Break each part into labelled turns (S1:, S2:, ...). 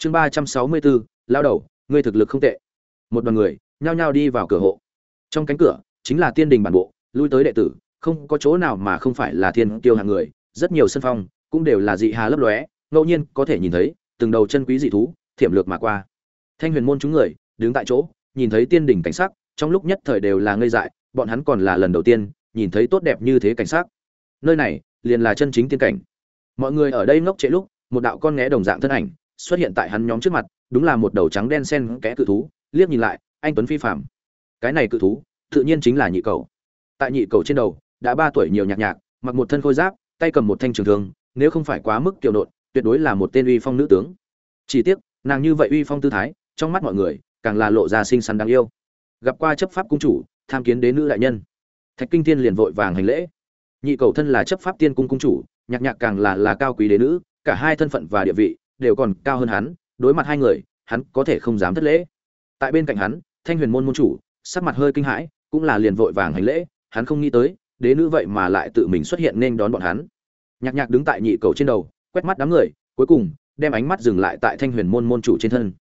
S1: chương ba trăm sáu mươi bốn, lao đầu, ngươi thực lực không tệ. Một đoàn người, nhao nhao đi vào cửa hộ. Trong cánh cửa, chính là tiên đình bản bộ, lui tới đệ tử, không có chỗ nào mà không phải là thiên tiêu hàng người, rất nhiều sân phong cũng đều là dị hà lấp lóe, ngẫu nhiên có thể nhìn thấy từng đầu chân quý dị thú, thiểm lược mà qua. Thanh huyền môn chúng người, đứng tại chỗ, nhìn thấy tiên đỉnh cảnh sắc, trong lúc nhất thời đều là ngây dại, bọn hắn còn là lần đầu tiên nhìn thấy tốt đẹp như thế cảnh sắc. Nơi này liền là chân chính tiên cảnh. Mọi người ở đây ngốc trễ lúc, một đạo con nghé đồng dạng thân ảnh xuất hiện tại hắn nhóm trước mặt, đúng là một đầu trắng đen sen kẽ cự thú, liếc nhìn lại, anh tuấn phi phạm cái này cự thú, tự nhiên chính là nhị cầu. Tại nhị cầu trên đầu, đã ba tuổi nhiều nhạc nhạc, mặc một thân khôi giáp, tay cầm một thanh trường thương, nếu không phải quá mức tiểu nộn tuyệt đối là một tên uy phong nữ tướng. Chỉ tiếc, nàng như vậy uy phong tư thái, trong mắt mọi người, càng là lộ ra xinh xắn đáng yêu. Gặp qua chấp pháp cung chủ, tham kiến đến nữ đại nhân. Thạch kinh thiên liền vội vàng hành lễ. Nhị cầu thân là chấp pháp tiên cung cung chủ, nhạc nhạc càng là là cao quý đế nữ, cả hai thân phận và địa vị đều còn cao hơn hắn, đối mặt hai người, hắn có thể không dám thất lễ. Tại bên cạnh hắn, thanh huyền môn môn chủ, sắc mặt hơi kinh hãi, cũng là liền vội vàng hành lễ, hắn không nghĩ tới, đế nữ vậy mà lại tự mình xuất hiện nên đón bọn hắn. Nhạc nhạc đứng tại nhị cầu trên đầu, quét mắt đám người, cuối cùng, đem ánh mắt dừng lại tại thanh huyền môn môn chủ trên thân.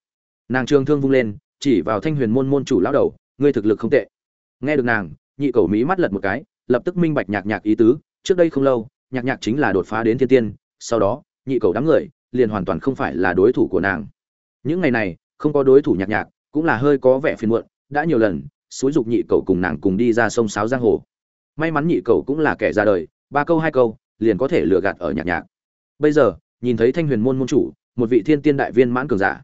S1: Nàng trường thương vung lên, chỉ vào thanh huyền môn môn chủ lão đầu, ngươi thực lực không tệ. Nghe được nàng, nhị cầu mí mắt lật một cái, lập tức minh bạch nhạc nhạc ý tứ, trước đây không lâu, nhạc nhạc chính là đột phá đến thiên tiên, sau đó, nhị cầu đám người liền hoàn toàn không phải là đối thủ của nàng. Những ngày này, không có đối thủ nhạc nhạc, cũng là hơi có vẻ phiền muộn, đã nhiều lần, xúi dục nhị cầu cùng nàng cùng đi ra sông sáo giang hồ. May mắn nhị cầu cũng là kẻ ra đời, ba câu hai câu, liền có thể lừa gạt ở nhạc nhạc. Bây giờ, nhìn thấy thanh huyền môn môn chủ, một vị thiên tiên đại viên mãn cường giả.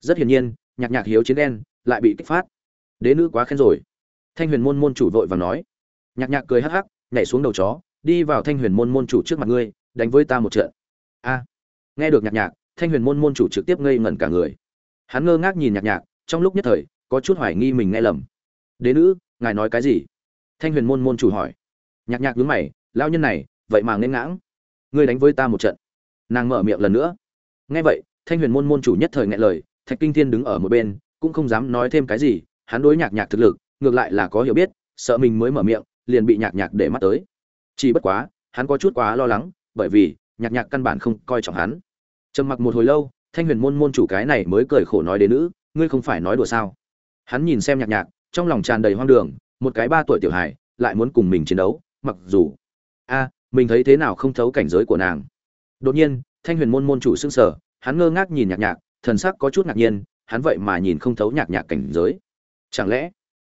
S1: Rất hiển nhiên, nhạc nhạc hiếu chiến đen, lại bị kích phát. Đế nữ quá khen rồi. Thanh huyền môn môn chủ vội và nói. Nhạc nhạc cười hắc hắc, nhảy xuống đầu chó, đi vào thanh huyền môn môn chủ trước mặt ngươi, đánh với ta một trận. A nghe được nhạc nhạc, thanh huyền môn môn chủ trực tiếp ngây ngẩn cả người. Hắn ngơ ngác nhìn nhạc nhạc, trong lúc nhất thời, có chút hoài nghi mình nghe lầm. Đế nữ, ngài nói cái gì? Thanh huyền môn môn chủ hỏi. Nhạc nhạc đứng mày lao nhân này, vậy mà nên ngãng. Ngươi đánh với ta một trận. Nàng mở miệng lần nữa. Nghe vậy, thanh huyền môn môn chủ nhất thời nghe lời, thạch kinh thiên đứng ở một bên, cũng không dám nói thêm cái gì, hắn đối nhạc nhạc thực lực, ngược lại là có hiểu biết, sợ mình mới mở miệng, liền bị nhạc nhạc để mắt tới. Chỉ bất quá, hắn có chút quá lo lắng, bởi vì nhạc nhạc căn bản không coi trọng hắn. Trầm mặc một hồi lâu, thanh huyền môn môn chủ cái này mới cười khổ nói đến nữ, ngươi không phải nói đùa sao? Hắn nhìn xem nhạc nhạc, trong lòng tràn đầy hoang đường, một cái ba tuổi tiểu hài, lại muốn cùng mình chiến đấu, mặc dù, a, mình thấy thế nào không thấu cảnh giới của nàng. Đột nhiên, thanh huyền môn môn chủ sững sờ, hắn ngơ ngác nhìn nhạc nhạc, thần sắc có chút ngạc nhiên, hắn vậy mà nhìn không thấu nhạc nhạc cảnh giới. Chẳng lẽ,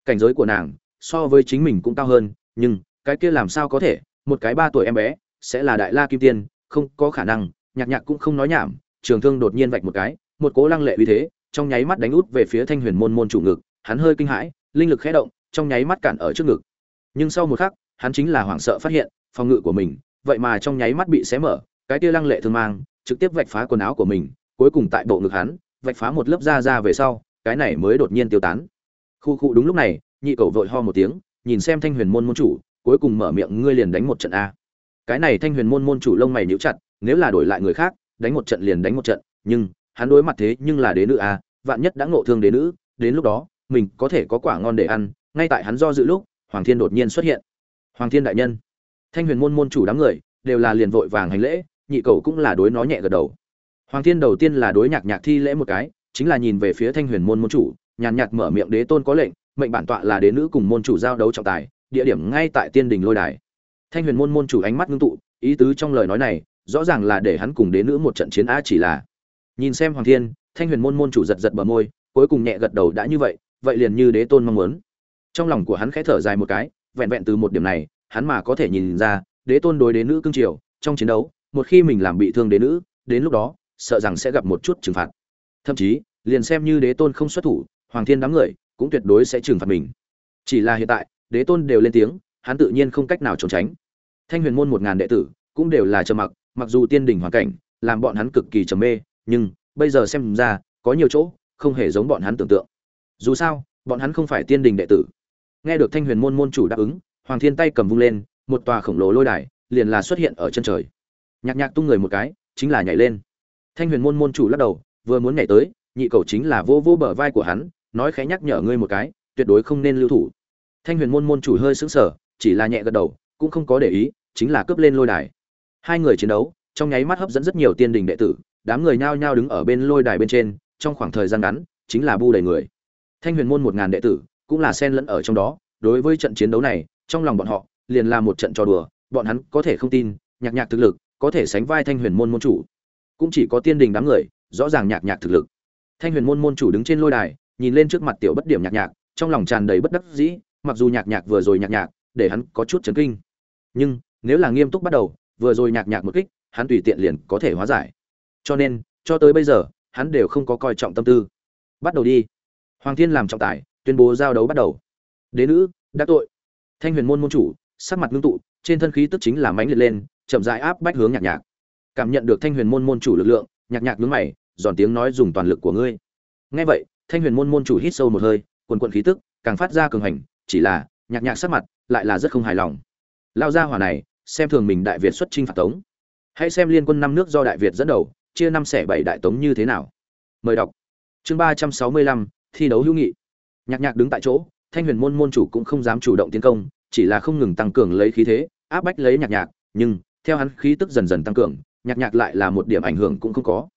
S1: cảnh giới của nàng, so với chính mình cũng cao hơn, nhưng, cái kia làm sao có thể, một cái ba tuổi em bé, sẽ là đại la kim tiên không có khả năng, nhạc nhạc cũng không nói nhảm, trường thương đột nhiên vạch một cái, một cố lăng lệ uy thế, trong nháy mắt đánh út về phía thanh huyền môn môn chủ ngực, hắn hơi kinh hãi, linh lực khẽ động, trong nháy mắt cản ở trước ngực. Nhưng sau một khắc, hắn chính là hoảng sợ phát hiện, phòng ngự của mình, vậy mà trong nháy mắt bị xé mở, cái tia lăng lệ thương mang, trực tiếp vạch phá quần áo của mình, cuối cùng tại bộ ngực hắn, vạch phá một lớp da ra về sau, cái này mới đột nhiên tiêu tán. Khu khu đúng lúc này, nhị cầu vội ho một tiếng, nhìn xem thanh huyền môn môn chủ, cuối cùng mở miệng, ngươi liền đánh một trận a cái này thanh huyền môn môn chủ lông mày nhíu chặt, nếu là đổi lại người khác, đánh một trận liền đánh một trận, nhưng hắn đối mặt thế nhưng là đế nữ a vạn nhất đã ngộ thương đế nữ, đến lúc đó, mình có thể có quả ngon để ăn, ngay tại hắn do dự lúc, hoàng thiên đột nhiên xuất hiện. Hoàng thiên đại nhân, thanh huyền môn môn chủ đám người, đều là liền vội vàng hành lễ, nhị cầu cũng là đối nó nhẹ gật đầu. Hoàng thiên đầu tiên là đối nhạc nhạc thi lễ một cái, chính là nhìn về phía thanh huyền môn môn chủ, nhàn nhạt mở miệng đế tôn có lệnh, mệnh bản tọa là đế nữ cùng môn chủ giao đấu trọng tài, địa điểm ngay tại tiên đình lôi đài thanh huyền môn môn chủ ánh mắt ngưng tụ, ý tứ trong lời nói này, rõ ràng là để hắn cùng đế nữ một trận chiến á chỉ là. Nhìn xem hoàng thiên, thanh huyền môn môn chủ giật giật bờ môi, cuối cùng nhẹ gật đầu đã như vậy vậy liền như đế tôn mong muốn. Trong lòng của hắn khẽ thở dài một cái, vẹn vẹn từ một điểm này, hắn mà có thể nhìn ra, đế tôn đối đế nữ cương triều, trong chiến đấu, một khi mình làm bị thương đế nữ, đến lúc đó, sợ rằng sẽ gặp một chút trừng phạt. Thậm chí, liền xem như đế tôn không xuất thủ, hoàng thiên đám người cũng tuyệt đối sẽ trừng phạt mình. Chỉ là hiện tại, đế tôn đều lên tiếng, hắn tự nhiên không cách nào trốn tránh thanh huyền môn một ngàn đệ tử cũng đều là trầm mặc mặc dù tiên đỉnh hoàn cảnh làm bọn hắn cực kỳ trầm mê, nhưng bây giờ xem ra có nhiều chỗ không hề giống bọn hắn tưởng tượng. Dù sao, bọn hắn không phải tiên đình đệ tử. Nghe được thanh huyền môn môn chủ đáp ứng, hoàng thiên tay cầm vung lên, một tòa khổng lồ lôi đài liền là xuất hiện ở chân trời. Nhạc nhạc tung người một cái, chính là nhảy lên. Thanh huyền môn môn chủ lắc đầu, vừa muốn nhảy tới, nhị cầu chính là vô vô bờ vai của hắn, nói khẽ nhắc nhở ngươi một cái, tuyệt đối không nên lưu thủ. Thanh huyền môn môn chủ hơi sững sờ, chỉ là nhẹ gật đầu cũng không có để ý, chính là cướp lên lôi đài. Hai người chiến đấu, trong nháy mắt hấp dẫn rất nhiều tiên đình đệ tử, đám người nhao nhao đứng ở bên lôi đài bên trên, trong khoảng thời gian ngắn, chính là bu đầy người. Thanh huyền môn một ngàn đệ tử, cũng là xen lẫn ở trong đó, đối với trận chiến đấu này, trong lòng bọn họ, liền là một trận trò đùa, bọn hắn có thể không tin, nhạc nhạc thực lực, có thể sánh vai thanh huyền môn môn chủ. Cũng chỉ có tiên đình đám người, rõ ràng nhạc nhạc thực lực. Thanh huyền môn môn chủ đứng trên lôi đài, nhìn lên trước mặt tiểu bất điểm nhạc nhạc, trong lòng tràn đầy bất đắc dĩ, mặc dù nhạc nhạc vừa rồi nhạc nhạc, để hắn có chút chấn kinh nhưng, nếu là nghiêm túc bắt đầu, vừa rồi nhạc nhạc một kích, hắn tùy tiện liền có thể hóa giải. Cho nên, cho tới bây giờ, hắn đều không có coi trọng tâm tư. Bắt đầu đi. Hoàng thiên làm trọng tài, tuyên bố giao đấu bắt đầu. Đế nữ, đã tội. Thanh huyền môn môn chủ, sắc mặt ngưng tụ, trên thân khí tức chính là mãnh liệt lên, chậm rãi áp bách hướng nhạc nhạc. Cảm nhận được thanh huyền môn môn chủ lực lượng, nhạc nhạc nhướng mày, giòn tiếng nói dùng toàn lực của ngươi. Nghe vậy, thanh huyền môn môn chủ hít sâu một hơi, quần quận khí tức càng phát ra cường hành, chỉ là nhạc nhạc sắc mặt lại là rất không hài lòng lao ra hỏa này, xem thường mình đại việt xuất chinh phạt tống. Hãy xem liên quân năm nước do đại việt dẫn đầu, chia năm xẻ bảy đại tống như thế nào. Mời đọc. Chương ba trăm sáu mươi lăm, thi đấu hữu nghị. Nhạc nhạc đứng tại chỗ, thanh huyền môn môn chủ cũng không dám chủ động tiến công, chỉ là không ngừng tăng cường lấy khí thế, áp bách lấy nhạc nhạc, nhưng, theo hắn khí tức dần dần tăng cường, nhạc nhạc lại là một điểm ảnh hưởng cũng không có.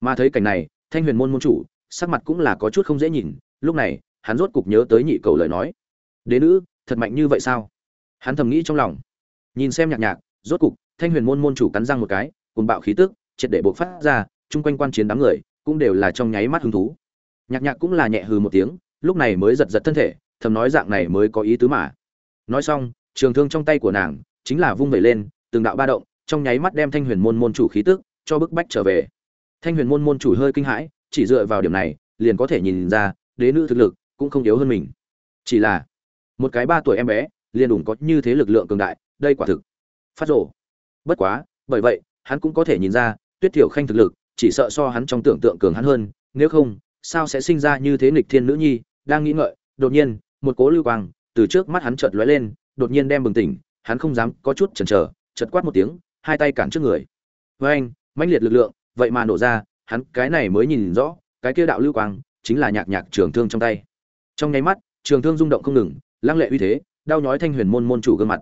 S1: Mà thấy cảnh này, thanh huyền môn môn chủ, sắc mặt cũng là có chút không dễ nhìn, lúc này, hắn rốt cục nhớ tới nhị cầu lời nói. Đế nữ, thật mạnh như vậy sao? Hắn thầm nghĩ trong lòng. Nhìn xem nhạc nhạc, rốt cục, thanh huyền môn môn chủ cắn răng một cái cùng bạo khí tức, triệt để bộc phát ra, chung quanh quan chiến đám người, cũng đều là trong nháy mắt hứng thú. Nhạc nhạc cũng là nhẹ hừ một tiếng, lúc này mới giật giật thân thể, thầm nói dạng này mới có ý tứ mà. Nói xong, trường thương trong tay của nàng, chính là vung vẩy lên, từng đạo ba động, trong nháy mắt đem thanh huyền môn môn chủ khí tức, cho bức bách trở về. Thanh huyền môn môn chủ hơi kinh hãi, chỉ dựa vào điểm này, liền có thể nhìn ra, đế nữ thực lực, cũng không yếu hơn mình. Chỉ là, một cái ba tuổi em bé liền đủ có như thế lực lượng cường đại, đây quả thực phát rổ bất quá, bởi vậy, hắn cũng có thể nhìn ra, tuyết thiểu khanh thực lực, chỉ sợ so hắn trong tưởng tượng cường hắn hơn, nếu không, sao sẽ sinh ra như thế nghịch thiên nữ nhi, đang nghĩ ngợi, đột nhiên, một cố lưu quang từ trước mắt hắn chợt lóe lên, đột nhiên đem bừng tỉnh, hắn không dám có chút chần chờ, chợt quát một tiếng, hai tay cản trước người. Với anh mãnh liệt lực lượng, vậy mà nổ ra, hắn cái này mới nhìn rõ, cái kia đạo lưu quang chính là nhạc nhạc trường thương trong tay. Trong nháy mắt, trường thương rung động không ngừng, lăng lệ uy thế đau nhói thanh huyền môn môn chủ gương mặt.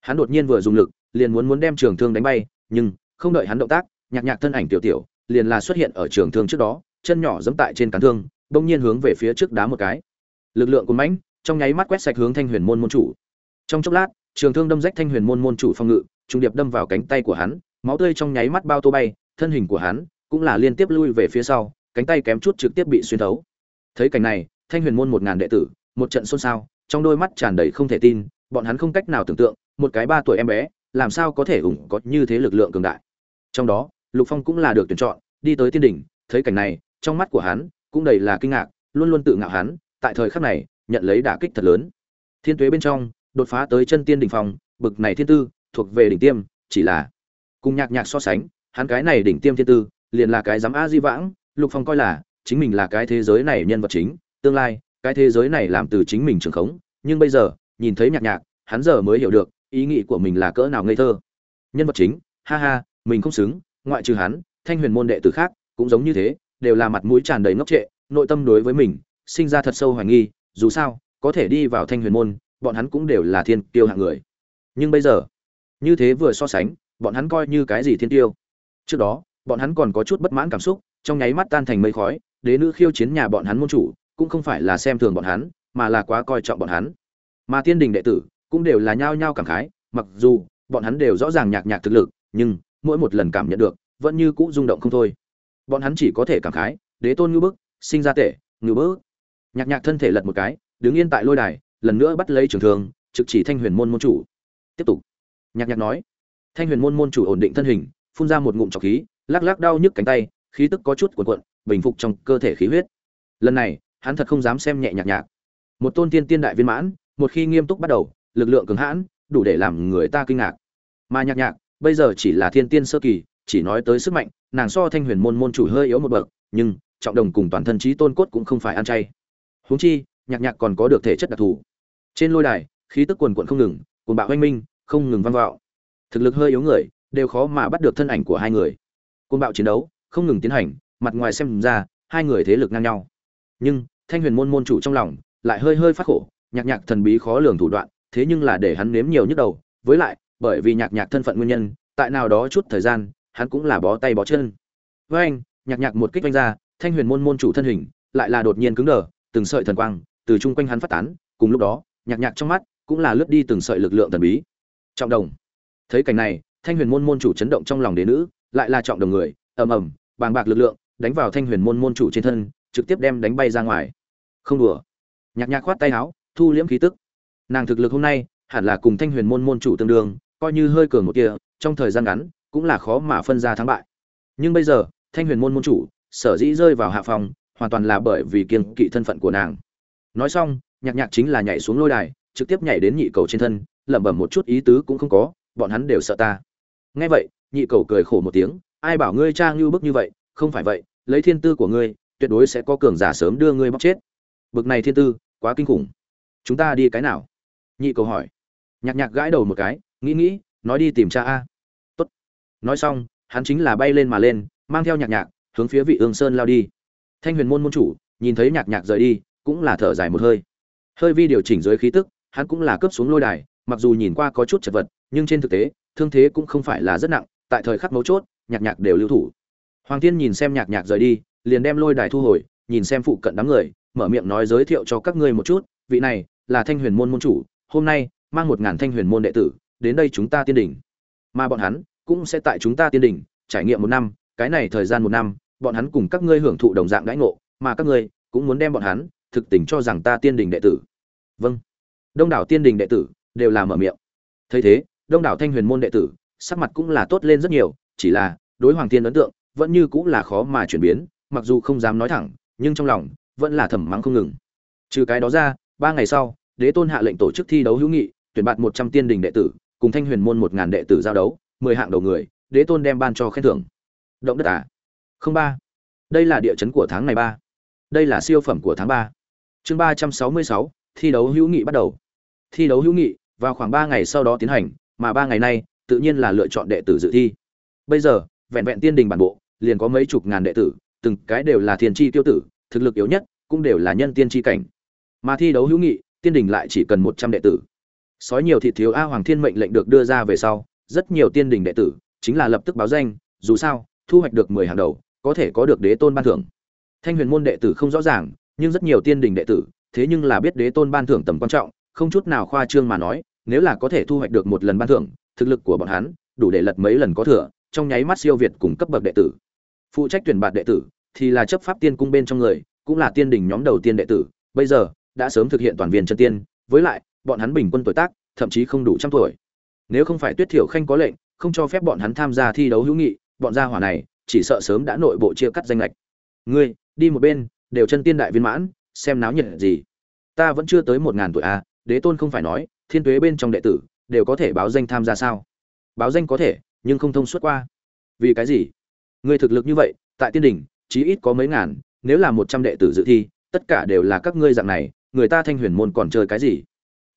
S1: Hắn đột nhiên vừa dùng lực, liền muốn muốn đem trường thương đánh bay, nhưng không đợi hắn động tác, nhạc nhạc thân ảnh tiểu tiểu liền là xuất hiện ở trường thương trước đó, chân nhỏ giẫm tại trên cán thương, bỗng nhiên hướng về phía trước đá một cái. Lực lượng của mãnh, trong nháy mắt quét sạch hướng thanh huyền môn môn chủ. Trong chốc lát, trường thương đâm rách thanh huyền môn môn chủ phong ngự, trung điệp đâm vào cánh tay của hắn, máu tươi trong nháy mắt bao tô bay, thân hình của hắn cũng là liên tiếp lui về phía sau, cánh tay kém chút trực tiếp bị xuyên thấu. Thấy cảnh này, thanh huyền môn một ngàn đệ tử, một trận xôn xao trong đôi mắt tràn đầy không thể tin, bọn hắn không cách nào tưởng tượng, một cái ba tuổi em bé, làm sao có thể ủng có như thế lực lượng cường đại. Trong đó, lục phong cũng là được tuyển chọn, đi tới tiên đỉnh, thấy cảnh này, trong mắt của hắn cũng đầy là kinh ngạc, luôn luôn tự ngạo hắn, tại thời khắc này, nhận lấy đả kích thật lớn. Thiên tuế bên trong, đột phá tới chân tiên đỉnh phong, bực này thiên tư, thuộc về đỉnh tiêm, chỉ là cùng nhạc nhạc so sánh, hắn cái này đỉnh tiêm thiên tư, liền là cái dám a di vãng, lục phong coi là chính mình là cái thế giới này nhân vật chính, tương lai cái thế giới này làm từ chính mình trường khống, nhưng bây giờ, nhìn thấy nhạc nhạc, hắn giờ mới hiểu được, ý nghĩ của mình là cỡ nào ngây thơ. Nhân vật chính, ha ha, mình không xứng, ngoại trừ hắn, thanh huyền môn đệ tử khác, cũng giống như thế, đều là mặt mũi tràn đầy ngốc trệ, nội tâm đối với mình, sinh ra thật sâu hoài nghi, dù sao, có thể đi vào thanh huyền môn, bọn hắn cũng đều là thiên tiêu hạng người. Nhưng bây giờ, như thế vừa so sánh, bọn hắn coi như cái gì thiên tiêu? Trước đó, bọn hắn còn có chút bất mãn cảm xúc, trong nháy mắt tan thành mây khói, đế nữ khiêu chiến nhà bọn hắn môn chủ cũng không phải là xem thường bọn hắn, mà là quá coi trọng bọn hắn. Mà tiên đình đệ tử cũng đều là nhao nhao cảm khái, mặc dù bọn hắn đều rõ ràng nhạc nhạc thực lực, nhưng mỗi một lần cảm nhận được vẫn như cũ rung động không thôi. Bọn hắn chỉ có thể cảm khái, đế tôn như bức, sinh ra tệ như bức. Nhạc nhạc thân thể lật một cái, đứng yên tại lôi đài, lần nữa bắt lấy trường thường trực chỉ thanh huyền môn môn chủ. Tiếp tục. Nhạc nhạc nói, thanh huyền môn môn chủ ổn định thân hình, phun ra một ngụm trọc khí, lắc lắc đau nhức cánh tay, khí tức có chút cuộn cuộn, bình phục trong cơ thể khí huyết. Lần này hắn thật không dám xem nhẹ nhạc nhạc. Một tôn tiên tiên đại viên mãn, một khi nghiêm túc bắt đầu, lực lượng cường hãn, đủ để làm người ta kinh ngạc. Mà nhạc nhạc, bây giờ chỉ là thiên tiên sơ kỳ, chỉ nói tới sức mạnh, nàng so thanh huyền môn môn chủ hơi yếu một bậc, nhưng trọng đồng cùng toàn thân trí tôn cốt cũng không phải ăn chay. Huống chi, nhạc nhạc còn có được thể chất đặc thù. Trên lôi đài, khí tức quần quận không ngừng, cuồng bạo oanh minh, không ngừng vang vạo thực lực hơi yếu người, đều khó mà bắt được thân ảnh của hai người. Cuồng bạo chiến đấu, không ngừng tiến hành, mặt ngoài xem ra, hai người thế lực ngang nhau nhưng, thanh huyền môn môn chủ trong lòng lại hơi hơi phát khổ, nhạc nhạc thần bí khó lường thủ đoạn, thế nhưng là để hắn nếm nhiều nhức đầu. Với lại, bởi vì nhạc nhạc thân phận nguyên nhân, tại nào đó chút thời gian, hắn cũng là bó tay bó chân. Với anh, nhạc nhạc một kích vanh ra, thanh huyền môn môn chủ thân hình lại là đột nhiên cứng đờ, từng sợi thần quang từ chung quanh hắn phát tán. Cùng lúc đó, nhạc nhạc trong mắt cũng là lướt đi từng sợi lực lượng thần bí. Trọng đồng. Thấy cảnh này, thanh huyền môn môn chủ chấn động trong lòng đế nữ, lại là trọng đồng người, ầm ầm, bàng bạc lực lượng đánh vào thanh huyền môn môn chủ trên thân trực tiếp đem đánh bay ra ngoài. Không đùa. Nhạc nhạc khoát tay áo, thu liễm khí tức. Nàng thực lực hôm nay, hẳn là cùng thanh huyền môn môn chủ tương đương, coi như hơi cường một kia trong thời gian ngắn, cũng là khó mà phân ra thắng bại. Nhưng bây giờ, thanh huyền môn môn chủ, sở dĩ rơi vào hạ phòng, hoàn toàn là bởi vì kiêng kỵ thân phận của nàng. Nói xong, nhạc nhạc chính là nhảy xuống lôi đài, trực tiếp nhảy đến nhị cầu trên thân, lẩm bẩm một chút ý tứ cũng không có, bọn hắn đều sợ ta. Nghe vậy, nhị cầu cười khổ một tiếng, ai bảo ngươi trang như bức như vậy, không phải vậy, lấy thiên tư của ngươi tuyệt đối sẽ có cường giả sớm đưa ngươi bóc chết. Bực này thiên tư, quá kinh khủng. Chúng ta đi cái nào? Nhị cầu hỏi. Nhạc nhạc gãi đầu một cái, nghĩ nghĩ, nói đi tìm cha a. Tốt. Nói xong, hắn chính là bay lên mà lên, mang theo nhạc nhạc, hướng phía vị ương sơn lao đi. Thanh huyền môn môn chủ, nhìn thấy nhạc nhạc rời đi, cũng là thở dài một hơi. Hơi vi điều chỉnh dưới khí tức, hắn cũng là cướp xuống lôi đài, mặc dù nhìn qua có chút chật vật, nhưng trên thực tế, thương thế cũng không phải là rất nặng, tại thời khắc mấu chốt, nhạc nhạc đều lưu thủ. Hoàng thiên nhìn xem nhạc nhạc rời đi liền đem lôi đài thu hồi, nhìn xem phụ cận đám người, mở miệng nói giới thiệu cho các ngươi một chút, vị này là thanh huyền môn môn chủ, hôm nay mang một ngàn thanh huyền môn đệ tử, đến đây chúng ta tiên đỉnh. Mà bọn hắn cũng sẽ tại chúng ta tiên đỉnh trải nghiệm một năm, cái này thời gian một năm, bọn hắn cùng các ngươi hưởng thụ đồng dạng đãi ngộ, mà các ngươi cũng muốn đem bọn hắn thực tình cho rằng ta tiên đỉnh đệ tử. Vâng. Đông đảo tiên đỉnh đệ tử đều là mở miệng. Thấy thế, đông đảo thanh huyền môn đệ tử, sắc mặt cũng là tốt lên rất nhiều, chỉ là đối hoàng thiên ấn tượng vẫn như cũng là khó mà chuyển biến mặc dù không dám nói thẳng, nhưng trong lòng vẫn là thầm mắng không ngừng. Trừ cái đó ra, ba ngày sau, đế tôn hạ lệnh tổ chức thi đấu hữu nghị, tuyển bạt một trăm tiên đình đệ tử, cùng thanh huyền môn một ngàn đệ tử giao đấu, mười hạng đầu người, đế tôn đem ban cho khen thưởng. Động đất à? Không ba. Đây là địa chấn của tháng này ba. Đây là siêu phẩm của tháng ba. Chương ba trăm sáu mươi sáu, thi đấu hữu nghị bắt đầu. Thi đấu hữu nghị, vào khoảng ba ngày sau đó tiến hành, mà ba ngày nay, tự nhiên là lựa chọn đệ tử dự thi. Bây giờ, vẹn vẹn tiên đình bản bộ, liền có mấy chục ngàn đệ tử từng cái đều là thiên chi tiêu tử, thực lực yếu nhất cũng đều là nhân tiên chi cảnh. Mà thi đấu hữu nghị, tiên đình lại chỉ cần một trăm đệ tử. Sói nhiều thị thiếu a hoàng thiên mệnh lệnh được đưa ra về sau, rất nhiều tiên đình đệ tử chính là lập tức báo danh, dù sao, thu hoạch được mười hàng đầu, có thể có được đế tôn ban thưởng. Thanh huyền môn đệ tử không rõ ràng, nhưng rất nhiều tiên đình đệ tử, thế nhưng là biết đế tôn ban thưởng tầm quan trọng, không chút nào khoa trương mà nói, nếu là có thể thu hoạch được một lần ban thưởng, thực lực của bọn hắn đủ để lật mấy lần có thừa, trong nháy mắt siêu việt cùng cấp bậc đệ tử phụ trách tuyển bạt đệ tử, thì là chấp pháp tiên cung bên trong người, cũng là tiên đình nhóm đầu tiên đệ tử. Bây giờ, đã sớm thực hiện toàn viên chân tiên, với lại, bọn hắn bình quân tuổi tác, thậm chí không đủ trăm tuổi. Nếu không phải tuyết thiểu khanh có lệnh, không cho phép bọn hắn tham gia thi đấu hữu nghị, bọn gia hỏa này, chỉ sợ sớm đã nội bộ chia cắt danh lệch. Ngươi, đi một bên, đều chân tiên đại viên mãn, xem náo nhiệt gì. Ta vẫn chưa tới một ngàn tuổi à đế tôn không phải nói, thiên tuế bên trong đệ tử, đều có thể báo danh tham gia sao? Báo danh có thể, nhưng không thông suốt qua. Vì cái gì? Người thực lực như vậy, tại tiên đình chí ít có mấy ngàn, nếu là một trăm đệ tử dự thi, tất cả đều là các ngươi dạng này, người ta thanh huyền môn còn chơi cái gì?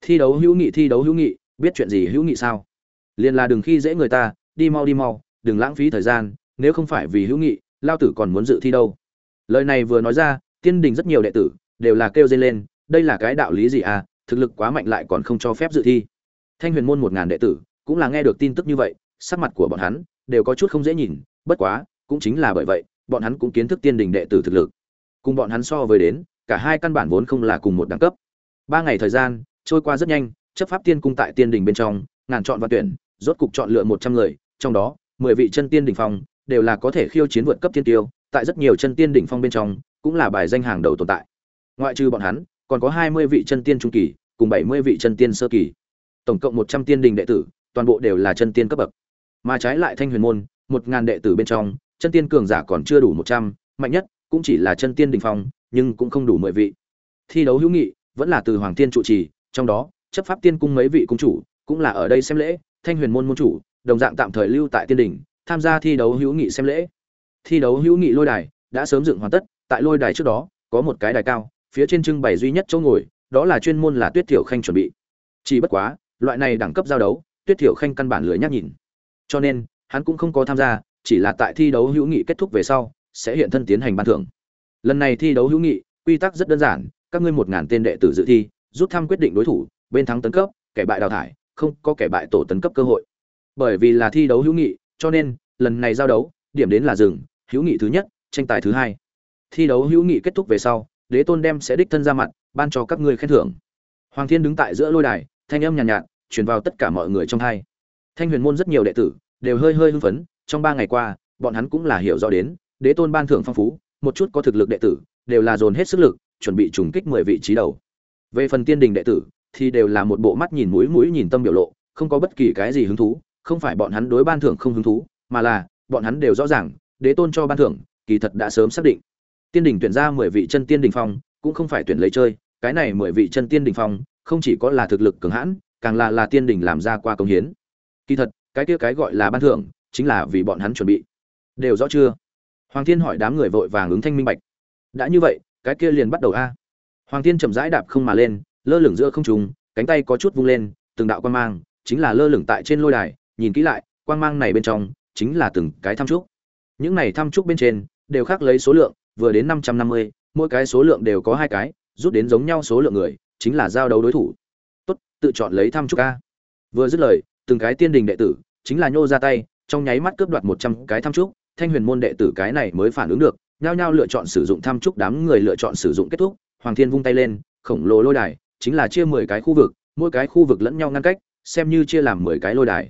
S1: Thi đấu hữu nghị, thi đấu hữu nghị, biết chuyện gì hữu nghị sao? Liên là đừng khi dễ người ta, đi mau đi mau, đừng lãng phí thời gian, nếu không phải vì hữu nghị, lao tử còn muốn dự thi đâu. Lời này vừa nói ra, tiên đình rất nhiều đệ tử, đều là kêu dây lên, đây là cái đạo lý gì à thực lực quá mạnh lại còn không cho phép dự thi. Thanh huyền môn một ngàn đệ tử, cũng là nghe được tin tức như vậy, sắc mặt của bọn hắn, đều có chút không dễ nhìn, bất quá cũng chính là bởi vậy, bọn hắn cũng kiến thức tiên đình đệ tử thực lực. Cùng bọn hắn so với đến, cả hai căn bản vốn không là cùng một đẳng cấp. Ba ngày thời gian, trôi qua rất nhanh, chấp pháp tiên cung tại tiên đình bên trong, ngàn chọn và tuyển, rốt cục chọn lựa một trăm người, trong đó, mười vị chân tiên đỉnh phong, đều là có thể khiêu chiến vượt cấp tiên tiêu, tại rất nhiều chân tiên đỉnh phong bên trong, cũng là bài danh hàng đầu tồn tại. Ngoại trừ bọn hắn, còn có hai mươi vị chân tiên trung kỳ, cùng bảy mươi vị chân tiên sơ kỳ. Tổng cộng một trăm tiên đình đệ tử, toàn bộ đều là chân tiên cấp bậc. Mà trái lại thanh huyền môn, một ngàn đệ tử bên trong chân tiên cường giả còn chưa đủ một trăm, mạnh nhất cũng chỉ là chân tiên đình phong, nhưng cũng không đủ mười vị. Thi đấu hữu nghị vẫn là từ hoàng tiên trụ trì, trong đó, chấp pháp tiên cung mấy vị cung chủ cũng là ở đây xem lễ, thanh huyền môn môn chủ, đồng dạng tạm thời lưu tại tiên đình, tham gia thi đấu hữu nghị xem lễ. Thi đấu hữu nghị lôi đài đã sớm dựng hoàn tất, tại lôi đài trước đó, có một cái đài cao, phía trên trưng bày duy nhất chỗ ngồi, đó là chuyên môn là tuyết thiểu khanh chuẩn bị. Chỉ bất quá, loại này đẳng cấp giao đấu, tuyết thiểu khanh căn bản lười nhắc nhìn. Cho nên, hắn cũng không có tham gia chỉ là tại thi đấu hữu nghị kết thúc về sau sẽ hiện thân tiến hành ban thưởng. Lần này thi đấu hữu nghị quy tắc rất đơn giản các ngươi một ngàn tên đệ tử dự thi rút thăm quyết định đối thủ bên thắng tấn cấp kẻ bại đào thải không có kẻ bại tổ tấn cấp cơ hội. Bởi vì là thi đấu hữu nghị cho nên lần này giao đấu điểm đến là rừng hữu nghị thứ nhất tranh tài thứ hai. Thi đấu hữu nghị kết thúc về sau đế tôn đem sẽ đích thân ra mặt ban cho các ngươi khen thưởng. Hoàng thiên đứng tại giữa lôi đài thanh âm nhàn nhạt, nhạt truyền vào tất cả mọi người trong hai. Thanh huyền môn rất nhiều đệ tử đều hơi hơi hưng phấn trong ba ngày qua, bọn hắn cũng là hiểu rõ đến, đế tôn ban thưởng phong phú, một chút có thực lực đệ tử, đều là dồn hết sức lực, chuẩn bị trùng kích mười vị trí đầu. Về phần tiên đình đệ tử, thì đều là một bộ mắt nhìn mũi mũi nhìn tâm biểu lộ, không có bất kỳ cái gì hứng thú, không phải bọn hắn đối ban thưởng không hứng thú, mà là, bọn hắn đều rõ ràng, đế tôn cho ban thưởng, kỳ thật đã sớm xác định. Tiên đình tuyển ra mười vị chân tiên đình phong, cũng không phải tuyển lấy chơi, cái này mười vị chân tiên đình phong, không chỉ có là thực lực cường hãn, càng là là tiên đình làm ra qua công hiến. Kỳ thật, cái kia cái gọi là ban thưởng chính là vì bọn hắn chuẩn bị. Đều rõ chưa? Hoàng thiên hỏi đám người vội vàng ứng thanh minh bạch. Đã như vậy, cái kia liền bắt đầu a. Hoàng thiên chậm rãi đạp không mà lên, lơ lửng giữa không trung, cánh tay có chút vung lên, từng đạo quan mang, chính là lơ lửng tại trên lôi đài, nhìn kỹ lại quan mang này bên trong, chính là từng cái thăm trúc. Những này thăm trúc bên trên, đều khác lấy số lượng, vừa đến năm trăm năm mươi, mỗi cái số lượng đều có hai cái, rút đến giống nhau số lượng người, chính là giao đấu đối thủ. Tốt, tự chọn lấy thăm trúc a. Vừa dứt lời, từng cái tiên đình đệ tử, chính là nhô ra tay trong nháy mắt cướp đoạt một trăm cái tham trúc, thanh huyền môn đệ tử cái này mới phản ứng được, nhao nhao lựa chọn sử dụng tham trúc đám người lựa chọn sử dụng kết thúc, hoàng thiên vung tay lên, khổng lồ lôi đài, chính là chia mười cái khu vực, mỗi cái khu vực lẫn nhau ngăn cách, xem như chia làm mười cái lôi đài.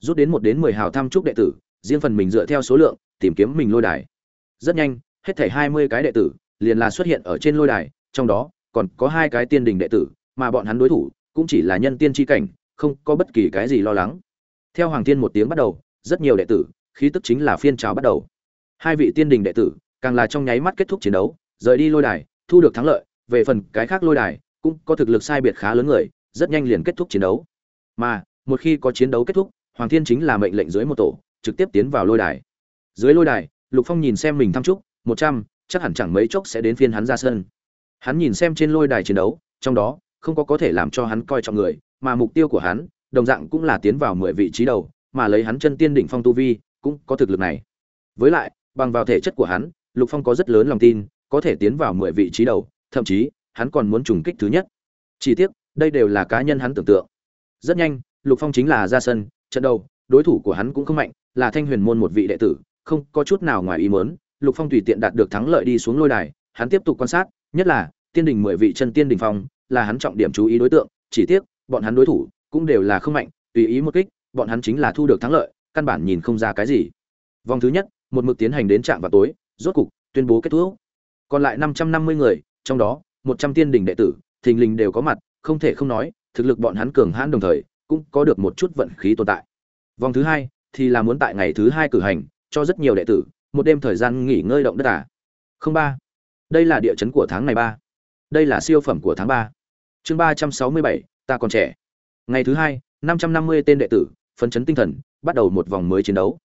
S1: Rút đến một đến mười hào tham trúc đệ tử, riêng phần mình dựa theo số lượng, tìm kiếm mình lôi đài. Rất nhanh, hết thảy hai mươi cái đệ tử, liền là xuất hiện ở trên lôi đài, trong đó, còn có hai cái tiên đình đệ tử, mà bọn hắn đối thủ, cũng chỉ là nhân tiên chi cảnh, không có bất kỳ cái gì lo lắng. Theo hoàng thiên một tiếng bắt đầu rất nhiều đệ tử, khí tức chính là phiên trào bắt đầu. Hai vị tiên đình đệ tử, càng là trong nháy mắt kết thúc chiến đấu, rời đi lôi đài, thu được thắng lợi, về phần cái khác lôi đài, cũng có thực lực sai biệt khá lớn người, rất nhanh liền kết thúc chiến đấu. Mà, một khi có chiến đấu kết thúc, hoàng thiên chính là mệnh lệnh dưới một tổ, trực tiếp tiến vào lôi đài. Dưới lôi đài, lục phong nhìn xem mình thăm trúc, một trăm, chắc hẳn chẳng mấy chốc sẽ đến phiên hắn ra sân. Hắn nhìn xem trên lôi đài chiến đấu, trong đó, không có có thể làm cho hắn coi trọng người, mà mục tiêu của hắn, đồng dạng cũng là tiến vào mười vị trí đầu mà lấy hắn chân tiên đỉnh phong tu vi, cũng có thực lực này. Với lại, bằng vào thể chất của hắn, lục phong có rất lớn lòng tin, có thể tiến vào mười vị trí đầu, thậm chí, hắn còn muốn trùng kích thứ nhất. Chỉ tiếc, đây đều là cá nhân hắn tưởng tượng. Rất nhanh, lục phong chính là ra sân, trận đầu, đối thủ của hắn cũng không mạnh, là thanh huyền môn một vị đệ tử, không có chút nào ngoài ý muốn, lục phong tùy tiện đạt được thắng lợi đi xuống lôi đài, hắn tiếp tục quan sát, nhất là, tiên đỉnh mười vị chân tiên đỉnh phong, là hắn trọng điểm chú ý đối tượng, chỉ tiếc, bọn hắn đối thủ cũng đều là không mạnh, tùy ý một kích bọn hắn chính là thu được thắng lợi, căn bản nhìn không ra cái gì. Vòng thứ nhất, một mực tiến hành đến trạm vào tối, rốt cục, tuyên bố kết thúc. Còn lại năm trăm năm mươi người, trong đó, một trăm tiên đình đệ tử, thình lình đều có mặt, không thể không nói, thực lực bọn hắn cường hãn đồng thời, cũng có được một chút vận khí tồn tại. Vòng thứ hai, thì là muốn tại ngày thứ hai cử hành, cho rất nhiều đệ tử, một đêm thời gian nghỉ ngơi động đất à. không ba, đây là địa chấn của tháng này ba. Đây là siêu phẩm của tháng ba. Chương ba trăm sáu mươi bảy, ta còn trẻ. Ngày thứ hai, năm trăm năm mươi tên đệ tử phấn chấn tinh thần, bắt đầu một vòng mới chiến đấu.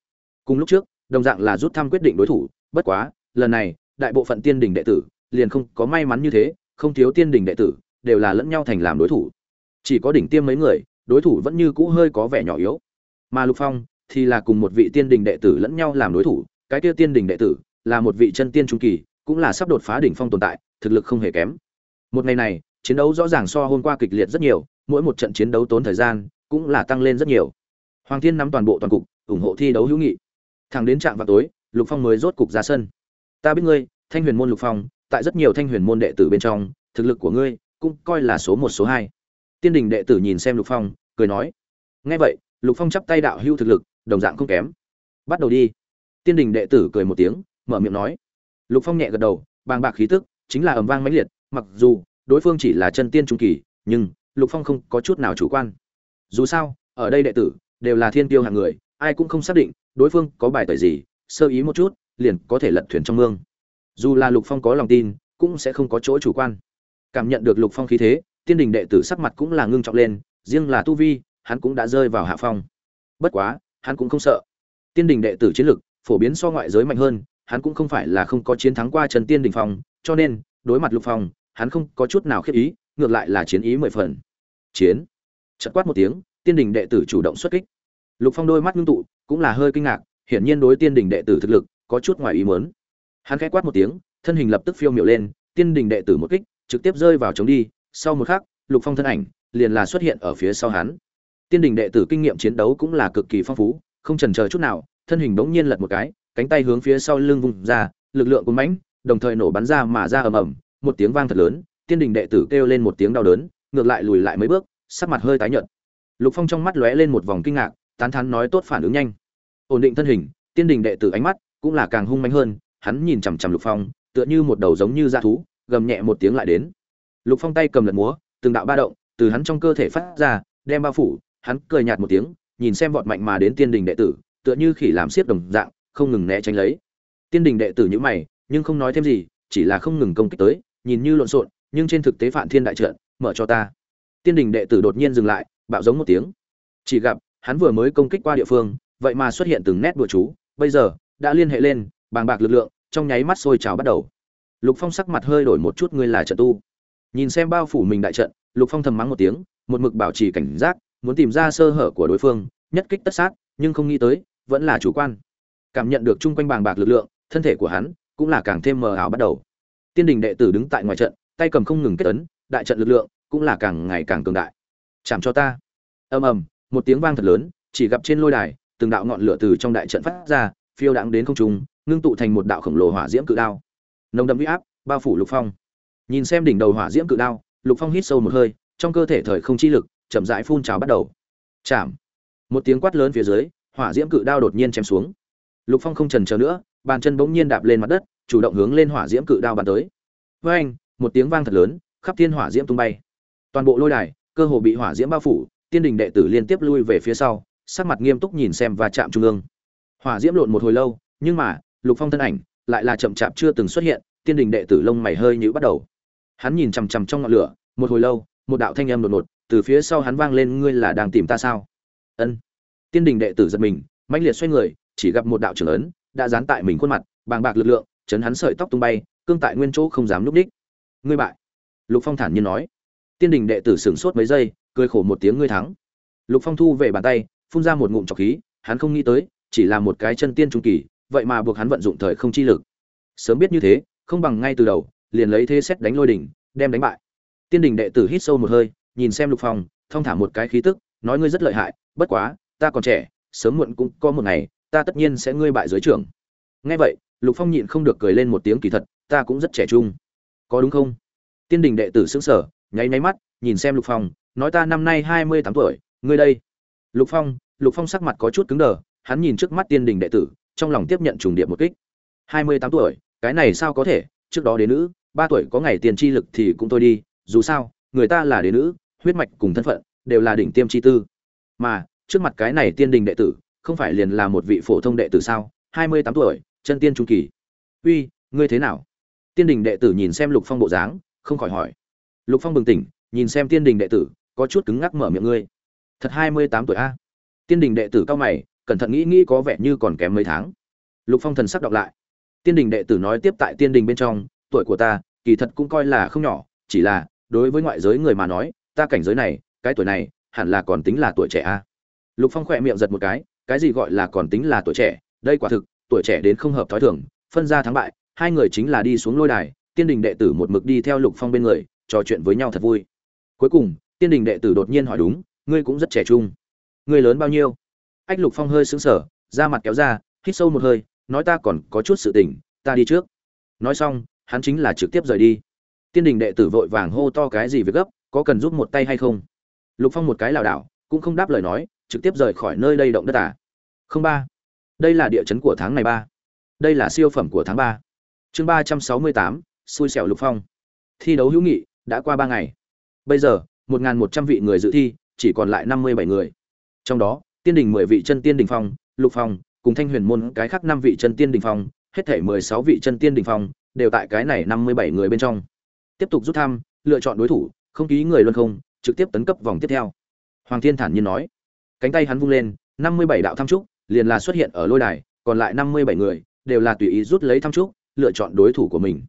S1: Cùng lúc trước, đồng dạng là rút thăm quyết định đối thủ, bất quá, lần này, đại bộ phận tiên đình đệ tử, liền không có may mắn như thế, không thiếu tiên đình đệ tử, đều là lẫn nhau thành làm đối thủ. Chỉ có đỉnh tiêm mấy người, đối thủ vẫn như cũ hơi có vẻ nhỏ yếu. Mà lục phong thì là cùng một vị tiên đình đệ tử lẫn nhau làm đối thủ, cái kia tiên đình đệ tử là một vị chân tiên trung kỳ, cũng là sắp đột phá đỉnh phong tồn tại, thực lực không hề kém. Một ngày này, chiến đấu rõ ràng so hôm qua kịch liệt rất nhiều, mỗi một trận chiến đấu tốn thời gian cũng là tăng lên rất nhiều hoàng thiên nắm toàn bộ toàn cục, ủng hộ thi đấu hữu nghị. Thẳng đến trạm vào tối, lục phong mới rốt cục ra sân. Ta biết ngươi, thanh huyền môn lục phong, tại rất nhiều thanh huyền môn đệ tử bên trong, thực lực của ngươi cũng coi là số một, số hai. Tiên đình đệ tử nhìn xem lục phong, cười nói, nghe vậy, lục phong chắp tay đạo hữu thực lực, đồng dạng không kém. Bắt đầu đi. Tiên đình đệ tử cười một tiếng, mở miệng nói. Lục phong nhẹ gật đầu, bàng bạc khí tức, chính là ầm vang mãnh liệt, mặc dù đối phương chỉ là chân tiên trung kỳ, nhưng lục phong không có chút nào chủ quan. Dù sao, ở đây đệ tử đều là thiên tiêu hạng người, ai cũng không xác định đối phương có bài tời gì, sơ ý một chút, liền có thể lật thuyền trong mương. Dù là lục phong có lòng tin, cũng sẽ không có chỗ chủ quan. Cảm nhận được lục phong khí thế, tiên đình đệ tử sắc mặt cũng là ngưng trọng lên, riêng là tu vi, hắn cũng đã rơi vào hạ phong. Bất quá, hắn cũng không sợ. Tiên đình đệ tử chiến lực phổ biến so ngoại giới mạnh hơn, hắn cũng không phải là không có chiến thắng qua trần tiên đình phong, cho nên, đối mặt lục phong, hắn không có chút nào khiết ý, ngược lại là chiến ý mười phần. Chiến. Chật quát một tiếng, tiên đình đệ tử chủ động xuất kích lục phong đôi mắt ngưng tụ, cũng là hơi kinh ngạc, hiển nhiên đối tiên Đỉnh đệ tử thực lực có chút ngoài ý muốn. Hắn khẽ quát một tiếng, thân hình lập tức phiêu miểu lên, tiên Đỉnh đệ tử một kích, trực tiếp rơi vào chống đi. Sau một khắc, lục phong thân ảnh liền là xuất hiện ở phía sau hắn. Tiên Đỉnh đệ tử kinh nghiệm chiến đấu cũng là cực kỳ phong phú, không chần chờ chút nào, thân hình bỗng nhiên lật một cái, cánh tay hướng phía sau lưng vùng ra, lực lượng cuốn mãnh, đồng thời nổ bắn ra mà ra ầm ầm, một tiếng vang thật lớn, tiên đình đệ tử kêu lên một tiếng đau đớn, ngược lại lùi lại mấy bước, sắc mặt hơi tái nhợt. Lục phong trong mắt lóe lên một vòng kinh ngạc tán thán nói tốt phản ứng nhanh. Ổn định thân hình, tiên đình đệ tử ánh mắt cũng là càng hung manh hơn, hắn nhìn chằm chằm lục phong, tựa như một đầu giống như da thú, gầm nhẹ một tiếng lại đến. Lục phong tay cầm lật múa, từng đạo ba động từ hắn trong cơ thể phát ra, đem bao phủ, hắn cười nhạt một tiếng, nhìn xem vọt mạnh mà đến tiên đình đệ tử, tựa như khỉ làm xiết đồng dạng, không ngừng né tránh lấy. Tiên đình đệ tử nhữ mày, nhưng không nói thêm gì, chỉ là không ngừng công kích tới, nhìn như lộn xộn, nhưng trên thực tế phản thiên đại trận, mở cho ta. Tiên đình đệ tử đột nhiên dừng lại, bạo giống một tiếng. Chỉ gặp hắn vừa mới công kích qua địa phương, vậy mà xuất hiện từng nét bùa chú, bây giờ, đã liên hệ lên, bàng bạc lực lượng, trong nháy mắt sôi trào bắt đầu. Lục phong sắc mặt hơi đổi một chút, ngươi là trận tu. Nhìn xem bao phủ mình đại trận, lục phong thầm mắng một tiếng, một mực bảo trì cảnh giác, muốn tìm ra sơ hở của đối phương, nhất kích tất sát, nhưng không nghĩ tới, vẫn là chủ quan. Cảm nhận được chung quanh bàng bạc lực lượng, thân thể của hắn cũng là càng thêm mờ ảo bắt đầu. Tiên đình đệ tử đứng tại ngoài trận, tay cầm không ngừng kết ấn, đại trận lực lượng cũng là càng ngày càng cường đại. Chạm cho ta. Ầm ầm một tiếng vang thật lớn, chỉ gặp trên lôi đài, từng đạo ngọn lửa từ trong đại trận phát ra, phiêu đãng đến không trung, ngưng tụ thành một đạo khổng lồ hỏa diễm cự đao. Nồng đậm uy áp, bao phủ lục phong. Nhìn xem đỉnh đầu hỏa diễm cự đao, lục phong hít sâu một hơi, trong cơ thể thời không chi lực, chậm rãi phun trào bắt đầu. Chạm. Một tiếng quát lớn phía dưới, hỏa diễm cự đao đột nhiên chém xuống. Lục phong không trần chờ nữa, bàn chân bỗng nhiên đạp lên mặt đất, chủ động hướng lên hỏa diễm cự đao bắn tới. Với anh một tiếng vang thật lớn, khắp thiên hỏa diễm tung bay. Toàn bộ lôi đài, cơ hồ bị hỏa diễm bao phủ tiên đình đệ tử liên tiếp lui về phía sau, sắc mặt nghiêm túc nhìn xem và chạm trung ương. Hỏa diễm lộn một hồi lâu, nhưng mà, lục phong thân ảnh lại là chậm chạp chưa từng xuất hiện, tiên đình đệ tử lông mày hơi nhữ bắt đầu. Hắn nhìn chằm chằm trong ngọn lửa, một hồi lâu, một đạo thanh âm đột ngột, từ phía sau hắn vang lên, ngươi là đang tìm ta sao? Ân. Tiên đình đệ tử giật mình, mãnh liệt xoay người, chỉ gặp một đạo trưởng ấn đã dán tại mình khuôn mặt, bàng bạc lực lượng, chấn hắn sợi tóc tung bay, cương tại nguyên chỗ không dám núp đích. Ngươi bại. Lục phong thản nhiên nói. Tiên đình đệ tử sửng sốt mấy giây cười khổ một tiếng ngươi thắng. Lục phong thu về bàn tay, phun ra một ngụm trọc khí, hắn không nghĩ tới, chỉ là một cái chân tiên trung kỳ, vậy mà buộc hắn vận dụng thời không chi lực. Sớm biết như thế, không bằng ngay từ đầu, liền lấy thế xét đánh lôi đỉnh, đem đánh bại. Tiên đình đệ tử hít sâu một hơi, nhìn xem lục phong, thong thả một cái khí tức, nói ngươi rất lợi hại, bất quá, ta còn trẻ, sớm muộn cũng có một ngày, ta tất nhiên sẽ ngươi bại dưới trưởng. Nghe vậy, lục phong nhịn không được cười lên một tiếng kỳ thật, ta cũng rất trẻ trung. Có đúng không? Tiên đình đệ tử xứng sở nháy nháy mắt, nhìn xem lục phong nói ta năm nay hai mươi tám tuổi, ngươi đây. Lục phong lục phong sắc mặt có chút cứng đờ, hắn nhìn trước mắt tiên đình đệ tử, trong lòng tiếp nhận trùng điệp một kích. Hai mươi tám tuổi, cái này sao có thể? Trước đó đế nữ, ba tuổi có ngày tiền chi lực thì cũng thôi đi, dù sao, người ta là đế nữ, huyết mạch cùng thân phận đều là đỉnh tiêm chi tư. Mà, trước mặt cái này tiên đình đệ tử, không phải liền là một vị phổ thông đệ tử sao? Hai mươi tám tuổi, chân tiên trung kỳ. Uy, ngươi thế nào? Tiên đình đệ tử nhìn xem lục phong bộ dáng, không khỏi hỏi. Lục phong bừng tỉnh, nhìn xem tiên đình đệ tử có chút cứng ngắc mở miệng ngươi. Thật hai mươi tám tuổi a. Tiên đình đệ tử cao mày, cẩn thận nghĩ nghĩ có vẻ như còn kém mấy tháng. Lục phong thần sắc đọc lại. Tiên đình đệ tử nói tiếp tại tiên đình bên trong, tuổi của ta, kỳ thật cũng coi là không nhỏ, chỉ là, đối với ngoại giới người mà nói, ta cảnh giới này, cái tuổi này, hẳn là còn tính là tuổi trẻ a. Lục phong khỏe miệng giật một cái cái gì gọi là còn tính là tuổi trẻ, đây quả thực, tuổi trẻ đến không hợp thói thường, phân ra thắng bại, hai người chính là đi xuống lôi đài, tiên đình đệ tử một mực đi theo lục phong bên người, trò chuyện với nhau thật vui. Cuối cùng tiên đình đệ tử đột nhiên hỏi đúng, ngươi cũng rất trẻ trung. Ngươi lớn bao nhiêu? Ách lục phong hơi sững sờ, da mặt kéo ra, hít sâu một hơi, nói ta còn có chút sự tình, ta đi trước. Nói xong, hắn chính là trực tiếp rời đi. Tiên đình đệ tử vội vàng hô to cái gì việc gấp, có cần giúp một tay hay không? Lục phong một cái lảo đảo, cũng không đáp lời nói, trực tiếp rời khỏi nơi đây động đất à? Không ba. Đây là địa chấn của tháng này ba. Đây là siêu phẩm của tháng ba. Chương ba trăm sáu mươi tám, xui xẻo lục phong. Thi đấu hữu nghị, đã qua ba ngày. Bây giờ một một trăm vị người dự thi, chỉ còn lại năm mươi bảy người. Trong đó, tiên đình mười vị chân tiên đình phong, lục phong, cùng thanh huyền môn cái khác năm vị chân tiên đình phong, hết thảy mười sáu vị chân tiên đình phong, đều tại cái này năm mươi bảy người bên trong. Tiếp tục rút thăm, lựa chọn đối thủ, không ký người luân không, trực tiếp tấn cấp vòng tiếp theo. Hoàng thiên thản nhiên nói. Cánh tay hắn vung lên, năm mươi bảy đạo tham trúc, liền là xuất hiện ở lôi đài, còn lại năm mươi bảy người, đều là tùy ý rút lấy tham trúc, lựa chọn đối thủ của mình.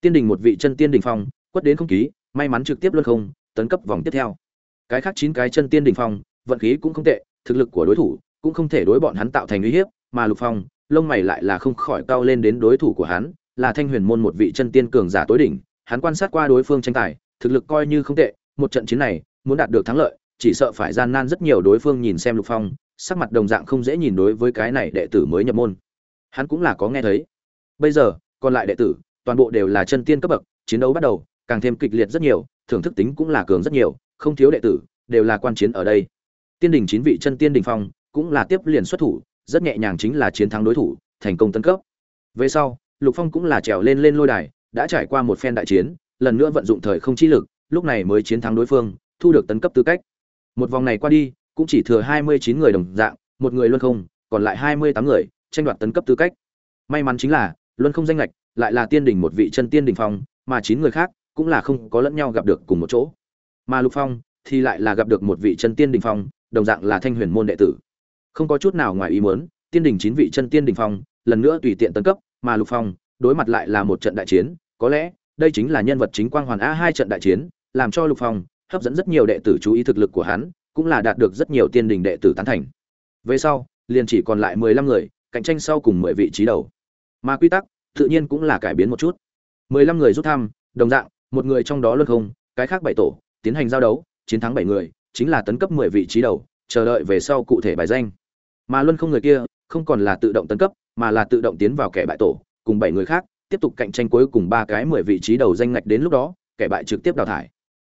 S1: Tiên đình một vị chân tiên đình phong, quất đến không ký, may mắn trực tiếp luân không tấn cấp vòng tiếp theo. Cái khác chín cái chân tiên đình phong, vận khí cũng không tệ, thực lực của đối thủ cũng không thể đối bọn hắn tạo thành uy hiếp, mà lục phong, lông mày lại là không khỏi cao lên đến đối thủ của hắn, là thanh huyền môn một vị chân tiên cường giả tối đỉnh, hắn quan sát qua đối phương tranh tài, thực lực coi như không tệ, một trận chiến này, muốn đạt được thắng lợi, chỉ sợ phải gian nan rất nhiều đối phương nhìn xem lục phong, sắc mặt đồng dạng không dễ nhìn đối với cái này đệ tử mới nhập môn. Hắn cũng là có nghe thấy. Bây giờ, còn lại đệ tử, toàn bộ đều là chân tiên cấp bậc, chiến đấu bắt đầu, càng thêm kịch liệt rất nhiều thưởng thức tính cũng là cường rất nhiều, không thiếu đệ tử, đều là quan chiến ở đây. Tiên đình chín vị chân tiên đình phong cũng là tiếp liền xuất thủ, rất nhẹ nhàng chính là chiến thắng đối thủ, thành công tấn cấp. Về sau, lục phong cũng là trèo lên lên lôi đài, đã trải qua một phen đại chiến, lần nữa vận dụng thời không chi lực, lúc này mới chiến thắng đối phương, thu được tấn cấp tư cách. Một vòng này qua đi, cũng chỉ thừa hai mươi chín người đồng dạng, một người luân không, còn lại hai mươi tám người tranh đoạt tấn cấp tư cách. May mắn chính là, luân không danh lệch lại là tiên đỉnh một vị chân tiên đỉnh phong, mà chín người khác cũng là không có lẫn nhau gặp được cùng một chỗ. Mà lục phong thì lại là gặp được một vị chân tiên đỉnh phong, đồng dạng là thanh huyền môn đệ tử. Không có chút nào ngoài ý muốn, tiên đỉnh chín vị chân tiên đỉnh phong lần nữa tùy tiện tấn cấp, mà lục phong đối mặt lại là một trận đại chiến, có lẽ đây chính là nhân vật chính quang hoàn a hai trận đại chiến, làm cho lục phong hấp dẫn rất nhiều đệ tử chú ý thực lực của hắn, cũng là đạt được rất nhiều tiên đình đệ tử tán thành. Về sau, liền chỉ còn lại mười lăm người, cạnh tranh sau cùng mười vị trí đầu. Mà quy tắc tự nhiên cũng là cải biến một chút. Mười lăm người rút thăm, đồng dạng một người trong đó luân không, cái khác bảy tổ, tiến hành giao đấu, chiến thắng bảy người, chính là tấn cấp mười vị trí đầu, chờ đợi về sau cụ thể bài danh. Mà luân không người kia, không còn là tự động tấn cấp, mà là tự động tiến vào kẻ bại tổ, cùng bảy người khác, tiếp tục cạnh tranh cuối cùng ba cái mười vị trí đầu danh ngạch đến lúc đó, kẻ bại trực tiếp đào thải.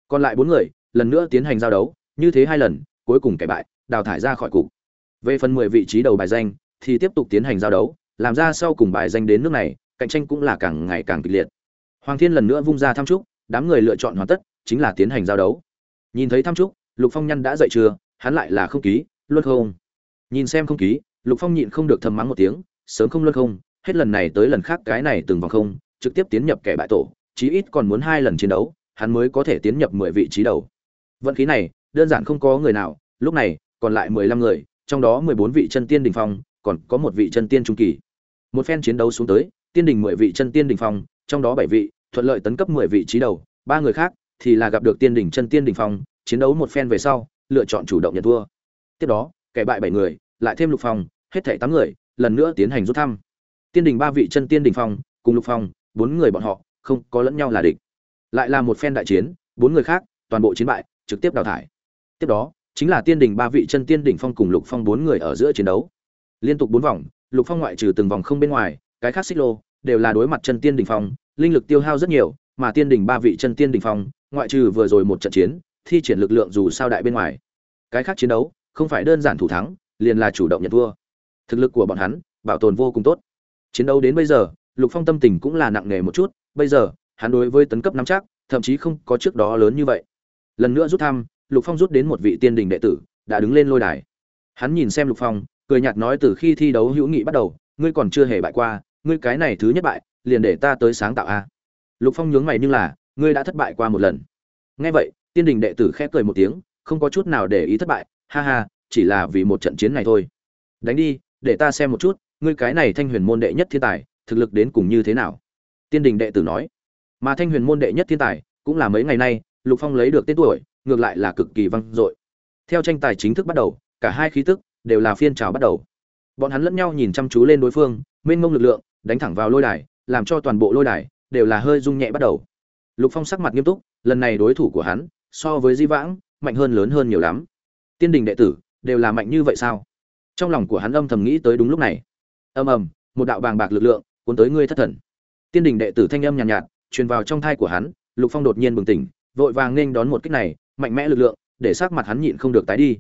S1: Còn lại bốn người, lần nữa tiến hành giao đấu, như thế hai lần, cuối cùng kẻ bại, đào thải ra khỏi cục. Về phần mười vị trí đầu bài danh, thì tiếp tục tiến hành giao đấu, làm ra sau cùng bài danh đến nước này, cạnh tranh cũng là càng ngày càng kịch liệt hoàng thiên lần nữa vung ra tham trúc, đám người lựa chọn hoàn tất, chính là tiến hành giao đấu. Nhìn thấy tham trúc, lục phong nhăn đã dậy chưa? Hắn lại là không ký luân không? Nhìn xem không ký, lục phong nhịn không được thầm mắng một tiếng, sớm không luân không, hết lần này tới lần khác cái này từng vòng không, trực tiếp tiến nhập kẻ bại tổ, chí ít còn muốn hai lần chiến đấu, hắn mới có thể tiến nhập mười vị trí đầu. Vận khí này, đơn giản không có người nào, lúc này, còn lại mười lăm người, trong đó mười bốn vị chân tiên đình phong, còn có một vị chân tiên trung kỳ. Một phen chiến đấu xuống tới, tiên đình mười vị chân tiên đình phong, trong đó bảy vị thuận lợi tấn cấp mười vị trí đầu, ba người khác thì là gặp được tiên đỉnh chân tiên đỉnh phong, chiến đấu một phen về sau, lựa chọn chủ động nhận thua. Tiếp đó, kẻ bại bảy người, lại thêm lục phong, hết thảy tám người, lần nữa tiến hành rút thăm. Tiên đỉnh ba vị chân tiên đỉnh phong, cùng lục phong, bốn người bọn họ, không có lẫn nhau là địch. Lại là một phen đại chiến, bốn người khác, toàn bộ chiến bại, trực tiếp đào thải. Tiếp đó, chính là tiên đỉnh ba vị chân tiên đỉnh phong cùng lục phong bốn người ở giữa chiến đấu. Liên tục bốn vòng, lục phong ngoại trừ từng vòng không bên ngoài, cái khác xích lô, đều là đối mặt chân tiên đỉnh phong linh lực tiêu hao rất nhiều, mà tiên đỉnh ba vị chân tiên đỉnh phong, ngoại trừ vừa rồi một trận chiến, thi triển lực lượng dù sao đại bên ngoài. Cái khác chiến đấu, không phải đơn giản thủ thắng, liền là chủ động nhận thua. Thực lực của bọn hắn, bảo tồn vô cùng tốt. Chiến đấu đến bây giờ, lục phong tâm tình cũng là nặng nề một chút, bây giờ, hắn đối với tấn cấp nắm chắc, thậm chí không có trước đó lớn như vậy. Lần nữa rút thăm, lục phong rút đến một vị tiên đình đệ tử, đã đứng lên lôi đài. Hắn nhìn xem lục phong, cười nhạt nói từ khi thi đấu hữu nghị bắt đầu, ngươi còn chưa hề bại qua, ngươi cái này thứ nhất bại liền để ta tới sáng tạo a. Lục phong nhướng mày nhưng là, ngươi đã thất bại qua một lần. Nghe vậy, tiên đình đệ tử khẽ cười một tiếng, không có chút nào để ý thất bại, ha ha, chỉ là vì một trận chiến này thôi. Đánh đi, để ta xem một chút, ngươi cái này thanh huyền môn đệ nhất thiên tài, thực lực đến cùng như thế nào? Tiên đình đệ tử nói. Mà thanh huyền môn đệ nhất thiên tài, cũng là mấy ngày nay, lục phong lấy được tên tuổi, ngược lại là cực kỳ vang dội. Theo tranh tài chính thức bắt đầu, cả hai khí tức đều là phiên trào bắt đầu. Bọn hắn lẫn nhau nhìn chăm chú lên đối phương, mênh mông lực lượng, đánh thẳng vào lôi đài làm cho toàn bộ lôi đài đều là hơi rung nhẹ bắt đầu. Lục phong sắc mặt nghiêm túc lần này đối thủ của hắn so với di vãng mạnh hơn lớn hơn nhiều lắm. Tiên đình đệ tử đều là mạnh như vậy sao? Trong lòng của hắn âm thầm nghĩ tới đúng lúc này. Ầm ầm một đạo bàng bạc lực lượng cuốn tới ngươi thất thần. Tiên đình đệ tử thanh âm nhàn nhạt, nhạt truyền vào trong thai của hắn lục phong đột nhiên bừng tỉnh vội vàng nên đón một kích này mạnh mẽ lực lượng để sắc mặt hắn nhịn không được tái đi.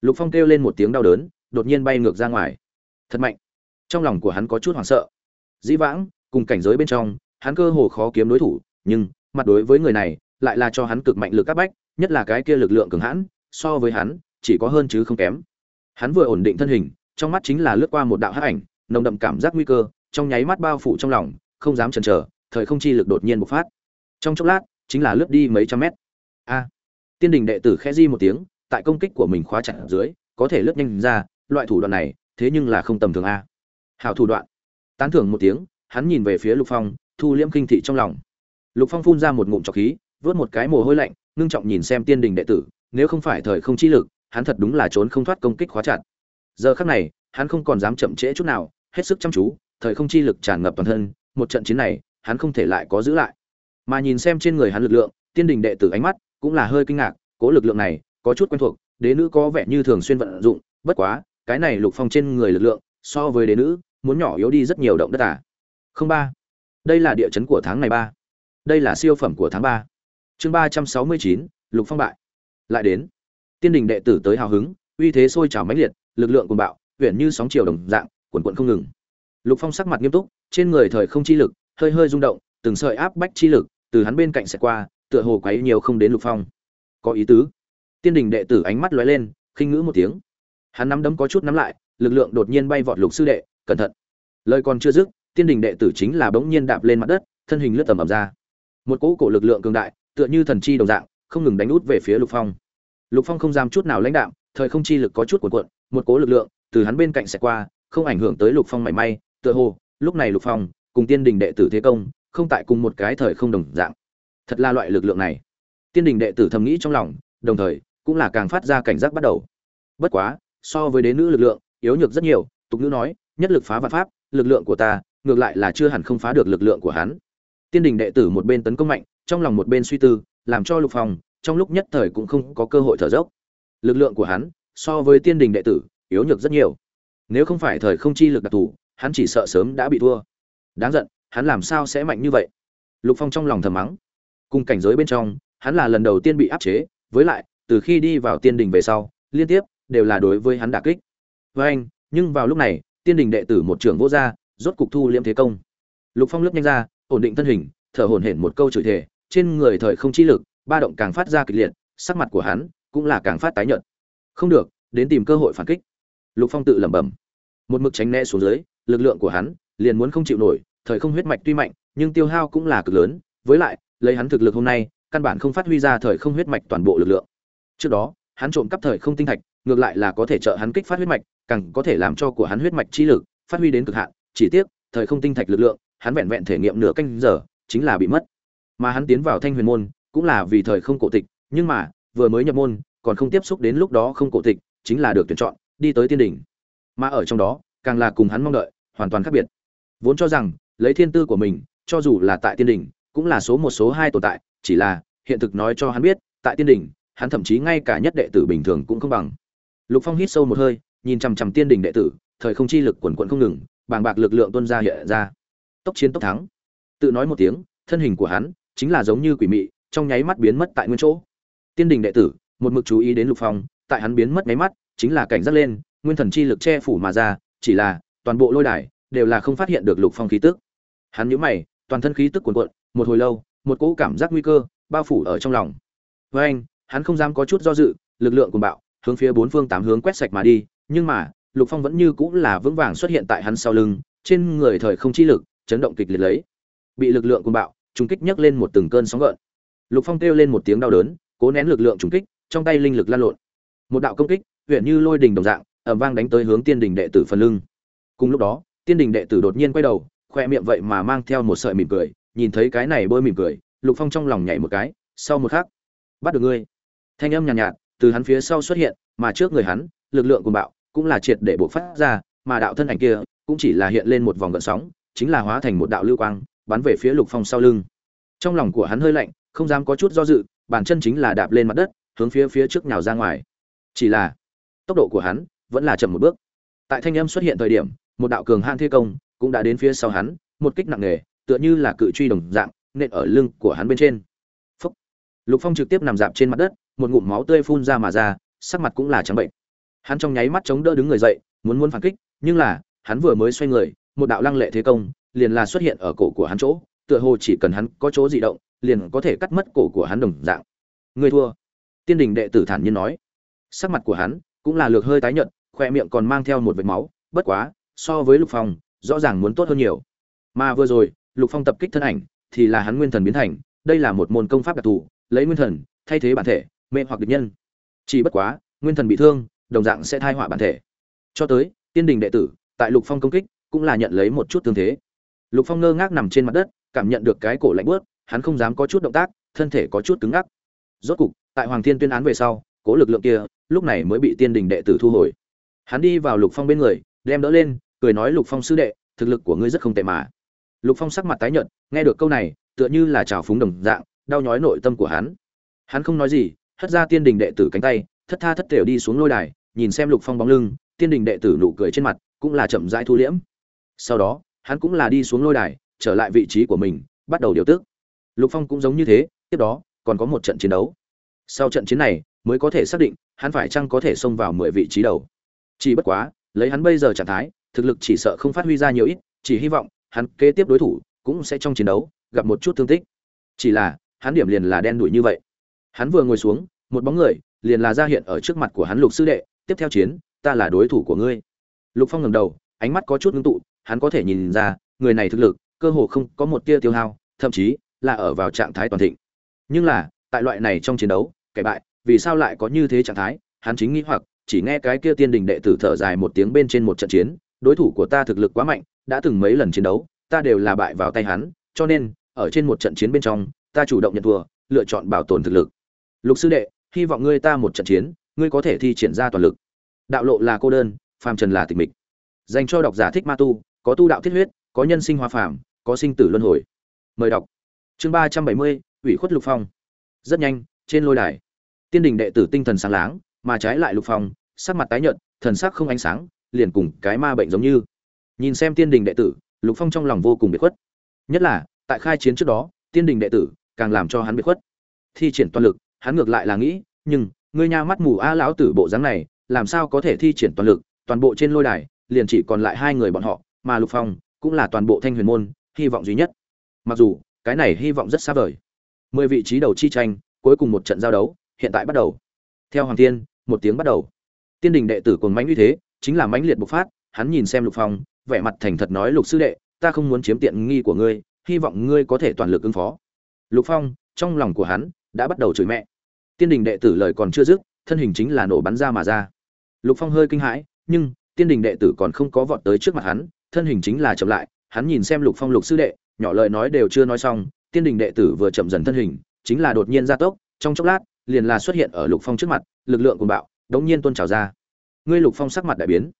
S1: Lục phong kêu lên một tiếng đau đớn đột nhiên bay ngược ra ngoài. Thật mạnh. Trong lòng của hắn có chút hoảng sợ. Dĩ vãng cùng cảnh giới bên trong, hắn cơ hồ khó kiếm đối thủ, nhưng mặt đối với người này lại là cho hắn cực mạnh lực các bách, nhất là cái kia lực lượng cường hãn, so với hắn, chỉ có hơn chứ không kém. Hắn vừa ổn định thân hình, trong mắt chính là lướt qua một đạo hắc ảnh, nồng đậm cảm giác nguy cơ, trong nháy mắt bao phủ trong lòng, không dám chần chờ, thời không chi lực đột nhiên bộc phát. Trong chốc lát, chính là lướt đi mấy trăm mét. A! Tiên đình đệ tử khẽ di một tiếng, tại công kích của mình khóa chặt ở dưới, có thể lướt nhanh ra, loại thủ đoạn này, thế nhưng là không tầm thường a. Hảo thủ đoạn. Tán thưởng một tiếng hắn nhìn về phía lục phong, thu liễm kinh thị trong lòng. Lục phong phun ra một ngụm trọc khí, vớt một cái mồ hôi lạnh, ngưng trọng nhìn xem tiên đình đệ tử, nếu không phải thời không chi lực, hắn thật đúng là trốn không thoát công kích khóa chặt. Giờ khắc này, hắn không còn dám chậm trễ chút nào, hết sức chăm chú, thời không chi lực tràn ngập toàn thân, một trận chiến này, hắn không thể lại có giữ lại. Mà nhìn xem trên người hắn lực lượng, tiên đình đệ tử ánh mắt cũng là hơi kinh ngạc, cố lực lượng này, có chút quen thuộc, đế nữ có vẻ như thường xuyên vận dụng, bất quá, cái này lục phong trên người lực lượng, so với đế nữ, muốn nhỏ yếu đi rất nhiều động đất à không ba. Đây là địa chấn của tháng này ba. Đây là siêu phẩm của tháng ba. Chương ba trăm sáu mươi chín, lục phong bại. Lại đến. Tiên đình đệ tử tới hào hứng, uy thế sôi trào mãnh liệt, lực lượng cuồng bạo huyện như sóng chiều đồng dạng, cuồn cuộn không ngừng. Lục phong sắc mặt nghiêm túc, trên người thời không chi lực, hơi hơi rung động, từng sợi áp bách chi lực từ hắn bên cạnh sẽ qua, tựa hồ quấy nhiều không đến lục phong. Có ý tứ. Tiên đình đệ tử ánh mắt lóe lên, khinh ngữ một tiếng. Hắn nắm đấm có chút nắm lại, lực lượng đột nhiên bay vọt lục sư đệ, cẩn thận. Lời còn chưa dứt tiên đình đệ tử chính là bỗng nhiên đạp lên mặt đất, thân hình lướt tầm ầm ra. Một cỗ cổ lực lượng cường đại, tựa như thần chi đồng dạng, không ngừng đánh út về phía lục phong. Lục phong không dám chút nào lãnh đạm, thời không chi lực có chút cuộn cuộn, một cỗ lực lượng từ hắn bên cạnh sẽ qua, không ảnh hưởng tới lục phong mảy may, tựa hồ, lúc này lục phong cùng tiên đình đệ tử thế công, không tại cùng một cái thời không đồng dạng. Thật là loại lực lượng này. Tiên đình đệ tử thầm nghĩ trong lòng, đồng thời, cũng là càng phát ra cảnh giác bắt đầu. Bất quá, so với đế nữ lực lượng, yếu nhược rất nhiều, tục nữ nói, nhất lực phá vạn pháp, lực lượng của ta ngược lại là chưa hẳn không phá được lực lượng của hắn. Tiên đình đệ tử một bên tấn công mạnh, trong lòng một bên suy tư, làm cho lục phong, trong lúc nhất thời cũng không có cơ hội thở dốc. Lực lượng của hắn, so với tiên đình đệ tử, yếu nhược rất nhiều. Nếu không phải thời không chi lực đặc thù, hắn chỉ sợ sớm đã bị thua. Đáng giận, hắn làm sao sẽ mạnh như vậy? Lục phong trong lòng thầm mắng. Cùng cảnh giới bên trong, hắn là lần đầu tiên bị áp chế, với lại, từ khi đi vào tiên đình về sau, liên tiếp, đều là đối với hắn đả kích. Với anh, nhưng vào lúc này, tiên đình đệ tử một trưởng vô gia rốt cục thu liễm thế công. Lục phong lướt nhanh ra, ổn định thân hình, thở hổn hển một câu chửi thề, trên người thời không chi lực, ba động càng phát ra kịch liệt, sắc mặt của hắn cũng là càng phát tái nhợt. Không được, đến tìm cơ hội phản kích. Lục phong tự lẩm bẩm. Một mực tránh né xuống dưới, lực lượng của hắn liền muốn không chịu nổi, thời không huyết mạch tuy mạnh, nhưng tiêu hao cũng là cực lớn, với lại, lấy hắn thực lực hôm nay, căn bản không phát huy ra thời không huyết mạch toàn bộ lực lượng. Trước đó, hắn trộm cắp thời không tinh thạch, ngược lại là có thể trợ hắn kích phát huyết mạch, càng có thể làm cho của hắn huyết mạch chi lực phát huy đến cực hạn chỉ tiếc, thời không tinh thạch lực lượng, hắn vẹn vẹn thể nghiệm nửa canh giờ, chính là bị mất. Mà hắn tiến vào thanh huyền môn, cũng là vì thời không cổ tịch, nhưng mà, vừa mới nhập môn, còn không tiếp xúc đến lúc đó không cổ tịch, chính là được tuyển chọn, đi tới tiên đỉnh. Mà ở trong đó, càng là cùng hắn mong đợi, hoàn toàn khác biệt. Vốn cho rằng, lấy thiên tư của mình, cho dù là tại tiên đỉnh, cũng là số một, số hai tồn tại, chỉ là, hiện thực nói cho hắn biết, tại tiên đỉnh, hắn thậm chí ngay cả nhất đệ tử bình thường cũng không bằng. Lục phong hít sâu một hơi, nhìn chằm chằm tiên đỉnh đệ tử, thời không chi lực quần quận không ngừng bàng bạc lực lượng tuôn ra hiện ra. Tốc chiến tốc thắng. Tự nói một tiếng, thân hình của hắn chính là giống như quỷ mị, trong nháy mắt biến mất tại nguyên chỗ. Tiên đình đệ tử, một mực chú ý đến lục phong, tại hắn biến mất nháy mắt, chính là cảnh giác lên, nguyên thần chi lực che phủ mà ra, chỉ là toàn bộ lôi đài đều là không phát hiện được lục phong khí tức. Hắn nhíu mày, toàn thân khí tức cuồn cuộn, một hồi lâu, một cỗ cảm giác nguy cơ bao phủ ở trong lòng. Với anh hắn không dám có chút do dự, lực lượng cuồng bạo, hướng phía bốn phương tám hướng quét sạch mà đi, nhưng mà lục phong vẫn như cũng là vững vàng xuất hiện tại hắn sau lưng trên người thời không chi lực chấn động kịch liệt lấy. Bị lực lượng cuồng bạo trùng kích nhấc lên một từng cơn sóng gợn. Lục phong kêu lên một tiếng đau đớn cố nén lực lượng trùng kích trong tay linh lực lan lộn. Một đạo công kích huyện như lôi đình đồng dạng ẩm vang đánh tới hướng tiên đình đệ tử phần lưng. Cùng lúc đó tiên đình đệ tử đột nhiên quay đầu khoe miệng vậy mà mang theo một sợi mỉm cười nhìn thấy cái này bôi mỉm cười lục phong trong lòng nhảy một cái sau một khắc bắt được ngươi. Thanh âm nhàn nhạt, nhạt từ hắn phía sau xuất hiện mà trước người hắn lực lượng cuồng bạo cũng là triệt để bộc phát ra, mà đạo thân ảnh kia cũng chỉ là hiện lên một vòng gợn sóng, chính là hóa thành một đạo lưu quang, bắn về phía lục phong sau lưng. Trong lòng của hắn hơi lạnh, không dám có chút do dự, bàn chân chính là đạp lên mặt đất, hướng phía phía trước nhào ra ngoài. Chỉ là, tốc độ của hắn vẫn là chậm một bước. Tại thanh âm xuất hiện thời điểm, một đạo cường han thi công cũng đã đến phía sau hắn, một kích nặng nề, tựa như là cự truy đồng dạng, nện ở lưng của hắn bên trên. Phúc. lục phong trực tiếp nằm dạp trên mặt đất, một ngụm máu tươi phun ra mà ra, sắc mặt cũng là trắng bệnh hắn trong nháy mắt chống đỡ đứng người dậy, muốn muốn phản kích, nhưng là, hắn vừa mới xoay người, một đạo lăng lệ thế công, liền là xuất hiện ở cổ của hắn chỗ, tựa hồ chỉ cần hắn có chỗ dị động, liền có thể cắt mất cổ của hắn đồng dạng. Người thua. Tiên đình đệ tử thản nhiên nói. Sắc mặt của hắn cũng là lược hơi tái nhợt, khoe miệng còn mang theo một vệt máu, bất quá, so với lục phong, rõ ràng muốn tốt hơn nhiều. Mà vừa rồi, lục phong tập kích thân ảnh, thì là hắn nguyên thần biến thành, đây là một môn công pháp đặc thù, lấy nguyên thần, thay thế bản thể, mê hoặc địch nhân. Chỉ bất quá, nguyên thần bị thương đồng dạng sẽ thai họa bản thể. Cho tới, tiên đình đệ tử, tại lục phong công kích, cũng là nhận lấy một chút tương thế. Lục phong ngơ ngác nằm trên mặt đất, cảm nhận được cái cổ lạnh bớt hắn không dám có chút động tác, thân thể có chút cứng ngắc. Rốt cục, tại hoàng thiên tuyên án về sau, cố lực lượng kia, lúc này mới bị tiên đình đệ tử thu hồi. Hắn đi vào lục phong bên người, đem đỡ lên, cười nói, lục phong sư đệ, thực lực của ngươi rất không tệ mà. Lục phong sắc mặt tái nhợt, nghe được câu này, tựa như là trào phúng đồng dạng, đau nhói nội tâm của hắn. Hắn không nói gì, hất ra tiên đình đệ tử cánh tay, thất tha thất thểu đi xuống lôi đài nhìn xem lục phong bóng lưng, tiên đình đệ tử nụ cười trên mặt cũng là chậm rãi thu liễm. Sau đó, hắn cũng là đi xuống lôi đài, trở lại vị trí của mình, bắt đầu điều tức. Lục phong cũng giống như thế, tiếp đó, còn có một trận chiến đấu. Sau trận chiến này, mới có thể xác định, hắn phải chăng có thể xông vào mười vị trí đầu. Chỉ bất quá, lấy hắn bây giờ trạng thái, thực lực chỉ sợ không phát huy ra nhiều ít, chỉ hy vọng, hắn kế tiếp đối thủ cũng sẽ trong chiến đấu, gặp một chút thương tích. Chỉ là, hắn điểm liền là đen đuổi như vậy. Hắn vừa ngồi xuống, một bóng người liền là ra hiện ở trước mặt của hắn lục sư đệ tiếp theo chiến, ta là đối thủ của ngươi. Lục phong ngẩng đầu, ánh mắt có chút ngưng tụ, hắn có thể nhìn ra, người này thực lực, cơ hồ không có một tia tiêu hao, thậm chí là ở vào trạng thái toàn thịnh. Nhưng là, tại loại này trong chiến đấu, kẻ bại, vì sao lại có như thế trạng thái, hắn chính nghĩ hoặc, chỉ nghe cái kia tiên đình đệ tử thở dài một tiếng bên trên một trận chiến, đối thủ của ta thực lực quá mạnh, đã từng mấy lần chiến đấu, ta đều là bại vào tay hắn, cho nên, ở trên một trận chiến bên trong, ta chủ động nhận thua, lựa chọn bảo tồn thực lực. Lục sư đệ, hy vọng ngươi ta một trận chiến ngươi có thể thi triển ra toàn lực. Đạo lộ là cô đơn, phàm trần là tịch mịch. Dành cho độc giả thích ma tu, có tu đạo thiết huyết, có nhân sinh hoa phàm, có sinh tử luân hồi. Mời đọc. Chương ba trăm bảy mươi, ủy khuất lục phong. Rất nhanh, trên lôi đài, tiên đình đệ tử tinh thần sáng láng, mà trái lại lục phong, sắc mặt tái nhợt, thần sắc không ánh sáng, liền cùng cái ma bệnh giống như. Nhìn xem tiên đình đệ tử, lục phong trong lòng vô cùng biệt khuất. Nhất là, tại khai chiến trước đó, tiên đình đệ tử càng làm cho hắn biệt khuất. Thi triển toàn lực, hắn ngược lại là nghĩ, nhưng ngươi nha mắt mù a lão tử bộ dáng này làm sao có thể thi triển toàn lực toàn bộ trên lôi đài liền chỉ còn lại hai người bọn họ mà lục phong cũng là toàn bộ thanh huyền môn hy vọng duy nhất. Mặc dù cái này hy vọng rất xa vời. Mười vị trí đầu chi tranh cuối cùng một trận giao đấu hiện tại bắt đầu. Theo hoàng thiên, một tiếng bắt đầu. Tiên đình đệ tử cồn mãnh như thế chính là mãnh liệt bộc phát hắn nhìn xem lục phong vẻ mặt thành thật nói lục sư đệ ta không muốn chiếm tiện nghi của ngươi hy vọng ngươi có thể toàn lực ứng phó. Lục phong trong lòng của hắn đã bắt đầu chửi mẹ tiên đình đệ tử lời còn chưa dứt, thân hình chính là nổ bắn ra mà ra. Lục phong hơi kinh hãi, nhưng tiên đình đệ tử còn không có vọt tới trước mặt hắn, thân hình chính là chậm lại, hắn nhìn xem lục phong lục sư đệ, nhỏ lời nói đều chưa nói xong, tiên đình đệ tử vừa chậm dần thân hình, chính là đột nhiên gia tốc, trong chốc lát, liền là xuất hiện ở lục phong trước mặt, lực lượng cùng bạo, đống nhiên tuôn trào ra. Ngươi lục phong sắc mặt đại biến.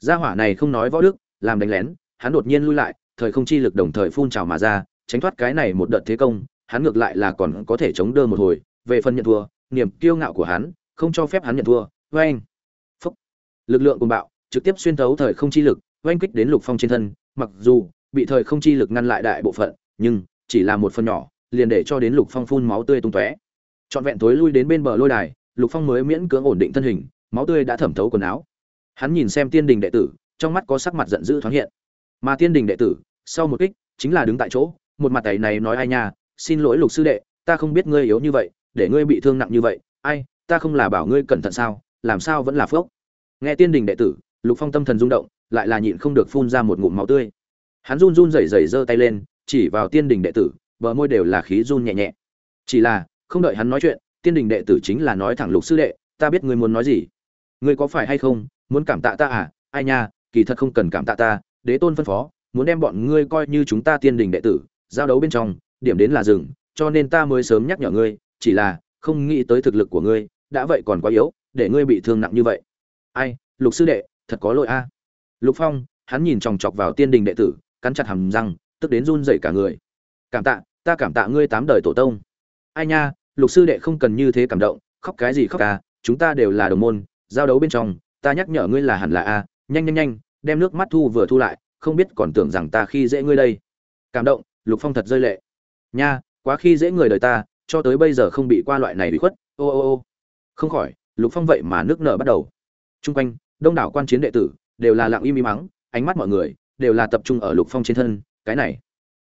S1: Gia hỏa này không nói võ đức, làm đánh lén, hắn đột nhiên lui lại, thời không chi lực đồng thời phun trào mà ra, tránh thoát cái này một đợt thế công, hắn ngược lại là còn có thể chống đỡ một hồi, về phần nhận thua niềm kiêu ngạo của hắn, không cho phép hắn nhận thua. Vê anh phúc. Lực lượng cuồng bạo, trực tiếp xuyên thấu thời không chi lực, oanh kích đến lục phong trên thân. Mặc dù, bị thời không chi lực ngăn lại đại bộ phận, nhưng, chỉ là một phần nhỏ, liền để cho đến lục phong phun máu tươi tung tóe. Trọn vẹn tối lui đến bên bờ lôi đài, lục phong mới miễn cưỡng ổn định thân hình, máu tươi đã thẩm thấu quần áo. Hắn nhìn xem tiên đình đệ tử, trong mắt có sắc mặt giận dữ thoáng hiện. Mà tiên đình đệ tử, sau một kích, chính là đứng tại chỗ. Một mặt tẩy này nói, ai nha, xin lỗi lục sư đệ, ta không biết ngươi yếu như vậy để ngươi bị thương nặng như vậy, ai, ta không là bảo ngươi cẩn thận sao, làm sao vẫn là phước nghe tiên đình đệ tử, lục phong tâm thần rung động, lại là nhịn không được phun ra một ngụm máu tươi. Hắn run run rẩy rẩy giơ tay lên, chỉ vào tiên đình đệ tử, bờ môi đều là khí run nhẹ nhẹ. Chỉ là, không đợi hắn nói chuyện, tiên đình đệ tử chính là nói thẳng lục sư đệ, ta biết ngươi muốn nói gì. Ngươi có phải hay không, muốn cảm tạ ta à? Ai nha, kỳ thật không cần cảm tạ ta, đế tôn phân phó, muốn đem bọn ngươi coi như chúng ta tiên đình đệ tử, giao đấu bên trong, điểm đến là rừng cho nên ta mới sớm nhắc nhở ngươi chỉ là, không nghĩ tới thực lực của ngươi, đã vậy còn quá yếu, để ngươi bị thương nặng như vậy. Ai, lục sư đệ, thật có lỗi a. Lục phong, hắn nhìn chòng chọc vào tiên đình đệ tử, cắn chặt hàm răng, tức đến run rẩy cả người. Cảm tạ, ta cảm tạ ngươi tám đời tổ tông. Ai nha, lục sư đệ không cần như thế cảm động, khóc cái gì khóc à chúng ta đều là đồng môn, giao đấu bên trong, ta nhắc nhở ngươi là hẳn là a, nhanh nhanh nhanh, đem nước mắt thu vừa thu lại, không biết còn tưởng rằng ta khi dễ ngươi đây. Cảm động, lục phong thật rơi lệ. Nha, quá khi dễ người đời ta cho tới bây giờ không bị qua loại này bị khuất, ô ô ô. Không khỏi, lục phong vậy mà nước nở bắt đầu. Chung quanh, đông đảo quan chiến đệ tử đều là lặng im im mắng, ánh mắt mọi người đều là tập trung ở lục phong trên thân, cái này.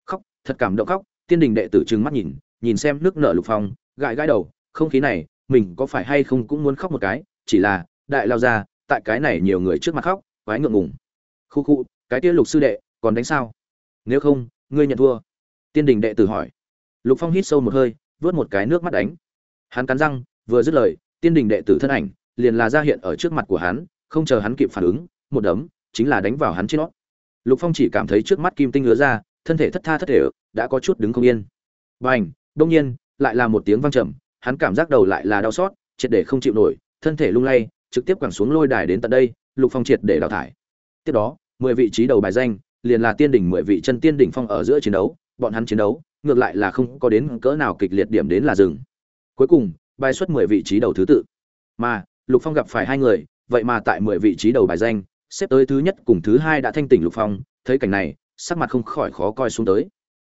S1: Khóc, thật cảm động khóc, tiên đình đệ tử trừng mắt nhìn nhìn xem nước nở lục phong, gãi gãi đầu, không khí này, mình có phải hay không cũng muốn khóc một cái, chỉ là, đại lao ra, tại cái này nhiều người trước mặt khóc, quái ngượng ngùng. Khu khu, cái kia lục sư đệ, còn đánh sao? Nếu không, ngươi nhận thua. Tiên đình đệ tử hỏi. Lục phong hít sâu một hơi vớt một cái nước mắt đánh. Hắn cắn răng, vừa dứt lời, tiên đình đệ tử thân ảnh liền là ra hiện ở trước mặt của hắn, không chờ hắn kịp phản ứng, một đấm chính là đánh vào hắn trên nó. Lục phong chỉ cảm thấy trước mắt kim tinh ngứa ra, thân thể thất tha thất thể, đã có chút đứng không yên. Bành! Đông nhiên, lại là một tiếng vang trầm, hắn cảm giác đầu lại là đau xót, triệt để không chịu nổi, thân thể lung lay, trực tiếp quẳng xuống lôi đài đến tận đây, lục phong triệt để đào thải. Tiếp đó, mười vị trí đầu bài danh, liền là tiên đỉnh mười vị chân tiên đỉnh phong ở giữa chiến đấu, bọn hắn chiến đấu ngược lại là không có đến cỡ nào kịch liệt điểm đến là dừng. Cuối cùng, bài xuất mười vị trí đầu thứ tự. Mà, lục phong gặp phải hai người, vậy mà tại mười vị trí đầu bài danh, xếp tới thứ nhất cùng thứ hai đã thanh tỉnh lục phong, thấy cảnh này, sắc mặt không khỏi khó coi xuống tới.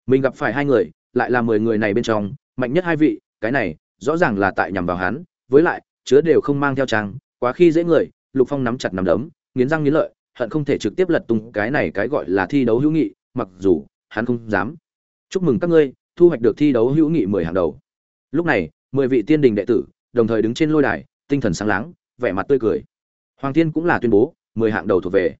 S1: Mình gặp phải hai người, lại là mười người này bên trong, mạnh nhất hai vị, cái này, rõ ràng là tại nhằm vào hắn, với lại, chứa đều không mang theo trang, quá khi dễ người, lục phong nắm chặt nắm đấm, nghiến răng nghiến lợi, hận không thể trực tiếp lật tung cái này cái gọi là thi đấu hữu nghị, mặc dù, hắn không dám chúc mừng các ngươi, thu hoạch được thi đấu hữu nghị mười hàng đầu. Lúc này, mười vị tiên đình đệ tử, đồng thời đứng trên lôi đài, tinh thần sáng láng, vẻ mặt tươi cười. Hoàng thiên cũng là tuyên bố, mười hạng đầu thuộc về.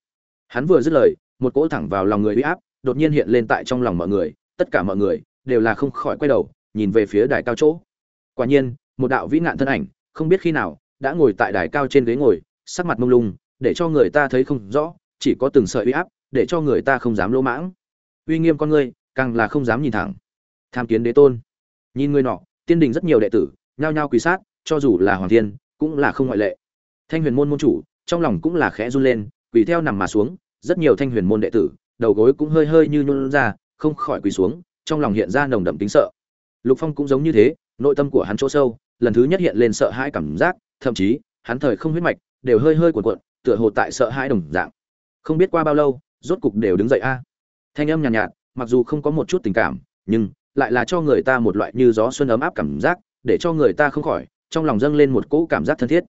S1: Hắn vừa dứt lời, một cỗ thẳng vào lòng người uy áp, đột nhiên hiện lên tại trong lòng mọi người, tất cả mọi người đều là không khỏi quay đầu, nhìn về phía đài cao chỗ. Quả nhiên, một đạo vĩ nạn thân ảnh, không biết khi nào, đã ngồi tại đài cao trên ghế ngồi, sắc mặt mông lung, để cho người ta thấy không rõ, chỉ có từng sợi uy áp, để cho người ta không dám lỗ mãng. Uy nghiêm con ngươi càng là không dám nhìn thẳng. Tham kiến đế tôn. Nhìn người nọ tiên đình rất nhiều đệ tử nhao nhao quỳ sát cho dù là hoàng thiên cũng là không ngoại lệ. Thanh huyền môn môn chủ trong lòng cũng là khẽ run lên quỳ theo nằm mà xuống rất nhiều thanh huyền môn đệ tử đầu gối cũng hơi hơi như nhún ra không khỏi quỳ xuống trong lòng hiện ra nồng đậm tính sợ. Lục phong cũng giống như thế nội tâm của hắn chỗ sâu lần thứ nhất hiện lên sợ hãi cảm giác thậm chí hắn thời không huyết mạch đều hơi hơi cuộn cuộn tựa hồ tại sợ hãi đồng dạng. Không biết qua bao lâu rốt cục đều đứng dậy a. Thanh âm nhàn nhạt, nhạt mặc dù không có một chút tình cảm, nhưng lại là cho người ta một loại như gió xuân ấm áp cảm giác, để cho người ta không khỏi, trong lòng dâng lên một cỗ cảm giác thân thiết.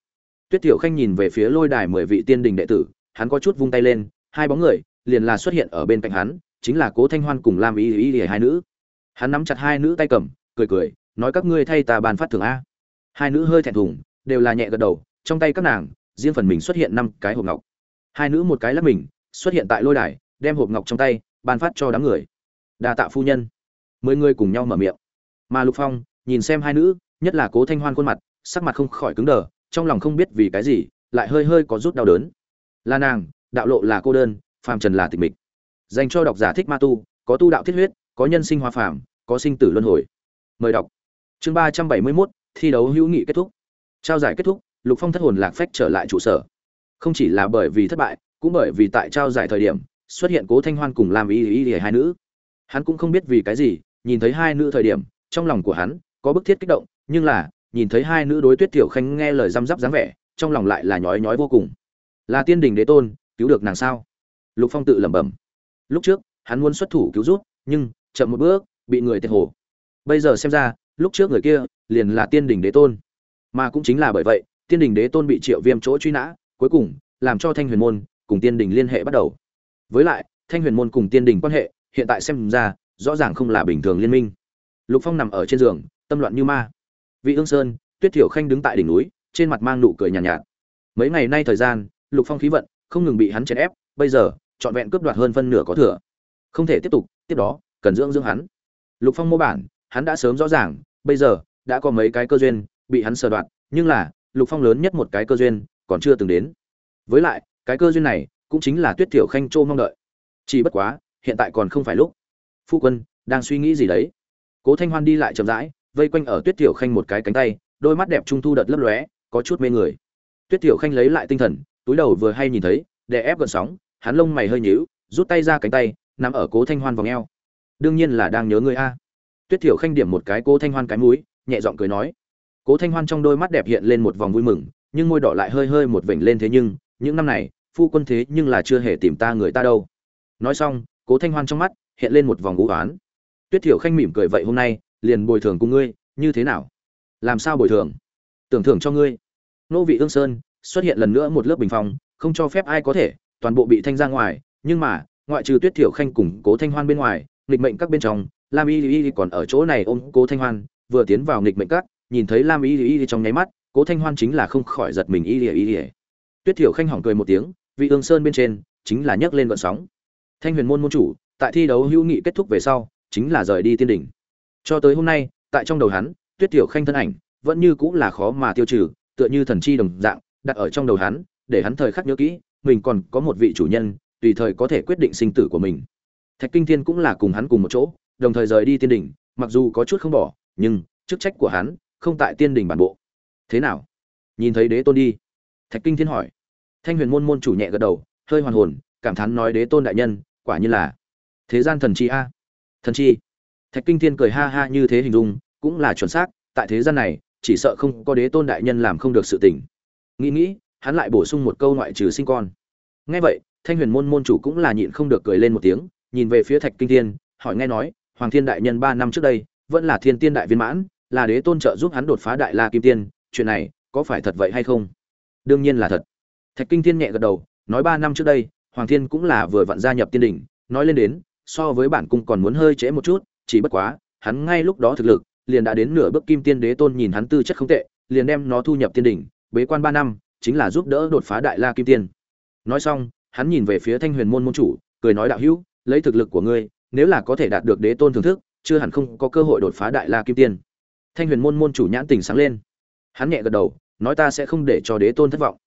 S1: Tuyết tiểu khanh nhìn về phía lôi đài mười vị tiên đình đệ tử, hắn có chút vung tay lên, hai bóng người liền là xuất hiện ở bên cạnh hắn, chính là cố thanh hoan cùng lam y y y hai nữ. Hắn nắm chặt hai nữ tay cầm, cười cười, nói các ngươi thay ta bàn phát thưởng a. Hai nữ hơi thẹn thùng, đều là nhẹ gật đầu, trong tay các nàng, riêng phần mình xuất hiện năm cái hộp ngọc. Hai nữ một cái lắp mình, xuất hiện tại lôi đài, đem hộp ngọc trong tay, ban phát cho đám người đa tạ phu nhân. Mười người cùng nhau mở miệng. Mà lục phong, nhìn xem hai nữ, nhất là cố thanh hoan khuôn mặt, sắc mặt không khỏi cứng đờ, trong lòng không biết vì cái gì, lại hơi hơi có rút đau đớn. Là nàng, đạo lộ là cô đơn, phàm trần là tịch mịch. Dành cho độc giả thích ma tu, có tu đạo thiết huyết, có nhân sinh hoa phàm, có sinh tử luân hồi. Mời đọc. Chương ba trăm bảy mươi mốt, thi đấu hữu nghị kết thúc. Trao giải kết thúc, lục phong thất hồn lạc phách trở lại trụ sở. Không chỉ là bởi vì thất bại, cũng bởi vì tại trao giải thời điểm, xuất hiện cố thanh hoan cùng làm ý ý ý hai nữ hắn cũng không biết vì cái gì, nhìn thấy hai nữ thời điểm, trong lòng của hắn có bức thiết kích động, nhưng là, nhìn thấy hai nữ đối tuyết tiểu khanh nghe lời răm rắp dáng vẻ, trong lòng lại là nhói nhói vô cùng. Là tiên đình đế tôn, cứu được nàng sao? Lục phong tự lẩm bẩm. Lúc trước, hắn muốn xuất thủ cứu rút nhưng chậm một bước, bị người tiệt hồ. Bây giờ xem ra, lúc trước người kia liền là tiên đình đế tôn. Mà cũng chính là bởi vậy, tiên đình đế tôn bị triệu viêm chỗ truy nã, cuối cùng làm cho thanh huyền môn cùng tiên đình liên hệ bắt đầu. Với lại, thanh huyền môn cùng tiên đình quan hệ hiện tại xem ra rõ ràng không là bình thường liên minh. Lục phong nằm ở trên giường tâm loạn như ma. Vị ương sơn tuyết thiểu khanh đứng tại đỉnh núi trên mặt mang nụ cười nhàn nhạt, nhạt. Mấy ngày nay thời gian lục phong khí vận không ngừng bị hắn chèn ép bây giờ trọn vẹn cướp đoạt hơn phân nửa có thừa. Không thể tiếp tục tiếp đó cần dưỡng dưỡng hắn. Lục phong mô bản hắn đã sớm rõ ràng bây giờ đã có mấy cái cơ duyên bị hắn sờ đoạt nhưng là lục phong lớn nhất một cái cơ duyên còn chưa từng đến. Với lại cái cơ duyên này cũng chính là tuyết thiểu khanh châu mong đợi. Chỉ bất quá hiện tại còn không phải lúc. Phu quân, đang suy nghĩ gì đấy? Cố thanh hoan đi lại chậm rãi, vây quanh ở tuyết tiểu khanh một cái cánh tay, đôi mắt đẹp trung thu đợt lấp lóe, có chút mê người. Tuyết tiểu khanh lấy lại tinh thần, túi đầu vừa hay nhìn thấy, đè ép gần sóng, hắn lông mày hơi nhíu, rút tay ra cánh tay nằm ở cố thanh hoan vòng eo. Đương nhiên là đang nhớ người a. Tuyết tiểu khanh điểm một cái cố thanh hoan cái mũi, nhẹ giọng cười nói. Cố thanh hoan trong đôi mắt đẹp hiện lên một vòng vui mừng, nhưng môi đỏ lại hơi hơi một vểnh lên thế nhưng, những năm này, phu quân thế nhưng là chưa hề tìm ta người ta đâu. Nói xong cố thanh hoan trong mắt hiện lên một vòng ngũ oán. Tuyết thiểu khanh mỉm cười vậy hôm nay, liền bồi thường cùng ngươi, như thế nào? Làm sao bồi thường? Tưởng thưởng cho ngươi. Nô vị ương sơn xuất hiện lần nữa một lớp bình phong, không cho phép ai có thể, toàn bộ bị thanh ra ngoài, nhưng mà, ngoại trừ tuyết thiểu khanh cùng cố thanh hoan bên ngoài, nghịch mệnh các bên trong, lam y y còn ở chỗ này ôm cố thanh hoan, vừa tiến vào nghịch mệnh các, nhìn thấy lam y y trong nháy mắt, cố thanh hoan chính là không khỏi giật mình y y y tuyết thiểu khanh hỏng cười một tiếng, vị ương sơn bên trên chính là nhấc lên vận sóng thanh huyền môn môn chủ, tại thi đấu hữu nghị kết thúc về sau, chính là rời đi tiên đỉnh. Cho tới hôm nay, tại trong đầu hắn, tuyết tiểu khanh thân ảnh vẫn như cũng là khó mà tiêu trừ, tựa như thần chi đồng dạng, đặt ở trong đầu hắn, để hắn thời khắc nhớ kỹ, mình còn có một vị chủ nhân, tùy thời có thể quyết định sinh tử của mình. Thạch kinh thiên cũng là cùng hắn cùng một chỗ, đồng thời rời đi tiên đỉnh, mặc dù có chút không bỏ, nhưng chức trách của hắn không tại tiên đỉnh bản bộ. Thế nào? Nhìn thấy đế tôn đi. Thạch kinh thiên hỏi. Thanh huyền môn môn chủ nhẹ gật đầu, hơi hoàn hồn cảm thán nói đế tôn đại nhân, quả như là thế gian thần chi a. Thần chi. Thạch kinh thiên cười ha ha như thế hình dung, cũng là chuẩn xác, tại thế gian này, chỉ sợ không có đế tôn đại nhân làm không được sự tình. Nghĩ nghĩ, hắn lại bổ sung một câu ngoại trừ sinh con. Nghe vậy, thanh huyền môn môn chủ cũng là nhịn không được cười lên một tiếng, nhìn về phía thạch kinh thiên, hỏi nghe nói, hoàng thiên đại nhân ba năm trước đây, vẫn là thiên tiên đại viên mãn, là đế tôn trợ giúp hắn đột phá đại la kim tiên, chuyện này có phải thật vậy hay không? Đương nhiên là thật. Thạch kinh thiên nhẹ gật đầu, nói ba năm trước đây hoàng thiên cũng là vừa vặn gia nhập tiên đỉnh, nói lên đến, so với bản cung còn muốn hơi trễ một chút, chỉ bất quá, hắn ngay lúc đó thực lực, liền đã đến nửa bước kim tiên đế tôn nhìn hắn tư chất không tệ, liền đem nó thu nhập tiên đỉnh, bế quan ba năm, chính là giúp đỡ đột phá đại la kim tiên. Nói xong, hắn nhìn về phía thanh huyền môn môn chủ, cười nói đạo hữu, lấy thực lực của ngươi, nếu là có thể đạt được đế tôn thưởng thức, chưa hẳn không có cơ hội đột phá đại la kim tiên. Thanh huyền môn môn chủ nhãn tình sáng lên. Hắn nhẹ gật đầu, nói ta sẽ không để cho đế tôn thất vọng.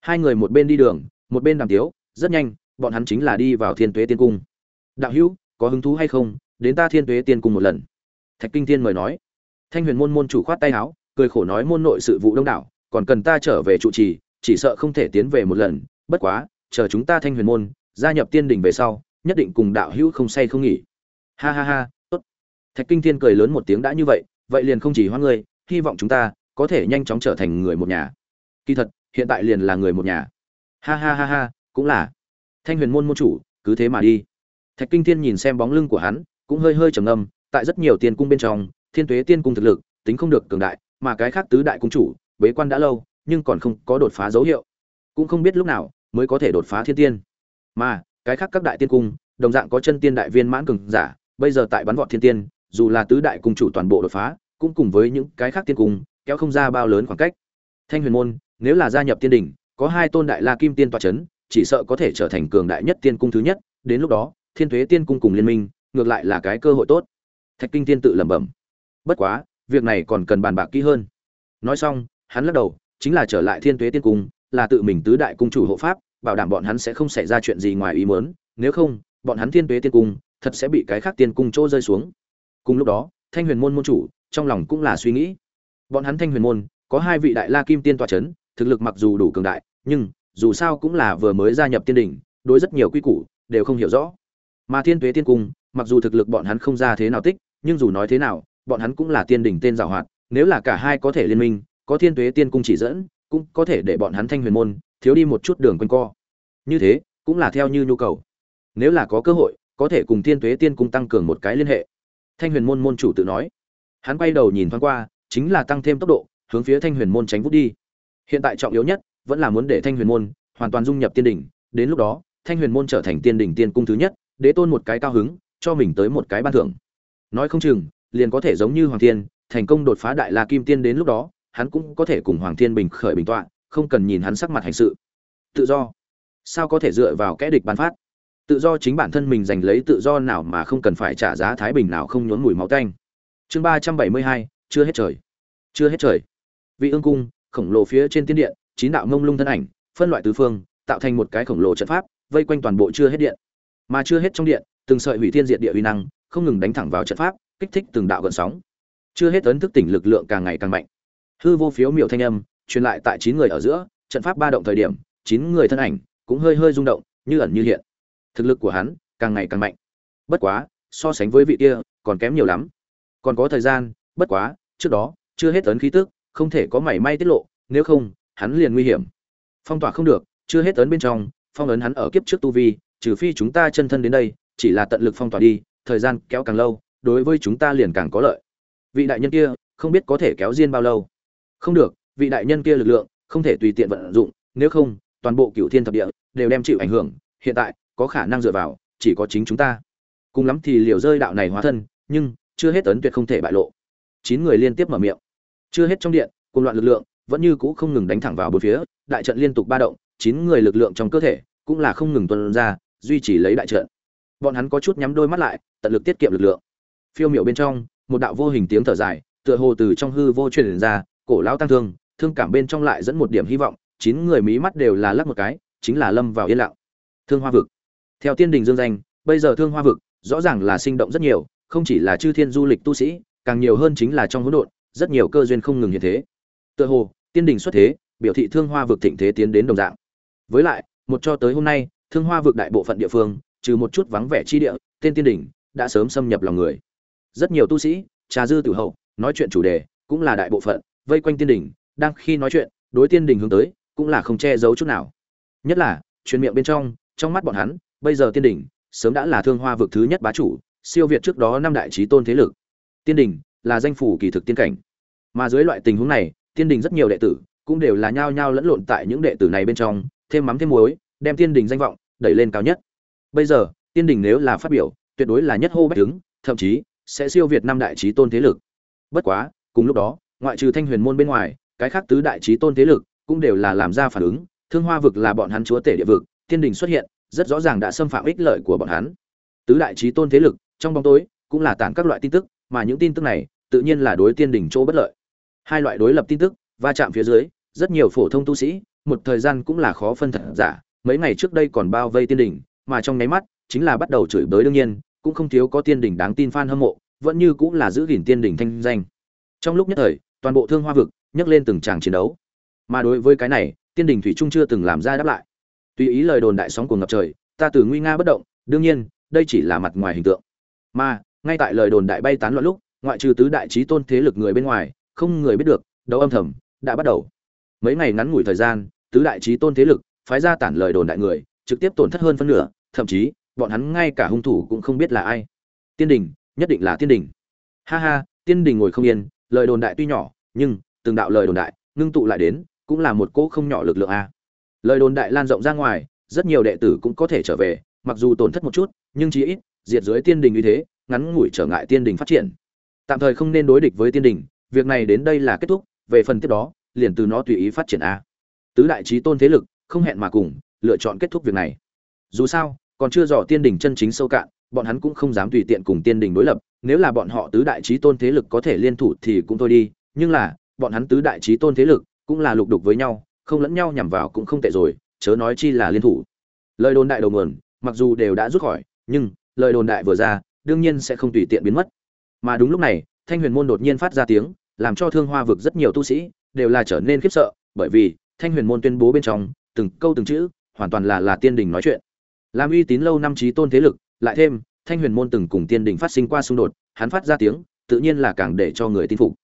S1: Hai người một bên đi đường, một bên đàm tiếu rất nhanh, bọn hắn chính là đi vào thiên tuế tiên cung. Đạo hữu, có hứng thú hay không? Đến ta thiên tuế tiên cung một lần. Thạch kinh thiên mời nói. Thanh huyền môn môn chủ khoát tay áo, cười khổ nói môn nội sự vụ đông đảo, còn cần ta trở về trụ trì, chỉ sợ không thể tiến về một lần. Bất quá, chờ chúng ta thanh huyền môn gia nhập tiên đỉnh về sau, nhất định cùng đạo hữu không say không nghỉ. Ha ha ha, tốt. Thạch kinh thiên cười lớn một tiếng đã như vậy vậy liền không chỉ hoa ngươi, hy vọng chúng ta có thể nhanh chóng trở thành người một nhà. Kỳ thật, hiện tại liền là người một nhà. Ha ha ha ha cũng là. Thanh huyền môn môn chủ, cứ thế mà đi. Thạch kinh thiên nhìn xem bóng lưng của hắn, cũng hơi hơi trầm ngâm, tại rất nhiều tiên cung bên trong, thiên tuế tiên cung thực lực, tính không được cường đại, mà cái khác tứ đại cung chủ, bế quan đã lâu, nhưng còn không có đột phá dấu hiệu. Cũng không biết lúc nào, mới có thể đột phá thiên tiên. Mà, cái khác các đại tiên cung, đồng dạng có chân tiên đại viên mãn cường giả, bây giờ tại bắn vọt thiên tiên, dù là tứ đại cung chủ toàn bộ đột phá, cũng cùng với những cái khác tiên cung, kéo không ra bao lớn khoảng cách. Thanh huyền môn, nếu là gia nhập tiên đỉnh, có hai tôn đại la kim tiên tọa chấn chỉ sợ có thể trở thành cường đại nhất tiên cung thứ nhất, đến lúc đó, thiên thuế tiên cung cùng liên minh, ngược lại là cái cơ hội tốt. Thạch kinh tiên tự lẩm bẩm. Bất quá, việc này còn cần bàn bạc kỹ hơn. Nói xong, hắn lắc đầu, chính là trở lại thiên thuế tiên cung, là tự mình tứ đại cung chủ hộ pháp, bảo đảm bọn hắn sẽ không xảy ra chuyện gì ngoài ý muốn, nếu không, bọn hắn thiên thuế tiên cung, thật sẽ bị cái khác tiên cung chỗ rơi xuống. Cùng lúc đó, thanh huyền môn môn chủ, trong lòng cũng là suy nghĩ. Bọn hắn thanh huyền môn, có hai vị đại la kim tiên tọa c h ấ n thực lực mặc dù đủ cường đại, nhưng dù sao cũng là vừa mới gia nhập tiên đình đối rất nhiều quy củ đều không hiểu rõ. Mà thiên tuế tiên cung, mặc dù thực lực bọn hắn không ra thế nào tích, nhưng dù nói thế nào, bọn hắn cũng là tiên đỉnh tên giảo hoạt, nếu là cả hai có thể liên minh, có thiên tuế tiên cung chỉ dẫn, cũng có thể để bọn hắn thanh huyền môn, thiếu đi một chút đường quanh co. Như thế, cũng là theo như nhu cầu. Nếu là có cơ hội, có thể cùng thiên tuế tiên cung tăng cường một cái liên hệ. Thanh huyền môn môn chủ tự nói. Hắn quay đầu nhìn thoáng qua, chính là tăng thêm tốc độ, hướng phía thanh huyền môn tránh vút đi. Hiện tại trọng yếu nhất vẫn là muốn để thanh huyền môn hoàn toàn dung nhập tiên đỉnh. Đến lúc đó, thanh huyền môn trở thành tiên đỉnh tiên cung thứ nhất, đế tôn một cái cao hứng, cho mình tới một cái ban thưởng. Nói không chừng, liền có thể giống như hoàng thiên, thành công đột phá đại la kim tiên đến lúc đó, hắn cũng có thể cùng hoàng thiên bình khởi bình tọa, không cần nhìn hắn sắc mặt hành sự. Tự do. Sao có thể dựa vào kẽ địch ban phát? Tự do chính bản thân mình giành lấy tự do nào mà không cần phải trả giá thái bình nào không nhốn mùi máu tanh. Chương ba trăm bảy mươi hai, chưa hết trời. Chưa hết trời. Vị ương cung, khổng lồ phía trên tiên điện chín đạo ngông lung thân ảnh, phân loại tứ phương, tạo thành một cái khổng lồ trận pháp, vây quanh toàn bộ chưa hết điện. Mà chưa hết trong điện, từng sợi hủy thiên diệt địa uy năng, không ngừng đánh thẳng vào trận pháp, kích thích từng đạo gợn sóng. Chưa hết ấn thức tỉnh lực lượng càng ngày càng mạnh. Hư vô phiếu miểu thanh âm, truyền lại tại chín người ở giữa, trận pháp ba động thời điểm, chín người thân ảnh cũng hơi hơi rung động, như ẩn như hiện. Thực lực của hắn càng ngày càng mạnh. Bất quá, so sánh với vị kia, còn kém nhiều lắm. Còn có thời gian, bất quá, trước đó, chưa hết ấn khí tức, không thể có mảy may tiết lộ, nếu không hắn liền nguy hiểm. Phong tỏa không được, chưa hết ấn bên trong, phong ấn hắn ở kiếp trước tu vi, trừ phi chúng ta chân thân đến đây, chỉ là tận lực phong tỏa đi, thời gian kéo càng lâu, đối với chúng ta liền càng có lợi. Vị đại nhân kia, không biết có thể kéo riêng bao lâu. Không được, vị đại nhân kia lực lượng, không thể tùy tiện vận dụng, nếu không, toàn bộ cựu thiên thập địa, đều đem chịu ảnh hưởng, hiện tại, có khả năng dựa vào, chỉ có chính chúng ta. Cùng lắm thì liều rơi đạo này hóa thân, nhưng, chưa hết ấn tuyệt không thể bại lộ. Chín người liên tiếp mở miệng. Chưa hết trong điện, cùng loạn lực lượng vẫn như cũ không ngừng đánh thẳng vào bốn phía, đại trận liên tục ba động, chín người lực lượng trong cơ thể cũng là không ngừng tuôn ra, duy trì lấy đại trận. Bọn hắn có chút nhắm đôi mắt lại, tận lực tiết kiệm lực lượng. Phiêu miệu bên trong, một đạo vô hình tiếng thở dài, tựa hồ từ trong hư vô truyền ra, cổ lão tăng thương thương cảm bên trong lại dẫn một điểm hy vọng, chín người mí mắt đều là lắc một cái, chính là lâm vào yên lặng. Thương hoa vực. Theo tiên đình dương danh, bây giờ thương hoa vực rõ ràng là sinh động rất nhiều, không chỉ là chư thiên du lịch tu sĩ, càng nhiều hơn chính là trong hỗn độn, rất nhiều cơ duyên không ngừng hiện thế. Tựa hồ tiên đình xuất thế, biểu thị thương hoa vực thịnh thế tiến đến đồng dạng. Với lại, một cho tới hôm nay, thương hoa vực đại bộ phận địa phương, trừ một chút vắng vẻ chi địa, tên tiên đình đã sớm xâm nhập lòng người. Rất nhiều tu sĩ, trà dư tử hậu, nói chuyện chủ đề cũng là đại bộ phận, vây quanh tiên đình đang khi nói chuyện, đối tiên đình hướng tới cũng là không che giấu chút nào. Nhất là, truyền miệng bên trong trong mắt bọn hắn, bây giờ tiên đỉnh sớm đã là thương hoa vực thứ nhất bá chủ, siêu việt trước đó năm đại trí tôn thế lực. Tiên đỉnh là danh phủ kỳ thực tiên cảnh. Mà dưới loại tình huống này tiên đình rất nhiều đệ tử cũng đều là nhao nhao lẫn lộn tại những đệ tử này bên trong, thêm mắm thêm muối, đem tiên Đình danh vọng đẩy lên cao nhất. Bây giờ tiên Đình nếu là phát biểu, tuyệt đối là nhất hô bách đứng, thậm chí sẽ siêu việt năm đại trí tôn thế lực. Bất quá, cùng lúc đó, ngoại trừ thanh huyền môn bên ngoài, cái khác tứ đại trí tôn thế lực cũng đều là làm ra phản ứng. Thương hoa vực là bọn hắn chúa tể địa vực tiên đình xuất hiện, rất rõ ràng đã xâm phạm ích lợi của bọn hắn. Tứ đại trí tôn thế lực, trong bóng tối, cũng là tản các loại tin tức, mà những tin tức này, tự nhiên là đối tiên đình chỗ bất lợi hai loại đối lập tin tức, va chạm phía dưới, rất nhiều phổ thông tu sĩ, một thời gian cũng là khó phân thật giả, mấy ngày trước đây còn bao vây tiên đỉnh, mà trong nháy mắt, chính là bắt đầu chửi bới đương nhiên, cũng không thiếu có tiên đỉnh đáng tin fan hâm mộ, vẫn như cũng là giữ gìn tiên đỉnh thanh danh. Trong lúc nhất thời, toàn bộ thương hoa vực, nhấc lên từng tràng chiến đấu. Mà đối với cái này, tiên đỉnh thủy trung chưa từng làm ra đáp lại. Tùy ý lời đồn đại sóng của ngập trời, ta từ nguy nga bất động, đương nhiên, đây chỉ là mặt ngoài hình tượng. Mà, ngay tại lời đồn đại bay tán loạn lúc, ngoại trừ tứ đại trí tôn thế lực người bên ngoài không người biết được đấu âm thầm đã bắt đầu. Mấy ngày ngắn ngủi thời gian, tứ đại trí tôn thế lực phái ra tản lời đồn đại người, trực tiếp tổn thất hơn phân nửa, thậm chí, bọn hắn ngay cả hung thủ cũng không biết là ai. Tiên đình, nhất định là tiên đình. Ha ha, tiên đình ngồi không yên, lời đồn đại tuy nhỏ, nhưng, từng đạo lời đồn đại, ngưng tụ lại đến, cũng là một cỗ không nhỏ lực lượng a. Lời đồn đại lan rộng ra ngoài, rất nhiều đệ tử cũng có thể trở về, mặc dù tổn thất một chút, nhưng chí ít, diệt dưới tiên đình như thế, ngắn ngủi trở ngại tiên đình phát triển. Tạm thời không nên đối địch với tiên đình việc này đến đây là kết thúc, về phần tiếp đó, liền từ nó tùy ý phát triển a. Tứ đại trí tôn thế lực, không hẹn mà cùng, lựa chọn kết thúc việc này. Dù sao, còn chưa dò tiên đình chân chính sâu cạn, bọn hắn cũng không dám tùy tiện cùng tiên đình đối lập, nếu là bọn họ tứ đại trí tôn thế lực có thể liên thủ thì cũng thôi đi, nhưng là, bọn hắn tứ đại trí tôn thế lực cũng là lục đục với nhau, không lẫn nhau nhằm vào cũng không tệ rồi, chớ nói chi là liên thủ. Lời đồn đại đầu nguồn, mặc dù đều đã rút khỏi, nhưng, lời đồn đại vừa ra, đương nhiên sẽ không tùy tiện biến mất. Mà đúng lúc này, thanh huyền môn đột nhiên phát ra tiếng làm cho thương hoa vực rất nhiều tu sĩ đều là trở nên khiếp sợ, bởi vì thanh huyền môn tuyên bố bên trong, từng câu từng chữ, hoàn toàn là là tiên đình nói chuyện. Làm uy tín lâu năm trí tôn thế lực, lại thêm, thanh huyền môn từng cùng tiên đình phát sinh qua xung đột, hắn phát ra tiếng, tự nhiên là càng để cho người tin phục.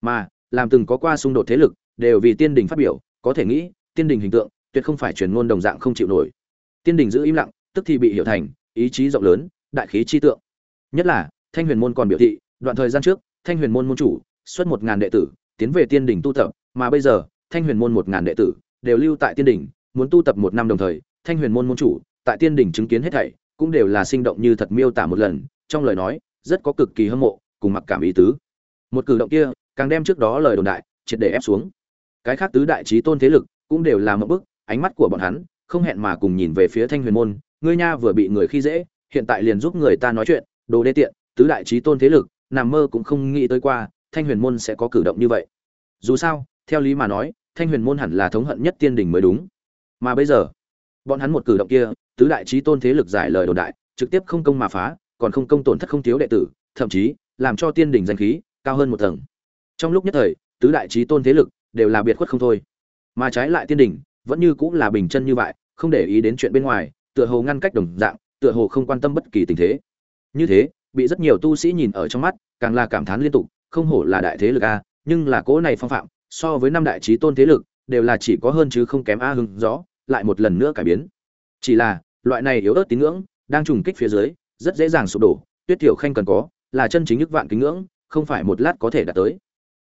S1: Mà, làm từng có qua xung đột thế lực, đều vì tiên đình phát biểu, có thể nghĩ, tiên đình hình tượng, tuyệt không phải truyền ngôn đồng dạng không chịu nổi. Tiên đình giữ im lặng, tức thì bị hiểu thành, ý chí rộng lớn, đại khí chi tượng. Nhất là, thanh huyền môn còn biểu thị, đoạn thời gian trước, thanh huyền môn môn chủ xuất một ngàn đệ tử tiến về tiên Đỉnh tu tập mà bây giờ thanh huyền môn một ngàn đệ tử đều lưu tại tiên Đỉnh, muốn tu tập một năm đồng thời thanh huyền môn môn chủ tại tiên Đỉnh chứng kiến hết thảy cũng đều là sinh động như thật miêu tả một lần trong lời nói rất có cực kỳ hâm mộ cùng mặc cảm ý tứ. Một cử động kia càng đem trước đó lời đồn đại triệt để ép xuống. Cái khác tứ đại trí tôn thế lực cũng đều là một bức ánh mắt của bọn hắn không hẹn mà cùng nhìn về phía thanh huyền môn ngươi nha vừa bị người khi dễ hiện tại liền giúp người ta nói chuyện đồ đê tiện tứ đại trí tôn thế lực nằm mơ cũng không nghĩ tới qua thanh huyền môn sẽ có cử động như vậy. Dù sao, theo lý mà nói, thanh huyền môn hẳn là thống hận nhất tiên đình mới đúng. Mà bây giờ, bọn hắn một cử động kia, tứ đại trí tôn thế lực giải lời đồn đại, trực tiếp không công mà phá, còn không công tổn thất không thiếu đệ tử, thậm chí, làm cho tiên đình danh khí cao hơn một tầng. Trong lúc nhất thời, tứ đại trí tôn thế lực đều là biệt khuất không thôi. Mà trái lại tiên đình vẫn như cũng là bình chân như vậy, không để ý đến chuyện bên ngoài, tựa hồ ngăn cách đồng dạng, tựa hồ không quan tâm bất kỳ tình thế. Như thế, bị rất nhiều tu sĩ nhìn ở trong mắt, càng là cảm thán liên tục không hổ là đại thế lực a, nhưng là cỗ này phong phạm, so với năm đại trí tôn thế lực, đều là chỉ có hơn chứ không kém a hưng, rõ, lại một lần nữa cải biến. Chỉ là, loại này yếu ớt tín ngưỡng, đang trùng kích phía dưới, rất dễ dàng sụp đổ, tuyết tiểu khanh cần có, là chân chính nhức vạn kính ngưỡng, không phải một lát có thể đạt tới.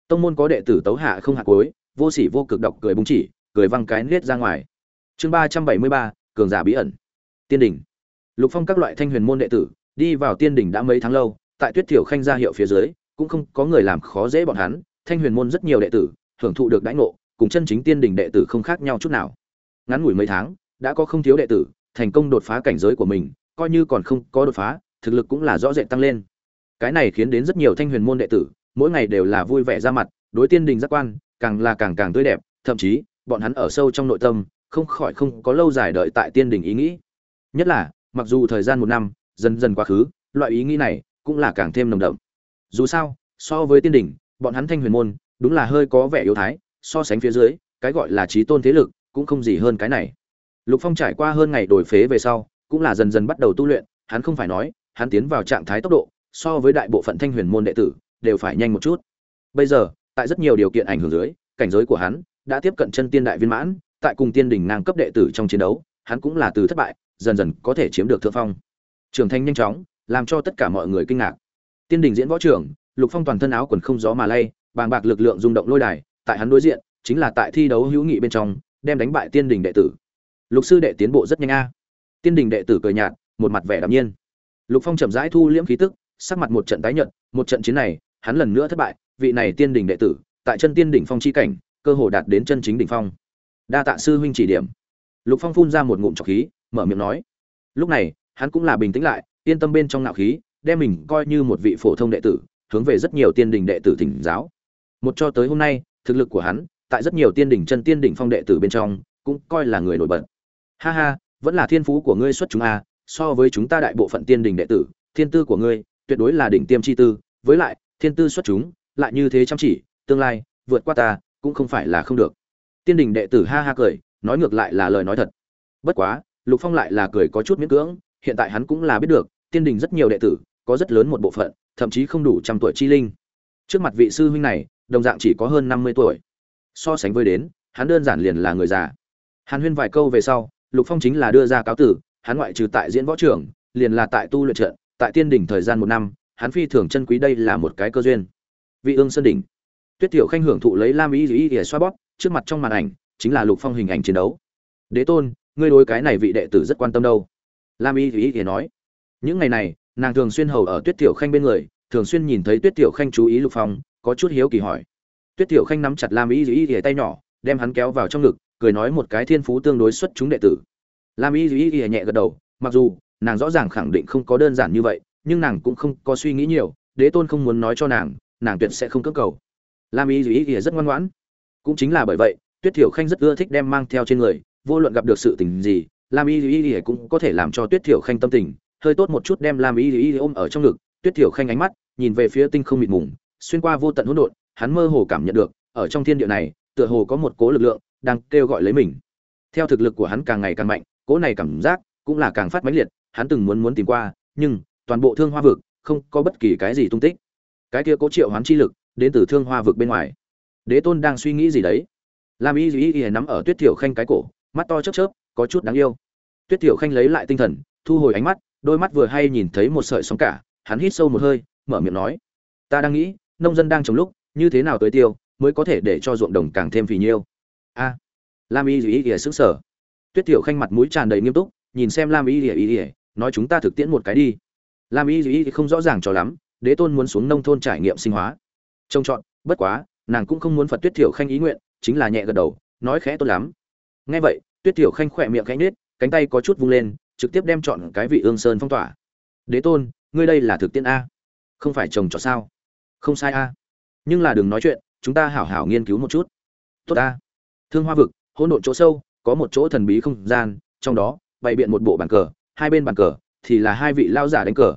S1: Tông môn có đệ tử tấu hạ không hạ cuối, vô sỉ vô cực độc cười búng chỉ, cười văng cái nết ra ngoài. Chương ba trăm bảy mươi ba, cường giả bí ẩn. Tiên đỉnh. Lục phong các loại thanh huyền môn đệ tử, đi vào tiên đỉnh đã mấy tháng lâu, tại tuyết tiểu khanh ra hiệu phía dưới cũng không có người làm khó dễ bọn hắn, thanh huyền môn rất nhiều đệ tử, hưởng thụ được đãi ngộ, cùng chân chính tiên đỉnh đệ tử không khác nhau chút nào. Ngắn ngủi mấy tháng, đã có không thiếu đệ tử, thành công đột phá cảnh giới của mình, coi như còn không có đột phá, thực lực cũng là rõ rệt tăng lên. Cái này khiến đến rất nhiều thanh huyền môn đệ tử, mỗi ngày đều là vui vẻ ra mặt, đối tiên đình giác quan, càng là càng càng tươi đẹp, thậm chí, bọn hắn ở sâu trong nội tâm, không khỏi không có lâu dài đợi tại tiên đình ý nghĩ. Nhất là, mặc dù thời gian một năm, dần dần quá khứ, loại ý nghĩ này cũng là càng thêm nồng đậm dù sao, so với tiên đình bọn hắn thanh huyền môn, đúng là hơi có vẻ yếu thái, so sánh phía dưới, cái gọi là trí tôn thế lực, cũng không gì hơn cái này. Lục phong trải qua hơn ngày đổi phế về sau, cũng là dần dần bắt đầu tu luyện, hắn không phải nói, hắn tiến vào trạng thái tốc độ, so với đại bộ phận thanh huyền môn đệ tử, đều phải nhanh một chút. Bây giờ, tại rất nhiều điều kiện ảnh hưởng dưới, cảnh giới của hắn đã tiếp cận chân tiên đại viên mãn, tại cùng tiên đỉnh ngang cấp đệ tử trong chiến đấu, hắn cũng là từ thất bại, dần dần có thể chiếm được thượng phong. Trưởng thành nhanh chóng, làm cho tất cả mọi người kinh ngạc tiên đình diễn võ trưởng, lục phong toàn thân áo quần không gió mà lay, bàng bạc lực lượng rung động lôi đài, tại hắn đối diện, chính là tại thi đấu hữu nghị bên trong, đem đánh bại tiên đình đệ tử. Lục sư đệ tiến bộ rất nhanh a. Tiên đình đệ tử cười nhạt, một mặt vẻ đạm nhiên. Lục phong chậm rãi thu liễm khí tức, sắc mặt một trận tái nhận một trận chiến này, hắn lần nữa thất bại, vị này tiên đình đệ tử, tại chân tiên đỉnh phong chi cảnh, cơ hồ đạt đến chân chính đỉnh phong. Đa tạ sư huynh chỉ điểm. Lục phong phun ra một ngụm trọc khí, mở miệng nói. Lúc này, hắn cũng là bình tĩnh lại, yên tâm bên trong ngạo khí đem mình coi như một vị phổ thông đệ tử, hướng về rất nhiều tiên đình đệ tử thỉnh giáo. Một cho tới hôm nay, thực lực của hắn, tại rất nhiều tiên đỉnh chân tiên đỉnh phong đệ tử bên trong, cũng coi là người nổi bật. Ha ha, vẫn là thiên phú của ngươi xuất chúng a, so với chúng ta đại bộ phận tiên đỉnh đệ tử, thiên tư của ngươi, tuyệt đối là đỉnh tiêm chi tư, với lại, thiên tư xuất chúng, lại như thế chăm chỉ, tương lai, vượt qua ta, cũng không phải là không được. Tiên đỉnh đệ tử ha ha cười, nói ngược lại là lời nói thật. Bất quá, lục phong lại là cười có chút miễn cưỡng, hiện tại hắn cũng là biết được, tiên đỉnh rất nhiều đệ tử có rất lớn một bộ phận, thậm chí không đủ trăm tuổi chi linh. Trước mặt vị sư huynh này, đồng dạng chỉ có hơn năm mươi tuổi. So sánh với đến, hắn đơn giản liền là người già. Hàn huyên vài câu về sau, lục phong chính là đưa ra cáo tử, hắn ngoại trừ tại diễn võ trưởng liền là tại tu luyện trận, tại tiên đỉnh thời gian một năm, hắn phi thường chân quý đây là một cái cơ duyên. Vị ương sơn đỉnh. Tuyết tiểu khanh hưởng thụ lấy lam ý ý ỉa xoa bóp, trước mặt trong màn ảnh, chính là lục phong hình ảnh chiến đấu. Đế tôn, ngươi đối cái này vị đệ tử rất quan tâm đâu. Lam ý ý ỉa nói. Những ngày này nàng thường xuyên hầu ở tuyết tiểu khanh bên người, thường xuyên nhìn thấy tuyết tiểu khanh chú ý lục phong, có chút hiếu kỳ hỏi. Tuyết tiểu khanh nắm chặt lam y dĩ ỉa tay nhỏ, đem hắn kéo vào trong ngực, cười nói một cái thiên phú tương đối xuất chúng đệ tử. Lam y dĩ ỉa nhẹ gật đầu, mặc dù, nàng rõ ràng khẳng định không có đơn giản như vậy, nhưng nàng cũng không có suy nghĩ nhiều, đế tôn không muốn nói cho nàng nàng tuyệt sẽ không cưỡng cầu. Lam y dĩ ỉa rất ngoan ngoãn. Cũng chính là bởi vậy, tuyết thiểu khanh rất ưa thích đem mang theo trên người, vô luận gặp được sự tình gì, lam y dĩ ỉa cũng có thể làm cho tuyết thiểu khanh tâm tình hơi tốt một chút đem lam y y ôm ở trong ngực, tuyết thiểu khanh ánh mắt nhìn về phía tinh không mịt mùng, xuyên qua vô tận hỗn độn, hắn mơ hồ cảm nhận được, ở trong thiên địa này, tựa hồ có một cố lực lượng đang kêu gọi lấy mình. Theo thực lực của hắn càng ngày càng mạnh cố này cảm giác cũng là càng phát mãnh liệt, hắn từng muốn muốn tìm qua, nhưng toàn bộ thương hoa vực không có bất kỳ cái gì tung tích. Cái kia cố triệu hoán chi lực đến từ thương hoa vực bên ngoài. Đế tôn đang suy nghĩ gì đấy? Lam y duy y nắm ở tuyết thiểu khanh cái cổ, mắt to chớp chớp, có chút đáng yêu. Tuyết thiểu khanh lấy lại tinh thần, thu hồi ánh mắt đôi mắt vừa hay nhìn thấy một sợi sóng cả hắn hít sâu một hơi mở miệng nói ta đang nghĩ nông dân đang trồng lúc như thế nào tới tiêu mới có thể để cho ruộng đồng càng thêm phì nhiêu? A lam y duy ỉa sững sờ. Tuyết Tiểu khanh mặt mũi tràn đầy nghiêm túc nhìn xem lam y duy ỉa, nói chúng ta thực tiễn một cái đi. Lam y duy không rõ ràng cho lắm đế tôn muốn xuống nông thôn trải nghiệm sinh hóa. Trông chọn bất quá nàng cũng không muốn phật tuyết Tiểu khanh ý nguyện chính là nhẹ gật đầu nói khẽ tốt lắm. Nghe vậy tuyết Tiểu khanh khỏe miệng khẽ nết cánh tay có chút vung lên trực tiếp đem chọn cái vị ương sơn phong tỏa. Đế tôn, ngươi đây là thực tiễn a. Không phải trồng trọt sao? Không sai a. Nhưng là đừng nói chuyện, chúng ta hảo hảo nghiên cứu một chút. Tốt a. Thương hoa vực, hỗn độn chỗ sâu, có một chỗ thần bí không gian, trong đó, bày biện một bộ bàn cờ, hai bên bàn cờ, thì là hai vị lao giả đánh cờ.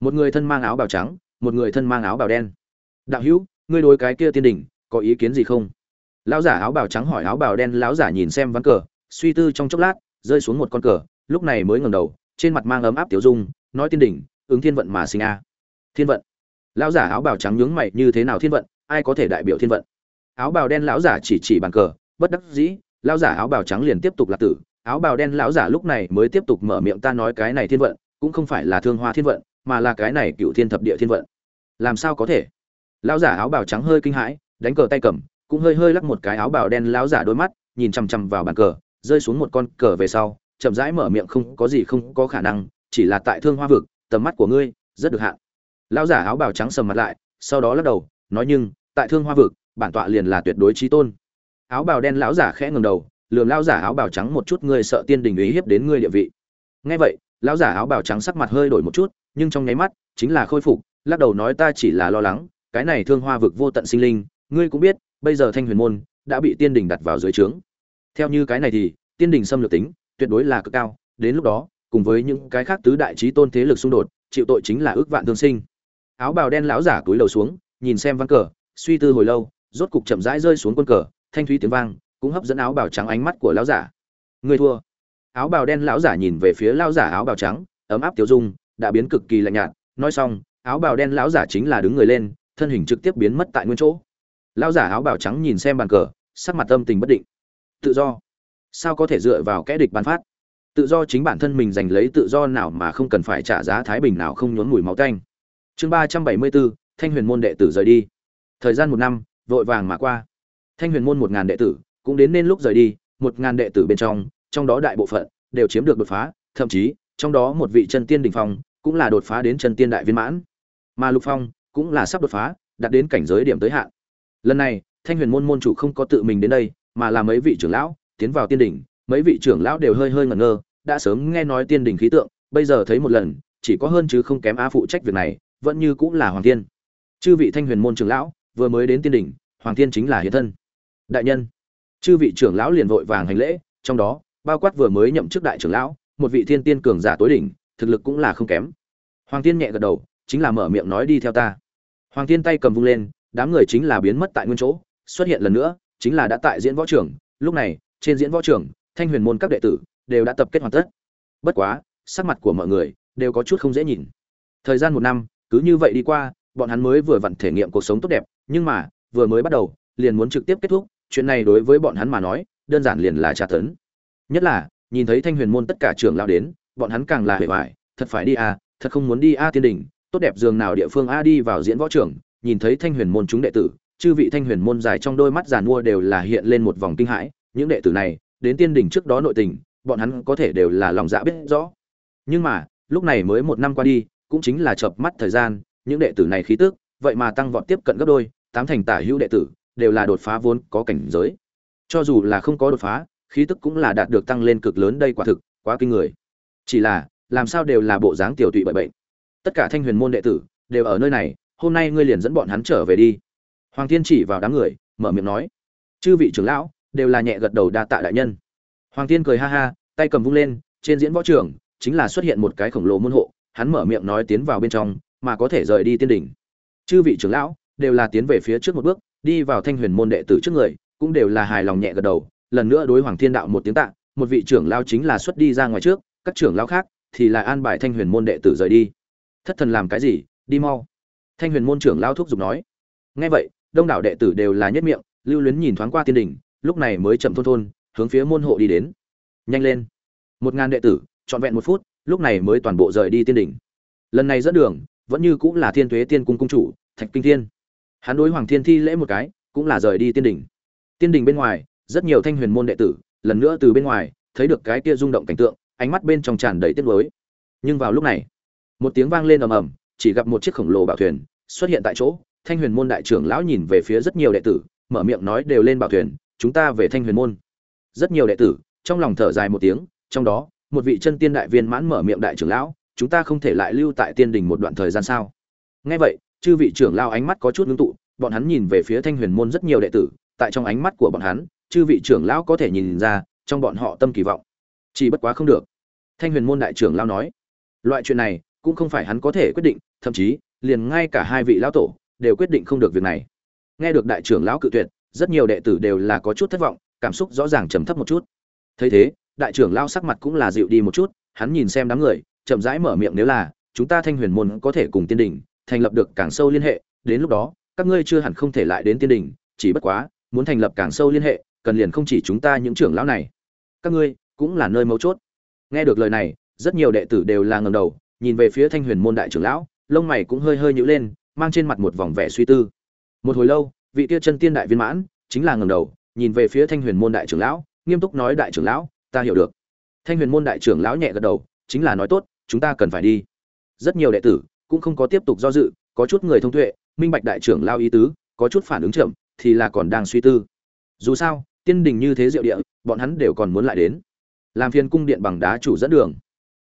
S1: Một người thân mang áo bào trắng, một người thân mang áo bào đen. Đạo hữu, ngươi đối cái kia tiên đỉnh, có ý kiến gì không? Lão giả áo bào trắng hỏi áo bào đen lão giả nhìn xem ván cờ, suy tư trong chốc lát, rơi xuống một con cờ lúc này mới ngẩng đầu, trên mặt mang ấm áp tiểu dung, nói tiên đỉnh, ứng thiên vận mà sinh a. Thiên vận. Lão giả áo bào trắng nhướng mày, như thế nào thiên vận, ai có thể đại biểu thiên vận? Áo bào đen lão giả chỉ chỉ bàn cờ, bất đắc dĩ, lão giả áo bào trắng liền tiếp tục lạc tử. Áo bào đen lão giả lúc này mới tiếp tục mở miệng ta nói cái này thiên vận, cũng không phải là thương hoa thiên vận, mà là cái này cựu thiên thập địa thiên vận. Làm sao có thể? Lão giả áo bào trắng hơi kinh hãi, đánh cờ tay cầm, cũng hơi hơi lắc một cái áo bào đen lão giả đôi mắt, nhìn chằm chằm vào bàn cờ, rơi xuống một con cờ về sau chậm rãi mở miệng không có gì không có khả năng, chỉ là tại thương hoa vực, tầm mắt của ngươi rất được hạn. Lão giả áo bào trắng sầm mặt lại, sau đó lắc đầu, nói nhưng, tại thương hoa vực, bản tọa liền là tuyệt đối trí tôn. Áo bào đen lão giả khẽ ngầm đầu, lườm lão giả áo bào trắng một chút, ngươi sợ tiên đình ý hiếp đến ngươi địa vị. Nghe vậy, lão giả áo bào trắng sắc mặt hơi đổi một chút, nhưng trong nháy mắt, chính là khôi phục, lắc đầu nói ta chỉ là lo lắng, cái này thương hoa vực vô tận sinh linh, ngươi cũng biết, bây giờ thanh huyền môn đã bị tiên đình đặt vào dưới trướng. Theo như cái này thì, tiên đình xâm lược tính tuyệt đối là cực cao, đến lúc đó, cùng với những cái khác tứ đại trí tôn thế lực xung đột, chịu tội chính là ước vạn thương sinh. Áo bào đen lão giả túi đầu xuống, nhìn xem văn cờ, suy tư hồi lâu, rốt cục chậm rãi rơi xuống quân cờ, thanh thúy tiếng vang, cũng hấp dẫn áo bào trắng ánh mắt của lão giả. Người thua. Áo bào đen lão giả nhìn về phía lão giả áo bào trắng, ấm áp tiêu dung, đã biến cực kỳ lạnh nhạt, nói xong, áo bào đen lão giả chính là đứng người lên, thân hình trực tiếp biến mất tại nguyên chỗ. Lão giả áo bào trắng nhìn xem bàn cờ, sắc mặt tâm tình bất định. Tự do sao có thể dựa vào kẽ địch bán phát? Tự do chính bản thân mình giành lấy tự do nào mà không cần phải trả giá thái bình nào không nhốn mùi máu tanh. Chương ba trăm bảy mươi bốn, thanh huyền môn đệ tử rời đi. Thời gian một năm, vội vàng mà qua. Thanh huyền môn một ngàn đệ tử, cũng đến nên lúc rời đi, một ngàn đệ tử bên trong trong đó đại bộ phận đều chiếm được đột phá, thậm chí, trong đó một vị chân tiên đỉnh phong, cũng là đột phá đến chân tiên đại viên mãn. Mà lục phong, cũng là sắp đột phá, đạt đến cảnh giới điểm tới hạn. Lần này, thanh huyền môn môn chủ không có tự mình đến đây, mà là mấy vị trưởng lão tiến vào tiên đỉnh, mấy vị trưởng lão đều hơi hơi ngẩn ngơ, đã sớm nghe nói tiên đỉnh khí tượng, bây giờ thấy một lần, chỉ có hơn chứ không kém á phụ trách việc này, vẫn như cũng là hoàng tiên. Chư vị thanh huyền môn trưởng lão, vừa mới đến tiên đỉnh, hoàng tiên chính là hiện thân. Đại nhân, chư vị trưởng lão liền vội vàng hành lễ, trong đó, bao quát vừa mới nhậm chức đại trưởng lão, một vị thiên tiên cường giả tối đỉnh, thực lực cũng là không kém. Hoàng tiên nhẹ gật đầu, chính là mở miệng nói đi theo ta. Hoàng tiên tay cầm vung lên, đám người chính là biến mất tại nguyên chỗ, xuất hiện lần nữa, chính là đã tại diễn võ trưởng, lúc này trên diễn võ trường, thanh huyền môn các đệ tử đều đã tập kết hoàn tất. Bất quá sắc mặt của mọi người đều có chút không dễ nhìn. Thời gian một năm cứ như vậy đi qua bọn hắn mới vừa vặn thể nghiệm cuộc sống tốt đẹp nhưng mà vừa mới bắt đầu liền muốn trực tiếp kết thúc chuyện này đối với bọn hắn mà nói đơn giản liền là tra tấn. Nhất là nhìn thấy thanh huyền môn tất cả trưởng lao đến bọn hắn càng là hề hoài thật phải đi a thật không muốn đi a tiên đình tốt đẹp dường nào địa phương a đi vào diễn võ trưởng nhìn thấy thanh huyền môn chúng đệ tử chư vị thanh huyền môn dài trong đôi mắt giàn mua đều là hiện lên một vòng kinh hãi những đệ tử này, đến tiên đỉnh trước đó nội tình, bọn hắn có thể đều là lòng dạ biết rõ. Nhưng mà, lúc này mới một năm qua đi, cũng chính là chợp mắt thời gian, những đệ tử này khí tức, vậy mà tăng vọt tiếp cận gấp đôi, tám thành tả hữu đệ tử, đều là đột phá vốn có cảnh giới. Cho dù là không có đột phá, khí tức cũng là đạt được tăng lên cực lớn đây quả thực, quá kinh người. Chỉ là, làm sao đều là bộ dáng tiểu tụy bậy bệnh. Tất cả thanh huyền môn đệ tử, đều ở nơi này, hôm nay ngươi liền dẫn bọn hắn trở về đi. Hoàng thiên chỉ vào đám người, mở miệng nói. Chư vị trưởng lão đều là nhẹ gật đầu đa tạ đại nhân. Hoàng thiên cười ha ha, tay cầm vung lên, trên diễn võ trường chính là xuất hiện một cái khổng lồ môn hộ, hắn mở miệng nói tiến vào bên trong, mà có thể rời đi tiên đỉnh. Chư vị trưởng lão, đều là tiến về phía trước một bước, đi vào thanh huyền môn đệ tử trước người, cũng đều là hài lòng nhẹ gật đầu. Lần nữa đối hoàng thiên đạo một tiếng tạ, một vị trưởng lao chính là xuất đi ra ngoài trước, các trưởng lao khác thì là an bài thanh huyền môn đệ tử rời đi. Thất thần làm cái gì? Đi mau. Thanh huyền môn trưởng lao thúc giục nói. Nghe vậy, đông đảo đệ tử đều là nhất miệng, lưu luyến nhìn thoáng qua tiên đình lúc này mới chậm thôn thôn, hướng phía môn hộ đi đến. Nhanh lên. Một ngàn đệ tử, trọn vẹn một phút, lúc này mới toàn bộ rời đi tiên đỉnh. Lần này dẫn đường, vẫn như cũng là thiên thuế tiên cung cung chủ, thạch kinh thiên. Hắn đối hoàng thiên thi lễ một cái, cũng là rời đi tiên đỉnh. Tiên đỉnh bên ngoài, rất nhiều thanh huyền môn đệ tử, lần nữa từ bên ngoài, thấy được cái kia rung động cảnh tượng, ánh mắt bên trong tràn đầy tiếc nuối. Nhưng vào lúc này, một tiếng vang lên ầm ầm, chỉ gặp một chiếc khổng lồ bảo thuyền xuất hiện tại chỗ. Thanh huyền môn đại trưởng lão nhìn về phía rất nhiều đệ tử, mở miệng nói đều lên bảo thuyền chúng ta về thanh huyền môn. Rất nhiều đệ tử, trong lòng thở dài một tiếng, trong đó, một vị chân tiên đại viên mãn mở miệng đại trưởng lão, chúng ta không thể lại lưu tại tiên đình một đoạn thời gian sao? Nghe vậy, chư vị trưởng lão ánh mắt có chút ngưng tụ, bọn hắn nhìn về phía thanh huyền môn rất nhiều đệ tử, tại trong ánh mắt của bọn hắn, chư vị trưởng lão có thể nhìn ra, trong bọn họ tâm kỳ vọng. Chỉ bất quá không được. Thanh huyền môn đại trưởng lão nói, loại chuyện này, cũng không phải hắn có thể quyết định, thậm chí, liền ngay cả hai vị lão tổ, đều quyết định không được việc này. Nghe được đại trưởng lão cự tuyệt rất nhiều đệ tử đều là có chút thất vọng, cảm xúc rõ ràng trầm thấp một chút. Thấy thế, đại trưởng lão sắc mặt cũng là dịu đi một chút, hắn nhìn xem đám người, chậm rãi mở miệng nếu là, chúng ta thanh huyền môn có thể cùng tiên đình thành lập được càng sâu liên hệ, đến lúc đó, các ngươi chưa hẳn không thể lại đến tiên đình, chỉ bất quá, muốn thành lập càng sâu liên hệ, cần liền không chỉ chúng ta những trưởng lão này. Các ngươi cũng là nơi mấu chốt. Nghe được lời này, rất nhiều đệ tử đều là ngầm đầu, nhìn về phía thanh huyền môn đại trưởng lão, lông mày cũng hơi hơi nhữ lên, mang trên mặt một vòng vẻ suy tư. Một hồi lâu vị kia chân tiên đại viên mãn, chính là ngẩng đầu, nhìn về phía thanh huyền môn đại trưởng lão, nghiêm túc nói, đại trưởng lão, ta hiểu được. Thanh huyền môn đại trưởng lão nhẹ gật đầu, chính là nói, tốt, chúng ta cần phải đi. Rất nhiều đệ tử cũng không có tiếp tục do dự, có chút người thông tuệ, minh bạch đại trưởng lao ý tứ, có chút phản ứng chậm thì là còn đang suy tư. Dù sao, tiên đình như thế diệu địa, bọn hắn đều còn muốn lại đến. Làm phiên cung điện bằng đá chủ dẫn đường.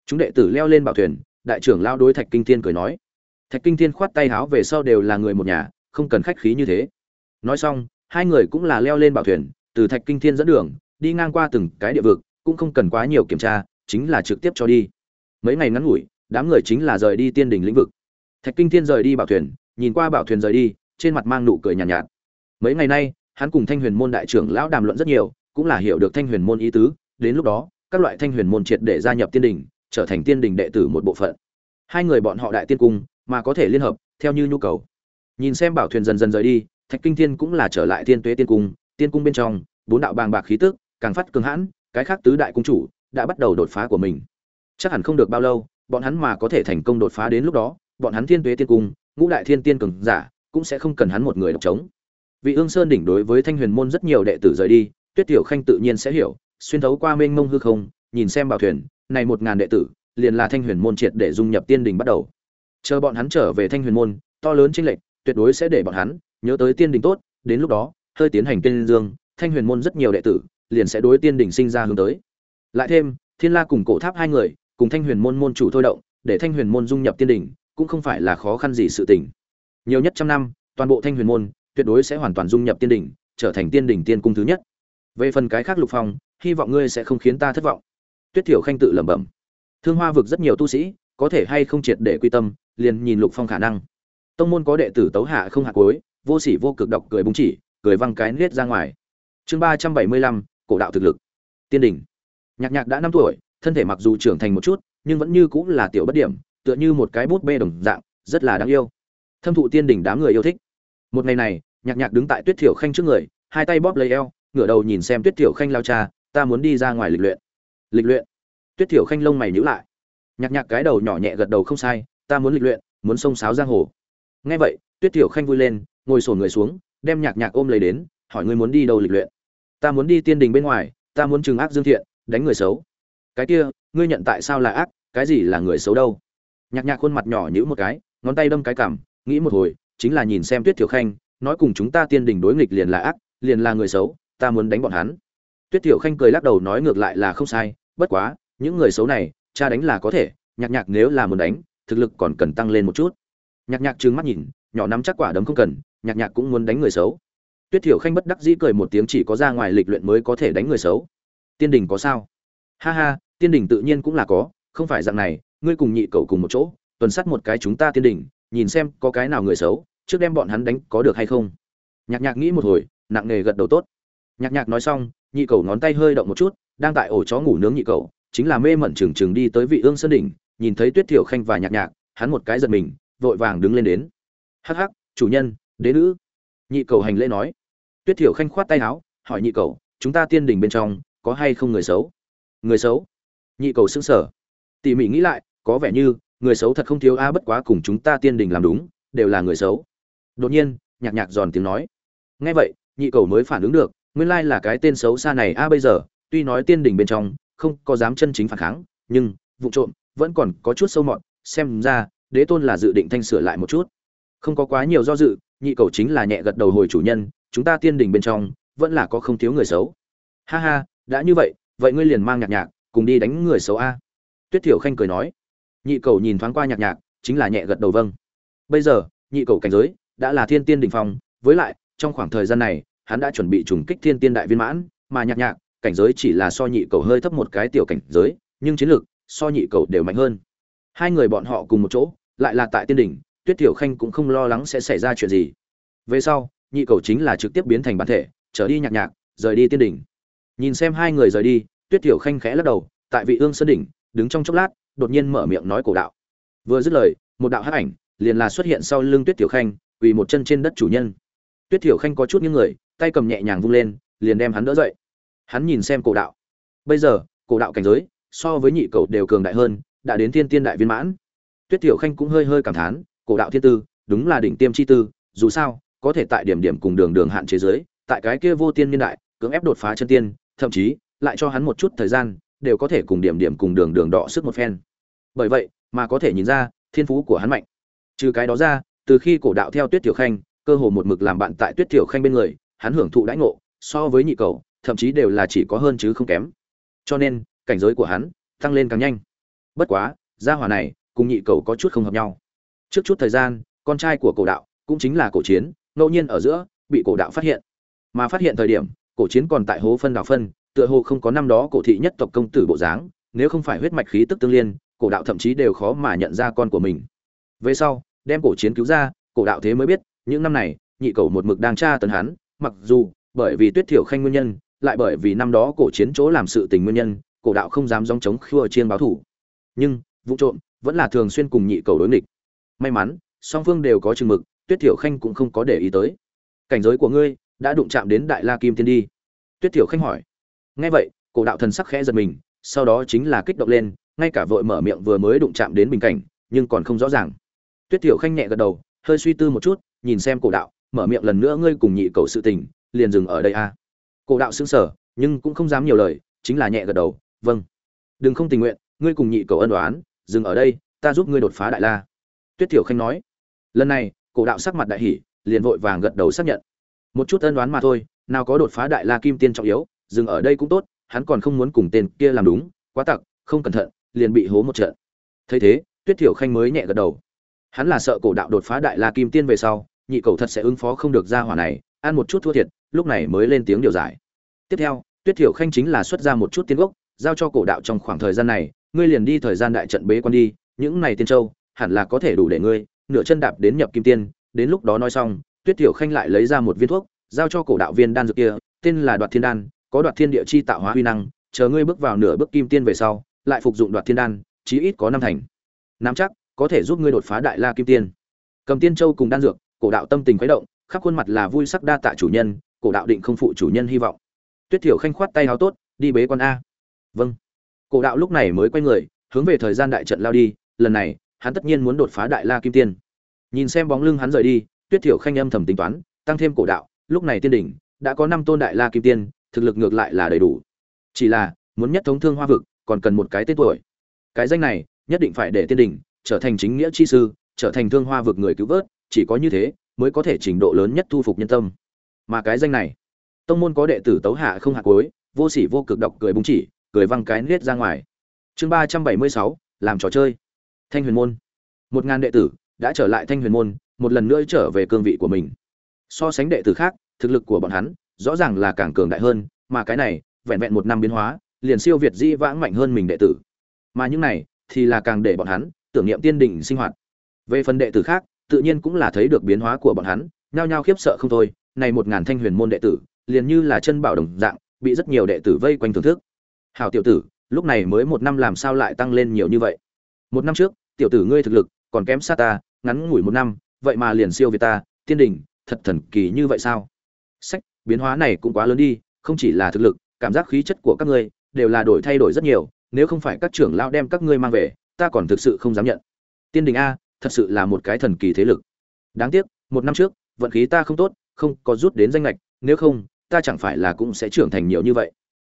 S1: Chúng đệ tử leo lên bảo thuyền, đại trưởng lao đối thạch kinh thiên cười nói. Thạch kinh thiên khoát tay háo về sau đều là người một nhà, không cần khách khí như thế nói xong hai người cũng là leo lên bảo thuyền từ thạch kinh thiên dẫn đường đi ngang qua từng cái địa vực cũng không cần quá nhiều kiểm tra chính là trực tiếp cho đi. Mấy ngày ngắn ngủi đám người chính là rời đi tiên đình lĩnh vực. Thạch kinh thiên rời đi bảo thuyền nhìn qua bảo thuyền rời đi trên mặt mang nụ cười nhàn nhạt, nhạt. Mấy ngày nay hắn cùng thanh huyền môn đại trưởng lão đàm luận rất nhiều cũng là hiểu được thanh huyền môn ý tứ đến lúc đó các loại thanh huyền môn triệt để gia nhập tiên đình trở thành tiên đình đệ tử một bộ phận. Hai người bọn họ đại tiên cung mà có thể liên hợp theo như nhu cầu. Nhìn xem bảo thuyền dần dần rời đi thạch kinh thiên cũng là trở lại Thiên tuế tiên cung tiên cung bên trong, bốn đạo bàng bạc khí tức, càng phát cường hãn, cái khác tứ đại cung chủ đã bắt đầu đột phá của mình. Chắc hẳn không được bao lâu, bọn hắn mà có thể thành công đột phá đến lúc đó, bọn hắn thiên tuế tiên cung, ngũ đại thiên tiên cường giả cũng sẽ không cần hắn một người độc chống. Vị ương sơn đỉnh đối với thanh huyền môn rất nhiều đệ tử rời đi, tuyết tiểu khanh tự nhiên sẽ hiểu, xuyên thấu qua mênh mông hư không, nhìn xem bảo thuyền, này một ngàn đệ tử, liền là thanh huyền môn triệt để dung nhập tiên đình bắt đầu. Chờ bọn hắn trở về thanh huyền môn, to lớn chênh lệch, tuyệt đối sẽ để bọn hắn nhớ tới tiên đình tốt, đến lúc đó, hơi tiến hành tiên dương, thanh huyền môn rất nhiều đệ tử, liền sẽ đối tiên đình sinh ra hướng tới. Lại thêm, thiên la cùng cổ tháp hai người, cùng thanh huyền môn môn chủ thôi động, để thanh huyền môn dung nhập tiên đình cũng không phải là khó khăn gì sự tình. Nhiều nhất trăm năm, toàn bộ thanh huyền môn, tuyệt đối sẽ hoàn toàn dung nhập tiên đình trở thành tiên đình tiên cung thứ nhất. Về phần cái khác lục phong, hy vọng ngươi sẽ không khiến ta thất vọng. Tuyết thiểu khanh tự lẩm bẩm. Thương hoa vực rất nhiều tu sĩ, có thể hay không triệt để quy tâm, liền nhìn lục phong khả năng. Tông môn có đệ tử tấu hạ không hạ cuối vô sỉ vô cực độc cười búng chỉ, cười văng cái nết ra ngoài. Chương ba trăm bảy mươi lăm, cổ đạo thực lực. Tiên đỉnh. Nhạc nhạc đã năm tuổi, thân thể mặc dù trưởng thành một chút, nhưng vẫn như cũng là tiểu bất điểm, tựa như một cái bút bê đồng dạng, rất là đáng yêu. Thâm thụ tiên đỉnh đám người yêu thích. Một ngày này, nhạc nhạc đứng tại tuyết thiểu khanh trước người, hai tay bóp lấy eo, ngửa đầu nhìn xem tuyết thiểu khanh lao cha, ta muốn đi ra ngoài lịch luyện. Lịch luyện? Tuyết thiểu khanh lông mày nhíu lại. Nhạc nhạc cái đầu nhỏ nhẹ gật đầu, không sai, ta muốn lịch luyện, muốn sông sáo giang hồ. Nghe vậy, tuyết thiểu khanh vui lên ngồi sổn người xuống, đem nhạc nhạc ôm lấy đến, hỏi ngươi muốn đi đâu lịch luyện? Ta muốn đi tiên đình bên ngoài, ta muốn trừng ác dương thiện, đánh người xấu. Cái kia, ngươi nhận tại sao là ác, cái gì là người xấu đâu? Nhạc nhạc khuôn mặt nhỏ nhữ một cái, ngón tay đâm cái cảm nghĩ một hồi, chính là nhìn xem tuyết thiểu khanh, nói cùng chúng ta tiên đình đối nghịch liền là ác, liền là người xấu, ta muốn đánh bọn hắn. Tuyết thiểu khanh cười lắc đầu nói ngược lại là không sai, bất quá, những người xấu này, cha đánh là có thể, nhạc nhạc nếu là muốn đánh, thực lực còn cần tăng lên một chút. Nhạc nhạc trừng mắt nhìn, nhỏ nắm chắc quả đấm không cần nhạc nhạc cũng muốn đánh người xấu. Tuyết thiểu khanh bất đắc dĩ cười một tiếng chỉ có ra ngoài lịch luyện mới có thể đánh người xấu. Tiên đình có sao? Ha ha, tiên đình tự nhiên cũng là có, không phải dạng này, ngươi cùng nhị cậu cùng một chỗ, tuần sắt một cái chúng ta tiên đình, nhìn xem có cái nào người xấu, trước đem bọn hắn đánh có được hay không. Nhạc nhạc nghĩ một hồi, nặng nề gật đầu tốt. Nhạc nhạc nói xong, nhị cầu ngón tay hơi động một chút, đang tại ổ chó ngủ nướng nhị cầu chính là mê mẩn trừng trừng đi tới vị ương sơn đỉnh, nhìn thấy tuyết thiểu khanh và nhạc nhạc, hắn một cái giật mình, vội vàng đứng lên đến. Hắc hắc, chủ nhân đế nữ. Nhị cầu hành lễ nói. Tuyết thiểu khanh khoát tay áo, hỏi nhị cầu, chúng ta tiên đình bên trong, có hay không người xấu? Người xấu? Nhị cầu xứng sở tỉ mỉ nghĩ lại, có vẻ như, người xấu thật không thiếu a, bất quá cùng chúng ta tiên đình làm đúng, đều là người xấu. Đột nhiên, nhạc nhạc giòn tiếng nói. Nghe vậy, nhị cầu mới phản ứng được, nguyên lai là cái tên xấu xa này a, bây giờ, tuy nói tiên đình bên trong, không có dám chân chính phản kháng, nhưng, vụ trộm, vẫn còn có chút sâu mọt, xem ra, đế tôn là dự định thanh sửa lại một chút. Không có quá nhiều do dự nhị cầu chính là nhẹ gật đầu hồi chủ nhân, chúng ta tiên đình bên trong, vẫn là có không thiếu người xấu. Ha ha, đã như vậy vậy ngươi liền mang nhạc nhạc, cùng đi đánh người xấu a. Tuyết thiểu khanh cười nói. Nhị cầu nhìn thoáng qua nhạc nhạc, chính là nhẹ gật đầu vâng. Bây giờ, nhị cầu cảnh giới, đã là thiên tiên Đình phong, với lại, trong khoảng thời gian này, hắn đã chuẩn bị trùng kích thiên tiên đại viên mãn, mà nhạc nhạc, cảnh giới chỉ là so nhị cầu hơi thấp một cái tiểu cảnh giới, nhưng chiến lược so nhị cầu đều mạnh hơn. Hai người bọn họ cùng một chỗ, lại là tại tiên Đình tuyết tiểu khanh cũng không lo lắng sẽ xảy ra chuyện gì. Về sau, nhị cầu chính là trực tiếp biến thành bản thể, trở đi nhạc nhạc, rời đi tiên đỉnh. Nhìn xem hai người rời đi, tuyết tiểu khanh khẽ lắc đầu, tại vị ương sơn đỉnh, đứng trong chốc lát, đột nhiên mở miệng nói cổ đạo. Vừa dứt lời, một đạo hắc ảnh liền là xuất hiện sau lưng tuyết tiểu khanh, quỳ một chân trên đất chủ nhân. Tuyết tiểu khanh có chút những người, tay cầm nhẹ nhàng vung lên, liền đem hắn đỡ dậy. Hắn nhìn xem cổ đạo. Bây giờ, cổ đạo cảnh giới, so với nhị cầu đều cường đại hơn, đã đến thiên tiên đại viên mãn. Tuyết tiểu khanh cũng hơi hơi cảm thán cổ đạo thiên tư, đúng là đỉnh tiêm chi tư, dù sao, có thể tại điểm điểm cùng đường đường hạn chế giới, tại cái kia vô tiên niên đại, cưỡng ép đột phá chân tiên, thậm chí, lại cho hắn một chút thời gian, đều có thể cùng điểm điểm cùng đường đường đọ sức một phen. Bởi vậy, mà có thể nhìn ra, thiên phú của hắn mạnh. Trừ cái đó ra, từ khi cổ đạo theo tuyết tiểu khanh, cơ hồ một mực làm bạn tại tuyết tiểu khanh bên người, hắn hưởng thụ đãi ngộ, so với nhị cầu, thậm chí đều là chỉ có hơn chứ không kém. Cho nên, cảnh giới của hắn, tăng lên càng nhanh. Bất quá, gia hỏa này, cùng nhị cầu có chút không hợp nhau trước chút thời gian, con trai của cổ đạo cũng chính là cổ chiến, ngẫu nhiên ở giữa bị cổ đạo phát hiện. Mà phát hiện thời điểm, cổ chiến còn tại hố phân đào phân, tựa hồ không có năm đó cổ thị nhất tộc công tử bộ dáng, nếu không phải huyết mạch khí tức tương liên, cổ đạo thậm chí đều khó mà nhận ra con của mình. Về sau, đem cổ chiến cứu ra, cổ đạo thế mới biết, những năm này, nhị cầu một mực đang tra tấn hắn, mặc dù bởi vì tuyết thiểu khanh nguyên nhân, lại bởi vì năm đó cổ chiến chỗ làm sự tình nguyên nhân, cổ đạo không dám dòng chống khua chiên báo thủ. Nhưng, vụ trộm vẫn là thường xuyên cùng nhị cầu đối nghịch may mắn, song phương đều có chừng mực, tuyết thiểu khanh cũng không có để ý tới. Cảnh giới của ngươi đã đụng chạm đến đại la kim tiên đi. Tuyết thiểu khanh hỏi. Nghe vậy, cổ đạo thần sắc khẽ giật mình, sau đó chính là kích động lên, ngay cả vội mở miệng vừa mới đụng chạm đến bình cảnh, nhưng còn không rõ ràng. Tuyết tiểu khanh nhẹ gật đầu, hơi suy tư một chút, nhìn xem cổ đạo, mở miệng lần nữa ngươi cùng nhị cầu sự tình, liền dừng ở đây a. À. cổ đạo sững sờ, nhưng cũng không dám nhiều lời, chính là nhẹ gật đầu vâng. Đừng không tình nguyện, ngươi cùng nhị cầu ân đoán dừng ở đây, ta giúp ngươi đột phá đại la tuyết tiểu khanh nói, lần này, cổ đạo sắc mặt đại hỉ, liền vội vàng gật đầu xác nhận. Một chút ân đoán mà thôi, nào có đột phá đại la kim tiên trọng yếu, dừng ở đây cũng tốt, hắn còn không muốn cùng tên kia làm đúng, quá tặc, không cẩn thận, liền bị hố một trận. Thấy thế, tuyết thiểu khanh mới nhẹ gật đầu. Hắn là sợ cổ đạo đột phá đại la kim tiên về sau, nhị cầu thật sẽ ứng phó không được ra hỏa này, ăn một chút thua thiệt, lúc này mới lên tiếng điều giải. Tiếp theo, tuyết thiểu khanh chính là xuất ra một chút tiên gốc, giao cho cổ đạo trong khoảng thời gian này, ngươi liền đi thời gian đại trận bế quan đi, những này tiên châu hẳn là có thể đủ để ngươi, nửa chân đạp đến nhập kim tiên, đến lúc đó nói xong, tuyết thiểu khanh lại lấy ra một viên thuốc, giao cho cổ đạo viên đan dược kia, tên là đoạt thiên đan, có đoạt thiên địa chi tạo hóa huy năng, chờ ngươi bước vào nửa bước kim tiên về sau, lại phục dụng đoạt thiên đan, chí ít có năm thành. Nắm chắc, có thể giúp ngươi đột phá đại la kim tiên. Cầm tiên châu cùng đan dược, cổ đạo tâm tình khuấy động, khắp khuôn mặt là vui sắc đa tạ chủ nhân, cổ đạo định không phụ chủ nhân hy vọng. Tuyết thiểu khanh khoát tay háo tốt, đi bế con a. Vâng. Cổ đạo lúc này mới quay người, hướng về thời gian đại trận lao đi, lần này hắn tất nhiên muốn đột phá đại la kim tiên. Nhìn xem bóng lưng hắn rời đi, tuyết thiểu khanh âm thầm tính toán, tăng thêm cổ đạo, lúc này tiên đỉnh, đã có năm tôn đại la kim tiên, thực lực ngược lại là đầy đủ. Chỉ là, muốn nhất thống thương hoa vực, còn cần một cái tên tuổi. Cái danh này, nhất định phải để tiên đỉnh, trở thành chính nghĩa chi sư, trở thành thương hoa vực người cứu vớt, chỉ có như thế, mới có thể trình độ lớn nhất thu phục nhân tâm. Mà cái danh này, tông môn có đệ tử tấu hạ không hạ cuối, vô sỉ vô cực độc cười búng chỉ, cười văng cái nết ra ngoài. Chương ba trăm bảy mươi sáu, làm trò chơi thanh huyền môn. Một ngàn đệ tử đã trở lại thanh huyền môn, một lần nữa trở về cương vị của mình. So sánh đệ tử khác, thực lực của bọn hắn rõ ràng là càng cường đại hơn, mà cái này, vẹn vẹn một năm biến hóa, liền siêu việt di vãng mạnh hơn mình đệ tử. Mà những này thì là càng để bọn hắn tưởng niệm tiên đỉnh sinh hoạt. Về phần đệ tử khác, tự nhiên cũng là thấy được biến hóa của bọn hắn, nhao nhao khiếp sợ không thôi, này một ngàn thanh huyền môn đệ tử, liền như là chân bảo đồng dạng, bị rất nhiều đệ tử vây quanh thưởng thức. Hảo tiểu tử, lúc này mới một năm làm sao lại tăng lên nhiều như vậy? Một năm trước tiểu tử ngươi thực lực còn kém xa ta ngắn ngủi một năm vậy mà liền siêu việt ta tiên Đình, thật thần kỳ như vậy sao? Sách biến hóa này cũng quá lớn đi không chỉ là thực lực cảm giác khí chất của các ngươi đều là đổi thay đổi rất nhiều nếu không phải các trưởng lao đem các ngươi mang về ta còn thực sự không dám nhận. Tiên đình a thật sự là một cái thần kỳ thế lực. Đáng tiếc một năm trước vận khí ta không tốt không có rút đến danh lệch nếu không ta chẳng phải là cũng sẽ trưởng thành nhiều như vậy.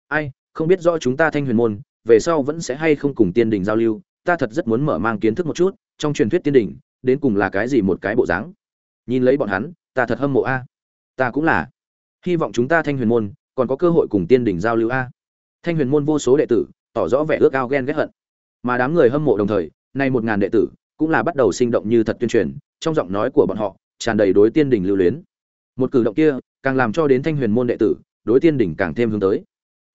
S1: Ai không biết rõ chúng ta thanh huyền môn về sau vẫn sẽ hay không cùng tiên đình giao lưu ta thật rất muốn mở mang kiến thức một chút, trong truyền thuyết tiên đình đến cùng là cái gì một cái bộ dáng. Nhìn lấy bọn hắn, ta thật hâm mộ a. Ta cũng là. Hy vọng chúng ta thanh huyền môn, còn có cơ hội cùng tiên đình giao lưu a. Thanh huyền môn vô số đệ tử, tỏ rõ vẻ ước ao ghen ghét hận. Mà đám người hâm mộ đồng thời, nay một ngàn đệ tử, cũng là bắt đầu sinh động như thật tuyên truyền, trong giọng nói của bọn họ, tràn đầy đối tiên đình lưu luyến. Một cử động kia, càng làm cho đến thanh huyền môn đệ tử, đối tiên đình càng thêm hướng tới.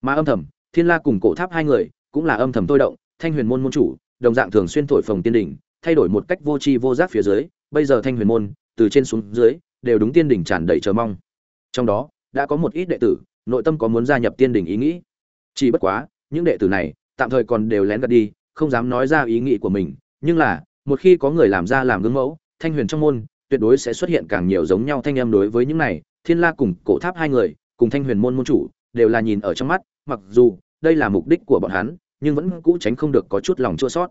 S1: Mà âm thầm, thiên la cùng cổ tháp hai người, cũng là âm thầm tôi động, thanh huyền môn môn chủ đồng dạng thường xuyên thổi phồng tiên đỉnh, thay đổi một cách vô tri vô giác phía dưới bây giờ thanh huyền môn từ trên xuống dưới đều đúng tiên đỉnh tràn đầy chờ mong. Trong đó đã có một ít đệ tử nội tâm có muốn gia nhập tiên đỉnh ý nghĩ. Chỉ bất quá những đệ tử này tạm thời còn đều lén gạt đi không dám nói ra ý nghĩ của mình nhưng là một khi có người làm ra làm gương mẫu thanh huyền trong môn tuyệt đối sẽ xuất hiện càng nhiều giống nhau thanh em đối với những này thiên la cùng cổ tháp hai người cùng thanh huyền môn môn chủ đều là nhìn ở trong mắt mặc dù đây là mục đích của bọn hắn nhưng vẫn cũ tránh không được có chút lòng chua sót.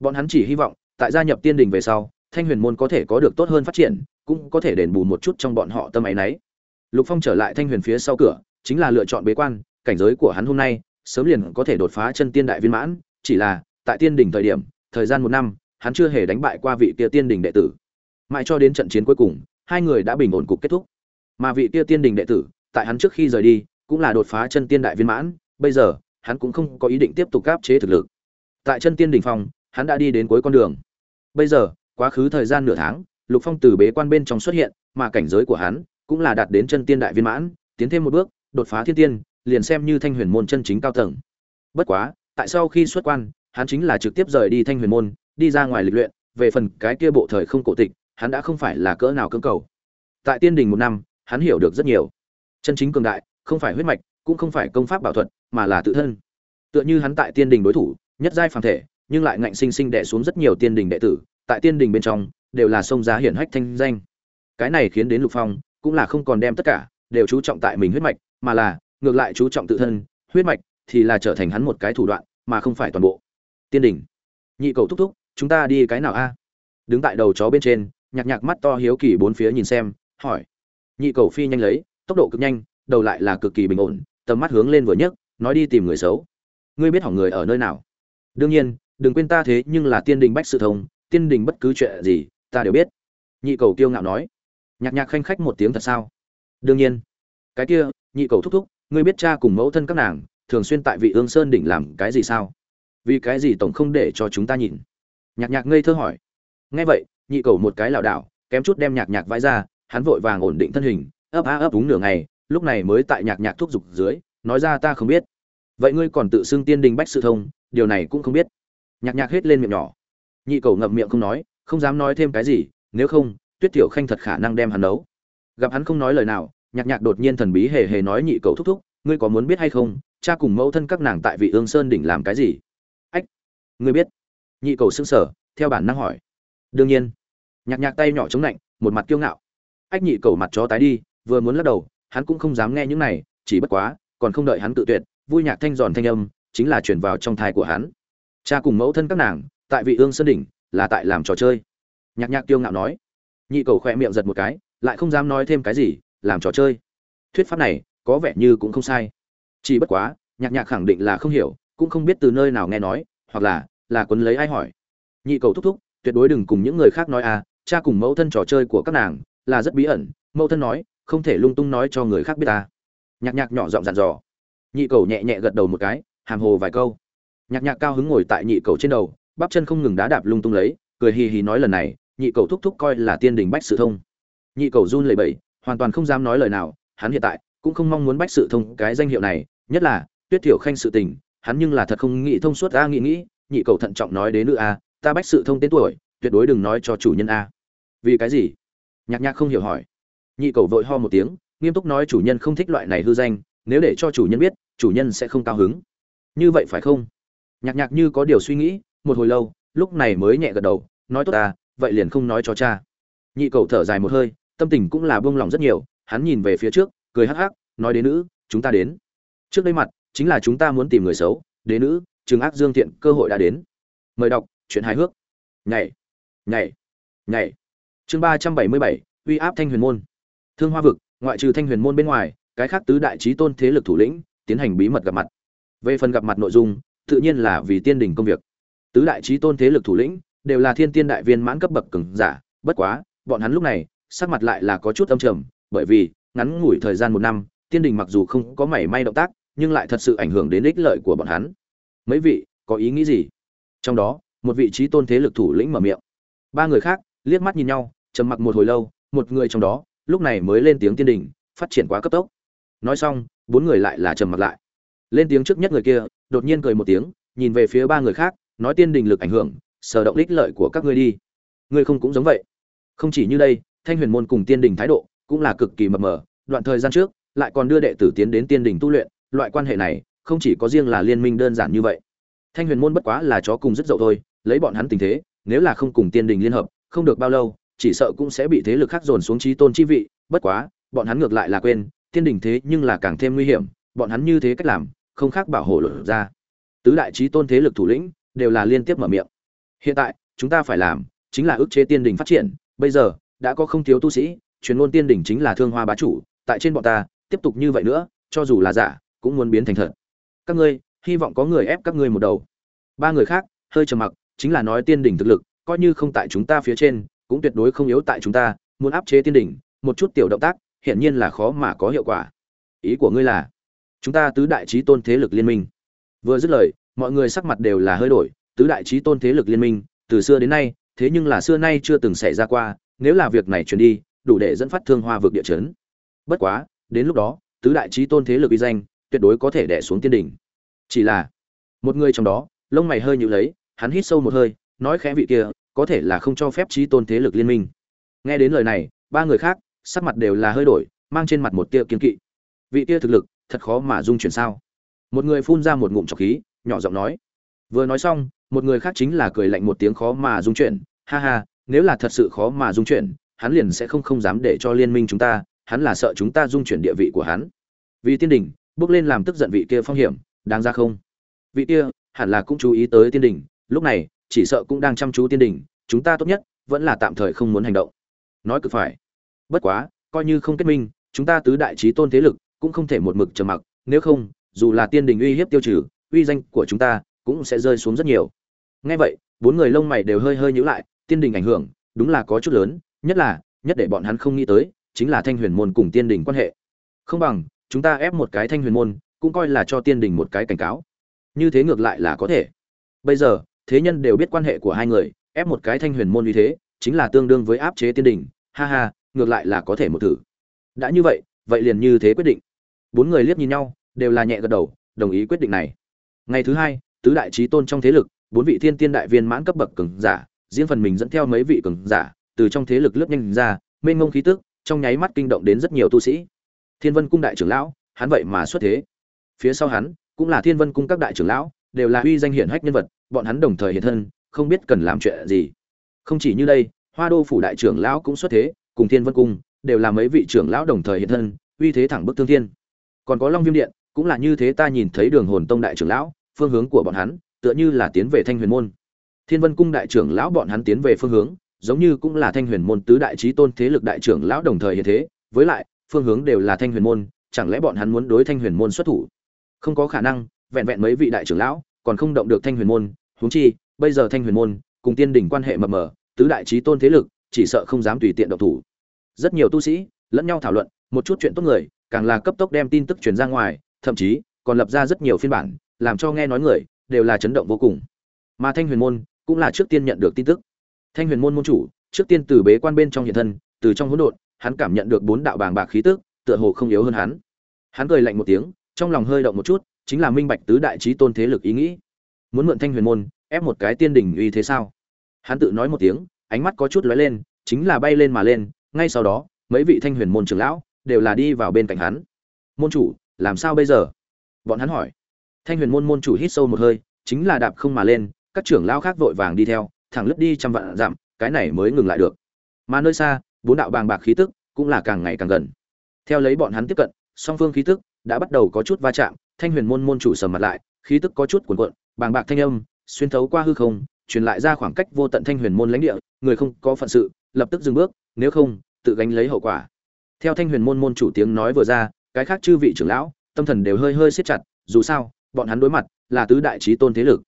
S1: Bọn hắn chỉ hy vọng, tại gia nhập tiên đình về sau, thanh huyền môn có thể có được tốt hơn phát triển, cũng có thể đền bù một chút trong bọn họ tâm ấy nấy. Lục phong trở lại thanh huyền phía sau cửa, chính là lựa chọn bế quan, cảnh giới của hắn hôm nay, sớm liền có thể đột phá chân tiên đại viên mãn, chỉ là, tại tiên đình thời điểm, thời gian một năm, hắn chưa hề đánh bại qua vị kia tiên đình đệ tử. Mãi cho đến trận chiến cuối cùng, hai người đã bình ổn cục kết thúc. Mà vị kia tiên đình đệ tử, tại hắn trước khi rời đi, cũng là đột phá chân tiên đại viên mãn, bây giờ hắn cũng không có ý định tiếp tục áp chế thực lực. Tại chân tiên đỉnh phong, hắn đã đi đến cuối con đường. Bây giờ, quá khứ thời gian nửa tháng, lục phong từ bế quan bên trong xuất hiện, mà cảnh giới của hắn cũng là đạt đến chân tiên đại viên mãn, tiến thêm một bước, đột phá thiên tiên, liền xem như thanh huyền môn chân chính cao tầng. Bất quá, tại sau khi xuất quan, hắn chính là trực tiếp rời đi thanh huyền môn, đi ra ngoài lịch luyện, về phần cái kia bộ thời không cổ tịch, hắn đã không phải là cỡ nào cưỡng cầu. Tại tiên đình một năm, hắn hiểu được rất nhiều. Chân chính cường đại, không phải huyết mạch, cũng không phải công pháp bảo thuật mà là tự thân. Tựa như hắn tại tiên đình đối thủ, nhất giai phàm thể, nhưng lại ngạnh sinh sinh đè xuống rất nhiều tiên đình đệ tử, tại tiên đình bên trong, đều là sông giá hiển hách thanh danh. Cái này khiến đến lục phong cũng là không còn đem tất cả đều chú trọng tại mình huyết mạch, mà là, ngược lại chú trọng tự thân, huyết mạch thì là trở thành hắn một cái thủ đoạn, mà không phải toàn bộ. Tiên đình. Nhị cầu thúc thúc, chúng ta đi cái nào a? Đứng tại đầu chó bên trên, nhạc nhạc mắt to hiếu kỳ bốn phía nhìn xem, hỏi. Nhị cầu phi nhanh lấy, tốc độ cực nhanh, đầu lại là cực kỳ bình ổn, tầm mắt hướng lên vừa nhấc nói đi tìm người xấu. Ngươi biết hỏng người ở nơi nào? Đương nhiên, đừng quên ta thế nhưng là tiên đình bách sự thông, tiên đình bất cứ chuyện gì, ta đều biết. Nhị cầu kiêu ngạo nói. Nhạc nhạc khanh khách một tiếng thật sao? Đương nhiên. Cái kia, nhị cầu thúc thúc, ngươi biết cha cùng mẫu thân các nàng thường xuyên tại vị ương sơn đỉnh làm cái gì sao? Vì cái gì tổng không để cho chúng ta nhìn? Nhạc nhạc ngây thơ hỏi. Nghe vậy, nhị cầu một cái lảo đảo, kém chút đem nhạc nhạc vãi ra, hắn vội vàng ổn định thân hình, ấp a ấp đúng nửa ngày, lúc này mới tại nhạc nhạc thúc giục dưới, nói ra ta không biết vậy ngươi còn tự xưng tiên đình bách sự thông, điều này cũng không biết. Nhạc nhạc hết lên miệng nhỏ. Nhị cầu ngậm miệng không nói, không dám nói thêm cái gì, nếu không, tuyết tiểu khanh thật khả năng đem hắn nấu. Gặp hắn không nói lời nào, nhạc nhạc đột nhiên thần bí hề hề nói nhị cầu thúc thúc, ngươi có muốn biết hay không, cha cùng mẫu thân các nàng tại vị ương sơn đỉnh làm cái gì? Ách, ngươi biết. Nhị cầu xưng sở theo bản năng hỏi. Đương nhiên. Nhạc nhạc tay nhỏ chống lạnh một mặt kiêu ngạo. Ách nhị cầu mặt chó tái đi, vừa muốn lắc đầu, hắn cũng không dám nghe những này, chỉ bất quá, còn không đợi hắn tự tuyệt vui nhạc thanh giòn thanh âm, chính là truyền vào trong thai của hắn. Cha cùng mẫu thân các nàng, tại vị ương sơn đỉnh, là tại làm trò chơi. Nhạc nhạc tiêu ngạo nói. Nhị cầu khỏe miệng giật một cái, lại không dám nói thêm cái gì, làm trò chơi. Thuyết pháp này, có vẻ như cũng không sai. Chỉ bất quá, nhạc nhạc khẳng định là không hiểu, cũng không biết từ nơi nào nghe nói, hoặc là là quấn lấy ai hỏi. Nhị cầu thúc thúc, tuyệt đối đừng cùng những người khác nói à cha cùng mẫu thân trò chơi của các nàng, là rất bí ẩn. Mẫu thân nói, không thể lung tung nói cho người khác biết ta nhạc nhạc nhỏ giọng dặn dò nhị cầu nhẹ nhẹ gật đầu một cái, hàm hồ vài câu. Nhạc nhạc cao hứng ngồi tại nhị cầu trên đầu, bắp chân không ngừng đá đạp lung tung lấy, cười hì hì nói lần này, nhị cầu thúc thúc coi là tiên đình bách sự thông. Nhị cầu run lẩy bẩy, hoàn toàn không dám nói lời nào, hắn hiện tại cũng không mong muốn bách sự thông cái danh hiệu này, nhất là, tuyết thiểu khanh sự tình, hắn nhưng là thật không nghĩ thông suốt a nghĩ nghĩ, nhị cầu thận trọng nói đến nữ a, ta bách sự thông tên tuổi, tuyệt đối đừng nói cho chủ nhân a. Vì cái gì? Nhạc nhạc không hiểu hỏi. Nhị cầu vội ho một tiếng, nghiêm túc nói chủ nhân không thích loại này hư danh nếu để cho chủ nhân biết, chủ nhân sẽ không cao hứng. Như vậy phải không? Nhạc nhạc như có điều suy nghĩ, một hồi lâu, lúc này mới nhẹ gật đầu, nói tốt ta, vậy liền không nói cho cha. Nhị cầu thở dài một hơi, tâm tình cũng là buông lòng rất nhiều, hắn nhìn về phía trước, cười hắc hắc, nói đến nữ, chúng ta đến. Trước đây mặt, chính là chúng ta muốn tìm người xấu đế nữ trừng ác dương thiện, cơ hội đã đến. Mời đọc, chuyện hài hước. Nhảy nhảy nhảy. Chương ba trăm bảy mươi bảy, uy áp thanh huyền môn. Thương hoa vực, ngoại trừ thanh huyền môn bên ngoài cái khác tứ đại trí tôn thế lực thủ lĩnh, tiến hành bí mật gặp mặt. Về phần gặp mặt nội dung, tự nhiên là vì tiên đình công việc. Tứ đại trí tôn thế lực thủ lĩnh, đều là thiên tiên đại viên mãn cấp bậc cường giả, bất quá, bọn hắn lúc này, sắc mặt lại là có chút âm trầm, bởi vì, ngắn ngủi thời gian một năm, tiên đình mặc dù không có mảy may động tác, nhưng lại thật sự ảnh hưởng đến ích lợi của bọn hắn. Mấy vị, có ý nghĩ gì? Trong đó, một vị trí tôn thế lực thủ lĩnh mở miệng. Ba người khác, liếc mắt nhìn nhau, trầm mặc một hồi lâu, một người trong đó, lúc này mới lên tiếng tiên đình, phát triển quá cấp tốc nói xong, bốn người lại là trầm mặt lại. Lên tiếng trước nhất người kia, đột nhiên cười một tiếng, nhìn về phía ba người khác, nói tiên đình lực ảnh hưởng sở động đích lợi của các ngươi đi. Ngươi không cũng giống vậy. Không chỉ như đây, thanh huyền môn cùng tiên đình thái độ cũng là cực kỳ mập mờ. Đoạn thời gian trước, lại còn đưa đệ tử tiến đến tiên đình tu luyện, loại quan hệ này không chỉ có riêng là liên minh đơn giản như vậy. Thanh huyền môn bất quá là chó cùng rất dậu thôi, lấy bọn hắn tình thế, nếu là không cùng tiên đình liên hợp, không được bao lâu, chỉ sợ cũng sẽ bị thế lực khác dồn xuống trí tôn chi vị, bất quá, bọn hắn ngược lại là quên tiên đình thế nhưng là càng thêm nguy hiểm, bọn hắn như thế cách làm, không khác bảo hộ lộ ra. Tứ đại trí tôn thế lực thủ lĩnh đều là liên tiếp mở miệng. Hiện tại, chúng ta phải làm chính là ức chế tiên đình phát triển, bây giờ đã có không thiếu tu sĩ, truyền ngôn tiên đình chính là thương hoa bá chủ, tại trên bọn ta, tiếp tục như vậy nữa, cho dù là giả, cũng muốn biến thành thật. Các ngươi, hy vọng có người ép các ngươi một đầu. Ba người khác, hơi trầm mặc, chính là nói tiên đình thực lực, coi như không tại chúng ta phía trên, cũng tuyệt đối không yếu tại chúng ta, muốn áp chế tiên đình một chút tiểu động tác hiển nhiên là khó mà có hiệu quả. Ý của ngươi là, chúng ta tứ đại trí tôn thế lực liên minh. Vừa dứt lời, mọi người sắc mặt đều là hơi đổi, tứ đại trí tôn thế lực liên minh, từ xưa đến nay, thế nhưng là xưa nay chưa từng xảy ra qua, nếu là việc này truyền đi, đủ để dẫn phát thương hoa vực địa chấn. Bất quá, đến lúc đó, tứ đại trí tôn thế lực uy danh tuyệt đối có thể đè xuống tiên đỉnh. Chỉ là, một người trong đó, lông mày hơi nhíu lấy, hắn hít sâu một hơi, nói khẽ vị kia, có thể là không cho phép trí tôn thế lực liên minh. Nghe đến lời này, ba người khác sắc mặt đều là hơi đổi, mang trên mặt một tia kiên kỵ. Vị tia thực lực, thật khó mà dung chuyển sao? Một người phun ra một ngụm trọc khí, nhỏ giọng nói. Vừa nói xong, một người khác chính là cười lạnh một tiếng khó mà dung chuyển. Ha ha, nếu là thật sự khó mà dung chuyển, hắn liền sẽ không không dám để cho liên minh chúng ta, hắn là sợ chúng ta dung chuyển địa vị của hắn. Vì tiên đình bước lên làm tức giận vị kia phong hiểm, đáng ra không? Vị kia, hẳn là cũng chú ý tới tiên đình lúc này, chỉ sợ cũng đang chăm chú tiên đình chúng ta tốt nhất, vẫn là tạm thời không muốn hành động. Nói cực phải bất quá, coi như không kết minh, chúng ta tứ đại trí tôn thế lực cũng không thể một mực trầm mặc, nếu không, dù là tiên đình uy hiếp tiêu trừ, uy danh của chúng ta cũng sẽ rơi xuống rất nhiều. Ngay vậy, bốn người lông mày đều hơi hơi nhíu lại, tiên đình ảnh hưởng, đúng là có chút lớn, nhất là, nhất để bọn hắn không nghĩ tới, chính là thanh huyền môn cùng tiên đình quan hệ. Không bằng, chúng ta ép một cái thanh huyền môn, cũng coi là cho tiên đình một cái cảnh cáo. Như thế ngược lại là có thể. Bây giờ, thế nhân đều biết quan hệ của hai người, ép một cái thanh huyền môn như thế, chính là tương đương với áp chế tiên đình. Ha ha ngược lại là có thể một thử. Đã như vậy vậy liền như thế quyết định. Bốn người liếc nhìn nhau, đều là nhẹ gật đầu, đồng ý quyết định này. Ngày thứ hai, tứ đại trí tôn trong thế lực, bốn vị thiên tiên đại viên mãn cấp bậc cường giả, riêng phần mình dẫn theo mấy vị cường giả, từ trong thế lực lướt nhanh ra, mênh mông khí tức, trong nháy mắt kinh động đến rất nhiều tu sĩ. Thiên vân cung đại trưởng lão, hắn vậy mà xuất thế. Phía sau hắn, cũng là thiên vân cung các đại trưởng lão, đều là uy danh hiển hách nhân vật, bọn hắn đồng thời hiện thân, không biết cần làm chuyện gì. Không chỉ như đây, hoa đô phủ đại trưởng lão cũng xuất thế cùng thiên vân cung, đều là mấy vị trưởng lão đồng thời hiện thân, uy thế thẳng bức thương thiên. Còn có long viêm điện, cũng là như thế ta nhìn thấy đường hồn tông đại trưởng lão, phương hướng của bọn hắn, tựa như là tiến về thanh huyền môn. Thiên vân cung đại trưởng lão bọn hắn tiến về phương hướng, giống như cũng là thanh huyền môn tứ đại trí tôn thế lực đại trưởng lão đồng thời hiện thế, với lại, phương hướng đều là thanh huyền môn, chẳng lẽ bọn hắn muốn đối thanh huyền môn xuất thủ? Không có khả năng, vẹn vẹn mấy vị đại trưởng lão, còn không động được thanh huyền môn, huống chi, bây giờ thanh huyền môn, cùng tiên đỉnh quan hệ mập mờ, tứ đại trí tôn thế lực chỉ sợ không dám tùy tiện động thủ. Rất nhiều tu sĩ lẫn nhau thảo luận, một chút chuyện tốt người, càng là cấp tốc đem tin tức truyền ra ngoài, thậm chí còn lập ra rất nhiều phiên bản, làm cho nghe nói người đều là chấn động vô cùng. Mà thanh huyền môn cũng là trước tiên nhận được tin tức. Thanh huyền môn môn chủ, trước tiên từ bế quan bên trong hiện thân, từ trong hỗn độn, hắn cảm nhận được bốn đạo bàng bạc khí tức, tựa hồ không yếu hơn hắn. Hắn cười lạnh một tiếng, trong lòng hơi động một chút, chính là minh bạch tứ đại trí tôn thế lực ý nghĩ. Muốn mượn thanh huyền môn, ép một cái tiên đỉnh uy thế sao? Hắn tự nói một tiếng ánh mắt có chút lóe lên, chính là bay lên mà lên, ngay sau đó, mấy vị thanh huyền môn trưởng lão đều là đi vào bên cạnh hắn. Môn chủ, làm sao bây giờ? Bọn hắn hỏi. Thanh huyền môn môn chủ hít sâu một hơi, chính là đạp không mà lên, các trưởng lão khác vội vàng đi theo, thẳng lướt đi trăm vạn dặm, cái này mới ngừng lại được. Mà nơi xa, bốn đạo bàng bạc khí tức cũng là càng ngày càng gần. Theo lấy bọn hắn tiếp cận, song phương khí tức đã bắt đầu có chút va chạm, thanh huyền môn môn chủ sầm mặt lại, khí tức có chút cuồn cuộn, bàng bạc thanh âm, xuyên thấu qua hư không truyền lại ra khoảng cách vô tận thanh huyền môn lãnh địa, người không có phận sự, lập tức dừng bước, nếu không, tự gánh lấy hậu quả. Theo thanh huyền môn môn chủ tiếng nói vừa ra, cái khác chư vị trưởng lão, tâm thần đều hơi hơi siết chặt, dù sao, bọn hắn đối mặt là tứ đại trí tôn thế lực.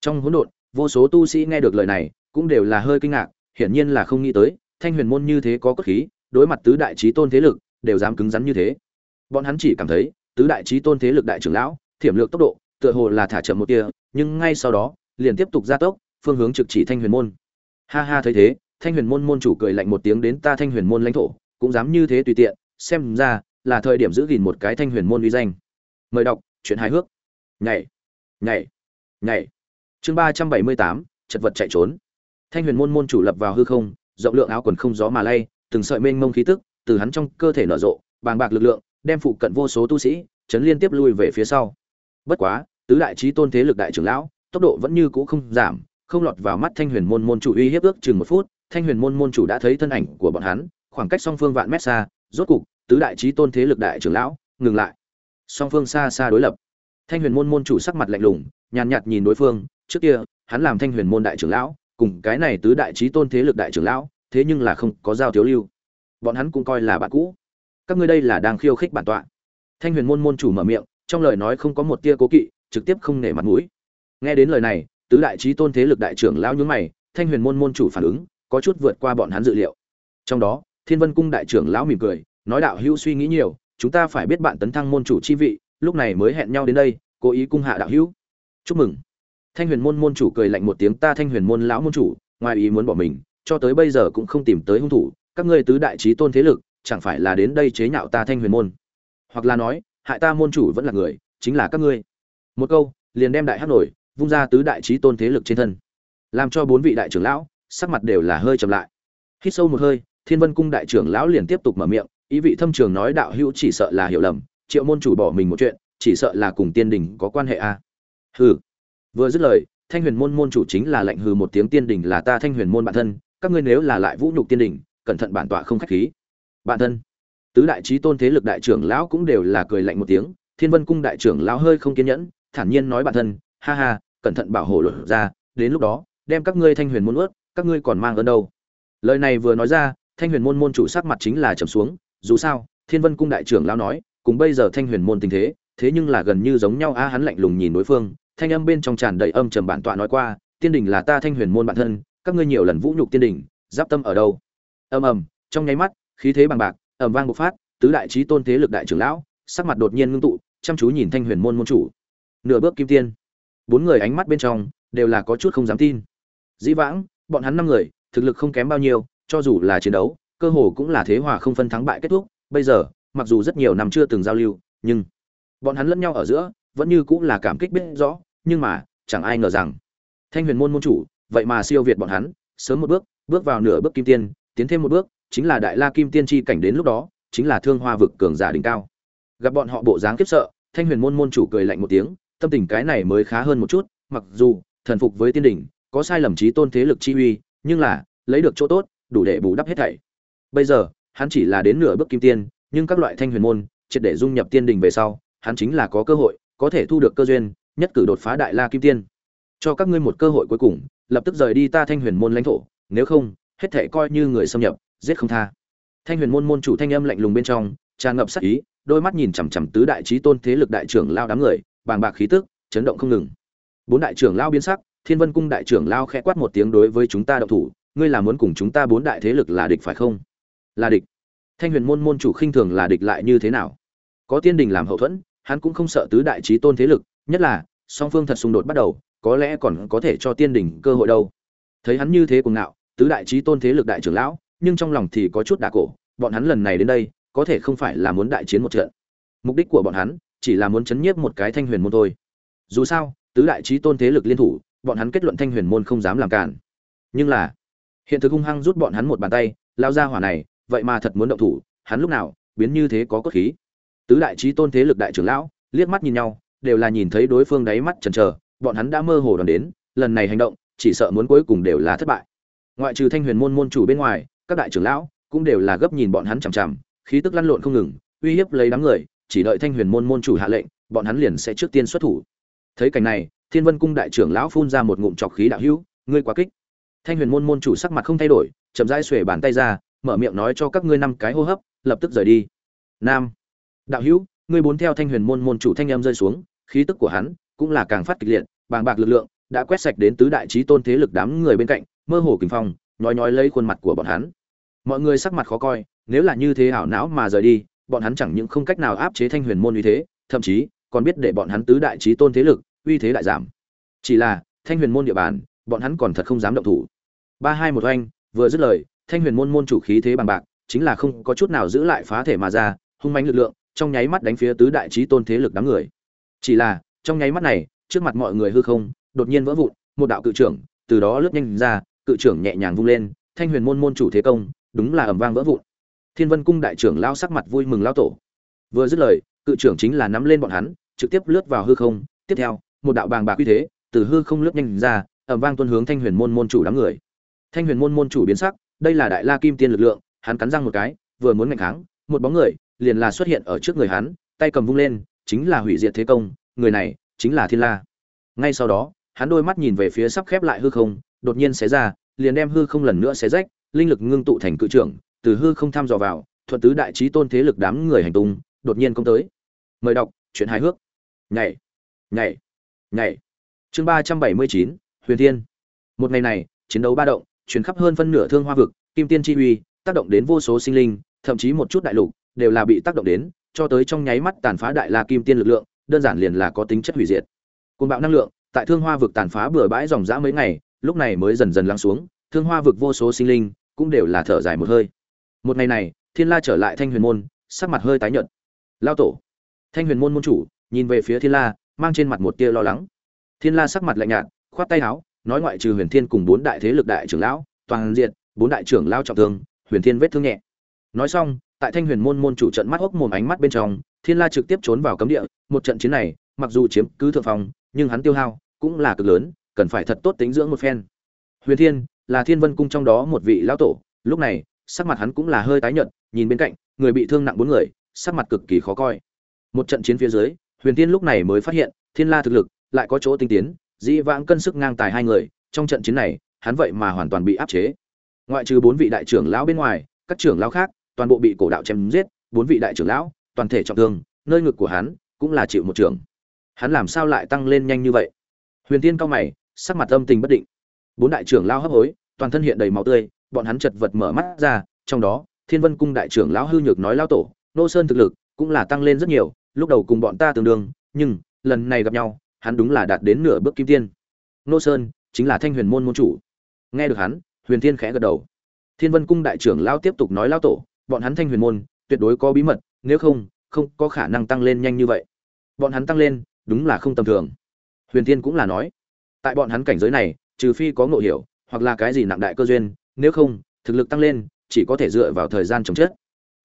S1: Trong hỗn độn, vô số tu sĩ nghe được lời này, cũng đều là hơi kinh ngạc, hiển nhiên là không nghĩ tới, thanh huyền môn như thế có cốt khí, đối mặt tứ đại trí tôn thế lực, đều dám cứng rắn như thế. Bọn hắn chỉ cảm thấy, tứ đại trí tôn thế lực đại trưởng lão, thiểm lược tốc độ, tựa hồ là thả chậm một tia, nhưng ngay sau đó, liền tiếp tục gia tốc phương hướng trực chỉ thanh huyền môn. Ha ha thấy thế, thanh huyền môn môn chủ cười lạnh một tiếng đến ta thanh huyền môn lãnh thổ, cũng dám như thế tùy tiện, xem ra là thời điểm giữ gìn một cái thanh huyền môn uy danh. Mời đọc, chuyện hài hước. Nhảy nhảy nhảy. Chương ba trăm bảy mươi tám, chật vật chạy trốn. Thanh huyền môn môn chủ lập vào hư không, rộng lượng áo quần không gió mà lay, từng sợi mênh mông khí tức từ hắn trong cơ thể nở rộ, bàng bạc lực lượng, đem phụ cận vô số tu sĩ chấn liên tiếp lui về phía sau. Bất quá, tứ đại trí tôn thế lực đại trưởng lão, tốc độ vẫn như cũ không giảm không lọt vào mắt thanh huyền môn môn chủ uy hiếp ước chừng một phút, thanh huyền môn môn chủ đã thấy thân ảnh của bọn hắn, khoảng cách song phương vạn mét xa, rốt cục, tứ đại trí tôn thế lực đại trưởng lão, ngừng lại. Song phương xa xa đối lập. Thanh huyền môn môn chủ sắc mặt lạnh lùng, nhàn nhạt nhìn đối phương, trước kia, hắn làm thanh huyền môn đại trưởng lão, cùng cái này tứ đại trí tôn thế lực đại trưởng lão, thế nhưng là không có giao thiếu lưu. Bọn hắn cũng coi là bạn cũ. Các ngươi đây là đang khiêu khích bản tọa. Thanh huyền môn môn chủ mở miệng, trong lời nói không có một tia cố kỵ, trực tiếp không nể mặt mũi. Nghe đến lời này tứ đại trí tôn thế lực đại trưởng lão nhướng mày, thanh huyền môn môn chủ phản ứng, có chút vượt qua bọn hắn dự liệu. Trong đó, thiên vân cung đại trưởng lão mỉm cười, nói đạo hữu suy nghĩ nhiều, chúng ta phải biết bạn tấn thăng môn chủ chi vị, lúc này mới hẹn nhau đến đây, cố ý cung hạ đạo hữu. Chúc mừng. Thanh huyền môn môn chủ cười lạnh một tiếng, ta thanh huyền môn lão môn chủ, ngoài ý muốn bỏ mình, cho tới bây giờ cũng không tìm tới hung thủ, các ngươi tứ đại chí tôn thế lực, chẳng phải là đến đây chế nhạo ta thanh huyền môn? Hoặc là nói, hại ta môn chủ vẫn là người, chính là các ngươi. Một câu, liền đem đại hắc nổi vung ra tứ đại trí tôn thế lực trên thân. Làm cho bốn vị đại trưởng lão, sắc mặt đều là hơi chậm lại. Hít sâu một hơi, thiên vân cung đại trưởng lão liền tiếp tục mở miệng, ý vị thâm trường nói đạo hữu chỉ sợ là hiểu lầm, triệu môn chủ bỏ mình một chuyện, chỉ sợ là cùng tiên đình có quan hệ a à. hừ. Vừa dứt lời, thanh huyền môn môn chủ chính là lệnh hừ một tiếng tiên đình là ta thanh huyền môn bản thân, các ngươi nếu là lại vũ nhục tiên đình, cẩn thận bản tọa không khách khí. Bản thân. Tứ đại trí tôn thế lực đại trưởng lão cũng đều là cười lạnh một tiếng, thiên vân cung đại trưởng lão hơi không kiên nhẫn, thản nhiên nói bản thân, ha ha cẩn thận bảo hộ luật ra, đến lúc đó, đem các ngươi thanh huyền môn ướt các ngươi còn mang ơn đâu. Lời này vừa nói ra, thanh huyền môn môn chủ sắc mặt chính là trầm xuống, dù sao, thiên vân cung đại trưởng lão nói, cùng bây giờ thanh huyền môn tình thế thế nhưng là gần như giống nhau, a, hắn lạnh lùng nhìn đối phương, thanh âm bên trong tràn đầy âm trầm bản tọa nói qua, tiên đình là ta thanh huyền môn bản thân, các ngươi nhiều lần vũ nhục tiên đình, giáp tâm ở đâu? Ầm ầm, trong nháy mắt, khí thế bằng bạc, ầm vang bộc phát, tứ đại trí tôn thế lực đại trưởng lão, sắc mặt đột nhiên ngưng tụ, chăm chú nhìn thanh huyền môn môn chủ. Nửa bước kim tiên bốn người ánh mắt bên trong đều là có chút không dám tin. Dĩ vãng, bọn hắn năm người, thực lực không kém bao nhiêu, cho dù là chiến đấu, cơ hồ cũng là thế hòa không phân thắng bại kết thúc. Bây giờ, mặc dù rất nhiều năm chưa từng giao lưu, nhưng bọn hắn lẫn nhau ở giữa vẫn như cũng là cảm kích biết rõ, nhưng mà chẳng ai ngờ rằng, thanh huyền môn môn chủ, vậy mà siêu việt bọn hắn, sớm một bước bước vào nửa bước kim tiên, tiến thêm một bước, chính là đại la kim tiên chi cảnh đến lúc đó, chính là thương hoa vực cường giả đỉnh cao. Gặp bọn họ bộ dáng kiếp sợ, thanh huyền môn môn chủ cười lạnh một tiếng tâm tình cái này mới khá hơn một chút, mặc dù, thần phục với tiên đỉnh, có sai lầm trí tôn thế lực chi uy, nhưng là, lấy được chỗ tốt, đủ để bù đắp hết thảy. Bây giờ, hắn chỉ là đến nửa bước kim tiên, nhưng các loại thanh huyền môn, triệt để dung nhập tiên đỉnh về sau, hắn chính là có cơ hội, có thể thu được cơ duyên, nhất cử đột phá đại la kim tiên. Cho các ngươi một cơ hội cuối cùng, lập tức rời đi ta thanh huyền môn lãnh thổ, nếu không, hết thảy coi như người xâm nhập, giết không tha. Thanh huyền môn môn chủ thanh âm lạnh lùng bên trong, tràn ngập sát ý, đôi mắt nhìn chằm chằm tứ đại chí tôn thế lực đại trưởng lao đám người bàng bạc khí tức, chấn động không ngừng. Bốn đại trưởng lao biến sắc, thiên vân cung đại trưởng lao khẽ quát một tiếng đối với chúng ta động thủ, ngươi là muốn cùng chúng ta bốn đại thế lực là địch phải không? Là địch. Thanh huyền môn môn chủ khinh thường là địch lại như thế nào? Có tiên đình làm hậu thuẫn, hắn cũng không sợ tứ đại trí tôn thế lực, nhất là, song phương thật xung đột bắt đầu, có lẽ còn có thể cho tiên đình cơ hội đâu. Thấy hắn như thế cùng nạo tứ đại trí tôn thế lực đại trưởng lão, nhưng trong lòng thì có chút đả cổ, bọn hắn lần này đến đây, có thể không phải là muốn đại chiến một trận. Mục đích của bọn hắn chỉ là muốn chấn nhiếp một cái thanh huyền môn thôi. Dù sao, tứ đại trí tôn thế lực liên thủ, bọn hắn kết luận thanh huyền môn không dám làm cản. Nhưng là, hiện thực hung hăng rút bọn hắn một bàn tay, lao ra hỏa này, vậy mà thật muốn động thủ, hắn lúc nào, biến như thế có cốt khí. Tứ đại trí tôn thế lực đại trưởng lão, liếc mắt nhìn nhau, đều là nhìn thấy đối phương đáy mắt chần chờ, bọn hắn đã mơ hồ đoàn đến, lần này hành động, chỉ sợ muốn cuối cùng đều là thất bại. Ngoại trừ thanh huyền môn môn chủ bên ngoài, các đại trưởng lão cũng đều là gấp nhìn bọn hắn chằm chằm, khí tức lăn lộn không ngừng, uy hiếp lấy đám người chỉ đợi thanh huyền môn môn chủ hạ lệnh, bọn hắn liền sẽ trước tiên xuất thủ. Thấy cảnh này, thiên vân cung đại trưởng lão phun ra một ngụm trọc khí đạo hữu, ngươi quá kích. Thanh huyền môn môn chủ sắc mặt không thay đổi, chậm rãi xuề bàn tay ra, mở miệng nói cho các ngươi năm cái hô hấp, lập tức rời đi. Nam. Đạo hữu, ngươi bốn theo thanh huyền môn môn chủ thanh em rơi xuống, khí tức của hắn cũng là càng phát kịch liệt, bàng bạc lực lượng đã quét sạch đến tứ đại trí tôn thế lực đám người bên cạnh, mơ hồ kinh phong nói nói lấy khuôn mặt của bọn hắn. Mọi người sắc mặt khó coi, nếu là như thế ảo não mà rời đi bọn hắn chẳng những không cách nào áp chế thanh huyền môn uy thế, thậm chí còn biết để bọn hắn tứ đại trí tôn thế lực uy thế đại giảm. Chỉ là, thanh huyền môn địa bàn, bọn hắn còn thật không dám động thủ. Ba hai một oanh, vừa dứt lời, thanh huyền môn môn chủ khí thế bằng bạc, chính là không có chút nào giữ lại phá thể mà ra, hung mánh lực lượng, trong nháy mắt đánh phía tứ đại trí tôn thế lực đám người. Chỉ là, trong nháy mắt này, trước mặt mọi người hư không, đột nhiên vỡ vụn, một đạo cự trưởng từ đó lướt nhanh ra, cự trưởng nhẹ nhàng vung lên, thanh huyền môn môn chủ thế công, đúng là ầm vang vỡ vụn thiên vân cung đại trưởng lao sắc mặt vui mừng lao tổ. Vừa dứt lời, cự trưởng chính là nắm lên bọn hắn, trực tiếp lướt vào hư không. Tiếp theo, một đạo bàng bạc uy thế, từ hư không lướt nhanh ra ở vang tuân hướng thanh huyền môn môn chủ đám người. Thanh huyền môn môn chủ biến sắc, đây là đại la kim tiên lực lượng, hắn cắn răng một cái, vừa muốn mạnh kháng, một bóng người liền là xuất hiện ở trước người hắn, tay cầm vung lên, chính là hủy diệt thế công, người này chính là thiên la. Ngay sau đó, hắn đôi mắt nhìn về phía sắp khép lại hư không, đột nhiên xé ra, liền đem hư không lần nữa xé rách, linh lực ngưng tụ thành cự trưởng từ hư không tham dò vào, thuận tứ đại trí tôn thế lực đám người hành tung, đột nhiên công tới. Mời đọc, chuyện hài hước. Nhảy nhảy nhảy. Chương ba trăm bảy mươi chín, huyền thiên. Một ngày này, chiến đấu ba động chuyển khắp hơn phân nửa thương hoa vực, kim tiên chi uy, tác động đến vô số sinh linh, thậm chí một chút đại lục, đều là bị tác động đến, cho tới trong nháy mắt tàn phá đại la kim tiên lực lượng, đơn giản liền là có tính chất hủy diệt. Côn bạo năng lượng, tại thương hoa vực tàn phá bừa bãi dòng dã mấy ngày, lúc này mới dần dần lắng xuống, thương hoa vực vô số sinh linh cũng đều là thở dài một hơi một ngày này, thiên la trở lại thanh huyền môn, sắc mặt hơi tái nhợt. Lao tổ. Thanh huyền môn môn chủ nhìn về phía thiên la, mang trên mặt một tia lo lắng. Thiên la sắc mặt lạnh nhạt, khoát tay áo, nói ngoại trừ huyền thiên cùng bốn đại thế lực đại trưởng lão, toàn diện, bốn đại trưởng lao trọng thương, huyền thiên vết thương nhẹ. Nói xong, tại thanh huyền môn môn chủ trận mắt hốc mồm ánh mắt bên trong, thiên la trực tiếp trốn vào cấm địa. Một trận chiến này, mặc dù chiếm cứ thượng phòng nhưng hắn tiêu hao cũng là cực lớn, cần phải thật tốt tính dưỡng một phen. Huyền thiên là thiên vân cung trong đó một vị lão tổ, lúc này sắc mặt hắn cũng là hơi tái nhợt, nhìn bên cạnh, người bị thương nặng bốn người, sắc mặt cực kỳ khó coi. Một trận chiến phía dưới, huyền thiên lúc này mới phát hiện, thiên la thực lực, lại có chỗ tinh tiến, dĩ vãng cân sức ngang tài hai người, trong trận chiến này, hắn vậy mà hoàn toàn bị áp chế. Ngoại trừ bốn vị đại trưởng lão bên ngoài, các trưởng lão khác, toàn bộ bị cổ đạo chém giết, bốn vị đại trưởng lão, toàn thể trọng thương, nơi ngực của hắn cũng là chịu một trưởng hắn làm sao lại tăng lên nhanh như vậy? Huyền tiên cao mày, sắc mặt âm tình bất định. Bốn đại trưởng lão hấp hối, toàn thân hiện đầy máu tươi bọn hắn chật vật mở mắt ra, trong đó, thiên vân cung đại trưởng lão hư nhược nói lão tổ, nô sơn thực lực cũng là tăng lên rất nhiều, lúc đầu cùng bọn ta tương đương, nhưng lần này gặp nhau, hắn đúng là đạt đến nửa bước kim tiên. Nô sơn, chính là thanh huyền môn môn chủ. Nghe được hắn, huyền thiên khẽ gật đầu. Thiên vân cung đại trưởng lão tiếp tục nói lão tổ, bọn hắn thanh huyền môn, tuyệt đối có bí mật, nếu không không có khả năng tăng lên nhanh như vậy. Bọn hắn tăng lên, đúng là không tầm thường. Huyền thiên cũng là nói. Tại bọn hắn cảnh giới này, trừ phi có ngộ hiểu, hoặc là cái gì nặng đại cơ duyên nếu không, thực lực tăng lên, chỉ có thể dựa vào thời gian chống chết.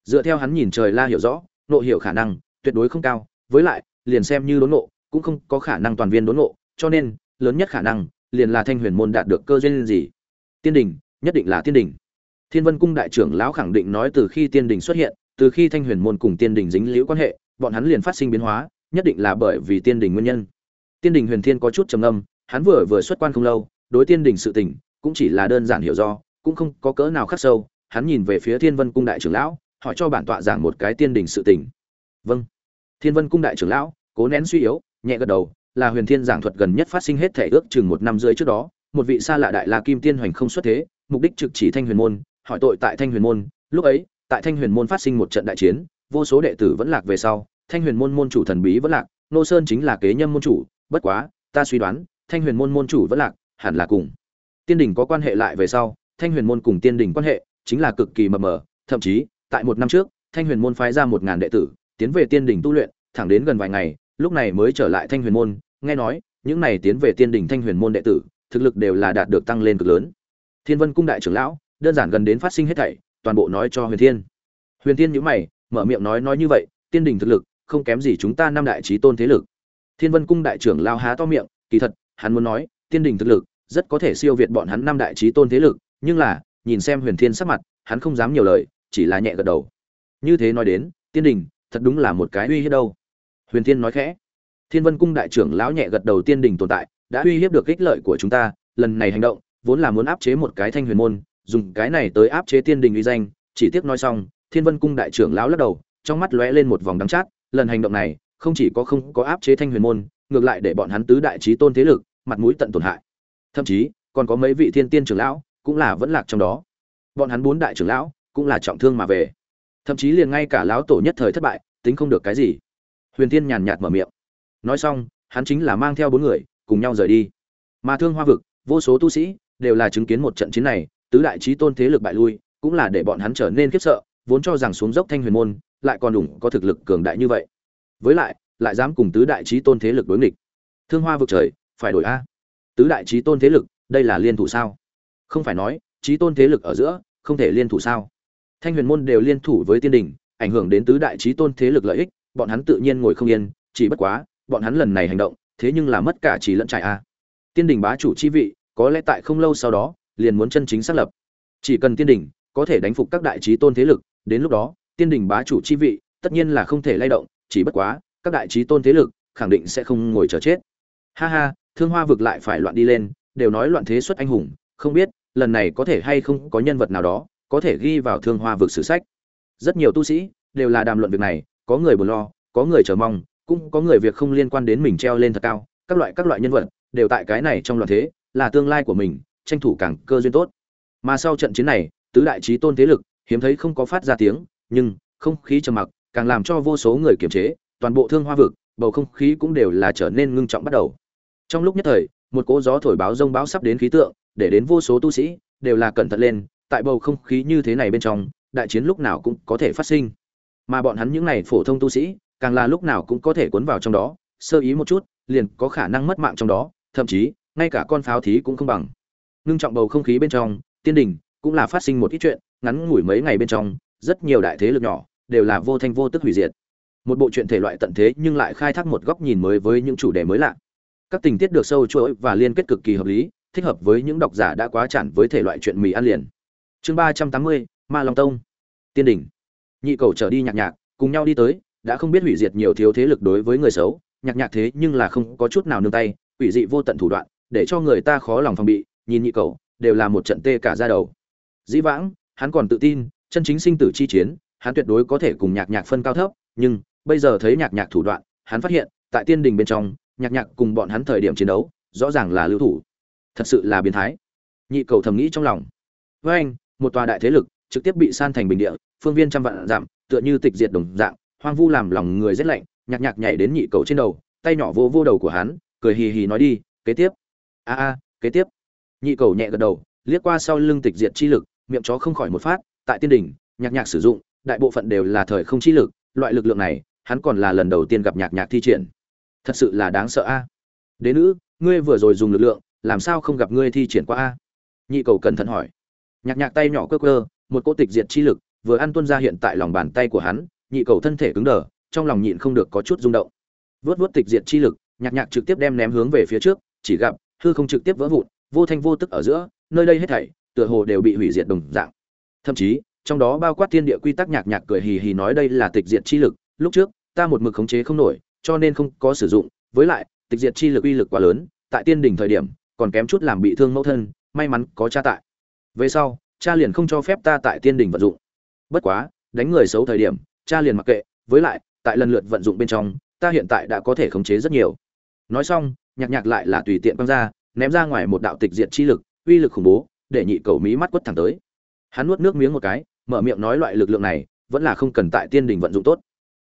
S1: Dựa theo hắn nhìn trời la hiểu rõ, nộ hiểu khả năng, tuyệt đối không cao. Với lại, liền xem như đốn nộ, cũng không có khả năng toàn viên đốn nộ, cho nên, lớn nhất khả năng, liền là thanh huyền môn đạt được cơ duyên gì. Tiên đình, nhất định là tiên đình. Thiên vân cung đại trưởng lão khẳng định nói từ khi tiên đình xuất hiện, từ khi thanh huyền môn cùng tiên đình dính liễu quan hệ, bọn hắn liền phát sinh biến hóa, nhất định là bởi vì tiên đình nguyên nhân. Tiên đình huyền thiên có chút trầm âm hắn vừa vừa xuất quan không lâu, đối tiên đình sự tình, cũng chỉ là đơn giản hiểu do cũng không có cỡ nào khắc sâu, hắn nhìn về phía thiên vân cung đại trưởng lão, hỏi cho bản tọa giảng một cái tiên đình sự tình. Vâng. Thiên vân cung đại trưởng lão, cố nén suy yếu, nhẹ gật đầu, là huyền thiên giảng thuật gần nhất phát sinh hết thể ước chừng một năm rưỡi trước đó, một vị xa lạ đại la kim tiên hoành không xuất thế, mục đích trực chỉ thanh huyền môn, hỏi tội tại thanh huyền môn, lúc ấy, tại thanh huyền môn phát sinh một trận đại chiến, vô số đệ tử vẫn lạc về sau, thanh huyền môn môn chủ thần bí vẫn lạc, nô sơn chính là kế nhâm môn chủ, bất quá, ta suy đoán, thanh huyền môn môn chủ vẫn lạc, hẳn là cùng. Tiên đình có quan hệ lại về sau thanh huyền môn cùng tiên đình quan hệ chính là cực kỳ mờ mờ, thậm chí, tại một năm trước, thanh huyền môn phái ra một ngàn đệ tử, tiến về tiên đình tu luyện, thẳng đến gần vài ngày, lúc này mới trở lại thanh huyền môn, nghe nói, những này tiến về tiên đình thanh huyền môn đệ tử, thực lực đều là đạt được tăng lên cực lớn. Thiên vân cung đại trưởng lão, đơn giản gần đến phát sinh hết thảy, toàn bộ nói cho huyền thiên. Huyền thiên nhữ mày, mở miệng nói nói như vậy, tiên đình thực lực, không kém gì chúng ta năm đại trí tôn thế lực. Thiên vân cung đại trưởng lao há to miệng, kỳ thật, hắn muốn nói, tiên đình thực lực, rất có thể siêu việt bọn hắn năm đại trí tôn thế lực nhưng là, nhìn xem huyền thiên sắc mặt, hắn không dám nhiều lời, chỉ là nhẹ gật đầu. Như thế nói đến, tiên đình, thật đúng là một cái uy hiếp đâu. Huyền thiên nói khẽ. Thiên vân cung đại trưởng lão nhẹ gật đầu tiên đình tồn tại, đã uy hiếp được ích lợi của chúng ta, lần này hành động, vốn là muốn áp chế một cái thanh huyền môn, dùng cái này tới áp chế tiên đình uy danh, chỉ tiếc nói xong, thiên vân cung đại trưởng lão lắc đầu, trong mắt lóe lên một vòng đắng chát, lần hành động này, không chỉ có không có áp chế thanh huyền môn, ngược lại để bọn hắn tứ đại trí tôn thế lực, mặt mũi tận tổn hại. Thậm chí, còn có mấy vị thiên tiên trưởng lão cũng là vẫn lạc trong đó. Bọn hắn bốn đại trưởng lão cũng là trọng thương mà về. Thậm chí liền ngay cả lão tổ nhất thời thất bại, tính không được cái gì. Huyền tiên nhàn nhạt mở miệng. Nói xong, hắn chính là mang theo bốn người cùng nhau rời đi. Mà thương hoa vực, vô số tu sĩ đều là chứng kiến một trận chiến này, tứ đại trí tôn thế lực bại lui, cũng là để bọn hắn trở nên khiếp sợ, vốn cho rằng xuống dốc thanh huyền môn lại còn đủ có thực lực cường đại như vậy. Với lại lại dám cùng tứ đại trí tôn thế lực đối nghịch. Thương hoa vực trời, phải đổi a. Tứ đại trí tôn thế lực, đây là liên thủ sao? Không phải nói, trí tôn thế lực ở giữa, không thể liên thủ sao? Thanh huyền môn đều liên thủ với tiên đình, ảnh hưởng đến tứ đại trí tôn thế lực lợi ích, bọn hắn tự nhiên ngồi không yên, chỉ bất quá, bọn hắn lần này hành động, thế nhưng là mất cả trí lẫn trải a. Tiên đình bá chủ chi vị, có lẽ tại không lâu sau đó, liền muốn chân chính xác lập. Chỉ cần tiên đình có thể đánh phục các đại trí tôn thế lực, đến lúc đó, tiên đình bá chủ chi vị, tất nhiên là không thể lay động, chỉ bất quá, các đại trí tôn thế lực, khẳng định sẽ không ngồi chờ chết. Ha ha, thương hoa vực lại phải loạn đi lên, đều nói loạn thế xuất anh hùng, không biết lần này có thể hay không có nhân vật nào đó có thể ghi vào thương hoa vực sử sách. Rất nhiều tu sĩ đều là đàm luận việc này, có người buồn lo, có người chờ mong, cũng có người việc không liên quan đến mình treo lên thật cao, các loại các loại nhân vật đều tại cái này trong loạn thế, là tương lai của mình, tranh thủ càng cơ duyên tốt. Mà sau trận chiến này, tứ đại trí tôn thế lực, hiếm thấy không có phát ra tiếng, nhưng không khí trầm mặc càng làm cho vô số người kiềm chế, toàn bộ thương hoa vực, bầu không khí cũng đều là trở nên ngưng trọng bắt đầu. Trong lúc nhất thời, một cỗ gió thổi báo rông báo sắp đến khí tượng để đến vô số tu sĩ, đều là cẩn thận lên, tại bầu không khí như thế này bên trong, đại chiến lúc nào cũng có thể phát sinh. Mà bọn hắn những này phổ thông tu sĩ, càng là lúc nào cũng có thể cuốn vào trong đó, sơ ý một chút, liền có khả năng mất mạng trong đó, thậm chí, ngay cả con pháo thí cũng không bằng. Ngưng trọng bầu không khí bên trong, tiên đình cũng là phát sinh một ít chuyện, ngắn ngủi mấy ngày bên trong, rất nhiều đại thế lực nhỏ, đều là vô thanh vô tức hủy diệt. Một bộ truyện thể loại tận thế nhưng lại khai thác một góc nhìn mới với những chủ đề mới lạ. Các tình tiết được sâu chuỗi và liên kết cực kỳ hợp lý thích hợp với những độc giả đã quá chản với thể loại chuyện mì ăn liền. Chương ba trăm tám mươi, ma long tông. Tiên đình nhị cầu trở đi nhạc nhạc, cùng nhau đi tới, đã không biết hủy diệt nhiều thiếu thế lực đối với người xấu, nhạc nhạc thế nhưng là không có chút nào nương tay, quỷ dị vô tận thủ đoạn, để cho người ta khó lòng phòng bị, nhìn nhị cầu, đều là một trận tê cả ra đầu. Dĩ vãng, hắn còn tự tin, chân chính sinh tử chi chiến, hắn tuyệt đối có thể cùng nhạc nhạc phân cao thấp, nhưng, bây giờ thấy nhạc nhạc thủ đoạn, hắn phát hiện, tại tiên đình bên trong, nhạc nhạc cùng bọn hắn thời điểm chiến đấu, rõ ràng là lưu thủ thật sự là biến thái. Nhị cầu thầm nghĩ trong lòng. Với anh, một tòa đại thế lực trực tiếp bị san thành bình địa, phương viên trăm vạn giảm tựa như tịch diệt đồng dạng, hoang vu làm lòng người rét lạnh, nhạc nhạc nhảy đến nhị cầu trên đầu, tay nhỏ vô vô đầu của hắn, cười hì hì nói đi, kế tiếp. A a, kế tiếp. Nhị cầu nhẹ gật đầu, liếc qua sau lưng tịch diệt chi lực, miệng chó không khỏi một phát, tại tiên đỉnh, nhạc nhạc sử dụng, đại bộ phận đều là thời không chi lực, loại lực lượng này, hắn còn là lần đầu tiên gặp nhạc nhạc thi triển. Thật sự là đáng sợ a. Đế nữ, ngươi vừa rồi dùng lực lượng làm sao không gặp ngươi thi triển qua a? Nhị cầu cẩn thận hỏi. Nhạc nhạc tay nhỏ cơ cơ một cỗ tịch diệt chi lực, vừa ăn tuân ra hiện tại lòng bàn tay của hắn, nhị cầu thân thể cứng đờ, trong lòng nhịn không được có chút rung động. Vớt vớt tịch diệt chi lực, nhạc nhạc trực tiếp đem ném hướng về phía trước, chỉ gặp, hư không trực tiếp vỡ vụn, vô thanh vô tức ở giữa, nơi đây hết thảy, tựa hồ đều bị hủy diệt đồng dạng. Thậm chí, trong đó bao quát thiên địa quy tắc nhạc nhạc cười hì hì nói đây là tịch diệt chi lực, lúc trước, ta một mực khống chế không nổi, cho nên không có sử dụng, với lại, tịch diệt chi lực uy lực quá lớn, tại tiên đỉnh thời điểm còn kém chút làm bị thương mẫu thân, may mắn có cha tại. Về sau, cha liền không cho phép ta tại tiên Đình vận dụng. Bất quá, đánh người xấu thời điểm, cha liền mặc kệ, với lại, tại lần lượt vận dụng bên trong, ta hiện tại đã có thể khống chế rất nhiều. Nói xong, nhạc nhạc lại là tùy tiện quăng ra, ném ra ngoài một đạo tịch diệt chi lực, uy lực khủng bố, để nhị cầu mỹ mắt quất thẳng tới. Hắn nuốt nước miếng một cái, mở miệng nói loại lực lượng này, vẫn là không cần tại tiên đình vận dụng tốt.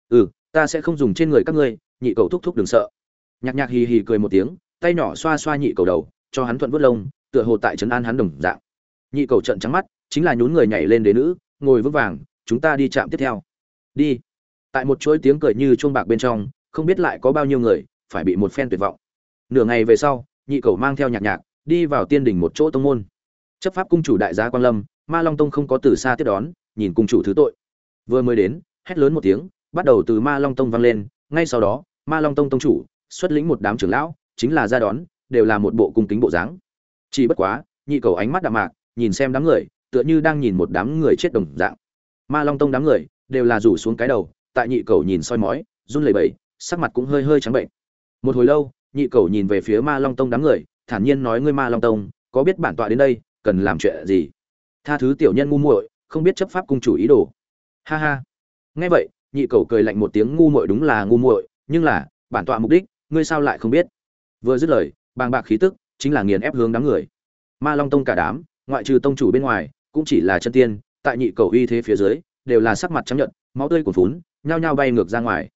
S1: Ừ ta sẽ không dùng trên người các ngươi, nhị cầu thúc thúc đừng sợ. Nhạc nhạc hì hì cười một tiếng, tay nhỏ xoa xoa nhị cầu đầu cho hắn thuận vớt lông, tựa hồ tại trấn an hắn đồng dạng. Nhị cầu trận trắng mắt, chính là nhún người nhảy lên đế nữ, ngồi vững vàng, chúng ta đi chạm tiếp theo. Đi. Tại một chuỗi tiếng cười như chuông bạc bên trong, không biết lại có bao nhiêu người, phải bị một phen tuyệt vọng. Nửa ngày về sau, nhị cầu mang theo nhạc nhạc, đi vào tiên đỉnh một chỗ tông môn. Chấp pháp cung chủ đại gia quan lâm, ma long tông không có từ xa tiếp đón, nhìn cung chủ thứ tội. Vừa mới đến, hét lớn một tiếng, bắt đầu từ ma long tông vang lên, ngay sau đó, ma long tông tông chủ, xuất lĩnh một đám trưởng lão, chính là ra đón đều là một bộ cung kính bộ dáng. Chỉ bất quá, nhị cầu ánh mắt đạm mạc, nhìn xem đám người, tựa như đang nhìn một đám người chết đồng dạng. Ma long tông đám người đều là rủ xuống cái đầu, tại nhị cầu nhìn soi mói, run lẩy bẩy, sắc mặt cũng hơi hơi trắng bệnh. Một hồi lâu, nhị cầu nhìn về phía ma long tông đám người, thản nhiên nói ngươi ma long tông, có biết bản tọa đến đây, cần làm chuyện gì? Tha thứ tiểu nhân ngu muội, không biết chấp pháp cung chủ ý đồ. Ha ha. Nghe vậy, nhị cầu cười lạnh một tiếng, ngu muội đúng là ngu muội, nhưng là, bản tọa mục đích, ngươi sao lại không biết? Vừa dứt lời bàng bạc khí tức chính là nghiền ép hướng đám người. Ma long tông cả đám, ngoại trừ tông chủ bên ngoài, cũng chỉ là chân tiên, tại nhị cầu uy thế phía dưới, đều là sắc mặt trắng nhợt, máu tươi cuồn phún nhao nhao bay ngược ra ngoài.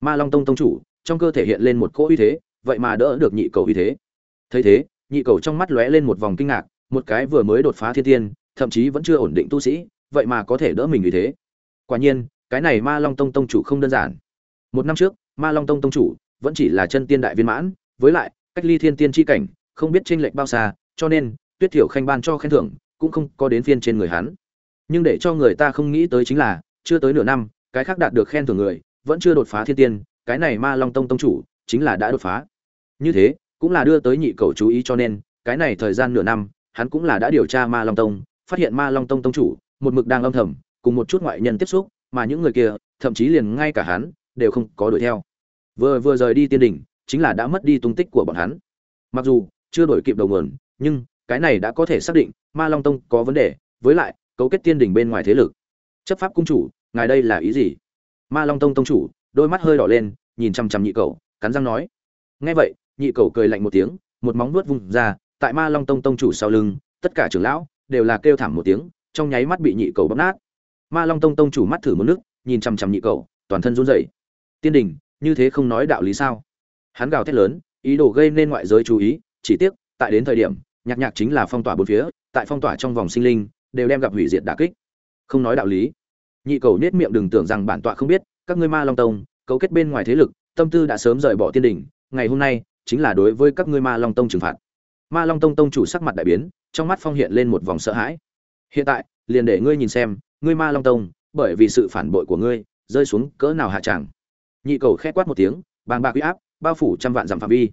S1: Ma long tông tông chủ, trong cơ thể hiện lên một cỗ uy thế, vậy mà đỡ được nhị cầu uy thế. Thấy thế, nhị cầu trong mắt lóe lên một vòng kinh ngạc, một cái vừa mới đột phá thiên tiên, thậm chí vẫn chưa ổn định tu sĩ, vậy mà có thể đỡ mình uy thế. Quả nhiên, cái này ma long tông tông chủ không đơn giản. Một năm trước, ma long tông tông chủ vẫn chỉ là chân tiên đại viên mãn, với lại cách ly thiên tiên chi cảnh, không biết chênh lệch bao xa, cho nên, tuyết thiểu khanh ban cho khen thưởng, cũng không có đến phiên trên người hắn. Nhưng để cho người ta không nghĩ tới chính là, chưa tới nửa năm, cái khác đạt được khen thưởng người, vẫn chưa đột phá thiên tiên, cái này ma long tông tông chủ, chính là đã đột phá. Như thế, cũng là đưa tới nhị cầu chú ý cho nên, cái này thời gian nửa năm, hắn cũng là đã điều tra ma long tông, phát hiện ma long tông tông chủ, một mực đang âm thầm, cùng một chút ngoại nhân tiếp xúc, mà những người kia, thậm chí liền ngay cả hắn, đều không có đuổi theo. Vừa vừa rời đi tiên đỉnh chính là đã mất đi tung tích của bọn hắn. Mặc dù chưa đổi kịp đầu nguồn, nhưng cái này đã có thể xác định ma long tông có vấn đề, với lại cấu kết tiên đỉnh bên ngoài thế lực. Chấp pháp cung chủ, ngài đây là ý gì? Ma long tông tông chủ, đôi mắt hơi đỏ lên, nhìn chăm chăm nhị cầu cắn răng nói. Nghe vậy, nhị cầu cười lạnh một tiếng, một móng vuốt vung ra, tại ma long tông tông chủ sau lưng, tất cả trưởng lão đều là kêu thảm một tiếng, trong nháy mắt bị nhị cầu bóp nát. Ma long tông tông chủ mắt thử một nước, nhìn chăm chăm nhị cầu toàn thân run rẩy. Tiên đình, như thế không nói đạo lý sao? Hắn gào thét lớn ý đồ gây nên ngoại giới chú ý chỉ tiếc tại đến thời điểm nhạc nhạc chính là phong tỏa bốn phía tại phong tỏa trong vòng sinh linh đều đem gặp hủy diệt đả kích. Không nói đạo lý. Nhị cầu nết miệng đừng tưởng rằng bản tọa không biết các ngươi ma long tông cấu kết bên ngoài thế lực tâm tư đã sớm rời bỏ tiên đỉnh, ngày hôm nay chính là đối với các ngươi ma long tông trừng phạt. Ma long tông tông chủ sắc mặt đại biến trong mắt phong hiện lên một vòng sợ hãi. Hiện tại liền để ngươi nhìn xem ngươi ma long tông bởi vì sự phản bội của ngươi rơi xuống cỡ nào hạ tràng. Nhị cầu khẽ quát một tiếng bàng bạc uy áp bao phủ trăm vạn dặm phạm vi.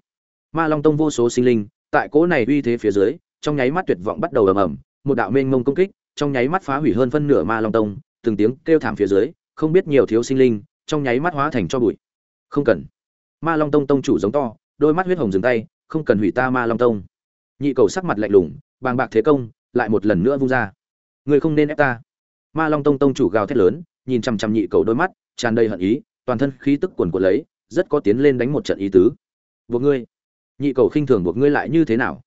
S1: Ma long tông vô số sinh linh, tại cỗ này uy thế phía dưới, trong nháy mắt tuyệt vọng bắt đầu ầm ầm, một đạo mênh mông công kích, trong nháy mắt phá hủy hơn phân nửa ma long tông, từng tiếng kêu thảm phía dưới, không biết nhiều thiếu sinh linh, trong nháy mắt hóa thành cho bụi. Không cần. Ma long tông tông chủ giống to, đôi mắt huyết hồng dừng tay, không cần hủy ta ma long tông. Nhị cầu sắc mặt lạnh lùng, bàng bạc thế công, lại một lần nữa vung ra. Người không nên ép ta. Ma long tông tông chủ gào thét lớn, nhìn chằm chằm nhị cầu đôi mắt, tràn đầy hận ý, toàn thân khí tức quần của lấy rất có tiến lên đánh một trận ý tứ. Buộc ngươi. Nhị cầu khinh thường buộc ngươi lại như thế nào?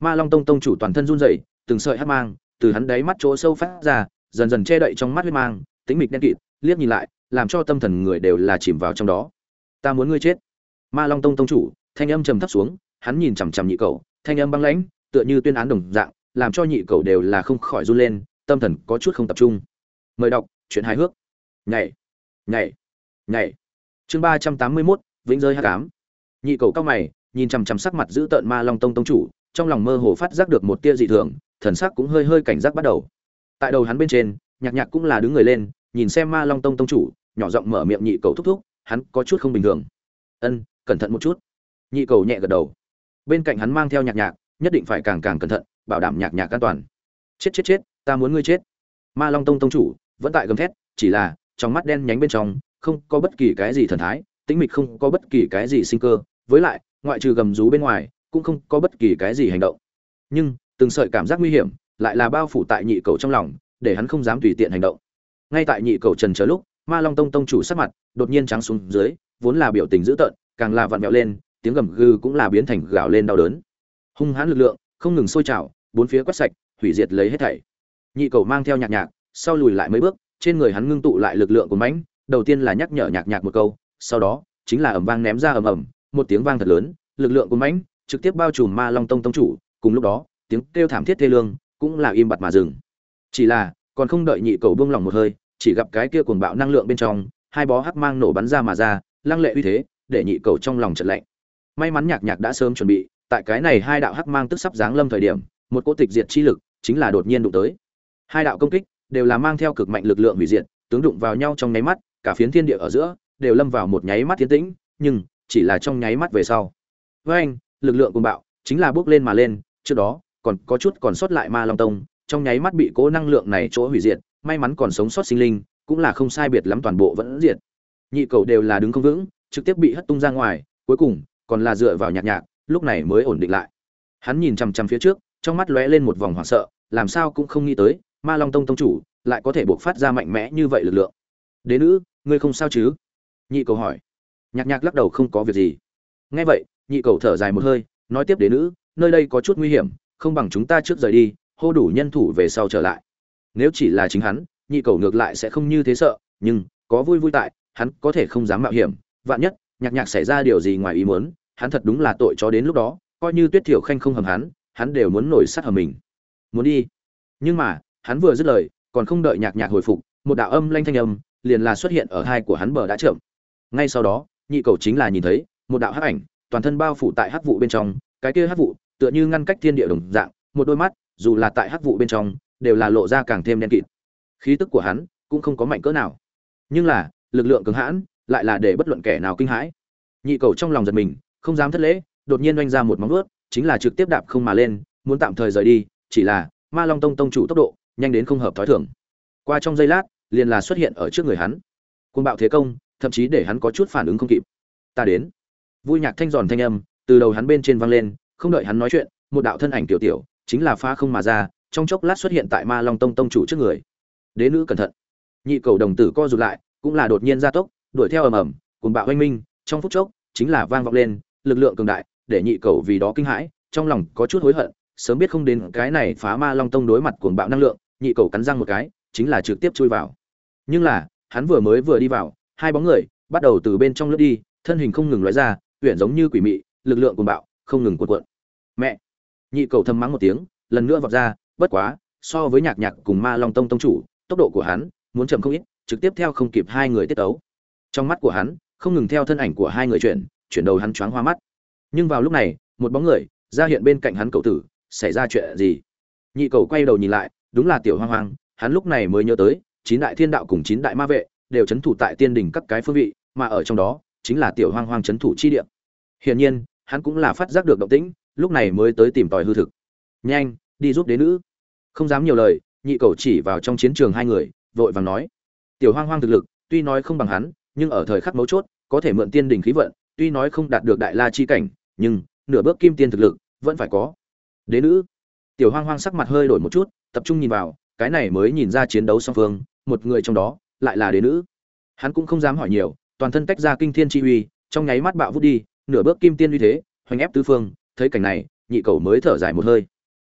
S1: Ma long tông tông chủ toàn thân run rẩy, từng sợi hắc mang từ hắn đáy mắt chỗ sâu phát ra, dần dần che đậy trong mắt huyết mang tính mịch đen kịt, liếc nhìn lại, làm cho tâm thần người đều là chìm vào trong đó. Ta muốn ngươi chết. Ma long tông tông chủ, thanh âm trầm thấp xuống, hắn nhìn chằm chằm nhị cầu, thanh âm băng lãnh, tựa như tuyên án đồng dạng, làm cho nhị cầu đều là không khỏi run lên, tâm thần có chút không tập trung. Mời đọc, chuyện hài hước. Nhảy. Nhảy. Nhảy chương ba trăm tám mươi mốt, vĩnh rơi hát cám nhị cầu cao mày, nhìn chằm chằm sắc mặt giữ tợn ma long tông tông chủ, trong lòng mơ hồ phát giác được một tia dị thường, thần sắc cũng hơi hơi cảnh giác bắt đầu. Tại đầu hắn bên trên, nhạc nhạc cũng là đứng người lên, nhìn xem ma long tông tông chủ, nhỏ giọng mở miệng nhị cầu thúc thúc, hắn có chút không bình thường. Ân, cẩn thận một chút. Nhị cầu nhẹ gật đầu. Bên cạnh hắn mang theo nhạc nhạc, nhất định phải càng càng cẩn thận, bảo đảm nhạc nhạc an toàn. Chết chết chết, ta muốn ngươi chết. Ma long tông tông chủ vẫn tại gầm thét, chỉ là trong mắt đen nhánh bên trong không có bất kỳ cái gì thần thái, tĩnh mịch không có bất kỳ cái gì sinh cơ, với lại, ngoại trừ gầm rú bên ngoài, cũng không có bất kỳ cái gì hành động. Nhưng, từng sợi cảm giác nguy hiểm lại là bao phủ tại nhị cầu trong lòng, để hắn không dám tùy tiện hành động. Ngay tại nhị cầu trần chờ lúc, ma long tông tông chủ sắc mặt đột nhiên trắng xuống dưới, vốn là biểu tình dữ tợn, càng là vặn vẹo lên, tiếng gầm gừ cũng là biến thành gào lên đau đớn. Hung hãn lực lượng, không ngừng sôi trào, bốn phía quét sạch, hủy diệt lấy hết thảy. Nhị cầu mang theo nhạc nhạc, sau lùi lại mấy bước, trên người hắn ngưng tụ lại lực lượng của mãnh đầu tiên là nhắc nhở nhạc nhạc một câu, sau đó, chính là ầm vang ném ra ầm ầm, một tiếng vang thật lớn, lực lượng của mãnh, trực tiếp bao trùm ma long tông tông chủ, cùng lúc đó, tiếng kêu thảm thiết thê lương cũng là im bặt mà dừng. Chỉ là, còn không đợi nhị cầu buông lòng một hơi, chỉ gặp cái kia cuồng bạo năng lượng bên trong, hai bó hắc mang nổ bắn ra mà ra, lăng lệ uy thế, để nhị cầu trong lòng trận lạnh. May mắn nhạc nhạc đã sớm chuẩn bị, tại cái này hai đạo hắc mang tức sắp giáng lâm thời điểm, một cỗ tịch diệt chi lực chính là đột nhiên đụng tới. Hai đạo công kích đều là mang theo cực mạnh lực lượng hủy diệt, tướng đụng vào nhau trong nháy mắt cả phiến thiên địa ở giữa, đều lâm vào một nháy mắt thiên tĩnh, nhưng chỉ là trong nháy mắt về sau. Với anh, lực lượng cuồng bạo chính là bước lên mà lên, trước đó còn có chút còn sót lại ma long tông, trong nháy mắt bị cố năng lượng này chỗ hủy diệt, may mắn còn sống sót sinh linh, cũng là không sai biệt lắm toàn bộ vẫn diệt. Nhị cầu đều là đứng không vững, trực tiếp bị hất tung ra ngoài, cuối cùng còn là dựa vào nhạc nhạc, lúc này mới ổn định lại. Hắn nhìn chằm chằm phía trước, trong mắt lóe lên một vòng hoảng sợ, làm sao cũng không nghĩ tới, ma long tông tông chủ lại có thể buộc phát ra mạnh mẽ như vậy lực lượng đế nữ, ngươi không sao chứ? Nhị cầu hỏi. Nhạc nhạc lắc đầu không có việc gì. Nghe vậy, nhị cầu thở dài một hơi, nói tiếp đế nữ, nơi đây có chút nguy hiểm, không bằng chúng ta trước rời đi, hô đủ nhân thủ về sau trở lại. Nếu chỉ là chính hắn, nhị cầu ngược lại sẽ không như thế sợ, nhưng, có vui vui tại, hắn có thể không dám mạo hiểm. Vạn nhất, nhạc nhạc xảy ra điều gì ngoài ý muốn, hắn thật đúng là tội cho đến lúc đó, coi như tuyết thiểu khanh không hầm hắn hắn đều muốn nổi sát hầm mình. Muốn đi. Nhưng mà, hắn vừa dứt lời, còn không đợi nhạc nhạc hồi phục, một đạo âm lanh thanh âm liền là xuất hiện ở hai của hắn bờ đã trượm ngay sau đó, nhị cầu chính là nhìn thấy, một đạo hắc ảnh, toàn thân bao phủ tại hắc vụ bên trong, cái kia hắc vụ, tựa như ngăn cách thiên địa đồng dạng, một đôi mắt, dù là tại hắc vụ bên trong, đều là lộ ra càng thêm đen kịt. Khí tức của hắn cũng không có mạnh cỡ nào. Nhưng là, lực lượng cứng hãn lại là để bất luận kẻ nào kinh hãi. Nhị cầu trong lòng giật mình, không dám thất lễ, đột nhiên oanh ra một móng vuốt, chính là trực tiếp đạp không mà lên, muốn tạm thời rời đi, chỉ là ma long tông tông chủ tốc độ nhanh đến không hợp thói thường. Qua trong giây lát liền là xuất hiện ở trước người hắn. Côn bạo thế công, thậm chí để hắn có chút phản ứng không kịp. Ta đến. Vui nhạc thanh giòn thanh âm, từ đầu hắn bên trên vang lên, không đợi hắn nói chuyện, một đạo thân ảnh tiểu tiểu, chính là pha không mà ra, trong chốc lát xuất hiện tại ma long tông tông chủ trước người. Đế nữ cẩn thận. Nhị cầu đồng tử co rụt lại, cũng là đột nhiên gia tốc, đuổi theo ầm ầm cùng bạo oanh minh, trong phút chốc, chính là vang vọng lên, lực lượng cường đại, để nhị cầu vì đó kinh hãi, trong lòng có chút hối hận, sớm biết không đến cái này phá ma long tông đối mặt cuồng bạo năng lượng, nhị cầu cắn răng một cái, chính là trực tiếp chui vào nhưng là, hắn vừa mới vừa đi vào, hai bóng người, bắt đầu từ bên trong lướt đi, thân hình không ngừng lóe ra huyện giống như quỷ mị, lực lượng cuồng bạo, không ngừng cuộn cuộn. Mẹ! Nhị cầu thầm mắng một tiếng, lần nữa vọt ra, bất quá, so với nhạc nhạc cùng ma long tông tông chủ, tốc độ của hắn muốn chậm không ít, trực tiếp theo không kịp hai người tiết tấu. Trong mắt của hắn, không ngừng theo thân ảnh của hai người chuyển chuyển đầu hắn choáng hoa mắt. Nhưng vào lúc này, một bóng người, ra hiện bên cạnh hắn cậu tử, xảy ra chuyện gì? Nhị cầu quay đầu nhìn lại, đúng là tiểu hoang hoang, hắn lúc này mới nhớ tới chín đại thiên đạo cùng chín đại ma vệ đều chấn thủ tại tiên đỉnh các cái phương vị, mà ở trong đó chính là tiểu hoang hoang chấn thủ chi địa. Hiển nhiên, hắn cũng là phát giác được động tĩnh, lúc này mới tới tìm tòi hư thực. Nhanh, đi giúp đế nữ. Không dám nhiều lời, nhị cầu chỉ vào trong chiến trường hai người, vội vàng nói. Tiểu hoang hoang thực lực, tuy nói không bằng hắn, nhưng ở thời khắc mấu chốt, có thể mượn tiên đỉnh khí vận, tuy nói không đạt được đại la chi cảnh, nhưng nửa bước kim tiên thực lực vẫn phải có. Đế nữ. Tiểu hoang hoang sắc mặt hơi đổi một chút, tập trung nhìn vào, cái này mới nhìn ra chiến đấu song phương một người trong đó, lại là đế nữ. Hắn cũng không dám hỏi nhiều, toàn thân tách ra kinh thiên chi uy, trong nháy mắt bạo vút đi, nửa bước kim tiên uy thế, hoành ép tứ phương, thấy cảnh này, nhị cầu mới thở dài một hơi.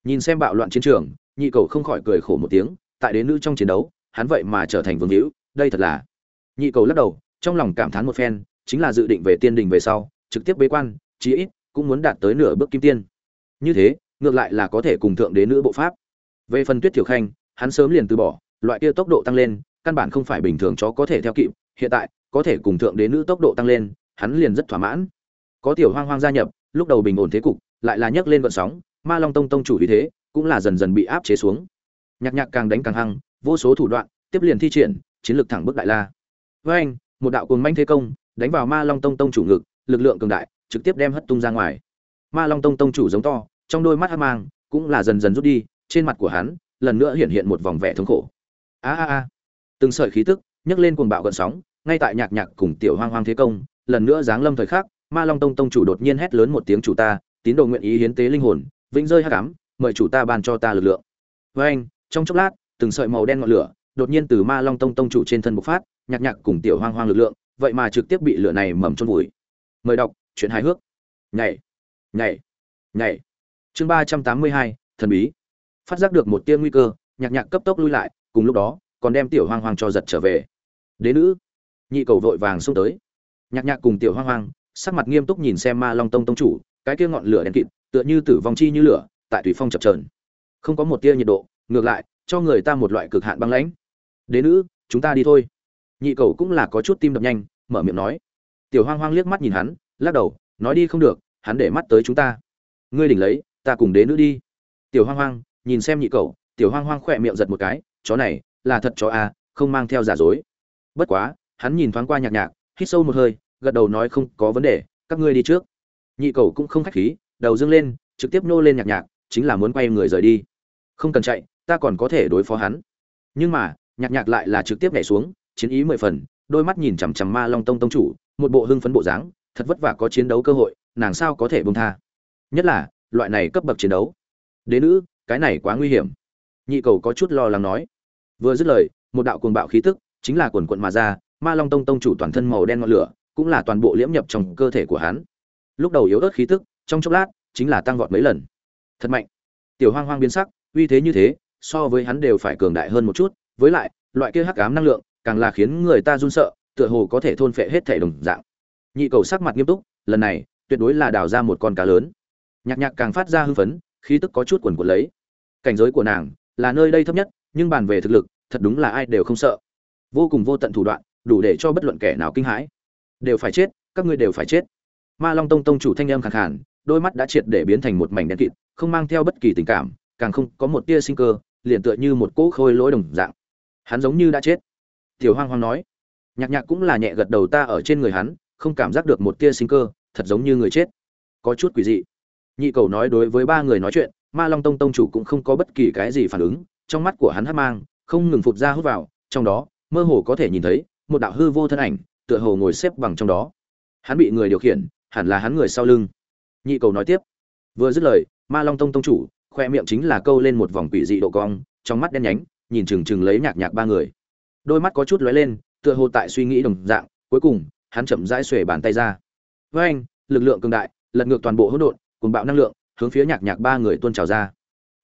S1: Nhìn xem bạo loạn chiến trường, nhị cầu không khỏi cười khổ một tiếng, tại đế nữ trong chiến đấu, hắn vậy mà trở thành vương hữu, đây thật là. Nhị cầu lắc đầu, trong lòng cảm thán một phen, chính là dự định về tiên đình về sau, trực tiếp bế quan, chí ít cũng muốn đạt tới nửa bước kim tiên. Như thế, ngược lại là có thể cùng thượng đế nữ bộ pháp. Về phần tuyết tiểu khanh, hắn sớm liền từ bỏ loại kia tốc độ tăng lên, căn bản không phải bình thường chó có thể theo kịp, hiện tại, có thể cùng thượng đế nữ tốc độ tăng lên, hắn liền rất thỏa mãn. Có tiểu hoang hoang gia nhập, lúc đầu bình ổn thế cục, lại là nhấc lên vận sóng, ma long tông tông chủ vì thế, cũng là dần dần bị áp chế xuống. Nhạc nhạc càng đánh càng hăng, vô số thủ đoạn, tiếp liền thi triển, chiến lược thẳng bước đại la. Với anh, một đạo cuồng manh thế công, đánh vào ma long tông tông chủ ngực, lực lượng cường đại, trực tiếp đem hất tung ra ngoài. Ma long tông tông chủ giống to, trong đôi mắt hắc mang, cũng là dần dần rút đi, trên mặt của hắn, lần nữa hiện hiện một vòng vẻ thống khổ a a a. Từng sợi khí tức nhấc lên cuồng bạo gợn sóng, ngay tại nhạc nhạc cùng tiểu hoang hoang thế công, lần nữa giáng lâm thời khắc, ma long tông tông chủ đột nhiên hét lớn một tiếng chủ ta, tín đồ nguyện ý hiến tế linh hồn, vĩnh rơi hắc ám, mời chủ ta ban cho ta lực lượng. Với anh trong chốc lát, từng sợi màu đen ngọn lửa đột nhiên từ ma long tông tông chủ trên thân bộc phát, nhạc nhạc cùng tiểu hoang hoang lực lượng, vậy mà trực tiếp bị lửa này mầm chôn vùi. Mời đọc chuyện hài hước. Nhảy nhảy nhảy. Chương ba trăm tám mươi hai, thần bí. Phát giác được một tia nguy cơ, nhạc nhạc cấp tốc lui lại cùng lúc đó, còn đem tiểu hoang hoang cho giật trở về. Đế nữ, nhị cầu vội vàng xông tới. Nhạc nhạc cùng tiểu hoang hoang, sắc mặt nghiêm túc nhìn xem ma long tông tông chủ, cái kia ngọn lửa đen kịt, tựa như tử vong chi như lửa, tại tùy phong chập trờn không có một tia nhiệt độ, ngược lại, cho người ta một loại cực hạn băng lãnh. Đế nữ, chúng ta đi thôi. Nhị cầu cũng là có chút tim đập nhanh, mở miệng nói. Tiểu hoang hoang liếc mắt nhìn hắn, lắc đầu, nói đi không được, hắn để mắt tới chúng ta. Ngươi đỉnh lấy, ta cùng đế nữ đi. Tiểu hoang hoang, nhìn xem nhị cầu, tiểu hoang hoang khỏe miệng giật một cái chó này là thật chó à, không mang theo giả dối. Bất quá hắn nhìn thoáng qua nhạc nhạc hít sâu một hơi gật đầu nói không có vấn đề các ngươi đi trước. Nhị cầu cũng không khách khí đầu dâng lên trực tiếp nô lên nhạc nhạc chính là muốn quay người rời đi. Không cần chạy ta còn có thể đối phó hắn. Nhưng mà nhạc nhạc lại là trực tiếp nhảy xuống chiến ý mười phần đôi mắt nhìn chằm chằm ma long tông tông chủ một bộ hưng phấn bộ dáng thật vất vả có chiến đấu cơ hội nàng sao có thể bông tha. Nhất là loại này cấp bậc chiến đấu. Đế nữ cái này quá nguy hiểm. Nhị cầu có chút lo lắng nói vừa dứt lời, một đạo cuồng bạo khí tức, chính là quần quận mà ra, ma long tông tông chủ toàn thân màu đen ngọn lửa, cũng là toàn bộ liễm nhập trong cơ thể của hắn. Lúc đầu yếu ớt khí tức, trong chốc lát, chính là tăng vọt mấy lần. Thật mạnh. Tiểu hoang hoang biến sắc, uy thế như thế, so với hắn đều phải cường đại hơn một chút, với lại, loại kia hắc ám năng lượng, càng là khiến người ta run sợ, tựa hồ có thể thôn phệ hết thể đồng dạng. Nhị cầu sắc mặt nghiêm túc, lần này, tuyệt đối là đào ra một con cá lớn. Nhạc nhạc càng phát ra hưng phấn, khí tức có chút quần quần lấy. Cảnh giới của nàng, là nơi đây thấp nhất nhưng bàn về thực lực, thật đúng là ai đều không sợ. Vô cùng vô tận thủ đoạn, đủ để cho bất luận kẻ nào kinh hãi. Đều phải chết, các ngươi đều phải chết. Ma long tông tông chủ thanh âm khẳng khàn, đôi mắt đã triệt để biến thành một mảnh đen kịt, không mang theo bất kỳ tình cảm, càng không có một tia sinh cơ, liền tựa như một cỗ khôi lỗi đồng dạng. Hắn giống như đã chết. Tiểu hoang hoang nói. Nhạc nhạc cũng là nhẹ gật đầu ta ở trên người hắn, không cảm giác được một tia sinh cơ, thật giống như người chết. Có chút quỷ dị. Nhị cầu nói đối với ba người nói chuyện, ma long tông tông chủ cũng không có bất kỳ cái gì phản ứng trong mắt của hắn hắt mang, không ngừng phụt ra hút vào, trong đó, mơ hồ có thể nhìn thấy, một đạo hư vô thân ảnh, tựa hồ ngồi xếp bằng trong đó. Hắn bị người điều khiển, hẳn là hắn người sau lưng. Nhị cầu nói tiếp. Vừa dứt lời, ma long tông tông chủ, khoe miệng chính là câu lên một vòng quỷ dị độ cong, trong mắt đen nhánh, nhìn chừng chừng lấy nhạc nhạc ba người. Đôi mắt có chút lóe lên, tựa hồ tại suy nghĩ đồng dạng, cuối cùng, hắn chậm rãi xuề bàn tay ra. Với anh, lực lượng cường đại, lật ngược toàn bộ hỗn độn cùng bạo năng lượng, hướng phía nhạc nhạc ba người tuôn trào ra.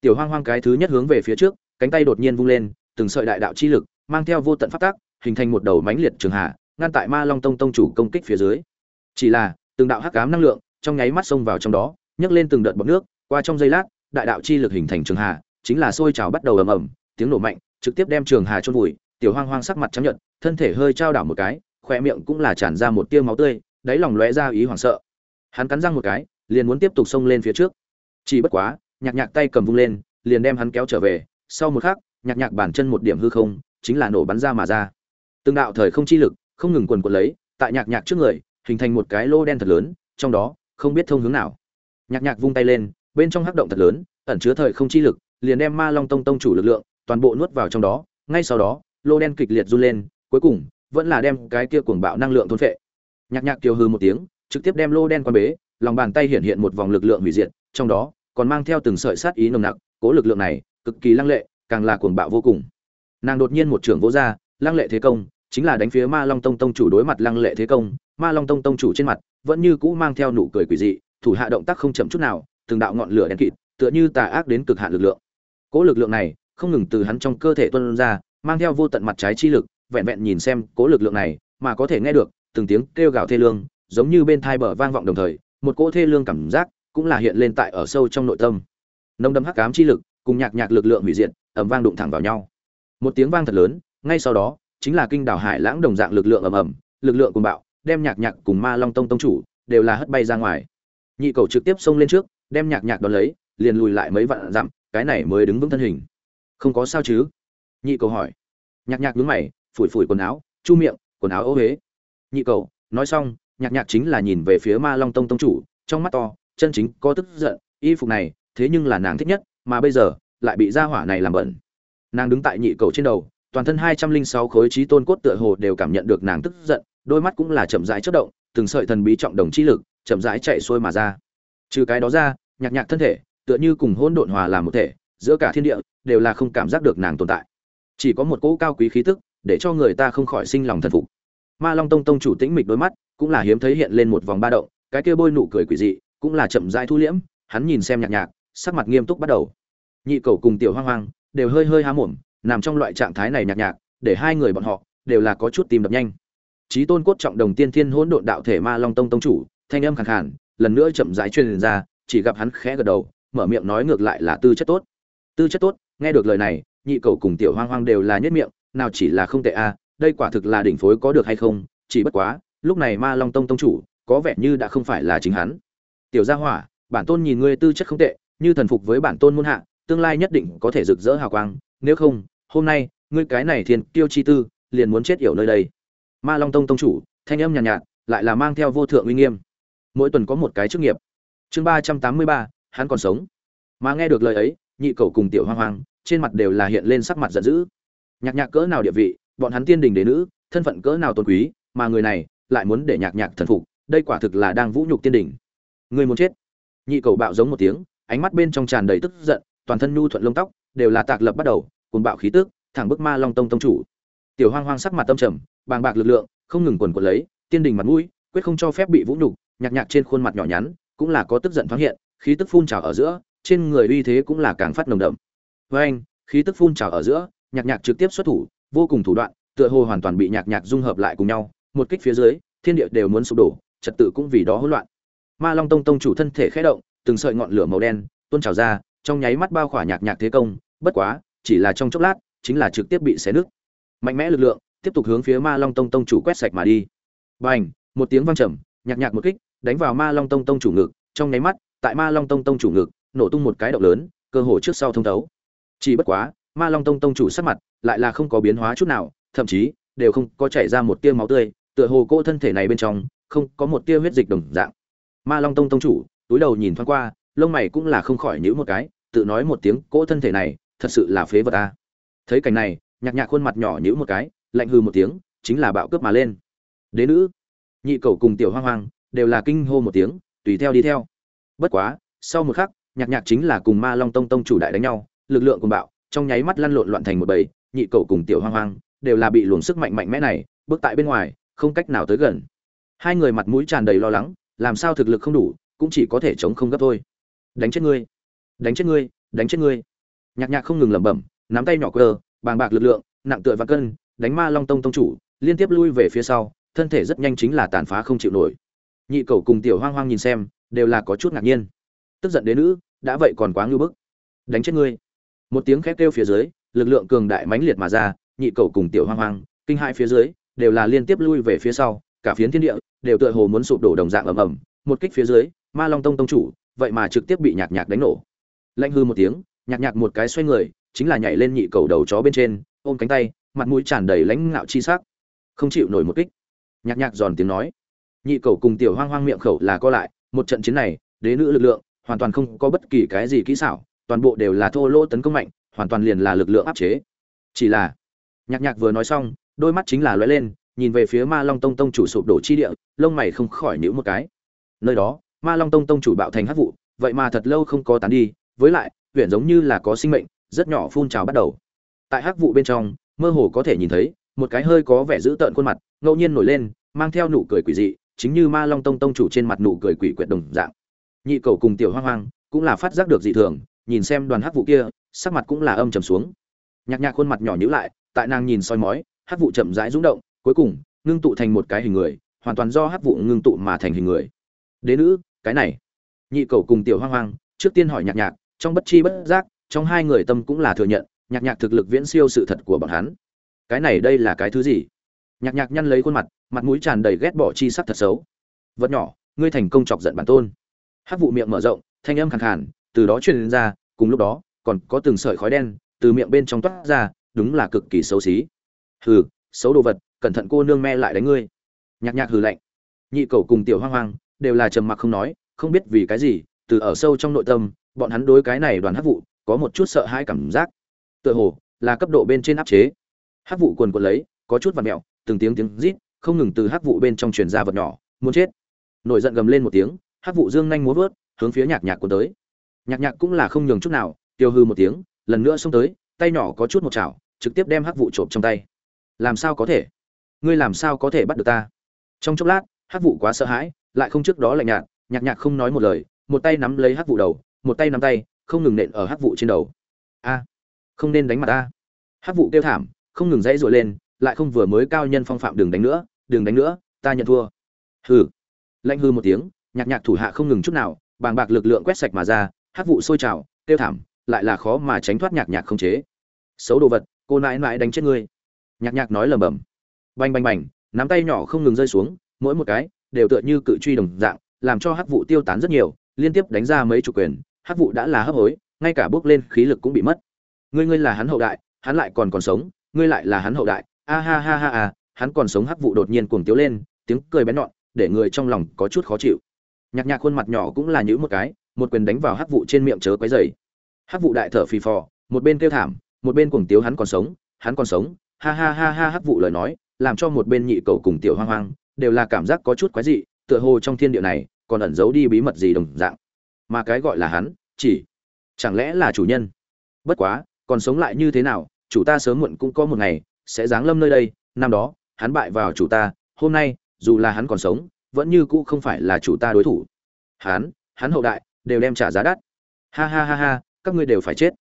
S1: Tiểu hoang hoang cái thứ nhất hướng về phía trước cánh tay đột nhiên vung lên, từng sợi đại đạo chi lực mang theo vô tận phát tác hình thành một đầu mãnh liệt trường hạ ngăn tại ma long tông tông chủ công kích phía dưới. Chỉ là, từng đạo hắc ám năng lượng trong nháy mắt xông vào trong đó, nhấc lên từng đợt bọt nước, qua trong giây lát, đại đạo chi lực hình thành trường hà, chính là sôi trào bắt đầu ầm ầm, tiếng nổ mạnh, trực tiếp đem trường hà chôn vùi, tiểu hoang hoang sắc mặt trắng nhợt, thân thể hơi trao đảo một cái khỏe miệng cũng là tràn ra một tia máu tươi, đáy lòng lóe ra ý hoảng sợ. Hắn cắn răng một cái, liền muốn tiếp tục xông lên phía trước. Chỉ bất quá, nhạc nhạc tay cầm vung lên, liền đem hắn kéo trở về sau một khắc, nhạc nhạc bản chân một điểm hư không, chính là nổ bắn ra mà ra. Từng đạo thời không chi lực, không ngừng quần quần lấy, tại nhạc nhạc trước người, hình thành một cái lô đen thật lớn, trong đó, không biết thông hướng nào. Nhạc nhạc vung tay lên, bên trong hắc động thật lớn, ẩn chứa thời không chi lực, liền đem ma long tông tông chủ lực lượng, toàn bộ nuốt vào trong đó, ngay sau đó, lô đen kịch liệt run lên, cuối cùng, vẫn là đem cái kia cuồng bạo năng lượng thôn phệ. Nhạc nhạc kiều hư một tiếng, trực tiếp đem lô đen quan bế, lòng bàn tay hiện hiện một vòng lực lượng hủy diệt, trong đó, còn mang theo từng sợi sát ý nồng nặc, cố lực lượng này cực kỳ lăng lệ, càng là cuồng bạo vô cùng. Nàng đột nhiên một trưởng vỗ ra, lăng lệ thế công, chính là đánh phía ma long tông tông chủ đối mặt lăng lệ thế công, ma long tông tông chủ trên mặt vẫn như cũ mang theo nụ cười quỷ dị, thủ hạ động tác không chậm chút nào, từng đạo ngọn lửa đen kịt, tựa như tà ác đến cực hạn lực lượng. Cố lực lượng này không ngừng từ hắn trong cơ thể tuôn ra, mang theo vô tận mặt trái chi lực, vẹn vẹn nhìn xem cố lực lượng này mà có thể nghe được từng tiếng kêu gào thê lương, giống như bên thai bờ vang vọng đồng thời, một cỗ thê lương cảm giác cũng là hiện lên tại ở sâu trong nội tâm. Nông đâm hắc ám chi lực cùng nhạc nhạc lực lượng hủy diệt, ầm vang đụng thẳng vào nhau. Một tiếng vang thật lớn, ngay sau đó, chính là kinh đảo hải lãng đồng dạng lực lượng ầm ầm, lực lượng cùng bạo, đem nhạc nhạc cùng ma long tông tông chủ đều là hất bay ra ngoài. Nhị cầu trực tiếp xông lên trước, đem nhạc nhạc đón lấy, liền lùi lại mấy vạn dặm, cái này mới đứng vững thân hình. Không có sao chứ? Nhị cầu hỏi. Nhạc nhạc nhướng mày, phủi phủi quần áo, chu miệng, quần áo ô huế nhị cầu, nói xong, nhạc nhạc chính là nhìn về phía ma long tông tông chủ, trong mắt to, chân chính có tức giận, y phục này, thế nhưng là nàng thích nhất mà bây giờ, lại bị gia hỏa này làm bẩn. Nàng đứng tại nhị cầu trên đầu, toàn thân hai trăm linh sáu khối trí tôn cốt tựa hồ đều cảm nhận được nàng tức giận, đôi mắt cũng là chậm rãi chất động, từng sợi thần bí trọng đồng chi lực, chậm rãi chạy xuôi mà ra. Trừ cái đó ra, nhạc nhạc thân thể, tựa như cùng hỗn độn hòa làm một thể, giữa cả thiên địa, đều là không cảm giác được nàng tồn tại. Chỉ có một cỗ cao quý khí tức, để cho người ta không khỏi sinh lòng thần phục. Ma long tông tông chủ tĩnh mịch đôi mắt, cũng là hiếm thấy hiện lên một vòng ba động, cái kia bôi nụ cười quỷ dị, cũng là chậm rãi thu liễm, hắn nhìn xem nhạc nhạc sắc mặt nghiêm túc bắt đầu. Nhị cầu cùng tiểu hoang hoang đều hơi hơi há mồm, nằm trong loại trạng thái này nhạc nhạc, để hai người bọn họ đều là có chút tìm đập nhanh. Trí tôn cốt trọng đồng tiên thiên hỗn độn đạo thể ma long tông tông chủ, thanh âm khàn khàn, lần nữa chậm rãi truyền ra, chỉ gặp hắn khẽ gật đầu, mở miệng nói ngược lại là tư chất tốt. Tư chất tốt, nghe được lời này, nhị cầu cùng tiểu hoang hoang đều là nhất miệng, nào chỉ là không tệ a, đây quả thực là đỉnh phối có được hay không, chỉ bất quá, lúc này ma long tông tông chủ có vẻ như đã không phải là chính hắn. Tiểu gia hỏa, bản tôn nhìn ngươi tư chất không tệ như thần phục với bản tôn muôn hạ tương lai nhất định có thể rực rỡ hào quang nếu không hôm nay ngươi cái này thiên tiêu chi tư liền muốn chết yểu nơi đây. Ma long tông tông chủ thanh âm nhàn nhạt, nhạt lại là mang theo vô thượng uy nghiêm. Mỗi tuần có một cái chức nghiệp. Chương ba trăm tám mươi ba hắn còn sống. Mà nghe được lời ấy nhị cầu cùng tiểu hoang hoang trên mặt đều là hiện lên sắc mặt giận dữ. Nhạc nhạc cỡ nào địa vị bọn hắn tiên đình đế nữ thân phận cỡ nào tôn quý mà người này lại muốn để nhạc nhạc thần phục đây quả thực là đang vũ nhục tiên đình. Người muốn chết. Nhị cầu bạo giống một tiếng ánh mắt bên trong tràn đầy tức giận, toàn thân nhu thuận lông tóc đều là tạc lập bắt đầu, cuồng bạo khí tức, thẳng bức ma long tông tông chủ. Tiểu hoang hoang sắc mặt tâm trầm, bàng bạc lực lượng, không ngừng quần quật lấy, tiên đình mặt mũi, quyết không cho phép bị vũ nhục, nhạc nhạc trên khuôn mặt nhỏ nhắn cũng là có tức giận thoáng hiện, khí tức phun trào ở giữa, trên người uy thế cũng là càng phát nồng đậm. Với anh, khí tức phun trào ở giữa, nhạc nhạc trực tiếp xuất thủ, vô cùng thủ đoạn, tựa hồ hoàn toàn bị nhạc nhạc dung hợp lại cùng nhau, một kích phía dưới, thiên địa đều muốn sụp đổ, trật tự cũng vì đó hỗn loạn. Ma long tông tông chủ thân thể khẽ động từng sợi ngọn lửa màu đen tuôn trào ra, trong nháy mắt bao khỏa nhạc nhạc thế công, bất quá, chỉ là trong chốc lát, chính là trực tiếp bị xé nứt. Mạnh mẽ lực lượng tiếp tục hướng phía ma long tông tông chủ quét sạch mà đi. Bành! Một tiếng vang trầm, nhạc nhạc một kích, đánh vào ma long tông tông chủ ngực, trong nháy mắt, tại ma long tông tông chủ ngực, nổ tung một cái động lớn, cơ hồ trước sau thông thấu. Chỉ bất quá, ma long tông tông chủ sắc mặt lại là không có biến hóa chút nào, thậm chí, đều không có chảy ra một tia máu tươi, tựa hồ cô thân thể này bên trong không có một tia huyết dịch đồng dạng. Ma long tông tông chủ túi đầu nhìn thoáng qua, lông mày cũng là không khỏi nhíu một cái, tự nói một tiếng, cỗ thân thể này, thật sự là phế vật a. Thấy cảnh này, nhạc nhạc khuôn mặt nhỏ nhíu một cái, lạnh hư một tiếng, chính là bạo cướp mà lên. Đế nữ! Nhị cầu cùng tiểu hoang hoang đều là kinh hô một tiếng, tùy theo đi theo. Bất quá, sau một khắc, nhạc nhạc chính là cùng ma long tông tông chủ đại đánh nhau, lực lượng cùng bạo, trong nháy mắt lăn lộn loạn thành một bầy, nhị cầu cùng tiểu hoang hoang đều là bị luồng sức mạnh mạnh mẽ này bước tại bên ngoài, không cách nào tới gần. Hai người mặt mũi tràn đầy lo lắng, làm sao thực lực không đủ cũng chỉ có thể chống không gấp thôi. Đánh chết ngươi. Đánh chết ngươi, đánh chết ngươi. Nhạc nhạc không ngừng lẩm bẩm, nắm tay nhỏ cơ bàng bạc lực lượng, nặng tựa và cân, đánh ma long tông tông chủ, liên tiếp lui về phía sau, thân thể rất nhanh chính là tàn phá không chịu nổi. Nhị cầu cùng tiểu hoang hoang nhìn xem, đều là có chút ngạc nhiên. Tức giận đến nữ, đã vậy còn quá ngưu bức. Đánh chết ngươi. Một tiếng khét kêu phía dưới, lực lượng cường đại mãnh liệt mà ra, nhị cầu cùng tiểu hoang hoang, kinh hãi phía dưới, đều là liên tiếp lui về phía sau, cả phiến thiên địa, đều tựa hồ muốn sụp đổ đồng dạng ầm ầm. Một kích phía dưới ma long tông tông chủ, vậy mà trực tiếp bị nhạc nhạc đánh nổ. Lạnh hư một tiếng, nhạc nhạc một cái xoay người, chính là nhảy lên nhị cầu đầu chó bên trên, ôm cánh tay, mặt mũi tràn đầy lãnh ngạo chi sắc. Không chịu nổi một kích. Nhạc nhạc giòn tiếng nói. Nhị cầu cùng tiểu hoang hoang miệng khẩu là co lại, một trận chiến này, đế nữ lực lượng, hoàn toàn không có bất kỳ cái gì kỹ xảo, toàn bộ đều là thô lỗ tấn công mạnh, hoàn toàn liền là lực lượng áp chế. Chỉ là, nhạc nhạc vừa nói xong, đôi mắt chính là lóe lên, nhìn về phía ma long tông tông chủ sụp đổ chi địa, lông mày không khỏi nhíu một cái. Nơi đó ma long tông tông chủ bạo thành hắc vụ, vậy mà thật lâu không có tán đi, với lại, huyện giống như là có sinh mệnh, rất nhỏ phun trào bắt đầu. Tại hắc vụ bên trong, mơ hồ có thể nhìn thấy, một cái hơi có vẻ dữ tợn khuôn mặt, ngẫu nhiên nổi lên, mang theo nụ cười quỷ dị, chính như ma long tông tông chủ trên mặt nụ cười quỷ quyệt đồng dạng. Nhị cầu cùng tiểu hoang hoang, cũng là phát giác được dị thường, nhìn xem đoàn hắc vụ kia, sắc mặt cũng là âm trầm xuống. Nhạc nhạc khuôn mặt nhỏ nhữ lại, tại nàng nhìn soi mói, hắc vụ chậm rãi rung động, cuối cùng, ngưng tụ thành một cái hình người, hoàn toàn do hắc vụ ngưng tụ mà thành hình người. Đế nữ cái này. Nhị cầu cùng tiểu hoang hoang, trước tiên hỏi nhạc nhạc, trong bất chi bất giác, trong hai người tâm cũng là thừa nhận, nhạc nhạc thực lực viễn siêu sự thật của bọn hắn. Cái này đây là cái thứ gì? Nhạc nhạc nhăn lấy khuôn mặt mặt mũi tràn đầy ghét bỏ chi sắc thật xấu. Vật nhỏ, ngươi thành công chọc giận bản tôn. Hát vụ miệng mở rộng, thanh âm khàn khàn, từ đó truyền ra, cùng lúc đó, còn có từng sợi khói đen từ miệng bên trong toát ra, đúng là cực kỳ xấu xí. Hừ, xấu đồ vật, cẩn thận cô nương me lại đánh ngươi. Nhạc nhạc hừ lạnh. Nhị cầu cùng tiểu hoang hoang đều là trầm mặc không nói, không biết vì cái gì, từ ở sâu trong nội tâm, bọn hắn đối cái này đoàn hắc vụ, có một chút sợ hãi cảm giác. Tựa hồ, là cấp độ bên trên áp chế. Hắc vụ quần quần lấy, có chút vặn mẹo, từng tiếng tiếng rít, không ngừng từ hắc vụ bên trong truyền ra vật nhỏ, muốn chết. Nổi giận gầm lên một tiếng hắc vụ dương nhanh múa vớt, hướng phía nhạc nhạc của tới. Nhạc nhạc cũng là không nhường chút nào, tiêu hư một tiếng, lần nữa xông tới, tay nhỏ có chút một chảo, trực tiếp đem hắc vụ trộm trong tay. Làm sao có thể? Ngươi làm sao có thể bắt được ta? Trong chốc lát hắc vụ quá sợ hãi lại không trước đó lạnh nhạt nhạc nhạc không nói một lời, một tay nắm lấy hắc vụ đầu, một tay nắm tay, không ngừng nện ở hắc vụ trên đầu. A, không nên đánh mặt ta. Hắc vụ kêu thảm, không ngừng dãy dội lên, lại không vừa mới cao nhân phong phạm đừng đánh nữa, đừng đánh nữa, ta nhận thua. Hừ. Lạnh hư một tiếng nhạc nhạc thủ hạ không ngừng chút nào, bàng bạc lực lượng quét sạch mà ra, hắc vụ sôi trào, kêu thảm, lại là khó mà tránh thoát nhạc nhạc không chế. Xấu đồ vật, cô nãi nãi đánh chết ngươi. Nhạc nhạc nói lầm bầm bành bành bành, nắm tay nhỏ không ngừng rơi xuống, mỗi một cái đều tựa như cự truy đồng dạng, làm cho hắc vụ tiêu tán rất nhiều, liên tiếp đánh ra mấy chục quyền, hắc vụ đã là hấp hối, ngay cả bước lên khí lực cũng bị mất. Ngươi ngươi là hắn hậu đại, hắn lại còn còn sống, ngươi lại là hắn hậu đại. A ha ha ha ha, hắn còn sống hắc vụ đột nhiên cuồng tiếu lên, tiếng cười bén nhọn, để người trong lòng có chút khó chịu. Nhạc nhạc khuôn mặt nhỏ cũng là nhữ một cái, một quyền đánh vào hắc vụ trên miệng chớ quấy dày hắc vụ đại thở phì phò, một bên kêu thảm, một bên cuồng tiếu hắn còn sống, hắn còn sống. Ha ha ha ha, hắc vụ lời nói, làm cho một bên nhị cầu cùng tiểu hoang hoang đều là cảm giác có chút quái dị, tựa hồ trong thiên địa này còn ẩn giấu đi bí mật gì đồng dạng. Mà cái gọi là hắn, chỉ chẳng lẽ là chủ nhân? Bất quá, còn sống lại như thế nào, chủ ta sớm muộn cũng có một ngày sẽ giáng lâm nơi đây, năm đó, hắn bại vào chủ ta, hôm nay, dù là hắn còn sống, vẫn như cũ không phải là chủ ta đối thủ. Hắn hắn hậu đại, đều đem trả giá đắt. Ha ha ha ha, các ngươi đều phải chết.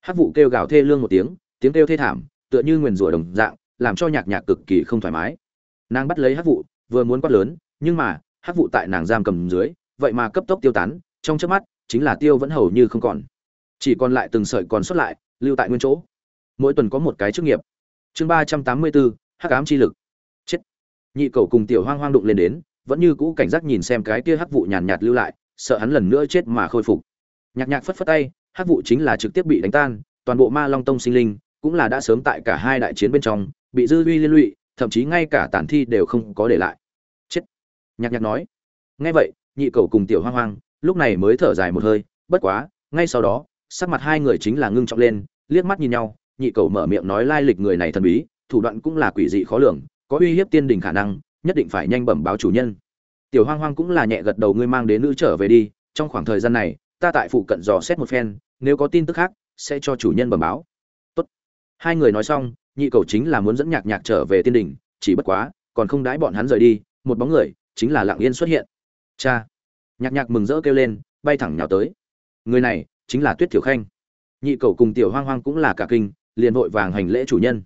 S1: Hát vụ kêu gào thê lương một tiếng tiếng kêu thê thảm, tựa như nguyền rủa đồng dạng, làm cho nhạc nhạc cực kỳ không thoải mái. Nàng bắt lấy hát vụ vừa muốn quát lớn, nhưng mà, hắc vụ tại nàng giam cầm dưới, vậy mà cấp tốc tiêu tán, trong chớp mắt, chính là tiêu vẫn hầu như không còn. Chỉ còn lại từng sợi còn sót lại, lưu tại nguyên chỗ. Mỗi tuần có một cái chức nghiệp. Chương ba trăm tám mươi bốn hắc ám chi lực. Chết. Nhị cầu cùng tiểu hoang hoang đụng lên đến, vẫn như cũ cảnh giác nhìn xem cái kia hắc vụ nhàn nhạt lưu lại, sợ hắn lần nữa chết mà khôi phục. Nhạc nhạc phất phất tay, hắc vụ chính là trực tiếp bị đánh tan, toàn bộ ma long tông sinh linh, cũng là đã sớm tại cả hai đại chiến bên trong, bị dư uy liên lụy thậm chí ngay cả tàn thi đều không có để lại. Chết. Nhạc nhạc nói. Nghe vậy, nhị cầu cùng tiểu hoang hoang, lúc này mới thở dài một hơi, bất quá, ngay sau đó, sắc mặt hai người chính là ngưng trọng lên, liếc mắt nhìn nhau, nhị cầu mở miệng nói lai lịch người này thần bí, thủ đoạn cũng là quỷ dị khó lường, có uy hiếp tiên đình khả năng, nhất định phải nhanh bẩm báo chủ nhân. Tiểu hoang hoang cũng là nhẹ gật đầu ngươi mang đến nữ trở về đi, trong khoảng thời gian này, ta tại phụ cận dò xét một phen, nếu có tin tức khác, sẽ cho chủ nhân bẩm báo. Tốt. hai người nói xong nhị cầu chính là muốn dẫn nhạc nhạc trở về tiên đình, chỉ bất quá, còn không đãi bọn hắn rời đi, một bóng người chính là lặng yên xuất hiện. Cha! Nhạc nhạc mừng rỡ kêu lên, bay thẳng nhào tới. Người này chính là tuyết thiểu khanh. Nhị cầu cùng tiểu hoang hoang cũng là cả kinh, liền vội vàng hành lễ chủ nhân.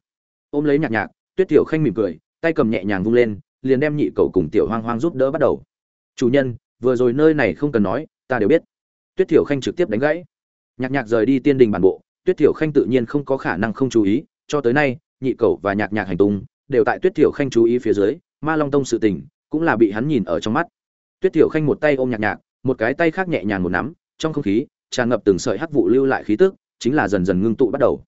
S1: Ôm lấy nhạc nhạc, tuyết tiểu khanh mỉm cười, tay cầm nhẹ nhàng vung lên, liền đem nhị cầu cùng tiểu hoang hoang giúp đỡ bắt đầu. Chủ nhân, vừa rồi nơi này không cần nói, ta đều biết. Tuyết tiểu khanh trực tiếp đánh gãy. Nhạc nhạc rời đi tiên đình bản bộ, tuyết tiểu khanh tự nhiên không có khả năng không chú ý cho tới nay, nhị cầu và nhạc nhạc hành tung đều tại tuyết tiểu khanh chú ý phía dưới, ma long tông sự tình cũng là bị hắn nhìn ở trong mắt. Tuyết tiểu khanh một tay ôm nhạc nhạc, một cái tay khác nhẹ nhàng một nắm, trong không khí tràn ngập từng sợi hắc vụ lưu lại khí tức, chính là dần dần ngưng tụ bắt đầu.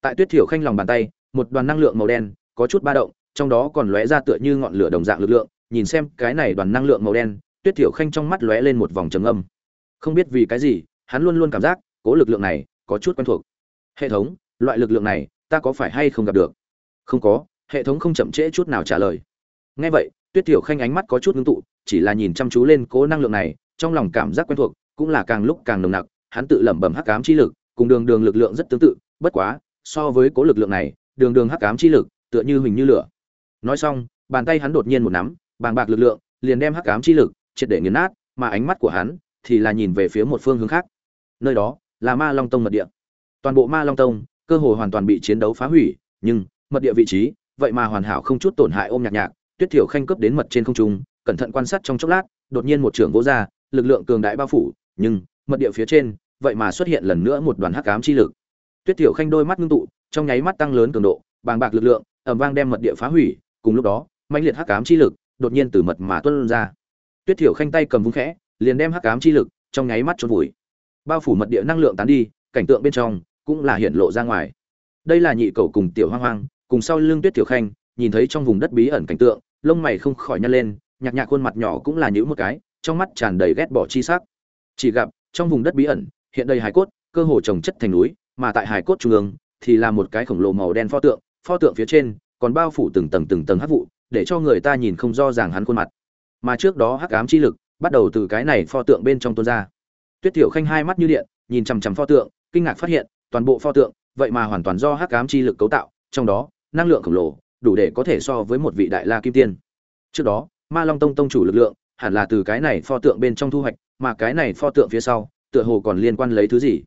S1: Tại tuyết tiểu khanh lòng bàn tay, một đoàn năng lượng màu đen có chút ba động, trong đó còn lóe ra tựa như ngọn lửa đồng dạng lực lượng, nhìn xem cái này đoàn năng lượng màu đen, tuyết tiểu khanh trong mắt lóe lên một vòng trầm âm không biết vì cái gì, hắn luôn luôn cảm giác cố lực lượng này có chút quen thuộc. Hệ thống, loại lực lượng này ta có phải hay không gặp được? Không có, hệ thống không chậm trễ chút nào trả lời. Ngay vậy, tuyết tiểu khanh ánh mắt có chút ngưng tụ, chỉ là nhìn chăm chú lên cố năng lượng này, trong lòng cảm giác quen thuộc, cũng là càng lúc càng nồng nặc, hắn tự lẩm bẩm hắc ám chi lực, cùng đường đường lực lượng rất tương tự, bất quá, so với cố lực lượng này, đường đường hắc ám chi lực, tựa như hình như lửa. Nói xong, bàn tay hắn đột nhiên một nắm, bàng bạc lực lượng, liền đem hắc ám chi lực triệt để nghiền nát, mà ánh mắt của hắn thì là nhìn về phía một phương hướng khác. Nơi đó là ma long tông mật địa. Toàn bộ ma long tông cơ hội hoàn toàn bị chiến đấu phá hủy, nhưng, mật địa vị trí, vậy mà hoàn hảo không chút tổn hại ôm nhạc nhạc, tuyết thiểu khanh cướp đến mật trên không trung, cẩn thận quan sát trong chốc lát, đột nhiên một trưởng vỗ ra, lực lượng cường đại bao phủ, nhưng, mật địa phía trên, vậy mà xuất hiện lần nữa một đoàn hắc ám chi lực. Tuyết thiểu khanh đôi mắt ngưng tụ, trong nháy mắt tăng lớn cường độ, bàng bạc lực lượng, ầm vang đem mật địa phá hủy, cùng lúc đó, mãnh liệt hắc ám chi lực, đột nhiên từ mật mà tuôn ra. Tuyết thiểu khanh tay cầm vung khẽ, liền đem hắc ám chi lực, trong nháy mắt chôn vùi. Bao phủ mật địa năng lượng tán đi, cảnh tượng bên trong cũng là hiện lộ ra ngoài. Đây là nhị cầu cùng tiểu hoang hoang, cùng sau lưng tuyết tiểu khanh, nhìn thấy trong vùng đất bí ẩn cảnh tượng, lông mày không khỏi nhăn lên, nhạc nhạc khuôn mặt nhỏ cũng là nhữ một cái, trong mắt tràn đầy ghét bỏ chi sắc. Chỉ gặp, trong vùng đất bí ẩn, hiện đầy hải cốt, cơ hồ trồng chất thành núi, mà tại hải cốt trung ương, thì là một cái khổng lồ màu đen pho tượng pho tượng phía trên, còn bao phủ từng tầng từng tầng hắc vụ, để cho người ta nhìn không rõ ràng hắn khuôn mặt. Mà trước đó hắc ám chi lực, bắt đầu từ cái này pho tượng bên trong tuôn ra. Tuyết tiểu khanh hai mắt như điện, nhìn chằm chằm pho tượng, kinh ngạc phát hiện toàn bộ pho tượng, vậy mà hoàn toàn do hắc ám chi lực cấu tạo, trong đó, năng lượng khổng lồ, đủ để có thể so với một vị đại la kim tiên. Trước đó, ma long tông tông chủ lực lượng, hẳn là từ cái này pho tượng bên trong thu hoạch, mà cái này pho tượng phía sau, tựa hồ còn liên quan lấy thứ gì?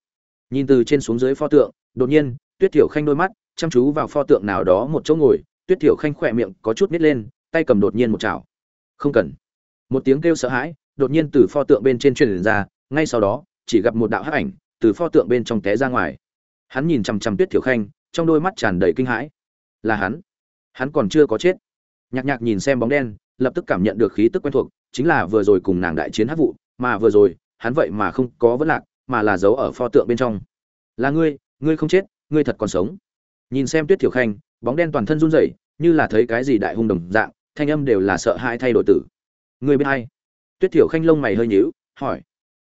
S1: Nhìn từ trên xuống dưới pho tượng, đột nhiên, tuyết thiểu khanh đôi mắt, chăm chú vào pho tượng nào đó một chỗ ngồi, tuyết thiểu khanh khỏe miệng có chút nít lên, tay cầm đột nhiên một chảo. Không cần. Một tiếng kêu sợ hãi, đột nhiên từ pho tượng bên trên truyền ra, ngay sau đó, chỉ gặp một đạo hắc ảnh từ pho tượng bên trong té ra ngoài hắn nhìn chằm chằm tuyết thiểu khanh, trong đôi mắt tràn đầy kinh hãi. Là hắn? Hắn còn chưa có chết. Nhạc nhạc nhìn xem bóng đen, lập tức cảm nhận được khí tức quen thuộc, chính là vừa rồi cùng nàng đại chiến hát vụ, mà vừa rồi, hắn vậy mà không có vấn lạc, mà là giấu ở pho tượng bên trong. Là ngươi ngươi không chết, ngươi thật còn sống. Nhìn xem tuyết thiểu khanh, bóng đen toàn thân run rẩy, như là thấy cái gì đại hung đồng dạng, thanh âm đều là sợ hãi thay đổi tử ngươi biết hay tuyết thiểu khanh lông mày hơi nhíu, hỏi.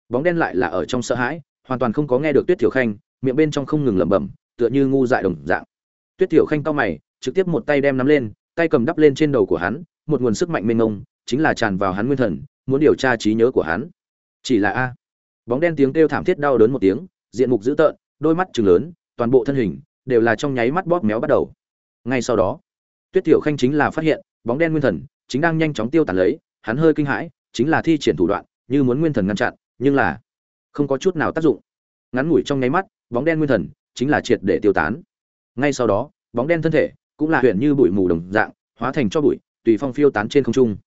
S1: Bóng đen lại là ở trong sợ hãi, hoàn toàn không có nghe được tuyết thiểu khanh miệng bên trong không ngừng lẩm bẩm, tựa như ngu dại đồng dạng. Tuyết Tiểu khanh cao mày, trực tiếp một tay đem nắm lên, tay cầm đắp lên trên đầu của hắn, một nguồn sức mạnh mênh mông, chính là tràn vào hắn nguyên thần, muốn điều tra trí nhớ của hắn. Chỉ là a. Bóng đen tiếng kêu thảm thiết đau đớn một tiếng, diện mục dữ tợn, đôi mắt trừng lớn, toàn bộ thân hình đều là trong nháy mắt bóp méo bắt đầu. Ngay sau đó, tuyết tiểu khanh chính là phát hiện, bóng đen nguyên thần chính đang nhanh chóng tiêu tàn lấy, hắn hơi kinh hãi, chính là thi triển thủ đoạn, như muốn nguyên thần ngăn chặn, nhưng là không có chút nào tác dụng. Ngắn ngủi trong nháy mắt bóng đen nguyên thần chính là triệt để tiêu tán. Ngay sau đó, bóng đen thân thể cũng là huyện như bụi mù đồng dạng, hóa thành cho bụi, tùy phong phiêu tán trên không trung.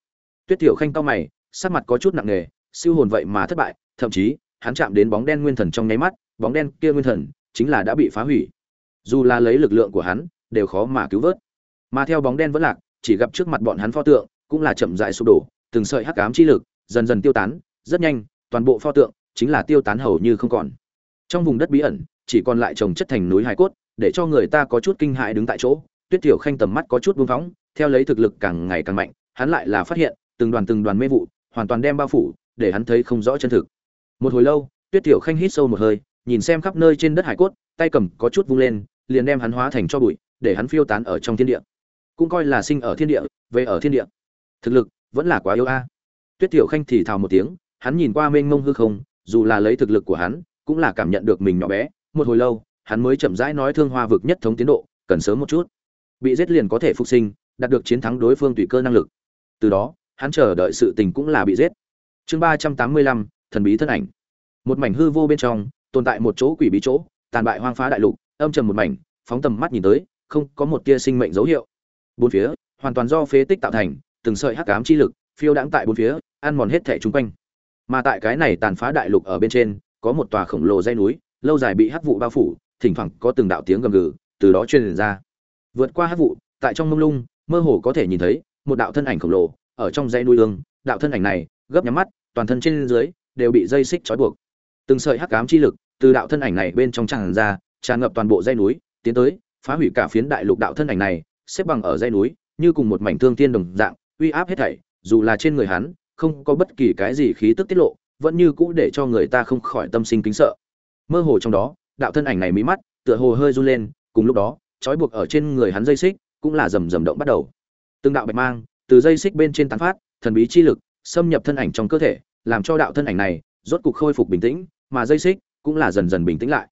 S1: Tuyết tiểu khanh cao mày, sắc mặt có chút nặng nề, siêu hồn vậy mà thất bại, thậm chí, hắn chạm đến bóng đen nguyên thần trong nháy mắt, bóng đen kia nguyên thần chính là đã bị phá hủy. Dù là lấy lực lượng của hắn, đều khó mà cứu vớt. Mà theo bóng đen vẫn lạc, chỉ gặp trước mặt bọn hắn pho tượng cũng là chậm rãi sụp đổ, từng sợi hắc ám chi lực dần dần tiêu tán, rất nhanh, toàn bộ pho tượng chính là tiêu tán hầu như không còn trong vùng đất bí ẩn, chỉ còn lại trồng chất thành núi hải cốt, để cho người ta có chút kinh hãi đứng tại chỗ. Tuyết tiểu khanh tầm mắt có chút buông phóng, theo lấy thực lực càng ngày càng mạnh, hắn lại là phát hiện, từng đoàn từng đoàn mê vụ, hoàn toàn đem bao phủ, để hắn thấy không rõ chân thực. Một hồi lâu, tuyết tiểu khanh hít sâu một hơi, nhìn xem khắp nơi trên đất hải cốt, tay cầm có chút vung lên, liền đem hắn hóa thành cho bụi, để hắn phiêu tán ở trong thiên địa. Cũng coi là sinh ở thiên địa, về ở thiên địa. Thực lực vẫn là quá yếu a. Tuyết tiểu khanh thì thào một tiếng, hắn nhìn qua mênh mông hư không, dù là lấy thực lực của hắn cũng là cảm nhận được mình nhỏ bé. Một hồi lâu, hắn mới chậm rãi nói thương hoa vực nhất thống tiến độ, cần sớm một chút. Bị giết liền có thể phục sinh, đạt được chiến thắng đối phương tùy cơ năng lực. Từ đó, hắn chờ đợi sự tình cũng là bị giết. Chương ba trăm tám mươi lăm, thần bí thân ảnh. Một mảnh hư vô bên trong, tồn tại một chỗ quỷ bí chỗ, tàn bại hoang phá đại lục, âm trầm một mảnh, phóng tầm mắt nhìn tới, không có một tia sinh mệnh dấu hiệu. Bốn phía, hoàn toàn do phế tích tạo thành, từng sợi hắc ám chi lực, phiêu đãng tại bốn phía, ăn mòn hết thẻ chung quanh. Mà tại cái này tàn phá đại lục ở bên trên có một tòa khổng lồ dây núi, lâu dài bị hắc vụ bao phủ, thỉnh thoảng có từng đạo tiếng gầm gừ từ đó truyền ra. Vượt qua hắc vụ, tại trong mông lung, mơ hồ có thể nhìn thấy một đạo thân ảnh khổng lồ ở trong dãy núi ương đạo thân ảnh này, gấp nhắm mắt, toàn thân trên dưới đều bị dây xích trói buộc. Từng sợi hắc ám chi lực từ đạo thân ảnh này bên trong tràn ra, tràn ngập toàn bộ dãy núi, tiến tới, phá hủy cả phiến đại lục đạo thân ảnh này, xếp bằng ở dãy núi, như cùng một mảnh thương tiên đồng dạng, uy áp hết thảy, dù là trên người hắn, không có bất kỳ cái gì khí tức tiết lộ vẫn như cũ để cho người ta không khỏi tâm sinh kính sợ. Mơ hồ trong đó, đạo thân ảnh này mí mắt, tựa hồ hơi run lên, cùng lúc đó, trói buộc ở trên người hắn dây xích cũng là rầm rầm động bắt đầu. Từng đạo bạch mang từ dây xích bên trên tán phát, thần bí chi lực xâm nhập thân ảnh trong cơ thể, làm cho đạo thân ảnh này rốt cục khôi phục bình tĩnh, mà dây xích cũng là dần dần bình tĩnh lại.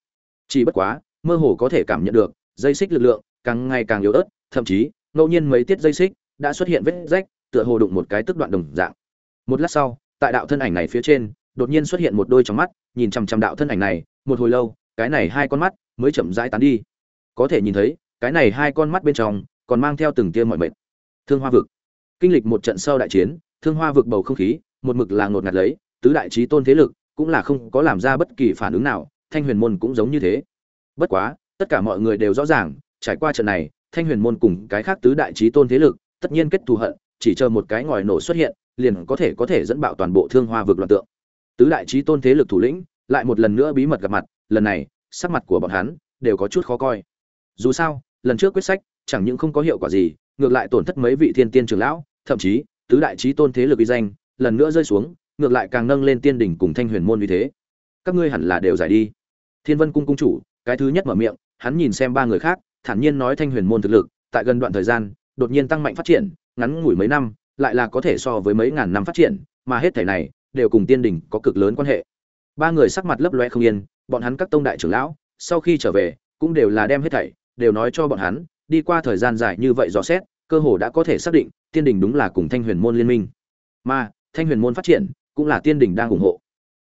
S1: Chỉ bất quá, mơ hồ có thể cảm nhận được, dây xích lực lượng càng ngày càng yếu ớt, thậm chí, ngẫu nhiên mấy tiết dây xích đã xuất hiện vết rách, tựa hồ đụng một cái tức đoạn đồng dạng. Một lát sau tại đạo thân ảnh này phía trên, đột nhiên xuất hiện một đôi trong mắt, nhìn chằm chằm đạo thân ảnh này, một hồi lâu, cái này hai con mắt mới chậm rãi tán đi. Có thể nhìn thấy, cái này hai con mắt bên trong còn mang theo từng tia mọi mệt. Thương hoa vực. Kinh lịch một trận sau đại chiến, thương hoa vực bầu không khí, một mực là ngột ngạt lấy, tứ đại trí tôn thế lực cũng là không có làm ra bất kỳ phản ứng nào, thanh huyền môn cũng giống như thế. Bất quá, tất cả mọi người đều rõ ràng, trải qua trận này, thanh huyền môn cùng cái khác tứ đại trí tôn thế lực tất nhiên kết thù hận, chỉ chờ một cái ngòi nổ xuất hiện liền có thể có thể dẫn bạo toàn bộ thương hoa vực loạn tượng. Tứ đại trí tôn thế lực thủ lĩnh lại một lần nữa bí mật gặp mặt, lần này, sắc mặt của bọn hắn đều có chút khó coi. Dù sao, lần trước quyết sách chẳng những không có hiệu quả gì, ngược lại tổn thất mấy vị thiên tiên trưởng lão, thậm chí, tứ đại trí tôn thế lực uy danh lần nữa rơi xuống, ngược lại càng nâng lên tiên đỉnh cùng thanh huyền môn như thế. Các ngươi hẳn là đều giải đi. Thiên vân cung cung chủ, cái thứ nhất mở miệng, hắn nhìn xem ba người khác, thản nhiên nói thanh huyền môn thực lực, tại gần đoạn thời gian, đột nhiên tăng mạnh phát triển, ngắn ngủi mấy năm lại là có thể so với mấy ngàn năm phát triển, mà hết thể này đều cùng tiên đỉnh có cực lớn quan hệ. Ba người sắc mặt lấp loé không yên, bọn hắn các tông đại trưởng lão, sau khi trở về, cũng đều là đem hết thảy, đều nói cho bọn hắn, đi qua thời gian dài như vậy dò xét, cơ hồ đã có thể xác định, tiên đỉnh đúng là cùng thanh huyền môn liên minh. Mà, thanh huyền môn phát triển, cũng là tiên đỉnh đang ủng hộ.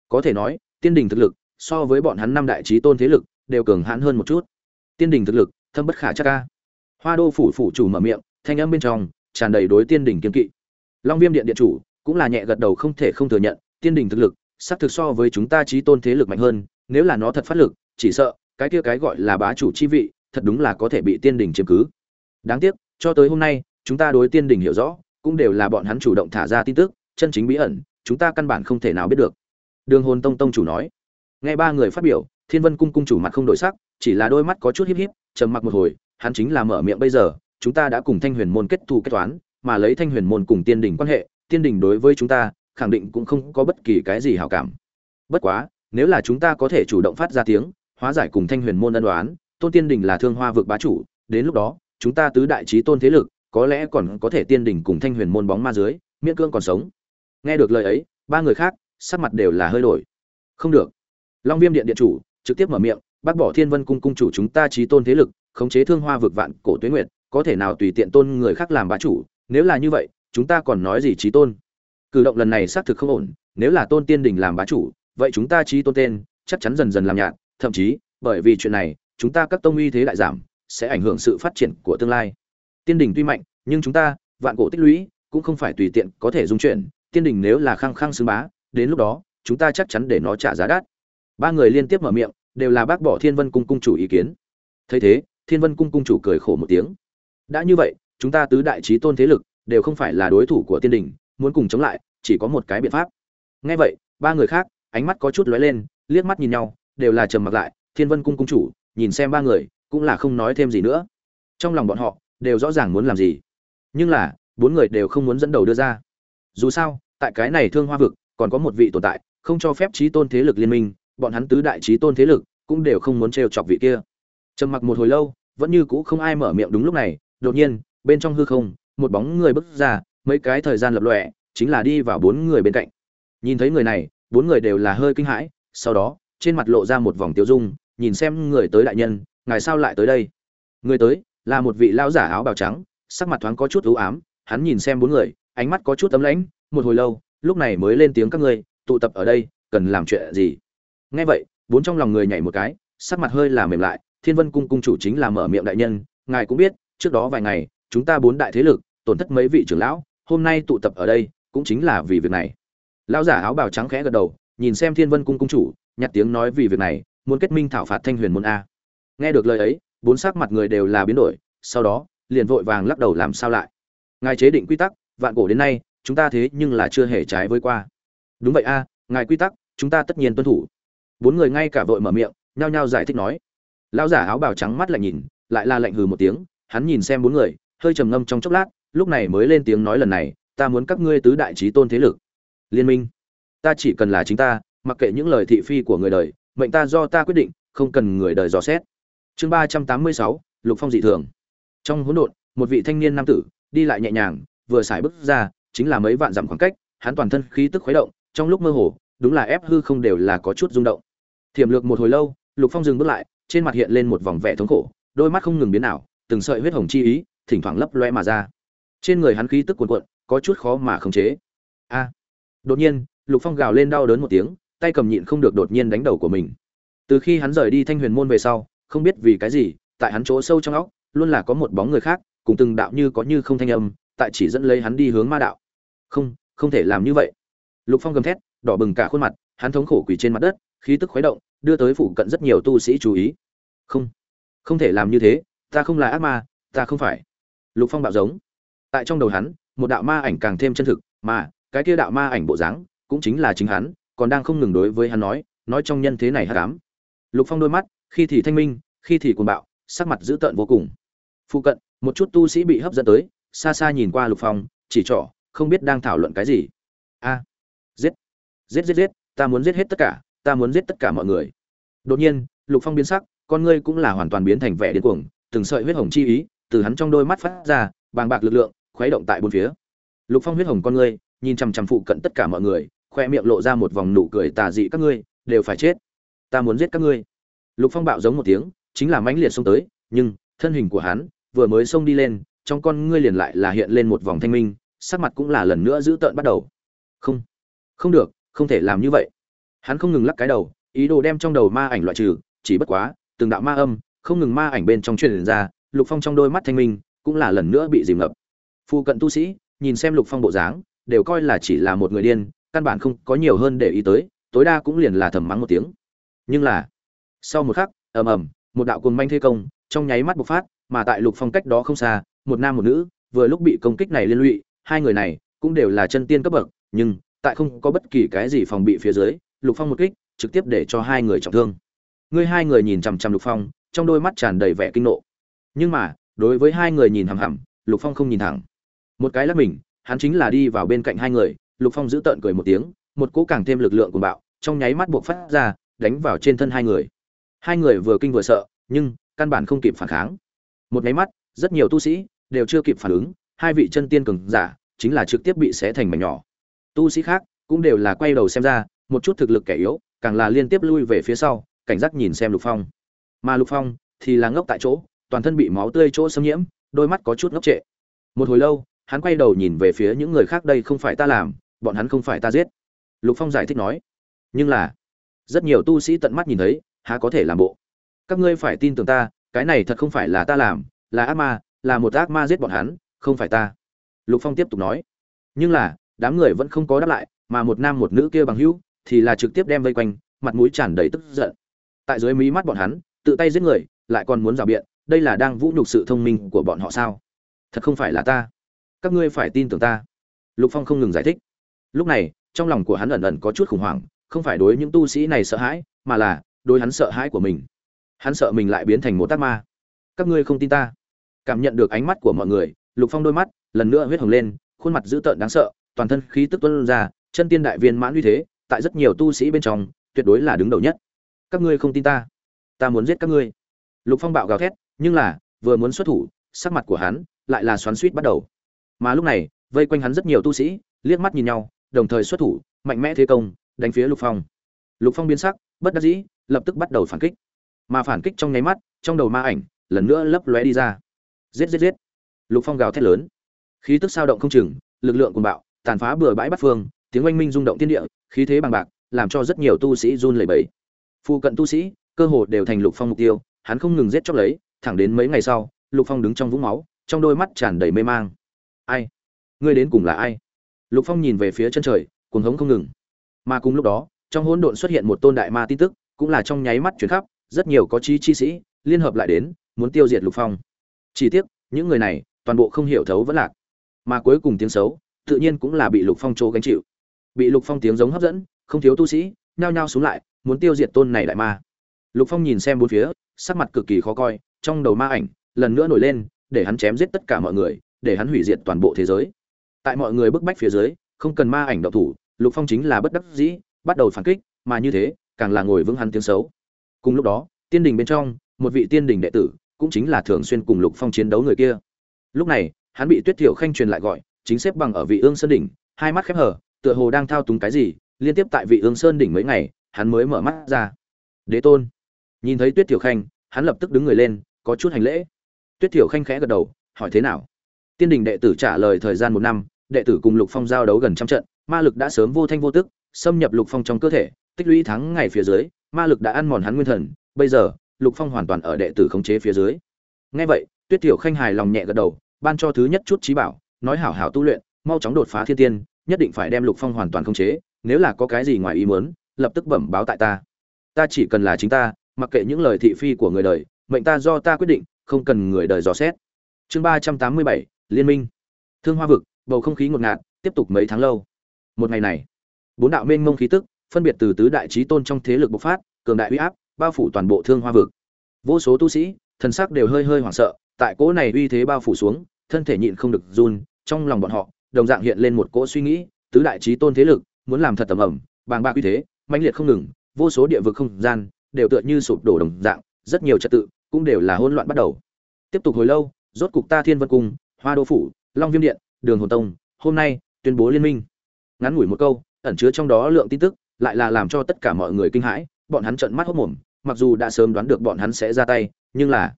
S1: Có thể nói, tiên đỉnh thực lực, so với bọn hắn năm đại chí tôn thế lực, đều cường hãn hơn một chút. Tiên đỉnh thực lực, thâm bất khả trắc a. hoa đô phủ phủ chủ mở miệng, thanh âm bên trong, tràn đầy đối tiên đỉnh kiên kỵ long viêm điện điện chủ cũng là nhẹ gật đầu không thể không thừa nhận, tiên đình thực lực, xác thực so với chúng ta trí tôn thế lực mạnh hơn, nếu là nó thật phát lực, chỉ sợ, cái kia cái gọi là bá chủ chi vị, thật đúng là có thể bị tiên đình chiếm cứ. Đáng tiếc, cho tới hôm nay, chúng ta đối tiên đình hiểu rõ, cũng đều là bọn hắn chủ động thả ra tin tức, chân chính bí ẩn, chúng ta căn bản không thể nào biết được. Đường hồn tông tông chủ nói. Nghe ba người phát biểu, thiên vân cung cung chủ mặt không đổi sắc, chỉ là đôi mắt có chút híp híp, trầm mặc một hồi, hắn chính là mở miệng, bây giờ, chúng ta đã cùng thanh huyền môn kết thù kết toán mà lấy thanh huyền môn cùng tiên đình quan hệ, tiên đình đối với chúng ta, khẳng định cũng không có bất kỳ cái gì hảo cảm. Bất quá, nếu là chúng ta có thể chủ động phát ra tiếng, hóa giải cùng thanh huyền môn ân đoán tôn tiên đình là thương hoa vực bá chủ, đến lúc đó, chúng ta tứ đại trí tôn thế lực, có lẽ còn có thể tiên đình cùng thanh huyền môn bóng ma dưới, miễn cương còn sống. Nghe được lời ấy, ba người khác, sắc mặt đều là hơi đổi. Không được. Long viêm điện điện chủ, trực tiếp mở miệng, bác bỏ thiên vân cung cung chủ chúng ta trí tôn thế lực, khống chế thương hoa vực vạn cổ tuế nguyệt, có thể nào tùy tiện tôn người khác làm bá chủ nếu là như vậy, chúng ta còn nói gì trí tôn? Cử động lần này xác thực không ổn, nếu là tôn tiên đình làm bá chủ, vậy chúng ta trí tôn tên, chắc chắn dần dần làm nhạt, thậm chí, bởi vì chuyện này, chúng ta các tông uy thế lại giảm, sẽ ảnh hưởng sự phát triển của tương lai. Tiên đình tuy mạnh, nhưng chúng ta, vạn cổ tích lũy, cũng không phải tùy tiện có thể dung chuyển. Tiên đình nếu là khăng khăng xứng bá, đến lúc đó, chúng ta chắc chắn để nó trả giá đắt. Ba người liên tiếp mở miệng, đều là bác bỏ thiên vân cung cung chủ ý kiến. Thấy thế, thiên vân cung cung chủ cười khổ một tiếng. Đã như vậy chúng ta tứ đại trí tôn thế lực đều không phải là đối thủ của tiên đình, muốn cùng chống lại, chỉ có một cái biện pháp. Ngay vậy, ba người khác, ánh mắt có chút lóe lên, liếc mắt nhìn nhau, đều là trầm mặc lại, thiên vân cung cung chủ, nhìn xem ba người, cũng là không nói thêm gì nữa. Trong lòng bọn họ, đều rõ ràng muốn làm gì. Nhưng là, bốn người đều không muốn dẫn đầu đưa ra. Dù sao, tại cái này thương hoa vực, còn có một vị tồn tại, không cho phép trí tôn thế lực liên minh, bọn hắn tứ đại trí tôn thế lực, cũng đều không muốn trêu chọc vị kia. Trầm mặc một hồi lâu, vẫn như cũ không ai mở miệng đúng lúc này, đột nhiên bên trong hư không, một bóng người bước ra, mấy cái thời gian lập lọe chính là đi vào bốn người bên cạnh. Nhìn thấy người này, bốn người đều là hơi kinh hãi, sau đó, trên mặt lộ ra một vòng tiêu dung, nhìn xem người tới đại nhân, ngài sao lại tới đây? Người tới, là một vị lão giả áo bào trắng, sắc mặt thoáng có chút ưu ám, hắn nhìn xem bốn người, ánh mắt có chút tấm lãnh, một hồi lâu, lúc này mới lên tiếng các ngươi, tụ tập ở đây, cần làm chuyện gì? Nghe vậy, bốn trong lòng người nhảy một cái, sắc mặt hơi là mềm lại, thiên vân cung cung chủ chính là mở miệng đại nhân, ngài cũng biết, trước đó vài ngày chúng ta bốn đại thế lực, tổn thất mấy vị trưởng lão, hôm nay tụ tập ở đây, cũng chính là vì việc này. Lão giả áo bào trắng khẽ gật đầu, nhìn xem thiên vân cung cung chủ, nhặt tiếng nói vì việc này, muốn kết minh thảo phạt thanh huyền môn a. Nghe được lời ấy, bốn sắc mặt người đều là biến đổi, sau đó, liền vội vàng lắc đầu làm sao lại. Ngài chế định quy tắc, vạn cổ đến nay, chúng ta thế nhưng là chưa hề trái với qua. Đúng vậy a, ngài quy tắc, chúng ta tất nhiên tuân thủ. Bốn người ngay cả vội mở miệng, nhao nhao giải thích nói. Lão giả áo bào trắng mắt lại nhìn, lại là lạnh hừ một tiếng, hắn nhìn xem bốn người hơi trầm ngâm trong chốc lát, lúc này mới lên tiếng nói lần này, ta muốn các ngươi tứ đại trí tôn thế lực. Liên minh? Ta chỉ cần là chính ta, mặc kệ những lời thị phi của người đời, mệnh ta do ta quyết định, không cần người đời dò xét. Chương ba trăm tám mươi sáu, lục phong dị thường. Trong hỗn độn, một vị thanh niên nam tử, đi lại nhẹ nhàng, vừa xài bước ra, chính là mấy vạn dặm khoảng cách, hắn toàn thân khí tức khuấy động, trong lúc mơ hồ, đúng là ép hư không đều là có chút rung động. Thiểm lược một hồi lâu, lục phong dừng bước lại, trên mặt hiện lên một vòng vẻ thống khổ, đôi mắt không ngừng biến ảo, từng sợi huyết hồng chi ý thỉnh thoảng lấp loe mà ra. Trên người hắn khí tức cuồn cuộn, có chút khó mà khống chế. A! Đột nhiên, lục phong gào lên đau đớn một tiếng, tay cầm nhịn không được đột nhiên đánh đầu của mình. Từ khi hắn rời đi thanh huyền môn về sau, không biết vì cái gì, tại hắn chỗ sâu trong óc, luôn là có một bóng người khác, cùng từng đạo như có như không thanh âm, tại chỉ dẫn lấy hắn đi hướng ma đạo. Không không thể làm như vậy. Lục phong gầm thét, đỏ bừng cả khuôn mặt, hắn thống khổ quỳ trên mặt đất, khí tức khuấy động, đưa tới phụ cận rất nhiều tu sĩ chú ý. Không không thể làm như thế, ta không là ác ma, ta không phải lục phong bạo giống. Tại trong đầu hắn, một đạo ma ảnh càng thêm chân thực, mà cái kia đạo ma ảnh bộ dáng cũng chính là chính hắn, còn đang không ngừng đối với hắn nói nói trong nhân thế này hát ám. Lục phong đôi mắt, khi thì thanh minh, khi thì cuồng bạo, sắc mặt dữ tợn vô cùng. Phụ cận, một chút tu sĩ bị hấp dẫn tới, xa xa nhìn qua lục phong, chỉ trỏ, không biết đang thảo luận cái gì. A, giết giết giết giết, ta muốn giết hết tất cả, ta muốn giết tất cả mọi người. Đột nhiên, lục phong biến sắc, con ngươi cũng là hoàn toàn biến thành vẻ điên cuồng, từng sợi huyết hồng chi ý từ hắn trong đôi mắt phát ra, bàng bạc lực lượng, khuấy động tại bốn phía. Lục phong huyết hồng con ngươi, nhìn chằm chằm phụ cận tất cả mọi người, khoe miệng lộ ra một vòng nụ cười tà dị, các ngươi đều phải chết. Ta muốn giết các ngươi. Lục phong bạo giống một tiếng, chính là mãnh liệt xông tới, nhưng thân hình của hắn vừa mới xông đi lên, trong con ngươi liền lại là hiện lên một vòng thanh minh, sắc mặt cũng là lần nữa giữ tợn bắt đầu. Không không được, không thể làm như vậy. Hắn không ngừng lắc cái đầu, ý đồ đem trong đầu ma ảnh loại trừ, chỉ bất quá, từng đạo ma âm không ngừng ma ảnh bên trong truyền ra lục phong trong đôi mắt thanh minh, cũng là lần nữa bị dìm ngập. Phu cận tu sĩ, nhìn xem lục phong bộ dáng, đều coi là chỉ là một người điên, căn bản không có nhiều hơn để ý tới, tối đa cũng liền là thầm mắng một tiếng. Nhưng là, sau một khắc, ầm ầm, một đạo cuồng manh thế công, trong nháy mắt bộc phát, mà tại lục phong cách đó không xa, một nam một nữ, vừa lúc bị công kích này liên lụy, hai người này cũng đều là chân tiên cấp bậc, nhưng tại không có bất kỳ cái gì phòng bị phía dưới, lục phong một kích, trực tiếp để cho hai người trọng thương. Ngươi hai người nhìn chằm chằm lục phong, trong đôi mắt tràn đầy vẻ kinh nộ nhưng mà, đối với hai người nhìn hằm hằm, lục phong không nhìn thẳng. Một cái lắc mình, hắn chính là đi vào bên cạnh hai người, lục phong giữ tợn cười một tiếng, một cỗ càng thêm lực lượng của bạo, trong nháy mắt buộc phát ra, đánh vào trên thân hai người. Hai người vừa kinh vừa sợ, nhưng, căn bản không kịp phản kháng. Một nháy mắt, rất nhiều tu sĩ, đều chưa kịp phản ứng, hai vị chân tiên cường giả, chính là trực tiếp bị xé thành mảnh nhỏ. Tu sĩ khác, cũng đều là quay đầu xem ra, một chút thực lực kẻ yếu, càng là liên tiếp lui về phía sau, cảnh giác nhìn xem lục phong. Mà lục phong, thì là ngốc tại chỗ toàn thân bị máu tươi chỗ xâm nhiễm, đôi mắt có chút ngốc trệ. Một hồi lâu, hắn quay đầu nhìn về phía những người khác, đây không phải ta làm, bọn hắn không phải ta giết. Lục phong giải thích nói, nhưng là, rất nhiều tu sĩ tận mắt nhìn thấy, há có thể làm bộ? Các ngươi phải tin tưởng ta, cái này thật không phải là ta làm, là ác ma, là một ác ma giết bọn hắn, không phải ta. Lục phong tiếp tục nói, nhưng là, đám người vẫn không có đáp lại, mà một nam một nữ kia bằng hữu thì là trực tiếp đem vây quanh, mặt mũi tràn đầy tức giận. Tại dưới mí mắt bọn hắn, tự tay giết người, lại còn muốn rào biện đây là đang vũ nhục sự thông minh của bọn họ sao? Thật không phải là ta. Các ngươi phải tin tưởng ta. Lục phong không ngừng giải thích. Lúc này, trong lòng của hắn ẩn ẩn có chút khủng hoảng, không phải đối những tu sĩ này sợ hãi, mà là đối hắn sợ hãi của mình. Hắn sợ mình lại biến thành một tác ma. Các ngươi không tin ta. Cảm nhận được ánh mắt của mọi người, lục phong đôi mắt lần nữa huyết hồng lên, khuôn mặt dữ tợn đáng sợ, toàn thân khí tức tuôn ra, chân tiên đại viên mãn uy thế, tại rất nhiều tu sĩ bên trong, tuyệt đối là đứng đầu nhất. Các ngươi không tin ta. Ta muốn giết các ngươi. Lục phong bạo gào thét nhưng là, vừa muốn xuất thủ, sắc mặt của hắn lại là xoắn suýt bắt đầu. Mà lúc này, vây quanh hắn rất nhiều tu sĩ, liếc mắt nhìn nhau, đồng thời xuất thủ, mạnh mẽ thế công, đánh phía lục phong. Lục phong biến sắc, bất đắc dĩ, lập tức bắt đầu phản kích. Mà phản kích trong nháy mắt, trong đầu ma ảnh lần nữa lấp lóe đi ra. Giết giết giết. Lục phong gào thét lớn. Khí tức sao động không chừng, lực lượng cuồng bạo, tàn phá bừa bãi bắt phương, tiếng oanh minh rung động thiên địa, khí thế bằng bạc, làm cho rất nhiều tu sĩ run lẩy bẩy. Phụ cận tu sĩ cơ hồ đều thành lục phong mục tiêu, hắn không ngừng giết chóc lấy thẳng đến mấy ngày sau, lục phong đứng trong vũng máu, trong đôi mắt tràn đầy mê mang. Ai? Ngươi đến cùng là ai? Lục phong nhìn về phía chân trời, cuồng hống không ngừng. Mà cùng lúc đó, trong hỗn độn xuất hiện một tôn đại ma tin tức, cũng là trong nháy mắt chuyển khắp, rất nhiều có chí chi sĩ liên hợp lại đến, muốn tiêu diệt lục phong. Chỉ tiếc, những người này, toàn bộ không hiểu thấu vẫn lạc. Mà cuối cùng tiếng xấu, tự nhiên cũng là bị lục phong chỗ gánh chịu. Bị lục phong tiếng giống hấp dẫn, không thiếu tu sĩ, nhao nhao xuống lại, muốn tiêu diệt tôn này đại ma. Lục phong nhìn xem bốn phía, sắc mặt cực kỳ khó coi trong đầu ma ảnh, lần nữa nổi lên, để hắn chém giết tất cả mọi người, để hắn hủy diệt toàn bộ thế giới. Tại mọi người bức bách phía dưới, không cần ma ảnh độc thủ, lục phong chính là bất đắc dĩ, bắt đầu phản kích, mà như thế, càng là ngồi vững hắn tiếng xấu. Cùng lúc đó, tiên đình bên trong, một vị tiên đình đệ tử, cũng chính là thường xuyên cùng lục phong chiến đấu người kia. Lúc này, hắn bị tuyết thiểu khanh truyền lại gọi, chính xếp bằng ở vị ương sơn đỉnh, hai mắt khép hở tựa hồ đang thao túng cái gì, liên tiếp tại vị ương sơn đỉnh mấy ngày, hắn mới mở mắt ra. Đế tôn. Nhìn thấy tuyết tiểu khanh, hắn lập tức đứng người lên có chút hành lễ. Tuyết tiểu khanh khẽ gật đầu, hỏi thế nào? Tiên đình đệ tử trả lời thời gian một năm, đệ tử cùng lục phong giao đấu gần trăm trận, ma lực đã sớm vô thanh vô tức, xâm nhập lục phong trong cơ thể, tích lũy thắng ngày phía dưới, ma lực đã ăn mòn hắn nguyên thần, bây giờ, lục phong hoàn toàn ở đệ tử khống chế phía dưới. Ngay vậy, tuyết tiểu khanh hài lòng nhẹ gật đầu, ban cho thứ nhất chút trí bảo, nói hảo hảo tu luyện, mau chóng đột phá thiên tiên, nhất định phải đem lục phong hoàn toàn khống chế, nếu là có cái gì ngoài ý muốn, lập tức bẩm báo tại ta. Ta chỉ cần là chính ta, mặc kệ những lời thị phi của người đời mệnh ta do ta quyết định, không cần người đời dò xét. Chương ba trăm tám mươi bảy, liên minh. Thương hoa vực, bầu không khí ngột ngạt, tiếp tục mấy tháng lâu. Một ngày này, bốn đạo mênh mông khí tức, phân biệt từ tứ đại trí tôn trong thế lực bộc phát, cường đại uy áp, bao phủ toàn bộ thương hoa vực. Vô số tu sĩ, thần sắc đều hơi hơi hoảng sợ, tại cỗ này uy thế bao phủ xuống, thân thể nhịn không được run, trong lòng bọn họ, đồng dạng hiện lên một cỗ suy nghĩ, tứ đại trí tôn thế lực, muốn làm thật tầm ẩm, bàng bạc uy thế, mãnh liệt không ngừng, vô số địa vực không gian, đều tựa như sụp đổ đồng dạng, rất nhiều trật tự cũng đều là hỗn loạn bắt đầu. Tiếp tục hồi lâu, rốt cục ta thiên vân cung, hoa đô phủ, long viêm điện, đường hồn tông, hôm nay, tuyên bố liên minh. Ngắn ngủi một câu, ẩn chứa trong đó lượng tin tức, lại là làm cho tất cả mọi người kinh hãi, bọn hắn trợn mắt hốt mồm, mặc dù đã sớm đoán được bọn hắn sẽ ra tay, nhưng là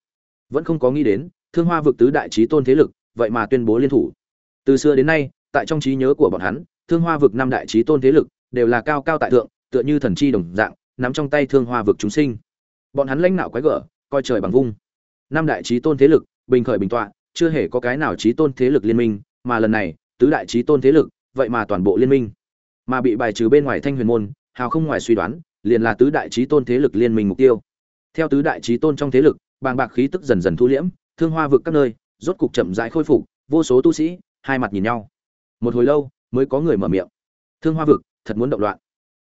S1: vẫn không có nghĩ đến, thương hoa vực tứ đại trí tôn thế lực, vậy mà tuyên bố liên thủ. Từ xưa đến nay, tại trong trí nhớ của bọn hắn, thương hoa vực năm đại trí tôn thế lực đều là cao cao tại thượng, tựa như thần chi đồng dạng, nắm trong tay thương hoa vực chúng sinh. Bọn hắn lãnh nạo quái gở coi trời bằng vung. Năm đại trí tôn thế lực, bình khởi bình tọa, chưa hề có cái nào trí tôn thế lực liên minh, mà lần này, tứ đại trí tôn thế lực, vậy mà toàn bộ liên minh. Mà bị bài trừ bên ngoài thanh huyền môn, hào không ngoài suy đoán, liền là tứ đại trí tôn thế lực liên minh mục tiêu. Theo tứ đại trí tôn trong thế lực, bàng bạc khí tức dần dần thu liễm, thương hoa vực các nơi, rốt cục chậm rãi khôi phục, vô số tu sĩ, hai mặt nhìn nhau. Một hồi lâu, mới có người mở miệng. Thương hoa vực, thật muốn động loạn.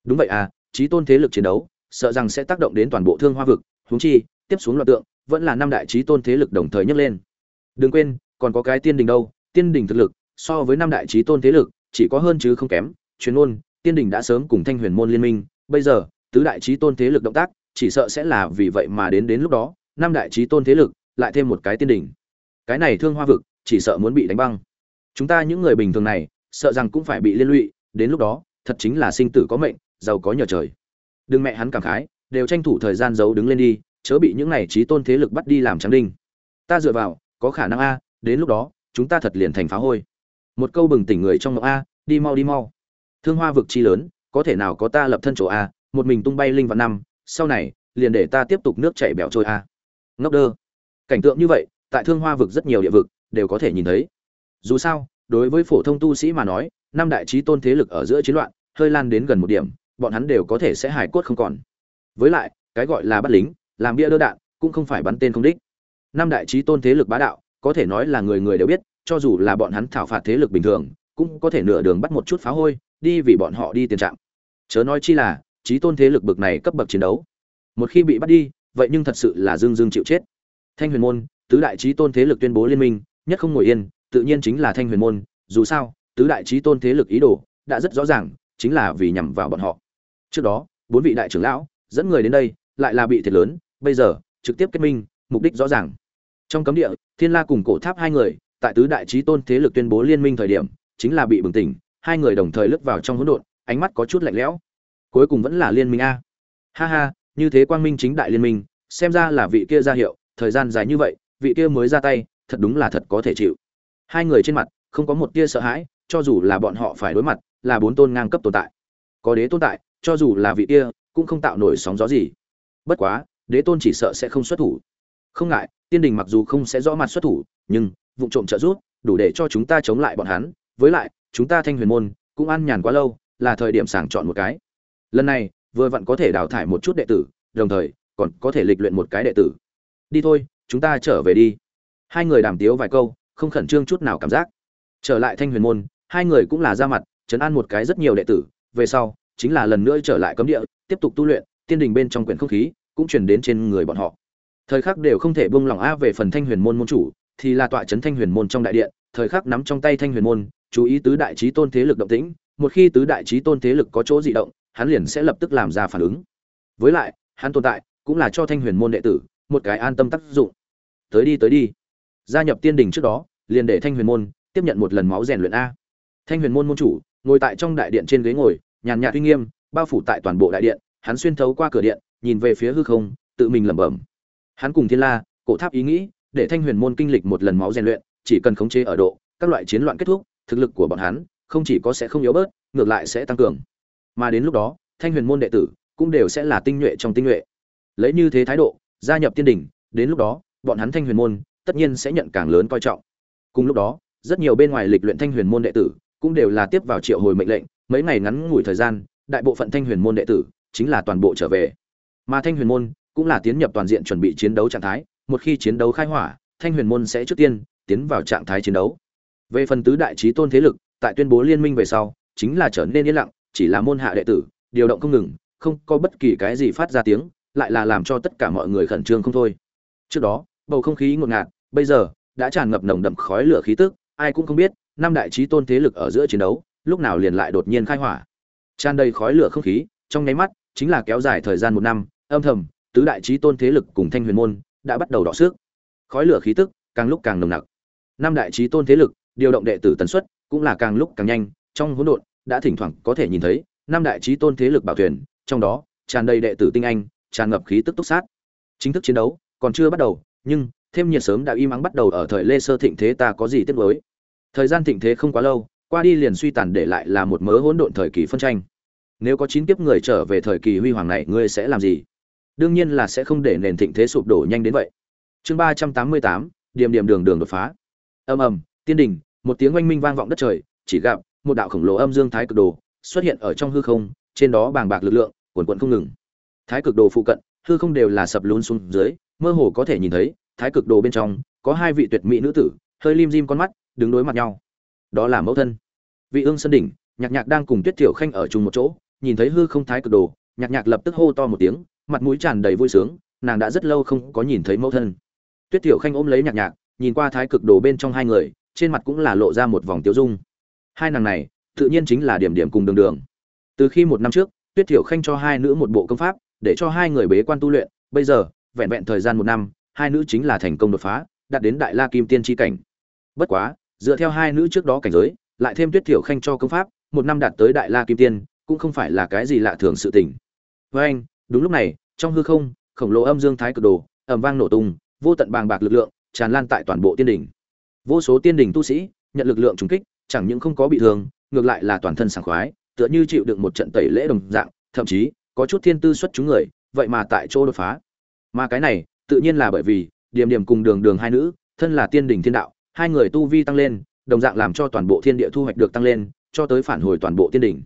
S1: Đúng vậy à trí tôn thế lực chiến đấu, sợ rằng sẽ tác động đến toàn bộ thương hoa vực, huống chi tiếp xuống loạt tượng, vẫn là năm đại trí tôn thế lực đồng thời nhấc lên. Đừng quên, còn có cái tiên đình đâu, tiên đình thực lực, so với năm đại trí tôn thế lực, chỉ có hơn chứ không kém. Chuyên môn tiên đình đã sớm cùng thanh huyền môn liên minh, bây giờ, tứ đại trí tôn thế lực động tác, chỉ sợ sẽ là vì vậy mà đến đến lúc đó, năm đại trí tôn thế lực, lại thêm một cái tiên đình. Cái này thương hoa vực, chỉ sợ muốn bị đánh băng. Chúng ta những người bình thường này, sợ rằng cũng phải bị liên lụy, đến lúc đó, thật chính là sinh tử có mệnh, giàu có nhờ trời. Đừng mẹ hắn cảm khái, đều tranh thủ thời gian giấu đứng lên đi chớ bị những này trí tôn thế lực bắt đi làm trắng đinh. Ta dựa vào, có khả năng a, đến lúc đó, chúng ta thật liền thành phá hôi. Một câu bừng tỉnh người trong ngọc a, đi mau đi mau. Thương hoa vực chi lớn, có thể nào có ta lập thân chỗ a, một mình tung bay linh vạn năm, sau này, liền để ta tiếp tục nước chảy bẻo trôi a. Ngốc đơ. Cảnh tượng như vậy, tại thương hoa vực rất nhiều địa vực, đều có thể nhìn thấy. Dù sao, đối với phổ thông tu sĩ mà nói, năm đại trí tôn thế lực ở giữa chiến loạn, hơi lan đến gần một điểm, bọn hắn đều có thể sẽ hài cốt không còn. Với lại, cái gọi là bắt lính làm bia đỡ đạn, cũng không phải bắn tên không đích. Năm đại trí tôn thế lực bá đạo, có thể nói là người người đều biết, cho dù là bọn hắn thảo phạt thế lực bình thường, cũng có thể nửa đường bắt một chút phá hôi, đi vì bọn họ đi tiền trạng chớ nói chi là, trí tôn thế lực bực này cấp bậc chiến đấu. Một khi bị bắt đi, vậy nhưng thật sự là dương dương chịu chết. Thanh huyền môn, tứ đại trí tôn thế lực tuyên bố liên minh, nhất không ngồi yên, tự nhiên chính là thanh huyền môn, dù sao, tứ đại trí tôn thế lực ý đồ, đã rất rõ ràng, chính là vì nhằm vào bọn họ. Trước đó, bốn vị đại trưởng lão, dẫn người đến đây, lại là bị thiệt lớn bây giờ, trực tiếp kết minh, mục đích rõ ràng. Trong cấm địa, thiên la cùng cổ tháp hai người, tại tứ đại trí tôn thế lực tuyên bố liên minh thời điểm, chính là bị bừng tỉnh, hai người đồng thời lướt vào trong hỗn độn, ánh mắt có chút lạnh lẽo. Cuối cùng vẫn là liên minh a. Ha ha, như thế quang minh chính đại liên minh, xem ra là vị kia ra hiệu, thời gian dài như vậy, vị kia mới ra tay, thật đúng là thật có thể chịu. Hai người trên mặt, không có một tia sợ hãi, cho dù là bọn họ phải đối mặt, là bốn tôn ngang cấp tồn tại. Có đế tồn tại, cho dù là vị kia, cũng không tạo nổi sóng gió gì. Bất quá đế tôn chỉ sợ sẽ không xuất thủ. Không ngại, tiên đình mặc dù không sẽ rõ mặt xuất thủ, nhưng vụ trộm trợ giúp đủ để cho chúng ta chống lại bọn hắn. Với lại, chúng ta thanh huyền môn cũng ăn nhàn quá lâu, là thời điểm sàng chọn một cái. Lần này, vừa vặn có thể đào thải một chút đệ tử, đồng thời còn có thể lịch luyện một cái đệ tử. Đi thôi, chúng ta trở về đi. Hai người đàm tiếu vài câu, không khẩn trương chút nào cảm giác. Trở lại thanh huyền môn, hai người cũng là ra mặt chấn an một cái rất nhiều đệ tử. Về sau, chính là lần nữa trở lại cấm địa, tiếp tục tu luyện, tiên đình bên trong quyển không khí cũng truyền đến trên người bọn họ. Thời khắc đều không thể buông lỏng a về phần thanh huyền môn môn chủ, thì là tọa trấn thanh huyền môn trong đại điện, thời khắc nắm trong tay thanh huyền môn, chú ý tứ đại trí tôn thế lực động tĩnh, một khi tứ đại trí tôn thế lực có chỗ dị động, hắn liền sẽ lập tức làm ra phản ứng. Với lại, hắn tồn tại, cũng là cho thanh huyền môn đệ tử, một cái an tâm tác dụng. Tới đi tới đi. Gia nhập tiên đình trước đó, liền để thanh huyền môn tiếp nhận một lần máu rèn luyện a. Thanh huyền môn môn chủ, ngồi tại trong đại điện trên ghế ngồi, nhàn nhạt uy nghiêm, bao phủ tại toàn bộ đại điện, hắn xuyên thấu qua cửa điện nhìn về phía hư không, tự mình lẩm bẩm. Hắn cùng thiên la, cổ tháp ý nghĩ, để thanh huyền môn kinh lịch một lần máu rèn luyện, chỉ cần khống chế ở độ, các loại chiến loạn kết thúc, thực lực của bọn hắn, không chỉ có sẽ không yếu bớt, ngược lại sẽ tăng cường. Mà đến lúc đó, thanh huyền môn đệ tử cũng đều sẽ là tinh nhuệ trong tinh nhuệ. Lấy như thế thái độ, gia nhập tiên đỉnh, đến lúc đó, bọn hắn thanh huyền môn tất nhiên sẽ nhận càng lớn coi trọng. Cùng lúc đó, rất nhiều bên ngoài lịch luyện thanh huyền môn đệ tử cũng đều là tiếp vào triệu hồi mệnh lệnh, mấy ngày ngắn ngủi thời gian, đại bộ phận thanh huyền môn đệ tử chính là toàn bộ trở về mà thanh huyền môn cũng là tiến nhập toàn diện chuẩn bị chiến đấu trạng thái, một khi chiến đấu khai hỏa, thanh huyền môn sẽ trước tiên tiến vào trạng thái chiến đấu. Về phần tứ đại trí tôn thế lực, tại tuyên bố liên minh về sau, chính là trở nên yên lặng, chỉ là môn hạ đệ tử, điều động không ngừng, không có bất kỳ cái gì phát ra tiếng, lại là làm cho tất cả mọi người khẩn trương không thôi. Trước đó, bầu không khí ngột ngạt, bây giờ đã tràn ngập nồng đậm khói lửa khí tức, ai cũng không biết, năm đại trí tôn thế lực ở giữa chiến đấu, lúc nào liền lại đột nhiên khai hỏa. Tràn đầy khói lửa không khí, trong nháy mắt, chính là kéo dài thời gian một năm âm thầm, tứ đại trí tôn thế lực cùng thanh huyền môn đã bắt đầu đọ sức. Khói lửa khí tức càng lúc càng nồng nặc. Năm đại trí tôn thế lực, điều động đệ tử tần suất cũng là càng lúc càng nhanh, trong hỗn độn đã thỉnh thoảng có thể nhìn thấy năm đại trí tôn thế lực bảo thuyền trong đó tràn đầy đệ tử tinh anh, tràn ngập khí tức túc sát. Chính thức chiến đấu còn chưa bắt đầu, nhưng thêm nhiệt sớm đã im ắng bắt đầu ở thời lê sơ thịnh thế ta có gì tiếc nuối. Thời gian thịnh thế không quá lâu, qua đi liền suy tàn để lại là một mớ hỗn độn thời kỳ phân tranh. Nếu có chín kiếp người trở về thời kỳ huy hoàng này, ngươi sẽ làm gì? Đương nhiên là sẽ không để nền thịnh thế sụp đổ nhanh đến vậy. Chương ba trăm tám mươi tám điểm điểm đường đường đột phá. Ầm ầm tiên đỉnh, một tiếng oanh minh vang vọng đất trời chỉ gặp một đạo khổng lồ âm dương thái cực đồ xuất hiện ở trong hư không trên đó bàng bạc lực lượng cuồn cuộn không ngừng. Thái cực đồ phụ cận hư không đều là sập lún xuống dưới mơ hồ có thể nhìn thấy thái cực đồ bên trong có hai vị tuyệt mỹ nữ tử hơi lim dim con mắt đứng đối mặt nhau. Đó là mẫu thân. Vị ương sân đỉnh nhạc nhạc đang cùng tuyết tiểu khanh ở chung một chỗ nhìn thấy hư không thái cực đồ nhạc nhạc lập tức hô to một tiếng mặt mũi tràn đầy vui sướng, nàng đã rất lâu không có nhìn thấy mẫu thân. Tuyết tiểu khanh ôm lấy nhạc nhạc, nhìn qua thái cực đồ bên trong hai người, trên mặt cũng là lộ ra một vòng tiêu dung. Hai nàng này, tự nhiên chính là điểm điểm cùng đường đường. Từ khi một năm trước, tuyết tiểu khanh cho hai nữ một bộ công pháp, để cho hai người bế quan tu luyện, bây giờ, vẹn vẹn thời gian một năm, hai nữ chính là thành công đột phá, đạt đến đại la kim tiên tri cảnh. Bất quá, dựa theo hai nữ trước đó cảnh giới, lại thêm tuyết tiểu khanh cho công pháp, một năm đạt tới đại la kim tiên, cũng không phải là cái gì lạ thường sự tình. Với anh đúng lúc này, trong hư không, khổng lồ âm dương thái cực đồ, ầm vang nổ tung, vô tận bàng bạc lực lượng tràn lan tại toàn bộ tiên đỉnh. Vô số tiên đỉnh tu sĩ nhận lực lượng trùng kích, chẳng những không có bị thương, ngược lại là toàn thân sảng khoái, tựa như chịu đựng một trận tẩy lễ đồng dạng, thậm chí có chút thiên tư xuất chúng người, vậy mà tại chỗ đột phá. Mà cái này, tự nhiên là bởi vì, điểm điểm cùng đường đường hai nữ, thân là tiên đỉnh thiên đạo, hai người tu vi tăng lên, đồng dạng làm cho toàn bộ thiên địa thu hoạch được tăng lên, cho tới phản hồi toàn bộ tiên đỉnh.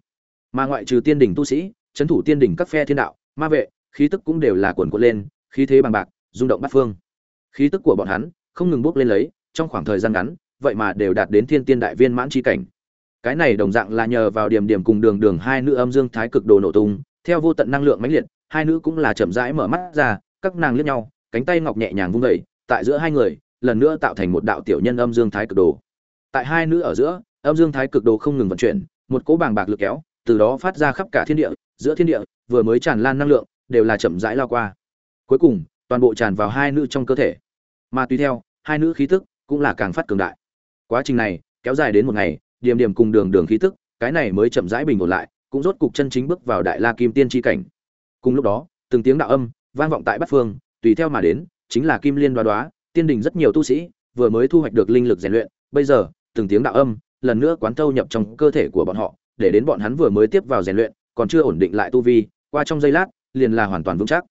S1: Mà ngoại trừ tiên đỉnh tu sĩ, chấn thủ tiên đỉnh các phe thiên đạo ma vệ, khí tức cũng đều là cuồn cuộn lên, khí thế bằng bạc, rung động bát phương. Khí tức của bọn hắn không ngừng bốc lên lấy, trong khoảng thời gian ngắn, vậy mà đều đạt đến thiên tiên đại viên mãn chi cảnh. Cái này đồng dạng là nhờ vào điểm điểm cùng đường đường hai nữ âm dương thái cực đồ nổ tung, theo vô tận năng lượng mãnh liệt, hai nữ cũng là chậm rãi mở mắt ra, các nàng liếc nhau, cánh tay ngọc nhẹ nhàng vung vẩy tại giữa hai người, lần nữa tạo thành một đạo tiểu nhân âm dương thái cực đồ. Tại hai nữ ở giữa, âm dương thái cực đồ không ngừng vận chuyển, một cỗ bàng bạc lực kéo, từ đó phát ra khắp cả thiên địa giữa thiên địa, vừa mới tràn lan năng lượng, đều là chậm rãi lao qua. Cuối cùng, toàn bộ tràn vào hai nữ trong cơ thể. Mà tùy theo, hai nữ khí tức cũng là càng phát cường đại. Quá trình này, kéo dài đến một ngày, điểm điểm cùng đường đường khí tức, cái này mới chậm rãi bình ổn lại, cũng rốt cục chân chính bước vào đại la kim tiên tri cảnh. Cùng lúc đó, từng tiếng đạo âm vang vọng tại bát phương, tùy theo mà đến, chính là kim liên đoá đoá, tiên đình rất nhiều tu sĩ, vừa mới thu hoạch được linh lực rèn luyện, bây giờ, từng tiếng đạo âm lần nữa quán thâu nhập trong cơ thể của bọn họ, để đến bọn hắn vừa mới tiếp vào rèn luyện còn chưa ổn định lại tu vi, qua trong giây lát, liền là hoàn toàn vững chắc.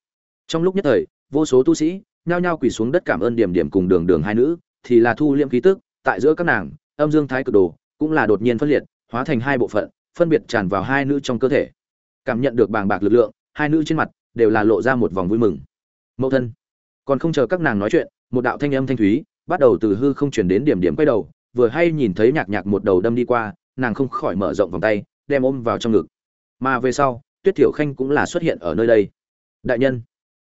S1: Trong lúc nhất thời, vô số tu sĩ nhao nhao quỳ xuống đất cảm ơn điểm điểm cùng đường đường hai nữ, thì là thu liễm khí tức, tại giữa các nàng, âm dương thái cực đồ cũng là đột nhiên phân liệt, hóa thành hai bộ phận, phân biệt tràn vào hai nữ trong cơ thể. Cảm nhận được bàng bạc lực lượng, hai nữ trên mặt đều là lộ ra một vòng vui mừng. Mẫu thân, còn không chờ các nàng nói chuyện, một đạo thanh âm thanh thúy bắt đầu từ hư không chuyển đến điểm điểm quay đầu, vừa hay nhìn thấy nhạc nhạc một đầu đâm đi qua, nàng không khỏi mở rộng vòng tay, đem ôm vào trong ngực mà về sau, tuyết thiểu khanh cũng là xuất hiện ở nơi đây. Đại nhân,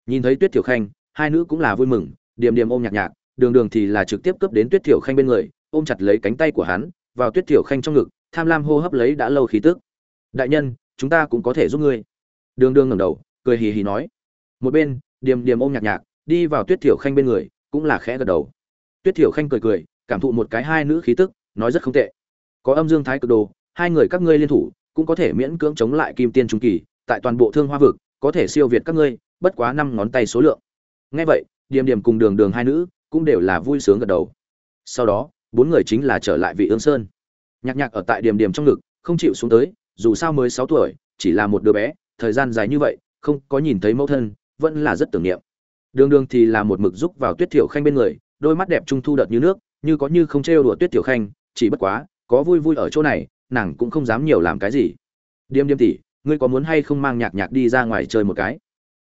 S1: nhìn thấy tuyết thiểu khanh, hai nữ cũng là vui mừng điểm điểm ôm nhạc nhạc, đường đường thì là trực tiếp cướp đến tuyết thiểu khanh bên người, ôm chặt lấy cánh tay của hắn, vào tuyết thiểu khanh trong ngực, tham lam hô hấp lấy đã lâu khí tức. Đại nhân, chúng ta cũng có thể giúp ngươi. Đường đường ngẩng đầu, cười hì hì nói. Một bên, điềm điềm ôm nhạc nhạc, đi vào tuyết thiểu khanh bên người, cũng là khẽ gật đầu. Tuyết thiểu khanh cười cười, cảm thụ một cái hai nữ khí tức, nói rất không tệ. Có âm dương thái cực đồ, hai người các ngươi liên thủ cũng có thể miễn cưỡng chống lại kim tiên trung kỳ, tại toàn bộ thương hoa vực, có thể siêu việt các ngươi, bất quá năm ngón tay số lượng. Ngay vậy, điềm điềm cùng đường đường hai nữ cũng đều là vui sướng gật đầu. Sau đó, bốn người chính là trở lại vị ương sơn. Nhạc nhạc ở tại điềm điềm trong ngực, không chịu xuống tới, dù sao mới sáu tuổi, chỉ là một đứa bé, thời gian dài như vậy, không có nhìn thấy mẫu thân, vẫn là rất tưởng niệm. Đường đường thì là một mực giúp vào tuyết thiểu khanh bên người, đôi mắt đẹp trung thu đợt như nước, như có như không trêu đùa tuyết thiểu khanh, chỉ bất quá, có vui vui ở chỗ này nàng cũng không dám nhiều làm cái gì. Điềm điềm tỉ ngươi có muốn hay không mang nhạc nhạc đi ra ngoài chơi một cái?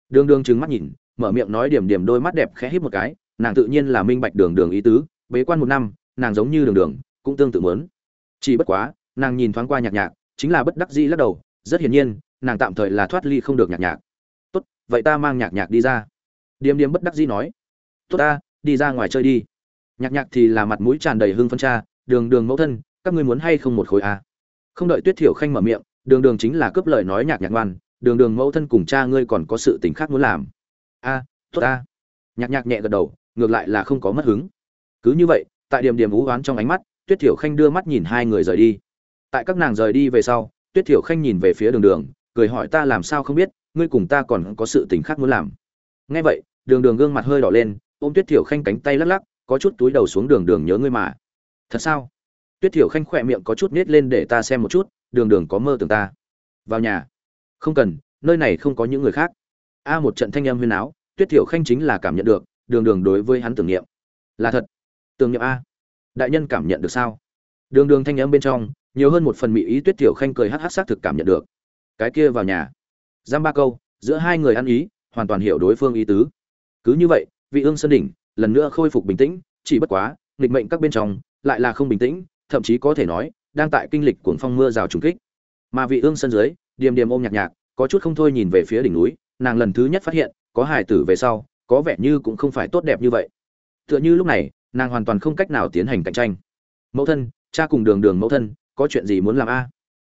S1: Đường đường trừng mắt nhìn, mở miệng nói điểm điểm đôi mắt đẹp khẽ híp một cái, nàng tự nhiên là minh bạch đường đường ý tứ, bế quan một năm, nàng giống như đường đường, cũng tương tự muốn. Chỉ bất quá, nàng nhìn thoáng qua nhạc nhạc, chính là bất đắc dĩ lắc đầu, rất hiển nhiên, nàng tạm thời là thoát ly không được nhạc nhạc. Tốt, vậy ta mang nhạc nhạc đi ra. Điềm điềm bất đắc dĩ nói. Tốt ta, đi ra ngoài chơi đi. Nhạc nhạc thì là mặt mũi tràn đầy hưng phân cha, đường đường mẫu thân, các ngươi muốn hay không một khối à? Không đợi tuyết thiểu khanh mở miệng, đường đường chính là cướp lời nói nhạc nhạc ngoan, đường đường, mẫu thân cùng cha ngươi còn có sự tình khác muốn làm. A, tốt a nhạc nhạc nhẹ gật đầu, ngược lại là không có mất hứng. Cứ như vậy, tại điểm điểm ú oán trong ánh mắt, tuyết thiểu khanh đưa mắt nhìn hai người rời đi. Tại các nàng rời đi về sau, tuyết thiểu khanh nhìn về phía đường đường, cười hỏi, ta làm sao không biết, ngươi cùng ta còn có sự tình khác muốn làm? Nghe vậy, đường đường gương mặt hơi đỏ lên, ôm tuyết thiểu khanh cánh tay lắc lắc, có chút túi đầu xuống đường đường nhớ ngươi mà. Thật sao? Tuyết thiểu khanh khỏe miệng có chút nết lên để ta xem một chút, đường đường có mơ tưởng ta. Vào nhà. Không cần, nơi này không có những người khác. A một trận thanh âm huyên áo tuyết thiểu khanh chính là cảm nhận được, đường đường đối với hắn tưởng niệm. Là thật. Tưởng niệm a. Đại nhân cảm nhận được sao? Đường đường thanh âm bên trong, nhiều hơn một phần mỹ ý tuyết thiểu khanh cười hắc hắc xác thực cảm nhận được. Cái kia vào nhà. Giam ba câu, giữa hai người ăn ý, hoàn toàn hiểu đối phương ý tứ. Cứ như vậy, vị ương sơn đỉnh, lần nữa khôi phục bình tĩnh, chỉ bất quá, nghịch mệnh các bên trong, lại là không bình tĩnh thậm chí có thể nói, đang tại kinh lịch cuồng phong mưa rào trùng kích. Mà vị ương sân dưới, điềm điềm ôm nhạc nhạc, có chút không thôi nhìn về phía đỉnh núi, nàng lần thứ nhất phát hiện, có hài tử về sau, có vẻ như cũng không phải tốt đẹp như vậy. Tựa như lúc này, nàng hoàn toàn không cách nào tiến hành cạnh tranh. Mẫu thân, cha cùng đường đường mẫu thân, có chuyện gì muốn làm a?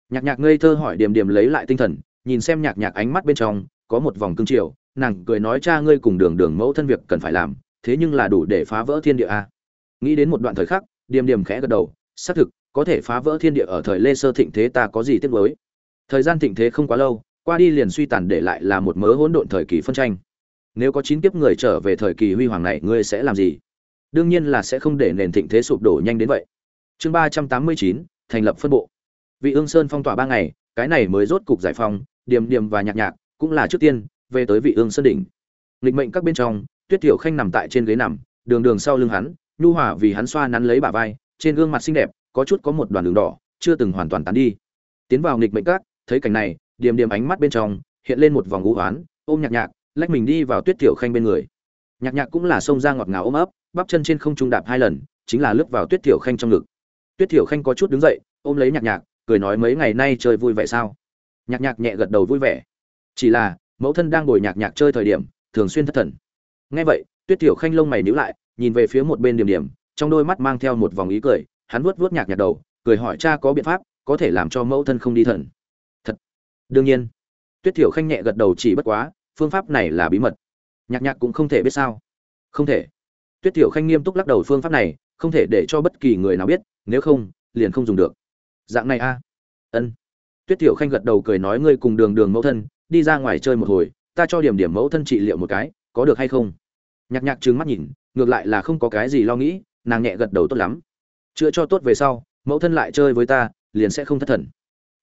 S1: Nhạc nhạc ngây thơ hỏi điềm điềm lấy lại tinh thần, nhìn xem nhạc nhạc ánh mắt bên trong, có một vòng cương triều, nàng cười nói cha ngươi cùng đường đường mẫu thân việc cần phải làm, thế nhưng là đủ để phá vỡ thiên địa a. Nghĩ đến một đoạn thời khắc, điềm điềm khẽ gật đầu xác thực, có thể phá vỡ thiên địa ở thời lê sơ thịnh thế ta có gì tiếc với thời gian thịnh thế không quá lâu, qua đi liền suy tàn để lại là một mớ hỗn độn thời kỳ phân tranh. Nếu có chín kiếp người trở về thời kỳ huy hoàng này, ngươi sẽ làm gì? Đương nhiên là sẽ không để nền thịnh thế sụp đổ nhanh đến vậy. Chương ba trăm tám mươi chín, thành lập phân bộ. Vị ương sơn phong tỏa ba ngày, cái này mới rốt cục giải phong điềm điềm và nhạc nhạc cũng là trước tiên, về tới vị ương sơn đỉnh. Nghịch mệnh các bên trong, tuyết tiểu khanh nằm tại trên ghế nằm, đường đường sau lưng hắn, nhu hòa vì hắn xoa nắn lấy bả vai trên gương mặt xinh đẹp, có chút có một đoàn đường đỏ, chưa từng hoàn toàn tán đi. Tiến vào nghịch mệnh các, thấy cảnh này, điềm điềm ánh mắt bên trong, hiện lên một vòng ngũ oán, ôm nhạc nhạc, lách mình đi vào tuyết tiểu khanh bên người. Nhạc nhạc cũng là xông ra ngọt ngào ôm ấp, bắp chân trên không trung đạp hai lần, chính là lướt vào tuyết tiểu khanh trong ngực. Tuyết tiểu khanh có chút đứng dậy, ôm lấy nhạc nhạc, cười nói mấy ngày nay chơi vui vẻ sao? Nhạc nhạc nhẹ gật đầu vui vẻ. Chỉ là, mẫu thân đang ngồi nhạc nhạc chơi thời điểm, thường xuyên thất thần. Nghe vậy, tuyết tiểu khanh lông mày nhíu lại, nhìn về phía một bên điểm điểm trong đôi mắt mang theo một vòng ý cười, hắn vuốt vuốt nhạc nhạc đầu, cười hỏi cha có biện pháp, có thể làm cho mẫu thân không đi thần. Thật. Đương nhiên. Tuyết thiểu khanh nhẹ gật đầu chỉ bất quá, phương pháp này là bí mật. Nhạc nhạc cũng không thể biết sao. Không thể. Tuyết thiểu khanh nghiêm túc lắc đầu phương pháp này, không thể để cho bất kỳ người nào biết, nếu không, liền không dùng được. Dạng này a. Ân. Tuyết thiểu khanh gật đầu cười nói ngươi cùng đường đường mẫu thân, đi ra ngoài chơi một hồi, ta cho điểm điểm mẫu thân trị liệu một cái, có được hay không? Nhạc nhạc trừng mắt nhìn, ngược lại là không có cái gì lo nghĩ nàng nhẹ gật đầu tốt lắm. Chữa cho tốt về sau, mẫu thân lại chơi với ta, liền sẽ không thất thần.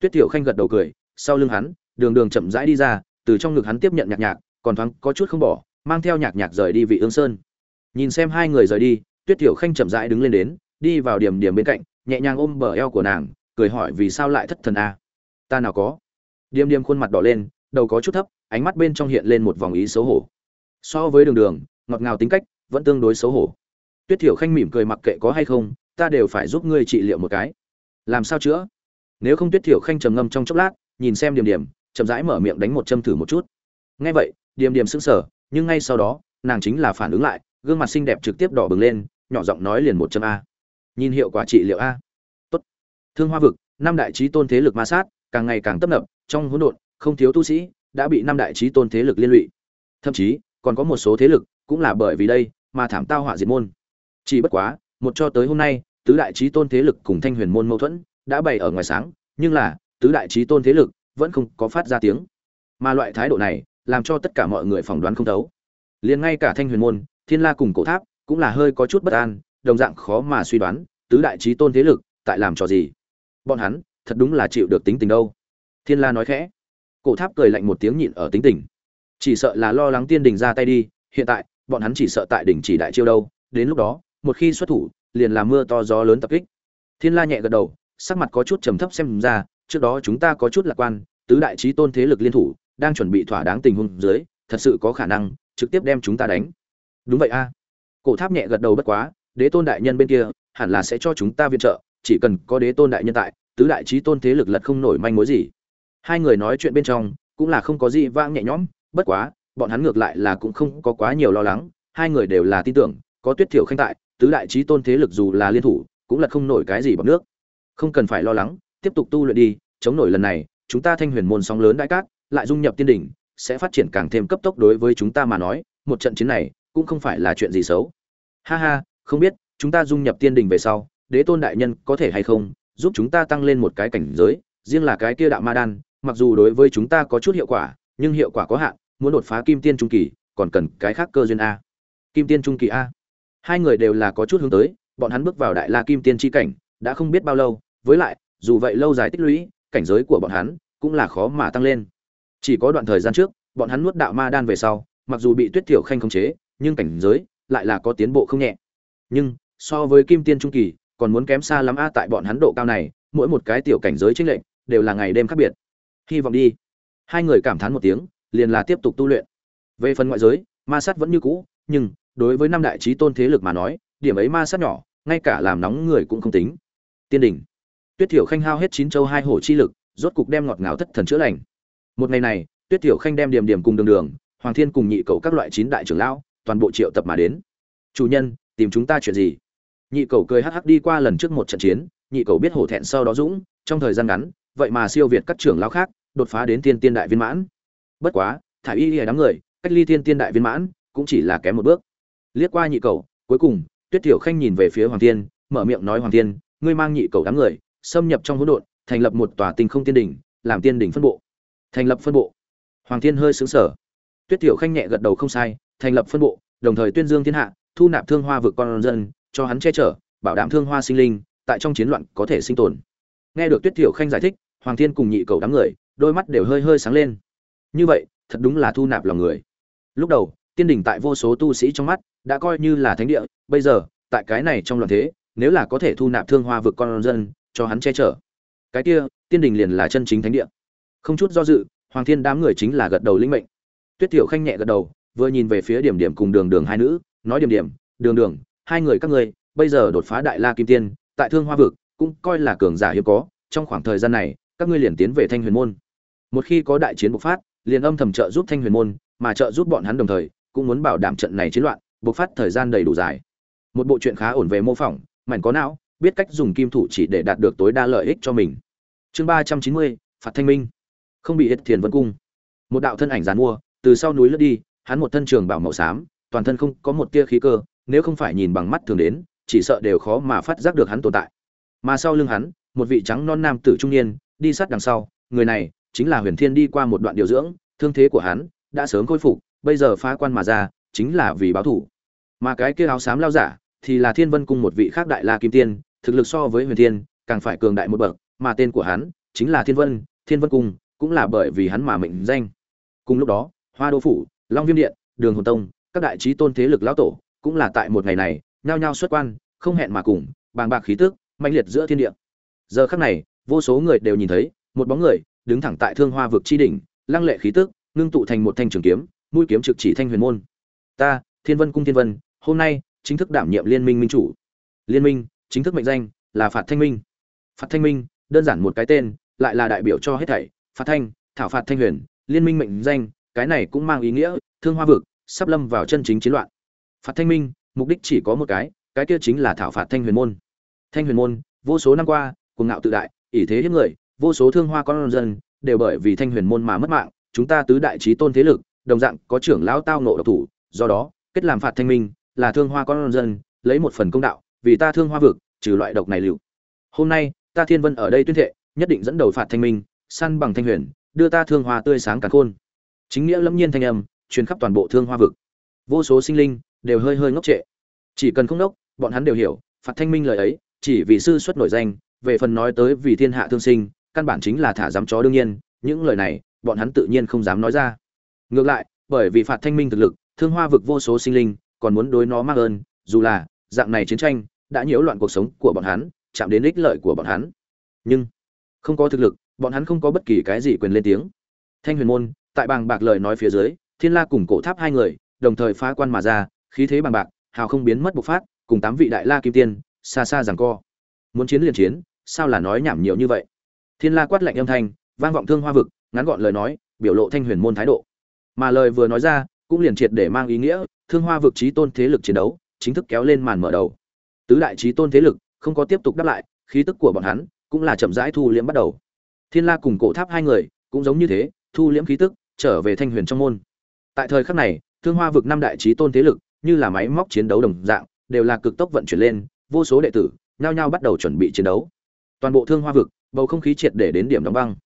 S1: Tuyết tiểu khanh gật đầu cười, sau lưng hắn, đường đường chậm rãi đi ra, từ trong ngực hắn tiếp nhận nhạc nhạc, còn thoáng có chút không bỏ, mang theo nhạc nhạc rời đi vị ương sơn. Nhìn xem hai người rời đi, tuyết tiểu khanh chậm rãi đứng lên đến, đi vào điểm điểm bên cạnh, nhẹ nhàng ôm bờ eo của nàng, cười hỏi vì sao lại thất thần a? Ta nào có. Điềm điềm khuôn mặt đỏ lên, đầu có chút thấp, ánh mắt bên trong hiện lên một vòng ý xấu hổ. So với đường đường, ngọt ngào tính cách, vẫn tương đối xấu hổ tuyết thiểu khanh mỉm cười mặc kệ có hay không, ta đều phải giúp ngươi trị liệu một cái. Làm sao chữa? Nếu không tuyết thiểu khanh trầm ngâm trong chốc lát, nhìn xem điểm điểm chậm rãi mở miệng đánh một châm thử một chút. Ngay vậy điểm điểm sững sờ, nhưng ngay sau đó, nàng chính là phản ứng lại, gương mặt xinh đẹp trực tiếp đỏ bừng lên, nhỏ giọng nói liền một châm a. Nhìn hiệu quả trị liệu a. Tốt. Thương hoa vực, năm đại trí tôn thế lực ma sát, càng ngày càng tấp nập, trong hỗn độn, không thiếu tu sĩ, đã bị năm đại trí tôn thế lực liên lụy. Thậm chí, còn có một số thế lực cũng là bởi vì đây mà thảm tao họa diệt môn chỉ bất quá, một cho tới hôm nay, tứ đại trí tôn thế lực cùng thanh huyền môn mâu thuẫn đã bày ở ngoài sáng, nhưng là, tứ đại trí tôn thế lực vẫn không có phát ra tiếng. Mà loại thái độ này, làm cho tất cả mọi người phỏng đoán không thấu. Liền ngay cả thanh huyền môn, thiên la cùng cổ tháp cũng là hơi có chút bất an, đồng dạng khó mà suy đoán, tứ đại trí tôn thế lực tại làm trò gì. Bọn hắn, thật đúng là chịu được tính tình đâu. Thiên la nói khẽ. Cổ tháp cười lạnh một tiếng nhịn ở tính tình. Chỉ sợ là lo lắng tiên đình ra tay đi, hiện tại, bọn hắn chỉ sợ tại đỉnh chỉ đại chiêu đâu, đến lúc đó một khi xuất thủ, liền là mưa to gió lớn tập kích. Thiên la nhẹ gật đầu, sắc mặt có chút trầm thấp xem ra, trước đó chúng ta có chút lạc quan, tứ đại trí tôn thế lực liên thủ, đang chuẩn bị thỏa đáng tình huống dưới, thật sự có khả năng, trực tiếp đem chúng ta đánh. Đúng vậy a. Cổ tháp nhẹ gật đầu bất quá, đế tôn đại nhân bên kia, hẳn là sẽ cho chúng ta viện trợ, chỉ cần có đế tôn đại nhân tại, tứ đại trí tôn thế lực lật không nổi manh mối gì. Hai người nói chuyện bên trong, cũng là không có gì vang nhẹ nhõm, bất quá, bọn hắn ngược lại là cũng không có quá nhiều lo lắng, hai người đều là tin tưởng có tuyết thiểu khanh tại, tứ đại trí tôn thế lực dù là liên thủ, cũng là không nổi cái gì bằng nước. Không cần phải lo lắng, tiếp tục tu luyện đi, chống nổi lần này, chúng ta thanh huyền môn sóng lớn đại cát, lại dung nhập tiên đỉnh, sẽ phát triển càng thêm cấp tốc đối với chúng ta mà nói, một trận chiến này, cũng không phải là chuyện gì xấu. Ha ha, không biết, chúng ta dung nhập tiên đỉnh về sau, đế tôn đại nhân có thể hay không, giúp chúng ta tăng lên một cái cảnh giới, riêng là cái kia đạo ma đan, mặc dù đối với chúng ta có chút hiệu quả, nhưng hiệu quả có hạn, muốn đột phá kim tiên trung kỳ, còn cần cái khác cơ duyên a. Kim tiên trung kỳ a hai người đều là có chút hướng tới, bọn hắn bước vào đại la kim tiên tri cảnh, đã không biết bao lâu, với lại, dù vậy lâu dài tích lũy, cảnh giới của bọn hắn cũng là khó mà tăng lên. Chỉ có đoạn thời gian trước, bọn hắn nuốt đạo ma đan về sau, mặc dù bị tuyết tiểu khanh khống chế, nhưng cảnh giới lại là có tiến bộ không nhẹ. Nhưng, so với kim tiên trung kỳ, còn muốn kém xa lắm a, tại bọn hắn độ cao này, mỗi một cái tiểu cảnh giới chênh lệnh đều là ngày đêm khác biệt. Hy vọng đi. Hai người cảm thán một tiếng, liền là tiếp tục tu luyện. Về phần ngoại giới, ma sát vẫn như cũ, nhưng đối với năm đại trí tôn thế lực mà nói, điểm ấy ma sát nhỏ, ngay cả làm nóng người cũng không tính. Tiên đỉnh. Tuyết thiểu khanh hao hết chín châu hai hổ chi lực, rốt cục đem ngọt ngào thất thần chữa lành. Một ngày này, tuyết thiểu khanh đem điểm điểm cùng đường đường, hoàng thiên cùng nhị cầu các loại chín đại trưởng lão, toàn bộ triệu tập mà đến. Chủ nhân, tìm chúng ta chuyện gì? Nhị cầu cười hắc hắc đi qua lần trước một trận chiến, nhị cầu biết hổ thẹn sau đó dũng, trong thời gian ngắn, vậy mà siêu việt các trưởng lão khác, đột phá đến tiên tiên đại viên mãn. Bất quá thả y y đám người, cách ly tiên tiên đại viên mãn, cũng chỉ là kém một bước liếc qua nhị cầu, cuối cùng, tuyết tiểu khanh nhìn về phía hoàng thiên, mở miệng nói, hoàng thiên, ngươi mang nhị cầu đám người, xâm nhập trong hỗn độn, thành lập một tòa tinh không tiên đỉnh, làm tiên đỉnh phân bộ. Thành lập phân bộ? Hoàng thiên hơi xứng sở tuyết tiểu khanh nhẹ gật đầu, không sai, thành lập phân bộ, đồng thời tuyên dương thiên hạ, thu nạp thương hoa vực con dân, cho hắn che chở, bảo đảm thương hoa sinh linh, tại trong chiến loạn có thể sinh tồn. Nghe được tuyết tiểu khanh giải thích, hoàng thiên cùng nhị cầu đám người, đôi mắt đều hơi hơi sáng lên. Như vậy, thật đúng là thu nạp lòng người. Lúc đầu, tiên đỉnh tại vô số tu sĩ trong mắt đã coi như là thánh địa, bây giờ, tại cái này trong loạn thế, nếu là có thể thu nạp thương hoa vực con dân, cho hắn che chở. Cái kia, tiên đình liền là chân chính thánh địa. Không chút do dự, hoàng thiên đám người chính là gật đầu linh mệnh. Tuyết tiểu khanh nhẹ gật đầu, vừa nhìn về phía điểm điểm cùng đường đường hai nữ, nói điểm điểm, đường đường, hai người các ngươi, bây giờ đột phá đại la kim tiên, tại thương hoa vực, cũng coi là cường giả hiếm có, trong khoảng thời gian này, các ngươi liền tiến về thanh huyền môn. Một khi có đại chiến bộc phát, liền âm thầm trợ giúp thanh huyền môn, mà trợ giúp bọn hắn đồng thời, cũng muốn bảo đảm trận này chiến loạn bộc phát thời gian đầy đủ dài. Một bộ chuyện khá ổn về mô phỏng, mảnh có não, biết cách dùng kim thủ chỉ để đạt được tối đa lợi ích cho mình. Chương ba trăm chín mươi, phạt thanh minh. Không bị hết thiền vân cung. Một đạo thân ảnh dàn mua, từ sau núi lướt đi, hắn một thân trường bảo màu xám, toàn thân không có một tia khí cơ, nếu không phải nhìn bằng mắt thường đến, chỉ sợ đều khó mà phát giác được hắn tồn tại. Mà sau lưng hắn, một vị trắng non nam tử trung niên, đi sát đằng sau, người này chính là huyền thiên đi qua một đoạn điều dưỡng, thương thế của hắn đã sớm khôi phục, bây giờ phá quan mà ra chính là vì báo thủ. Mà cái kia áo xám lao giả thì là thiên vân cung một vị khác đại la kim tiên, thực lực so với huyền thiên, càng phải cường đại một bậc, mà tên của hắn chính là thiên vân thiên vân cung cũng là bởi vì hắn mà mệnh danh. Cùng lúc đó, hoa đô phủ, long viêm điện, đường hồn tông, các đại trí tôn thế lực lão tổ cũng là tại một ngày này nhao nhao xuất quan, không hẹn mà cùng, bàng bạc khí tức mạnh liệt giữa thiên địa. Giờ khắc này, vô số người đều nhìn thấy, một bóng người đứng thẳng tại thương hoa vực chi đỉnh, lăng lệ khí tức, ngưng tụ thành một thanh trường kiếm, mũi kiếm trực chỉ thanh huyền môn ta, thiên vân cung thiên vân, hôm nay chính thức đảm nhiệm liên minh minh chủ. Liên minh, chính thức mệnh danh là phạt thanh minh. Phạt thanh minh, đơn giản một cái tên, lại là đại biểu cho hết thảy, phạt thanh, thảo phạt thanh huyền, liên minh mệnh danh, cái này cũng mang ý nghĩa, thương hoa vực sắp lâm vào chân chính chiến loạn. Phạt thanh minh, mục đích chỉ có một cái cái kia chính là thảo phạt thanh huyền môn. Thanh huyền môn, vô số năm qua, cuồng ngạo tự đại, ỷ thế hiếp người, vô số thương hoa con dân đều bởi vì thanh huyền môn mà mất mạng, chúng ta tứ đại trí tôn thế lực, đồng dạng có trưởng lão tao nộ độc thủ do đó, kết làm phạt thanh minh, là thương hoa con dân, lấy một phần công đạo, vì ta thương hoa vực, trừ loại độc này liệu. Hôm nay, ta thiên vân ở đây tuyên thệ, nhất định dẫn đầu phạt thanh minh săn bằng thanh huyền, đưa ta thương hoa tươi sáng cả khôn. Chính nghĩa lâm nhiên thanh âm, truyền khắp toàn bộ thương hoa vực. Vô số sinh linh, đều hơi hơi ngốc trệ. Chỉ cần không ngốc bọn hắn đều hiểu, phạt thanh minh lời ấy, chỉ vì sư xuất nổi danh, về phần nói tới vì thiên hạ thương sinh, căn bản chính là thả dám chó đương nhiên, những lời này, bọn hắn tự nhiên không dám nói ra. Ngược lại, bởi vì phạt thanh minh thực lực thương hoa vực vô số sinh linh còn muốn đối nó mang ơn, dù là dạng này chiến tranh đã nhiễu loạn cuộc sống của bọn hắn, chạm đến ích lợi của bọn hắn. Nhưng không có thực lực, bọn hắn không có bất kỳ cái gì quyền lên tiếng. Thanh huyền môn, tại bàng bạc lời nói phía dưới, thiên la cùng cổ tháp hai người đồng thời phá quan mà ra, khí thế bàng bạc, hào không biến mất bộc phát, cùng tám vị đại la kim tiên xa xa giằng co. Muốn chiến liền chiến, sao là nói nhảm nhiều như vậy? Thiên la quát lạnh âm thanh, vang vọng thương hoa vực, ngắn gọn lời nói, biểu lộ thanh huyền môn thái độ. Mà lời vừa nói ra cũng liền triệt để mang ý nghĩa, thương hoa vực trí tôn thế lực chiến đấu chính thức kéo lên màn mở đầu. Tứ đại trí tôn thế lực không có tiếp tục đáp lại, khí tức của bọn hắn cũng là chậm rãi thu liễm bắt đầu. Thiên la cùng cổ tháp hai người cũng giống như thế, thu liễm khí tức, trở về thanh huyền trong môn. Tại thời khắc này, thương hoa vực năm đại trí tôn thế lực như là máy móc chiến đấu đồng dạng, đều là cực tốc vận chuyển lên, vô số đệ tử nhao nhao bắt đầu chuẩn bị chiến đấu. Toàn bộ thương hoa vực, bầu không khí triệt để đến điểm đóng băng.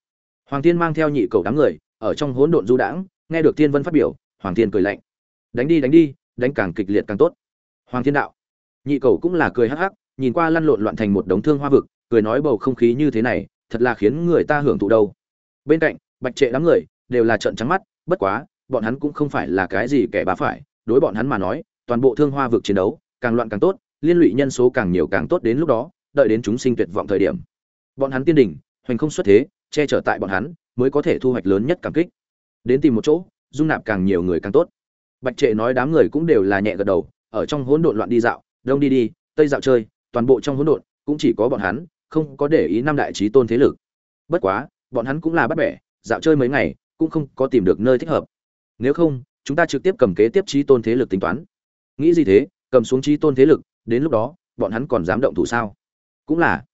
S1: Hoàng thiên mang theo nhị cầu đám người, ở trong hỗn độn du đãng, nghe được thiên vân phát biểu hoàng thiên cười lạnh. Đánh đi đánh đi, đánh càng kịch liệt càng tốt. Hoàng thiên đạo. Nhị cầu cũng là cười hắc hắc, nhìn qua lăn lộn loạn thành một đống thương hoa vực, cười nói bầu không khí như thế này, thật là khiến người ta hưởng thụ đâu. Bên cạnh, bạch trệ đám người, đều là trợn trắng mắt, bất quá, bọn hắn cũng không phải là cái gì kẻ bá phải, đối bọn hắn mà nói, toàn bộ thương hoa vực chiến đấu, càng loạn càng tốt, liên lụy nhân số càng nhiều càng tốt đến lúc đó, đợi đến chúng sinh tuyệt vọng thời điểm. Bọn hắn tiên đỉnh, hoành không xuất thế, che chở tại bọn hắn, mới có thể thu hoạch lớn nhất cảm kích. Đến tìm một chỗ dung nạp càng nhiều người càng tốt. Bạch trệ nói đám người cũng đều là nhẹ gật đầu, ở trong hỗn độn loạn đi dạo, đông đi đi, tây dạo chơi, toàn bộ trong hỗn độn, cũng chỉ có bọn hắn, không có để ý năm đại trí tôn thế lực. Bất quá, bọn hắn cũng là bắt bẻ, dạo chơi mấy ngày, cũng không có tìm được nơi thích hợp. Nếu không, chúng ta trực tiếp cầm kế tiếp trí tôn thế lực tính toán. Nghĩ gì thế, cầm xuống trí tôn thế lực, đến lúc đó, bọn hắn còn dám động thủ sao? Cũng là,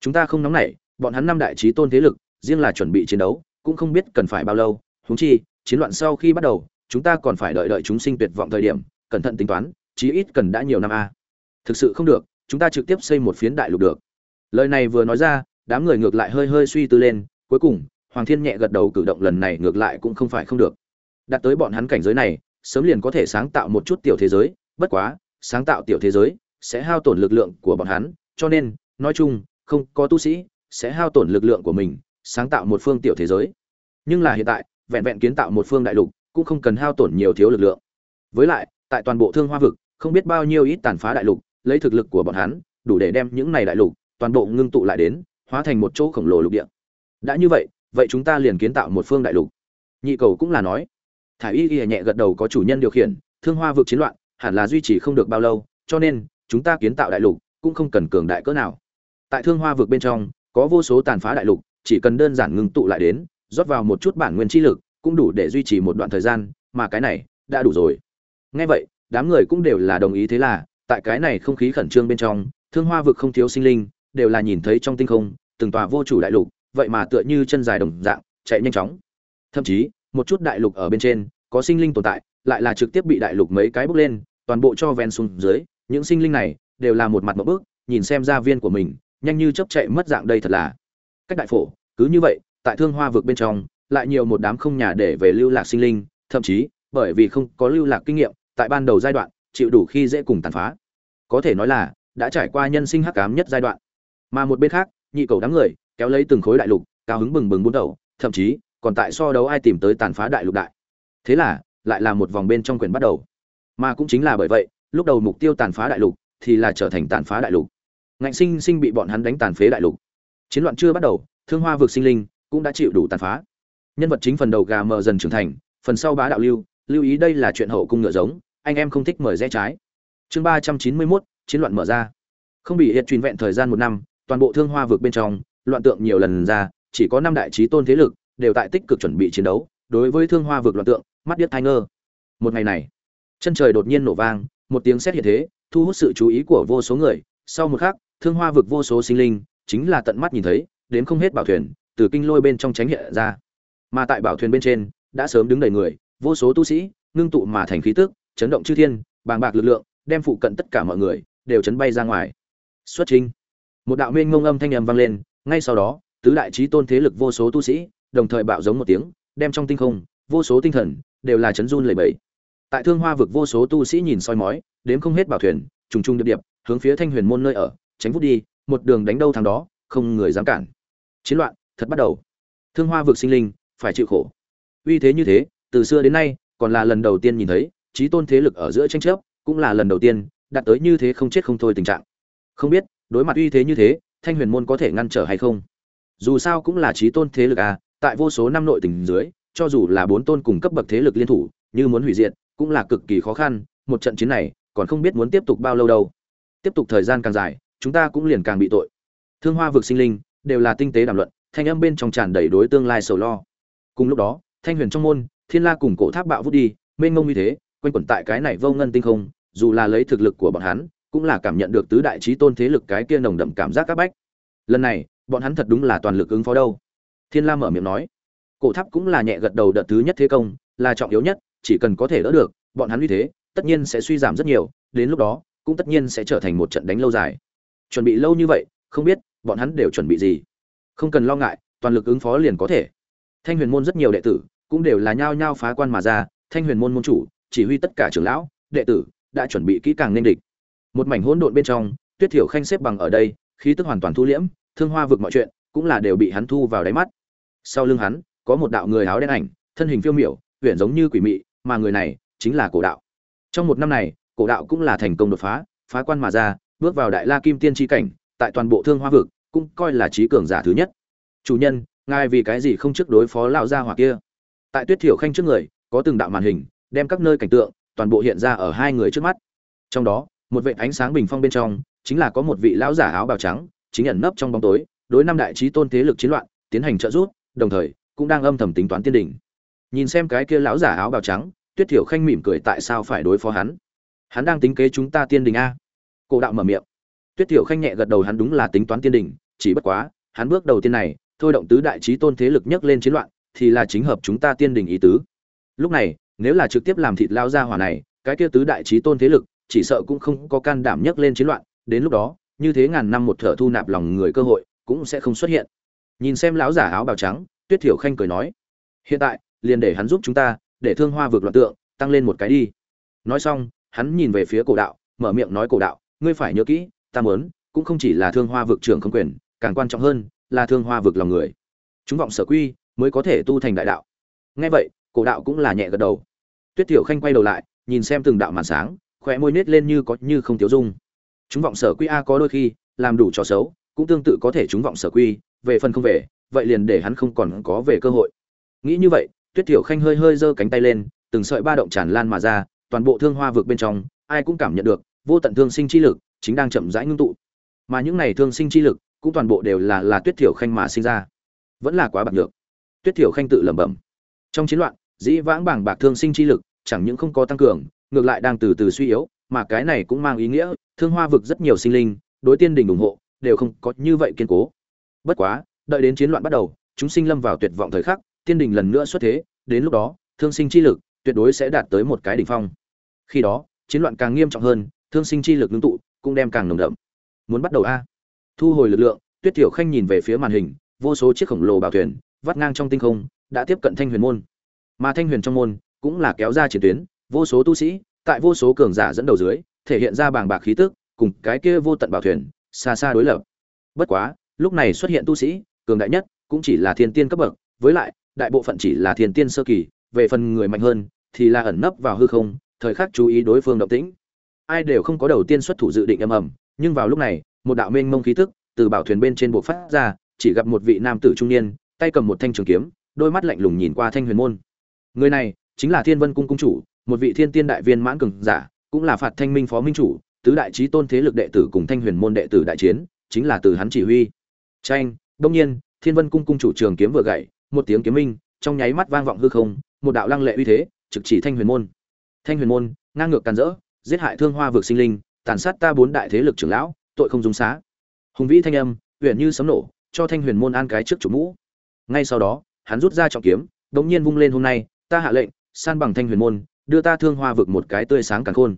S1: chúng ta không nóng nảy, bọn hắn năm đại trí tôn thế lực, riêng là chuẩn bị chiến đấu, cũng không biết cần phải bao lâu, huống chi chiến loạn sau khi bắt đầu, chúng ta còn phải đợi đợi chúng sinh tuyệt vọng thời điểm, cẩn thận tính toán, chí ít cần đã nhiều năm a. Thực sự không được, chúng ta trực tiếp xây một phiến đại lục được. Lời này vừa nói ra, đám người ngược lại hơi hơi suy tư lên, cuối cùng, hoàng thiên nhẹ gật đầu cử động lần này ngược lại cũng không phải không được. Đặt tới bọn hắn cảnh giới này, sớm liền có thể sáng tạo một chút tiểu thế giới, bất quá, sáng tạo tiểu thế giới sẽ hao tổn lực lượng của bọn hắn, cho nên, nói chung, không có tu sĩ sẽ hao tổn lực lượng của mình, sáng tạo một phương tiểu thế giới. Nhưng là hiện tại vẹn vẹn kiến tạo một phương đại lục, cũng không cần hao tổn nhiều thiếu lực lượng. Với lại, tại toàn bộ thương hoa vực, không biết bao nhiêu ít tàn phá đại lục, lấy thực lực của bọn hắn, đủ để đem những này đại lục, toàn bộ ngưng tụ lại đến, hóa thành một chỗ khổng lồ lục địa. Đã như vậy vậy chúng ta liền kiến tạo một phương đại lục. Nhị cầu cũng là nói. Thả y y nhẹ gật đầu có chủ nhân điều khiển, thương hoa vực chiến loạn, hẳn là duy trì không được bao lâu, cho nên, chúng ta kiến tạo đại lục, cũng không cần cường đại cỡ nào. Tại thương hoa vực bên trong, có vô số tàn phá đại lục, chỉ cần đơn giản ngưng tụ lại đến rót vào một chút bản nguyên chi lực, cũng đủ để duy trì một đoạn thời gian, mà cái này, đã đủ rồi. Ngay vậy, đám người cũng đều là đồng ý thế là, tại cái này không khí khẩn trương bên trong, thương hoa vực không thiếu sinh linh, đều là nhìn thấy trong tinh không, từng tòa vô chủ đại lục, vậy mà tựa như chân dài đồng dạng, chạy nhanh chóng. Thậm chí, một chút đại lục ở bên trên, có sinh linh tồn tại, lại là trực tiếp bị đại lục mấy cái bước lên, toàn bộ cho ven xuống dưới, những sinh linh này, đều là một mặt một bước, nhìn xem gia viên của mình, nhanh như chớp chạy mất dạng đây thật là. Cách đại phổ, cứ như vậy tại thương hoa vực bên trong, lại nhiều một đám không nhà để về lưu lạc sinh linh, thậm chí, bởi vì không có lưu lạc kinh nghiệm, tại ban đầu giai đoạn, chịu đủ khi dễ cùng tàn phá. Có thể nói là, đã trải qua nhân sinh hắc ám nhất giai đoạn. Mà một bên khác, nhị cầu đám người, kéo lấy từng khối đại lục, cao hứng bừng bừng bút đầu, thậm chí, còn tại so đấu ai tìm tới tàn phá đại lục đại. Thế là, lại là một vòng bên trong quyền bắt đầu. Mà cũng chính là bởi vậy, lúc đầu mục tiêu tàn phá đại lục, thì là trở thành tàn phá đại lục. Ngạnh sinh sinh bị bọn hắn đánh tàn phế đại lục. Chiến loạn chưa bắt đầu, thương hoa vực sinh linh cũng đã chịu đủ tàn phá. Nhân vật chính phần đầu gà mờ dần trưởng thành, phần sau bá đạo lưu lưu ý đây là chuyện hậu cung ngựa giống, anh em không thích mời rẽ trái. Chương ba trăm chín mươi mốt, chiến loạn mở ra. Không bị hiện truyền vẹn thời gian một năm, toàn bộ thương hoa vực bên trong, loạn tượng nhiều lần ra, chỉ có năm đại trí tôn thế lực đều tại tích cực chuẩn bị chiến đấu, đối với thương hoa vực loạn tượng, mắt điếc thai ngơ. Một ngày này, chân trời đột nhiên nổ vang, một tiếng sét hiện thế, thu hút sự chú ý của vô số người. Sau một khắc, thương hoa vực vô số sinh linh, chính là tận mắt nhìn thấy, đến không hết bảo thuyền từ kinh lôi bên trong tránh hiện ra. Mà tại bảo thuyền bên trên, đã sớm đứng đầy người, vô số tu sĩ, ngưng tụ mà thành khí tức, chấn động chư thiên, bàng bạc lực lượng, đem phụ cận tất cả mọi người đều chấn bay ra ngoài. Xuất trình một đạo mênh ngông âm thanh âm vang lên, ngay sau đó, tứ đại chí tôn thế lực vô số tu sĩ, đồng thời bạo giống một tiếng, đem trong tinh không, vô số tinh thần, đều là chấn run lẩy bẩy. Tại thương hoa vực vô số tu sĩ nhìn soi mói đếm không hết bảo thuyền, trùng trùng điệp điệp, hướng phía thanh huyền môn nơi ở, tránh vút đi, một đường đánh đâu thằng đó, không người dám cản. Chiến loạn thật bắt đầu. Thương hoa vực sinh linh, phải chịu khổ. Uy thế như thế, từ xưa đến nay, còn là lần đầu tiên nhìn thấy, trí tôn thế lực ở giữa tranh chấp, cũng là lần đầu tiên, đạt tới như thế không chết không thôi tình trạng. Không biết, đối mặt uy thế như thế, thanh huyền môn có thể ngăn trở hay không? Dù sao cũng là trí tôn thế lực à tại vô số năm nội tình dưới, cho dù là bốn tôn cùng cấp bậc thế lực liên thủ, như muốn hủy diệt, cũng là cực kỳ khó khăn, một trận chiến này, còn không biết muốn tiếp tục bao lâu đâu. Tiếp tục thời gian càng dài, chúng ta cũng liền càng bị tội. Thương hoa vực sinh linh, đều là tinh tế đàm luận thanh âm bên trong tràn đầy đối tương lai sầu lo. Cùng lúc đó, thanh huyền trong môn, thiên la cùng cổ tháp bạo vút đi, mênh mông như thế, quanh quẩn tại cái này vô ngân tinh không, dù là lấy thực lực của bọn hắn, cũng là cảm nhận được tứ đại trí tôn thế lực cái kia nồng đậm cảm giác các bách. Lần này, bọn hắn thật đúng là toàn lực ứng phó đâu. Thiên la mở miệng nói. Cổ tháp cũng là nhẹ gật đầu đợt thứ nhất thế công, là trọng yếu nhất, chỉ cần có thể đỡ được, bọn hắn như thế, tất nhiên sẽ suy giảm rất nhiều, đến lúc đó, cũng tất nhiên sẽ trở thành một trận đánh lâu dài. Chuẩn bị lâu như vậy, không biết, bọn hắn đều chuẩn bị gì không cần lo ngại, toàn lực ứng phó liền có thể. Thanh huyền môn rất nhiều đệ tử cũng đều là nhao nhao phá quan mà ra, thanh huyền môn môn chủ, chỉ huy tất cả trưởng lão, đệ tử đã chuẩn bị kỹ càng nên địch. Một mảnh hỗn độn bên trong, tuyết thiểu khanh xếp bằng ở đây, khí tức hoàn toàn thu liễm, thương hoa vực mọi chuyện cũng là đều bị hắn thu vào đáy mắt. Sau lưng hắn, có một đạo người áo đen ảnh, thân hình phiêu miểu huyện giống như quỷ mị, mà người này chính là cổ đạo. Trong một năm này, cổ đạo cũng là thành công đột phá phá quan mà ra, bước vào đại la kim tiên tri cảnh, tại toàn bộ thương hoa vực cũng coi là trí cường giả thứ nhất. Chủ nhân, ngài vì cái gì không trước đối phó lão gia hỏa kia? Tại tuyết thiểu khanh trước người, có từng đạo màn hình, đem các nơi cảnh tượng, toàn bộ hiện ra ở hai người trước mắt. Trong đó, một vệ ánh sáng bình phong bên trong, chính là có một vị lão giả áo bào trắng, chính ẩn nấp trong bóng tối, đối năm đại trí tôn thế lực chiến loạn, tiến hành trợ giúp, đồng thời, cũng đang âm thầm tính toán tiên đỉnh. Nhìn xem cái kia lão giả áo bào trắng, tuyết thiểu khanh mỉm cười tại sao phải đối phó hắn? Hắn đang tính kế chúng ta tiên đình a? Cổ đạo mở miệng. Tuyết thiểu khanh nhẹ gật đầu hắn đúng là tính toán tiên đình chỉ bất quá, hắn bước đầu tiên này, thôi động tứ đại trí tôn thế lực nhấc lên chiến loạn, thì là chính hợp chúng ta tiên đình ý tứ. Lúc này, nếu là trực tiếp làm thịt lao ra hỏa này, cái kia tứ đại trí tôn thế lực, chỉ sợ cũng không có can đảm nhấc lên chiến loạn, đến lúc đó, như thế ngàn năm một thở thu nạp lòng người cơ hội, cũng sẽ không xuất hiện. Nhìn xem lão giả áo bào trắng, tuyết thiểu khanh cười nói, hiện tại, liền để hắn giúp chúng ta, để thương hoa vượt loạn tượng, tăng lên một cái đi. Nói xong, hắn nhìn về phía cổ đạo, mở miệng nói, cổ đạo, ngươi phải nhớ kỹ, ta muốn, cũng không chỉ là thương hoa vực trưởng không quyền càng quan trọng hơn là thương hoa vực lòng người. Chúng vọng sở quy mới có thể tu thành đại đạo. Nghe vậy, cổ đạo cũng là nhẹ gật đầu. Tuyết tiểu khanh quay đầu lại, nhìn xem từng đạo màn sáng, khóe môi nết lên như có như không thiếu dung. Chúng vọng sở quy a có đôi khi làm đủ trò xấu, cũng tương tự có thể chúng vọng sở quy, về phần không về, vậy liền để hắn không còn có về cơ hội. Nghĩ như vậy, tuyết tiểu khanh hơi hơi giơ cánh tay lên, từng sợi ba động tràn lan mà ra, toàn bộ thương hoa vực bên trong, ai cũng cảm nhận được vô tận thương sinh chi lực chính đang chậm rãi ngưng tụ. Mà những này thương sinh chi lực cũng toàn bộ đều là là tuyết tiểu khanh mà sinh ra. Vẫn là quá bạc nhược. Tuyết tiểu khanh tự lẩm bẩm. Trong chiến loạn, dĩ vãng bảng bạc thương sinh chi lực, chẳng những không có tăng cường, ngược lại đang từ từ suy yếu, mà cái này cũng mang ý nghĩa, thương hoa vực rất nhiều sinh linh, đối tiên đình ủng hộ, đều không có như vậy kiên cố. Bất quá, đợi đến chiến loạn bắt đầu, chúng sinh lâm vào tuyệt vọng thời khắc, tiên đình lần nữa xuất thế, đến lúc đó, thương sinh chi lực tuyệt đối sẽ đạt tới một cái đỉnh phong. Khi đó, chiến loạn càng nghiêm trọng hơn, thương sinh chi lực ngưng tụ cũng đem càng nồng đậm. Muốn bắt đầu a thu hồi lực lượng, tuyết tiểu khanh nhìn về phía màn hình, vô số chiếc khổng lồ bảo thuyền, vắt ngang trong tinh không, đã tiếp cận thanh huyền môn. Mà thanh huyền trong môn cũng là kéo ra chiến tuyến, vô số tu sĩ, tại vô số cường giả dẫn đầu dưới, thể hiện ra bàng bạc khí tức, cùng cái kia vô tận bảo thuyền, xa xa đối lập. Bất quá, lúc này xuất hiện tu sĩ, cường đại nhất cũng chỉ là thiên tiên cấp bậc, với lại, đại bộ phận chỉ là thiên tiên sơ kỳ, về phần người mạnh hơn, thì là ẩn nấp vào hư không, thời khắc chú ý đối phương động tĩnh. Ai đều không có đầu tiên xuất thủ dự định âm ầm, nhưng vào lúc này một đạo mênh mông khí tức từ bảo thuyền bên trên bộ phát ra, chỉ gặp một vị nam tử trung niên, tay cầm một thanh trường kiếm, đôi mắt lạnh lùng nhìn qua thanh huyền môn. Người này chính là thiên vân cung cung chủ, một vị thiên tiên đại viên mãn cường giả, cũng là phạt thanh minh phó minh chủ, tứ đại chí tôn thế lực đệ tử cùng thanh huyền môn đệ tử đại chiến, chính là từ hắn chỉ huy. Tranh đông nhiên, thiên vân cung cung chủ trường kiếm vừa gậy, một tiếng kiếm minh, trong nháy mắt vang vọng hư không, một đạo lăng lệ uy thế, trực chỉ thanh huyền môn. Thanh huyền môn, ngang ngược càn rỡ, giết hại thương hoa vực sinh linh, tàn sát ta bốn đại thế lực trưởng lão tội không dung xá. Hùng vĩ thanh âm huyện như sấm nổ, cho thanh huyền môn an cái trước chủ mũ. Ngay sau đó, hắn rút ra trọng kiếm, đống nhiên vung lên hôm nay, ta hạ lệnh, san bằng thanh huyền môn, đưa ta thương hoa vực một cái tươi sáng càng khôn.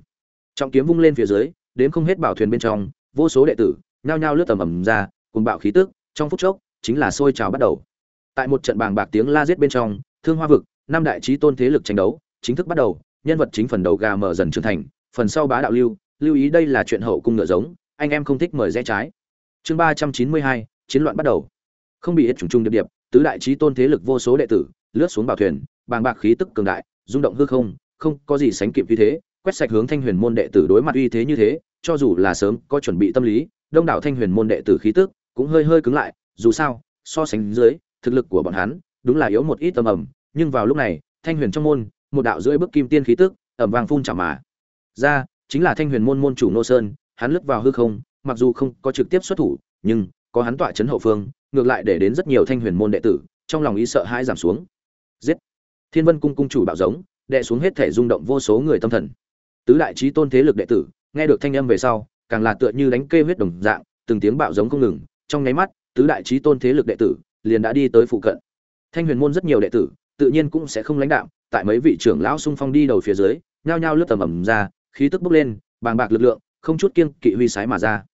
S1: Trọng kiếm vung lên phía dưới, đến không hết bảo thuyền bên trong, vô số đệ tử, nhao nhao lướt tầm ầm ra, cùng bạo khí tức, trong phút chốc, chính là sôi trào bắt đầu. Tại một trận bàng bạc tiếng la giết bên trong, thương hoa vực, năm đại trí tôn thế lực tranh đấu, chính thức bắt đầu, nhân vật chính phần đầu gà mở dần trưởng thành, phần sau bá đạo lưu lưu ý đây là chuyện hậu cung ngựa giống anh em không thích mời rẽ trái. Chương ba trăm chín mươi hai, chiến loạn bắt đầu. Không bị ít trùng trung điệp điệp, tứ đại trí tôn thế lực vô số đệ tử, lướt xuống bảo thuyền, bàng bạc khí tức cường đại, rung động hư không không có gì sánh kịp như thế, quét sạch hướng thanh huyền môn đệ tử đối mặt uy thế như thế, cho dù là sớm có chuẩn bị tâm lý, đông đảo thanh huyền môn đệ tử khí tức cũng hơi hơi cứng lại, dù sao, so sánh dưới, thực lực của bọn hắn đúng là yếu một ít tầm ầm nhưng vào lúc này, thanh huyền trong môn, một đạo rưỡi bước kim tiên khí tức ẩm vàng phun trào mà ra, chính là thanh huyền môn môn chủ nô sơn hắn lướt vào hư không, mặc dù không có trực tiếp xuất thủ, nhưng có hắn tọa chấn hậu phương, ngược lại để đến rất nhiều thanh huyền môn đệ tử, trong lòng ý sợ hãi giảm xuống. Giết! Thiên vân cung cung chủ bạo giống đệ xuống hết thể rung động vô số người tâm thần. Tứ đại chí tôn thế lực đệ tử, nghe được thanh âm về sau, càng là tựa như đánh kê huyết đồng dạng, từng tiếng bạo giống không ngừng, trong nháy mắt, tứ đại chí tôn thế lực đệ tử liền đã đi tới phụ cận. Thanh huyền môn rất nhiều đệ tử, tự nhiên cũng sẽ không lãnh đạo, tại mấy vị trưởng lão xung phong đi đầu phía dưới, nhao nhao lướt tầm ầm ra, khí tức bốc lên, bàng bạc lực lượng không chút kiêng kỵ huy sái mà ra.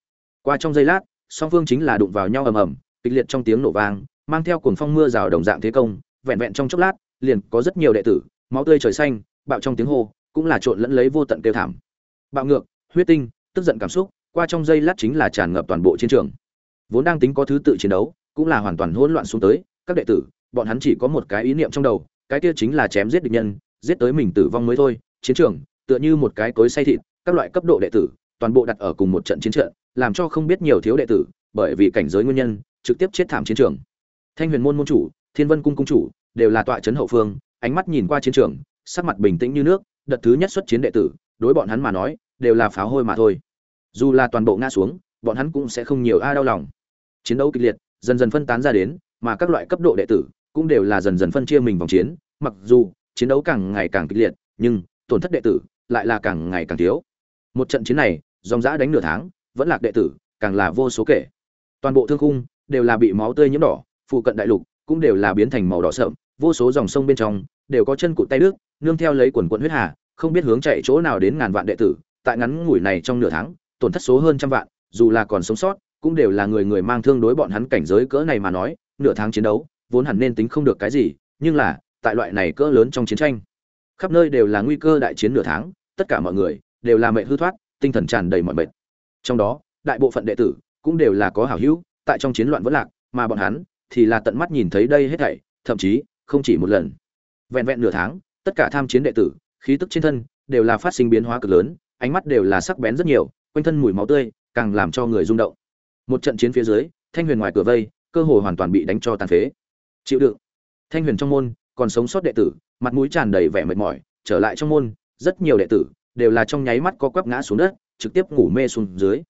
S1: Qua trong giây lát, song phương chính là đụng vào nhau ầm ầm, kịch liệt trong tiếng nổ vang, mang theo cuồng phong mưa rào đồng dạng thế công, vẹn vẹn trong chốc lát, liền có rất nhiều đệ tử, máu tươi trời xanh, bạo trong tiếng hô, cũng là trộn lẫn lấy vô tận kêu thảm. Bạo ngược, huyết tinh, tức giận cảm xúc, qua trong giây lát chính là tràn ngập toàn bộ chiến trường. Vốn đang tính có thứ tự chiến đấu, cũng là hoàn toàn hỗn loạn xuống tới, các đệ tử, bọn hắn chỉ có một cái ý niệm trong đầu, cái kia chính là chém giết địch nhân, giết tới mình tử vong mới thôi, chiến trường, tựa như một cái cối say thịt, các loại cấp độ đệ tử toàn bộ đặt ở cùng một trận chiến trận, làm cho không biết nhiều thiếu đệ tử, bởi vì cảnh giới nguyên nhân, trực tiếp chết thảm chiến trường. Thanh huyền môn môn chủ, thiên vân cung cung chủ, đều là tọa trấn hậu phương, ánh mắt nhìn qua chiến trường, sắc mặt bình tĩnh như nước, đợt thứ nhất xuất chiến đệ tử, đối bọn hắn mà nói, đều là pháo hôi mà thôi. Dù là toàn bộ ngã xuống, bọn hắn cũng sẽ không nhiều a đau lòng. Chiến đấu kịch liệt, dần dần phân tán ra đến, mà các loại cấp độ đệ tử cũng đều là dần dần phân chia mình vòng chiến, mặc dù chiến đấu càng ngày càng kịch liệt, nhưng tổn thất đệ tử lại là càng ngày càng thiếu. Một trận chiến này dòng dã đánh nửa tháng, vẫn lạc đệ tử, càng là vô số kể. Toàn bộ thương khung đều là bị máu tươi nhiễm đỏ, phụ cận đại lục cũng đều là biến thành màu đỏ sợm vô số dòng sông bên trong đều có chân cụt tay đứt, nương theo lấy quần quận huyết hà, không biết hướng chạy chỗ nào đến ngàn vạn đệ tử, tại ngắn ngủi này trong nửa tháng, tổn thất số hơn trăm vạn, dù là còn sống sót, cũng đều là người người mang thương đối bọn hắn cảnh giới cỡ này mà nói, nửa tháng chiến đấu, vốn hẳn nên tính không được cái gì, nhưng là, tại loại này cỡ lớn trong chiến tranh, khắp nơi đều là nguy cơ đại chiến nửa tháng, tất cả mọi người đều là mệnh hư thoát tinh thần tràn đầy mọi mệt. Trong đó, đại bộ phận đệ tử cũng đều là có hảo hữu, tại trong chiến loạn vẫn lạc, mà bọn hắn thì là tận mắt nhìn thấy đây hết thảy, thậm chí không chỉ một lần. Vẹn vẹn nửa tháng, tất cả tham chiến đệ tử, khí tức trên thân đều là phát sinh biến hóa cực lớn, ánh mắt đều là sắc bén rất nhiều, quanh thân mùi máu tươi càng làm cho người rung động. Một trận chiến phía dưới, thanh huyền ngoài cửa vây, cơ hội hoàn toàn bị đánh cho tàn phế. Chịu đựng. Thanh huyền trong môn còn sống sót đệ tử, mặt mũi tràn đầy vẻ mệt mỏi, trở lại trong môn, rất nhiều đệ tử đều là trong nháy mắt có quắp ngã xuống đất, trực tiếp ngủ mê xuống dưới.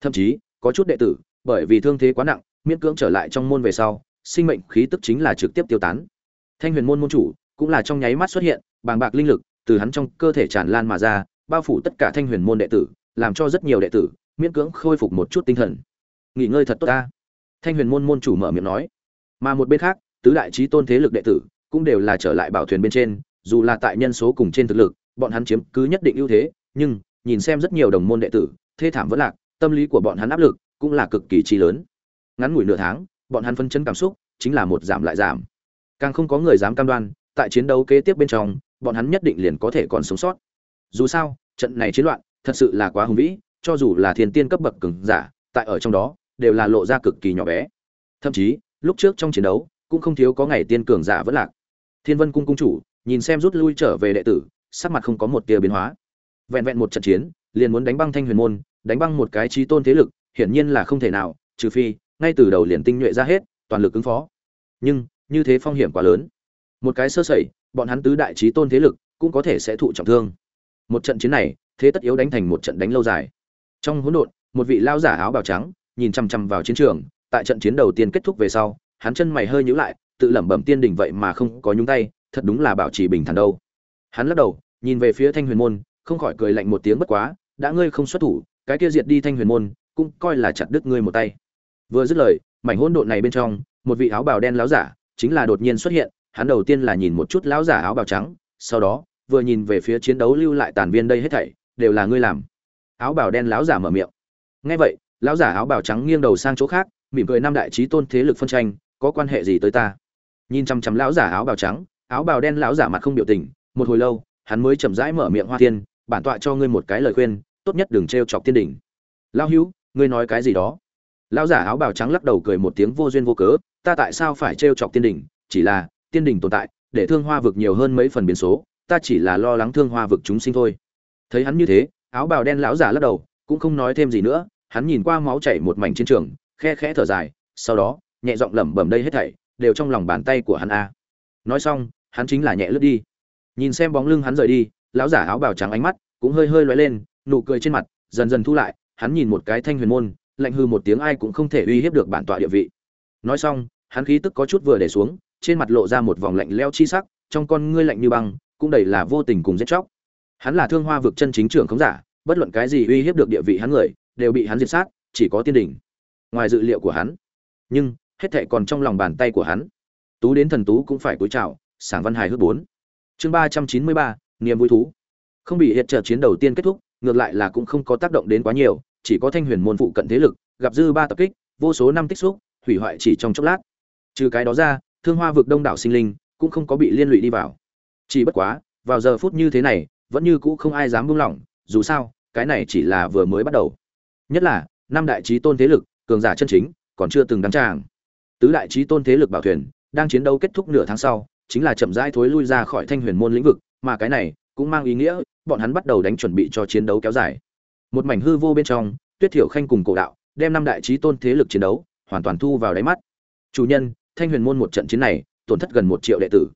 S1: Thậm chí, có chút đệ tử, bởi vì thương thế quá nặng, miễn cưỡng trở lại trong môn về sau, sinh mệnh khí tức chính là trực tiếp tiêu tán. Thanh huyền môn môn chủ cũng là trong nháy mắt xuất hiện, bàng bạc linh lực từ hắn trong cơ thể tràn lan mà ra, bao phủ tất cả thanh huyền môn đệ tử, làm cho rất nhiều đệ tử miễn cưỡng khôi phục một chút tinh thần. Nghỉ ngơi thật tốt ta. Thanh huyền môn môn chủ mở miệng nói. Mà một bên khác, tứ đại trí tôn thế lực đệ tử cũng đều là trở lại bảo thuyền bên trên, dù là tại nhân số cùng trên thực lực bọn hắn chiếm cứ nhất định ưu thế, nhưng, nhìn xem rất nhiều đồng môn đệ tử, thê thảm vẫn lạc, tâm lý của bọn hắn áp lực cũng là cực kỳ chi lớn. Ngắn ngủi nửa tháng, bọn hắn phân chấn cảm xúc chính là một giảm lại giảm. Càng không có người dám cam đoan, tại chiến đấu kế tiếp bên trong, bọn hắn nhất định liền có thể còn sống sót. Dù sao, trận này chiến loạn thật sự là quá hùng vĩ, cho dù là thiên tiên cấp bậc cường giả, tại ở trong đó, đều là lộ ra cực kỳ nhỏ bé. Thậm chí, lúc trước trong chiến đấu, cũng không thiếu có ngày tiên cường giả vẫn lạc. Thiên vân cung cung chủ, nhìn xem rút lui trở về đệ tử sắc mặt không có một tia biến hóa. Vẹn vẹn một trận chiến, liền muốn đánh băng thanh huyền môn, đánh băng một cái trí tôn thế lực, hiển nhiên là không thể nào, trừ phi, ngay từ đầu liền tinh nhuệ ra hết, toàn lực ứng phó. Nhưng, như thế phong hiểm quá lớn. Một cái sơ sẩy, bọn hắn tứ đại trí tôn thế lực cũng có thể sẽ thụ trọng thương. Một trận chiến này, thế tất yếu đánh thành một trận đánh lâu dài. Trong hỗn độn, một vị lao giả áo bào trắng, nhìn chăm chăm vào chiến trường, tại trận chiến đầu tiên kết thúc về sau, hắn chân mày hơi nhíu lại, tự lẩm bẩm tiên đỉnh vậy mà không có nhúng tay, thật đúng là bảo trì bình thản đâu. Hắn lắc đầu nhìn về phía thanh huyền môn, không khỏi cười lạnh một tiếng bất quá, đã ngươi không xuất thủ, cái kia diệt đi thanh huyền môn, cũng coi là chặt đứt ngươi một tay. Vừa dứt lời, mảnh hỗn độn này bên trong, một vị áo bào đen láo giả chính là đột nhiên xuất hiện, hắn đầu tiên là nhìn một chút lão giả áo bào trắng, sau đó, vừa nhìn về phía chiến đấu lưu lại tàn viên đây hết thảy, đều là ngươi làm. Áo bào đen láo giả mở miệng. Nghe vậy, lão giả áo bào trắng nghiêng đầu sang chỗ khác, mỉm cười năm đại trí tôn thế lực phân tranh, có quan hệ gì tới ta? Nhìn chăm chăm lão giả áo bào trắng, áo bào đen lão giả mặt không biểu tình, một hồi lâu hắn mới chậm rãi mở miệng hoa thiên, bản tọa cho ngươi một cái lời khuyên, tốt nhất đừng t chọc tiên đỉnh lão hữu, ngươi nói cái gì đó? Lão giả áo bào trắng lắc đầu cười một tiếng vô duyên vô cớ, ta tại sao phải t chọc tiên đỉnh chỉ là, tiên đỉnh tồn tại, để thương hoa vực nhiều hơn mấy phần biến số, ta chỉ là lo lắng thương hoa vực chúng sinh thôi. Thấy hắn như thế, áo bào đen lão giả lắc đầu, cũng không nói thêm gì nữa, hắn nhìn qua máu chảy một mảnh chiến trường, khe khẽ thở dài, sau đó, nhẹ giọng lẩm bẩm đây hết thảy, đều trong lòng bàn tay của hắn a. Nói xong, hắn chính là nhẹ lướt đi nhìn xem bóng lưng hắn rời đi, lão giả áo bào trắng ánh mắt cũng hơi hơi lóe lên, nụ cười trên mặt dần dần thu lại, hắn nhìn một cái thanh huyền môn, lạnh hư một tiếng ai cũng không thể uy hiếp được bản tọa địa vị. Nói xong, hắn khí tức có chút vừa để xuống, trên mặt lộ ra một vòng lạnh leo chi sắc, trong con ngươi lạnh như băng, cũng đầy là vô tình cùng giết chóc. Hắn là thương hoa vực chân chính trưởng khống giả, bất luận cái gì uy hiếp được địa vị hắn người, đều bị hắn diệt sát, chỉ có tiên đỉnh. Ngoài dự liệu của hắn, nhưng, hết thệ còn trong lòng bàn tay của hắn. Tú đến thần tú cũng phải cúi chào, sảng văn hài hước bốn chương ba trăm chín mươi ba, niềm vui thú. Không bị hiện trợ chiến đầu tiên kết thúc, ngược lại là cũng không có tác động đến quá nhiều, chỉ có thanh huyền môn phụ cận thế lực, gặp dư ba tập kích, vô số năm tích xúc, hủy hoại chỉ trong chốc lát. Trừ cái đó ra, thương hoa vực đông đảo sinh linh cũng không có bị liên lụy đi vào. Chỉ bất quá, vào giờ phút như thế này, vẫn như cũ không ai dám buông lỏng, dù sao, cái này chỉ là vừa mới bắt đầu. Nhất là, năm đại trí tôn thế lực, cường giả chân chính, còn chưa từng đăng tràng. Tứ đại trí tôn thế lực bảo thuyền, đang chiến đấu kết thúc nửa tháng sau chính là chậm rãi thối lui ra khỏi thanh huyền môn lĩnh vực, mà cái này cũng mang ý nghĩa, bọn hắn bắt đầu đánh chuẩn bị cho chiến đấu kéo dài. Một mảnh hư vô bên trong, tuyết thiểu khanh cùng cổ đạo đem năm đại trí tôn thế lực chiến đấu hoàn toàn thu vào đáy mắt. Chủ nhân, thanh huyền môn một trận chiến này tổn thất gần một triệu đệ tử.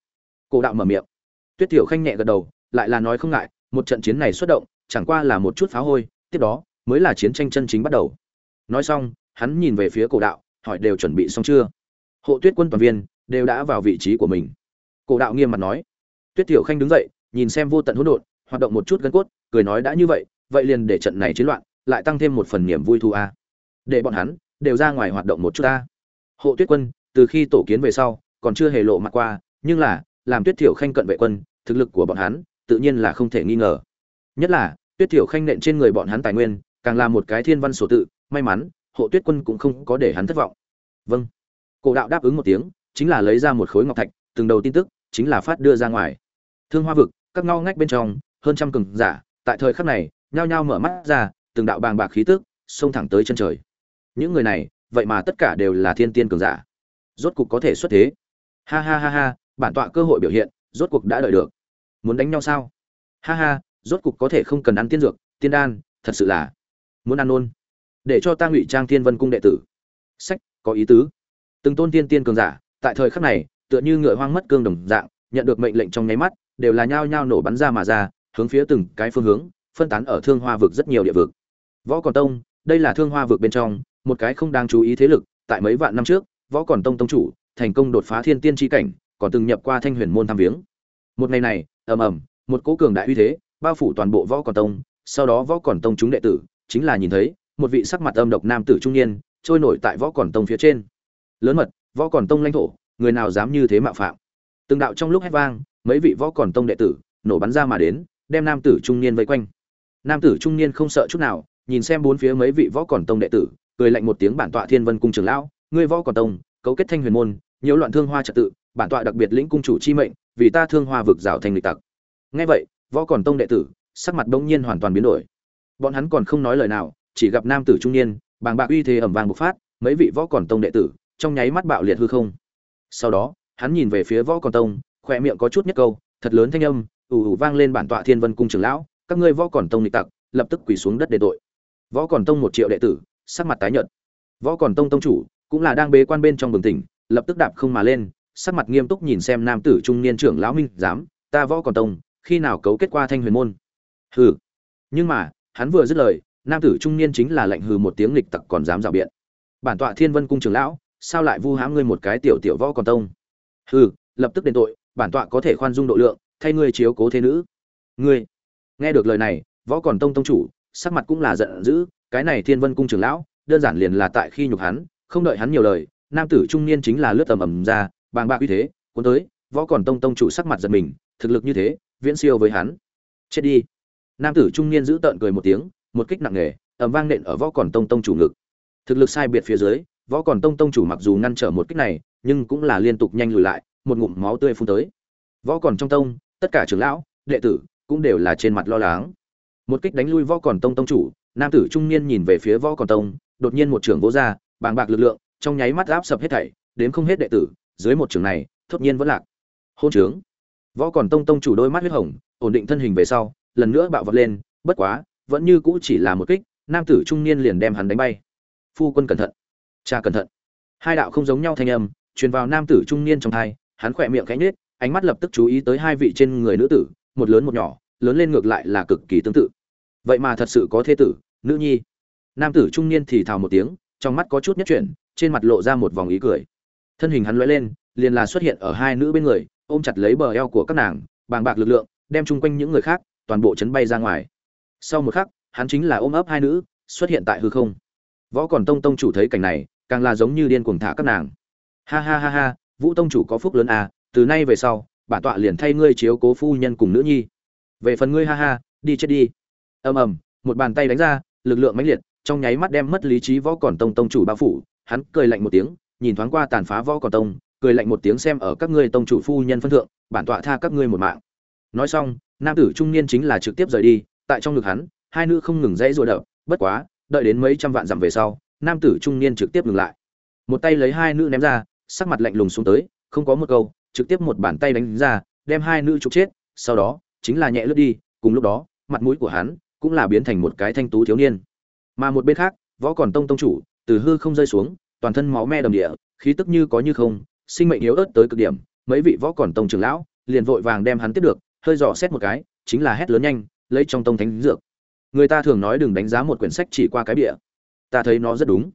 S1: Cổ đạo mở miệng. Tuyết thiểu khanh nhẹ gật đầu, lại là nói không ngại, một trận chiến này xuất động, chẳng qua là một chút phá hôi, tiếp đó mới là chiến tranh chân chính bắt đầu. Nói xong, hắn nhìn về phía cổ đạo, hỏi đều chuẩn bị xong chưa? Hộ tuyết quân toàn viên đều đã vào vị trí của mình cổ đạo nghiêm mặt nói. Tuyết tiểu khanh đứng dậy, nhìn xem vô tận hỗn độn, hoạt động một chút gân cốt, cười nói đã như vậy vậy liền để trận này chiến loạn, lại tăng thêm một phần niềm vui thu a. Để bọn hắn, đều ra ngoài hoạt động một chút ta. hộ tuyết quân, từ khi tổ kiến về sau, còn chưa hề lộ mặt qua, nhưng là, làm tuyết tiểu khanh cận vệ quân, thực lực của bọn hắn, tự nhiên là không thể nghi ngờ. Nhất là, tuyết tiểu khanh nện trên người bọn hắn tài nguyên, càng là một cái thiên văn sổ tự, may mắn, hộ tuyết quân cũng không có để hắn thất vọng. Vâng. Cổ đạo đáp ứng một tiếng, chính là lấy ra một khối ngọc thạch, từng đầu tin tức chính là phát đưa ra ngoài. Thương hoa vực, các ngao ngách bên trong, hơn trăm cường giả, tại thời khắc này, nhao nhao mở mắt ra, từng đạo bàng bạc khí tức, xông thẳng tới chân trời. Những người này, vậy mà tất cả đều là thiên tiên cường giả. Rốt cục có thể xuất thế. Ha ha ha ha, bản tọa cơ hội biểu hiện, rốt cuộc đã đợi được. Muốn đánh nhau sao? Ha ha, rốt cục có thể không cần ăn tiên dược, tiên đan, thật sự là muốn ăn nôn để cho ta ngụy trang thiên vân cung đệ tử. Sách, có ý tứ. Từng tôn tiên tiên cường giả, tại thời khắc này tựa như ngựa hoang mất cương đồng dạng, nhận được mệnh lệnh trong nháy mắt, đều là nhao nhao nổ bắn ra mà ra, hướng phía từng cái phương hướng, phân tán ở thương hoa vực rất nhiều địa vực. Võ còn tông, đây là thương hoa vực bên trong, một cái không đáng chú ý thế lực, tại mấy vạn năm trước, võ còn tông tông chủ, thành công đột phá thiên tiên chi cảnh, còn từng nhập qua thanh huyền môn tham viếng. Một ngày này, ầm ầm, một cỗ cường đại uy thế, bao phủ toàn bộ võ còn tông, sau đó võ còn tông chúng đệ tử, chính là nhìn thấy, một vị sắc mặt âm độc nam tử trung niên, trôi nổi tại võ còn tông phía trên. Lớn mật, võ còn tông lãnh thổ người nào dám như thế mạo phạm. Từng đạo trong lúc hét vang, mấy vị võ còn tông đệ tử nổ bắn ra mà đến, đem nam tử trung niên vây quanh. Nam tử trung niên không sợ chút nào, nhìn xem bốn phía mấy vị võ còn tông đệ tử, cười lạnh một tiếng bản tọa thiên vân cung trưởng lão, ngươi võ còn tông, cấu kết thanh huyền môn nhiều loạn thương hoa trật tự, bản tọa đặc biệt lĩnh cung chủ chi mệnh, vì ta thương hoa vực rào thành lịch tặc. Nghe vậy, võ còn tông đệ tử sắc mặt bỗng nhiên hoàn toàn biến đổi. Bọn hắn còn không nói lời nào, chỉ gặp nam tử trung niên, bàng bạc uy thế ẩm vàng bộc phát, mấy vị võ còn tông đệ tử trong nháy mắt bạo liệt hư không sau đó, hắn nhìn về phía võ còn tông, khỏe miệng có chút nhất câu, thật lớn thanh âm, ù ù vang lên bản tọa thiên vân cung trưởng lão, các ngươi võ còn tông nghịch tặc, lập tức quỳ xuống đất để tội. Võ còn tông một triệu đệ tử, sắc mặt tái nhợt. Võ còn tông tông chủ, cũng là đang bế quan bên trong bừng tỉnh, lập tức đạp không mà lên, sắc mặt nghiêm túc nhìn xem nam tử trung niên trưởng lão minh, dám, ta võ còn tông, khi nào cấu kết qua thanh huyền môn? Hừ. Nhưng mà, hắn vừa dứt lời, nam tử trung niên chính là lệnh hừ một tiếng lịch tặc còn dám rào biện. Bản tọa thiên vân cung trưởng lão sao lại vu hãm ngươi một cái tiểu tiểu võ còn tông? Hừ, lập tức đền tội, bản tọa có thể khoan dung độ lượng, thay ngươi chiếu cố thế nữ. Ngươi, nghe được lời này, võ còn tông tông chủ, sắc mặt cũng là giận dữ, cái này thiên vân cung trưởng lão, đơn giản liền là tại khi nhục hắn, không đợi hắn nhiều lời, nam tử trung niên chính là lướt tầm ầm ra, bàng bạc uy thế, cuốn tới, võ còn tông tông chủ sắc mặt giật mình, thực lực như thế, viễn siêu với hắn. Chết đi. Nam tử trung niên giữ tợn cười một tiếng, một kích nặng nề, ầm vang nện ở võ còn tông tông chủ ngực. Thực lực sai biệt phía dưới võ còn tông tông chủ mặc dù ngăn trở một kích này, nhưng cũng là liên tục nhanh lùi lại, một ngụm máu tươi phun tới. Võ còn trong tông, tất cả trưởng lão, đệ tử cũng đều là trên mặt lo lắng. Một kích đánh lui võ còn tông tông chủ, nam tử trung niên nhìn về phía võ còn tông, đột nhiên một trưởng vỗ ra, bàng bạc lực lượng, trong nháy mắt áp sập hết thảy đến không hết đệ tử, dưới một trường này, thốt nhiên vẫn lạc. Hôn trướng. Võ còn tông tông chủ đôi mắt huyết hồng, ổn định thân hình về sau, lần nữa bạo vật lên, bất quá, vẫn như cũ chỉ là một kích, nam tử trung niên liền đem hắn đánh bay. Phu quân cẩn thận cha cẩn thận. Hai đạo không giống nhau thanh âm, truyền vào nam tử trung niên trong thai, hắn khỏe miệng cánh nết ánh mắt lập tức chú ý tới hai vị trên người nữ tử, một lớn một nhỏ, lớn lên ngược lại là cực kỳ tương tự. Vậy mà thật sự có thế tử, nữ nhi. Nam tử trung niên thì thào một tiếng, trong mắt có chút nhất chuyển, trên mặt lộ ra một vòng ý cười. Thân hình hắn lóe lên, liền là xuất hiện ở hai nữ bên người, ôm chặt lấy bờ eo của các nàng, bàng bạc lực lượng, đem chung quanh những người khác, toàn bộ chấn bay ra ngoài. Sau một khắc, hắn chính là ôm ấp hai nữ, xuất hiện tại hư không võ còn tông tông chủ thấy cảnh này, càng là giống như điên cuồng thả các nàng. Ha ha ha ha, vũ tông chủ có phúc lớn à từ nay về sau bản tọa liền thay ngươi chiếu cố phu nhân cùng nữ nhi. Về phần ngươi ha ha, đi chết đi. Ầm ầm, một bàn tay đánh ra, lực lượng mãnh liệt, trong nháy mắt đem mất lý trí võ còn tông tông chủ bao phủ, hắn cười lạnh một tiếng, nhìn thoáng qua tàn phá võ còn tông, cười lạnh một tiếng xem ở các ngươi tông chủ phu nhân phân thượng, bản tọa tha các ngươi một mạng. Nói xong, nam tử trung niên chính là trực tiếp rời đi, tại trong ngực hắn, hai nữ không ngừng dãy rùa đập, bất quá đợi đến mấy trăm vạn dặm về sau, nam tử trung niên trực tiếp ngừng lại. Một tay lấy hai nữ ném ra, sắc mặt lạnh lùng xuống tới, không có một câu, trực tiếp một bàn tay đánh ra, đem hai nữ trục chết, sau đó, chính là nhẹ lướt đi, cùng lúc đó, mặt mũi của hắn cũng là biến thành một cái thanh tú thiếu niên. Mà một bên khác, võ còn tông tông chủ, từ hư không rơi xuống, toàn thân máu me đầm địa, khí tức như có như không, sinh mệnh yếu ớt tới cực điểm, mấy vị võ còn tông trưởng lão liền vội vàng đem hắn tiếp được, hơi dò xét một cái, chính là hét lớn nhanh, lấy trong tông thánh dược người ta thường nói đừng đánh giá một quyển sách chỉ qua cái bìa. Ta thấy nó rất đúng.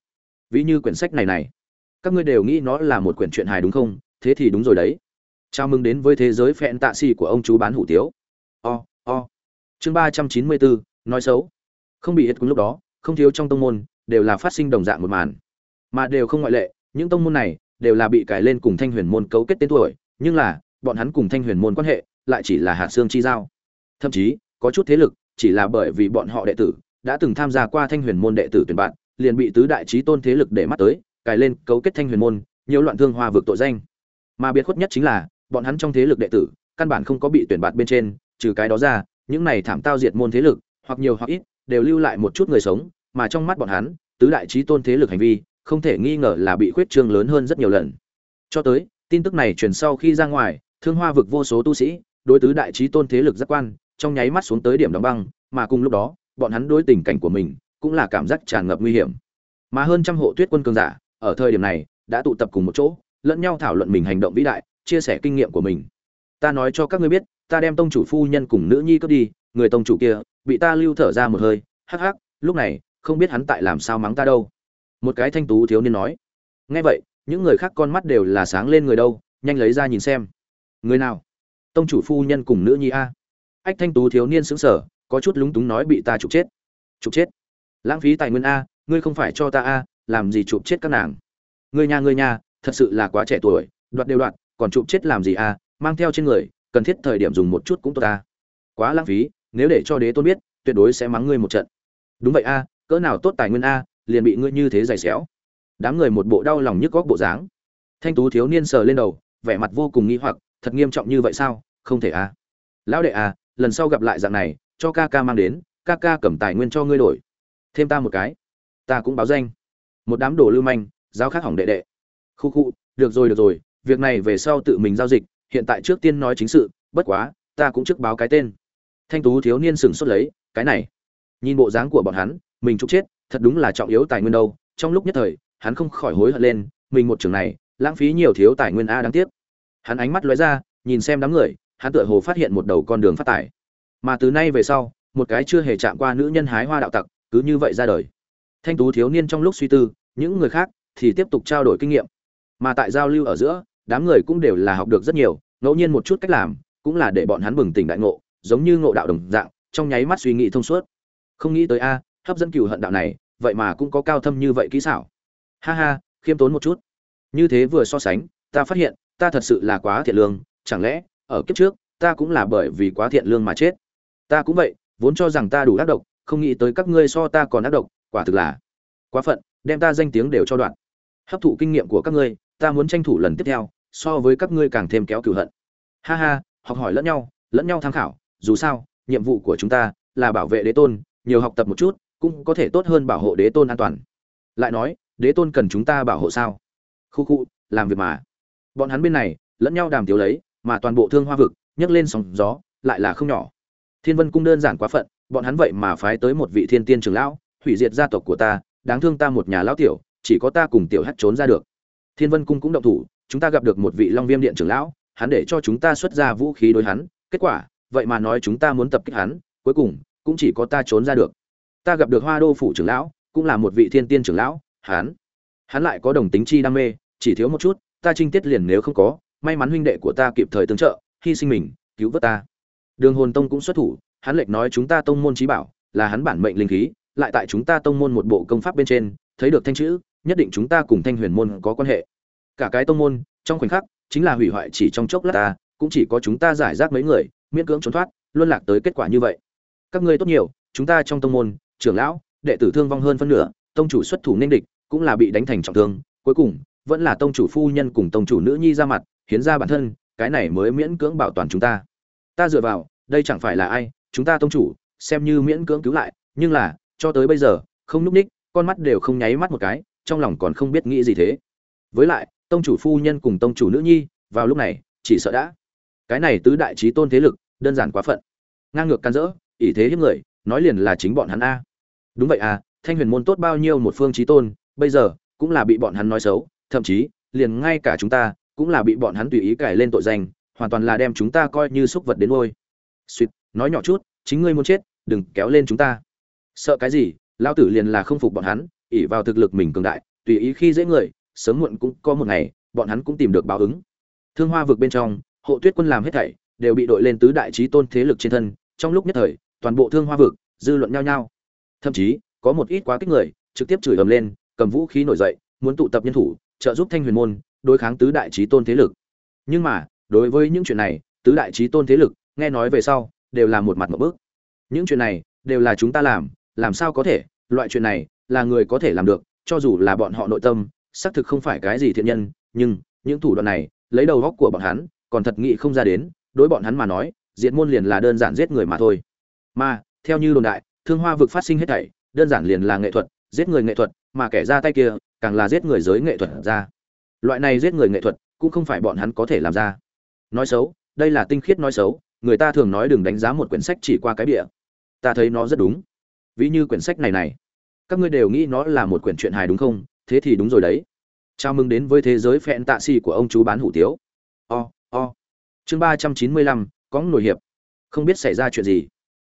S1: Ví như quyển sách này này. Các ngươi đều nghĩ nó là một quyển truyện hài đúng không? Thế thì đúng rồi đấy. Chào mừng đến với thế giới phẹn tạ xì của ông chú bán hủ tiếu. O o. Chương ba trăm chín mươi bốn nói xấu. Không bị hết cùng lúc đó, không thiếu trong tông môn, đều là phát sinh đồng dạng một màn. Mà đều không ngoại lệ, những tông môn này đều là bị cải lên cùng thanh huyền môn cấu kết tên tuổi, nhưng là, bọn hắn cùng thanh huyền môn quan hệ lại chỉ là hạ xương chi giao. Thậm chí, có chút thế lực chỉ là bởi vì bọn họ đệ tử đã từng tham gia qua thanh huyền môn đệ tử tuyển bạn, liền bị tứ đại trí tôn thế lực để mắt tới, cài lên cấu kết thanh huyền môn, nhiều loạn thương hoa vực tội danh. Mà biệt khuất nhất chính là, bọn hắn trong thế lực đệ tử, căn bản không có bị tuyển bạt bên trên, trừ cái đó ra, những này thảm tao diệt môn thế lực, hoặc nhiều hoặc ít, đều lưu lại một chút người sống, mà trong mắt bọn hắn, tứ đại trí tôn thế lực hành vi, không thể nghi ngờ là bị khuyết trương lớn hơn rất nhiều lần. Cho tới, tin tức này truyền sau khi ra ngoài, thương hoa vực vô số tu sĩ, đối tứ đại trí tôn thế lực giác quan trong nháy mắt xuống tới điểm đóng băng, mà cùng lúc đó, bọn hắn đối tình cảnh của mình cũng là cảm giác tràn ngập nguy hiểm. Mà hơn trăm hộ tuyết quân cường giả, ở thời điểm này, đã tụ tập cùng một chỗ, lẫn nhau thảo luận mình hành động vĩ đại, chia sẻ kinh nghiệm của mình. Ta nói cho các ngươi biết, ta đem tông chủ phu nhân cùng nữ nhi cướp đi, người tông chủ kia, bị ta lưu thở ra một hơi, hắc hắc, lúc này, không biết hắn tại làm sao mắng ta đâu. Một cái thanh tú thiếu niên nói. Nghe vậy, những người khác con mắt đều là sáng lên người đâu, nhanh lấy ra nhìn xem. Người nào? Tông chủ phu nhân cùng nữ nhi a ách thanh tú thiếu niên sững sờ, có chút lúng túng nói bị ta chụp chết. Chụp chết? Lãng phí tài nguyên a, ngươi không phải cho ta a, làm gì chụp chết các nàng? Ngươi nhà ngươi nhà thật sự là quá trẻ tuổi, đoạt đều đoạt, còn chụp chết làm gì a, mang theo trên người, cần thiết thời điểm dùng một chút cũng tốt ta. Quá lãng phí, nếu để cho đế tôn biết, tuyệt đối sẽ mắng ngươi một trận. Đúng vậy a, cỡ nào tốt tài nguyên a, liền bị ngươi như thế giày xéo. Đám người một bộ đau lòng nhức góc bộ dáng. Thanh tú thiếu niên sờ lên đầu, vẻ mặt vô cùng nghi hoặc, thật nghiêm trọng như vậy sao? Không thể a. Lão đệ a lần sau gặp lại dạng này, cho ca ca mang đến, ca ca cầm tài nguyên cho ngươi đổi. Thêm ta một cái. Ta cũng báo danh. Một đám đồ lưu manh, giáo khác hỏng đệ đệ. Khu khu, được rồi được rồi, việc này về sau tự mình giao dịch, hiện tại trước tiên nói chính sự, bất quá, ta cũng trước báo cái tên. Thanh tú thiếu niên sừng xuất lấy, cái này. Nhìn bộ dáng của bọn hắn, mình trục chết, thật đúng là trọng yếu tài nguyên đâu. Trong lúc nhất thời, hắn không khỏi hối hận lên, mình một trường này, lãng phí nhiều thiếu tài nguyên a đáng tiếc. Hắn ánh mắt lóe ra, nhìn xem đám người hắn tựa hồ phát hiện một đầu con đường phát tài mà từ nay về sau, một cái chưa hề chạm qua nữ nhân hái hoa đạo tặc, cứ như vậy ra đời. Thanh tú thiếu niên trong lúc suy tư, những người khác thì tiếp tục trao đổi kinh nghiệm. Mà tại giao lưu ở giữa, đám người cũng đều là học được rất nhiều, ngẫu nhiên một chút cách làm, cũng là để bọn hắn bừng tỉnh đại ngộ, giống như ngộ đạo đồng dạng, trong nháy mắt suy nghĩ thông suốt. Không nghĩ tới a, hấp dẫn cừu hận đạo này, vậy mà cũng có cao thâm như vậy kỹ xảo. Ha ha, khiêm tốn một chút. Như thế vừa so sánh, ta phát hiện, ta thật sự là quá thiệt lương, chẳng lẽ ở kiếp trước, ta cũng là bởi vì quá thiện lương mà chết. Ta cũng vậy, vốn cho rằng ta đủ ác độc, không nghĩ tới các ngươi so ta còn ác độc, quả thực là quá phận, đem ta danh tiếng đều cho đoạn. Hấp thụ kinh nghiệm của các ngươi, ta muốn tranh thủ lần tiếp theo, so với các ngươi càng thêm kéo cửu hận. Ha ha, học hỏi lẫn nhau lẫn nhau tham khảo, dù sao, nhiệm vụ của chúng ta là bảo vệ đế tôn, nhiều học tập một chút, cũng có thể tốt hơn bảo hộ đế tôn an toàn. Lại nói, đế tôn cần chúng ta bảo hộ sao? Khu khu, làm việc mà. Bọn hắn bên này, lẫn nhau đàm tiếu lấy mà toàn bộ thương hoa vực, nhấc lên sóng gió, lại là không nhỏ. Thiên vân cung đơn giản quá phận, bọn hắn vậy mà phái tới một vị thiên tiên trưởng lão, hủy diệt gia tộc của ta, đáng thương ta một nhà lão tiểu, chỉ có ta cùng tiểu hắt trốn ra được. Thiên vân cung cũng động thủ, chúng ta gặp được một vị long viêm điện trưởng lão, hắn để cho chúng ta xuất ra vũ khí đối hắn, kết quả, vậy mà nói chúng ta muốn tập kích hắn, cuối cùng, cũng chỉ có ta trốn ra được. Ta gặp được hoa đô phủ trưởng lão, cũng là một vị thiên tiên trưởng lão, hắn hắn lại có đồng tính chi đam mê, chỉ thiếu một chút, ta trinh tiết liền nếu không có may mắn huynh đệ của ta kịp thời tương trợ, hy sinh mình, cứu vớt ta. Đường hồn tông cũng xuất thủ, hắn lệch nói chúng ta tông môn trí bảo, là hắn bản mệnh linh khí, lại tại chúng ta tông môn một bộ công pháp bên trên, thấy được thanh chữ, nhất định chúng ta cùng thanh huyền môn có quan hệ. Cả cái tông môn, trong khoảnh khắc, chính là hủy hoại chỉ trong chốc lát ta, cũng chỉ có chúng ta giải rác mấy người, miễn cưỡng trốn thoát, luân lạc tới kết quả như vậy. Các ngươi tốt nhiều, chúng ta trong tông môn, trưởng lão, đệ tử thương vong hơn phân nửa, tông chủ xuất thủ nên địch, cũng là bị đánh thành trọng thương, cuối cùng, vẫn là tông chủ phu nhân cùng tông chủ nữ nhi ra mặt hiến ra bản thân, cái này mới miễn cưỡng bảo toàn chúng ta. Ta dựa vào, đây chẳng phải là ai, chúng ta tông chủ, xem như miễn cưỡng cứu lại, nhưng là, cho tới bây giờ, không núp ních, con mắt đều không nháy mắt một cái, trong lòng còn không biết nghĩ gì thế. Với lại, tông chủ phu nhân cùng tông chủ nữ nhi, vào lúc này, chỉ sợ đã. Cái này tứ đại trí tôn thế lực, đơn giản quá phận. Ngang ngược can dỡ, ỷ thế hiếp người, nói liền là chính bọn hắn a. Đúng vậy à thanh huyền môn tốt bao nhiêu một phương trí tôn, bây giờ, cũng là bị bọn hắn nói xấu, thậm chí, liền ngay cả chúng ta cũng là bị bọn hắn tùy ý cải lên tội danh, hoàn toàn là đem chúng ta coi như súc vật đến ngôi. Suýt nói nhỏ chút, chính ngươi muốn chết, đừng kéo lên chúng ta. Sợ cái gì lao tử liền là không phục bọn hắn ỉ vào thực lực mình cường đại, tùy ý khi dễ người, sớm muộn cũng có một ngày, bọn hắn cũng tìm được báo ứng. Thương hoa vực bên trong, hộ tuyết quân làm hết thảy, đều bị đội lên tứ đại trí tôn thế lực trên thân, trong lúc nhất thời, toàn bộ thương hoa vực, dư luận nhao nhao. Thậm chí, có một ít quá kích người, trực tiếp chửi ầm lên, cầm vũ khí nổi dậy, muốn tụ tập nhân thủ, trợ giúp thanh huyền môn đối kháng tứ đại trí tôn thế lực. Nhưng mà, đối với những chuyện này, tứ đại trí tôn thế lực, nghe nói về sau, đều là một mặt một bước. Những chuyện này, đều là chúng ta làm làm sao có thể? Loại chuyện này, là người có thể làm được, cho dù là bọn họ nội tâm, xác thực không phải cái gì thiện nhân, nhưng, những thủ đoạn này, lấy đầu góc của bọn hắn, còn thật nghị không ra đến, đối bọn hắn mà nói, diệt môn liền là đơn giản giết người mà thôi. Mà, theo như đồn đại, thương hoa vực phát sinh hết thảy, đơn giản liền là nghệ thuật, giết người nghệ thuật, mà kẻ ra tay kia, càng là giết người giới nghệ thuật ra loại này giết người nghệ thuật cũng không phải bọn hắn có thể làm ra. Nói xấu, đây là tinh khiết nói xấu, người ta thường nói đừng đánh giá một quyển sách chỉ qua cái bìa. Ta thấy nó rất đúng. Ví như quyển sách này này. Các ngươi đều nghĩ nó là một quyển truyện hài đúng không? Thế thì đúng rồi đấy. Chào mừng đến với thế giới phẹn tạ xì của ông chú bán hủ tiếu. O o. Chương ba trăm chín mươi lăm, có nổi hiệp. Không biết xảy ra chuyện gì.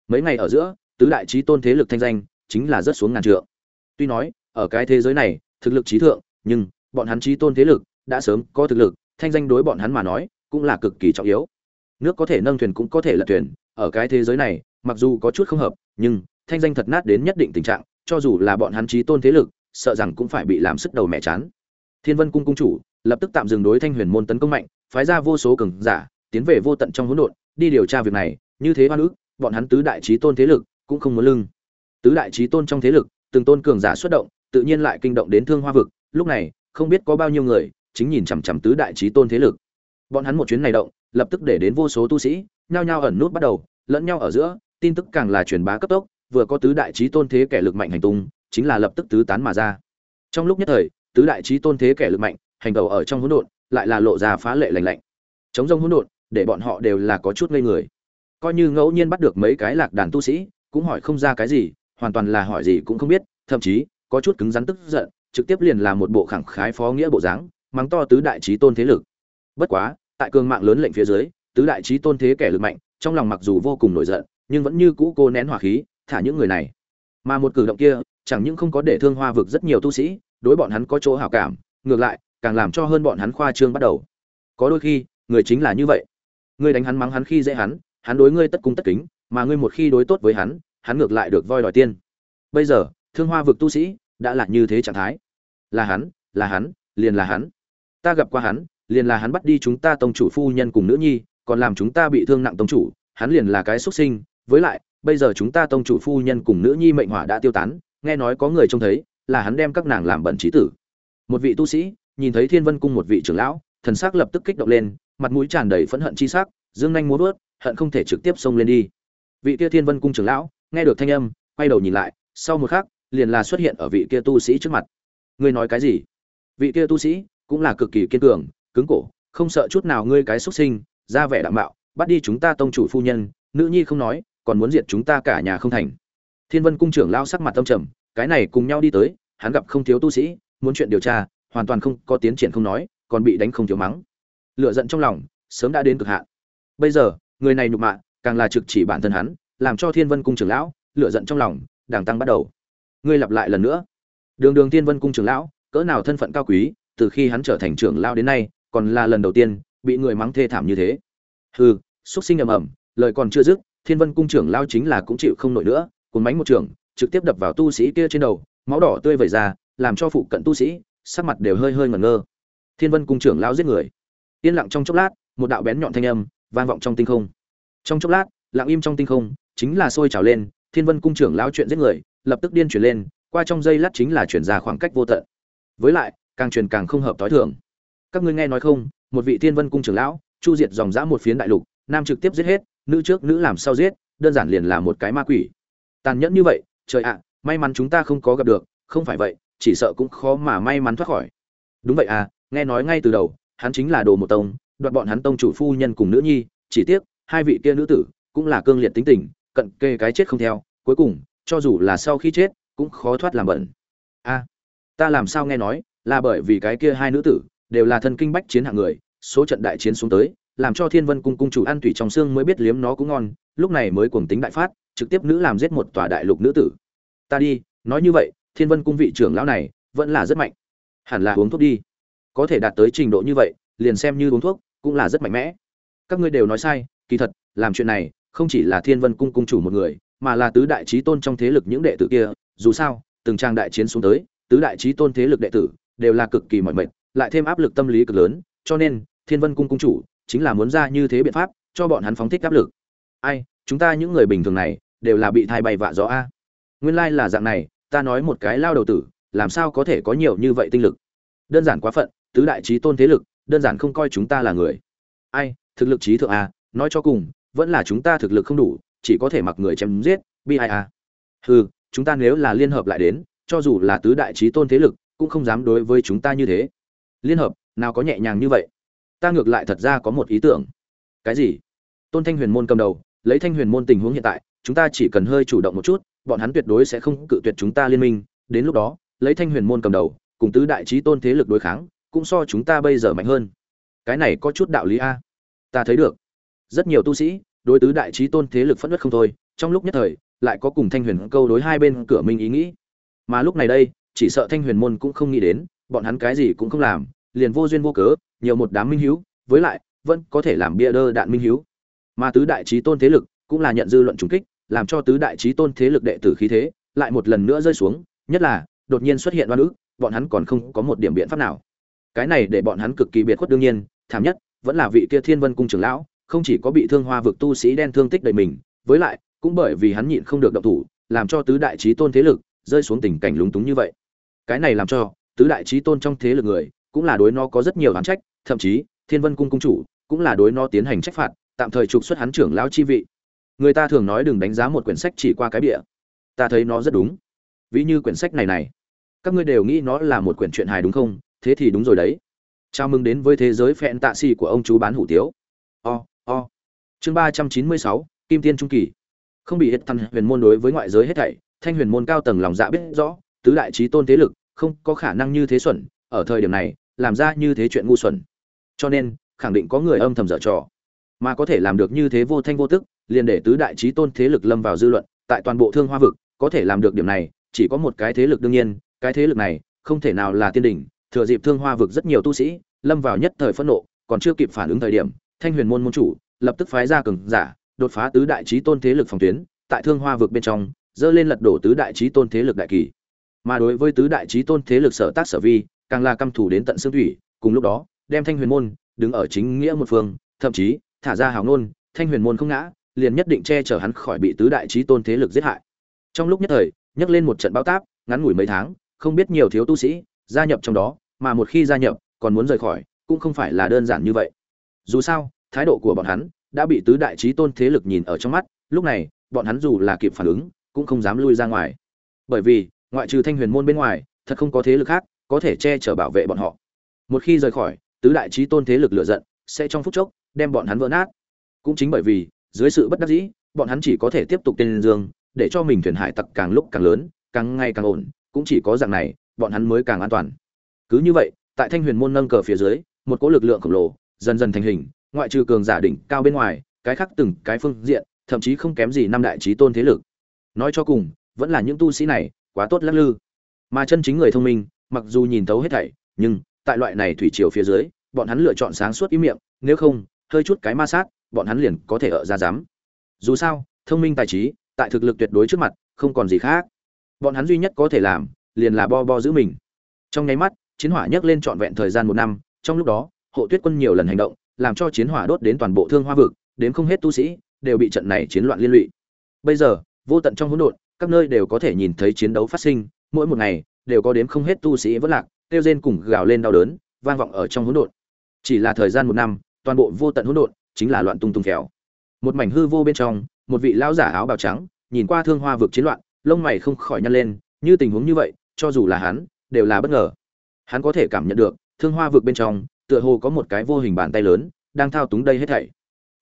S1: Mấy ngày ở giữa, tứ đại trí tôn thế lực thanh danh chính là rất xuống ngàn trượng. Tuy nói, ở cái thế giới này, thực lực trí thượng, nhưng bọn hắn trí tôn thế lực, đã sớm có thực lực, thanh danh đối bọn hắn mà nói, cũng là cực kỳ trọng yếu. Nước có thể nâng thuyền cũng có thể lật thuyền, ở cái thế giới này, mặc dù có chút không hợp, nhưng, thanh danh thật nát đến nhất định tình trạng, cho dù là bọn hắn trí tôn thế lực, sợ rằng cũng phải bị làm sức đầu mẹ chán. Thiên vân cung cung chủ, lập tức tạm dừng đối thanh huyền môn tấn công mạnh, phái ra vô số cường giả, tiến về vô tận trong hỗn độn, đi điều tra việc này, như thế oan ức, bọn hắn tứ đại trí tôn thế lực, cũng không muốn lưng. Tứ đại trí tôn trong thế lực, từng tôn cường giả xuất động, tự nhiên lại kinh động đến thương hoa vực, lúc này không biết có bao nhiêu người, chính nhìn chằm chằm tứ đại trí tôn thế lực. Bọn hắn một chuyến này động, lập tức để đến vô số tu sĩ, nhao nhao ẩn nút bắt đầu, lẫn nhau ở giữa, tin tức càng là truyền bá cấp tốc, vừa có tứ đại trí tôn thế kẻ lực mạnh hành tung, chính là lập tức tứ tán mà ra. Trong lúc nhất thời, tứ đại trí tôn thế kẻ lực mạnh, hành đầu ở trong hỗn độn, lại là lộ ra phá lệ lành lạnh. Chống rông hỗn độn, để bọn họ đều là có chút ngây người. Coi như ngẫu nhiên bắt được mấy cái lạc đàn tu sĩ, cũng hỏi không ra cái gì, hoàn toàn là hỏi gì cũng không biết, thậm chí, có chút cứng rắn tức giận trực tiếp liền là một bộ khẳng khái phó nghĩa bộ dáng, mắng to tứ đại trí tôn thế lực. Bất quá, tại cường mạng lớn lệnh phía dưới, tứ đại trí tôn thế kẻ lực mạnh, trong lòng mặc dù vô cùng nổi giận, nhưng vẫn như cũ cô nén hỏa khí, thả những người này. Mà một cử động kia, chẳng những không có để thương hoa vực rất nhiều tu sĩ, đối bọn hắn có chỗ hảo cảm, ngược lại, càng làm cho hơn bọn hắn khoa trương bắt đầu. Có đôi khi, người chính là như vậy. Ngươi đánh hắn mắng hắn khi dễ hắn hắn đối ngươi tất cung tất kính, mà ngươi một khi đối tốt với hắn hắn ngược lại được voi đòi tiên. Bây giờ, thương hoa vực tu sĩ đã là như thế trạng thái. Là hắn là hắn, liền là hắn. Ta gặp qua hắn, liền là hắn bắt đi chúng ta tông chủ phu nhân cùng nữ nhi, còn làm chúng ta bị thương nặng tông chủ, hắn liền là cái xuất sinh. Với lại, bây giờ chúng ta tông chủ phu nhân cùng nữ nhi mệnh hỏa đã tiêu tán, nghe nói có người trông thấy, là hắn đem các nàng làm bẩn trí tử. Một vị tu sĩ, nhìn thấy thiên vân cung một vị trưởng lão, thần sắc lập tức kích động lên, mặt mũi tràn đầy phẫn hận chi sắc, dương nhanh muốn vớt, hận không thể trực tiếp xông lên đi. Vị kia thiên vân cung trưởng lão, nghe được thanh âm, quay đầu nhìn lại, sau một khắc liền là xuất hiện ở vị kia tu sĩ trước mặt. Ngươi nói cái gì? Vị kia tu sĩ cũng là cực kỳ kiên cường, cứng cổ, không sợ chút nào ngươi cái xuất sinh, ra vẻ đạm bạo bắt đi chúng ta tông chủ phu nhân, nữ nhi không nói, còn muốn diệt chúng ta cả nhà không thành. Thiên vân cung trưởng lao sắc mặt tâm trầm, cái này cùng nhau đi tới, hắn gặp không thiếu tu sĩ, muốn chuyện điều tra, hoàn toàn không có tiến triển không nói, còn bị đánh không thiếu mắng. Lựa giận trong lòng, sớm đã đến cực hạn. Bây giờ, người này nhục mạ, càng là trực chỉ bản thân hắn, làm cho thiên vân cung trưởng lão lựa giận trong lòng, đàng tăng bắt đầu ngươi lặp lại lần nữa. Đường đường thiên vân cung trưởng lão, cỡ nào thân phận cao quý, từ khi hắn trở thành trưởng lão đến nay, còn là lần đầu tiên bị người mắng thê thảm như thế. Hừ xuất sinh ầm ầm, lời còn chưa dứt, thiên vân cung trưởng lão chính là cũng chịu không nổi nữa, cuốn mánh một trường, trực tiếp đập vào tu sĩ kia trên đầu, máu đỏ tươi vẩy ra, làm cho phụ cận tu sĩ, sắc mặt đều hơi hơi ngẩn ngơ. Thiên vân cung trưởng lão giết người. Yên lặng trong chốc lát, một đạo bén nhọn thanh âm vang vọng trong tinh không. Trong chốc lát, lặng im trong tinh không, chính là sôi trào lên, thiên vân cung trưởng lão chuyện giết người lập tức điên chuyển lên, qua trong dây lát chính là chuyển ra khoảng cách vô tận. Với lại, càng truyền càng không hợp tối thường. Các ngươi nghe nói không, một vị thiên vân cung trưởng lão, chu diệt dòng dã một phiến đại lục, nam trực tiếp giết hết, nữ trước nữ làm sao giết, đơn giản liền là một cái ma quỷ. Tàn nhẫn như vậy, trời ạ à, may mắn chúng ta không có gặp được, không phải vậy, chỉ sợ cũng khó mà may mắn thoát khỏi. Đúng vậy à nghe nói ngay từ đầu, hắn chính là đồ một tông, đoạt bọn hắn tông chủ phu nhân cùng nữ nhi, chỉ tiếc, hai vị kia nữ tử cũng là cương liệt tính tình, cận kề cái chết không theo, cuối cùng cho dù là sau khi chết, cũng khó thoát làm bẩn. A, ta làm sao nghe nói, là bởi vì cái kia hai nữ tử, đều là thân kinh bách chiến hạng người, số trận đại chiến xuống tới, làm cho thiên vân cung cung chủ ăn tủy trong xương mới biết liếm nó cũng ngon, lúc này mới cuồng tính đại phát, trực tiếp nữ làm giết một tòa đại lục nữ tử. Ta đi, nói như vậy, thiên vân cung vị trưởng lão này, vẫn là rất mạnh. Hẳn là uống thuốc đi. Có thể đạt tới trình độ như vậy, liền xem như uống thuốc, cũng là rất mạnh mẽ. Các ngươi đều nói sai, kỳ thật, làm chuyện này, không chỉ là thiên vân cung cung chủ một người mà là tứ đại trí tôn trong thế lực những đệ tử kia, dù sao, từng trang đại chiến xuống tới, tứ đại trí tôn thế lực đệ tử đều là cực kỳ mỏi mệt, lại thêm áp lực tâm lý cực lớn, cho nên, thiên vân cung cung chủ chính là muốn ra như thế biện pháp, cho bọn hắn phóng thích áp lực. Ai, chúng ta những người bình thường này đều là bị thai bay vạ gió a. Nguyên lai là dạng này, ta nói một cái lao đầu tử, làm sao có thể có nhiều như vậy tinh lực? Đơn giản quá phận, tứ đại trí tôn thế lực, đơn giản không coi chúng ta là người. Ai, thực lực trí thượng a, nói cho cùng, vẫn là chúng ta thực lực không đủ chỉ có thể mặc người chém giết, bi ai à? hừ, chúng ta nếu là liên hợp lại đến, cho dù là tứ đại trí tôn thế lực, cũng không dám đối với chúng ta như thế. Liên hợp, nào có nhẹ nhàng như vậy? Ta ngược lại thật ra có một ý tưởng. Cái gì? Tôn thanh huyền môn cầm đầu, lấy thanh huyền môn tình huống hiện tại, chúng ta chỉ cần hơi chủ động một chút, bọn hắn tuyệt đối sẽ không cự tuyệt chúng ta liên minh. Đến lúc đó, lấy thanh huyền môn cầm đầu, cùng tứ đại trí tôn thế lực đối kháng, cũng so chúng ta bây giờ mạnh hơn. Cái này có chút đạo lý a. Ta thấy được. Rất nhiều tu sĩ đối tứ đại trí tôn thế lực phẫn nứt không thôi, trong lúc nhất thời, lại có cùng thanh huyền câu đối hai bên cửa minh ý nghĩ. Mà lúc này đây, chỉ sợ thanh huyền môn cũng không nghĩ đến, bọn hắn cái gì cũng không làm, liền vô duyên vô cớ, nhiều một đám minh hiếu, với lại, vẫn có thể làm bia đơ đạn minh hiếu. Mà tứ đại trí tôn thế lực cũng là nhận dư luận trùng kích, làm cho tứ đại trí tôn thế lực đệ tử khí thế lại một lần nữa rơi xuống, nhất là, đột nhiên xuất hiện oan ức, bọn hắn còn không có một điểm biện pháp nào. Cái này để bọn hắn cực kỳ biệt khuất đương nhiên, thảm nhất vẫn là vị kia thiên vân cung trưởng lão không chỉ có bị thương hoa vực tu sĩ đen thương tích đầy mình, với lại, cũng bởi vì hắn nhịn không được động thủ, làm cho tứ đại trí tôn thế lực rơi xuống tình cảnh lúng túng như vậy. Cái này làm cho, tứ đại trí tôn trong thế lực người, cũng là đối nó có rất nhiều án trách, thậm chí, thiên vân cung cung chủ, cũng là đối nó tiến hành trách phạt, tạm thời trục xuất hắn trưởng lão chi vị. Người ta thường nói đừng đánh giá một quyển sách chỉ qua cái bìa. Ta thấy nó rất đúng. Ví như quyển sách này này. Các ngươi đều nghĩ nó là một quyển truyện hài đúng không? Thế thì đúng rồi đấy. Chào mừng đến với thế giới phẹn tạ xì của ông chú bán hủ tiếu. O o. Chương ba trăm chín mươi sáu, kim tiên trung kỳ. Không bị hết thăng huyền môn đối với ngoại giới hết thảy, thanh huyền môn cao tầng lòng dạ biết rõ, tứ đại trí tôn thế lực, không có khả năng như thế xuẩn, ở thời điểm này, làm ra như thế chuyện ngu xuẩn. Cho nên, khẳng định có người âm thầm dở trò. Mà có thể làm được như thế vô thanh vô tức, liền để tứ đại trí tôn thế lực lâm vào dư luận, tại toàn bộ thương hoa vực, có thể làm được điểm này, chỉ có một cái thế lực đương nhiên, cái thế lực này, không thể nào là tiên đỉnh, thừa dịp thương hoa vực rất nhiều tu sĩ, lâm vào nhất thời phẫn nộ, còn chưa kịp phản ứng thời điểm thanh huyền môn môn chủ, lập tức phái ra cường giả, đột phá tứ đại trí tôn thế lực phòng tuyến, tại thương hoa vực bên trong, dơ lên lật đổ tứ đại trí tôn thế lực đại kỳ. Mà đối với tứ đại trí tôn thế lực sở tác sở vi, càng là căm thủ đến tận xương thủy, cùng lúc đó, đem thanh huyền môn đứng ở chính nghĩa một phương, thậm chí, thả ra hào ngôn, thanh huyền môn không ngã, liền nhất định che chở hắn khỏi bị tứ đại trí tôn thế lực giết hại. Trong lúc nhất thời, nhấc lên một trận bão táp, ngắn ngủi mấy tháng, không biết nhiều thiếu tu sĩ, gia nhập trong đó, mà một khi gia nhập, còn muốn rời khỏi, cũng không phải là đơn giản như vậy dù sao, thái độ của bọn hắn đã bị tứ đại trí tôn thế lực nhìn ở trong mắt, lúc này, bọn hắn dù là kịp phản ứng, cũng không dám lui ra ngoài. Bởi vì, ngoại trừ thanh huyền môn bên ngoài, thật không có thế lực khác có thể che chở bảo vệ bọn họ. Một khi rời khỏi, tứ đại trí tôn thế lực lựa giận sẽ trong phút chốc đem bọn hắn vỡ nát. Cũng chính bởi vì, dưới sự bất đắc dĩ, bọn hắn chỉ có thể tiếp tục tên dương để cho mình thuyền hải tặc càng lúc càng lớn, càng ngày càng ổn, cũng chỉ có dạng này, bọn hắn mới càng an toàn. Cứ như vậy, tại thanh huyền môn nâng cờ phía dưới, một cỗ lực lượng khổng lồ dần dần thành hình, ngoại trừ cường giả đỉnh cao bên ngoài, cái khác từng cái phương diện, thậm chí không kém gì năm đại trí tôn thế lực. Nói cho cùng, vẫn là những tu sĩ này, quá tốt lắc lư. Mà chân chính người thông minh, mặc dù nhìn thấu hết thảy, nhưng, tại loại này thủy triều phía dưới, bọn hắn lựa chọn sáng suốt ý miệng, nếu không, hơi chút cái ma sát, bọn hắn liền có thể ở ra dám. Dù sao, thông minh tài trí, tại thực lực tuyệt đối trước mặt, không còn gì khác. Bọn hắn duy nhất có thể làm, liền là bo bo giữ mình. Trong nháy mắt, chiến hỏa nhấc lên trọn vẹn thời gian một năm, trong lúc đó hộ tuyết quân nhiều lần hành động, làm cho chiến hỏa đốt đến toàn bộ thương hoa vực, đến không hết tu sĩ, đều bị trận này chiến loạn liên lụy. Bây giờ, vô tận trong hỗn độn, các nơi đều có thể nhìn thấy chiến đấu phát sinh, mỗi một ngày, đều có đến không hết tu sĩ vẫn lạc, kêu rên cùng gào lên đau đớn, vang vọng ở trong hỗn độn. Chỉ là thời gian một năm, toàn bộ vô tận hỗn độn chính là loạn tung tung khéo một mảnh hư vô bên trong, một vị lão giả áo bào trắng, nhìn qua thương hoa vực chiến loạn, lông mày không khỏi nhăn lên, như tình huống như vậy, cho dù là hắn, đều là bất ngờ. Hắn có thể cảm nhận được, thương hoa vực bên trong tựa hồ có một cái vô hình bàn tay lớn, đang thao túng đây hết thảy.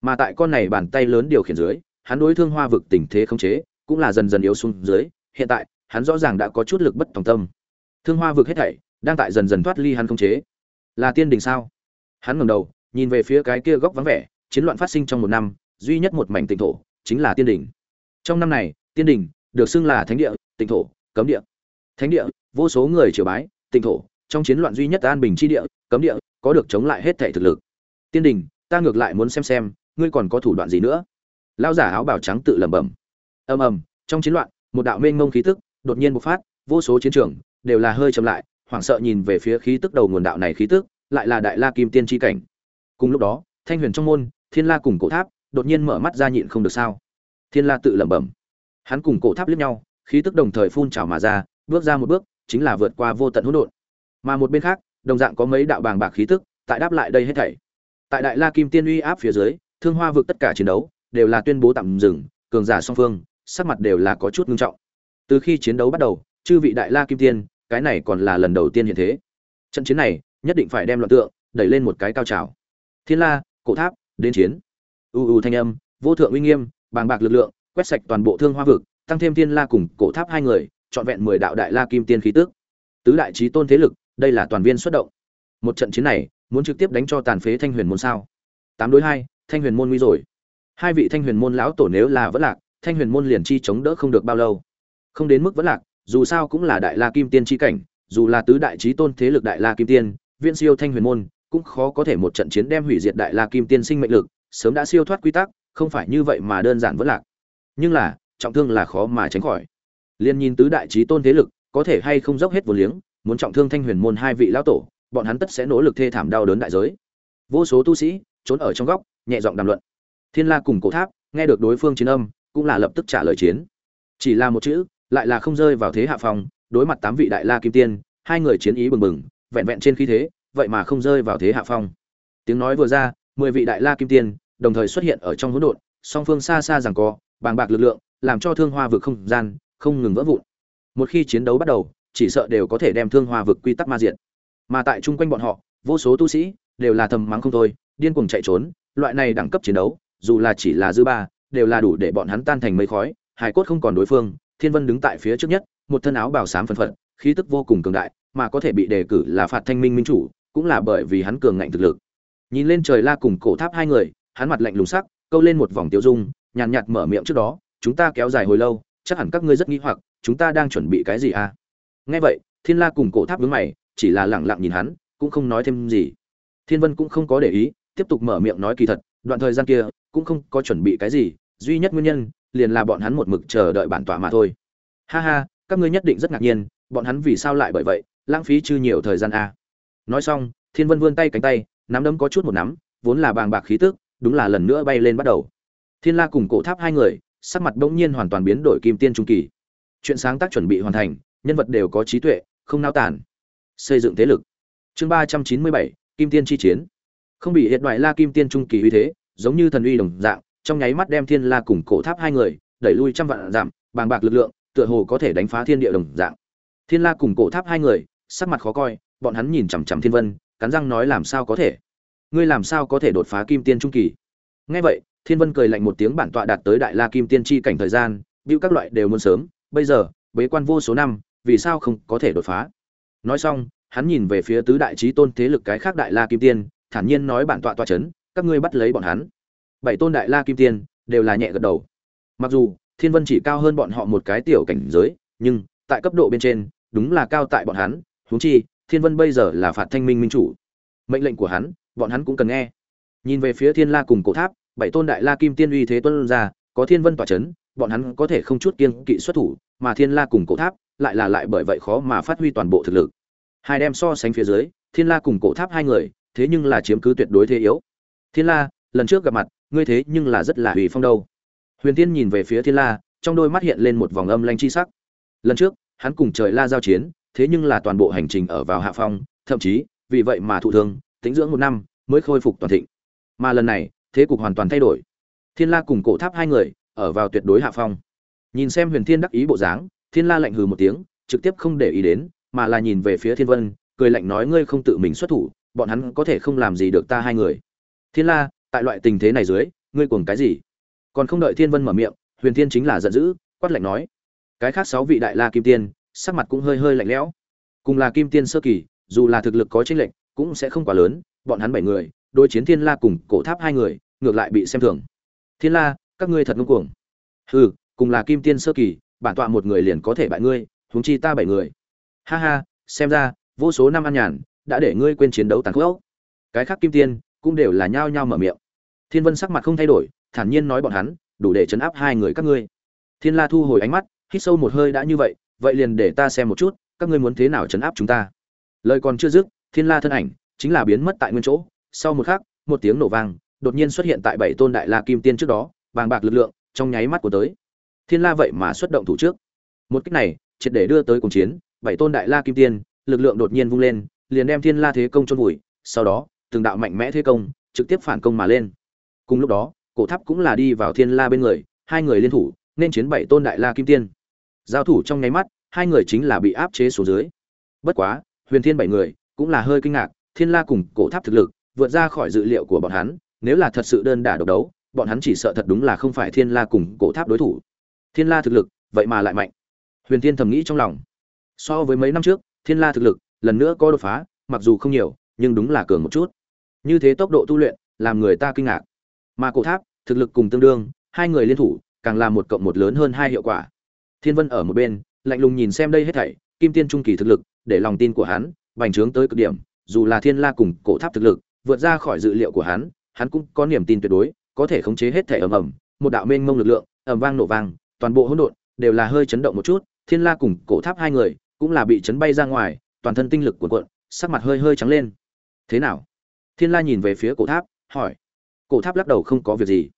S1: Mà tại con này bàn tay lớn điều khiển dưới, hắn đối thương hoa vực tình thế không chế cũng là dần dần yếu xuống dưới, hiện tại, hắn rõ ràng đã có chút lực bất tòng tâm. Thương hoa vực hết thảy đang tại dần dần thoát ly hắn không chế. Là tiên đình sao? Hắn ngẩng đầu, nhìn về phía cái kia góc vắng vẻ, chiến loạn phát sinh trong một năm, duy nhất một mảnh tỉnh thổ, chính là tiên đình trong năm này, tiên đình được xưng là thánh địa tỉnh thổ, cấm địa. Thánh địa, vô số người triều bái tỉnh thổ, trong chiến loạn duy nhất an bình chi địa, cấm địa có được chống lại hết thể thực lực. Tiên đình, ta ngược lại muốn xem xem, ngươi còn có thủ đoạn gì nữa? Lao giả áo bào trắng tự lẩm bẩm. Ầm ầm, trong chiến loạn, một đạo mênh mông khí tức đột nhiên bộc phát, vô số chiến trường đều là hơi chậm lại, hoảng sợ nhìn về phía khí tức đầu nguồn đạo này khí tức, lại là đại la kim tiên chi cảnh. Cùng lúc đó, thanh huyền trong môn, thiên la cùng cổ tháp đột nhiên mở mắt ra nhịn không được sao? Thiên la tự lẩm bẩm. Hắn cùng cổ tháp liếc nhau, khí tức đồng thời phun trào mà ra, bước ra một bước, chính là vượt qua vô tận hỗn độn. Mà một bên khác đồng dạng có mấy đạo bàng bạc khí tức, tại đáp lại đây hết thảy. Tại đại la kim tiên uy áp phía dưới, thương hoa vực tất cả chiến đấu đều là tuyên bố tạm dừng, cường giả song phương, sắc mặt đều là có chút ngưng trọng. Từ khi chiến đấu bắt đầu, chư vị đại la kim tiên, cái này còn là lần đầu tiên hiện thế. Trận chiến này nhất định phải đem loạn tượng đẩy lên một cái cao trào. Thiên la, cổ tháp, đến chiến. U u thanh âm, vô thượng uy nghiêm, bàng bạc lực lượng, quét sạch toàn bộ thương hoa vực, tăng thêm thiên la cùng cổ tháp hai người, trọn vẹn mười đạo đại la kim tiên khí tức. Tứ đại trí tôn thế lực đây là toàn viên xuất động. Một trận chiến này, muốn trực tiếp đánh cho tàn phế thanh huyền môn sao? Tám đối hai, thanh huyền môn nguy rồi. Hai vị thanh huyền môn lão tổ nếu là vẫn lạc, thanh huyền môn liền chi chống đỡ không được bao lâu. Không đến mức vẫn lạc, dù sao cũng là đại la kim tiên chi cảnh, dù là tứ đại trí tôn thế lực đại la kim tiên viên siêu thanh huyền môn, cũng khó có thể một trận chiến đem hủy diệt đại la kim tiên sinh mệnh lực, sớm đã siêu thoát quy tắc, không phải như vậy mà đơn giản vẫn lạc. Nhưng là, trọng thương là khó mà tránh khỏi. Liên nhìn tứ đại trí tôn thế lực, có thể hay không dốc hết vô liếng muốn trọng thương thanh huyền môn hai vị lão tổ, bọn hắn tất sẽ nỗ lực thê thảm đau đớn đại giới. Vô số tu sĩ, trốn ở trong góc, nhẹ giọng đàm luận. Thiên la cùng cổ tháp, nghe được đối phương chiến âm, cũng là lập tức trả lời chiến. Chỉ là một chữ, lại là không rơi vào thế hạ phòng, đối mặt tám vị đại la kim tiên, hai người chiến ý bừng bừng, vẹn vẹn trên khí thế, vậy mà không rơi vào thế hạ phong. Tiếng nói vừa ra, mười vị đại la kim tiên, đồng thời xuất hiện ở trong hỗn độn, song phương xa xa rằng co, bàng bạc lực lượng, làm cho thương hoa vực không gian, không ngừng vỡ vụn. Một khi chiến đấu bắt đầu chỉ sợ đều có thể đem thương hoa vực quy tắc ma diện mà tại chung quanh bọn họ, vô số tu sĩ đều là thầm mắng không thôi, điên cuồng chạy trốn, loại này đẳng cấp chiến đấu, dù là chỉ là dư ba, đều là đủ để bọn hắn tan thành mây khói hải cốt không còn đối phương, thiên vân đứng tại phía trước nhất, một thân áo bào xám phân phận, khí tức vô cùng cường đại, mà có thể bị đề cử là phạt thanh minh minh chủ, cũng là bởi vì hắn cường ngạnh thực lực. Nhìn lên trời la cùng cổ tháp hai người, hắn mặt lạnh lùng sắc, câu lên một vòng tiêu dung, nhàn nhạt mở miệng trước đó, chúng ta kéo dài hồi lâu, chắc hẳn các ngươi rất nghĩ hoặc, chúng ta đang chuẩn bị cái gì à? Nghe vậy, thiên la cùng cổ tháp vướng mày, chỉ là lẳng lặng nhìn hắn, cũng không nói thêm gì. Thiên vân cũng không có để ý, tiếp tục mở miệng nói kỳ thật, đoạn thời gian kia, cũng không có chuẩn bị cái gì, duy nhất nguyên nhân, liền là bọn hắn một mực chờ đợi bản tọa mà thôi. Ha ha, các ngươi nhất định rất ngạc nhiên, bọn hắn vì sao lại bởi vậy, lãng phí chưa nhiều thời gian a? À. nói xong, thiên vân vươn tay cánh tay, nắm đấm có chút một nắm, vốn là bàng bạc khí tức, đúng là lần nữa bay lên bắt đầu. Thiên la cùng cổ tháp hai người, sắc mặt bỗng nhiên hoàn toàn biến đổi kim tiên trung kỳ. Chuyện sáng tác chuẩn bị hoàn thành nhân vật đều có trí tuệ, không nao tản xây dựng thế lực. Chương ba trăm chín mươi bảy, kim tiên chi chiến. Không bị hiện đoại la kim tiên trung kỳ uy thế, giống như thần uy đồng dạng, trong nháy mắt đem thiên la cùng cổ tháp hai người, đẩy lui trăm vạn giảm bàng bạc lực lượng, tựa hồ có thể đánh phá thiên địa đồng dạng. Thiên la cùng cổ tháp hai người, sắc mặt khó coi, bọn hắn nhìn chằm chằm thiên vân, cắn răng nói làm sao có thể? Ngươi làm sao có thể đột phá kim tiên trung kỳ? Nghe vậy, thiên vân cười lạnh một tiếng bản tọa đạt tới đại la kim tiên chi cảnh thời gian bưu các loại đều muốn sớm, bây giờ, bế quan vô số năm vì sao không có thể đột phá? Nói xong, hắn nhìn về phía tứ đại trí tôn thế lực cái khác đại la kim tiên, thản nhiên nói bản tọa tọa chấn, các ngươi bắt lấy bọn hắn. Bảy tôn đại la kim tiên đều là nhẹ gật đầu. Mặc dù, thiên vân chỉ cao hơn bọn họ một cái tiểu cảnh giới, nhưng, tại cấp độ bên trên, đúng là cao tại bọn hắn. Huống chi, thiên vân bây giờ là phạt thanh minh minh chủ. Mệnh lệnh của hắn, bọn hắn cũng cần nghe. Nhìn về phía thiên la cùng cổ tháp, bảy tôn đại la kim tiên uy thế tuân ra, có thiên vân tọa c h ấ n bọn hắn có thể không chút kiên kỵ xuất thủ, mà thiên la cùng cổ tháp lại là lại bởi vậy khó mà phát huy toàn bộ thực lực. Hai đem so sánh phía dưới, thiên la cùng cổ tháp hai người, thế nhưng là chiếm cứ tuyệt đối thế yếu. Thiên la, lần trước gặp mặt, ngươi thế nhưng là rất là hủy phong đâu. Huyền tiên nhìn về phía thiên la, trong đôi mắt hiện lên một vòng âm lanh chi sắc. Lần trước, hắn cùng trời la giao chiến, thế nhưng là toàn bộ hành trình ở vào hạ phong, thậm chí, vì vậy mà thụ thương, tính dưỡng một năm, mới khôi phục toàn thịnh. Mà lần này, thế cục hoàn toàn thay đổi. Thiên la cùng cổ tháp hai người, ở vào tuyệt đối hạ phong. Nhìn xem huyền thiên đắc ý bộ dáng thiên la lạnh hừ một tiếng, trực tiếp không để ý đến, mà là nhìn về phía thiên vân, cười lạnh nói ngươi không tự mình xuất thủ, bọn hắn có thể không làm gì được ta hai người. Thiên la, tại loại tình thế này dưới, ngươi cuồng cái gì? Còn không đợi thiên vân mở miệng, huyền thiên chính là giận dữ, quát lạnh nói. Cái khác sáu vị đại la kim tiên, sắc mặt cũng hơi hơi lạnh lẽo. Cùng là kim tiên sơ kỳ, dù là thực lực có chênh lệch, cũng sẽ không quá lớn, bọn hắn bảy người đôi chiến thiên la cùng cổ tháp hai người, ngược lại bị xem thường. Thiên la, các ngươi thật ngông cuồng. Hừ, cùng là kim tiên sơ kỳ bản tọa một người liền có thể bại ngươi, huống chi ta bảy người. Ha ha, xem ra, vô số năm ăn nhàn, đã để ngươi quên chiến đấu tàn khốc. Cái khác kim tiên, cũng đều là nhao nhao mở miệng. Thiên vân sắc mặt không thay đổi, thản nhiên nói bọn hắn, đủ để chấn áp hai người các ngươi. Thiên la thu hồi ánh mắt, hít sâu một hơi đã như vậy vậy liền để ta xem một chút, các ngươi muốn thế nào chấn áp chúng ta. Lời còn chưa dứt, thiên la thân ảnh, chính là biến mất tại nguyên chỗ. Sau một khắc, một tiếng nổ vang, đột nhiên xuất hiện tại bảy tôn đại la kim tiên trước đó bàng bạc lực lượng, trong nháy mắt của tới thiên la vậy mà xuất động thủ trước. Một cách này, triệt để đưa tới cuộc chiến, bảy tôn đại la kim tiên, lực lượng đột nhiên vung lên, liền đem thiên la thế công chôn vùi, sau đó, từng đạo mạnh mẽ thế công, trực tiếp phản công mà lên. Cùng lúc đó, cổ tháp cũng là đi vào thiên la bên người, hai người liên thủ, nên chiến bảy tôn đại la kim tiên. Giao thủ trong nháy mắt, hai người chính là bị áp chế xuống dưới. Bất quá, huyền thiên bảy người cũng là hơi kinh ngạc, thiên la cùng cổ tháp thực lực, vượt ra khỏi dự liệu của bọn hắn, nếu là thật sự đơn đả độc đấu, bọn hắn chỉ sợ thật đúng là không phải thiên la cùng cổ tháp đối thủ thiên la thực lực, vậy mà lại mạnh. Huyền thiên thầm nghĩ trong lòng. So với mấy năm trước, thiên la thực lực lần nữa có đột phá, mặc dù không nhiều, nhưng đúng là cường một chút. Như thế tốc độ tu luyện, làm người ta kinh ngạc. Mà cổ tháp, thực lực cùng tương đương, hai người liên thủ, càng là một cộng một lớn hơn hai hiệu quả. Thiên vân ở một bên, lạnh lùng nhìn xem đây hết thảy, kim tiên trung kỳ thực lực, để lòng tin của hắn, bành trướng tới cực điểm, dù là thiên la cùng cổ tháp thực lực, vượt ra khỏi dự liệu của hắn hắn cũng có niềm tin tuyệt đối, có thể khống chế hết thảy ầm ầm, một đạo mênh mông lực lượng, ầm vang nổ vang toàn bộ hỗn độn đều là hơi chấn động một chút, thiên la cùng cổ tháp hai người cũng là bị chấn bay ra ngoài, toàn thân tinh lực cuộn cuộn, sắc mặt hơi hơi trắng lên. Thế nào? Thiên la nhìn về phía cổ tháp, hỏi. Cổ tháp lắc đầu không có việc gì.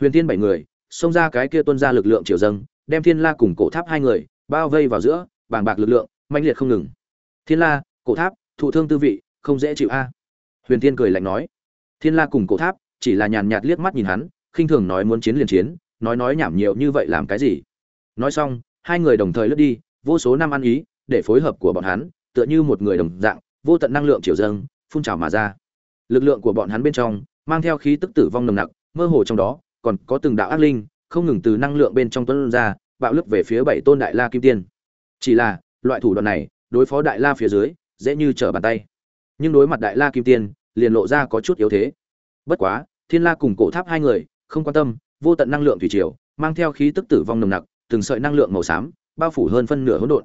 S1: Huyền tiên bảy người, xông ra cái kia tuân ra lực lượng triều dâng, đem thiên la cùng cổ tháp hai người bao vây vào giữa, bàng bạc lực lượng, mãnh liệt không ngừng. Thiên la, cổ tháp, thụ thương tư vị, không dễ chịu a. Huyền tiên cười lạnh nói. Thiên la cùng cổ tháp chỉ là nhàn nhạt liếc mắt nhìn hắn, khinh thường nói muốn chiến liền chiến nói nói nhảm nhiều như vậy làm cái gì? Nói xong, hai người đồng thời lướt đi, vô số năm ăn ý, để phối hợp của bọn hắn, tựa như một người đồng dạng, vô tận năng lượng triều dâng, phun trào mà ra. Lực lượng của bọn hắn bên trong, mang theo khí tức tử vong nồng nặc, mơ hồ trong đó, còn có từng đạo ác linh, không ngừng từ năng lượng bên trong tuấn ra, bạo lực về phía bảy tôn đại la kim tiên. Chỉ là, loại thủ đoạn này, đối phó đại la phía dưới, dễ như trở bàn tay. Nhưng đối mặt đại la kim tiên, liền lộ ra có chút yếu thế. Bất quá, thiên la cùng cổ tháp hai người, không quan tâm vô tận năng lượng thủy triều, mang theo khí tức tử vong nồng nặc, từng sợi năng lượng màu xám bao phủ hơn phân nửa hỗn độn.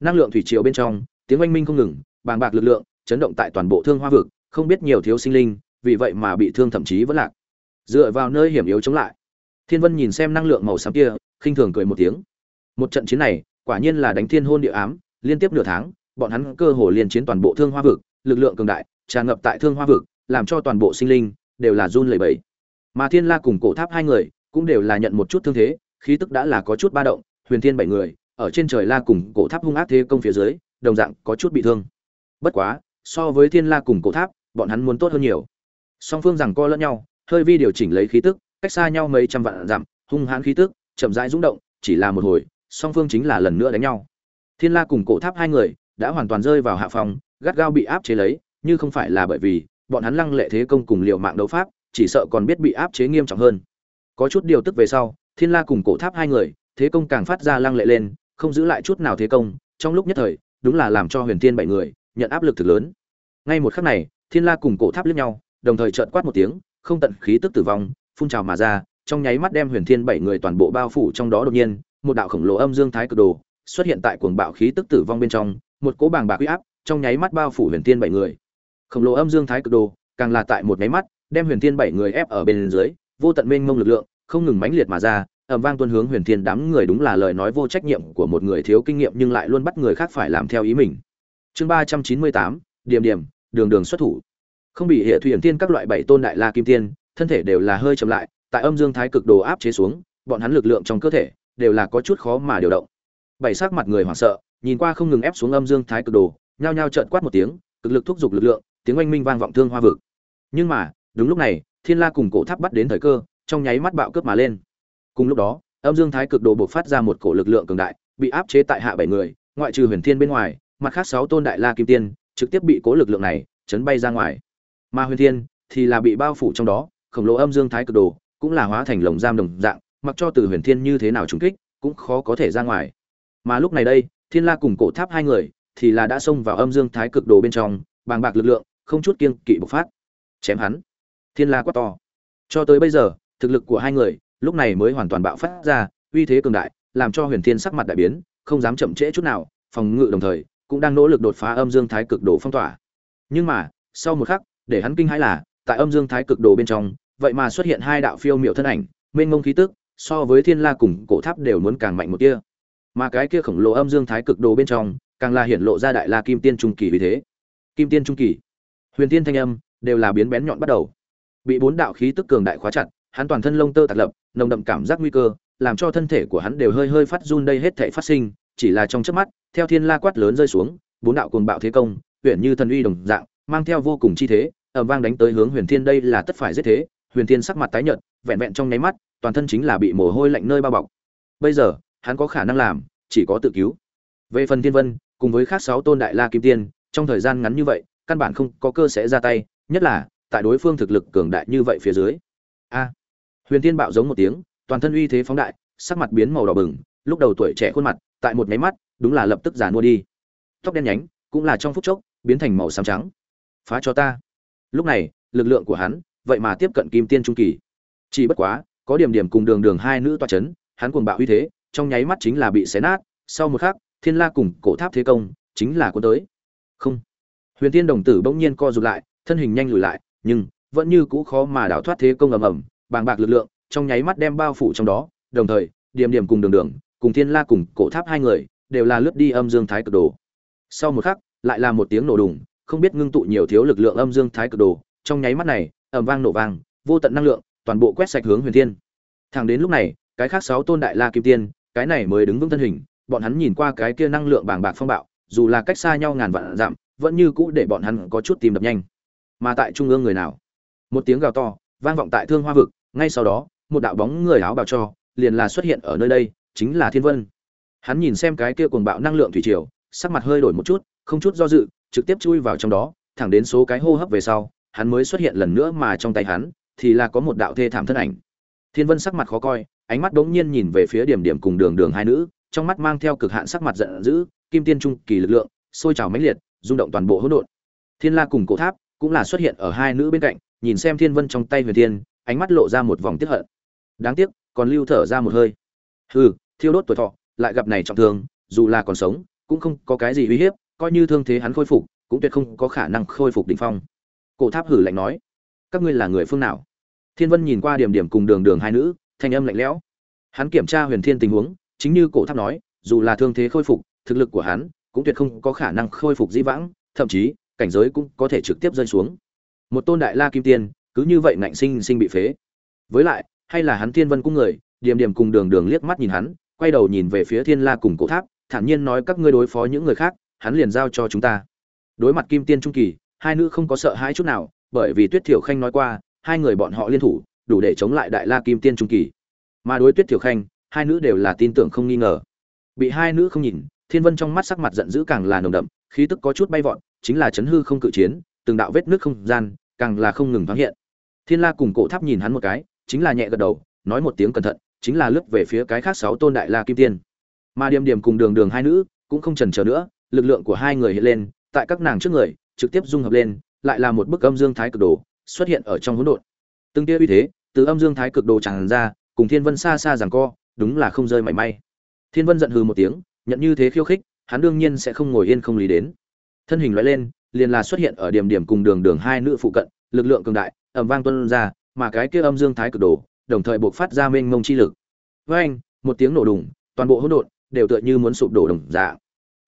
S1: Năng lượng thủy triều bên trong, tiếng oanh minh không ngừng, bàng bạc lực lượng chấn động tại toàn bộ thương hoa vực, không biết nhiều thiếu sinh linh, vì vậy mà bị thương thậm chí vẫn lạc. Dựa vào nơi hiểm yếu chống lại, thiên vân nhìn xem năng lượng màu xám kia, khinh thường cười một tiếng. Một trận chiến này, quả nhiên là đánh thiên hôn địa ám, liên tiếp nửa tháng, bọn hắn cơ hồ liên chiến toàn bộ thương hoa vực, lực lượng cường đại, tràn ngập tại thương hoa vực, làm cho toàn bộ sinh linh đều là run lẩy bẩy mà thiên la cùng cổ tháp hai người cũng đều là nhận một chút thương thế, khí tức đã là có chút ba động, huyền thiên bảy người, ở trên trời la cùng cổ tháp hung ác thế công phía dưới, đồng dạng có chút bị thương. Bất quá, so với thiên la cùng cổ tháp, bọn hắn muốn tốt hơn nhiều. Song phương rằng co lẫn nhau, hơi vi điều chỉnh lấy khí tức, cách xa nhau mấy trăm vạn dặm, hung hãn khí tức, chậm rãi rung động, chỉ là một hồi, song phương chính là lần nữa đánh nhau. Thiên la cùng cổ tháp hai người đã hoàn toàn rơi vào hạ phòng gắt gao bị áp chế lấy, như không phải là bởi vì bọn hắn lăng lệ thế công cùng liều mạng đấu pháp chỉ sợ còn biết bị áp chế nghiêm trọng hơn. Có chút điều tức về sau, thiên la cùng cổ tháp hai người, thế công càng phát ra lăng lệ lên, không giữ lại chút nào thế công, trong lúc nhất thời, đúng là làm cho huyền thiên bảy người, nhận áp lực thực lớn. Ngay một khắc này, thiên la cùng cổ tháp liếc nhau, đồng thời trợn quát một tiếng, không tận khí tức tử vong, phun trào mà ra, trong nháy mắt đem huyền thiên bảy người toàn bộ bao phủ trong đó đột nhiên, một đạo khổng lồ âm dương thái cực đồ xuất hiện tại cuồng bạo khí tức tử vong bên trong, một cỗ bàng bạc uy áp trong nháy mắt bao phủ huyền thiên bảy người. Khổng lồ âm dương thái cực đồ, càng là tại một nháy mắt đem huyền thiên bảy người ép ở bên dưới, vô tận mênh mông lực lượng, không ngừng mãnh liệt mà ra ẩm vang tuân hướng huyền thiên đám người đúng là lời nói vô trách nhiệm của một người thiếu kinh nghiệm nhưng lại luôn bắt người khác phải làm theo ý mình. Chương ba trăm chín mươi tám, điểm điểm, đường đường xuất thủ. Không bị hệ thuyền tiên các loại bảy tôn đại la kim tiên, thân thể đều là hơi chậm lại, tại âm dương thái cực đồ áp chế xuống, bọn hắn lực lượng trong cơ thể đều là có chút khó mà điều động. Bảy sắc mặt người hoảng sợ, nhìn qua không ngừng ép xuống âm dương thái cực đồ, nhao nhao trợn quát một tiếng, cực lực thúc giục lực lượng, tiếng oanh minh vang vọng thương hoa vực. Nhưng mà đúng lúc này, thiên la cùng cổ tháp bắt đến thời cơ, trong nháy mắt bạo cướp mà lên. Cùng lúc đó, âm dương thái cực đồ buộc phát ra một cổ lực lượng cường đại, bị áp chế tại hạ bảy người, ngoại trừ huyền thiên bên ngoài, mặt khác sáu tôn đại la kim tiên, trực tiếp bị cố lực lượng này chấn bay ra ngoài. Mà huyền thiên thì là bị bao phủ trong đó, khổng lồ âm dương thái cực đồ cũng là hóa thành lồng giam đồng dạng, mặc cho từ huyền thiên như thế nào trùng kích, cũng khó có thể ra ngoài. Mà lúc này đây, thiên la cùng cổ tháp hai người thì là đã xông vào âm dương thái cực đồ bên trong, bàng bạc lực lượng, không chút kiêng kỵ bộc phát. Chém hắn thiên la quát to. Cho tới bây giờ, thực lực của hai người, lúc này mới hoàn toàn bạo phát ra, uy thế cường đại, làm cho huyền thiên sắc mặt đại biến, không dám chậm trễ chút nào, phòng ngự đồng thời, cũng đang nỗ lực đột phá âm dương thái cực đồ phong tỏa. Nhưng mà, sau một khắc, để hắn kinh hãi là, tại âm dương thái cực đồ bên trong, vậy mà xuất hiện hai đạo phiêu miệu thân ảnh, mênh mông khí tức, so với thiên la cùng cổ tháp đều muốn càng mạnh một tia. Mà cái kia khổng lồ âm dương thái cực đồ bên trong, càng là hiện lộ ra đại la kim tiên trung kỳ vì thế. Kim tiên trung kỳ. Huyền tiên thanh âm đều là biến bén nhọn bắt đầu bị bốn đạo khí tức cường đại khóa chặt, hắn toàn thân lông tơ tạc lập, nồng đậm cảm giác nguy cơ, làm cho thân thể của hắn đều hơi hơi phát run đây hết thể phát sinh, chỉ là trong chớp mắt, theo thiên la quát lớn rơi xuống, bốn đạo cuồng bạo thế công, huyền như thần uy đồng dạng, mang theo vô cùng chi thế, ầm vang đánh tới hướng huyền thiên đây là tất phải giết thế, huyền thiên sắc mặt tái nhợt, vẹn vẹn trong nháy mắt, toàn thân chính là bị mồ hôi lạnh nơi bao bọc. Bây giờ, hắn có khả năng làm, chỉ có tự cứu. Về phần thiên vân, cùng với khác sáu tôn đại la kim tiên, trong thời gian ngắn như vậy, căn bản không có cơ sẽ ra tay, nhất là tại đối phương thực lực cường đại như vậy phía dưới. A. Huyền thiên bạo giống một tiếng, toàn thân uy thế phóng đại, sắc mặt biến màu đỏ bừng, lúc đầu tuổi trẻ khuôn mặt, tại một máy mắt, đúng là lập tức già mua đi. Tóc đen nhánh, cũng là trong phút chốc, biến thành màu xám trắng. Phá cho ta. Lúc này, lực lượng của hắn, vậy mà tiếp cận kim tiên trung kỳ. Chỉ bất quá, có điểm điểm cùng đường đường hai nữ toa chấn, hắn cuồng bạo uy thế, trong nháy mắt chính là bị xé nát, sau một khắc, thiên la cùng cổ tháp thế công, chính là cuốn tới. Không. Huyền tiên đồng tử bỗng nhiên co rụt lại, thân hình nhanh lùi lại nhưng vẫn như cũ khó mà đảo thoát thế công ầm ầm, bàng bạc lực lượng, trong nháy mắt đem bao phủ trong đó, đồng thời, điểm điểm cùng đường đường, cùng thiên la cùng cổ tháp hai người, đều là lướt đi âm dương thái cực đồ. Sau một khắc, lại là một tiếng nổ đùng, không biết ngưng tụ nhiều thiếu lực lượng âm dương thái cực đồ, trong nháy mắt này, ầm vang nổ vang, vô tận năng lượng, toàn bộ quét sạch hướng huyền thiên. Thẳng đến lúc này, cái khác sáu tôn đại la kim tiên, cái này mới đứng vững thân hình, bọn hắn nhìn qua cái kia năng lượng bàng bạc phong bạo, dù là cách xa nhau ngàn vạn dặm, vẫn như cũ để bọn hắn có chút tìm đập nhanh mà tại trung ương người nào. Một tiếng gào to, vang vọng tại thương hoa vực, ngay sau đó, một đạo bóng người áo bào cho, liền là xuất hiện ở nơi đây, chính là thiên vân. Hắn nhìn xem cái kia cuồng bạo năng lượng thủy triều, sắc mặt hơi đổi một chút, không chút do dự, trực tiếp chui vào trong đó, thẳng đến số cái hô hấp về sau, hắn mới xuất hiện lần nữa mà trong tay hắn, thì là có một đạo thê thảm thân ảnh. Thiên vân sắc mặt khó coi, ánh mắt đống nhiên nhìn về phía điểm điểm cùng đường đường hai nữ, trong mắt mang theo cực hạn sắc mặt giận dữ, kim tiên trung kỳ lực lượng, sôi trào mãnh liệt, rung động toàn bộ hỗn độn. Thiên la cùng cổ tháp cũng là xuất hiện ở hai nữ bên cạnh, nhìn xem thiên vân trong tay huyền thiên, ánh mắt lộ ra một vòng tiếc hận. Đáng tiếc, còn lưu thở ra một hơi. Hừ, thiêu đốt tuổi thọ, lại gặp này trọng thương, dù là còn sống, cũng không có cái gì uy hiếp, coi như thương thế hắn khôi phục, cũng tuyệt không có khả năng khôi phục đỉnh phong. Cổ tháp hử lạnh nói, các ngươi là người phương nào? Thiên vân nhìn qua điểm điểm cùng đường đường hai nữ, thanh âm lạnh lẽo. Hắn kiểm tra huyền thiên tình huống, chính như cổ tháp nói, dù là thương thế khôi phục, thực lực của hắn cũng tuyệt không có khả năng khôi phục di vãng, thậm chí cảnh giới cũng có thể trực tiếp rơi xuống. Một tôn đại la kim tiên, cứ như vậy ngạnh sinh sinh bị phế. Với lại, hay là hắn thiên vân cung người điểm điểm cùng đường đường liếc mắt nhìn hắn, quay đầu nhìn về phía thiên la cùng cổ tháp, thản nhiên nói các ngươi đối phó những người khác, hắn liền giao cho chúng ta. Đối mặt kim tiên trung kỳ, hai nữ không có sợ hãi chút nào, bởi vì tuyết thiểu khanh nói qua, hai người bọn họ liên thủ, đủ để chống lại đại la kim tiên trung kỳ. Mà đối tuyết thiểu khanh, hai nữ đều là tin tưởng không nghi ngờ. Bị hai nữ không nhìn thiên vân trong mắt sắc mặt giận dữ càng là nồng đậm, khí tức có chút bay vọt, chính là chấn hư không cự chiến, từng đạo vết nước không gian, càng là không ngừng thoáng hiện. Thiên la cùng cổ tháp nhìn hắn một cái, chính là nhẹ gật đầu, nói một tiếng cẩn thận, chính là lướt về phía cái khác sáu tôn đại la kim tiên. Mà điểm điểm cùng đường đường hai nữ cũng không chần chờ nữa, lực lượng của hai người hiện lên, tại các nàng trước người, trực tiếp dung hợp lên, lại là một bức âm dương thái cực đồ, xuất hiện ở trong hỗn độn. Từng tia uy thế, từ âm dương thái cực đồ tràn ra, cùng thiên vân xa xa giằng co, đúng là không rơi mảy may. Thiên vân giận hừ một tiếng nhận như thế khiêu khích, hắn đương nhiên sẽ không ngồi yên không lý đến. Thân hình loại lên, liền là xuất hiện ở điểm điểm cùng đường đường hai nữ phụ cận, lực lượng cường đại, ầm vang tuân ra, mà cái kia âm dương thái cực đồ, đồng thời buộc phát ra mênh mông chi lực. Với anh, một tiếng nổ đùng, toàn bộ hỗn độn đều tựa như muốn sụp đổ đồng dạng.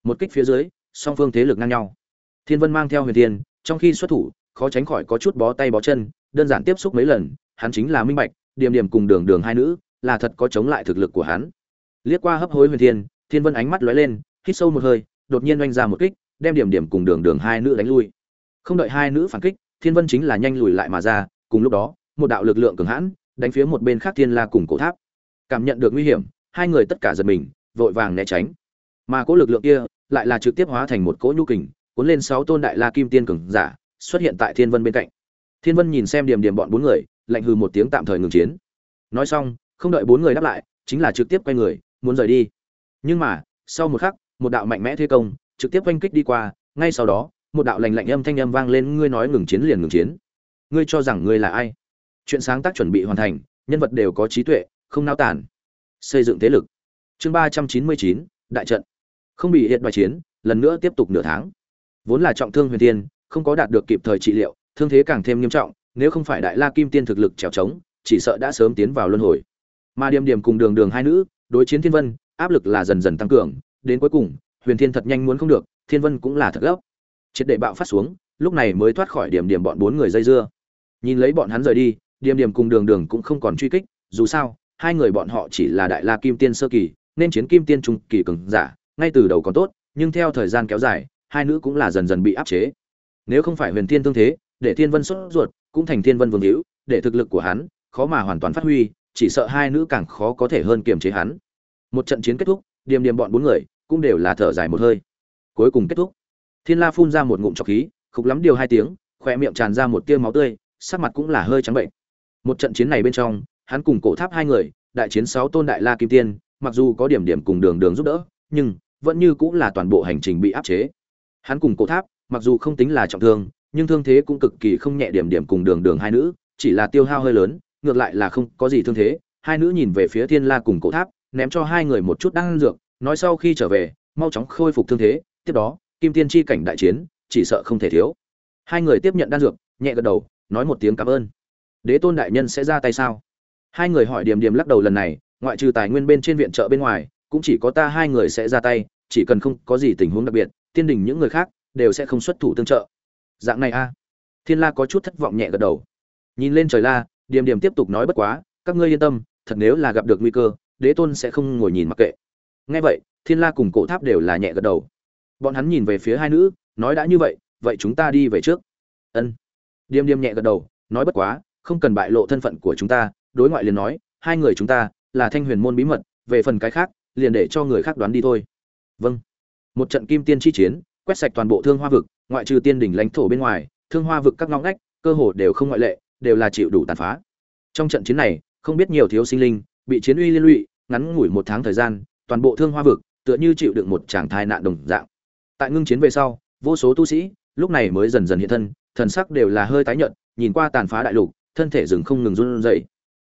S1: Một kích phía dưới, song phương thế lực ngang nhau. Thiên vân mang theo huyền thiên, trong khi xuất thủ, khó tránh khỏi có chút bó tay bó chân, đơn giản tiếp xúc mấy lần, hắn chính là minh bạch, điểm điểm cùng đường đường hai nữ là thật có chống lại thực lực của hắn. Liếc qua hấp hối huyền thiên thiên vân ánh mắt lóe lên, hít sâu một hơi, đột nhiên oanh ra một kích, đem điểm điểm cùng đường đường hai nữ đánh lui. Không đợi hai nữ phản kích, thiên vân chính là nhanh lùi lại mà ra, cùng lúc đó, một đạo lực lượng cường hãn, đánh phía một bên khác thiên la cùng cổ tháp. Cảm nhận được nguy hiểm, hai người tất cả giật mình, vội vàng né tránh. Mà cỗ lực lượng kia lại là trực tiếp hóa thành một cỗ nhu kình, cuốn lên sáu tôn đại la kim tiên cường giả, xuất hiện tại thiên vân bên cạnh. Thiên vân nhìn xem điểm điểm bọn bốn người, lạnh hừ một tiếng tạm thời ngừng chiến. Nói xong, không đợi bốn người đáp lại, chính là trực tiếp quay người, muốn rời đi nhưng mà, sau một khắc, một đạo mạnh mẽ thế công trực tiếp oanh kích đi qua, ngay sau đó, một đạo lành lạnh âm thanh âm vang lên, ngươi nói ngừng chiến liền ngừng chiến. Ngươi cho rằng ngươi là ai? Chuyện sáng tác chuẩn bị hoàn thành, nhân vật đều có trí tuệ, không nao tản xây dựng thế lực. Chương ba trăm chín mươi chín, đại trận. Không bị hiện đoại chiến, lần nữa tiếp tục nửa tháng. Vốn là trọng thương huyền tiên không có đạt được kịp thời trị liệu, thương thế càng thêm nghiêm trọng, nếu không phải đại la kim tiên thực lực trèo trống, chỉ sợ đã sớm tiến vào luân hồi. Mà điềm điềm cùng đường đường hai nữ, đối chiến thiên vân áp lực là dần dần tăng cường, đến cuối cùng, huyền thiên thật nhanh muốn không được, thiên vân cũng là thật gấp. Triệt để bạo phát xuống, lúc này mới thoát khỏi điểm điểm bọn bốn người dây dưa. Nhìn lấy bọn hắn rời đi, điểm điểm cùng đường đường cũng không còn truy kích, dù sao, hai người bọn họ chỉ là đại la kim tiên sơ kỳ, nên chiến kim tiên trung kỳ cường giả, ngay từ đầu còn tốt, nhưng theo thời gian kéo dài, hai nữ cũng là dần dần bị áp chế. Nếu không phải huyền thiên thương thế, để thiên vân sốt ruột, cũng thành thiên vân vương hữu, để thực lực của hắn khó mà hoàn toàn phát huy, chỉ sợ hai nữ càng khó có thể hơn kiềm chế hắn một trận chiến kết thúc, điềm điềm bọn bốn người cũng đều là thở dài một hơi. Cuối cùng kết thúc. Thiên la phun ra một ngụm trọc khí, khục lắm điều hai tiếng khoe miệng tràn ra một tia máu tươi, sắc mặt cũng là hơi trắng bệnh. Một trận chiến này bên trong, hắn cùng cổ tháp hai người, đại chiến sáu tôn đại la kim tiên, mặc dù có điểm điểm cùng đường đường giúp đỡ, nhưng vẫn như cũng là toàn bộ hành trình bị áp chế. Hắn cùng cổ tháp, mặc dù không tính là trọng thương, nhưng thương thế cũng cực kỳ không nhẹ điểm điểm cùng đường đường hai nữ, chỉ là tiêu hao hơi lớn, ngược lại là không có gì thương thế. Hai nữ nhìn về phía thiên la cùng cổ tháp ném cho hai người một chút đan dược, nói sau khi trở về, mau chóng khôi phục thương thế, tiếp đó, kim tiên chi cảnh đại chiến, chỉ sợ không thể thiếu. Hai người tiếp nhận đan dược, nhẹ gật đầu, nói một tiếng cảm ơn. Đế tôn đại nhân sẽ ra tay sao? Hai người hỏi điểm điểm lắc đầu lần này, ngoại trừ tài nguyên bên trên viện trợ bên ngoài, cũng chỉ có ta hai người sẽ ra tay, chỉ cần không có gì tình huống đặc biệt, tiên đình những người khác đều sẽ không xuất thủ tương trợ. Dạng này a. Thiên la có chút thất vọng nhẹ gật đầu. Nhìn lên trời la, điềm điềm tiếp tục nói bất quá, các ngươi yên tâm, thật nếu là gặp được nguy cơ đế tôn sẽ không ngồi nhìn mặc kệ. Nghe vậy, thiên la cùng cổ tháp đều là nhẹ gật đầu. Bọn hắn nhìn về phía hai nữ, nói đã như vậy vậy chúng ta đi về trước. Ân. Điềm điềm nhẹ gật đầu, nói bất quá, không cần bại lộ thân phận của chúng ta, đối ngoại liền nói, hai người chúng ta là thanh huyền môn bí mật, về phần cái khác, liền để cho người khác đoán đi thôi. Vâng. Một trận kim tiên chi chiến, quét sạch toàn bộ thương hoa vực, ngoại trừ tiên đỉnh lãnh thổ bên ngoài, thương hoa vực các ngõ ngách, cơ hồ đều không ngoại lệ, đều là chịu đủ tàn phá. Trong trận chiến này, không biết nhiều thiếu sinh linh bị chiến uy liên lụy, ngắn ngủi một tháng thời gian, toàn bộ thương hoa vực tựa như chịu đựng một tràng thai nạn đồng dạng. Tại ngưng chiến về sau, vô số tu sĩ lúc này mới dần dần hiện thân, thần sắc đều là hơi tái nhợt, nhìn qua tàn phá đại lục, thân thể rừng không ngừng run rẩy.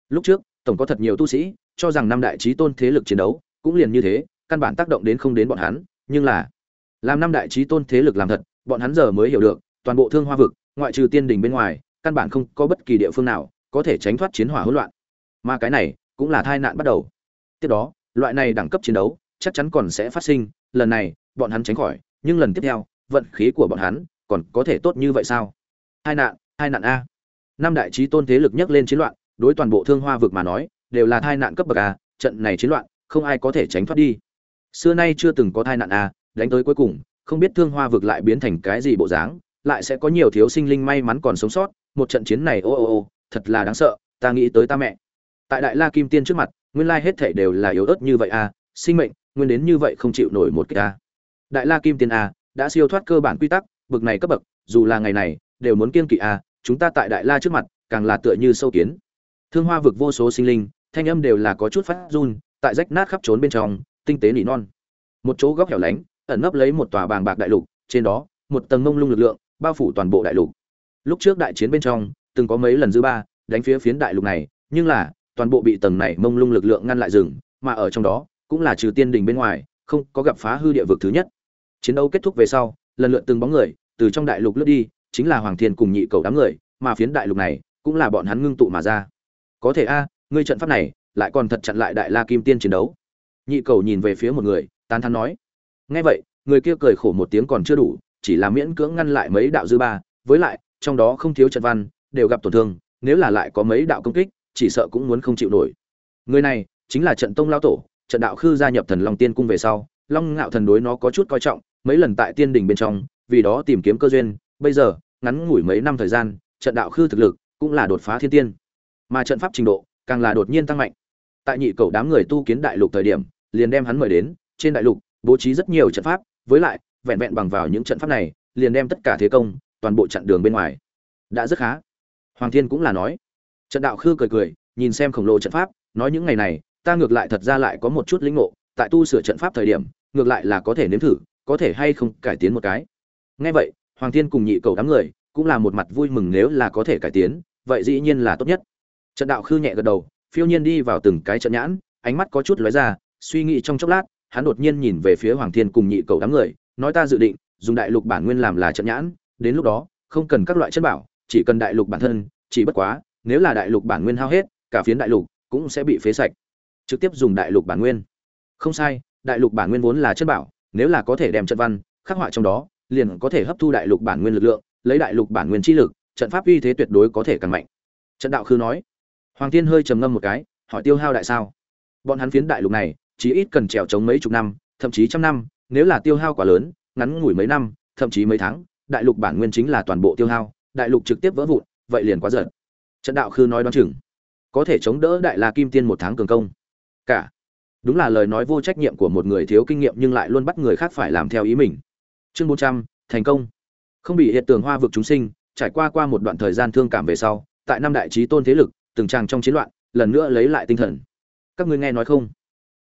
S1: Lúc trước, tổng có thật nhiều tu sĩ cho rằng năm đại chí tôn thế lực chiến đấu cũng liền như thế, căn bản tác động đến không đến bọn hắn, nhưng là làm năm đại chí tôn thế lực làm thật, bọn hắn giờ mới hiểu được, toàn bộ thương hoa vực, ngoại trừ tiên đình bên ngoài, căn bản không có bất kỳ địa phương nào có thể tránh thoát chiến hỏa hỗn loạn. Mà cái này cũng là tai nạn bắt đầu. Tiếp đó, loại này đẳng cấp chiến đấu chắc chắn còn sẽ phát sinh, lần này, bọn hắn tránh khỏi, nhưng lần tiếp theo, vận khí của bọn hắn còn có thể tốt như vậy sao? Hai nạn hai nạn a. Năm đại chí tôn thế lực nhấc lên chiến loạn, đối toàn bộ thương hoa vực mà nói, đều là tai nạn cấp bậc a, trận này chiến loạn, không ai có thể tránh thoát đi. Xưa nay chưa từng có tai nạn a, đánh tới cuối cùng, không biết thương hoa vực lại biến thành cái gì bộ dáng, lại sẽ có nhiều thiếu sinh linh may mắn còn sống sót, một trận chiến này ô ô ô, thật là đáng sợ, ta nghĩ tới ta mẹ tại đại la kim tiên trước mặt, nguyên lai hết thể đều là yếu ớt như vậy à sinh mệnh, nguyên đến như vậy không chịu nổi một cái a đại la kim tiên a đã siêu thoát cơ bản quy tắc, bực này cấp bậc, dù là ngày này, đều muốn kiên kỵ a chúng ta tại đại la trước mặt, càng là tựa như sâu kiến. Thương hoa vực vô số sinh linh, thanh âm đều là có chút phát run, tại rách nát khắp trốn bên trong, tinh tế nỉ non. Một chỗ góc hẻo lánh, ẩn nấp lấy một tòa bàng bạc đại lục, trên đó, một tầng mông lung lực lượng, bao phủ toàn bộ đại lục. Lúc trước đại chiến bên trong, từng có mấy lần dư ba, đánh phía phiến đại lục này, nhưng là toàn bộ bị tầng này mông lung lực lượng ngăn lại rừng, mà ở trong đó, cũng là trừ tiên đình bên ngoài, không có gặp phá hư địa vực thứ nhất. Chiến đấu kết thúc về sau, lần lượt từng bóng người, từ trong đại lục lướt đi, chính là hoàng thiên cùng nhị cầu đám người, mà phiến đại lục này, cũng là bọn hắn ngưng tụ mà ra. Có thể a, ngươi trận pháp này, lại còn thật chặn lại đại la kim tiên chiến đấu. Nhị cầu nhìn về phía một người, tán thán nói. Nghe vậy, người kia cười khổ một tiếng còn chưa đủ, chỉ là miễn cưỡng ngăn lại mấy đạo dư ba, với lại, trong đó không thiếu trận văn, đều gặp tổn thương, nếu là lại có mấy đạo công kích chỉ sợ cũng muốn không chịu nổi. Người này chính là trận tông lao tổ, trận đạo khư gia nhập thần long tiên cung về sau, long ngạo thần đối nó có chút coi trọng, mấy lần tại tiên đình bên trong, vì đó tìm kiếm cơ duyên, bây giờ, ngắn ngủi mấy năm thời gian, trận đạo khư thực lực cũng là đột phá thiên tiên. Mà trận pháp trình độ càng là đột nhiên tăng mạnh. Tại nhị cầu đám người tu kiến đại lục thời điểm, liền đem hắn mời đến, trên đại lục bố trí rất nhiều trận pháp, với lại, vẹn vẹn bằng vào những trận pháp này, liền đem tất cả thế công, toàn bộ chặn đường bên ngoài. Đã rất khá. Hoàng thiên cũng là nói trận đạo khư cười cười, nhìn xem khổng lồ trận pháp, nói những ngày này, ta ngược lại thật ra lại có một chút lĩnh ngộ, tại tu sửa trận pháp thời điểm, ngược lại là có thể nếm thử, có thể hay không cải tiến một cái. Ngay vậy, hoàng thiên cùng nhị cầu đám người, cũng là một mặt vui mừng nếu là có thể cải tiến, vậy dĩ nhiên là tốt nhất. Trận đạo khư nhẹ gật đầu, phiêu nhiên đi vào từng cái trận nhãn, ánh mắt có chút lóe ra, suy nghĩ trong chốc lát, hắn đột nhiên nhìn về phía hoàng thiên cùng nhị cầu đám người, nói ta dự định, dùng đại lục bản nguyên làm là trận nhãn, đến lúc đó, không cần các loại chất bảo, chỉ cần đại lục bản thân, chỉ bất quá nếu là đại lục bản nguyên hao hết, cả phiến đại lục cũng sẽ bị phế sạch. Trực tiếp dùng đại lục bản nguyên. Không sai, đại lục bản nguyên vốn là chất bảo, nếu là có thể đem trận văn, khắc họa trong đó, liền có thể hấp thu đại lục bản nguyên lực lượng, lấy đại lục bản nguyên chi lực, trận pháp uy thế tuyệt đối có thể càng mạnh. Trận đạo khư nói. Hoàng tiên hơi trầm ngâm một cái, hỏi tiêu hao đại sao? Bọn hắn phiến đại lục này chỉ ít cần trèo chống mấy chục năm, thậm chí trăm năm, nếu là tiêu hao quá lớn, ngắn ngủi mấy năm, thậm chí mấy tháng, đại lục bản nguyên chính là toàn bộ tiêu hao, đại lục trực tiếp vỡ vụn, vậy liền quá giật trận đạo khư nói đoán chừng. Có thể chống đỡ đại la kim tiên một tháng cường công. Cả. Đúng là lời nói vô trách nhiệm của một người thiếu kinh nghiệm nhưng lại luôn bắt người khác phải làm theo ý mình. Chương bốn trăm, thành công. Không bị hiện tượng hoa vực chúng sinh, trải qua qua một đoạn thời gian thương cảm về sau, tại năm đại trí tôn thế lực, từng tràng trong chiến loạn, lần nữa lấy lại tinh thần. Các ngươi nghe nói không?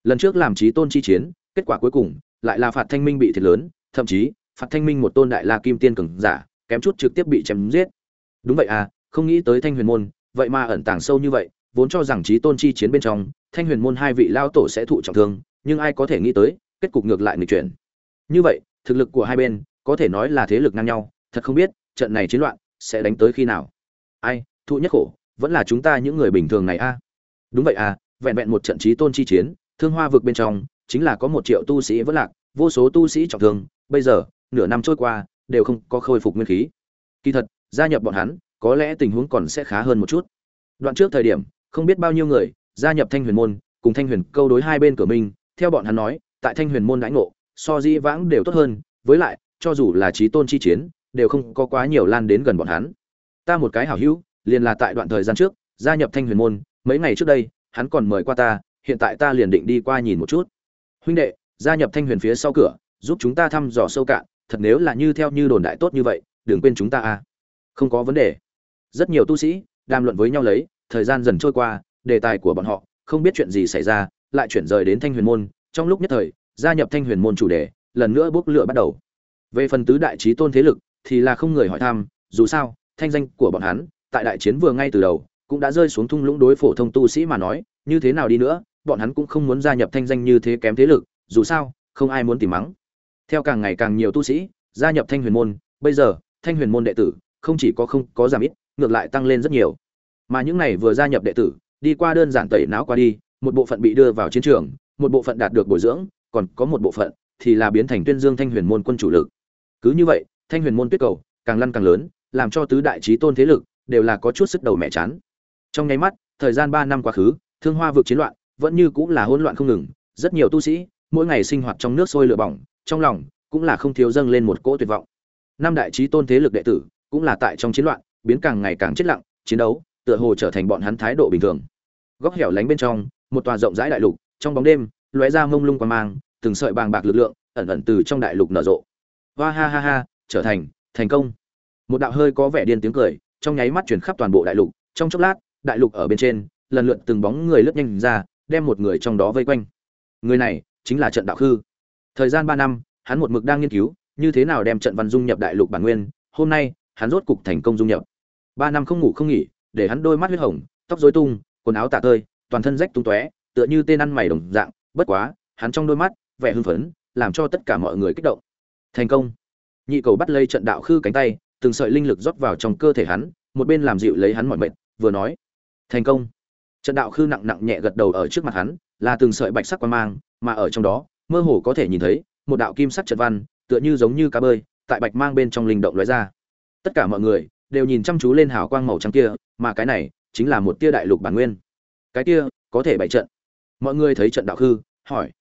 S1: Lần trước làm trí tôn chi chiến, kết quả cuối cùng, lại là phạt thanh minh bị thiệt lớn, thậm chí, phạt thanh minh một tôn đại la kim tiên cường giả, kém chút trực tiếp bị chém giết. Đúng vậy à không nghĩ tới thanh huyền môn, vậy mà ẩn tàng sâu như vậy, vốn cho rằng trí tôn chi chiến bên trong, thanh huyền môn hai vị lao tổ sẽ thụ trọng thương, nhưng ai có thể nghĩ tới, kết cục ngược lại nghịch chuyển. Như vậy, thực lực của hai bên, có thể nói là thế lực ngang nhau, thật không biết, trận này chiến loạn, sẽ đánh tới khi nào. Ai, thụ nhất khổ, vẫn là chúng ta những người bình thường này a. Đúng vậy à vẹn vẹn một trận trí tôn chi chiến, thương hoa vực bên trong, chính là có một triệu tu sĩ vẫn lạc, vô số tu sĩ trọng thương, bây giờ, nửa năm trôi qua, đều không có khôi phục nguyên khí. Kỳ thật, gia nhập bọn hắn có lẽ tình huống còn sẽ khá hơn một chút. Đoạn trước thời điểm, không biết bao nhiêu người gia nhập thanh huyền môn, cùng thanh huyền câu đối hai bên cửa mình. theo bọn hắn nói, tại thanh huyền môn đãi ngộ, so di vãng đều tốt hơn, với lại, cho dù là chí tôn chi chiến, đều không có quá nhiều lan đến gần bọn hắn. Ta một cái hảo hữu, liền là tại đoạn thời gian trước, gia nhập thanh huyền môn, mấy ngày trước đây, hắn còn mời qua ta, hiện tại ta liền định đi qua nhìn một chút. Huynh đệ, gia nhập thanh huyền phía sau cửa, giúp chúng ta thăm dò sâu cạn, thật nếu là như theo như đồn đại tốt như vậy, đừng quên chúng ta a không có vấn đề rất nhiều tu sĩ, đàm luận với nhau lấy, thời gian dần trôi qua, đề tài của bọn họ, không biết chuyện gì xảy ra, lại chuyển rời đến thanh huyền môn. Trong lúc nhất thời, gia nhập thanh huyền môn chủ đề, lần nữa bốc lửa bắt đầu. Về phần tứ đại trí tôn thế lực, thì là không người hỏi thăm, dù sao, thanh danh của bọn hắn, tại đại chiến vừa ngay từ đầu, cũng đã rơi xuống thung lũng đối phổ thông tu sĩ mà nói, như thế nào đi nữa, bọn hắn cũng không muốn gia nhập thanh danh như thế kém thế lực, dù sao, không ai muốn tìm mắng. Theo càng ngày càng nhiều tu sĩ, gia nhập thanh huyền môn, bây giờ, thanh huyền môn đệ tử, không chỉ có không có giảm ít ngược lại tăng lên rất nhiều. Mà những này vừa gia nhập đệ tử, đi qua đơn giản tẩy não qua đi, một bộ phận bị đưa vào chiến trường, một bộ phận đạt được bồi dưỡng, còn có một bộ phận thì là biến thành tuyên dương thanh huyền môn quân chủ lực. Cứ như vậy, thanh huyền môn tuyết cầu càng lăn càng lớn, làm cho tứ đại trí tôn thế lực đều là có chút sức đầu mẹ chán. Trong nháy mắt, thời gian ba năm quá khứ, thương hoa vượt chiến loạn, vẫn như cũng là hỗn loạn không ngừng, rất nhiều tu sĩ mỗi ngày sinh hoạt trong nước sôi lửa bỏng, trong lòng cũng là không thiếu dâng lên một cỗ tuyệt vọng. Năm đại trí tôn thế lực đệ tử cũng là tại trong chiến loạn biến càng ngày càng chết lặng, chiến đấu, tựa hồ trở thành bọn hắn thái độ bình thường. Góc hẻo lánh bên trong, một tòa rộng rãi đại lục, trong bóng đêm, lóe ra mông lung qua mang, từng sợi bàng bạc lực lượng ẩn ẩn từ trong đại lục nở rộ. Hoa ha ha ha, trở thành thành công. Một đạo hơi có vẻ điên tiếng cười, trong nháy mắt chuyển khắp toàn bộ đại lục. Trong chốc lát, đại lục ở bên trên, lần lượt từng bóng người lướt nhanh ra, đem một người trong đó vây quanh. Người này chính là trận đạo khư. Thời gian ba năm, hắn một mực đang nghiên cứu, như thế nào đem trận văn dung nhập đại lục bản nguyên. Hôm nay, hắn rốt cục thành công dung nhập ba năm không ngủ không nghỉ, để hắn đôi mắt huyết hồng, tóc rối tung, quần áo tả tơi, toàn thân rách tung tóe, tựa như tên ăn mày đồng dạng. Bất quá, hắn trong đôi mắt, vẻ hưng phấn, làm cho tất cả mọi người kích động. Thành công. Nhị cầu bắt lấy trận đạo khư cánh tay, từng sợi linh lực rót vào trong cơ thể hắn, một bên làm dịu lấy hắn mọi mệt, vừa nói. Thành công. Trận đạo khư nặng nặng nhẹ gật đầu ở trước mặt hắn, là từng sợi bạch sắc quan mang, mà ở trong đó, mơ hồ có thể nhìn thấy, một đạo kim sắc trận văn, tựa như giống như cá bơi, tại bạch mang bên trong linh động lóe ra. Tất cả mọi người đều nhìn chăm chú lên hào quang màu trắng kia, mà cái này chính là một tia đại lục bản nguyên. Cái kia, có thể bày trận. Mọi người thấy trận đạo khư, hỏi.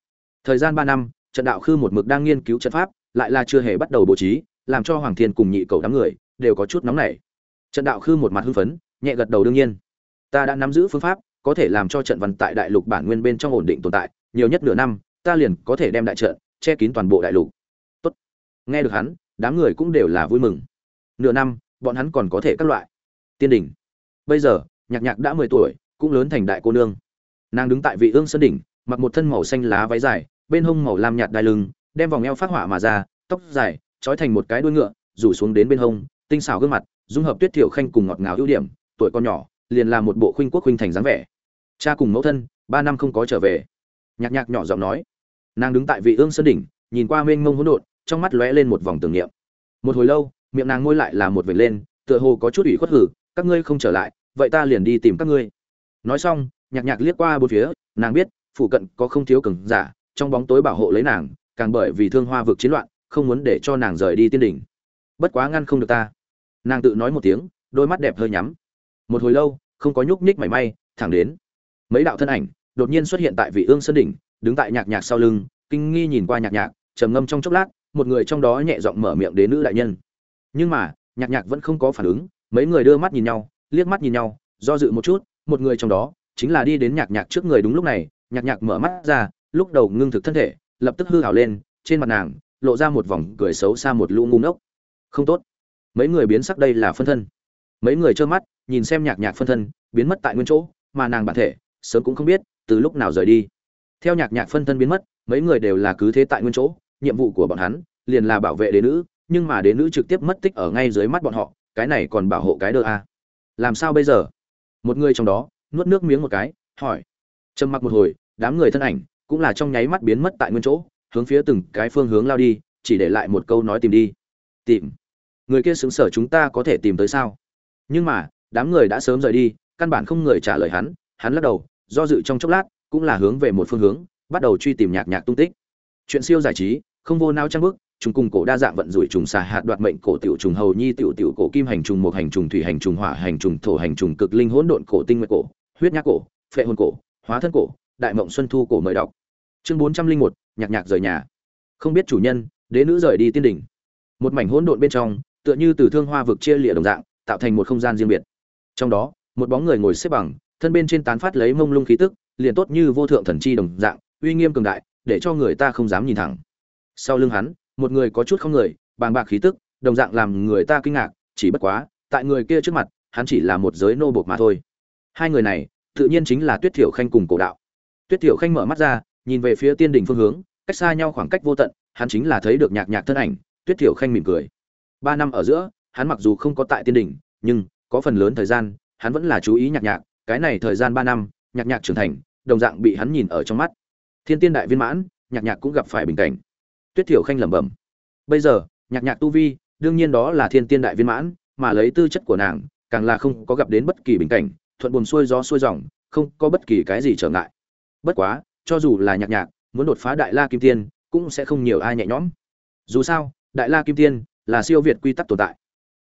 S1: Thời gian ba năm, trận đạo khư một mực đang nghiên cứu trận pháp, lại là chưa hề bắt đầu bố trí, làm cho hoàng thiên cùng nhị cầu đám người đều có chút nóng nảy. Trận đạo khư một mặt hưng phấn, nhẹ gật đầu đương nhiên. Ta đã nắm giữ phương pháp, có thể làm cho trận văn tại đại lục bản nguyên bên trong ổn định tồn tại, nhiều nhất nửa năm, ta liền có thể đem đại trận che kín toàn bộ đại lục. Tốt. Nghe được hắn, đám người cũng đều là vui mừng. Nửa năm bọn hắn còn có thể các loại. Tiên đỉnh. Bây giờ, nhạc nhạc đã mười tuổi, cũng lớn thành đại cô nương. Nàng đứng tại vị ương sơn đỉnh, mặc một thân màu xanh lá váy dài, bên hông màu lam nhạt đai lưng, đem vòng eo phát hỏa mà ra, tóc dài, trói thành một cái đuôi ngựa, rủ xuống đến bên hông, tinh xảo gương mặt, dung hợp tuyết thiểu khanh cùng ngọt ngào ưu điểm, tuổi con nhỏ, liền là một bộ khuynh quốc khuynh thành dáng vẻ. Cha cùng mẫu thân, ba năm không có trở về. Nhạc nhạc nhỏ giọng nói. Nàng đứng tại vị ương sơn đỉnh, nhìn qua mênh mông hỗn độn, trong mắt lóe lên một vòng tưởng niệm. Một hồi lâu miệng nàng ngôi lại là một vệt lên, tựa hồ có chút ủy khuất hử, các ngươi không trở lại, vậy ta liền đi tìm các ngươi. Nói xong, nhạc nhạc liếc qua bốn phía, nàng biết phụ cận có không thiếu cường giả, trong bóng tối bảo hộ lấy nàng, càng bởi vì thương hoa vực chiến loạn, không muốn để cho nàng rời đi tiên đỉnh. Bất quá ngăn không được ta. Nàng tự nói một tiếng, đôi mắt đẹp hơi nhắm. Một hồi lâu, không có nhúc nhích mảy may, thẳng đến, mấy đạo thân ảnh đột nhiên xuất hiện tại vị ương sơn đỉnh, đứng tại nhạc nhạc sau lưng, kinh nghi nhìn qua nhạc nhạc, trầm ngâm trong chốc lát, một người trong đó nhẹ giọng mở miệng đến nữ đại nhân nhưng mà, nhạc nhạc vẫn không có phản ứng, mấy người đưa mắt nhìn nhau, liếc mắt nhìn nhau, do dự một chút, một người trong đó chính là đi đến nhạc nhạc trước người đúng lúc này, nhạc nhạc mở mắt ra, lúc đầu ngưng thực thân thể, lập tức hư hảo lên, trên mặt nàng lộ ra một vòng cười xấu xa một lũ ngu ngốc. Không tốt. Mấy người biến sắc đây là phân thân. Mấy người trơ mắt, nhìn xem nhạc nhạc phân thân, biến mất tại nguyên chỗ, mà nàng bản thể, sớm cũng không biết từ lúc nào rời đi. Theo nhạc nhạc phân thân biến mất, mấy người đều là cứ thế tại nguyên chỗ, nhiệm vụ của bọn hắn liền là bảo vệ đế nữ nhưng mà đế nữ trực tiếp mất tích ở ngay dưới mắt bọn họ, cái này còn bảo hộ cái đơ a. Làm sao bây giờ? Một người trong đó, nuốt nước miếng một cái, hỏi. Trầm mặc một hồi, đám người thân ảnh, cũng là trong nháy mắt biến mất tại nguyên chỗ, hướng phía từng cái phương hướng lao đi, chỉ để lại một câu nói tìm đi. Tìm. Người kia xứng sở chúng ta có thể tìm tới sao? Nhưng mà, đám người đã sớm rời đi, căn bản không người trả lời hắn hắn lắc đầu, do dự trong chốc lát, cũng là hướng về một phương hướng, bắt đầu truy tìm nhạc nhạc tung tích. Chuyện siêu giải trí, không vô nao trang bức trùng cùng cổ đa dạng vận rủi trùng xà hạt đoạt mệnh cổ tiểu trùng hầu nhi tiểu tiểu cổ kim hành trùng một hành trùng, thủy hành trùng, hỏa hành trùng, thổ hành trùng, cực linh hỗn độn cổ, tinh nguyệt cổ, huyết nhác cổ, phệ hồn cổ, hóa thân cổ, đại mộng xuân thu cổ mời đọc. Chương bốn trăm linh một, nhạc nhạc rời nhà. Không biết chủ nhân, đế nữ rời đi tiên đỉnh. Một mảnh hỗn độn bên trong, tựa như từ thương hoa vực chia lịa đồng dạng, tạo thành một không gian riêng biệt. Trong đó, một bóng người ngồi xếp bằng, thân bên trên tán phát lấy mông lung khí tức, liền tốt như vô thượng thần chi đồng dạng, uy nghiêm cường đại, để cho người ta không dám nhìn thẳng. Sau lưng hắn một người có chút không người, bàng bạc khí tức, đồng dạng làm người ta kinh ngạc, chỉ bất quá, tại người kia trước mặt, hắn chỉ là một giới nô bộc mà thôi. Hai người này, tự nhiên chính là tuyết thiểu khanh cùng cổ đạo. Tuyết thiểu khanh mở mắt ra, nhìn về phía tiên đình phương hướng, cách xa nhau khoảng cách vô tận, hắn chính là thấy được nhạc nhạc thân ảnh, tuyết thiểu khanh mỉm cười. Ba năm ở giữa, hắn mặc dù không có tại tiên đình nhưng, có phần lớn thời gian, hắn vẫn là chú ý nhạc nhạc, cái này thời gian ba năm, nhạc nhạc trưởng thành, đồng dạng bị hắn nhìn ở trong mắt. Thiên tiên đại viên mãn, nhạc nhạc cũng gặp phải bình cảnh tuyết thiểu khanh lẩm bẩm. Bây giờ, nhạc nhạc tu vi, đương nhiên đó là thiên tiên đại viên mãn, mà lấy tư chất của nàng, càng là không có gặp đến bất kỳ bình cảnh, thuận buồm xuôi gió xuôi dòng, không có bất kỳ cái gì trở ngại. Bất quá, cho dù là nhạc nhạc, muốn đột phá đại la kim tiên, cũng sẽ không nhiều ai nhẹ nhõm. Dù sao, đại la kim tiên là siêu việt quy tắc tồn tại.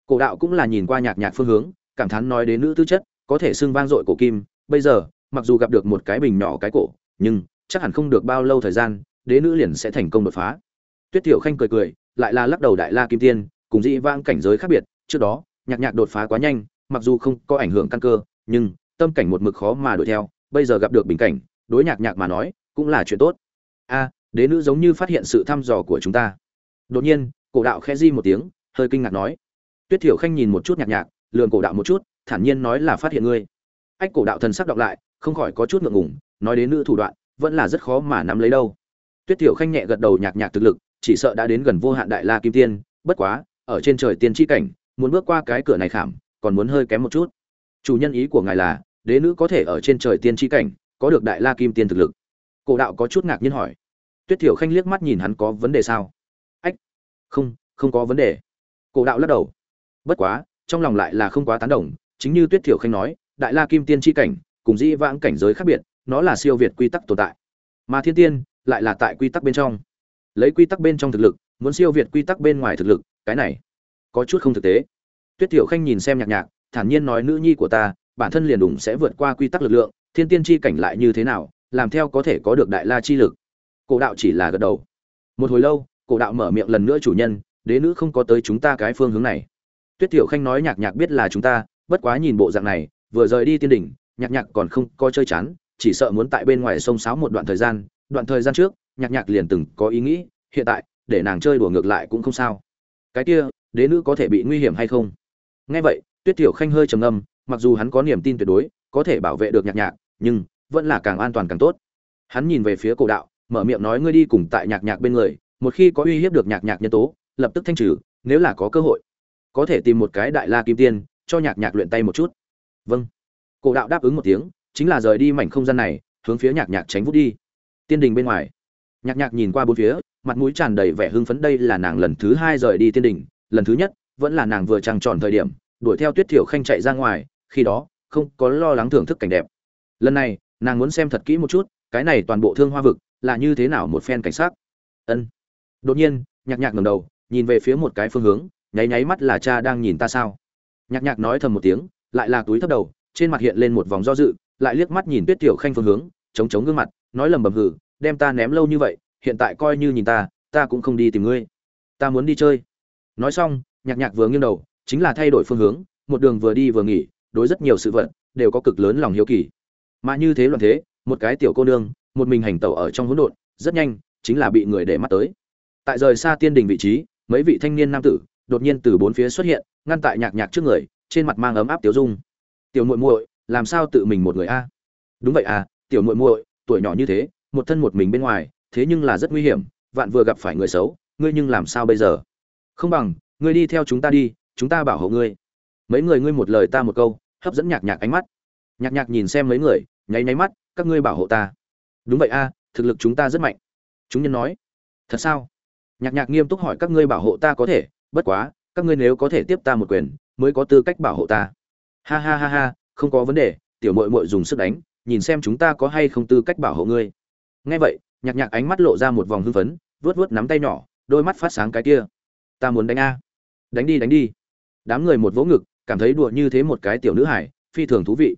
S1: Cổ đạo cũng là nhìn qua nhạc nhạc phương hướng, cảm thán nói đến nữ tư chất, có thể xưng vang dội cổ kim. Bây giờ, mặc dù gặp được một cái bình nhỏ cái cổ, nhưng chắc hẳn không được bao lâu thời gian, đế nữ liền sẽ thành công đột phá tuyết thiểu khanh cười cười, lại là lắc đầu đại la kim tiên, cùng dị vãng cảnh giới khác biệt, trước đó, nhạc nhạc đột phá quá nhanh, mặc dù không có ảnh hưởng căn cơ, nhưng, tâm cảnh một mực khó mà đuổi theo, bây giờ gặp được bình cảnh, đối nhạc nhạc mà nói, cũng là chuyện tốt. A, đế nữ giống như phát hiện sự thăm dò của chúng ta. Đột nhiên, cổ đạo khẽ di một tiếng, hơi kinh ngạc nói. Tuyết thiểu khanh nhìn một chút nhạc nhạc, lườm cổ đạo một chút, thản nhiên nói là phát hiện ngươi. Ách, cổ đạo thần sắc đọc lại, không khỏi có chút ngượng ngùng, nói đến nữ thủ đoạn, vẫn là rất khó mà nắm lấy đâu. Tuyết thiểu khanh nhẹ gật đầu nhạc nhạc thực lực chỉ sợ đã đến gần vô hạn đại la kim tiên, bất quá, ở trên trời tiên tri cảnh, muốn bước qua cái cửa này khảm, còn muốn hơi kém một chút. Chủ nhân ý của ngài là, đế nữ có thể ở trên trời tiên tri cảnh, có được đại la kim tiên thực lực. Cổ đạo có chút ngạc nhiên hỏi. Tuyết thiểu khanh liếc mắt nhìn hắn có vấn đề sao? Ách, không không có vấn đề. Cổ đạo lắc đầu. Bất quá, trong lòng lại là không quá tán đồng, chính như tuyết thiểu khanh nói, đại la kim tiên tri cảnh, cùng dĩ vãng cảnh giới khác biệt, nó là siêu việt quy tắc tồn tại. Mà thiên tiên, lại là tại quy tắc bên trong lấy quy tắc bên trong thực lực, muốn siêu việt quy tắc bên ngoài thực lực, cái này có chút không thực tế. Tuyết thiểu khanh nhìn xem nhạc nhạc, thản nhiên nói, nữ nhi của ta, bản thân liền đủng sẽ vượt qua quy tắc lực lượng, thiên tiên chi cảnh lại như thế nào, làm theo có thể có được đại la chi lực. Cổ đạo chỉ là gật đầu. Một hồi lâu, cổ đạo mở miệng lần nữa, chủ nhân, đế nữ không có tới chúng ta cái phương hướng này. Tuyết tiểu khanh nói, nhạc nhạc biết là chúng ta, bất quá nhìn bộ dạng này, vừa rời đi tiên đỉnh, nhạc nhạc còn không coi chơi chán, chỉ sợ muốn tại bên ngoài sông sáo một đoạn thời gian, đoạn thời gian trước nhạc nhạc liền từng có ý nghĩ, hiện tại, để nàng chơi đùa ngược lại cũng không sao. Cái kia, đế nữ có thể bị nguy hiểm hay không? Nghe vậy, tuyết tiểu khanh hơi trầm ngâm, mặc dù hắn có niềm tin tuyệt đối, có thể bảo vệ được nhạc nhạc, nhưng vẫn là càng an toàn càng tốt. Hắn nhìn về phía cổ đạo, mở miệng nói ngươi đi cùng tại nhạc nhạc bên người, một khi có uy hiếp được nhạc nhạc nhân tố, lập tức thanh trừ, nếu là có cơ hội, có thể tìm một cái đại la kim tiên, cho nhạc nhạc luyện tay một chút. Vâng. Cổ đạo đáp ứng một tiếng, chính là rời đi mảnh không gian này, hướng phía nhạc nhạc tránh vút đi. Tiên đình bên ngoài nhạc nhạc nhìn qua bốn phía, mặt mũi tràn đầy vẻ hưng phấn đây là nàng lần thứ hai rời đi tiên đình lần thứ nhất, vẫn là nàng vừa trăng tròn thời điểm, đuổi theo tuyết thiểu khanh chạy ra ngoài, khi đó, không có lo lắng thưởng thức cảnh đẹp. Lần này, nàng muốn xem thật kỹ một chút, cái này toàn bộ thương hoa vực là như thế nào một phen cảnh sát ân. Đột nhiên, nhạc nhạc ngầm đầu, nhìn về phía một cái phương hướng, nháy nháy mắt là cha đang nhìn ta sao. Nhạc nhạc nói thầm một tiếng, lại là túi thấp đầu, trên mặt hiện lên một vòng do dự, lại liếc mắt nhìn tuyết tiểu khanh phương hướng, chống chống gương mặt, nói lầm bầm hử đem ta ném lâu như vậy, hiện tại coi như nhìn ta ta cũng không đi tìm ngươi. Ta muốn đi chơi. Nói xong, nhạc nhạc vừa nghiêng đầu, chính là thay đổi phương hướng, một đường vừa đi vừa nghỉ, đối rất nhiều sự vật, đều có cực lớn lòng hiếu kỳ. Mà như thế loạn thế, một cái tiểu cô nương, một mình hành tẩu ở trong hỗn độn, rất nhanh, chính là bị người để mắt tới. Tại rời xa tiên đình vị trí, mấy vị thanh niên nam tử, đột nhiên từ bốn phía xuất hiện, ngăn tại nhạc nhạc trước người, trên mặt mang ấm áp tiểu dung. Tiểu muội muội, làm sao tự mình một người a? Đúng vậy à tiểu muội muội, tuổi nhỏ như thế một thân một mình bên ngoài, thế nhưng là rất nguy hiểm, vạn vừa gặp phải người xấu, ngươi nhưng làm sao bây giờ? Không bằng, ngươi đi theo chúng ta đi, chúng ta bảo hộ ngươi. Mấy người ngươi một lời ta một câu, hấp dẫn nhạc nhạc ánh mắt. Nhạc nhạc nhìn xem mấy người, nháy nháy mắt, các ngươi bảo hộ ta. Đúng vậy a, thực lực chúng ta rất mạnh. Chúng nhân nói, thật sao? Nhạc nhạc nghiêm túc hỏi các ngươi bảo hộ ta có thể, bất quá, các ngươi nếu có thể tiếp ta một quyền, mới có tư cách bảo hộ ta. Ha ha ha ha, không có vấn đề, tiểu mội mội dùng sức đánh, nhìn xem chúng ta có hay không tư cách bảo hộ ngươi nghe vậy, nhạc nhạc ánh mắt lộ ra một vòng hưng phấn, vuốt vuốt nắm tay nhỏ, đôi mắt phát sáng cái kia. Ta muốn đánh a. Đánh đi đánh đi. Đám người một vỗ ngực, cảm thấy đùa như thế một cái tiểu nữ hải phi thường thú vị.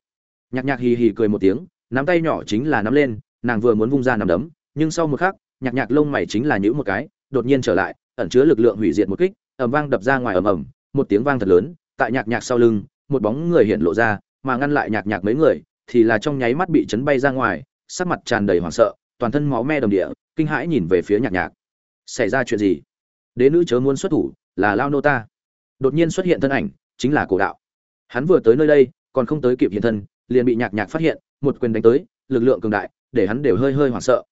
S1: Nhạc nhạc hì hì cười một tiếng, nắm tay nhỏ chính là nắm lên, nàng vừa muốn vung ra nắm đấm, nhưng sau một khắc, nhạc nhạc lông mày chính là nhữ một cái, đột nhiên trở lại, ẩn chứa lực lượng hủy diệt một kích, ầm vang đập ra ngoài ầm ầm, một tiếng vang thật lớn, tại nhạc nhạc sau lưng, một bóng người hiện lộ ra, mà ngăn lại nhạc nhạc mấy người, thì là trong nháy mắt bị chấn bay ra ngoài, sắc mặt tràn đầy hoảng sợ toàn thân máu me đồng địa, kinh hãi nhìn về phía nhạc nhạc. Xảy ra chuyện gì? Đế nữ chớ muốn xuất thủ, là lao nô ta. Đột nhiên xuất hiện thân ảnh, chính là cổ đạo. Hắn vừa tới nơi đây, còn không tới kịp hiện thân, liền bị nhạc nhạc phát hiện, một quyền đánh tới, lực lượng cường đại, để hắn đều hơi hơi hoảng sợ.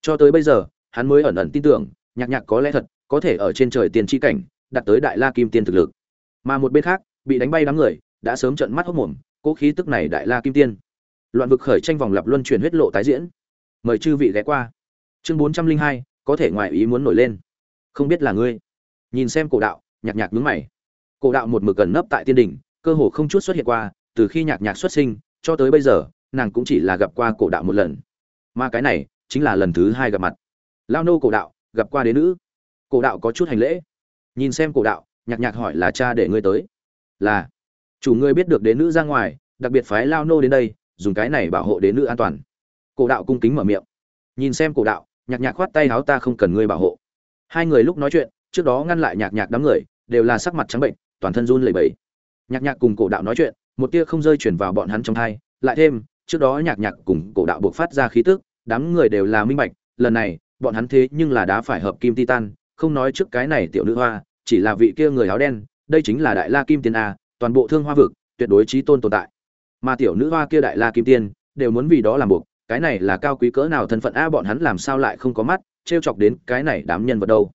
S1: Cho tới bây giờ, hắn mới ẩn ẩn tin tưởng, nhạc nhạc có lẽ thật, có thể ở trên trời tiền tri cảnh đặt tới đại la kim tiên thực lực. Mà một bên khác, bị đánh bay đám người, đã sớm trận mắt hốc mồm, cố khí tức này đại la kim tiên. Loạn vực khởi tranh vòng lập luân chuyển huyết lộ tái diễn mời chư vị ghé qua. Chương bốn trăm linh hai, có thể ngoài ý muốn nổi lên. Không biết là ngươi. Nhìn xem cổ đạo, nhạc nhạc nhướng mày. Cổ đạo một mực gần nấp tại tiên đỉnh, cơ hồ không chút xuất hiện qua, từ khi nhạc nhạc xuất sinh, cho tới bây giờ, nàng cũng chỉ là gặp qua cổ đạo một lần. Mà cái này, chính là lần thứ hai gặp mặt. Lao nô cổ đạo, gặp qua đế nữ. Cổ đạo có chút hành lễ. Nhìn xem cổ đạo, nhạc nhạc hỏi là cha để ngươi tới. Là. Chủ ngươi biết được đế nữ ra ngoài, đặc biệt phái lao nô đến đây, dùng cái này bảo hộ đế nữ an toàn cổ đạo cung kính mở miệng. Nhìn xem cổ đạo, nhạc nhạc khoát tay háo ta không cần ngươi bảo hộ. Hai người lúc nói chuyện, trước đó ngăn lại nhạc nhạc đám người, đều là sắc mặt trắng bệnh, toàn thân run lẩy bẩy. Nhạc nhạc cùng cổ đạo nói chuyện, một tia không rơi chuyển vào bọn hắn trong thai lại thêm, trước đó nhạc nhạc cùng cổ đạo buộc phát ra khí tức, đám người đều là minh bạch, lần này, bọn hắn thế nhưng là đá phải hợp kim titan, không nói trước cái này tiểu nữ hoa, chỉ là vị kia người áo đen, đây chính là đại la kim tiên a, toàn bộ thương hoa vực, tuyệt đối trí tôn tồn tại. Mà tiểu nữ hoa kia đại la kim tiên, đều muốn vì đó làm buộc cái này là cao quý cỡ nào thân phận a, bọn hắn làm sao lại không có mắt, trêu chọc đến cái này đám nhân vật đâu.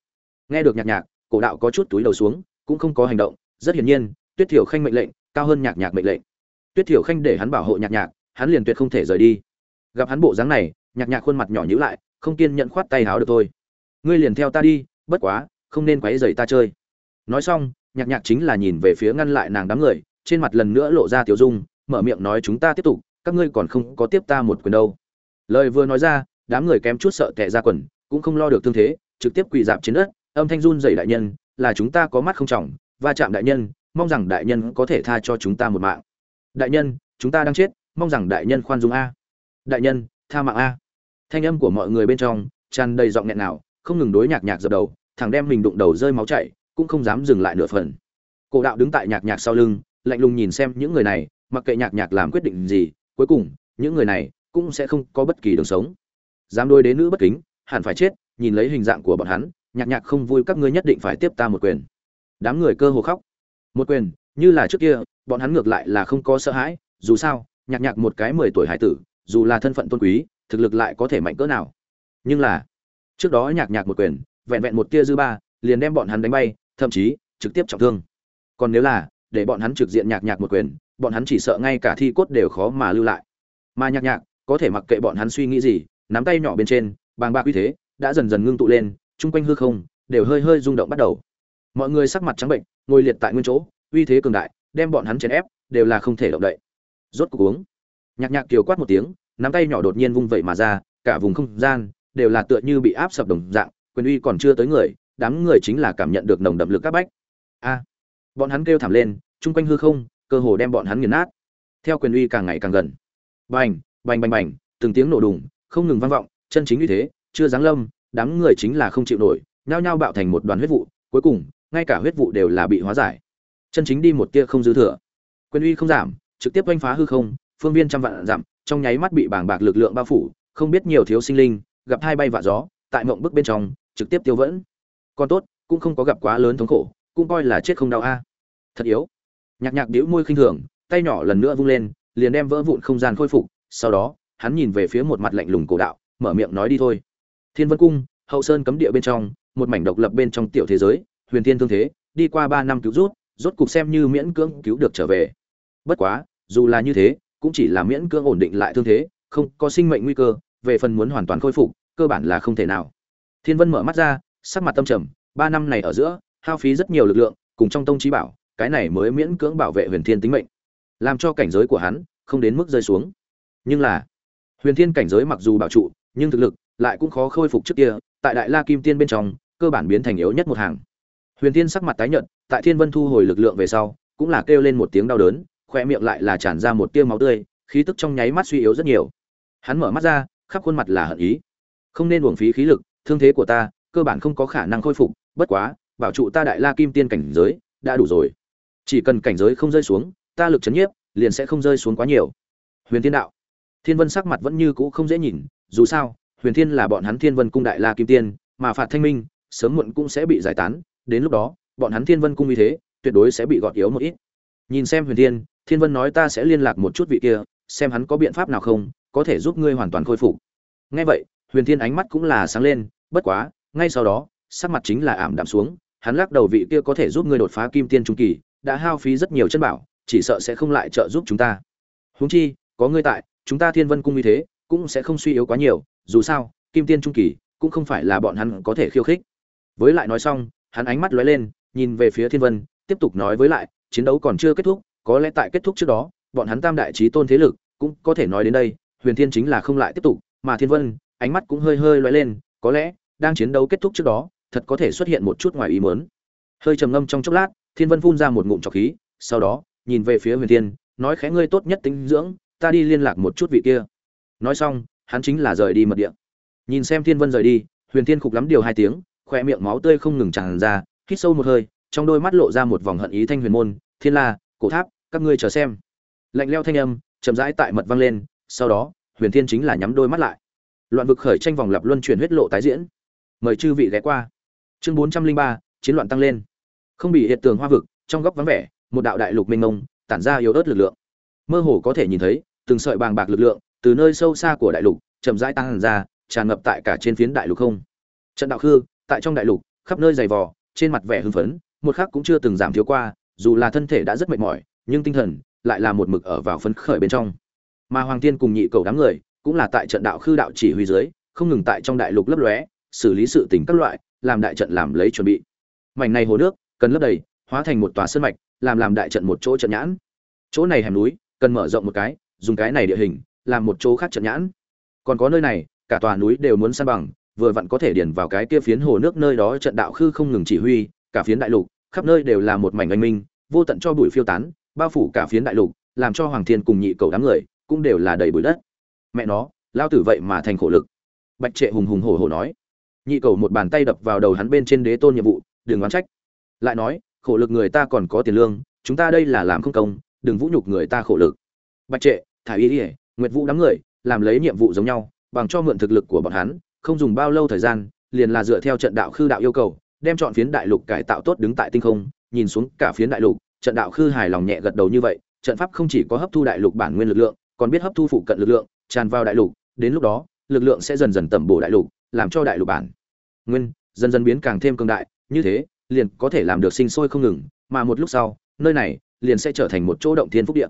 S1: Nghe được nhạc nhạc, cổ đạo có chút túi đầu xuống, cũng không có hành động, rất hiển nhiên, tuyết thiểu khanh mệnh lệnh, cao hơn nhạc nhạc mệnh lệnh. Tuyết thiểu khanh để hắn bảo hộ nhạc nhạc, hắn liền tuyệt không thể rời đi. Gặp hắn bộ dáng này, nhạc nhạc khuôn mặt nhỏ nhữ lại, không kiên nhận khoát tay háo được thôi. Ngươi liền theo ta đi, bất quá, không nên quấy rầy ta chơi. Nói xong, nhạc nhạc chính là nhìn về phía ngăn lại nàng đám người, trên mặt lần nữa lộ ra tiểu dung, mở miệng nói, chúng ta tiếp tục, các ngươi còn không có tiếp ta một quyền đâu lời vừa nói ra, đám người kém chút sợ tệ ra quần, cũng không lo được thương thế, trực tiếp quỳ dạp trên đất, âm thanh run dày đại nhân, là chúng ta có mắt không trọng, va chạm đại nhân, mong rằng đại nhân có thể tha cho chúng ta một mạng. Đại nhân, chúng ta đang chết, mong rằng đại nhân khoan dung a. Đại nhân, tha mạng a. Thanh âm của mọi người bên trong, tràn đầy giọng nghẹn nào, không ngừng đối nhạc nhạc dập đầu, thằng đem mình đụng đầu rơi máu chảy, cũng không dám dừng lại nửa phần. Cổ đạo đứng tại nhạc nhạc sau lưng, lạnh lùng nhìn xem những người này, mặc kệ nhạc nhạc làm quyết định gì, cuối cùng, những người này cũng sẽ không có bất kỳ đường sống. Dám đôi đế nữ bất kính, hẳn phải chết, nhìn lấy hình dạng của bọn hắn, nhạc nhạc không vui các ngươi nhất định phải tiếp ta một quyền. Đám người cơ hồ khóc. Một quyền, như là trước kia, bọn hắn ngược lại là không có sợ hãi, dù sao, nhạc nhạc một cái mười tuổi hải tử, dù là thân phận tôn quý, thực lực lại có thể mạnh cỡ nào. Nhưng là, trước đó nhạc nhạc một quyền, vẹn vẹn một tia dư ba, liền đem bọn hắn đánh bay, thậm chí, trực tiếp trọng thương. Còn nếu là, để bọn hắn trực diện nhạc nhạc một quyền, bọn hắn chỉ sợ ngay cả thi cốt đều khó mà lưu lại. Mà nhạc nhạc có thể mặc kệ bọn hắn suy nghĩ gì, nắm tay nhỏ bên trên, bàng bạc uy thế đã dần dần ngưng tụ lên, chung quanh hư không đều hơi hơi rung động bắt đầu. Mọi người sắc mặt trắng bệnh, ngồi liệt tại nguyên chỗ, uy thế cường đại, đem bọn hắn chèn ép, đều là không thể động đậy. Rốt cuộc uống. Nhạc nhạc kiều quát một tiếng, nắm tay nhỏ đột nhiên vung vẩy mà ra, cả vùng không gian đều là tựa như bị áp sập đồng dạng, quyền uy còn chưa tới người, đám người chính là cảm nhận được nồng đậm lực các bách. A! Bọn hắn kêu thảm lên, chung quanh hư không cơ hồ đem bọn hắn nghiền nát. Theo quyền uy càng ngày càng gần. Bành! Bành bành bành, từng tiếng nổ đùng, không ngừng vang vọng, chân chính như thế, chưa giáng lâm, đám người chính là không chịu nổi, nhao nhao bạo thành một đoàn huyết vụ, cuối cùng, ngay cả huyết vụ đều là bị hóa giải. Chân chính đi một tia không dư thừa. Quyền uy không giảm, trực tiếp oanh phá hư không, phương viên trăm vạn dặm, trong nháy mắt bị bàng bạc lực lượng bao phủ, không biết nhiều thiếu sinh linh, gặp hai bay vạ gió, tại mộng bức bên trong, trực tiếp tiêu vẫn còn tốt, cũng không có gặp quá lớn thống khổ, cũng coi là chết không đau a. Thật yếu. Nhạc nhạc đĩu môi khinh thường, tay nhỏ lần nữa vung lên, liền đem vỡ vụn không gian khôi phục sau đó, hắn nhìn về phía một mặt lạnh lùng cổ đạo, mở miệng nói đi thôi. Thiên vân cung, hậu sơn cấm địa bên trong, một mảnh độc lập bên trong tiểu thế giới, huyền thiên thương thế, đi qua ba năm cứu rút, rốt cục xem như miễn cưỡng cứu được trở về. Bất quá, dù là như thế, cũng chỉ là miễn cưỡng ổn định lại thương thế, không có sinh mệnh nguy cơ, về phần muốn hoàn toàn khôi phục, cơ bản là không thể nào. Thiên vân mở mắt ra, sắc mặt tâm trầm, ba năm này ở giữa, hao phí rất nhiều lực lượng, cùng trong tông trí bảo, cái này mới miễn cưỡng bảo vệ huyền thiên tính mệnh. Làm cho cảnh giới của hắn không đến mức rơi xuống nhưng là, huyền thiên cảnh giới mặc dù bảo trụ, nhưng thực lực lại cũng khó khôi phục trước kia, tại đại la kim tiên bên trong, cơ bản biến thành yếu nhất một hàng. Huyền thiên sắc mặt tái nhợt, tại thiên vân thu hồi lực lượng về sau, cũng là kêu lên một tiếng đau đớn, khoe miệng lại là tràn ra một tia máu tươi, khí tức trong nháy mắt suy yếu rất nhiều. Hắn mở mắt ra, khắp khuôn mặt là hận ý. Không nên uổng phí khí lực, thương thế của ta, cơ bản không có khả năng khôi phục, bất quá, bảo trụ ta đại la kim tiên cảnh giới, đã đủ rồi. Chỉ cần cảnh giới không rơi xuống, ta lực chấn nhiếp, liền sẽ không rơi xuống quá nhiều. Huyền thiên đạo thiên vân sắc mặt vẫn như cũ không dễ nhìn, dù sao, huyền thiên là bọn hắn thiên vân cung đại la kim tiên, mà phạt thanh minh, sớm muộn cũng sẽ bị giải tán, đến lúc đó, bọn hắn thiên vân cung như thế, tuyệt đối sẽ bị gọt yếu một ít. Nhìn xem huyền thiên thiên vân nói ta sẽ liên lạc một chút vị kia, xem hắn có biện pháp nào không, có thể giúp ngươi hoàn toàn khôi phục. Ngay vậy, huyền thiên ánh mắt cũng là sáng lên, bất quá, ngay sau đó, sắc mặt chính là ảm đạm xuống, hắn lắc đầu vị kia có thể giúp ngươi đột phá kim tiên trung kỳ, đã hao phí rất nhiều chân bảo, chỉ sợ sẽ không lại trợ giúp chúng ta. Huống chi, có ngươi tại chúng ta thiên vân cung như thế cũng sẽ không suy yếu quá nhiều, dù sao, kim tiên trung kỳ cũng không phải là bọn hắn có thể khiêu khích. Với lại nói xong, hắn ánh mắt lóe lên, nhìn về phía thiên vân, tiếp tục nói với lại, chiến đấu còn chưa kết thúc, có lẽ tại kết thúc trước đó, bọn hắn tam đại trí tôn thế lực cũng có thể nói đến đây, huyền thiên chính là không lại tiếp tục, mà thiên vân, ánh mắt cũng hơi hơi lóe lên, có lẽ đang chiến đấu kết thúc trước đó, thật có thể xuất hiện một chút ngoài ý muốn. Hơi trầm ngâm trong chốc lát, thiên vân phun ra một ngụm trọc khí, sau đó, nhìn về phía huyền thiên, nói khẽ, ngươi tốt nhất tính dưỡng ta đi liên lạc một chút vị kia. Nói xong, hắn chính là rời đi mật địa. Nhìn xem thiên vân rời đi, huyền thiên khục lắm điều hai tiếng khoe miệng máu tươi không ngừng tràn ra, hít sâu một hơi, trong đôi mắt lộ ra một vòng hận ý thanh huyền môn, thiên la, cổ tháp, các ngươi chờ xem. Lạnh leo thanh âm, chậm rãi tại mật vang lên, sau đó, huyền thiên chính là nhắm đôi mắt lại. Loạn vực khởi tranh vòng lập luân chuyển huyết lộ tái diễn. Mời chư vị ghé qua. Chương bốn trăm linh ba, chiến loạn tăng lên. Không bị hiện tường hoa vực, trong góc vắng vẻ, một đạo đại lục mênh mông, tản ra yếu ớt lực lượng mơ hồ có thể nhìn thấy, từng sợi bàng bạc lực lượng từ nơi sâu xa của đại lục chậm rãi tăng ra, tràn ngập tại cả trên phiến đại lục không. Trận đạo khư, tại trong đại lục, khắp nơi dày vò, trên mặt vẻ hưng phấn, một khắc cũng chưa từng giảm thiếu qua, dù là thân thể đã rất mệt mỏi, nhưng tinh thần lại là một mực ở vào phấn khởi bên trong. Mà hoàng tiên cùng nhị cầu đám người cũng là tại trận đạo khư đạo chỉ huy dưới, không ngừng tại trong đại lục lấp lóe, xử lý sự tình các loại, làm đại trận làm lấy chuẩn bị. Mảnh này hồ nước, cần lấp đầy, hóa thành một tòa sơn mạch, làm làm đại trận một chỗ trận nhãn. Chỗ này hẻm núi cần mở rộng một cái, dùng cái này địa hình, làm một chỗ khác trận nhãn. Còn có nơi này, cả tòa núi đều muốn san bằng, vừa vặn có thể điền vào cái kia phiến hồ nước nơi đó trận đạo khư không ngừng chỉ huy, cả phiến đại lục, khắp nơi đều là một mảnh anh minh, vô tận cho bụi phiêu tán, bao phủ cả phiến đại lục, làm cho hoàng thiên cùng nhị cầu đám người cũng đều là đầy bụi đất. Mẹ nó lao tử vậy mà thành khổ lực. Bạch trệ hùng hùng hổ hổ nói. Nhị cầu một bàn tay đập vào đầu hắn bên trên đế tôn nhiệm vụ, đừng oán trách. Lại nói, khổ lực người ta còn có tiền lương, chúng ta đây là làm không công đừng vũ nhục người ta khổ lực. Bạch trệ, thải y ỉa nguyệt vũ đám người, làm lấy nhiệm vụ giống nhau, bằng cho mượn thực lực của bọn hắn, không dùng bao lâu thời gian, liền là dựa theo trận đạo khư đạo yêu cầu, đem chọn phiến đại lục cải tạo tốt đứng tại tinh không, nhìn xuống cả phiến đại lục, trận đạo khư hài lòng nhẹ gật đầu như vậy, trận pháp không chỉ có hấp thu đại lục bản nguyên lực lượng, còn biết hấp thu phụ cận lực lượng, tràn vào đại lục, đến lúc đó, lực lượng sẽ dần dần tẩm bổ đại lục, làm cho đại lục bản nguyên dần dần biến càng thêm cường đại, như thế, liền có thể làm được sinh sôi không ngừng, mà một lúc sau, nơi này liền sẽ trở thành một chỗ động thiên phúc địa.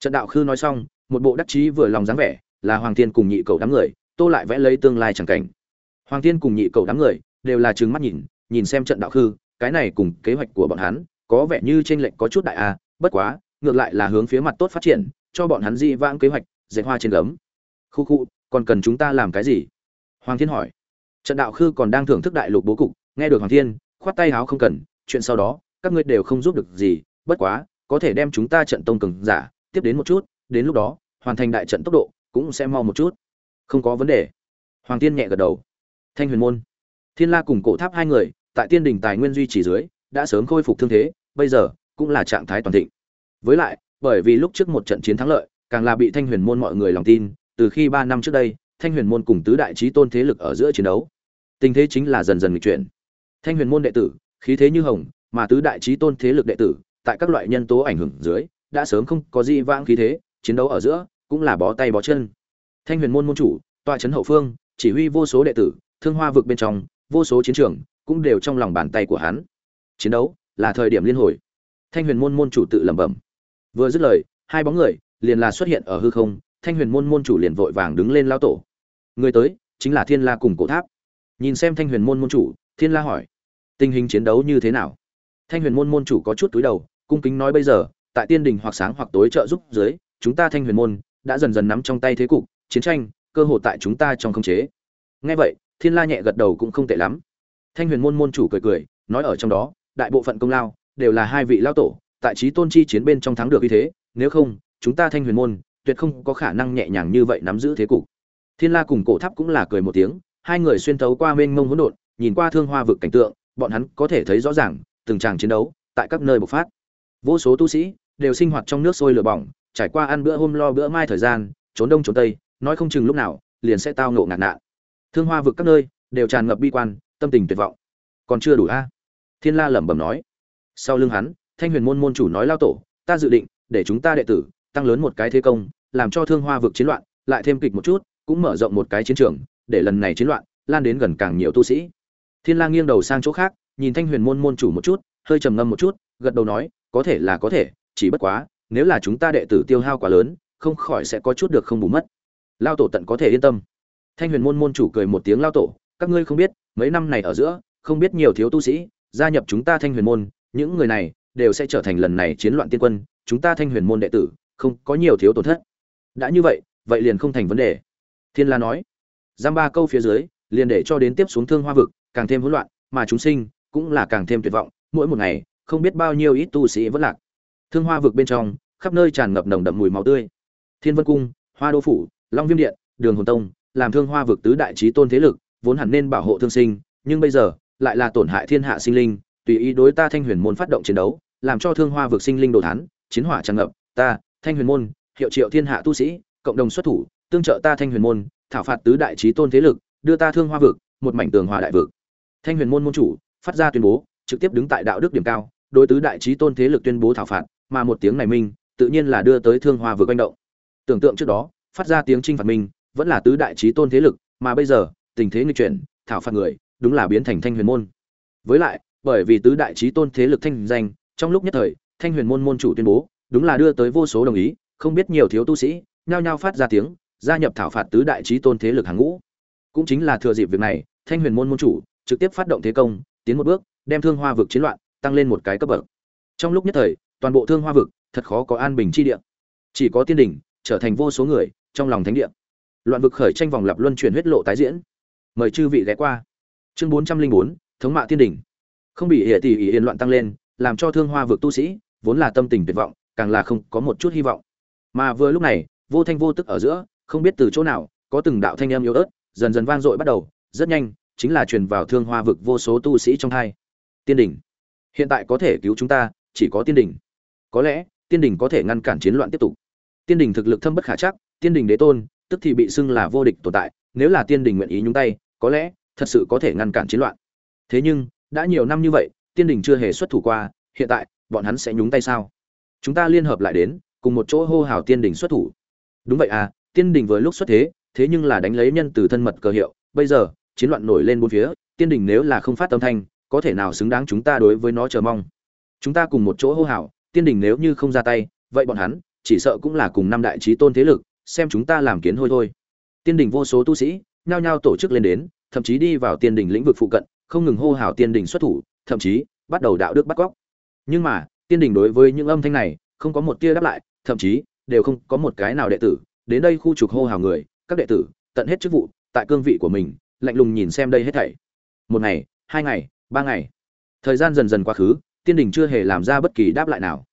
S1: Trận đạo khư nói xong, một bộ đắc chí vừa lòng dáng vẻ, là hoàng thiên cùng nhị cầu đám người, tô lại vẽ lấy tương lai chẳng cảnh. Hoàng thiên cùng nhị cầu đám người đều là trừng mắt nhìn nhìn xem trận đạo khư, cái này cùng kế hoạch của bọn hắn có vẻ như trên lệnh có chút đại a bất quá, ngược lại là hướng phía mặt tốt phát triển, cho bọn hắn dị vãng kế hoạch, dệt hoa trên gấm. Khu khu, còn cần chúng ta làm cái gì? Hoàng thiên hỏi. Trận đạo khư còn đang thưởng thức đại lục bố cục, nghe được hoàng thiên, khoát tay háo không cần, chuyện sau đó, các ngươi đều không giúp được gì, bất quá có thể đem chúng ta trận tông cường giả tiếp đến một chút, đến lúc đó, hoàn thành đại trận tốc độ, cũng sẽ mau một chút. Không có vấn đề. Hoàng tiên nhẹ gật đầu. Thanh huyền môn. Thiên la cùng cổ tháp hai người, tại tiên đình tài nguyên duy trì dưới, đã sớm khôi phục thương thế, bây giờ, cũng là trạng thái toàn thịnh. Với lại, bởi vì lúc trước một trận chiến thắng lợi, càng là bị thanh huyền môn mọi người lòng tin, từ khi ba năm trước đây, thanh huyền môn cùng tứ đại trí tôn thế lực ở giữa chiến đấu. Tình thế chính là dần dần nghịch chuyển. Thanh huyền môn đệ tử, khí thế như hồng, mà tứ đại trí tôn thế lực đệ tử tại các loại nhân tố ảnh hưởng dưới, đã sớm không có gì vãng khí thế, chiến đấu ở giữa cũng là bó tay bó chân. Thanh huyền môn môn chủ tọa trấn hậu phương, chỉ huy vô số đệ tử, thương hoa vực bên trong, vô số chiến trường cũng đều trong lòng bàn tay của hắn. Chiến đấu là thời điểm liên hồi. Thanh huyền môn môn chủ tự lẩm bẩm. Vừa dứt lời, hai bóng người liền là xuất hiện ở hư không, thanh huyền môn môn chủ liền vội vàng đứng lên lao tổ. Người tới chính là thiên la cùng cổ tháp. Nhìn xem thanh huyền môn môn chủ, thiên la hỏi, tình hình chiến đấu như thế nào? Thanh huyền môn môn chủ có chút túi đầu cung kính nói bây giờ, tại tiên đình hoặc sáng hoặc tối trợ giúp dưới, chúng ta thanh huyền môn đã dần dần nắm trong tay thế cục, chiến tranh, cơ hội tại chúng ta trong khống chế. Nghe vậy, thiên la nhẹ gật đầu cũng không tệ lắm. Thanh huyền môn môn chủ cười cười, nói ở trong đó, đại bộ phận công lao đều là hai vị lao tổ, tại trí tôn chi chiến bên trong thắng được như thế, nếu không, chúng ta thanh huyền môn tuyệt không có khả năng nhẹ nhàng như vậy nắm giữ thế cục. Thiên la cùng cổ tháp cũng là cười một tiếng, hai người xuyên thấu qua mênh mông hỗn độn, nhìn qua thương hoa vực cảnh tượng, bọn hắn có thể thấy rõ ràng, từng tràng chiến đấu tại các nơi bộc phát vô số tu sĩ đều sinh hoạt trong nước sôi lửa bỏng, trải qua ăn bữa hôm lo bữa mai thời gian, trốn đông trốn tây, nói không chừng lúc nào liền sẽ tao ngộ ngạt nạn. Thương hoa vực các nơi đều tràn ngập bi quan, tâm tình tuyệt vọng. Còn chưa đủ a? Thiên la lẩm bẩm nói. Sau lưng hắn, thanh huyền môn môn chủ nói lao tổ, ta dự định để chúng ta đệ tử tăng lớn một cái thế công, làm cho thương hoa vực chiến loạn, lại thêm kịch một chút, cũng mở rộng một cái chiến trường, để lần này chiến loạn lan đến gần càng nhiều tu sĩ. Thiên la nghiêng đầu sang chỗ khác, nhìn thanh huyền môn môn chủ một chút hơi trầm ngâm một chút, gật đầu nói, có thể là có thể, chỉ bất quá, nếu là chúng ta đệ tử tiêu hao quá lớn, không khỏi sẽ có chút được không bù mất. Lao tổ tận có thể yên tâm. Thanh huyền môn môn chủ cười một tiếng, lao tổ, các ngươi không biết, mấy năm này ở giữa, không biết nhiều thiếu tu sĩ, gia nhập chúng ta thanh huyền môn, những người này đều sẽ trở thành lần này chiến loạn tiên quân, chúng ta thanh huyền môn đệ tử, không có nhiều thiếu tổn thất. Đã như vậy vậy liền không thành vấn đề. Thiên la nói. Giam ba câu phía dưới, liền để cho đến tiếp xuống thương hoa vực, càng thêm hỗn loạn, mà chúng sinh cũng là càng thêm tuyệt vọng mỗi một ngày, không biết bao nhiêu ít tu sĩ vẫn lạc. Thương hoa vực bên trong, khắp nơi tràn ngập nồng đậm mùi máu tươi. Thiên vân cung, hoa đô phủ, long viêm điện, đường hồn tông, làm thương hoa vực tứ đại trí tôn thế lực, vốn hẳn nên bảo hộ thương sinh, nhưng bây giờ, lại là tổn hại thiên hạ sinh linh, tùy ý đối ta thanh huyền môn phát động chiến đấu, làm cho thương hoa vực sinh linh đồ thán, chiến hỏa tràn ngập, ta, thanh huyền môn, hiệu triệu thiên hạ tu sĩ, cộng đồng xuất thủ, tương trợ ta thanh huyền môn, thảo phạt tứ đại trí tôn thế lực, đưa ta thương hoa vực, một mảnh tường hòa đại vực. Thanh huyền môn môn chủ, phát ra tuyên bố trực tiếp đứng tại đạo đức điểm cao, đối tứ đại trí tôn thế lực tuyên bố thảo phạt, mà một tiếng này minh tự nhiên là đưa tới thương hoa vừa quanh động. Tưởng tượng trước đó, phát ra tiếng trinh phạt minh vẫn là tứ đại trí tôn thế lực, mà bây giờ, tình thế nghịch chuyển, thảo phạt người, đúng là biến thành thanh huyền môn. Với lại, bởi vì tứ đại trí tôn thế lực thanh danh, trong lúc nhất thời, thanh huyền môn môn chủ tuyên bố, đúng là đưa tới vô số đồng ý, không biết nhiều thiếu tu sĩ, nhao nhao phát ra tiếng, gia nhập thảo phạt tứ đại trí tôn thế lực hàng ngũ. Cũng chính là thừa dịp việc này, thanh huyền môn môn chủ, trực tiếp phát động thế công, tiến một bước đem thương hoa vực chiến loạn tăng lên một cái cấp bậc. Trong lúc nhất thời, toàn bộ thương hoa vực thật khó có an bình chi địa. Chỉ có tiên đỉnh trở thành vô số người trong lòng thánh địa. Loạn vực khởi tranh vòng lặp luân chuyển huyết lộ tái diễn. Mời chư vị ghé qua. Chương bốn trăm linh bốn, thống mạ tiên đỉnh. Không bị hệ tỷ ý yên loạn tăng lên, làm cho thương hoa vực tu sĩ vốn là tâm tình tuyệt vọng, càng là không có một chút hy vọng. Mà vừa lúc này, vô thanh vô tức ở giữa, không biết từ chỗ nào, có từng đạo thanh âm yếu ớt, dần dần vang dội bắt đầu, rất nhanh, chính là truyền vào thương hoa vực vô số tu sĩ trong hai tiên Đình, hiện tại có thể cứu chúng ta chỉ có tiên Đình. có lẽ tiên Đình có thể ngăn cản chiến loạn tiếp tục. Tiên Đình thực lực thâm bất khả chắc tiên Đình đế tôn tức thì bị xưng là vô địch tồn tại nếu là tiên Đình nguyện ý nhúng tay có lẽ thật sự có thể ngăn cản chiến loạn. Thế nhưng đã nhiều năm như vậy tiên Đình chưa hề xuất thủ qua hiện tại bọn hắn sẽ nhúng tay sao? Chúng ta liên hợp lại đến cùng một chỗ hô hào tiên Đình xuất thủ. Đúng vậy à tiên Đình vừa lúc xuất thế thế nhưng là đánh lấy nhân từ thân mật cơ hiệu bây giờ chiến loạn nổi lên bốn phía tiên Đình nếu là không phát tâm thanh có thể nào xứng đáng chúng ta đối với nó chờ mong? Chúng ta cùng một chỗ hô hào, tiên đình nếu như không ra tay, vậy bọn hắn chỉ sợ cũng là cùng năm đại trí tôn thế lực, xem chúng ta làm kiến hôi thôi. Tiên đình vô số tu sĩ, nhao nhao tổ chức lên đến, thậm chí đi vào tiên đỉnh lĩnh vực phụ cận, không ngừng hô hào tiên đỉnh xuất thủ, thậm chí bắt đầu đạo đức bắt cóc. Nhưng mà, tiên đỉnh đối với những âm thanh này, không có một tia đáp lại, thậm chí đều không có một cái nào đệ tử. Đến đây khu trục hô hào người, các đệ tử tận hết chức vụ, tại cương vị của mình, lạnh lùng nhìn xem đây hết thảy. Một ngày, hai ngày ba ngày. Thời gian dần dần quá khứ, tiên đình chưa hề làm ra bất kỳ đáp lại nào.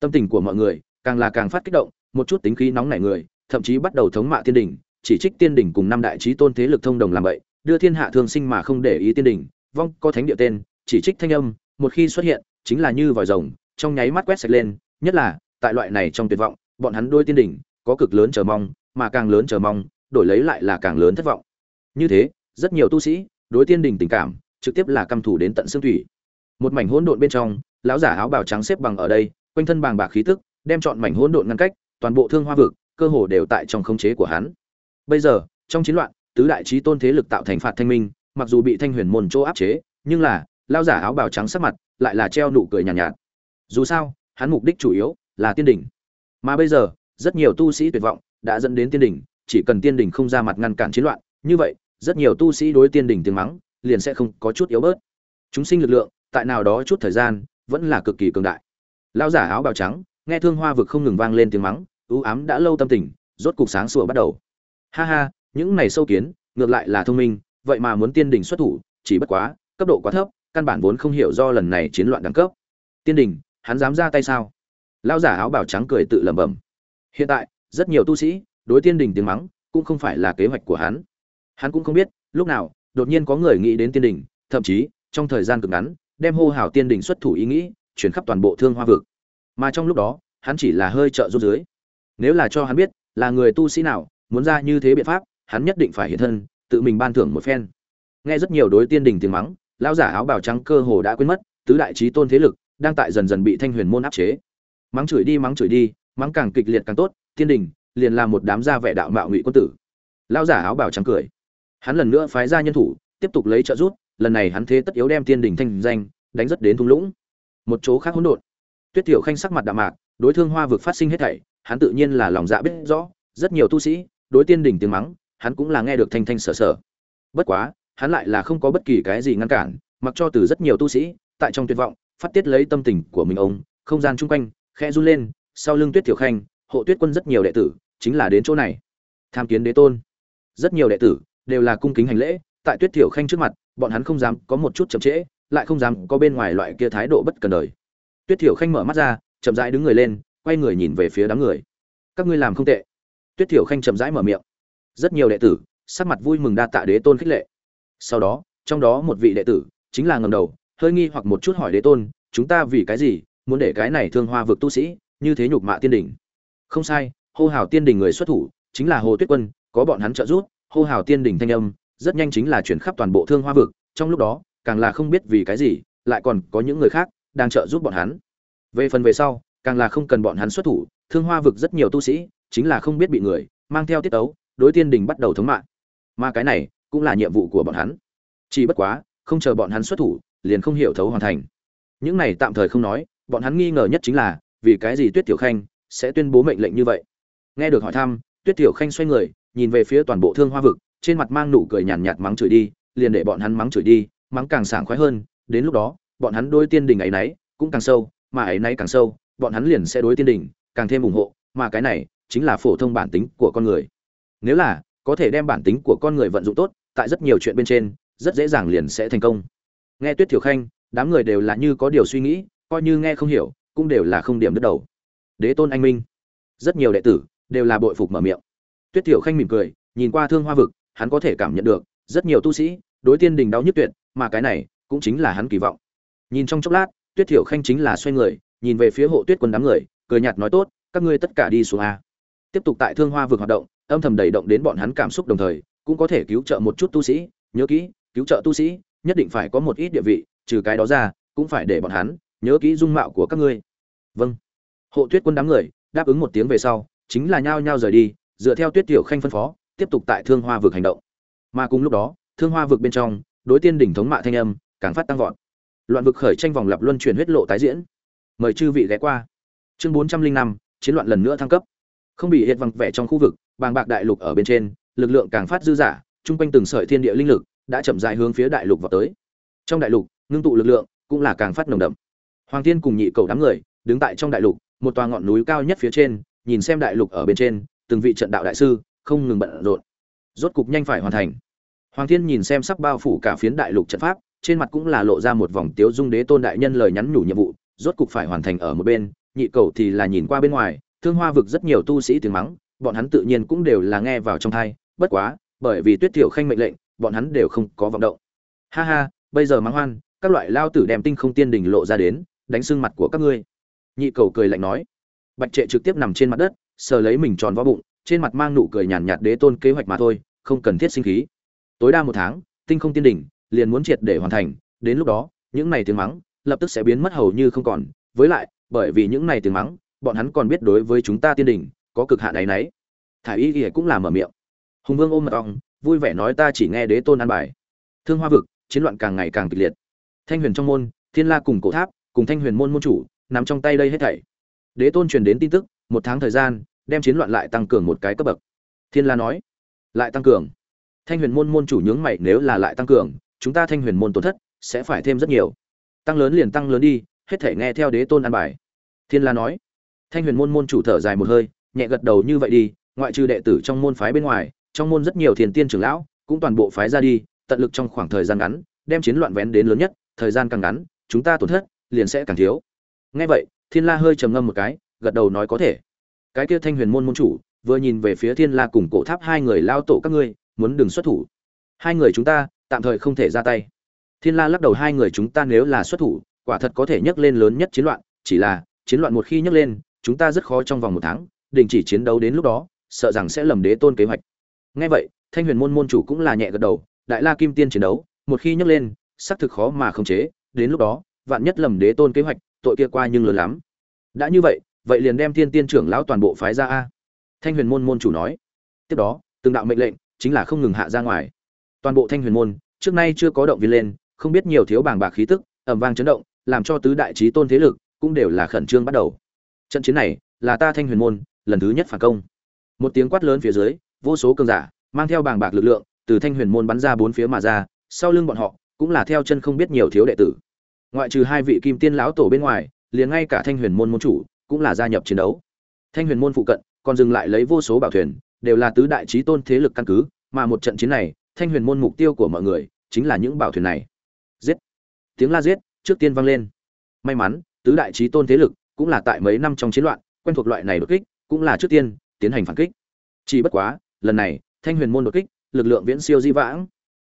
S1: Tâm tình của mọi người càng là càng phát kích động, một chút tính khí nóng nảy người, thậm chí bắt đầu thống mạ tiên đình, chỉ trích tiên đình cùng năm đại trí tôn thế lực thông đồng làm vậy, đưa thiên hạ thương sinh mà không để ý tiên đình, vong có thánh địa tên, chỉ trích thanh âm, một khi xuất hiện, chính là như vòi rồng, trong nháy mắt quét sạch lên, nhất là, tại loại này trong tuyệt vọng, bọn hắn đôi tiên đình có cực lớn chờ mong, mà càng lớn chờ mong, đổi lấy lại là càng lớn thất vọng. Như thế, rất nhiều tu sĩ đối tiên đình tình cảm trực tiếp là căm thủ đến tận xương thủy. Một mảnh hỗn độn bên trong lão giả áo bào trắng xếp bằng ở đây quanh thân bàng bạc khí tức đem chọn mảnh hỗn độn ngăn cách toàn bộ thương hoa vực cơ hồ đều tại trong khống chế của hắn. Bây giờ trong chiến loạn tứ đại chí tôn thế lực tạo thành phạt thanh minh mặc dù bị thanh huyền môn chỗ áp chế nhưng là lão giả áo bào trắng sắc mặt lại là treo nụ cười nhàn nhạt, nhạt. Dù sao hắn mục đích chủ yếu là tiên đỉnh. Mà bây giờ rất nhiều tu sĩ tuyệt vọng đã dẫn đến tiên đỉnh chỉ cần tiên đỉnh không ra mặt ngăn cản chiến loạn như vậy rất nhiều tu sĩ đối tiên đỉnh tiếng mắng liền sẽ không có chút yếu bớt. Chúng sinh lực lượng, tại nào đó chút thời gian, vẫn là cực kỳ cường đại. Lão giả áo bào trắng, nghe thương hoa vực không ngừng vang lên tiếng mắng, ưu ám đã lâu tâm tình, rốt cục sáng sủa bắt đầu. Ha ha, những này sâu kiến, ngược lại là thông minh, vậy mà muốn tiên đỉnh xuất thủ, chỉ bất quá, cấp độ quá thấp, căn bản vốn không hiểu do lần này chiến loạn đẳng cấp. Tiên đỉnh hắn dám ra tay sao? Lão giả áo bào trắng cười tự lẩm bẩm. Hiện tại, rất nhiều tu sĩ, đối tiên đỉnh tiếng mắng, cũng không phải là kế hoạch của hắn. Hắn cũng không biết, lúc nào đột nhiên có người nghĩ đến tiên đỉnh, thậm chí, trong thời gian cực ngắn, đem hô hào tiên đỉnh xuất thủ ý nghĩ, chuyển khắp toàn bộ thương hoa vực. Mà trong lúc đó, hắn chỉ là hơi trợ giúp dưới. Nếu là cho hắn biết, là người tu sĩ nào, muốn ra như thế biện pháp, hắn nhất định phải hiện thân, tự mình ban thưởng một phen. Nghe rất nhiều đối tiên đỉnh tiếng mắng, lão giả áo bào trắng cơ hồ đã quên mất, tứ đại chí tôn thế lực đang tại dần dần bị thanh huyền môn áp chế. Mắng chửi đi, mắng chửi đi, mắng càng kịch liệt càng tốt, tiên đỉnh liền là một đám gia vẻ đạo mạo ngụy quân tử. Lão giả áo bào trắng cười hắn lần nữa phái ra nhân thủ, tiếp tục lấy trợ rút lần này hắn thế tất yếu đem tiên đình thanh danh, đánh rất đến thung lũng. Một chỗ khác hỗn độn. Tuyết tiểu khanh sắc mặt đạm mạc, đối thương hoa vực phát sinh hết thảy, hắn tự nhiên là lòng dạ biết rõ, rất nhiều tu sĩ, đối tiên đình tiếng mắng, hắn cũng là nghe được thanh thanh sở sở. Bất quá, hắn lại là không có bất kỳ cái gì ngăn cản, mặc cho từ rất nhiều tu sĩ, tại trong tuyệt vọng, phát tiết lấy tâm tình của mình ông, không gian chung quanh khe run lên, sau lưng tuyết tiểu khanh, hộ tuyết quân rất nhiều đệ tử, chính là đến chỗ này. Tham kiến đế tôn. Rất nhiều đệ tử đều là cung kính hành lễ, tại tuyết thiểu khanh trước mặt, bọn hắn không dám có một chút chậm trễ, lại không dám có bên ngoài loại kia thái độ bất cần đời. Tuyết thiểu khanh mở mắt ra, chậm rãi đứng người lên, quay người nhìn về phía đám người. Các ngươi làm không tệ. Tuyết thiểu khanh chậm rãi mở miệng. Rất nhiều đệ tử, sắc mặt vui mừng đa tạ đế tôn khích lệ. Sau đó, trong đó một vị đệ tử, chính là ngầm đầu, hơi nghi hoặc một chút hỏi đế tôn, chúng ta vì cái gì muốn để cái này thương hoa vực tu sĩ như thế nhục mạ tiên đỉnh? Không sai, hô hào tiên đỉnh người xuất thủ, chính là hồ tuyết quân, có bọn hắn trợ giúp hô hào tiên đỉnh thanh âm, rất nhanh chính là chuyển khắp toàn bộ thương hoa vực, trong lúc đó, càng là không biết vì cái gì, lại còn có những người khác đang trợ giúp bọn hắn. Về phần về sau, càng là không cần bọn hắn xuất thủ, thương hoa vực rất nhiều tu sĩ, chính là không biết bị người, mang theo tiết tấu, đối tiên đình bắt đầu thống mạng. Mà cái này, cũng là nhiệm vụ của bọn hắn. Chỉ bất quá, không chờ bọn hắn xuất thủ, liền không hiểu thấu hoàn thành. Những này tạm thời không nói, bọn hắn nghi ngờ nhất chính là, vì cái gì tuyết tiểu khanh sẽ tuyên bố mệnh lệnh như vậy? Nghe được hỏi thăm, tuyết tiểu khanh xoay người nhìn về phía toàn bộ thương hoa vực trên mặt mang nụ cười nhàn nhạt, nhạt mắng chửi đi liền để bọn hắn mắng chửi đi mắng càng sảng khoái hơn đến lúc đó bọn hắn đôi tiên đình ấy nấy cũng càng sâu mà ấy nấy càng sâu bọn hắn liền sẽ đối tiên đình càng thêm ủng hộ mà cái này chính là phổ thông bản tính của con người. Nếu là có thể đem bản tính của con người vận dụng tốt tại rất nhiều chuyện bên trên rất dễ dàng liền sẽ thành công. Nghe tuyết thiểu khanh đám người đều là như có điều suy nghĩ coi như nghe không hiểu cũng đều là không điểm đứt đầu. Đế tôn anh minh. Rất nhiều đệ tử đều là bội phục mở miệng tuyết Tiểu khanh mỉm cười, nhìn qua thương hoa vực, hắn có thể cảm nhận được, rất nhiều tu sĩ, đối tiên đình đau nhức tuyệt, mà cái này, cũng chính là hắn kỳ vọng. Nhìn trong chốc lát, tuyết Tiểu khanh chính là xoay người, nhìn về phía hộ tuyết quân đám người, cười nhạt nói tốt, các ngươi tất cả đi xuống a. Tiếp tục tại thương hoa vực hoạt động, âm thầm đẩy động đến bọn hắn cảm xúc đồng thời, cũng có thể cứu trợ một chút tu sĩ, nhớ kỹ, cứu trợ tu sĩ, nhất định phải có một ít địa vị, trừ cái đó ra, cũng phải để bọn hắn nhớ kỹ dung mạo của các ngươi. Vâng. Hộ tuyết quân đám người, đáp ứng một tiếng về sau, chính là nhao nhao rời đi dựa theo tuyết tiểu khanh phân phó, tiếp tục tại thương hoa vực hành động. Mà cùng lúc đó, thương hoa vực bên trong, đối tiên đỉnh thống mạ thanh âm càng phát tăng vọt. Loạn vực khởi tranh vòng lập luân chuyển huyết lộ tái diễn. Mời chư vị ghé qua. Chương bốn trăm linh năm, chiến loạn lần nữa thăng cấp. Không bị hiện văng vẻ trong khu vực, bàng bạc đại lục ở bên trên, lực lượng càng phát dư giả trung quanh từng sợi thiên địa linh lực đã chậm rãi hướng phía đại lục vào tới. Trong đại lục, ngưng tụ lực lượng cũng là càng phát nồng đậm. Hoàng thiên cùng nhị cầu đám người đứng tại trong đại lục, một tòa ngọn núi cao nhất phía trên, nhìn xem đại lục ở bên trên từng vị trận đạo đại sư, không ngừng bận rộn. Rốt cục nhanh phải hoàn thành. Hoàng thiên nhìn xem sắp bao phủ cả phiến đại lục trận pháp, trên mặt cũng là lộ ra một vòng tiếu dung đế tôn đại nhân lời nhắn nhủ nhiệm vụ, rốt cục phải hoàn thành ở một bên, nhị cầu thì là nhìn qua bên ngoài, thương hoa vực rất nhiều tu sĩ tiếng mắng, bọn hắn tự nhiên cũng đều là nghe vào trong thai bất quá, bởi vì tuyết tiểu khanh mệnh lệnh, bọn hắn đều không có vọng động. Ha ha, bây giờ mắng hoan, các loại lao tử đem tinh không tiên đỉnh lộ ra đến, đánh xương mặt của các ngươi. Nhị cầu cười lạnh nói. Bạch trệ trực tiếp nằm trên mặt đất sờ lấy mình tròn vó bụng, trên mặt mang nụ cười nhàn nhạt đế tôn kế hoạch mà thôi, không cần thiết sinh khí. Tối đa một tháng, tinh không tiên đỉnh, liền muốn triệt để hoàn thành, đến lúc đó, những này tiếng mắng, lập tức sẽ biến mất hầu như không còn. Với lại, bởi vì những này tiếng mắng, bọn hắn còn biết đối với chúng ta tiên đỉnh, có cực hạn ấy nấy thả y ỉa cũng làm mở miệng. Hùng vương ôm mật ong, vui vẻ nói ta chỉ nghe đế tôn an bài. Thương hoa vực, chiến loạn càng ngày càng kịch liệt. Thanh huyền trong môn, thiên la cùng cổ tháp, cùng thanh huyền môn môn chủ nằm trong tay đây hết thảy. Đế tôn truyền đến tin tức một tháng thời gian, đem chiến loạn lại tăng cường một cái cấp bậc. Thiên la nói, lại tăng cường. Thanh huyền môn môn chủ nhướng mày, nếu là lại tăng cường, chúng ta thanh huyền môn tổn thất sẽ phải thêm rất nhiều. Tăng lớn liền tăng lớn đi, hết thể nghe theo đế tôn an bài. Thiên la nói, thanh huyền môn môn chủ thở dài một hơi, nhẹ gật đầu như vậy đi, ngoại trừ đệ tử trong môn phái bên ngoài, trong môn rất nhiều thiền tiên trưởng lão cũng toàn bộ phái ra đi, tận lực trong khoảng thời gian ngắn, đem chiến loạn vén đến lớn nhất, thời gian càng ngắn, chúng ta tổn thất liền sẽ càng thiếu. Nghe vậy, thiên la hơi trầm ngâm một cái gật đầu nói có thể. Cái kia thanh huyền môn môn chủ, vừa nhìn về phía thiên la cùng cổ tháp hai người lao tổ các ngươi, muốn đừng xuất thủ. Hai người chúng ta, tạm thời không thể ra tay. Thiên la lắc đầu, hai người chúng ta nếu là xuất thủ, quả thật có thể nhấc lên lớn nhất chiến loạn, chỉ là, chiến loạn một khi nhấc lên, chúng ta rất khó trong vòng một tháng, đình chỉ chiến đấu đến lúc đó, sợ rằng sẽ lầm đế tôn kế hoạch. Ngay vậy, thanh huyền môn môn chủ cũng là nhẹ gật đầu, đại la kim tiên chiến đấu, một khi nhấc lên, xác thực khó mà khống chế, đến lúc đó, vạn nhất lầm đế tôn kế hoạch, tội kia qua nhưng lớn lắm. Đã như vậy vậy liền đem thiên tiên trưởng lão toàn bộ phái ra a. Thanh huyền môn môn chủ nói. Tiếp đó, từng đạo mệnh lệnh chính là không ngừng hạ ra ngoài. Toàn bộ thanh huyền môn, trước nay chưa có động viên lên, không biết nhiều thiếu bàng bạc khí tức ẩm vang chấn động, làm cho tứ đại trí tôn thế lực cũng đều là khẩn trương bắt đầu. Trận chiến này là ta thanh huyền môn lần thứ nhất phản công. Một tiếng quát lớn phía dưới, vô số cường giả mang theo bàng bạc lực lượng từ thanh huyền môn bắn ra bốn phía mà ra, sau lưng bọn họ cũng là theo chân không biết nhiều thiếu đệ tử. Ngoại trừ hai vị kim tiên lão tổ bên ngoài, liền ngay cả thanh huyền môn môn chủ cũng là gia nhập chiến đấu. Thanh huyền môn phụ cận, còn dừng lại lấy vô số bảo thuyền, đều là tứ đại trí tôn thế lực căn cứ, mà một trận chiến này, thanh huyền môn mục tiêu của mọi người, chính là những bảo thuyền này. Giết! Tiếng la giết, trước tiên vang lên. May mắn, tứ đại trí tôn thế lực cũng là tại mấy năm trong chiến loạn, quen thuộc loại này đột kích, cũng là trước tiên tiến hành phản kích. Chỉ bất quá, lần này, thanh huyền môn đột kích, lực lượng viễn siêu di vãng.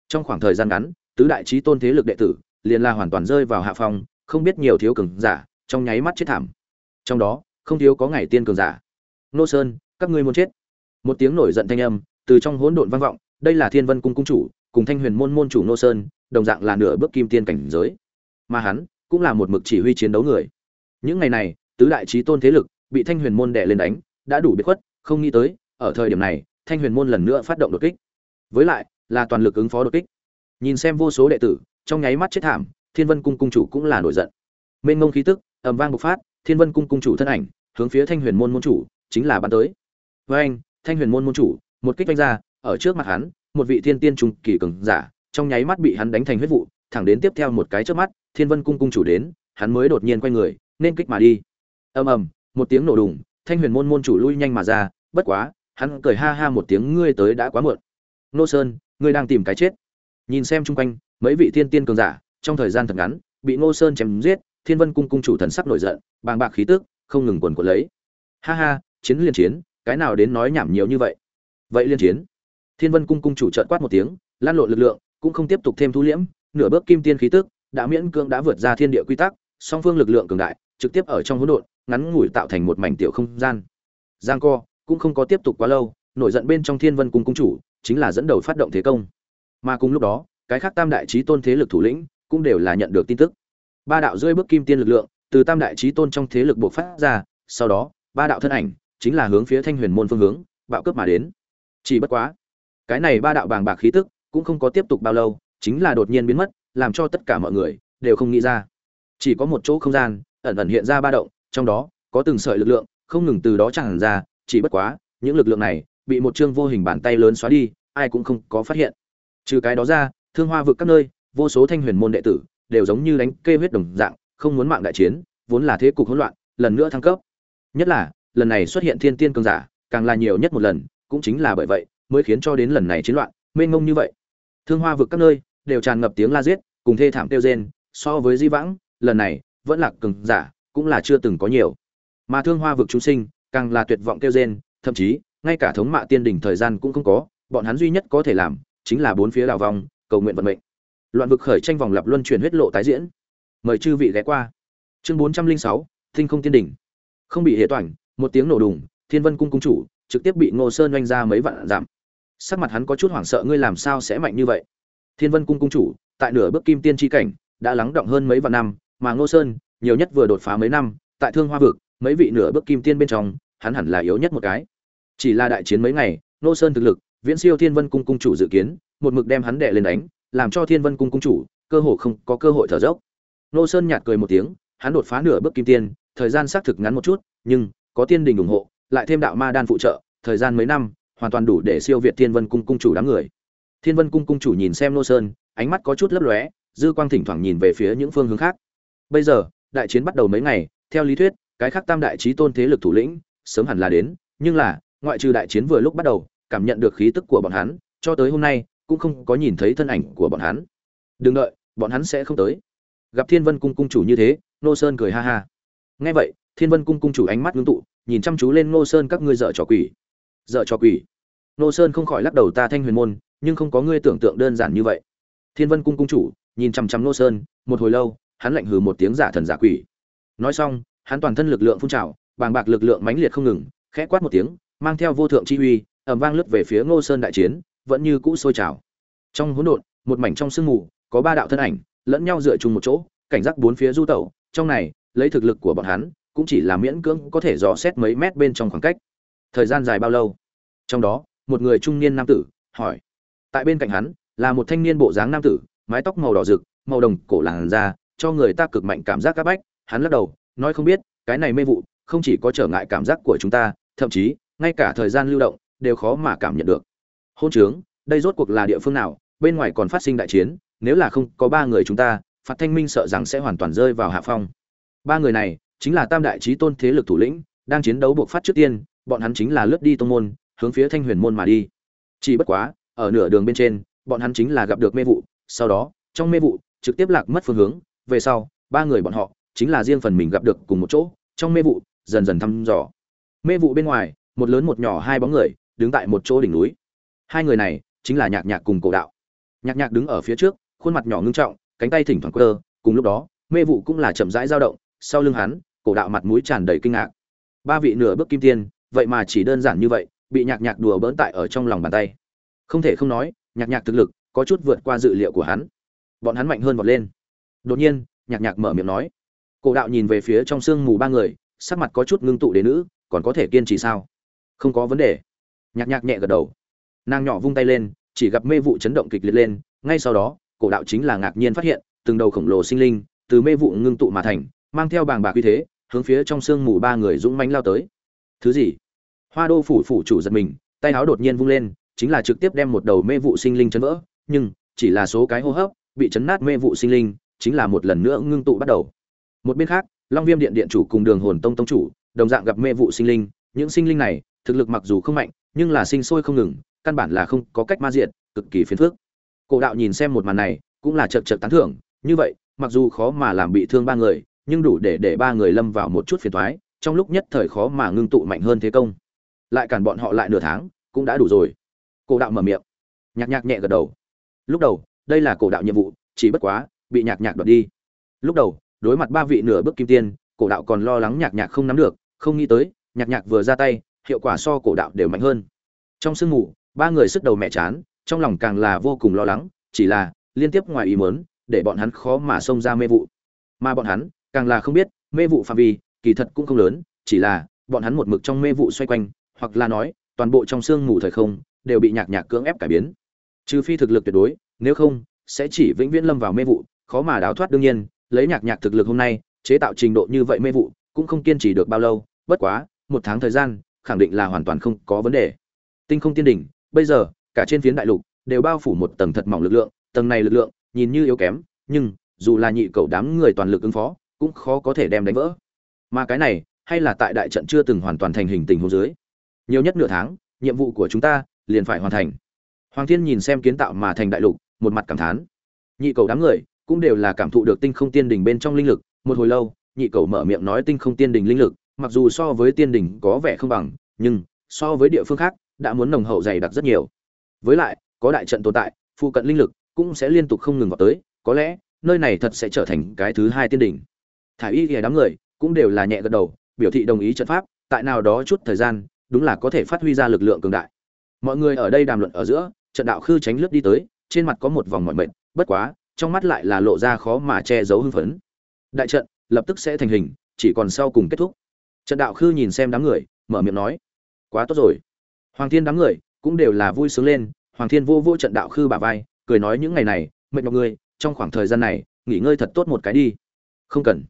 S1: Trong khoảng thời gian ngắn, tứ đại trí tôn thế lực đệ tử liền là hoàn toàn rơi vào hạ phong, không biết nhiều thiếu cường giả, trong nháy mắt chết thảm trong đó không thiếu có ngày tiên cường giả. Nô sơn, các ngươi muốn chết. Một tiếng nổi giận thanh âm từ trong hỗn độn vang vọng, đây là thiên vân cung cung chủ, cùng thanh huyền môn môn chủ nô sơn, đồng dạng là nửa bước kim tiên cảnh giới. Mà hắn cũng là một mực chỉ huy chiến đấu người. Những ngày này, tứ đại trí tôn thế lực bị thanh huyền môn đè lên đánh, đã đủ biết khuất, không nghĩ tới, ở thời điểm này, thanh huyền môn lần nữa phát động đột kích. Với lại, là toàn lực ứng phó đột kích. Nhìn xem vô số đệ tử, trong nháy mắt chết thảm, thiên vân cung cung chủ cũng là nổi giận. Mênh mông khí tức, ầm vang bộc phát thiên vân cung cung chủ thân ảnh, hướng phía thanh huyền môn môn chủ, chính là bắn tới. Với anh, thanh huyền môn môn chủ, một kích vanh ra, ở trước mặt hắn, một vị thiên tiên trung kỳ cường giả, trong nháy mắt bị hắn đánh thành huyết vụ, thẳng đến tiếp theo một cái trước mắt, thiên vân cung cung chủ đến, hắn mới đột nhiên quay người, nên kích mà đi. Ầm ầm, một tiếng nổ đùng, thanh huyền môn môn chủ lui nhanh mà ra, bất quá, hắn cười ha ha một tiếng, ngươi tới đã quá muộn. Nô sơn, ngươi đang tìm cái chết. Nhìn xem chung quanh, mấy vị thiên tiên cường giả, trong thời gian thật ngắn, bị ngô sơn chém giết thiên vân cung cung chủ thần sắc nổi giận, bàng bạc khí tức, không ngừng quần quật lấy. Ha ha, chiến liên chiến, cái nào đến nói nhảm nhiều như vậy? Vậy liên chiến. Thiên vân cung cung chủ trợn quát một tiếng, lan lộn lực lượng, cũng không tiếp tục thêm thu liễm, nửa bước kim tiên khí tức, đã miễn cưỡng đã vượt ra thiên địa quy tắc, song phương lực lượng cường đại, trực tiếp ở trong hỗn độn, ngắn ngủi tạo thành một mảnh tiểu không gian. Giang co cũng không có tiếp tục quá lâu, nổi giận bên trong thiên vân cung cung chủ, chính là dẫn đầu phát động thế công. Mà cùng lúc đó, cái khác tam đại trí tôn thế lực thủ lĩnh cũng đều là nhận được tin tức ba đạo rơi bước kim tiên lực lượng từ tam đại trí tôn trong thế lực buộc phát ra, sau đó, ba đạo thân ảnh chính là hướng phía thanh huyền môn phương hướng, bạo cướp mà đến. Chỉ bất quá, cái này ba đạo bàng bạc khí tức cũng không có tiếp tục bao lâu, chính là đột nhiên biến mất, làm cho tất cả mọi người đều không nghĩ ra. Chỉ có một chỗ không gian ẩn ẩn hiện ra ba động, trong đó có từng sợi lực lượng không ngừng từ đó tràn ra, chỉ bất quá, những lực lượng này bị một chương vô hình bàn tay lớn xóa đi, ai cũng không có phát hiện. Trừ cái đó ra, thương hoa vực các nơi, vô số thanh huyền môn đệ tử đều giống như đánh kê huyết đồng dạng, không muốn mạng đại chiến, vốn là thế cục hỗn loạn, lần nữa thăng cấp. Nhất là, lần này xuất hiện thiên tiên cường giả, càng là nhiều nhất một lần, cũng chính là bởi vậy, mới khiến cho đến lần này chiến loạn, mênh mông như vậy. Thương hoa vực các nơi, đều tràn ngập tiếng la giết, cùng thê thảm tiêu rên, so với di vãng, lần này, vẫn là cường giả, cũng là chưa từng có nhiều. Mà thương hoa vực chúng sinh, càng là tuyệt vọng tiêu rên, thậm chí, ngay cả thống mạ tiên đỉnh thời gian cũng không có, bọn hắn duy nhất có thể làm, chính là bốn phía đào vòng, cầu nguyện vận mệnh loạn vực khởi tranh vòng lặp luân chuyển huyết lộ tái diễn. Mời chư vị ghé qua. Chương bốn trăm linh sáu, thinh không tiên đỉnh. Không bị hệ toảnh, một tiếng nổ đùng, thiên vân cung cung chủ trực tiếp bị ngô sơn oanh ra mấy vạn giảm sắc mặt hắn có chút hoảng sợ, ngươi làm sao sẽ mạnh như vậy? Thiên vân cung cung chủ, tại nửa bước kim tiên tri cảnh, đã lắng động hơn mấy vạn năm, mà ngô sơn, nhiều nhất vừa đột phá mấy năm, tại thương hoa vực, mấy vị nửa bước kim tiên bên trong, hắn hẳn là yếu nhất một cái. Chỉ là đại chiến mấy ngày, ngô sơn thực lực, viễn siêu thiên vân cung cung chủ dự kiến, một mực đem hắn đệ lên đánh làm cho thiên vân cung cung chủ, cơ hồ không có cơ hội thở dốc. Nô sơn nhạt cười một tiếng, hắn đột phá nửa bước kim tiên, thời gian xác thực ngắn một chút, nhưng có tiên đình ủng hộ, lại thêm đạo ma đan phụ trợ, thời gian mấy năm, hoàn toàn đủ để siêu việt thiên vân cung cung chủ đám người. Thiên vân cung cung chủ nhìn xem nô sơn, ánh mắt có chút lấp lóe, dư quang thỉnh thoảng nhìn về phía những phương hướng khác. Bây giờ, đại chiến bắt đầu mấy ngày, theo lý thuyết, cái khác tam đại trí tôn thế lực thủ lĩnh, sớm hẳn là đến, nhưng là, ngoại trừ đại chiến vừa lúc bắt đầu, cảm nhận được khí tức của bọn hắn, cho tới hôm nay cũng không có nhìn thấy thân ảnh của bọn hắn. Đừng đợi, bọn hắn sẽ không tới. Gặp thiên vân cung cung chủ như thế nô sơn cười ha ha. Nghe vậy, thiên vân cung cung chủ ánh mắt ngưng tụ, nhìn chăm chú lên nô sơn các ngươi dợ trò quỷ. Dợ trò quỷ. Nô sơn không khỏi lắc đầu ta thanh huyền môn, nhưng không có ngươi tưởng tượng đơn giản như vậy. Thiên vân cung cung chủ, nhìn chăm chăm nô sơn, một hồi lâu, hắn lạnh hừ một tiếng giả thần giả quỷ. Nói xong, hắn toàn thân lực lượng phun trào, bàng bạc lực lượng mãnh liệt không ngừng, khẽ quát một tiếng, mang theo vô thượng chi uy, ầm vang lướt về phía ngô sơn đại chiến vẫn như cũ sôi trào. Trong hỗn độn, một mảnh trong sương mù, có ba đạo thân ảnh, lẫn nhau dựa chung một chỗ, cảnh giác bốn phía du tẩu. Trong này, lấy thực lực của bọn hắn, cũng chỉ là miễn cưỡng có thể dò xét mấy mét bên trong khoảng cách. Thời gian dài bao lâu? Trong đó, một người trung niên nam tử, hỏi. Tại bên cạnh hắn, là một thanh niên bộ dáng nam tử, mái tóc màu đỏ rực, màu đồng cổ làn da, cho người ta cực mạnh cảm giác áp bách. Hắn lắc đầu, nói không biết, cái này mê vụ, không chỉ có trở ngại cảm giác của chúng ta, thậm chí, ngay cả thời gian lưu động, đều khó mà cảm nhận được hôn trướng, đây rốt cuộc là địa phương nào? Bên ngoài còn phát sinh đại chiến, nếu là không có ba người chúng ta, phạt thanh minh sợ rằng sẽ hoàn toàn rơi vào hạ phong. Ba người này, chính là tam đại trí tôn thế lực thủ lĩnh, đang chiến đấu buộc phát trước tiên, bọn hắn chính là lướt đi tông môn, hướng phía thanh huyền môn mà đi. Chỉ bất quá, ở nửa đường bên trên, bọn hắn chính là gặp được mê vụ, sau đó, trong mê vụ, trực tiếp lạc mất phương hướng, về sau, ba người bọn họ, chính là riêng phần mình gặp được cùng một chỗ, trong mê vụ, dần dần thăm dò. Mê vụ bên ngoài, một lớn một nhỏ hai bóng người, đứng tại một chỗ đỉnh núi hai người này chính là nhạc nhạc cùng cổ đạo. Nhạc nhạc đứng ở phía trước, khuôn mặt nhỏ ngưng trọng, cánh tay thỉnh thoảng cơ cùng lúc đó, mê vụ cũng là chậm rãi dao động, sau lưng hắn, cổ đạo mặt mũi tràn đầy kinh ngạc. Ba vị nửa bước kim tiên, vậy mà chỉ đơn giản như vậy, bị nhạc nhạc đùa bỡn tại ở trong lòng bàn tay. Không thể không nói, nhạc nhạc thực lực có chút vượt qua dự liệu của hắn. Bọn hắn mạnh hơn vọt lên. Đột nhiên, nhạc nhạc mở miệng nói. Cổ đạo nhìn về phía trong sương mù ba người, sắc mặt có chút ngưng tụ đến nữ, còn có thể kiên trì sao? Không có vấn đề. Nhạc nhạc nhẹ gật đầu nàng nhỏ vung tay lên, chỉ gặp mê vụ chấn động kịch liệt lên, ngay sau đó, cổ đạo chính là ngạc nhiên phát hiện, từng đầu khổng lồ sinh linh từ mê vụ ngưng tụ mà thành, mang theo bàng bạc uy thế, hướng phía trong sương mù ba người dũng mánh lao tới. Thứ gì? Hoa đô phủ phủ chủ giật mình, tay áo đột nhiên vung lên, chính là trực tiếp đem một đầu mê vụ sinh linh chấn vỡ, nhưng, chỉ là số cái hô hấp, bị chấn nát mê vụ sinh linh, chính là một lần nữa ngưng tụ bắt đầu. Một bên khác, long viêm điện điện chủ cùng đường hồn tông tông chủ, đồng dạng gặp mê vụ sinh linh, những sinh linh này, thực lực mặc dù không mạnh, nhưng là sinh sôi không ngừng căn bản là không có cách ma diệt, cực kỳ phiền phức. Cổ đạo nhìn xem một màn này, cũng là chật chật tán thưởng. Như vậy, mặc dù khó mà làm bị thương ba người, nhưng đủ để để ba người lâm vào một chút phiền toái, trong lúc nhất thời khó mà ngưng tụ mạnh hơn thế công. Lại cản bọn họ lại nửa tháng, cũng đã đủ rồi. Cổ đạo mở miệng, nhạc nhạc nhẹ gật đầu. Lúc đầu, đây là cổ đạo nhiệm vụ, chỉ bất quá, bị nhạc nhạc đoạt đi. Lúc đầu, đối mặt ba vị nửa bước kim tiên, cổ đạo còn lo lắng nhạc nhạc không nắm được, không nghĩ tới, nhạc nhạc vừa ra tay, hiệu quả so cổ đạo đều mạnh hơn. Trong sương mù ba người sức đầu mẹ chán, trong lòng càng là vô cùng lo lắng, chỉ là liên tiếp ngoài ý mớn để bọn hắn khó mà xông ra mê vụ. Mà bọn hắn, càng là không biết, mê vụ phạm vi, kỳ thật cũng không lớn, chỉ là bọn hắn một mực trong mê vụ xoay quanh, hoặc là nói, toàn bộ trong sương mù thời không, đều bị nhạc nhạc cưỡng ép cải biến. Trừ phi thực lực tuyệt đối, nếu không, sẽ chỉ vĩnh viễn lâm vào mê vụ, khó mà đào thoát đương nhiên, lấy nhạc nhạc thực lực hôm nay, chế tạo trình độ như vậy mê vụ, cũng không kiên trì được bao lâu, bất quá, một tháng thời gian, khẳng định là hoàn toàn không có vấn đề. Tinh không tiên đỉnh bây giờ, cả trên phiến đại lục đều bao phủ một tầng thật mỏng lực lượng, tầng này lực lượng nhìn như yếu kém, nhưng dù là nhị cầu đám người toàn lực ứng phó, cũng khó có thể đem đánh vỡ. Mà cái này, hay là tại đại trận chưa từng hoàn toàn thành hình tình hồ dưới. Nhiều nhất nửa tháng, nhiệm vụ của chúng ta liền phải hoàn thành. Hoàng thiên nhìn xem kiến tạo mà thành đại lục, một mặt cảm thán. Nhị cầu đám người cũng đều là cảm thụ được tinh không tiên đỉnh bên trong linh lực, một hồi lâu, nhị cầu mở miệng nói tinh không tiên đỉnh linh lực, mặc dù so với tiên đỉnh có vẻ không bằng, nhưng so với địa phương khác đã muốn nồng hậu dày đặc rất nhiều. Với lại, có đại trận tồn tại, phụ cận linh lực cũng sẽ liên tục không ngừng vào tới, có lẽ, nơi này thật sẽ trở thành cái thứ hai tiên đỉnh. Thả y ghẻ đám người cũng đều là nhẹ gật đầu, biểu thị đồng ý trận pháp, tại nào đó chút thời gian, đúng là có thể phát huy ra lực lượng cường đại. Mọi người ở đây đàm luận ở giữa, trận đạo khư tránh lướt đi tới, trên mặt có một vòng mọi mệt, bất quá, trong mắt lại là lộ ra khó mà che giấu hưng phấn. Đại trận lập tức sẽ thành hình, chỉ còn sau cùng kết thúc. Trận đạo khư nhìn xem đám người, mở miệng nói, quá tốt rồi hoàng thiên đám người cũng đều là vui sướng lên, hoàng thiên vô vô trận đạo khư bà vai, cười nói những ngày này, mệt nhọc người trong khoảng thời gian này, nghỉ ngơi thật tốt một cái đi. Không cần.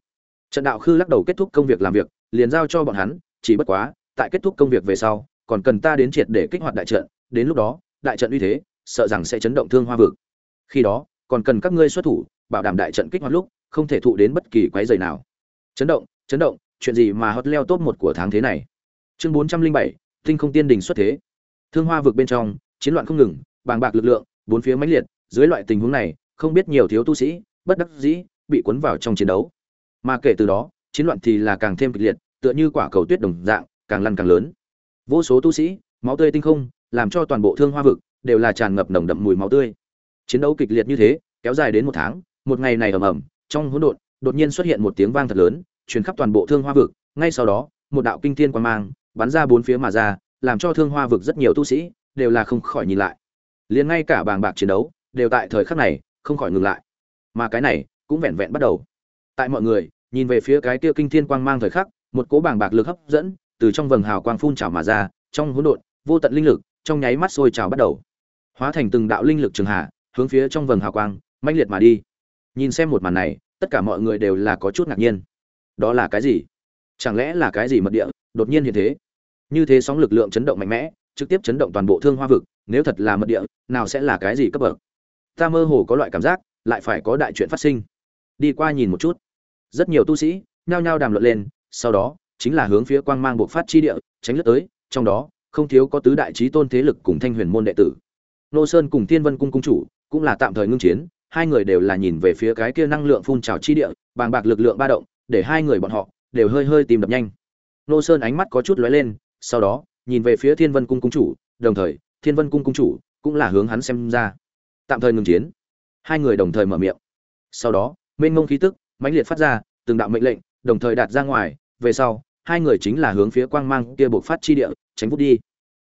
S1: Trận đạo khư lắc đầu kết thúc công việc làm việc, liền giao cho bọn hắn, chỉ bất quá, tại kết thúc công việc về sau, còn cần ta đến triệt để kích hoạt đại trận, đến lúc đó, đại trận uy thế, sợ rằng sẽ chấn động thương hoa vực. Khi đó, còn cần các ngươi xuất thủ, bảo đảm đại trận kích hoạt lúc, không thể thụ đến bất kỳ quái rầy nào. Chấn động chấn động, chuyện gì mà hot leo top một của tháng thế này? Chương bốn trăm linh bảy tinh không tiên đình xuất thế. Thương hoa vực bên trong, chiến loạn không ngừng, bàng bạc lực lượng, bốn phía mãnh liệt, dưới loại tình huống này, không biết nhiều thiếu tu sĩ, bất đắc dĩ, bị cuốn vào trong chiến đấu. Mà kể từ đó, chiến loạn thì là càng thêm kịch liệt, tựa như quả cầu tuyết đồng dạng, càng lăn càng lớn. Vô số tu sĩ, máu tươi tinh không, làm cho toàn bộ thương hoa vực đều là tràn ngập nồng đậm mùi máu tươi. Chiến đấu kịch liệt như thế, kéo dài đến một tháng, một ngày này ầm ầm, trong hỗn độn, đột nhiên xuất hiện một tiếng vang thật lớn, truyền khắp toàn bộ thương hoa vực. Ngay sau đó, một đạo kinh thiên quang mang bắn ra bốn phía mà ra, làm cho thương hoa vực rất nhiều tu sĩ đều là không khỏi nhìn lại. Liền ngay cả bàng bạc chiến đấu đều tại thời khắc này không khỏi ngừng lại. Mà cái này cũng vẹn vẹn bắt đầu. Tại mọi người nhìn về phía cái kia kinh thiên quang mang thời khắc, một cỗ bàng bạc lực hấp dẫn từ trong vầng hào quang phun trào mà ra, trong hỗn độn, vô tận linh lực trong nháy mắt sôi trào bắt đầu. Hóa thành từng đạo linh lực trường hạ, hướng phía trong vầng hào quang, mãnh liệt mà đi. Nhìn xem một màn này, tất cả mọi người đều là có chút ngạc nhiên. Đó là cái gì? Chẳng lẽ là cái gì mật địa đột nhiên như thế? Như thế sóng lực lượng chấn động mạnh mẽ, trực tiếp chấn động toàn bộ thương hoa vực, nếu thật là mật địa, nào sẽ là cái gì cấp bậc? Ta mơ hồ có loại cảm giác, lại phải có đại chuyện phát sinh. Đi qua nhìn một chút. Rất nhiều tu sĩ, nhao nhao đàm luận lên, sau đó, chính là hướng phía quang mang buộc phát chi địa, tránh lướt tới, trong đó, không thiếu có tứ đại trí tôn thế lực cùng thanh huyền môn đệ tử. Nô sơn cùng tiên vân cung cung chủ, cũng là tạm thời ngưng chiến, hai người đều là nhìn về phía cái kia năng lượng phun trào chi địa, bàng bạc lực lượng ba động, để hai người bọn họ, đều hơi hơi tìm đập nhanh. Nô sơn ánh mắt có chút lóe lên sau đó, nhìn về phía thiên vân cung cung chủ, đồng thời, thiên vân cung cung chủ cũng là hướng hắn xem ra. Tạm thời ngừng chiến. Hai người đồng thời mở miệng. Sau đó, mênh mông khí tức mãnh liệt phát ra, từng đạo mệnh lệnh đồng thời đạt ra ngoài. Về sau, hai người chính là hướng phía quang mang kia bộc phát chi địa, tránh vút đi.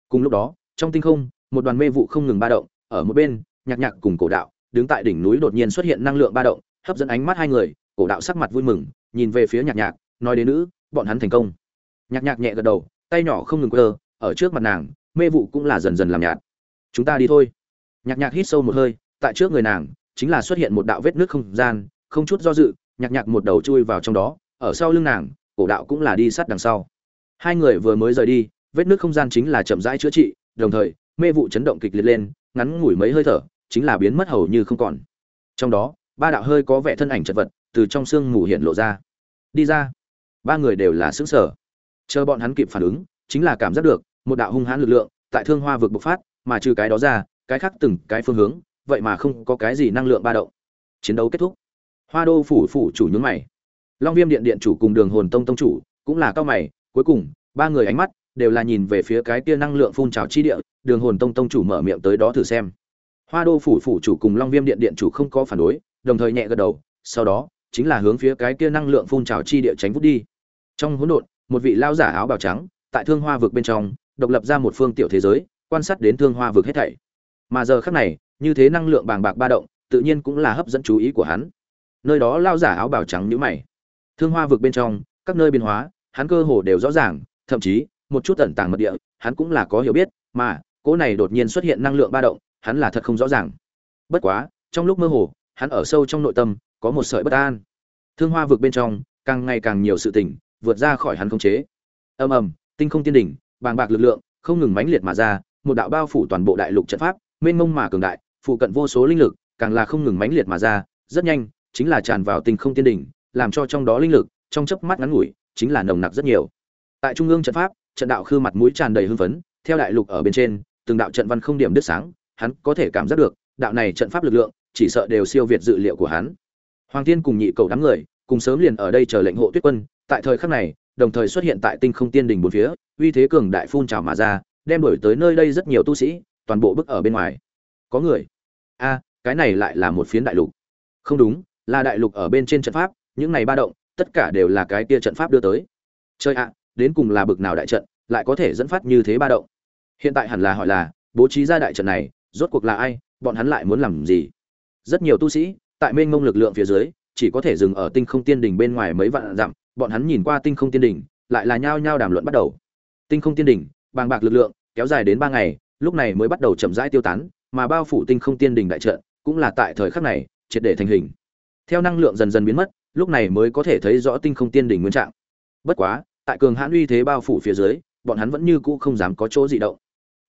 S1: Cùng lúc đó, trong tinh không, một đoàn mê vụ không ngừng ba động, ở một bên, nhạc nhạc cùng cổ đạo đứng tại đỉnh núi đột nhiên xuất hiện năng lượng ba động, hấp dẫn ánh mắt hai người, cổ đạo sắc mặt vui mừng, nhìn về phía nhạc nhạc, nói đến nữ, bọn hắn thành công. Nhạc nhạc nhẹ gật đầu tay nhỏ không ngừng quơ, ở trước mặt nàng, mê vụ cũng là dần dần làm nhạt. Chúng ta đi thôi. Nhạc nhạc hít sâu một hơi, tại trước người nàng, chính là xuất hiện một đạo vết nước không gian, không chút do dự, nhạc nhạc một đầu chui vào trong đó, ở sau lưng nàng, cổ đạo cũng là đi sát đằng sau. Hai người vừa mới rời đi, vết nước không gian chính là chậm rãi chữa trị, đồng thời, mê vụ chấn động kịch liệt lên, ngắn ngủi mấy hơi thở, chính là biến mất hầu như không còn. Trong đó, ba đạo hơi có vẻ thân ảnh chật vật, từ trong xương mù hiện lộ ra. Đi ra. Ba người đều là xứng sở chờ bọn hắn kịp phản ứng, chính là cảm giác được, một đạo hung hãn lực lượng tại thương hoa vực bộc phát, mà trừ cái đó ra, cái khác từng cái phương hướng, vậy mà không có cái gì năng lượng ba động. Chiến đấu kết thúc. Hoa đô phủ phủ chủ nhướng mày. Long viêm điện điện chủ cùng đường hồn tông tông chủ cũng là cao mày, cuối cùng, ba người ánh mắt đều là nhìn về phía cái kia năng lượng phun trào chi địa, đường hồn tông tông chủ mở miệng tới đó thử xem. Hoa đô phủ phủ chủ cùng long viêm điện điện chủ không có phản đối, đồng thời nhẹ gật đầu, sau đó, chính là hướng phía cái kia năng lượng phun trào chi địa tránh vút đi. Trong hỗn độn một vị lao giả áo bào trắng, tại thương hoa vực bên trong, độc lập ra một phương tiểu thế giới, quan sát đến thương hoa vực hết thảy. Mà giờ khắc này, như thế năng lượng bàng bạc ba động, tự nhiên cũng là hấp dẫn chú ý của hắn. Nơi đó lao giả áo bào trắng nhíu mày. Thương hoa vực bên trong, các nơi biến hóa, hắn cơ hồ đều rõ ràng, thậm chí, một chút tẩn tàng mật địa, hắn cũng là có hiểu biết, mà, cỗ này đột nhiên xuất hiện năng lượng ba động, hắn là thật không rõ ràng. Bất quá, trong lúc mơ hồ, hắn ở sâu trong nội tâm, có một sợi bất an. Thương hoa vực bên trong, càng ngày càng nhiều sự tình vượt ra khỏi hắn khống chế. Ầm ầm, tinh không tiên đỉnh, bàng bạc lực lượng, không ngừng mãnh liệt mà ra, một đạo bao phủ toàn bộ đại lục trận pháp, mênh mông mà cường đại, phụ cận vô số linh lực, càng là không ngừng mãnh liệt mà ra, rất nhanh, chính là tràn vào tinh không tiên đỉnh, làm cho trong đó linh lực, trong chớp mắt ngắn ngủi, chính là nồng nặc rất nhiều. Tại trung ương trận pháp, trận đạo khư mặt mũi tràn đầy hưng phấn, theo đại lục ở bên trên, từng đạo trận văn không điểm đứt sáng, hắn có thể cảm giác được, đạo này trận pháp lực lượng, chỉ sợ đều siêu việt dự liệu của hắn. Hoàng tiên cùng nhị cầu đám người cùng sớm liền ở đây chờ lệnh hộ tuyết quân, tại thời khắc này, đồng thời xuất hiện tại tinh không tiên đình bốn phía, uy thế cường đại phun trào mà ra, đem đổi tới nơi đây rất nhiều tu sĩ, toàn bộ bức ở bên ngoài. Có người. A, cái này lại là một phiến đại lục. Không đúng, là đại lục ở bên trên trận pháp, những này ba động, tất cả đều là cái kia trận pháp đưa tới. Chơi ạ, đến cùng là bực nào đại trận, lại có thể dẫn phát như thế ba động? Hiện tại hẳn là hỏi là, bố trí ra đại trận này, rốt cuộc là ai, bọn hắn lại muốn làm gì? Rất nhiều tu sĩ, tại mênh mông lực lượng phía dưới chỉ có thể dừng ở tinh không tiên đỉnh bên ngoài mấy vạn dặm, bọn hắn nhìn qua tinh không tiên đỉnh, lại là nhao nhao đàm luận bắt đầu. Tinh không tiên đỉnh, bàng bạc lực lượng, kéo dài đến ba ngày, lúc này mới bắt đầu chậm rãi tiêu tán, mà bao phủ tinh không tiên đỉnh đại trận, cũng là tại thời khắc này, triệt để thành hình. Theo năng lượng dần dần biến mất, lúc này mới có thể thấy rõ tinh không tiên đỉnh nguyên trạng. Bất quá, tại cường hãn uy thế bao phủ phía dưới, bọn hắn vẫn như cũ không dám có chỗ dị động.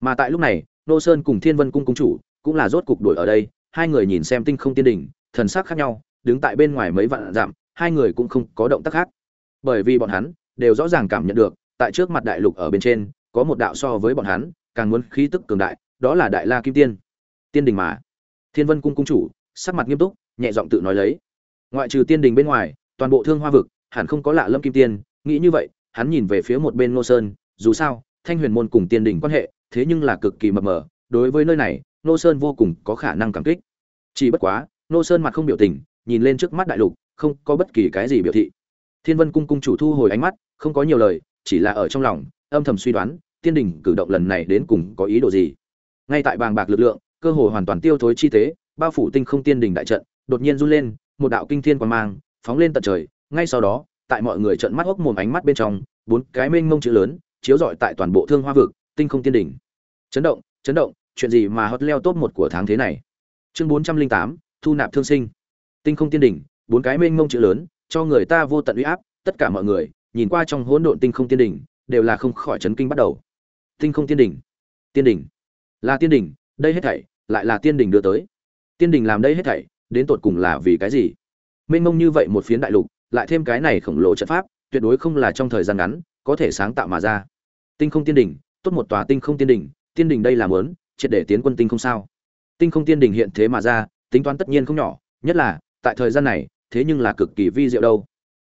S1: Mà tại lúc này, nô sơn cùng thiên vân cung cung chủ cũng là rốt cục đuổi ở đây, hai người nhìn xem tinh không tiên đỉnh, thần sắc khác nhau đứng tại bên ngoài mấy vạn dặm, hai người cũng không có động tác khác. Bởi vì bọn hắn đều rõ ràng cảm nhận được, tại trước mặt đại lục ở bên trên, có một đạo so với bọn hắn, càng muốn khí tức cường đại, đó là đại la kim tiên. Tiên đình mà. Thiên vân cung cung chủ, sắc mặt nghiêm túc, nhẹ giọng tự nói lấy. Ngoại trừ tiên đình bên ngoài, toàn bộ thương hoa vực, hẳn không có lạ lâm kim tiên. Nghĩ như vậy, hắn nhìn về phía một bên ngô sơn, dù sao, thanh huyền môn cùng tiên đình quan hệ, thế nhưng là cực kỳ mập mờ, đối với nơi này, ngô sơn vô cùng có khả năng cảm kích. Chỉ bất quá, ngô sơn mặt không biểu tình nhìn lên trước mắt đại lục, không có bất kỳ cái gì biểu thị. Thiên vân cung cung chủ thu hồi ánh mắt, không có nhiều lời, chỉ là ở trong lòng, âm thầm suy đoán, tiên đình cử động lần này đến cùng có ý đồ gì. Ngay tại bàng bạc lực lượng, cơ hồ hoàn toàn tiêu thối chi tế bao phủ tinh không tiên đình đại trận, đột nhiên run lên, một đạo kinh thiên quang mang, phóng lên tận trời, ngay sau đó, tại mọi người trợn mắt hốc mồm ánh mắt bên trong, bốn cái mênh mông chữ lớn, chiếu rọi tại toàn bộ thương hoa vực, tinh không tiên đỉnh chấn động chấn động, chuyện gì mà hot leo top một của tháng thế này? Chương bốn trăm linh tám, thu nạp thương sinh tinh không tiên đỉnh, bốn cái mênh mông chữ lớn, cho người ta vô tận uy áp, tất cả mọi người, nhìn qua trong hỗn độn tinh không tiên đỉnh, đều là không khỏi chấn kinh bắt đầu. Tinh không tiên đỉnh tiên đỉnh, là tiên đỉnh, đây hết thảy lại là tiên đỉnh đưa tới. Tiên đỉnh làm đây hết thảy, đến tột cùng là vì cái gì? Mênh mông như vậy một phiến đại lục, lại thêm cái này khổng lồ trận pháp, tuyệt đối không là trong thời gian ngắn, có thể sáng tạo mà ra. Tinh không tiên đỉnh, tốt một tòa tinh không tiên đỉnh tiên đỉnh đây là muốn triệt để tiến quân tinh không sao. Tinh không tiên đỉnh hiện thế mà ra, tính toán tất nhiên không nhỏ, nhất là tại thời gian này, thế nhưng là cực kỳ vi diệu đâu.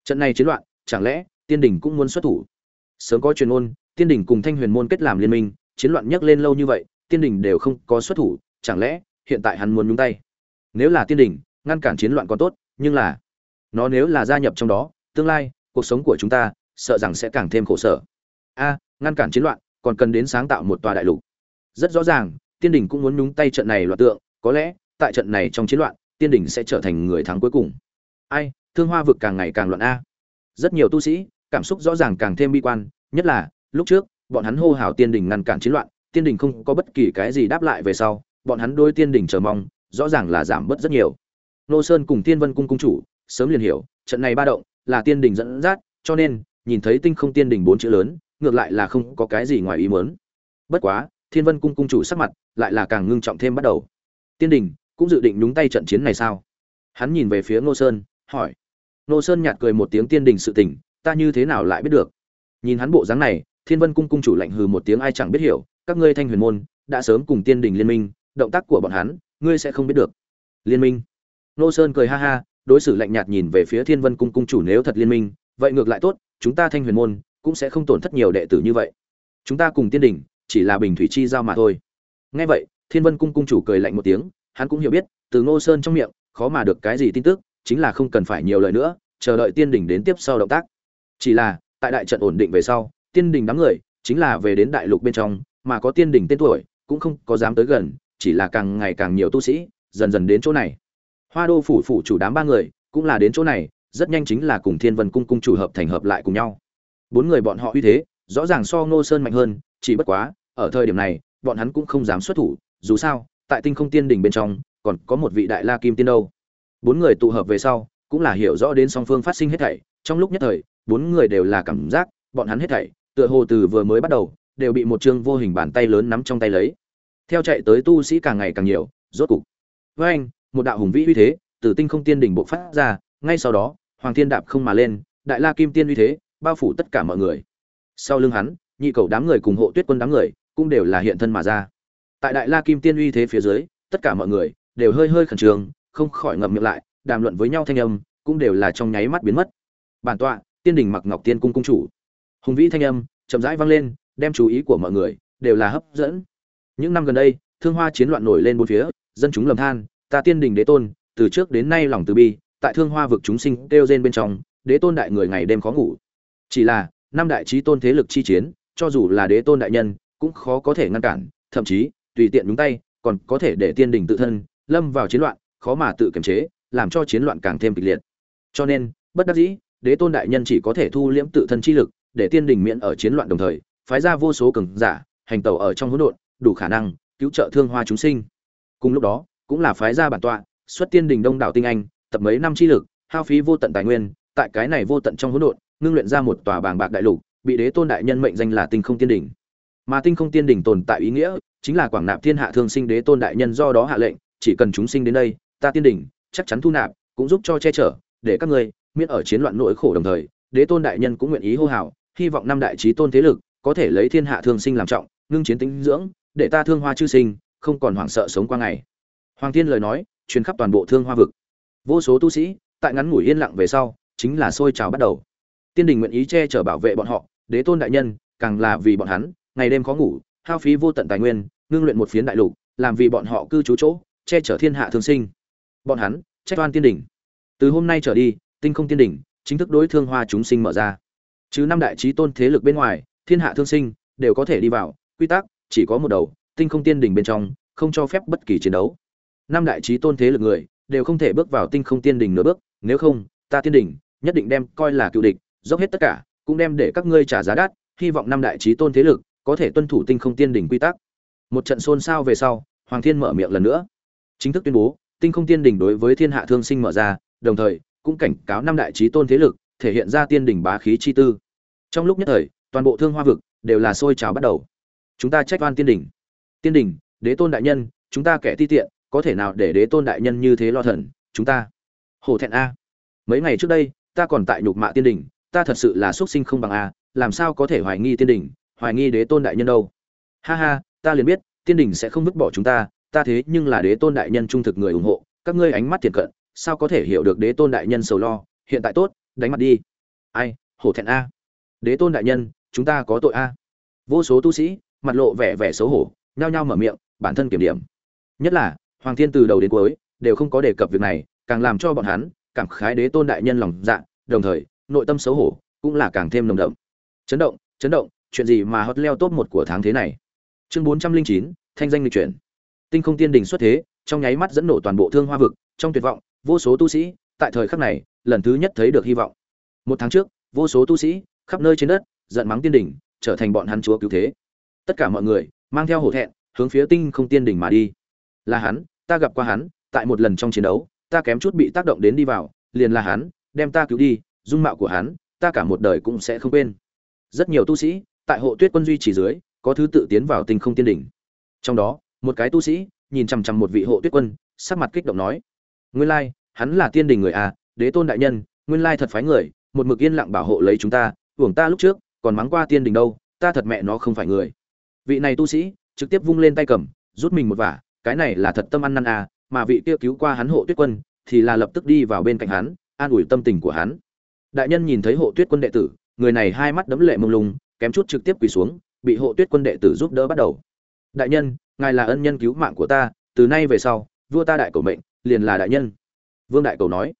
S1: Trận này chiến loạn, chẳng lẽ tiên đỉnh cũng muốn xuất thủ? Sớm có truyền ôn tiên đỉnh cùng thanh huyền môn kết làm liên minh, chiến loạn nhắc lên lâu như vậy, tiên đỉnh đều không có xuất thủ, chẳng lẽ hiện tại hắn muốn nhúng tay? Nếu là tiên đỉnh ngăn cản chiến loạn còn tốt, nhưng là nó nếu là gia nhập trong đó, tương lai, cuộc sống của chúng ta, sợ rằng sẽ càng thêm khổ sở. A, ngăn cản chiến loạn, còn cần đến sáng tạo một tòa đại lục. Rất rõ ràng, tiên đình cũng muốn nhúng tay trận này loạn tượng, có lẽ tại trận này trong chiến loạn tiên đình sẽ trở thành người thắng cuối cùng. Ai, thương hoa vực càng ngày càng loạn a. Rất nhiều tu sĩ, cảm xúc rõ ràng càng thêm bi quan, nhất là, lúc trước, bọn hắn hô hào tiên đình ngăn cản chiến loạn, tiên đình không có bất kỳ cái gì đáp lại về sau, bọn hắn đôi tiên đình chờ mong, rõ ràng là giảm bớt rất nhiều. Nô sơn cùng tiên vân cung cung chủ, sớm liền hiểu, trận này ba động, là tiên đình dẫn dắt, cho nên, nhìn thấy tinh không tiên đình bốn chữ lớn, ngược lại là không có cái gì ngoài ý muốn. Bất quá, thiên vân cung cung chủ sắc mặt, lại là càng ngưng trọng thêm bắt đầu. Tiên đình cũng dự định nhúng tay trận chiến này sao? Hắn nhìn về phía ngô sơn, hỏi. Ngô sơn nhạt cười một tiếng tiên đình sự tình, ta như thế nào lại biết được? Nhìn hắn bộ dáng này, thiên vân cung cung chủ lạnh hừ một tiếng ai chẳng biết hiểu, các ngươi thanh huyền môn, đã sớm cùng tiên đình liên minh, động tác của bọn hắn, ngươi sẽ không biết được. Liên minh. Ngô sơn cười ha ha, đối xử lạnh nhạt nhìn về phía thiên vân cung cung chủ nếu thật liên minh, vậy ngược lại tốt, chúng ta thanh huyền môn, cũng sẽ không tổn thất nhiều đệ tử như vậy. Chúng ta cùng tiên đình, chỉ là bình thủy chi giao mà thôi. Nghe vậy, thiên vân cung cung chủ cười lạnh một tiếng hắn cũng hiểu biết, từ ngô sơn trong miệng, khó mà được cái gì tin tức, chính là không cần phải nhiều lời nữa, chờ đợi tiên đình đến tiếp sau động tác. Chỉ là, tại đại trận ổn định về sau, tiên đình đám người, chính là về đến đại lục bên trong, mà có tiên đình tên tuổi, cũng không có dám tới gần, chỉ là càng ngày càng nhiều tu sĩ, dần dần đến chỗ này. Hoa đô phủ phủ chủ đám ba người, cũng là đến chỗ này, rất nhanh chính là cùng thiên vân cung cung chủ hợp thành hợp lại cùng nhau. Bốn người bọn họ uy thế, rõ ràng so ngô sơn mạnh hơn, chỉ bất quá, ở thời điểm này, bọn hắn cũng không dám xuất thủ, dù sao tại tinh không tiên đỉnh bên trong, còn có một vị đại la kim tiên đâu. Bốn người tụ hợp về sau, cũng là hiểu rõ đến song phương phát sinh hết thảy. Trong lúc nhất thời, bốn người đều là cảm giác, bọn hắn hết thảy, tựa hồ từ vừa mới bắt đầu, đều bị một chương vô hình bàn tay lớn nắm trong tay lấy. Theo chạy tới tu sĩ càng ngày càng nhiều, rốt cục. Với anh, một đạo hùng vĩ uy thế, từ tinh không tiên đỉnh bộc phát ra, ngay sau đó, hoàng thiên đạp không mà lên, đại la kim tiên uy thế, bao phủ tất cả mọi người. Sau lưng hắn, nhị cầu đám người cùng hộ tuyết quân đám người, cũng đều là hiện thân mà ra tại đại la kim tiên uy thế phía dưới, tất cả mọi người đều hơi hơi khẩn trương, không khỏi ngậm miệng lại, đàm luận với nhau thanh âm cũng đều là trong nháy mắt biến mất. Bản tọa, tiên đình mặc ngọc tiên cung cung chủ. Hùng vĩ thanh âm chậm rãi vang lên, đem chú ý của mọi người đều là hấp dẫn. Những năm gần đây, thương hoa chiến loạn nổi lên bốn phía, dân chúng lầm than, ta tiên đình đế tôn, từ trước đến nay lòng từ bi, tại thương hoa vực chúng sinh kêu rên bên trong, đế tôn đại người ngày đêm khó ngủ. Chỉ là, năm đại trí tôn thế lực chi chiến, cho dù là đế tôn đại nhân, cũng khó có thể ngăn cản, thậm chí tùy tiện đúng tay, còn có thể để tiên đình tự thân lâm vào chiến loạn, khó mà tự kiềm chế, làm cho chiến loạn càng thêm kịch liệt. Cho nên, bất đắc dĩ, đế tôn đại nhân chỉ có thể thu liễm tự thân chi lực, để tiên đình miễn ở chiến loạn đồng thời, phái ra vô số cường giả, hành tẩu ở trong hỗn độn, đủ khả năng cứu trợ thương hoa chúng sinh. Cùng lúc đó, cũng là phái ra bản tọa, xuất tiên đình đông đảo tinh anh, tập mấy năm chi lực, hao phí vô tận tài nguyên, tại cái này vô tận trong hỗn độn, ngưng luyện ra một tòa bàng bạc đại lục, bị đế tôn đại nhân mệnh danh là tinh không tiên đỉnh mà tinh không tiên đỉnh tồn tại ý nghĩa, chính là quảng nạp thiên hạ thương sinh đế tôn đại nhân do đó hạ lệnh, chỉ cần chúng sinh đến đây, ta tiên đỉnh, chắc chắn thu nạp, cũng giúp cho che chở, để các ngươi miễn ở chiến loạn nỗi khổ đồng thời, đế tôn đại nhân cũng nguyện ý hô hào, hy vọng năm đại trí tôn thế lực có thể lấy thiên hạ thương sinh làm trọng, ngưng chiến tính dưỡng, để ta thương hoa chư sinh, không còn hoảng sợ sống qua ngày. Hoàng thiên lời nói, truyền khắp toàn bộ thương hoa vực. Vô số tu sĩ, tại ngắn ngủi yên lặng về sau, chính là sôi trào bắt đầu. Tiên đình nguyện ý che chở bảo vệ bọn họ, đế tôn đại nhân, càng là vì bọn hắn ngày đêm khó ngủ, hao phí vô tận tài nguyên, ngưng luyện một phiến đại lục, làm vì bọn họ cư trú chỗ, che chở thiên hạ thương sinh. Bọn hắn, trách oan tiên đỉnh. từ hôm nay trở đi, tinh không tiên đỉnh, chính thức đối thương hoa chúng sinh mở ra. Chứ năm đại trí tôn thế lực bên ngoài, thiên hạ thương sinh, đều có thể đi vào, quy tắc, chỉ có một đầu, tinh không tiên đỉnh bên trong, không cho phép bất kỳ chiến đấu. Năm đại trí tôn thế lực người, đều không thể bước vào tinh không tiên đỉnh nửa bước, nếu không, ta tiên đỉnh, nhất định đem coi là cựu địch, dốc hết tất cả, cũng đem để các ngươi trả giá đắt, hy vọng năm đại trí tôn thế lực có thể tuân thủ tinh không tiên đỉnh quy tắc. Một trận xôn xao về sau, hoàng thiên mở miệng lần nữa. Chính thức tuyên bố, tinh không tiên đỉnh đối với thiên hạ thương sinh mở ra, đồng thời, cũng cảnh cáo năm đại trí tôn thế lực, thể hiện ra tiên đỉnh bá khí chi tư. Trong lúc nhất thời, toàn bộ thương hoa vực đều là sôi trào bắt đầu. Chúng ta trách oan tiên đỉnh. Tiên đỉnh, đế tôn đại nhân, chúng ta kẻ ti tiện, có thể nào để đế tôn đại nhân như thế lo thần, chúng ta? Hổ thẹn a. Mấy ngày trước đây, ta còn tại nhục mạ tiên đỉnh, ta thật sự là xuất sinh không bằng a, làm sao có thể hoài nghi tiên đỉnh? Hoài nghi đế tôn đại nhân đâu. Ha ha, ta liền biết, tiên đình sẽ không vứt bỏ chúng ta ta thế nhưng là đế tôn đại nhân trung thực người ủng hộ, các ngươi ánh mắt thiệt cận, sao có thể hiểu được đế tôn đại nhân sầu lo, hiện tại tốt, đánh mặt đi. Ai, hổ thẹn a. Đế tôn đại nhân, chúng ta có tội a. Vô số tu sĩ, mặt lộ vẻ vẻ xấu hổ, nhao nhao mở miệng, bản thân kiểm điểm. Nhất là, hoàng thiên từ đầu đến cuối, đều không có đề cập việc này, càng làm cho bọn hắn cảm khái đế tôn đại nhân lòng dạ đồng thời, nội tâm xấu hổ, cũng là càng thêm nồng đậm. Chấn động chấn động chuyện gì mà hot leo top một của tháng thế này? Chương bốn trăm linh chín, thanh danh lịch chuyển. Tinh không tiên đình xuất thế, trong nháy mắt dẫn nổ toàn bộ thương hoa vực, trong tuyệt vọng, vô số tu sĩ, tại thời khắc này, lần thứ nhất thấy được hy vọng. Một tháng trước, vô số tu sĩ, khắp nơi trên đất, giận mắng tiên đình, trở thành bọn hắn chúa cứu thế. Tất cả mọi người, mang theo hổ thẹn, hướng phía tinh không tiên đình mà đi. Là hắn, ta gặp qua hắn, tại một lần trong chiến đấu, ta kém chút bị tác động đến đi vào, liền là hắn, đem ta cứu đi, dung mạo của hắn, ta cả một đời cũng sẽ không quên. Rất nhiều tu sĩ tại hộ tuyết quân duy chỉ dưới, có thứ tự tiến vào tinh không tiên đỉnh. Trong đó, một cái tu sĩ, nhìn chằm chằm một vị hộ tuyết quân, sắc mặt kích động nói, nguyên lai, hắn là tiên đình người à đế tôn đại nhân, nguyên lai thật phái người, một mực yên lặng bảo hộ lấy chúng ta uổng ta lúc trước, còn mắng qua tiên đình đâu, ta thật mẹ nó không phải người. Vị này tu sĩ, trực tiếp vung lên tay cầm, rút mình một vả, cái này là thật tâm ăn năn à mà vị kia cứu qua hắn hộ tuyết quân, thì là lập tức đi vào bên cạnh hắn, an ủi tâm tình của hắn. Đại nhân nhìn thấy hộ tuyết quân đệ tử, người này hai mắt đấm lệ mông lung kém chút trực tiếp quỳ xuống, bị hộ tuyết quân đệ tử giúp đỡ bắt đầu. Đại nhân, ngài là ân nhân cứu mạng của ta, từ nay về sau, vua ta đại cầu mệnh, liền là đại nhân. Vương đại cầu nói.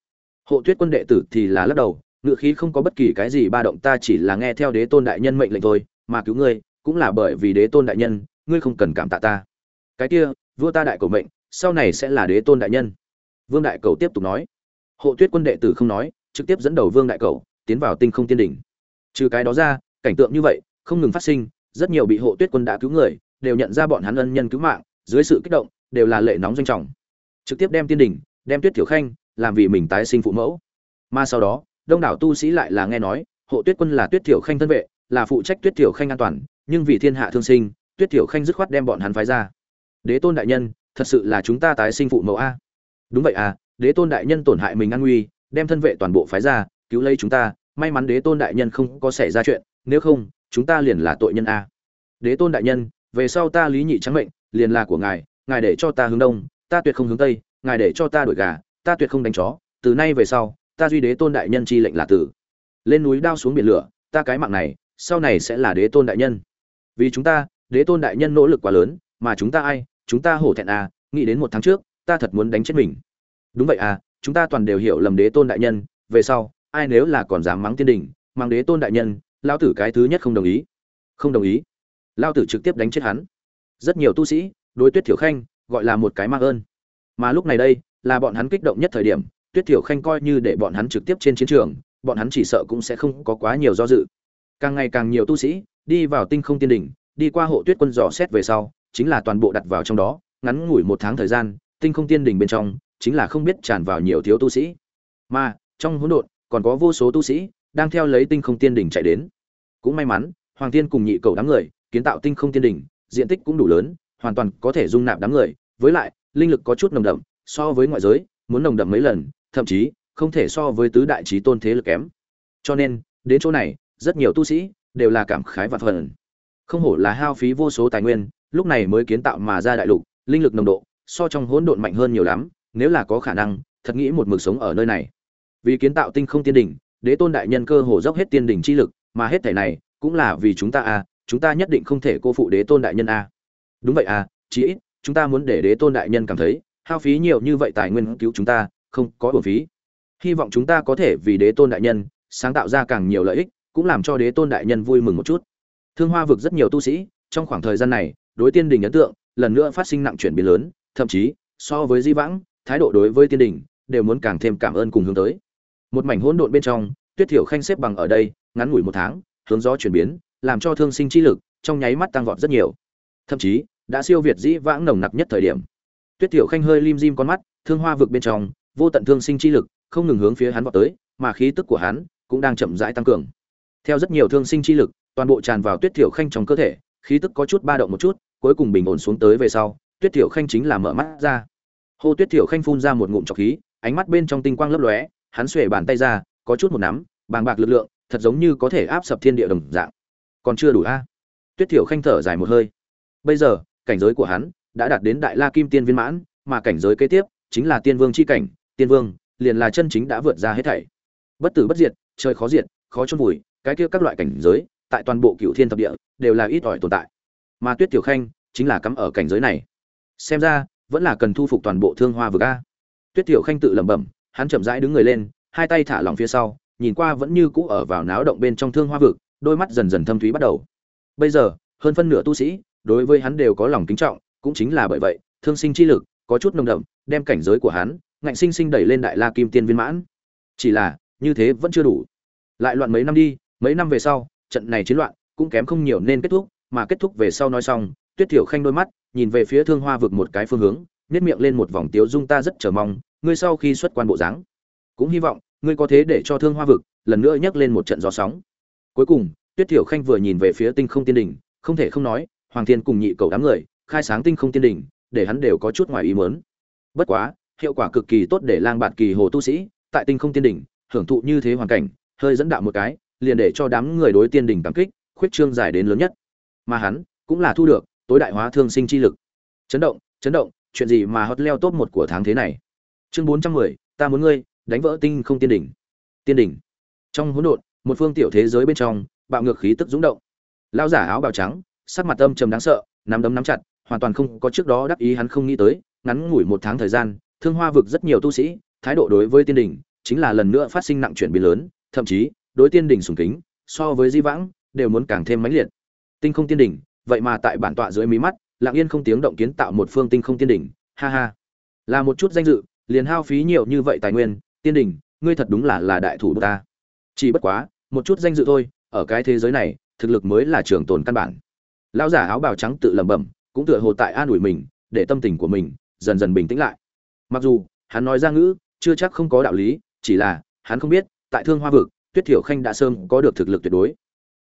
S1: Hộ tuyết quân đệ tử thì là lắc đầu, ngựa khí không có bất kỳ cái gì ba động, ta chỉ là nghe theo đế tôn đại nhân mệnh lệnh thôi, mà cứu ngươi, cũng là bởi vì đế tôn đại nhân, ngươi không cần cảm tạ ta. Cái kia, vua ta đại cầu mệnh, sau này sẽ là đế tôn đại nhân. Vương đại cầu tiếp tục nói. Hộ tuyết quân đệ tử không nói, trực tiếp dẫn đầu vương đại cầu, tiến vào tinh không tiên đỉnh. Trừ cái đó ra cảnh tượng như vậy không ngừng phát sinh rất nhiều bị hộ tuyết quân đã cứu người đều nhận ra bọn hắn ân nhân cứu mạng dưới sự kích động đều là lệ nóng doanh trọng. Trực tiếp đem tiên Đình, đem tuyết thiểu khanh làm vì mình tái sinh phụ mẫu. Mà sau đó đông đảo tu sĩ lại là nghe nói hộ tuyết quân là tuyết thiểu khanh thân vệ là phụ trách tuyết thiểu khanh an toàn nhưng vì thiên hạ thương sinh tuyết thiểu khanh dứt khoát đem bọn hắn phái ra. Đế tôn đại nhân thật sự là chúng ta tái sinh phụ mẫu a. Đúng vậy à đế tôn đại nhân tổn hại mình an nguy đem thân vệ toàn bộ phái ra cứu lấy chúng ta may mắn đế tôn đại nhân không có xảy ra chuyện nếu không, chúng ta liền là tội nhân a. Đế tôn đại nhân, về sau ta lý nhị trắng mệnh, liền là của ngài ngài để cho ta hướng đông, ta tuyệt không hướng tây, ngài để cho ta đuổi gà, ta tuyệt không đánh chó, từ nay về sau, ta duy đế tôn đại nhân chi lệnh là tử. Lên núi đao xuống biển lửa, ta cái mạng này, sau này sẽ là đế tôn đại nhân. Vì chúng ta, đế tôn đại nhân nỗ lực quá lớn, mà chúng ta ai, chúng ta hổ thẹn à nghĩ đến một tháng trước, ta thật muốn đánh chết mình. Đúng vậy à chúng ta toàn đều hiểu lầm đế tôn đại nhân, về sau, ai nếu là còn dám mắng tiên đình mang đế tôn đại nhân lao tử cái thứ nhất không đồng ý. Không đồng ý. Lao tử trực tiếp đánh chết hắn. Rất nhiều tu sĩ, đối tuyết thiểu khanh gọi là một cái mạng ơn. Mà lúc này đây, là bọn hắn kích động nhất thời điểm, tuyết thiểu khanh coi như để bọn hắn trực tiếp trên chiến trường, bọn hắn chỉ sợ cũng sẽ không có quá nhiều do dự. Càng ngày càng nhiều tu sĩ đi vào tinh không tiên đỉnh, đi qua hộ tuyết quân dò xét về sau, chính là toàn bộ đặt vào trong đó, ngắn ngủi một tháng thời gian, tinh không tiên đỉnh bên trong, chính là không biết tràn vào nhiều thiếu tu sĩ. Mà, trong hỗn độn, còn có vô số tu sĩ đang theo lấy tinh không tiên đỉnh chạy đến. Cũng may mắn, hoàng tiên cùng nhị cầu đám người kiến tạo tinh không tiên đỉnh, diện tích cũng đủ lớn, hoàn toàn có thể dung nạp đám người, với lại, linh lực có chút nồng đậm, so với ngoại giới, muốn nồng đậm mấy lần, thậm chí, không thể so với tứ đại trí tôn thế lực kém. Cho nên, đến chỗ này, rất nhiều tu sĩ đều là cảm khái vạn phần. Không hổ là hao phí vô số tài nguyên, lúc này mới kiến tạo mà ra đại lục, linh lực nồng độ, so trong hỗn độn mạnh hơn nhiều lắm, nếu là có khả năng, thật nghĩ một mực sống ở nơi này. Vì kiến tạo tinh không tiên đỉnh đế tôn đại nhân cơ hồ dốc hết tiên đỉnh chi lực mà hết thể này cũng là vì chúng ta a à, chúng ta nhất định không thể cô phụ đế tôn đại nhân a à. đúng vậy à chỉ, ít chúng ta muốn để đế tôn đại nhân cảm thấy hao phí nhiều như vậy tài nguyên cứu chúng ta không có uổng phí. Hy vọng chúng ta có thể vì đế tôn đại nhân sáng tạo ra càng nhiều lợi ích cũng làm cho đế tôn đại nhân vui mừng một chút. Thương hoa vực rất nhiều tu sĩ trong khoảng thời gian này đối tiên đình ấn tượng lần nữa phát sinh nặng chuyển biến lớn thậm chí so với di vãng thái độ đối với tiên đình đều muốn càng thêm cảm ơn cùng hướng tới một mảnh hỗn độn bên trong, tuyết thiểu khanh xếp bằng ở đây, ngắn ngủi một tháng, hướng gió chuyển biến, làm cho thương sinh chi lực trong nháy mắt tăng vọt rất nhiều. Thậm chí, đã siêu việt dĩ vãng nồng nặc nhất thời điểm. Tuyết thiểu khanh hơi lim dim con mắt, thương hoa vực bên trong, vô tận thương sinh chi lực, không ngừng hướng phía hắn vọt tới, mà khí tức của hắn cũng đang chậm rãi tăng cường. Theo rất nhiều thương sinh chi lực, toàn bộ tràn vào tuyết thiểu khanh trong cơ thể, khí tức có chút ba động một chút, cuối cùng bình ổn xuống tới về sau, tuyết thiểu khanh chính là mở mắt ra. Hô tuyết thiểu khanh phun ra một ngụm trọc khí, ánh mắt bên trong tinh quang lấp lóe hắn xuề bàn tay ra, có chút một nắm, bàng bạc lực lượng, thật giống như có thể áp sập thiên địa đồng dạng. Còn chưa đủ a? Tuyết thiểu khanh thở dài một hơi. Bây giờ, cảnh giới của hắn đã đạt đến đại la kim tiên viên mãn, mà cảnh giới kế tiếp chính là tiên vương c h i cảnh, tiên vương, liền là chân chính đã vượt ra hết thảy. Bất tử bất diệt, trời khó diệt, khó chôn vùi, cái kia các loại cảnh giới tại toàn bộ cựu thiên thập địa đều là ít ỏi tồn tại. Mà tuyết tiểu khanh chính là cắm ở cảnh giới này. Xem ra, vẫn là cần thu phục toàn bộ thương hoa vực a. Tuyết tiểu khanh tự lẩm bẩm hắn chậm rãi đứng người lên, hai tay thả lỏng phía sau, nhìn qua vẫn như cũ ở vào náo động bên trong thương hoa vực, đôi mắt dần dần thâm thúy bắt đầu. Bây giờ, hơn phân nửa tu sĩ, đối với hắn đều có lòng kính trọng, cũng chính là bởi vậy, thương sinh chi lực có chút nồng đậm, đem cảnh giới của hắn, ngạnh sinh sinh đẩy lên đại la kim tiên viên mãn. Chỉ là, như thế vẫn chưa đủ. Lại loạn mấy năm đi, mấy năm về sau, trận này chiến loạn cũng kém không nhiều nên kết thúc, mà kết thúc về sau nói xong, tuyết thiểu khanh đôi mắt nhìn về phía thương hoa vực một cái phương hướng nếp miệng lên một vòng tiếu dung ta rất chờ mong ngươi sau khi xuất quan bộ dáng, cũng hy vọng ngươi có thế để cho thương hoa vực lần nữa nhấc lên một trận gió sóng. Cuối cùng, tuyết thiểu khanh vừa nhìn về phía tinh không tiên đỉnh, không thể không nói, hoàng thiên cùng nhị cầu đám người, khai sáng tinh không tiên đỉnh, để hắn đều có chút ngoài ý mớn bất quá, hiệu quả cực kỳ tốt để lang bạt kỳ hồ tu sĩ tại tinh không tiên đỉnh hưởng thụ như thế hoàn cảnh, hơi dẫn đạo một cái, liền để cho đám người đối tiên đỉnh cảm kích, khuyết trương dài đến lớn nhất. Mà hắn cũng là thu được tối đại hóa thương sinh chi lực. Chấn động chấn động, chuyện gì mà hot leo top một của tháng thế này? Chương bốn trăm mười, ta muốn ngươi, đánh vỡ tinh không tiên đỉnh. Tiên đỉnh. Trong hỗn độn, một phương tiểu thế giới bên trong, bạo ngược khí tức dũng động. Lao giả áo bào trắng, sắc mặt âm trầm đáng sợ, nắm đấm nắm chặt, hoàn toàn không có trước đó đắc ý hắn không nghĩ tới, ngắn ngủi một tháng thời gian, thương hoa vực rất nhiều tu sĩ, thái độ đối với tiên đỉnh chính là lần nữa phát sinh nặng chuyển biến lớn, thậm chí, đối tiên đỉnh sùng kính, so với di vãng, đều muốn càng thêm mãnh liệt. Tinh không tiên đỉnh, vậy mà tại bản tọa dưới mí mắt, lặng yên không tiếng động kiến tạo một phương tinh không tiên đỉnh, ha ha. Là một chút danh dự liền hao phí nhiều như vậy tài nguyên tiên đình, ngươi thật đúng là là đại thủ ta. Chỉ bất quá một chút danh dự thôi ở cái thế giới này thực lực mới là trường tồn căn bản. Lão giả áo bào trắng tự lẩm bẩm cũng tựa hồ tại an ủi mình để tâm tình của mình dần dần bình tĩnh lại. Mặc dù hắn nói ra ngữ chưa chắc không có đạo lý chỉ là hắn không biết tại thương hoa vực tuyết thiểu khanh đã sớm có được thực lực tuyệt đối.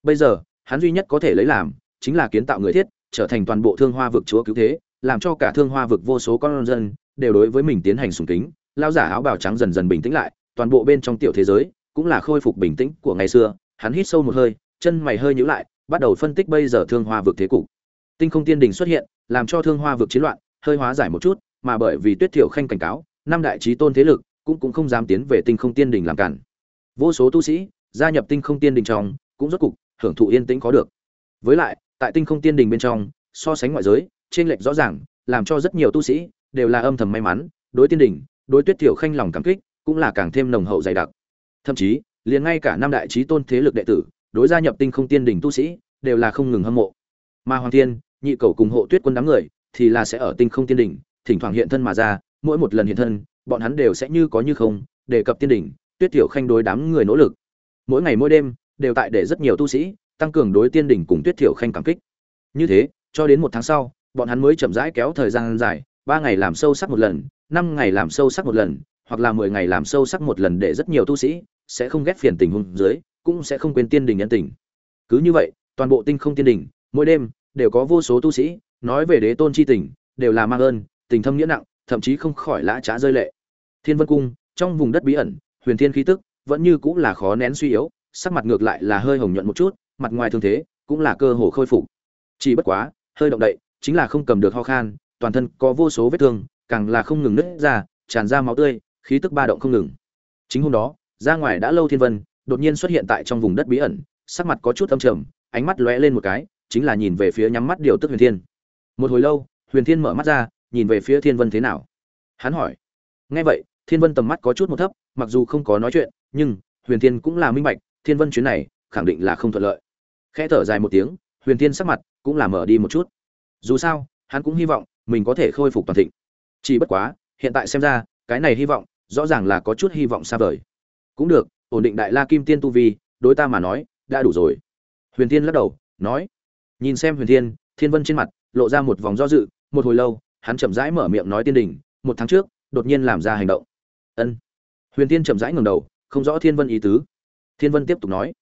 S1: Bây giờ hắn duy nhất có thể lấy làm chính là kiến tạo người thiết trở thành toàn bộ thương hoa vực chúa cứu thế làm cho cả thương hoa vực vô số con dân đều đối với mình tiến hành sùng kính lao giả áo bào trắng dần dần bình tĩnh lại, toàn bộ bên trong tiểu thế giới cũng là khôi phục bình tĩnh của ngày xưa, hắn hít sâu một hơi, chân mày hơi nhíu lại, bắt đầu phân tích bây giờ thương hoa vực thế cục. Tinh không tiên đình xuất hiện, làm cho thương hoa vực chiến loạn, hơi hóa giải một chút, mà bởi vì tuyết thiểu khanh cảnh cáo, năm đại trí tôn thế lực cũng cũng không dám tiến về tinh không tiên đình làm cản. Vô số tu sĩ gia nhập tinh không tiên đình trong, cũng rốt cục hưởng thụ yên tĩnh có được. Với lại, tại tinh không tiên đình bên trong, so sánh ngoại giới trên lệch rõ ràng, làm cho rất nhiều tu sĩ đều là âm thầm may mắn đối tiên đỉnh, đối tuyết thiểu khanh lòng cảm kích cũng là càng thêm nồng hậu dày đặc. Thậm chí liền ngay cả năm đại trí tôn thế lực đệ tử đối gia nhập tinh không tiên đỉnh tu sĩ đều là không ngừng hâm mộ. Mà hoàng thiên nhị cầu cùng hộ tuyết quân đám người thì là sẽ ở tinh không tiên đỉnh thỉnh thoảng hiện thân mà ra mỗi một lần hiện thân bọn hắn đều sẽ như có như không đề cập tiên đỉnh, tuyết tiểu khanh đối đám người nỗ lực. Mỗi ngày mỗi đêm đều tại để rất nhiều tu sĩ tăng cường đối tiên đỉnh cùng tuyết tiểu khanh cảm kích. Như thế cho đến một tháng sau bọn hắn mới chậm rãi kéo thời gian dài ba ngày làm sâu sắc một lần, năm ngày làm sâu sắc một lần, hoặc là mười ngày làm sâu sắc một lần để rất nhiều tu sĩ sẽ không ghét phiền tình huống dưới cũng sẽ không quên tiên đình nhân tình. Cứ như vậy, toàn bộ tinh không tiên đình, mỗi đêm đều có vô số tu sĩ nói về đế tôn chi tình, đều là mang ơn, tình thâm nghĩa nặng, thậm chí không khỏi lã trá rơi lệ. Thiên vân cung, trong vùng đất bí ẩn, huyền thiên khí tức vẫn như cũng là khó nén suy yếu, sắc mặt ngược lại là hơi hồng nhuận một chút, mặt ngoài thương thế cũng là cơ hồ khôi phục. Chỉ bất quá, hơi động đậy, chính là không cầm được ho khan toàn thân có vô số vết thương, càng là không ngừng nứt ra, tràn ra máu tươi, khí tức ba động không ngừng. Chính hôm đó, ra ngoài đã lâu thiên vân, đột nhiên xuất hiện tại trong vùng đất bí ẩn, sắc mặt có chút âm trầm, ánh mắt lóe lên một cái, chính là nhìn về phía nhắm mắt điều tức huyền thiên. Một hồi lâu, huyền thiên mở mắt ra, nhìn về phía thiên vân thế nào? Hắn hỏi. Nghe vậy, thiên vân tầm mắt có chút một thấp, mặc dù không có nói chuyện, nhưng, huyền thiên cũng là minh bạch, thiên vân chuyến này, khẳng định là không thuận lợi. Khẽ thở dài một tiếng, huyền thiên sắc mặt cũng là mở đi một chút. Dù sao, hắn cũng hy vọng mình có thể khôi phục toàn thịnh. Chỉ bất quá, hiện tại xem ra, cái này hy vọng, rõ ràng là có chút hy vọng xa vời. Cũng được, ổn định đại la kim tiên tu vi, đối ta mà nói, đã đủ rồi. Huyền thiên lắc đầu, nói. Nhìn xem huyền thiên thiên vân trên mặt, lộ ra một vòng do dự, một hồi lâu, hắn chậm rãi mở miệng nói tiên đình, một tháng trước, đột nhiên làm ra hành động. Ân. Huyền tiên chậm rãi ngẩng đầu, không rõ thiên vân ý tứ. Thiên vân tiếp tục nói.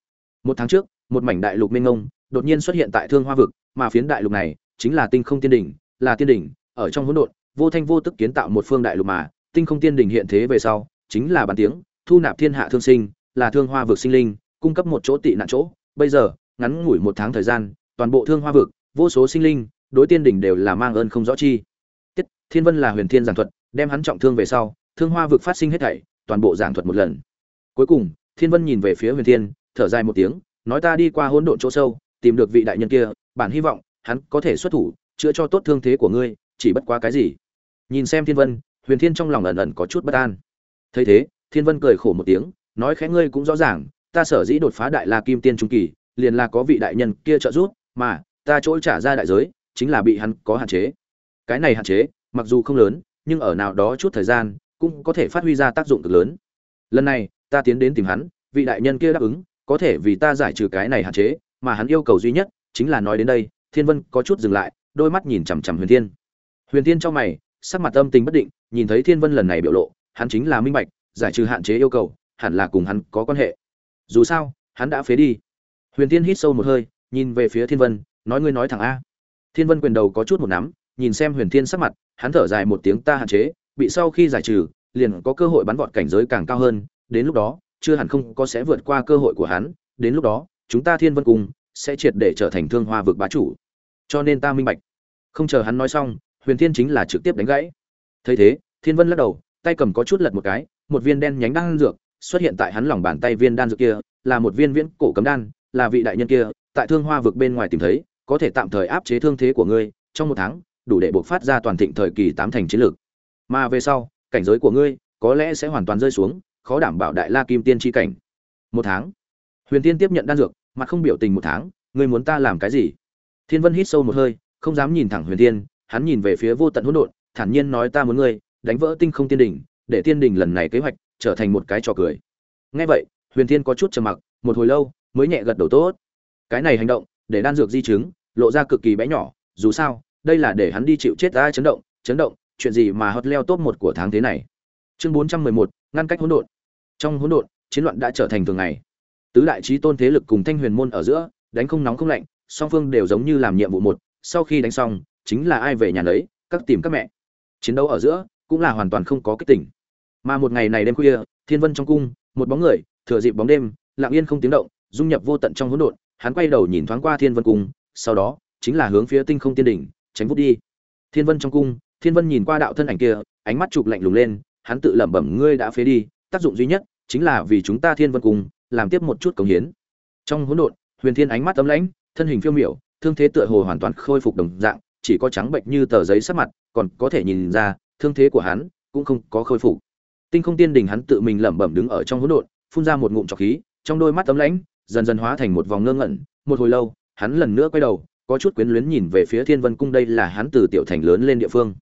S1: Một tháng trước, một mảnh đại lục minh ngông đột nhiên xuất hiện tại thương hoa vực, mà phiến đại lục này chính là tinh không tiên đỉnh là tiên đỉnh, ở trong hỗn độn, vô thanh vô tức kiến tạo một phương đại lục mà, tinh không tiên đỉnh hiện thế về sau, chính là bản tiếng, thu nạp thiên hạ thương sinh, là thương hoa vực sinh linh, cung cấp một chỗ tị nạn chỗ. Bây giờ, ngắn ngủi một tháng thời gian, toàn bộ thương hoa vực, vô số sinh linh, đối tiên đỉnh đều là mang ơn không rõ chi. Tiết, thiên vân là huyền thiên giảng thuật, đem hắn trọng thương về sau, thương hoa vực phát sinh hết thảy, toàn bộ giảng thuật một lần. Cuối cùng, thiên vân nhìn về phía huyền thiên, thở dài một tiếng, nói ta đi qua hỗn độn chỗ sâu, tìm được vị đại nhân kia, bản hy vọng, hắn có thể xuất thủ chữa cho tốt thương thế của ngươi, chỉ bất quá cái gì? Nhìn xem thiên vân, huyền thiên trong lòng ẩn ẩn có chút bất an. Thấy thế, thiên vân cười khổ một tiếng, nói khẽ ngươi cũng rõ ràng, ta sở dĩ đột phá đại la kim tiên trung kỳ, liền là có vị đại nhân kia trợ giúp, mà ta chỗ trả ra đại giới, chính là bị hắn có hạn chế. Cái này hạn chế, mặc dù không lớn, nhưng ở nào đó chút thời gian, cũng có thể phát huy ra tác dụng cực lớn. Lần này, ta tiến đến tìm hắn, vị đại nhân kia đáp ứng, có thể vì ta giải trừ cái này hạn chế, mà hắn yêu cầu duy nhất chính là nói đến đây, thiên vân có chút dừng lại đôi mắt nhìn chằm chằm huyền thiên. Huyền thiên trong mày, sắc mặt âm tình bất định, nhìn thấy thiên vân lần này biểu lộ, hắn chính là minh bạch, giải trừ hạn chế yêu cầu, hẳn là cùng hắn có quan hệ. Dù sao, hắn đã phế đi. Huyền thiên hít sâu một hơi, nhìn về phía thiên vân, nói ngươi nói thẳng a. Thiên vân quyền đầu có chút một nắm, nhìn xem huyền thiên sắc mặt, hắn thở dài một tiếng ta hạn chế, bị sau khi giải trừ, liền có cơ hội bắn vọt cảnh giới càng cao hơn, đến lúc đó, chưa hẳn không có sẽ vượt qua cơ hội của hắn, đến lúc đó, chúng ta thiên vân cùng sẽ triệt để trở thành thương hoa vực bá chủ cho nên ta minh bạch. Không chờ hắn nói xong, huyền thiên chính là trực tiếp đánh gãy. Thấy thế, thiên vân lắc đầu, tay cầm có chút lật một cái, một viên đen nhánh đan dược xuất hiện tại hắn lòng bàn tay viên đan dược kia, là một viên viễn cổ cấm đan, là vị đại nhân kia, tại thương hoa vực bên ngoài tìm thấy, có thể tạm thời áp chế thương thế của ngươi, trong một tháng, đủ để buộc phát ra toàn thịnh thời kỳ tám thành chiến lược. Mà về sau, cảnh giới của ngươi, có lẽ sẽ hoàn toàn rơi xuống, khó đảm bảo đại la kim tiên tri cảnh. Một tháng. Huyền tiên tiếp nhận đan dược, mặt không biểu tình một tháng, ngươi muốn ta làm cái gì? Thiên vân hít sâu một hơi không dám nhìn thẳng huyền Thiên, hắn nhìn về phía vô tận hỗn độn thản nhiên nói ta muốn ngươi đánh vỡ tinh không tiên đỉnh để tiên đỉnh lần này kế hoạch trở thành một cái trò cười. Nghe vậy huyền thiên có chút trầm mặc một hồi lâu mới nhẹ gật đầu tốt. Cái này hành động để đan dược di chứng lộ ra cực kỳ bé nhỏ dù sao đây là để hắn đi chịu chết ta chấn động chấn động chuyện gì mà hot leo top một của tháng thế này. Chương bốn trăm mười một ngăn cách hỗn độn. Trong hỗn độn chiến loạn đã trở thành thường ngày. Tứ đại chí tôn thế lực cùng thanh huyền môn ở giữa đánh không nóng không lạnh song phương đều giống như làm nhiệm vụ một, sau khi đánh xong, chính là ai về nhà lấy các tìm các mẹ. Chiến đấu ở giữa, cũng là hoàn toàn không có kích tỉnh mà một ngày này đêm khuya, thiên vân trong cung, một bóng người, thừa dịp bóng đêm, lặng yên không tiếng động, dung nhập vô tận trong hỗn độn, hắn quay đầu nhìn thoáng qua thiên vân cung, sau đó, chính là hướng phía tinh không tiên đỉnh, tránh vút đi. Thiên vân trong cung, thiên vân nhìn qua đạo thân ảnh kia, ánh mắt chụp lạnh lùng lên, hắn tự lẩm bẩm, ngươi đã phế đi, tác dụng duy nhất chính là vì chúng ta thiên vân cung, làm tiếp một chút cống hiến. Trong hỗn độn, huyền thiên ánh mắt ấm lãnh thân hình phiêu miểu, thương thế tựa hồ hoàn toàn khôi phục đồng dạng, chỉ có trắng bệnh như tờ giấy sắc mặt, còn có thể nhìn ra, thương thế của hắn cũng không có khôi phục. Tinh không tiên đình hắn tự mình lẩm bẩm đứng ở trong hỗn độn, phun ra một ngụm trọc khí, trong đôi mắt ấm lãnh, dần dần hóa thành một vòng ngơ ngẩn. Một hồi lâu, hắn lần nữa quay đầu, có chút quyến luyến nhìn về phía thiên vân cung, đây là hắn từ tiểu thành lớn lên địa phương.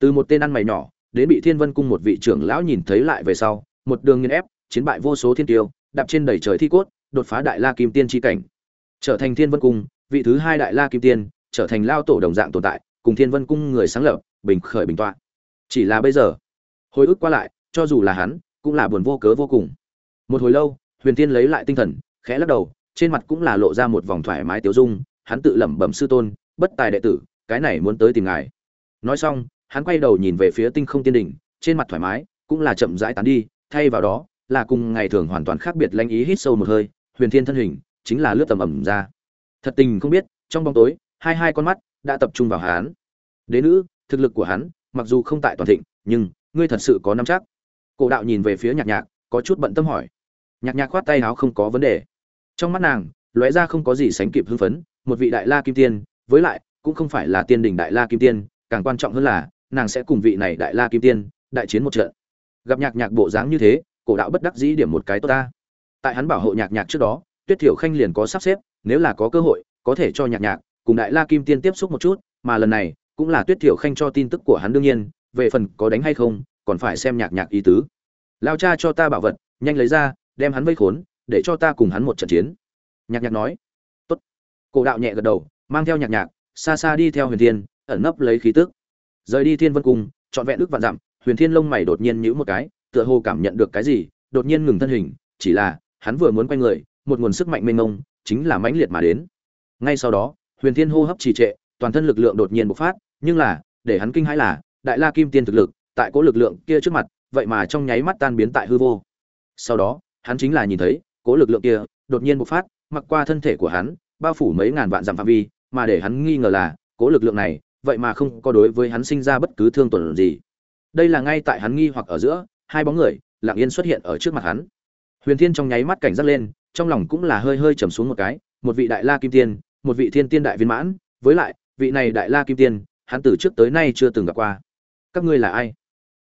S1: Từ một tên ăn mày nhỏ, đến bị thiên vân cung một vị trưởng lão nhìn thấy lại về sau, một đường nghiên ép, chiến bại vô số thiên tiêu, đạp trên đầy trời thi cốt, đột phá đại la kim tiên tri cảnh trở thành thiên vân cung, vị thứ hai đại la kim tiên, trở thành lao tổ đồng dạng tồn tại, cùng thiên vân cung người sáng lập, bình khởi bình tọa. Chỉ là bây giờ, hồi ức qua lại, cho dù là hắn, cũng là buồn vô cớ vô cùng. Một hồi lâu, huyền tiên lấy lại tinh thần, khẽ lắc đầu, trên mặt cũng là lộ ra một vòng thoải mái tiêu dung, hắn tự lẩm bẩm sư tôn, bất tài đệ tử, cái này muốn tới tìm ngài. Nói xong, hắn quay đầu nhìn về phía tinh không tiên đỉnh, trên mặt thoải mái, cũng là chậm rãi tán đi, thay vào đó, là cùng ngày thường hoàn toàn khác biệt lanh ý hít sâu một hơi, huyền thiên thân hình chính là lướt tầm ẩm ra. Thật tình không biết, trong bóng tối, hai hai con mắt đã tập trung vào hắn. Đế nữ, thực lực của hắn, mặc dù không tại toàn thịnh, nhưng, ngươi thật sự có nắm chắc. Cổ đạo nhìn về phía nhạc nhạc, có chút bận tâm hỏi. Nhạc nhạc khoát tay áo không có vấn đề. Trong mắt nàng, lóe ra không có gì sánh kịp hưng phấn, một vị đại la kim tiên, với lại, cũng không phải là tiên đỉnh đại la kim tiên, càng quan trọng hơn là, nàng sẽ cùng vị này đại la kim tiên, đại chiến một trận. Gặp nhạc nhạc bộ dáng như thế, cổ đạo bất đắc dĩ điểm một cái tốt ta. Tại hắn bảo hộ nhạc nhạc trước đó tuyết thiểu khanh liền có sắp xếp, nếu là có cơ hội, có thể cho nhạc nhạc cùng đại la kim tiên tiếp xúc một chút, mà lần này cũng là tuyết thiểu khanh cho tin tức của hắn đương nhiên, về phần có đánh hay không, còn phải xem nhạc nhạc ý tứ. Lao cha cho ta bảo vật, nhanh lấy ra, đem hắn vây khốn, để cho ta cùng hắn một trận chiến. Nhạc nhạc nói. Tốt. Cổ đạo nhẹ gật đầu, mang theo nhạc nhạc, xa xa đi theo huyền thiên, ẩn nấp lấy khí tức. Rời đi thiên vân cung, trọn vẹn đức vạn dặm, huyền thiên lông mày đột nhiên nhíu một cái, tựa hồ cảm nhận được cái gì, đột nhiên ngừng thân hình, chỉ là hắn vừa muốn quay người một nguồn sức mạnh mênh mông chính là mãnh liệt mà đến. Ngay sau đó, huyền thiên hô hấp trì trệ, toàn thân lực lượng đột nhiên bộc phát, nhưng là, để hắn kinh hãi là, đại la kim tiên thực lực, tại cố lực lượng kia trước mặt, vậy mà trong nháy mắt tan biến tại hư vô. Sau đó, hắn chính là nhìn thấy, cố lực lượng kia đột nhiên bộc phát, mặc qua thân thể của hắn, bao phủ mấy ngàn vạn dặm phạm vi, mà để hắn nghi ngờ là, cố lực lượng này, vậy mà không có đối với hắn sinh ra bất cứ thương tổn gì. Đây là ngay tại hắn nghi hoặc ở giữa, hai bóng người, lặng yên xuất hiện ở trước mặt hắn. Huyền thiên trong nháy mắt cảnh giác lên trong lòng cũng là hơi hơi trầm xuống một cái, một vị đại la kim tiên, một vị thiên tiên đại viên mãn, với lại, vị này đại la kim tiên, hắn từ trước tới nay chưa từng gặp qua. Các ngươi là ai?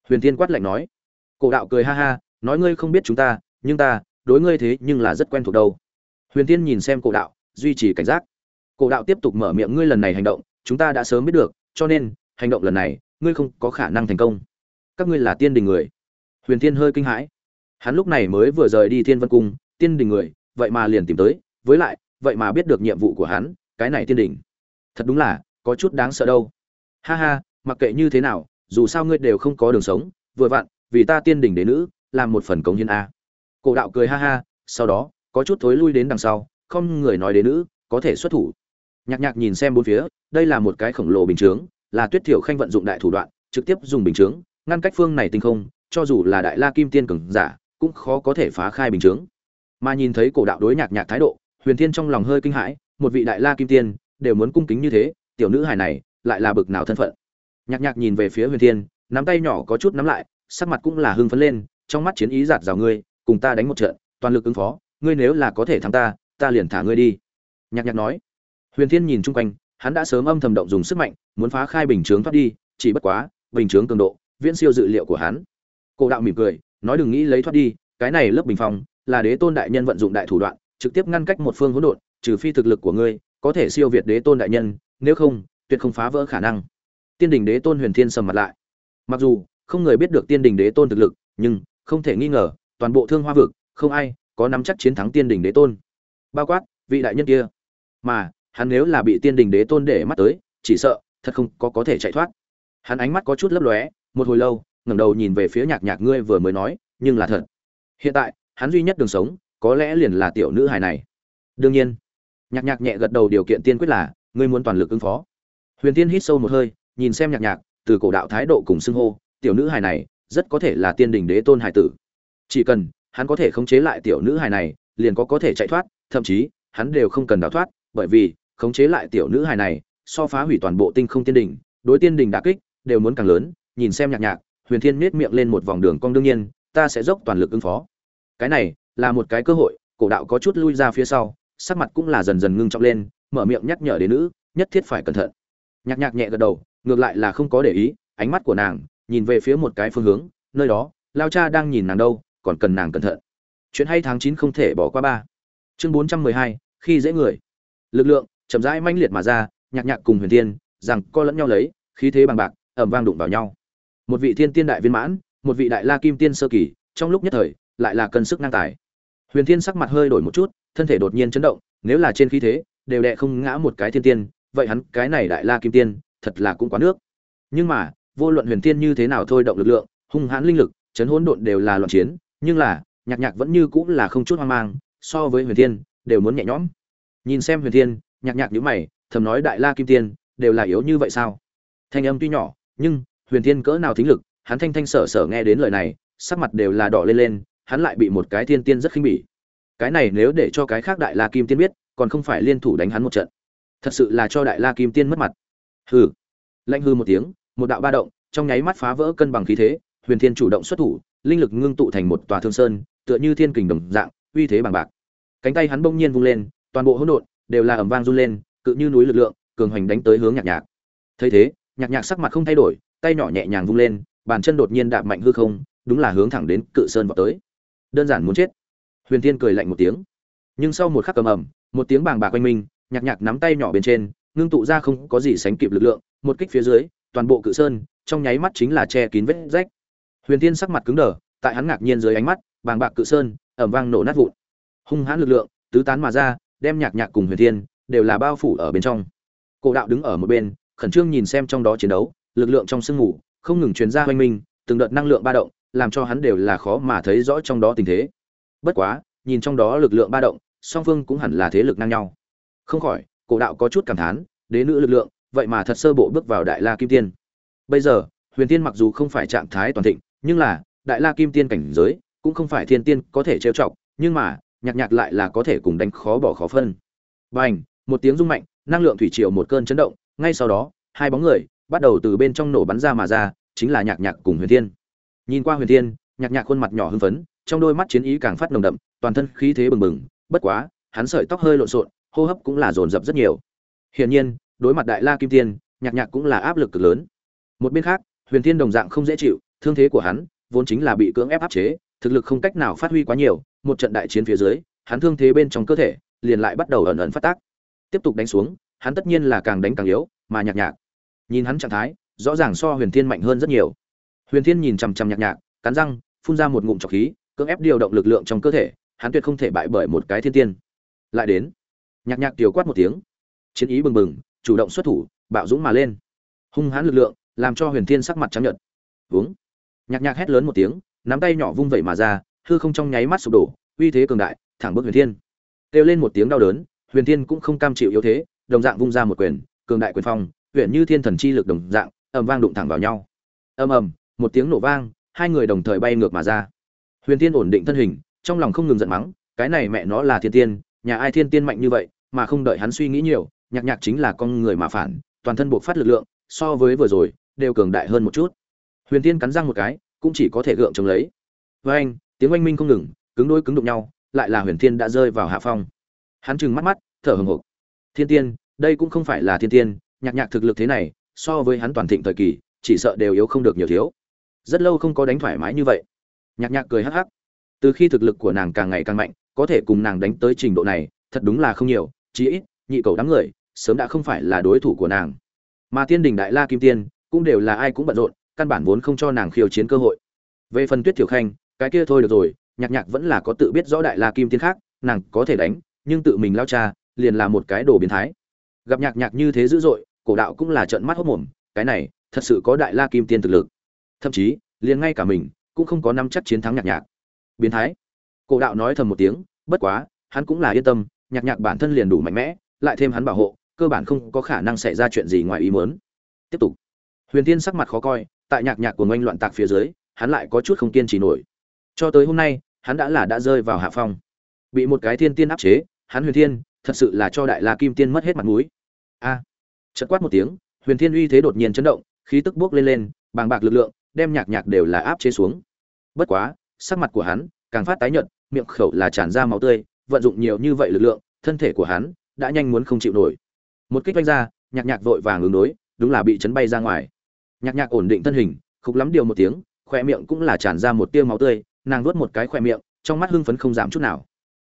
S1: Huyền thiên quát lạnh nói. Cổ đạo cười ha ha, nói ngươi không biết chúng ta, nhưng ta, đối ngươi thế nhưng là rất quen thuộc đâu. Huyền tiên nhìn xem cổ đạo, duy trì cảnh giác. Cổ đạo tiếp tục mở miệng ngươi lần này hành động, chúng ta đã sớm biết được, cho nên, hành động lần này, ngươi không có khả năng thành công. Các ngươi là tiên đình người. Huyền tiên hơi kinh hãi. Hắn lúc này mới vừa rời đi thiên vân cung, tiên đình người vậy mà liền tìm tới với lại vậy mà biết được nhiệm vụ của hắn cái này tiên đỉnh, thật đúng là có chút đáng sợ đâu. Ha ha mặc kệ như thế nào dù sao ngươi đều không có đường sống vừa vặn vì ta tiên đỉnh đế nữ làm một phần cống hiến a. Cổ đạo cười ha ha sau đó có chút thối lui đến đằng sau không người nói đế nữ có thể xuất thủ. Nhạc nhạc nhìn xem bốn phía đây là một cái khổng lồ bình chướng là tuyết thiểu khanh vận dụng đại thủ đoạn trực tiếp dùng bình chướng ngăn cách phương này tinh không cho dù là đại la kim tiên cường giả cũng khó có thể phá khai bình chướng mà nhìn thấy cổ đạo đối nhạc nhạc thái độ, huyền thiên trong lòng hơi kinh hãi, một vị đại la kim tiên, đều muốn cung kính như thế, tiểu nữ hài này, lại là bực nào thân phận. Nhạc nhạc nhìn về phía huyền thiên, nắm tay nhỏ có chút nắm lại, sắc mặt cũng là hưng phấn lên, trong mắt chiến ý giạt rào ngươi, cùng ta đánh một trận, toàn lực ứng phó, ngươi nếu là có thể thắng ta ta liền thả ngươi đi. Nhạc nhạc nói. Huyền thiên nhìn chung quanh, hắn đã sớm âm thầm động dùng sức mạnh, muốn phá khai bình chướng thoát đi, chỉ bất quá, bình chướng cường độ, viễn siêu dự liệu của hắn. Cổ đạo mỉm cười, nói đừng nghĩ lấy thoát đi, cái này lớp bình phong là đế tôn đại nhân vận dụng đại thủ đoạn, trực tiếp ngăn cách một phương hỗn độn, trừ phi thực lực của ngươi có thể siêu việt đế tôn đại nhân, nếu không, tuyệt không phá vỡ khả năng. Tiên đình đế tôn huyền thiên sầm mặt lại. Mặc dù, không người biết được tiên đình đế tôn thực lực, nhưng, không thể nghi ngờ, toàn bộ thương hoa vực, không ai có nắm chắc chiến thắng tiên đình đế tôn. Bao quát, vị đại nhân kia. Mà, hắn nếu là bị tiên đình đế tôn để mắt tới, chỉ sợ, thật không có có thể chạy thoát. Hắn ánh mắt có chút lấp lóe, một hồi lâu, ngẩng đầu nhìn về phía nhạc nhạc ngươi vừa mới nói, nhưng là thật. Hiện tại hắn duy nhất đường sống, có lẽ liền là tiểu nữ hài này. Đương nhiên, nhạc nhạc nhẹ gật đầu điều kiện tiên quyết là, ngươi muốn toàn lực ứng phó. Huyền tiên hít sâu một hơi, nhìn xem nhạc nhạc, từ cổ đạo thái độ cùng xưng hô, tiểu nữ hài này, rất có thể là tiên đình đế tôn hải tử. Chỉ cần, hắn có thể khống chế lại tiểu nữ hài này, liền có có thể chạy thoát, thậm chí, hắn đều không cần đào thoát, bởi vì, khống chế lại tiểu nữ hài này, so phá hủy toàn bộ tinh không tiên đình, đối tiên đình đã kích, đều muốn càng lớn. Nhìn xem nhạc nhạc, huyền thiên miết miệng lên một vòng đường cong, đương nhiên, ta sẽ dốc toàn lực ứng phó cái này là một cái cơ hội, cổ đạo có chút lui ra phía sau, sắc mặt cũng là dần dần ngưng trọng lên, mở miệng nhắc nhở đến nữ, nhất thiết phải cẩn thận. Nhạc nhạc nhẹ gật đầu, ngược lại là không có để ý, ánh mắt của nàng nhìn về phía một cái phương hướng, nơi đó, lao cha đang nhìn nàng đâu, còn cần nàng cẩn thận. Chuyện hay tháng chín không thể bỏ qua ba. Chương bốn trăm mười hai, khi dễ người. Lực lượng chậm rãi manh liệt mà ra, nhạc nhạc cùng huyền tiên rằng co lẫn nhau lấy, khí thế bằng bạc ẩm vang đụng vào nhau. Một vị thiên tiên đại viên mãn, một vị đại la kim tiên sơ kỳ, trong lúc nhất thời lại là cân sức năng tài. Huyền thiên sắc mặt hơi đổi một chút, thân thể đột nhiên chấn động, nếu là trên khí thế, đều đệ không ngã một cái thiên tiên, vậy hắn cái này đại la kim tiên, thật là cũng quá nước. Nhưng mà, vô luận huyền tiên như thế nào thôi động lực lượng, hung hãn linh lực, chấn hỗn độn đều là loạn chiến, nhưng là, nhạc nhạc vẫn như cũng là không chút hoang mang, so với huyền thiên, đều muốn nhẹ nhõm. Nhìn xem huyền thiên, nhạc nhạc nhíu mày, thầm nói đại la kim tiên, đều là yếu như vậy sao? Thanh âm tuy nhỏ, nhưng, huyền thiên cỡ nào thính lực, hắn thanh thanh sở sở nghe đến lời này, sắc mặt đều là đỏ lên lên hắn lại bị một cái thiên tiên rất khinh bỉ. Cái này nếu để cho cái khác đại la kim tiên biết, còn không phải liên thủ đánh hắn một trận. Thật sự là cho đại la kim tiên mất mặt. Hừ. Lạnh hư một tiếng, một đạo ba động, trong nháy mắt phá vỡ cân bằng khí thế, huyền thiên chủ động xuất thủ, linh lực ngưng tụ thành một tòa thương sơn, tựa như thiên kình đồng dạng, uy thế bằng bạc. Cánh tay hắn bỗng nhiên vung lên, toàn bộ hỗn độn đều là ầm vang run lên, cự như núi lực lượng, cường hoành đánh tới hướng nhạc nhạc. Thấy thế, nhạc nhạc sắc mặt không thay đổi, tay nhỏ nhẹ nhàng vung lên, bàn chân đột nhiên đạp mạnh hư không, đúng là hướng thẳng đến cự sơn vào tới đơn giản muốn chết. Huyền tiên cười lạnh một tiếng. Nhưng sau một khắc cầm ầm một tiếng bàng bạc quanh mình, nhạc nhạc nắm tay nhỏ bên trên ngưng tụ ra không có gì sánh kịp lực lượng một kích phía dưới toàn bộ cự sơn trong nháy mắt chính là che kín vết rách. Huyền tiên sắc mặt cứng đờ tại hắn ngạc nhiên dưới ánh mắt bàng bạc cự sơn ẩm vang nổ nát vụn. Hung hãn lực lượng tứ tán mà ra đem nhạc nhạc cùng huyền thiên đều là bao phủ ở bên trong. Cổ đạo đứng ở một bên khẩn trương nhìn xem trong đó chiến đấu lực lượng trong sương mù không ngừng truyền ra hoanh minh từng đợt năng lượng ba động làm cho hắn đều là khó mà thấy rõ trong đó tình thế. Bất quá, nhìn trong đó lực lượng ba động, song phương cũng hẳn là thế lực ngang nhau. Không khỏi, cổ đạo có chút cảm thán, đế nữ lực lượng, vậy mà thật sơ bộ bước vào đại la kim tiên. Bây giờ, huyền tiên mặc dù không phải trạng thái toàn thịnh, nhưng là, đại la kim tiên cảnh giới cũng không phải thiên tiên có thể trêu chọc, nhưng mà, nhạc nhạc lại là có thể cùng đánh khó bỏ khó phân. Bành, một tiếng rung mạnh, năng lượng thủy triều một cơn chấn động, ngay sau đó, hai bóng người bắt đầu từ bên trong nổ bắn ra mà ra, chính là nhạc nhạc cùng huyền thiên nhìn qua huyền thiên, nhạc nhạc khuôn mặt nhỏ hưng phấn, trong đôi mắt chiến ý càng phát nồng đậm, toàn thân khí thế bừng bừng, bất quá, hắn sợi tóc hơi lộn xộn, hô hấp cũng là dồn dập rất nhiều. Hiển nhiên, đối mặt đại la kim tiên, nhạc nhạc cũng là áp lực cực lớn. Một bên khác, huyền thiên đồng dạng không dễ chịu, thương thế của hắn vốn chính là bị cưỡng ép áp chế, thực lực không cách nào phát huy quá nhiều, một trận đại chiến phía dưới, hắn thương thế bên trong cơ thể liền lại bắt đầu ẩn ẩn phát tác. Tiếp tục đánh xuống, hắn tất nhiên là càng đánh càng yếu, mà nhạc nhạc, nhìn hắn trạng thái, rõ ràng so huyền thiên mạnh hơn rất nhiều huyền thiên nhìn chằm chằm nhạc nhạc, cắn răng, phun ra một ngụm trọc khí, cưỡng ép điều động lực lượng trong cơ thể, hắn tuyệt không thể bại bởi một cái thiên tiên. Lại đến, nhạc nhạc tiểu quát một tiếng. Chiến ý bừng bừng, chủ động xuất thủ, bạo dũng mà lên. Hung hãn lực lượng, làm cho huyền thiên sắc mặt trắng nhợt. Uống nhạc nhạc hét lớn một tiếng, nắm tay nhỏ vung vẩy mà ra, hư không trong nháy mắt sụp đổ, uy thế cường đại, thẳng bước huyền thiên. Kêu lên một tiếng đau đớn, huyền thiên cũng không cam chịu yếu thế, đồng dạng vung ra một quyền, cường đại quyền phong, huyền như thiên thần chi lực đồng dạng, ầm vang đụng thẳng vào nhau. Ầm ầm một tiếng nổ vang, hai người đồng thời bay ngược mà ra. Huyền thiên ổn định thân hình, trong lòng không ngừng giận mắng, cái này mẹ nó là thiên tiên, nhà ai thiên tiên mạnh như vậy, mà không đợi hắn suy nghĩ nhiều, nhạc nhạc chính là con người mà phản, toàn thân buộc phát lực lượng, so với vừa rồi, đều cường đại hơn một chút. Huyền tiên cắn răng một cái, cũng chỉ có thể gượng chống lấy. Với anh, tiếng oanh minh không ngừng, cứng đôi cứng đụng nhau, lại là huyền thiên đã rơi vào hạ phong. Hắn trừng mắt mắt, thở hừng hực thiên tiên, đây cũng không phải là thiên tiên, nhạc nhạc thực lực thế này, so với hắn toàn thịnh thời kỳ, chỉ sợ đều yếu không được nhiều thiếu rất lâu không có đánh thoải mái như vậy. Nhạc nhạc cười hắc hắc. Từ khi thực lực của nàng càng ngày càng mạnh, có thể cùng nàng đánh tới trình độ này, thật đúng là không nhiều, chí ít, nhị cầu đám người, sớm đã không phải là đối thủ của nàng. Mà tiên đình đại la kim tiên, cũng đều là ai cũng bận rộn, căn bản vốn không cho nàng khiêu chiến cơ hội. Về phần tuyết thiểu khanh, cái kia thôi được rồi, nhạc nhạc vẫn là có tự biết rõ đại la kim tiên khác, nàng có thể đánh, nhưng tự mình lao cha, liền là một cái đồ biến thái. Gặp nhạc nhạc như thế dữ dội, cổ đạo cũng là trận mắt hốc mồm, cái này, thật sự có đại la kim tiên thực lực thậm chí liền ngay cả mình cũng không có năm chắc chiến thắng nhạc nhạc. Biến thái. Cổ đạo nói thầm một tiếng bất quá hắn cũng là yên tâm nhạc nhạc bản thân liền đủ mạnh mẽ lại thêm hắn bảo hộ cơ bản không có khả năng xảy ra chuyện gì ngoài ý muốn. Tiếp tục. Huyền tiên sắc mặt khó coi tại nhạc nhạc của ngoanh loạn tạc phía dưới hắn lại có chút không kiên trì nổi. Cho tới hôm nay hắn đã là đã rơi vào hạ phong. Bị một cái thiên tiên áp chế hắn huyền thiên thật sự là cho đại la kim tiên mất hết mặt mũi. A. À, chợt quát một tiếng huyền thiên uy thế đột nhiên chấn động khí tức buốc lên lên bàng bạc lực lượng đem nhạc nhạc đều là áp chế xuống. Bất quá, sắc mặt của hắn càng phát tái nhợt, miệng khẩu là tràn ra máu tươi, vận dụng nhiều như vậy lực lượng, thân thể của hắn đã nhanh muốn không chịu nổi. Một kích vanh ra, nhạc nhạc vội vàng ứng đối, đúng là bị chấn bay ra ngoài. Nhạc nhạc ổn định thân hình, khục lắm điều một tiếng khoe miệng cũng là tràn ra một tia máu tươi, nàng nuốt một cái khoe miệng, trong mắt hưng phấn không giảm chút nào.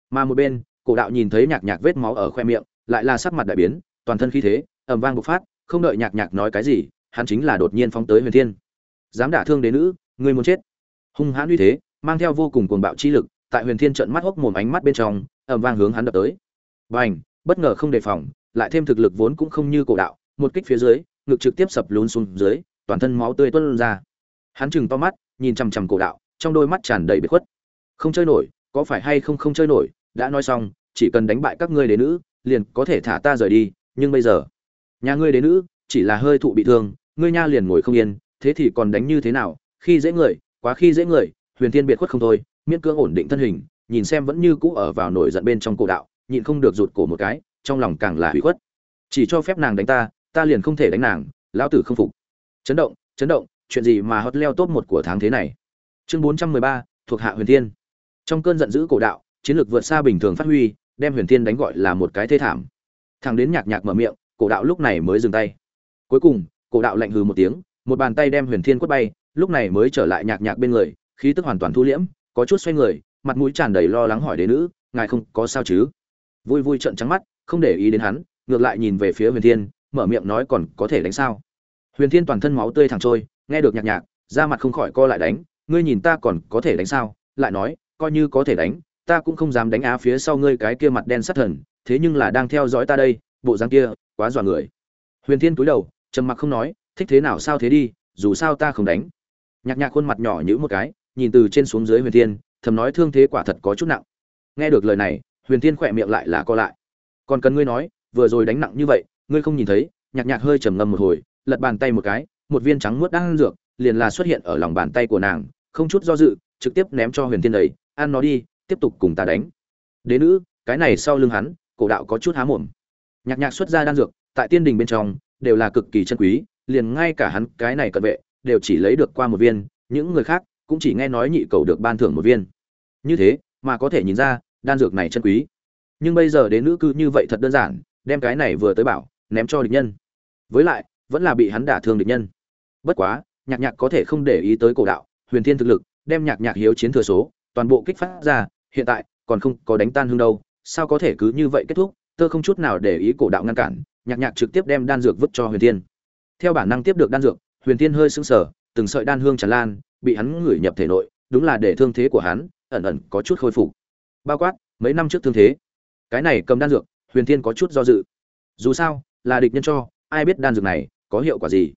S1: Mà một bên, cổ đạo nhìn thấy nhạc nhạc vết máu ở khoe miệng, lại là sắc mặt đại biến, toàn thân khí thế, ầm vang bộc phát, không đợi nhạc nhạc nói cái gì, hắn chính là đột nhiên phóng tới huyền thiên dám đả thương đến nữ, ngươi muốn chết. Hung hãn uy thế, mang theo vô cùng cuồng bạo chi lực, tại huyền thiên trận mắt hốc mồm ánh mắt bên trong, ầm vang hướng hắn đập tới. Bành, bất ngờ không đề phòng, lại thêm thực lực vốn cũng không như cổ đạo, một kích phía dưới, ngực trực tiếp sập lún xuống dưới, toàn thân máu tươi tuôn ra. Hắn chừng to mắt, nhìn chằm chằm cổ đạo, trong đôi mắt tràn đầy biệt khuất. Không chơi nổi, có phải hay không không chơi nổi, đã nói xong, chỉ cần đánh bại các ngươi đế nữ, liền có thể thả ta rời đi, nhưng bây giờ, nhà ngươi đế nữ, chỉ là hơi thụ bị thương, ngươi nha liền ngồi không yên thế thì còn đánh như thế nào, khi dễ người, quá khi dễ người, huyền thiên biệt khuất không thôi, miễn cưỡng ổn định thân hình, nhìn xem vẫn như cũ ở vào nổi giận bên trong cổ đạo, nhịn không được rụt cổ một cái, trong lòng càng là hủy khuất. Chỉ cho phép nàng đánh ta ta liền không thể đánh nàng, lão tử không phục. Chấn động chấn động, chuyện gì mà hot leo top một của tháng thế này? Chương bốn trăm mười ba, thuộc hạ huyền thiên. Trong cơn giận dữ cổ đạo, chiến lược vượt xa bình thường phát huy, đem huyền thiên đánh gọi là một cái thê thảm. Thằng đến nhạc nhạc mở miệng, cổ đạo lúc này mới dừng tay. Cuối cùng, cổ đạo lạnh hừ một tiếng một bàn tay đem huyền thiên quất bay, lúc này mới trở lại nhạc nhạc bên người, khí tức hoàn toàn thu liễm, có chút xoay người, mặt mũi tràn đầy lo lắng hỏi đế nữ, ngài không có sao chứ? Vui vui trận trắng mắt, không để ý đến hắn, ngược lại nhìn về phía huyền thiên, mở miệng nói còn có thể đánh sao? Huyền thiên toàn thân máu tươi thẳng trôi, nghe được nhạc nhạc, da mặt không khỏi co lại đánh, ngươi nhìn ta còn có thể đánh sao? Lại nói, coi như có thể đánh, ta cũng không dám đánh á phía sau ngươi cái kia mặt đen sắt thần, thế nhưng là đang theo dõi ta đây, bộ dáng kia, quá dọa người. Huyền thiên cúi đầu, trầm mặc không nói thích thế nào sao thế đi, dù sao ta không đánh. Nhạc nhạc khuôn mặt nhỏ nhữ một cái, nhìn từ trên xuống dưới huyền thiên, thầm nói thương thế quả thật có chút nặng. Nghe được lời này, huyền thiên khỏe miệng lại là co lại. Còn cần ngươi nói, vừa rồi đánh nặng như vậy, ngươi không nhìn thấy, nhạc nhạc hơi trầm ngâm một hồi, lật bàn tay một cái, một viên trắng muốt đang ăn dược, liền là xuất hiện ở lòng bàn tay của nàng, không chút do dự, trực tiếp ném cho huyền thiên đầy, ăn nó đi, tiếp tục cùng ta đánh. Đế nữ, cái này sau lưng hắn, cổ đạo có chút há mồm. Nhạc nhạc xuất ra đan dược, tại tiên đình bên trong, đều là cực kỳ chân quý liền ngay cả hắn, cái này cận vệ, đều chỉ lấy được qua một viên, những người khác cũng chỉ nghe nói nhị cầu được ban thưởng một viên. Như thế, mà có thể nhìn ra, đan dược này chân quý. Nhưng bây giờ đến nữ cư như vậy thật đơn giản, đem cái này vừa tới bảo, ném cho địch nhân. Với lại, vẫn là bị hắn đả thương địch nhân. Bất quá, nhạc nhạc có thể không để ý tới cổ đạo, huyền thiên thực lực, đem nhạc nhạc hiếu chiến thừa số, toàn bộ kích phát ra, hiện tại, còn không có đánh tan hương đâu, sao có thể cứ như vậy kết thúc? Tơ không chút nào để ý cổ đạo ngăn cản, nhạc nhạc trực tiếp đem đan dược vứt cho huyền thiên theo bản năng tiếp được đan dược, huyền thiên hơi sững sờ, từng sợi đan hương tràn lan, bị hắn ngửi nhập thể nội, đúng là để thương thế của hắn ẩn ẩn có chút khôi phục. Bao quát, mấy năm trước thương thế. Cái này cầm đan dược, huyền thiên có chút do dự. Dù sao, là địch nhân cho, ai biết đan dược này có hiệu quả gì.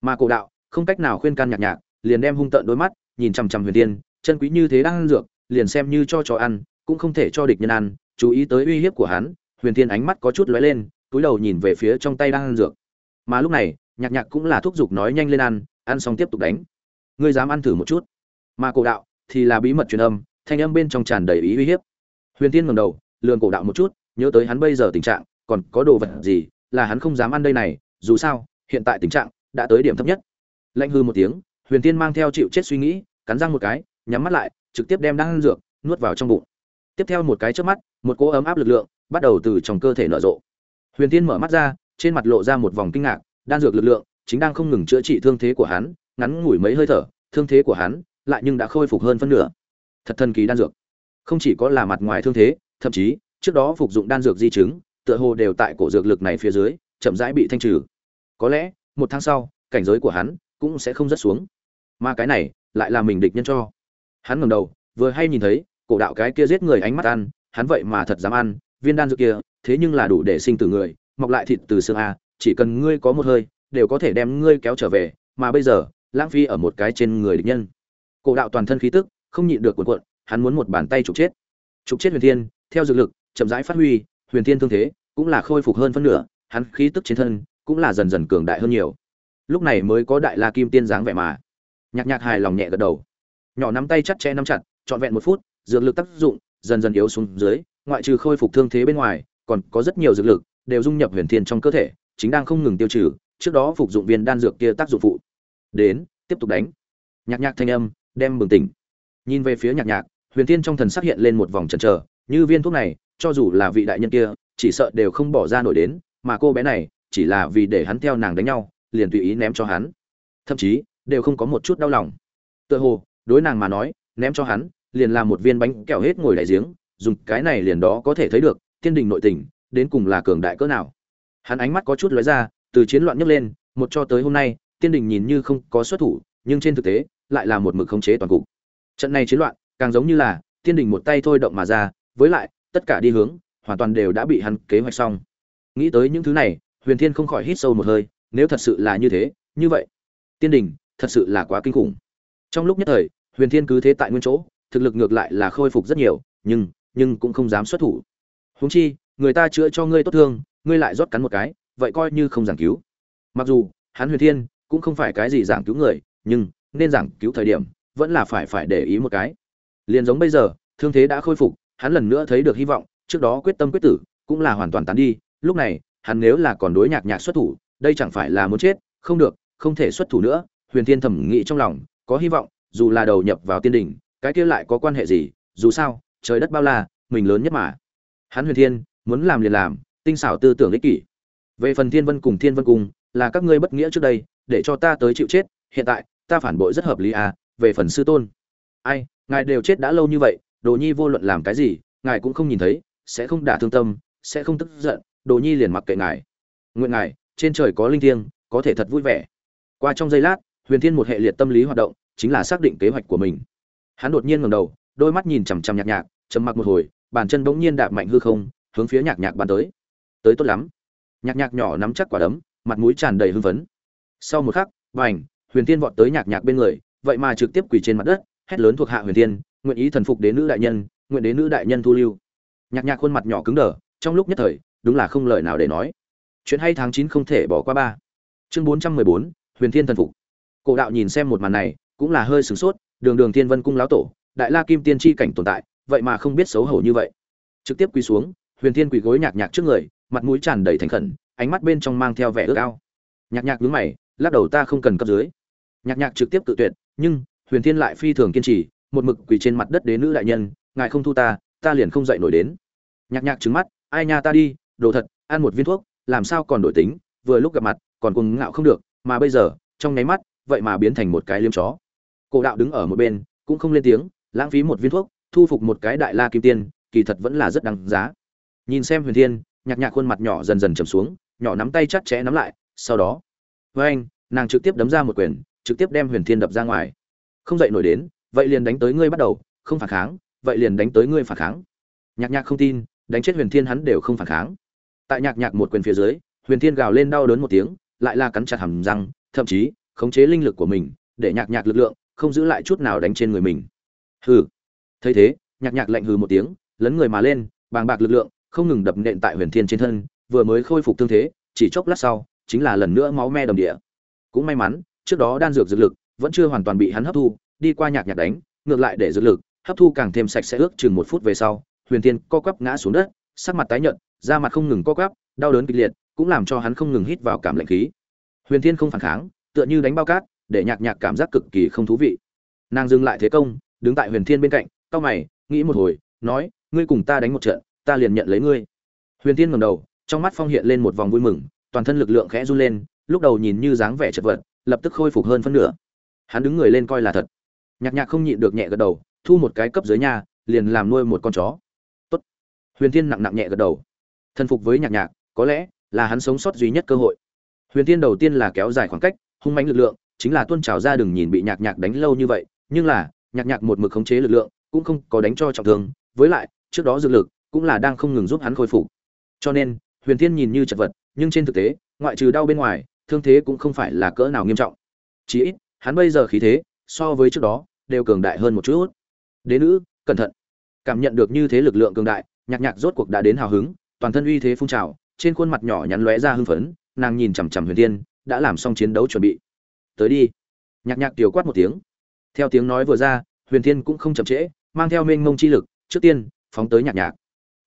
S1: Mà cổ đạo, không cách nào khuyên can nhạc nhạc, liền đem hung tợn đôi mắt, nhìn chằm chằm huyền thiên, chân quý như thế đang ăn dược, liền xem như cho chó ăn, cũng không thể cho địch nhân ăn, chú ý tới uy hiếp của hắn, huyền thiên ánh mắt có chút lóe lên, túi đầu nhìn về phía trong tay đang ăn dược. Mà lúc này nhạc nhạc cũng là thúc giục nói nhanh lên ăn ăn xong tiếp tục đánh. Ngươi dám ăn thử một chút. Mà cổ đạo thì là bí mật truyền âm, thanh âm bên trong tràn đầy ý uy hiếp. Huyền tiên ngầm đầu lườn cổ đạo một chút, nhớ tới hắn bây giờ tình trạng, còn có đồ vật gì là hắn không dám ăn đây này, dù sao, hiện tại tình trạng đã tới điểm thấp nhất. Lạnh hư một tiếng, huyền tiên mang theo chịu chết suy nghĩ, cắn răng một cái, nhắm mắt lại, trực tiếp đem đang ăn dược nuốt vào trong bụng. Tiếp theo một cái trước mắt, một cỗ ấm áp lực lượng bắt đầu từ trong cơ thể nở rộ. Huyền tiên mở mắt ra, trên mặt lộ ra một vòng kinh ngạc đan dược lực lượng, chính đang không ngừng chữa trị thương thế của hắn, ngắn ngủi mấy hơi thở, thương thế của hắn lại nhưng đã khôi phục hơn phân nửa. Thật thần kỳ đan dược. Không chỉ có là mặt ngoài thương thế, thậm chí, trước đó phục dụng đan dược di chứng, tựa hồ đều tại cổ dược lực này phía dưới, chậm rãi bị thanh trừ. Có lẽ, một tháng sau, cảnh giới của hắn cũng sẽ không rất xuống. Mà cái này lại là mình địch nhân cho. Hắn ngẩng đầu, vừa hay nhìn thấy, cổ đạo cái kia giết người ánh mắt ăn, hắn vậy mà thật dám ăn, viên đan dược kia, thế nhưng là đủ để sinh từ người, mọc lại thịt từ xương a chỉ cần ngươi có một hơi, đều có thể đem ngươi kéo trở về, mà bây giờ, lãng phí ở một cái trên người địch nhân. Cổ đạo toàn thân khí tức, không nhịn được cuộn cuộn, hắn muốn một bàn tay trục chết. Trục chết huyền thiên, theo dược lực, chậm rãi phát huy, huyền thiên thương thế cũng là khôi phục hơn phân nửa, hắn khí tức trên thân cũng là dần dần cường đại hơn nhiều. Lúc này mới có đại la kim tiên dáng vẻ mà. Nhạc nhạc hài lòng nhẹ gật đầu. Nhỏ nắm tay chặt che nắm chặt, trọn vẹn một phút, dược lực tác dụng dần dần yếu xuống dưới, ngoại trừ khôi phục thương thế bên ngoài, còn có rất nhiều dược lực đều dung nhập huyền thiên trong cơ thể chính đang không ngừng tiêu trừ, trước đó phục dụng viên đan dược kia tác dụng phụ. Đến, tiếp tục đánh. Nhạc nhạc thanh âm, đem bừng tỉnh. Nhìn về phía nhạc nhạc, huyền thiên trong thần xác hiện lên một vòng chần chờ, như viên thuốc này, cho dù là vị đại nhân kia, chỉ sợ đều không bỏ ra nổi đến, mà cô bé này, chỉ là vì để hắn theo nàng đánh nhau, liền tùy ý ném cho hắn. Thậm chí, đều không có một chút đau lòng. Tựa hồ, đối nàng mà nói, ném cho hắn, liền làm một viên bánh kẹo hết ngồi đại giếng, dùng cái này liền đó có thể thấy được, thiên đình nội tình, đến cùng là cường đại cỡ nào hắn ánh mắt có chút lóe ra, từ chiến loạn nhấc lên, một cho tới hôm nay, tiên đình nhìn như không có xuất thủ, nhưng trên thực tế, lại là một mực khống chế toàn cục. Trận này chiến loạn, càng giống như là, tiên đình một tay thôi động mà ra, với lại, tất cả đi hướng, hoàn toàn đều đã bị hắn kế hoạch xong. Nghĩ tới những thứ này, huyền thiên không khỏi hít sâu một hơi, nếu thật sự là như thế, như vậy, tiên đình, thật sự là quá kinh khủng. Trong lúc nhất thời, huyền thiên cứ thế tại nguyên chỗ, thực lực ngược lại là khôi phục rất nhiều, nhưng nhưng cũng không dám xuất thủ. Huống chi, người ta chữa cho ngươi tốt thương ngươi lại rót cắn một cái vậy coi như không giảng cứu. Mặc dù hắn huyền thiên cũng không phải cái gì giảng cứu người nhưng nên giảng cứu thời điểm vẫn là phải phải để ý một cái. Liền giống bây giờ thương thế đã khôi phục hắn lần nữa thấy được hy vọng trước đó quyết tâm quyết tử cũng là hoàn toàn tán đi lúc này hắn nếu là còn đối nhạc nhạc xuất thủ đây chẳng phải là muốn chết không được không thể xuất thủ nữa huyền thiên thẩm nghĩ trong lòng có hy vọng dù là đầu nhập vào tiên Đỉnh, cái kia lại có quan hệ gì dù sao trời đất bao la mình lớn nhất mà. Hắn huyền thiên muốn làm liền làm tinh xảo tư tưởng ích kỷ. Về phần thiên vân cùng thiên vân cùng, là các ngươi bất nghĩa trước đây, để cho ta tới chịu chết, hiện tại, ta phản bội rất hợp lý à về phần sư tôn. Ai, ngài đều chết đã lâu như vậy, đồ nhi vô luận làm cái gì, ngài cũng không nhìn thấy, sẽ không đả thương tâm, sẽ không tức giận, đồ nhi liền mặc kệ ngài. Nguyện ngài, trên trời có linh thiêng, có thể thật vui vẻ. Qua trong giây lát, huyền thiên một hệ liệt tâm lý hoạt động, chính là xác định kế hoạch của mình. Hắn đột nhiên ngẩng đầu, đôi mắt nhìn chằm chằm nhạc nhạc, trầm mặc một hồi, bàn chân bỗng nhiên đạp mạnh hư không, hướng phía nhạc nhạc bàn tới tới tốt lắm. Nhạc nhạc nhỏ nắm chắc quả đấm mặt mũi tràn đầy hưng phấn. Sau một khắc vành huyền tiên vọt tới nhạc nhạc bên người vậy mà trực tiếp quỳ trên mặt đất hét lớn thuộc hạ huyền tiên, nguyện ý thần phục đến nữ đại nhân nguyện đến nữ đại nhân thu lưu. Nhạc nhạc khuôn mặt nhỏ cứng đờ trong lúc nhất thời đúng là không lời nào để nói. Chuyện hay tháng chín không thể bỏ qua ba. Chương bốn trăm mười bốn huyền thiên thần phục. Cổ đạo nhìn xem một màn này cũng là hơi sửng sốt đường đường thiên vân cung lão tổ đại la kim tiên tri cảnh tồn tại vậy mà không biết xấu hổ như vậy. Trực tiếp quỳ xuống huyền thiên quỳ gối nhạc nhạc trước người mặt mũi tràn đầy thành khẩn, ánh mắt bên trong mang theo vẻ ước ao. Nhạc nhạc nhướng mày, lắc đầu, ta không cần cấp dưới. Nhạc nhạc trực tiếp tự tuyệt, nhưng, huyền thiên lại phi thường kiên trì, một mực quỳ trên mặt đất đế nữ đại nhân, ngài không thu ta ta liền không dậy nổi đến. Nhạc nhạc trứng mắt, ai nha ta đi, đồ thật, ăn một viên thuốc, làm sao còn đổi tính, vừa lúc gặp mặt, còn cuồng ngạo không được, mà bây giờ, trong nháy mắt, vậy mà biến thành một cái liêm chó. Cổ đạo đứng ở một bên, cũng không lên tiếng, lãng phí một viên thuốc, thu phục một cái đại la kim tiên, kỳ thật vẫn là rất đáng giá. Nhìn xem huyền thiên nhạc nhạc khuôn mặt nhỏ dần dần trầm xuống, nhỏ nắm tay chặt chẽ nắm lại, sau đó, với anh, nàng trực tiếp đấm ra một quyền, trực tiếp đem huyền thiên đập ra ngoài. Không dậy nổi đến, vậy liền đánh tới ngươi bắt đầu, không phản kháng, vậy liền đánh tới ngươi phản kháng. Nhạc nhạc không tin, đánh chết huyền thiên hắn đều không phản kháng. Tại nhạc nhạc một quyền phía dưới, huyền thiên gào lên đau đớn một tiếng, lại la cắn chặt hàm răng, thậm chí, khống chế linh lực của mình, để nhạc nhạc lực lượng không giữ lại chút nào đánh trên người mình. Hừ. Thấy thế, nhạc nhạc lạnh hừ một tiếng, lấn người mà lên, bàng bạc lực lượng không ngừng đập nện tại huyền thiên trên thân, vừa mới khôi phục thương thế, chỉ chốc lát sau, chính là lần nữa máu me đồng địa. Cũng may mắn, trước đó đan dược dược lực vẫn chưa hoàn toàn bị hắn hấp thu, đi qua nhạc nhạc đánh, ngược lại để dược lực hấp thu càng thêm sạch sẽ ước chừng một phút về sau, huyền thiên co quắp ngã xuống đất, sắc mặt tái nhợt, da mặt không ngừng co quắp, đau đớn kịch liệt, cũng làm cho hắn không ngừng hít vào cảm lạnh khí. Huyền thiên không phản kháng, tựa như đánh bao cát, để nhạc nhạc cảm giác cực kỳ không thú vị. Nàng dừng lại thế công, đứng tại huyền thiên bên cạnh, cau mày, nghĩ một hồi, nói, ngươi cùng ta đánh một trận ta liền nhận lấy ngươi. Huyền thiên ngẩng đầu, trong mắt phong hiện lên một vòng vui mừng, toàn thân lực lượng khẽ run lên, lúc đầu nhìn như dáng vẻ chật vật, lập tức khôi phục hơn phân nửa. Hắn đứng người lên coi là thật. Nhạc nhạc không nhịn được nhẹ gật đầu, thu một cái cấp dưới nhà liền làm nuôi một con chó. Tốt. huyền thiên nặng nặng nhẹ gật đầu. Thân phục với nhạc nhạc, có lẽ là hắn sống sót duy nhất cơ hội. Huyền thiên đầu tiên là kéo dài khoảng cách, hung mãnh lực lượng, chính là tuôn trào ra đừng nhìn bị nhạc nhạc đánh lâu như vậy, nhưng là, nhạc nhạc một mực khống chế lực lượng, cũng không có đánh cho trọng thương, với lại, trước đó dược lực cũng là đang không ngừng giúp hắn khôi phục. Cho nên, huyền thiên nhìn như chật vật, nhưng trên thực tế, ngoại trừ đau bên ngoài, thương thế cũng không phải là cỡ nào nghiêm trọng. Chỉ ít, hắn bây giờ khí thế, so với trước đó, đều cường đại hơn một chút. Đế nữ, cẩn thận. Cảm nhận được như thế lực lượng cường đại, nhạc nhạc rốt cuộc đã đến hào hứng, toàn thân uy thế phun trào, trên khuôn mặt nhỏ nhắn lóe ra hưng phấn, nàng nhìn chằm chằm huyền thiên, đã làm xong chiến đấu chuẩn bị. Tới đi. Nhạc nhạc tiểu quát một tiếng. Theo tiếng nói vừa ra, huyền thiên cũng không chậm trễ, mang theo mênh mông chi lực, trước tiên, phóng tới nhạc nhạc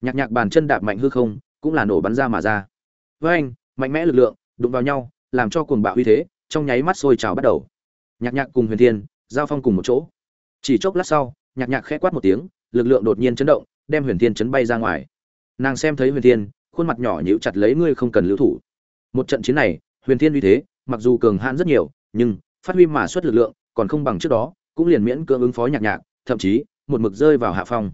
S1: nhạc nhạc bàn chân đạp mạnh hư không, cũng là nổ bắn ra mà ra. Với anh, mạnh mẽ lực lượng, đụng vào nhau, làm cho cuồng bạo uy thế, trong nháy mắt sôi trào bắt đầu. Nhạc nhạc cùng huyền thiên, giao phong cùng một chỗ. Chỉ chốc lát sau, nhạc nhạc khẽ quát một tiếng, lực lượng đột nhiên chấn động, đem huyền thiên chấn bay ra ngoài. Nàng xem thấy huyền thiên, khuôn mặt nhỏ nhíu chặt lấy ngươi không cần lưu thủ. Một trận chiến này, huyền thiên uy thế, mặc dù cường hãn rất nhiều, nhưng, phát huy mà xuất lực lượng, còn không bằng trước đó, cũng liền miễn cưỡng ứng phó nhạc nhạc, thậm chí, một mực rơi vào hạ phong.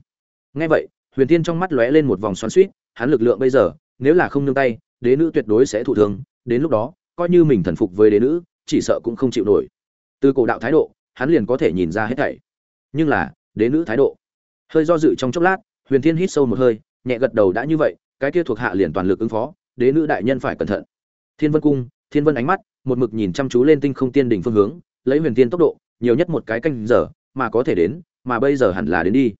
S1: Ngay vậy huyền thiên trong mắt lóe lên một vòng xoắn suýt hắn lực lượng bây giờ, nếu là không nương tay, đế nữ tuyệt đối sẽ thụ thương, đến lúc đó, coi như mình thần phục với đế nữ, chỉ sợ cũng không chịu nổi. Từ cổ đạo thái độ, hắn liền có thể nhìn ra hết thảy. Nhưng là, đế nữ thái độ. Hơi do dự trong chốc lát, huyền thiên hít sâu một hơi, nhẹ gật đầu đã như vậy, cái kia thuộc hạ liền toàn lực ứng phó, đế nữ đại nhân phải cẩn thận. Thiên vân cung, thiên vân ánh mắt, một mực nhìn chăm chú lên tinh không tiên đỉnh phương hướng, lấy huyền thiên tốc độ, nhiều nhất một cái canh giờ, mà có thể đến, mà bây giờ hẳn là đến đi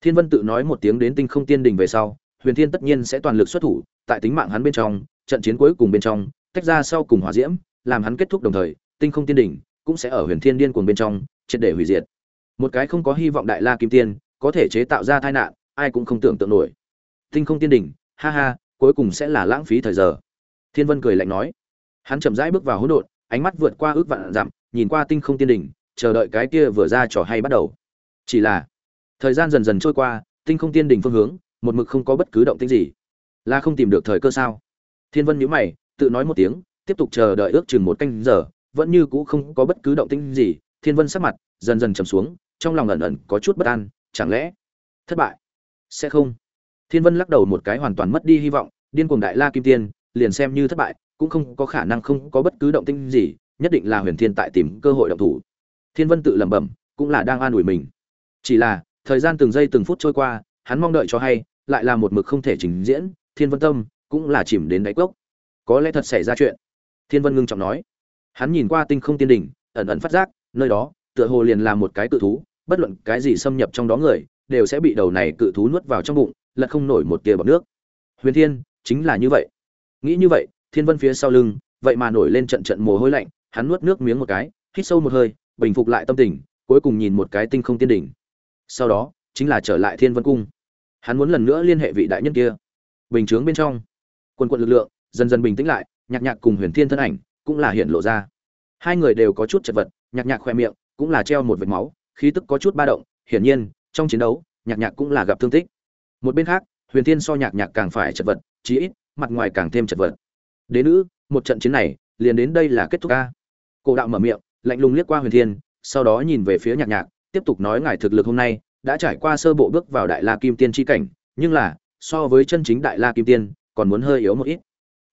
S1: thiên vân tự nói một tiếng đến tinh không tiên đỉnh về sau, huyền thiên tất nhiên sẽ toàn lực xuất thủ, tại tính mạng hắn bên trong, trận chiến cuối cùng bên trong, tách ra sau cùng hỏa diễm, làm hắn kết thúc đồng thời, tinh không tiên đỉnh cũng sẽ ở huyền thiên điên cuồng bên trong, triệt để hủy diệt. Một cái không có hy vọng đại la kim tiên, có thể chế tạo ra tai nạn, ai cũng không tưởng tượng nổi. Tinh không tiên đỉnh, ha ha, cuối cùng sẽ là lãng phí thời giờ. Thiên vân cười lạnh nói. Hắn chậm rãi bước vào hỗn độn, ánh mắt vượt qua ước vạn dặm, nhìn qua tinh không tiên đỉnh, chờ đợi cái kia vừa ra trò hay bắt đầu. Chỉ là thời gian dần dần trôi qua, tinh không tiên đỉnh phương hướng, một mực không có bất cứ động tĩnh gì. Là không tìm được thời cơ sao? Thiên vân nhíu mày, tự nói một tiếng, tiếp tục chờ đợi ước chừng một canh giờ, vẫn như cũ không có bất cứ động tĩnh gì. Thiên vân sắc mặt dần dần trầm xuống, trong lòng ẩn ẩn có chút bất an, chẳng lẽ thất bại sẽ không? Thiên vân lắc đầu một cái hoàn toàn mất đi hy vọng, điên cuồng đại la kim tiên, liền xem như thất bại, cũng không có khả năng không có bất cứ động tĩnh gì, nhất định là huyền thiên tại tìm cơ hội động thủ. Thiên vân tự lẩm bẩm, cũng là đang an ủi mình. Chỉ là thời gian từng giây từng phút trôi qua, hắn mong đợi cho hay, lại là một mực không thể trình diễn, thiên vân tâm cũng là chìm đến đáy cốc. Có lẽ thật xảy ra chuyện. Thiên vân ngưng trọng nói. Hắn nhìn qua tinh không tiên đỉnh, ẩn ẩn phát giác, nơi đó, tựa hồ liền là một cái cự thú, bất luận cái gì xâm nhập trong đó người, đều sẽ bị đầu này cự thú nuốt vào trong bụng, lật không nổi một tia bọt nước. Huyền thiên, chính là như vậy. Nghĩ như vậy, thiên vân phía sau lưng, vậy mà nổi lên trận trận mồ hôi lạnh, hắn nuốt nước miếng một cái, hít sâu một hơi, bình phục lại tâm tình, cuối cùng nhìn một cái tinh không tiên đỉnh sau đó, chính là trở lại thiên vân cung. Hắn muốn lần nữa liên hệ vị đại nhân kia. Bình chướng bên trong quân quận lực lượng dần dần bình tĩnh lại, nhạc nhạc cùng huyền thiên thân ảnh cũng là hiện lộ ra. Hai người đều có chút chật vật, nhạc nhạc khoe miệng cũng là treo một vệt máu, khí tức có chút ba động, hiển nhiên, trong chiến đấu, nhạc nhạc cũng là gặp thương tích. Một bên khác, huyền thiên so nhạc nhạc càng phải chật vật, chí ít, mặt ngoài càng thêm chật vật. Đế nữ, một trận chiến này, liền đến đây là kết thúc ca. Cổ đạo mở miệng, lạnh lùng liếc qua huyền thiên, sau đó nhìn về phía nhạc nhạc tiếp tục nói ngài thực lực hôm nay, đã trải qua sơ bộ bước vào đại la kim tiên chi cảnh, nhưng là, so với chân chính đại la kim tiên, còn muốn hơi yếu một ít.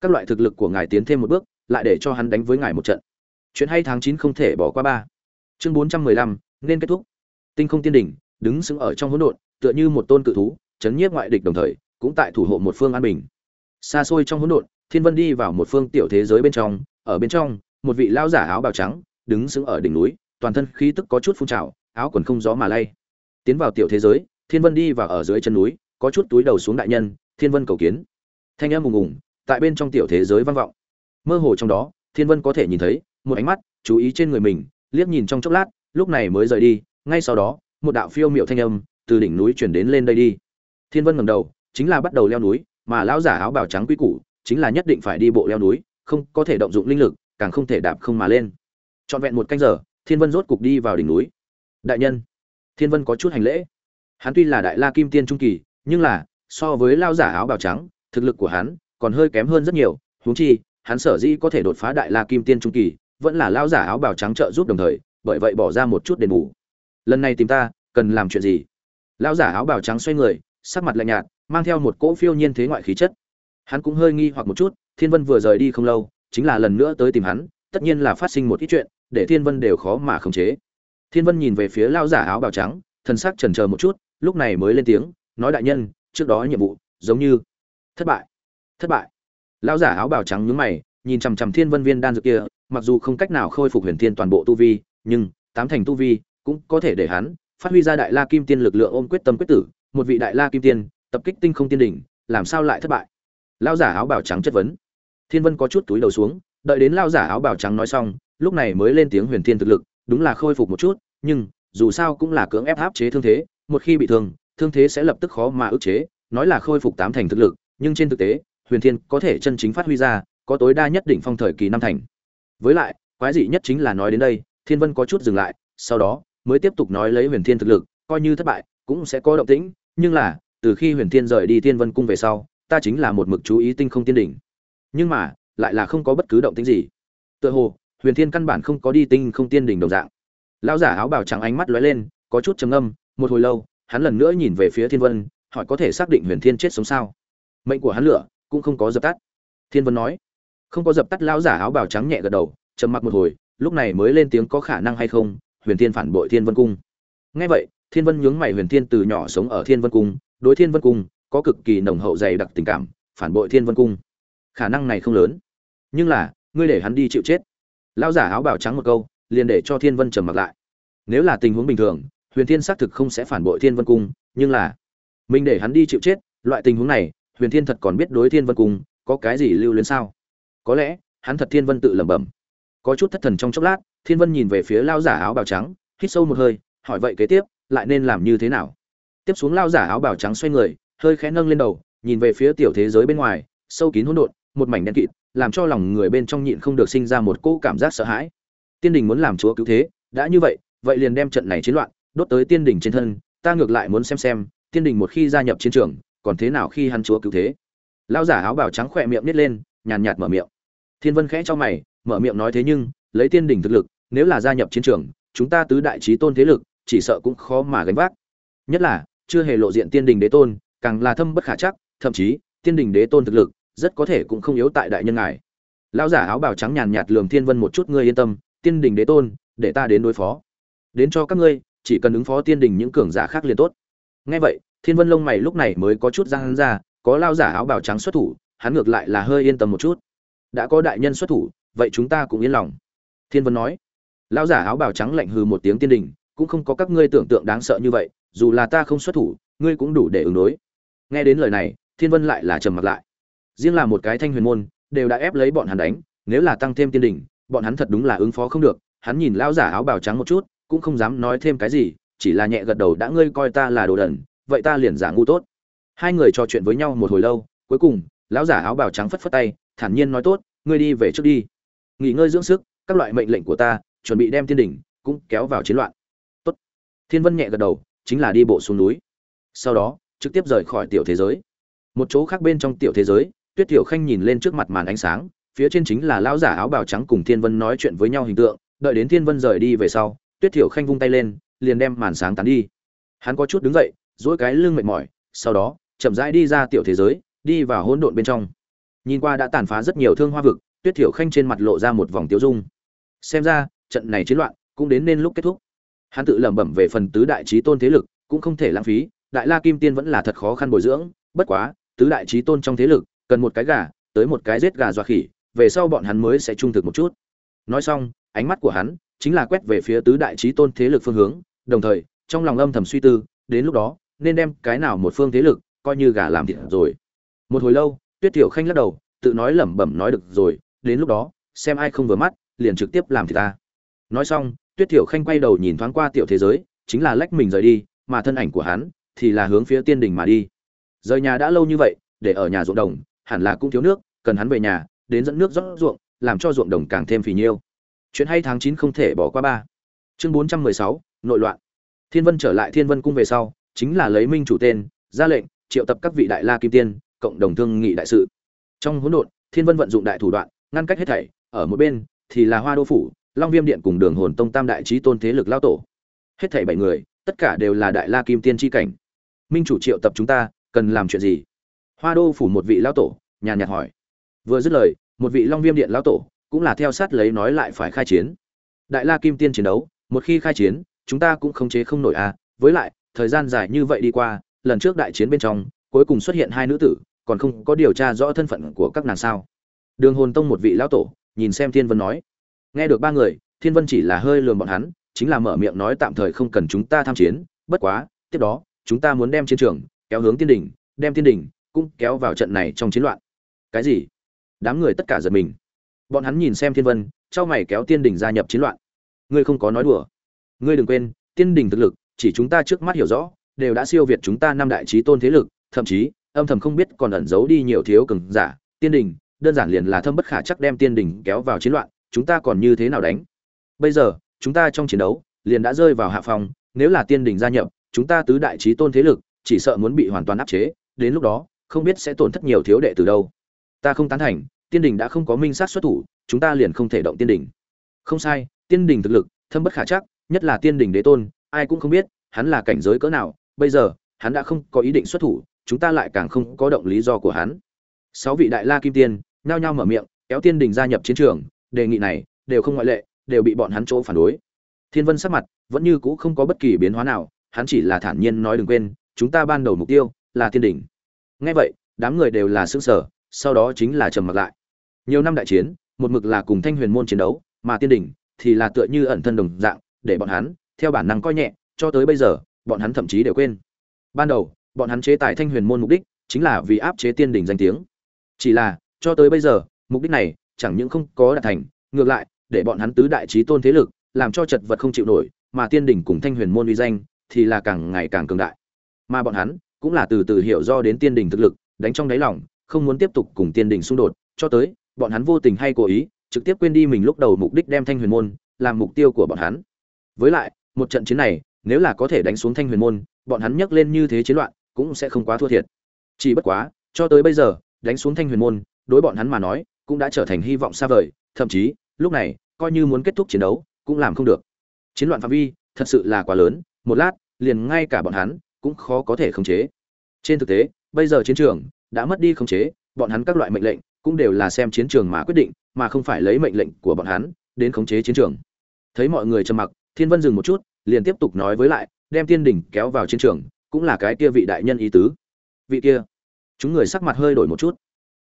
S1: Các loại thực lực của ngài tiến thêm một bước, lại để cho hắn đánh với ngài một trận. Chuyện hay tháng chín không thể bỏ qua ba. Chương bốn trăm mười lăm, nên kết thúc. Tinh không tiên đỉnh, đứng sững ở trong hỗn độn, tựa như một tôn cự thú, chấn nhiếp ngoại địch đồng thời, cũng tại thủ hộ một phương an bình. Xa xôi trong hỗn độn, thiên vân đi vào một phương tiểu thế giới bên trong, ở bên trong, một vị lao giả áo bào trắng, đứng sững ở đỉnh núi, toàn thân khí tức có chút phun trào áo quần không gió mà lay. Tiến vào tiểu thế giới, thiên vân đi vào ở dưới chân núi, có chút túi đầu xuống đại nhân, thiên vân cầu kiến. Thanh âm ùng ùng, tại bên trong tiểu thế giới vang vọng. Mơ hồ trong đó, thiên vân có thể nhìn thấy, một ánh mắt chú ý trên người mình, liếc nhìn trong chốc lát, lúc này mới rời đi, ngay sau đó, một đạo phiêu miệu thanh âm từ đỉnh núi chuyển đến lên đây đi. Thiên vân ngẩng đầu, chính là bắt đầu leo núi, mà lão giả áo bào trắng quý củ, chính là nhất định phải đi bộ leo núi, không có thể động dụng linh lực, càng không thể đạp không mà lên. Trọn vẹn một canh giờ, thiên vân rốt cục đi vào đỉnh núi đại nhân. Thiên vân có chút hành lễ. Hắn tuy là đại la kim tiên trung kỳ, nhưng là, so với lao giả áo bào trắng, thực lực của hắn còn hơi kém hơn rất nhiều. Huống chi, hắn sở dĩ có thể đột phá đại la kim tiên trung kỳ, vẫn là lao giả áo bào trắng trợ giúp đồng thời, bởi vậy bỏ ra một chút đền bù. Lần này tìm ta, cần làm chuyện gì? Lao giả áo bào trắng xoay người, sắc mặt lạnh nhạt, mang theo một cỗ phiêu nhiên thế ngoại khí chất. Hắn cũng hơi nghi hoặc một chút, thiên vân vừa rời đi không lâu, chính là lần nữa tới tìm hắn, tất nhiên là phát sinh một ít chuyện, để thiên vân đều khó mà khống chế thiên vân nhìn về phía lao giả áo bào trắng, thần sắc chần chờ một chút, lúc này mới lên tiếng, nói đại nhân, trước đó nhiệm vụ, giống như, thất bại thất bại. Lao giả áo bào trắng nhướng mày, nhìn chằm chằm thiên vân viên đan dược kia, mặc dù không cách nào khôi phục huyền thiên toàn bộ tu vi, nhưng, tám thành tu vi, cũng có thể để hắn phát huy ra đại la kim tiên lực lượng ôm quyết tâm quyết tử, một vị đại la kim tiên, tập kích tinh không tiên đỉnh, làm sao lại thất bại? Lao giả áo bào trắng chất vấn. Thiên vân có chút túi đầu xuống, đợi đến lao giả áo bào trắng nói xong, lúc này mới lên tiếng huyền thiên thực lực đúng là khôi phục một chút, nhưng, dù sao cũng là cưỡng ép áp chế thương thế, một khi bị thương thương thế sẽ lập tức khó mà ức chế, nói là khôi phục tám thành thực lực, nhưng trên thực tế, huyền thiên có thể chân chính phát huy ra, có tối đa nhất định phong thời kỳ năm thành. Với lại, quái dị nhất chính là nói đến đây, thiên vân có chút dừng lại, sau đó, mới tiếp tục nói lấy huyền thiên thực lực, coi như thất bại, cũng sẽ có động tĩnh, nhưng là, từ khi huyền thiên rời đi thiên vân cung về sau, ta chính là một mực chú ý tinh không tiên đỉnh. Nhưng mà, lại là không có bất cứ động tĩnh gì. Tựa hồ huyền thiên căn bản không có đi tinh không tiên đỉnh đồng dạng. Lão giả áo bào trắng ánh mắt lóe lên, có chút trầm âm một hồi lâu, hắn lần nữa nhìn về phía thiên vân, hỏi có thể xác định huyền thiên chết sống sao? Mệnh của hắn lửa, cũng không có dập tắt. Thiên vân nói, không có dập tắt, lão giả áo bào trắng nhẹ gật đầu, trầm mặc một hồi, lúc này mới lên tiếng có khả năng hay không, huyền thiên phản bội thiên vân cung. Ngay vậy, thiên vân nhướng mày huyền thiên từ nhỏ sống ở thiên vân cung, đối thiên vân cung có cực kỳ nồng hậu dày đặc tình cảm, phản bội thiên vân cung. Khả năng này không lớn, nhưng là, ngươi để hắn đi chịu chết lão giả áo bào trắng một câu, liền để cho thiên vân trầm mặc lại. Nếu là tình huống bình thường, huyền thiên xác thực không sẽ phản bội thiên vân cung, nhưng là mình để hắn đi chịu chết, loại tình huống này, huyền thiên thật còn biết đối thiên vân cung có cái gì lưu luyến sao? Có lẽ, hắn thật thiên vân tự lẩm bẩm. Có chút thất thần trong chốc lát, thiên vân nhìn về phía lao giả áo bào trắng, hít sâu một hơi, hỏi vậy kế tiếp, lại nên làm như thế nào? Tiếp xuống lao giả áo bào trắng xoay người, hơi khẽ nâng lên đầu, nhìn về phía tiểu thế giới bên ngoài, sâu kín hỗn độn một mảnh đen kịt, làm cho lòng người bên trong nhịn không được sinh ra một cỗ cảm giác sợ hãi. Tiên đình muốn làm chúa cứu thế, đã như vậy vậy liền đem trận này chiến loạn đốt tới tiên đình trên thân, ta ngược lại muốn xem xem, tiên đình một khi gia nhập chiến trường, còn thế nào khi hắn chúa cứu thế. Lão giả áo bào trắng khỏe miệng nít lên, nhàn nhạt mở miệng. Thiên vân khẽ cho mày, mở miệng nói thế nhưng, lấy tiên đình thực lực, nếu là gia nhập chiến trường, chúng ta tứ đại trí tôn thế lực, chỉ sợ cũng khó mà gánh vác. Nhất là, chưa hề lộ diện tiên đình đế tôn, càng là thâm bất khả chắc, thậm chí, tiên đình đế tôn thực lực rất có thể cũng không yếu tại đại nhân ngài. Lão giả áo bào trắng nhàn nhạt lường thiên vân một chút, ngươi yên tâm, tiên đình đế tôn, để ta đến đối phó. Đến cho các ngươi, chỉ cần ứng phó tiên đình những cường giả khác liền tốt. Ngay vậy, thiên vân lông mày lúc này mới có chút ra hắn ra, có lao giả áo bào trắng xuất thủ, hắn ngược lại là hơi yên tâm một chút. Đã có đại nhân xuất thủ, vậy chúng ta cũng yên lòng. Thiên vân nói. Lao giả áo bào trắng lạnh hừ một tiếng tiên đình, cũng không có các ngươi tưởng tượng đáng sợ như vậy, dù là ta không xuất thủ, ngươi cũng đủ để ứng đối. Nghe đến lời này, thiên vân lại là trầm mặt lại riêng là một cái thanh huyền môn đều đã ép lấy bọn hắn đánh nếu là tăng thêm tiên đỉnh, bọn hắn thật đúng là ứng phó không được. Hắn nhìn lão giả áo bào trắng một chút cũng không dám nói thêm cái gì chỉ là nhẹ gật đầu đã ngươi coi ta là đồ đần vậy ta liền giả ngu tốt. Hai người trò chuyện với nhau một hồi lâu cuối cùng lão giả áo bào trắng phất phất tay thản nhiên nói tốt ngươi đi về trước đi. Nghỉ ngơi dưỡng sức các loại mệnh lệnh của ta chuẩn bị đem tiên đỉnh cũng kéo vào chiến loạn. Tốt. Thiên vân nhẹ gật đầu chính là đi bộ xuống núi. Sau đó trực tiếp rời khỏi tiểu thế giới. Một chỗ khác bên trong tiểu thế giới tuyết tiểu khanh nhìn lên trước mặt màn ánh sáng, phía trên chính là lão giả áo bào trắng cùng thiên vân nói chuyện với nhau hình tượng, đợi đến thiên vân rời đi về sau, tuyết tiểu khanh vung tay lên, liền đem màn sáng tán đi. Hắn có chút đứng dậy, duỗi cái lưng mệt mỏi, sau đó, chậm rãi đi ra tiểu thế giới, đi vào hỗn độn bên trong. Nhìn qua đã tàn phá rất nhiều thương hoa vực, tuyết thiểu khanh trên mặt lộ ra một vòng tiêu dung. Xem ra, trận này chiến loạn cũng đến nên lúc kết thúc. Hắn tự lẩm bẩm về phần tứ đại trí tôn thế lực, cũng không thể lãng phí, đại la kim tiên vẫn là thật khó khăn bồi dưỡng, bất quá, tứ đại trí tôn trong thế lực cần một cái gà, tới một cái giết gà dọa khỉ, về sau bọn hắn mới sẽ trung thực một chút. Nói xong, ánh mắt của hắn chính là quét về phía tứ đại trí tôn thế lực phương hướng, đồng thời, trong lòng âm thầm suy tư, đến lúc đó, nên đem cái nào một phương thế lực coi như gà làm thịt rồi. Một hồi lâu, tuyết tiểu khanh lắc đầu, tự nói lẩm bẩm nói được rồi, đến lúc đó, xem ai không vừa mắt, liền trực tiếp làm thịt ta. Nói xong, tuyết tiểu khanh quay đầu nhìn thoáng qua tiểu thế giới, chính là lách mình rời đi, mà thân ảnh của hắn thì là hướng phía tiên đình mà đi. Rời nhà đã lâu như vậy, để ở nhà ruộng đồng hẳn là cũng thiếu nước, cần hắn về nhà, đến dẫn nước rót ruộng, làm cho ruộng đồng càng thêm phì nhiêu. Chuyện hay tháng chín không thể bỏ qua ba. Chương bốn trăm mười sáu, nội loạn. Thiên vân trở lại thiên vân cung về sau, chính là lấy minh chủ tên, ra lệnh, triệu tập các vị đại la kim tiên, cộng đồng thương nghị đại sự. Trong hỗn độn, thiên vân vận dụng đại thủ đoạn, ngăn cách hết thảy, ở một bên, thì là hoa đô phủ, long viêm điện cùng đường hồn tông tam đại trí tôn thế lực lao tổ. Hết thảy bảy người, tất cả đều là đại la kim tiên tri cảnh. Minh chủ triệu tập chúng ta, cần làm chuyện gì? Hoa đô phủ một vị lao tổ, nhàn nhạt hỏi. Vừa dứt lời, một vị long viêm điện lao tổ cũng là theo sát lấy nói lại phải khai chiến. Đại la kim tiên chiến đấu, một khi khai chiến, chúng ta cũng không chế không nổi à. với lại, thời gian dài như vậy đi qua, lần trước đại chiến bên trong, cuối cùng xuất hiện hai nữ tử, còn không có điều tra rõ thân phận của các nàng sao. Đường hồn tông một vị lão tổ, nhìn xem thiên vân nói. Nghe được ba người, thiên vân chỉ là hơi lườm bọn hắn, chính là mở miệng nói tạm thời không cần chúng ta tham chiến, bất quá, tiếp đó, chúng ta muốn đem chiến trường, kéo hướng tiên đỉnh đem tiên đỉnh cũng kéo vào trận này trong chiến loạn. Cái gì? Đám người tất cả giật mình. Bọn hắn nhìn xem thiên vân, trao mày kéo tiên đình gia nhập chiến loạn. Ngươi không có nói đùa. Ngươi đừng quên, tiên đình thực lực, chỉ chúng ta trước mắt hiểu rõ, đều đã siêu việt chúng ta năm đại trí tôn thế lực, thậm chí, âm thầm không biết còn ẩn giấu đi nhiều thiếu cường giả. Tiên đình, đơn giản liền là thâm bất khả chắc đem tiên đình kéo vào chiến loạn, chúng ta còn như thế nào đánh? Bây giờ, chúng ta trong chiến đấu, liền đã rơi vào hạ phòng nếu là tiên đình gia nhập, chúng ta tứ đại trí tôn thế lực, chỉ sợ muốn bị hoàn toàn áp chế, đến lúc đó không biết sẽ tổn thất nhiều thiếu đệ từ đâu. Ta không tán thành, tiên đình đã không có minh sát xuất thủ, chúng ta liền không thể động tiên đình. Không sai, tiên đình thực lực, thâm bất khả chắc, nhất là tiên đình đế tôn, ai cũng không biết, hắn là cảnh giới cỡ nào, bây giờ, hắn đã không có ý định xuất thủ, chúng ta lại càng không có động lý do của hắn. Sáu vị đại la kim tiên, nhao nhao mở miệng, kéo tiên đình gia nhập chiến trường, đề nghị này, đều không ngoại lệ, đều bị bọn hắn chỗ phản đối. Thiên vân sắc mặt vẫn như cũ không có bất kỳ biến hóa nào, hắn chỉ là thản nhiên nói đừng quên, chúng ta ban đầu mục tiêu là tiên đình nghe vậy đám người đều là sững sờ, sau đó chính là trầm mặc lại. Nhiều năm đại chiến một mực là cùng thanh huyền môn chiến đấu mà tiên đình thì là tựa như ẩn thân đồng dạng để bọn hắn theo bản năng coi nhẹ cho tới bây giờ bọn hắn thậm chí đều quên. Ban đầu bọn hắn chế tài thanh huyền môn mục đích chính là vì áp chế tiên đình danh tiếng. Chỉ là cho tới bây giờ mục đích này chẳng những không có đạt thành ngược lại để bọn hắn tứ đại trí tôn thế lực làm cho chật vật không chịu nổi mà tiên đình cùng thanh huyền môn uy danh thì là càng ngày càng cường đại. Mà bọn hắn cũng là từ từ hiểu do đến tiên đình thực lực, đánh trong đáy lòng, không muốn tiếp tục cùng tiên đình xung đột, cho tới, bọn hắn vô tình hay cố ý, trực tiếp quên đi mình lúc đầu mục đích đem thanh huyền môn, làm mục tiêu của bọn hắn. Với lại, một trận chiến này, nếu là có thể đánh xuống thanh huyền môn, bọn hắn nhắc lên như thế chiến loạn, cũng sẽ không quá thua thiệt. Chỉ bất quá, cho tới bây giờ, đánh xuống thanh huyền môn, đối bọn hắn mà nói, cũng đã trở thành hy vọng xa vời, thậm chí, lúc này, coi như muốn kết thúc chiến đấu, cũng làm không được. Chiến loạn phạm vi, thật sự là quá lớn, một lát, liền ngay cả bọn hắn cũng khó có thể khống chế. Trên thực tế, bây giờ chiến trường đã mất đi khống chế, bọn hắn các loại mệnh lệnh cũng đều là xem chiến trường mà quyết định, mà không phải lấy mệnh lệnh của bọn hắn đến khống chế chiến trường. Thấy mọi người trầm mặc, thiên vân dừng một chút, liền tiếp tục nói với lại, đem tiên đỉnh kéo vào chiến trường, cũng là cái kia vị đại nhân ý tứ. Vị kia, chúng người sắc mặt hơi đổi một chút.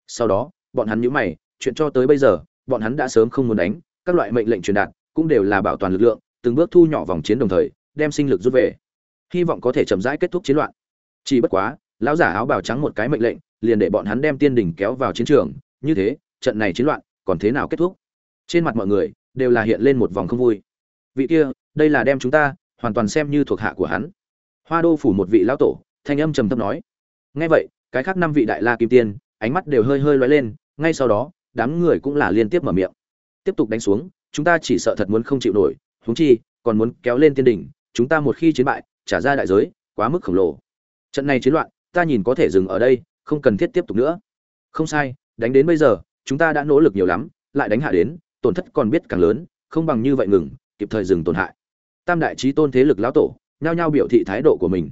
S1: Sau đó, bọn hắn nhíu mày, chuyện cho tới bây giờ, bọn hắn đã sớm không muốn đánh, các loại mệnh lệnh truyền đạt cũng đều là bảo toàn lực lượng, từng bước thu nhỏ vòng chiến đồng thời, đem sinh lực rút về hy vọng có thể chậm rãi kết thúc chiến loạn. Chỉ bất quá, lão giả áo bào trắng một cái mệnh lệnh, liền để bọn hắn đem tiên đỉnh kéo vào chiến trường. Như thế, trận này chiến loạn còn thế nào kết thúc? Trên mặt mọi người đều là hiện lên một vòng không vui. Vị kia, đây là đem chúng ta hoàn toàn xem như thuộc hạ của hắn. Hoa đô phủ một vị lão tổ, thanh âm trầm thấp nói. Ngay vậy, cái khác năm vị đại la kim tiên, ánh mắt đều hơi hơi lóe lên, ngay sau đó, đám người cũng là liên tiếp mở miệng. Tiếp tục đánh xuống, chúng ta chỉ sợ thật muốn không chịu nổi, huống chi, còn muốn kéo lên tiên đỉnh, chúng ta một khi chiến bại trả ra đại giới, quá mức khổng lồ. Trận này chiến loạn, ta nhìn có thể dừng ở đây, không cần thiết tiếp tục nữa. Không sai, đánh đến bây giờ, chúng ta đã nỗ lực nhiều lắm, lại đánh hạ đến, tổn thất còn biết càng lớn, không bằng như vậy ngừng, kịp thời dừng tổn hại. Tam đại trí tôn thế lực lão tổ, nhao nhao biểu thị thái độ của mình.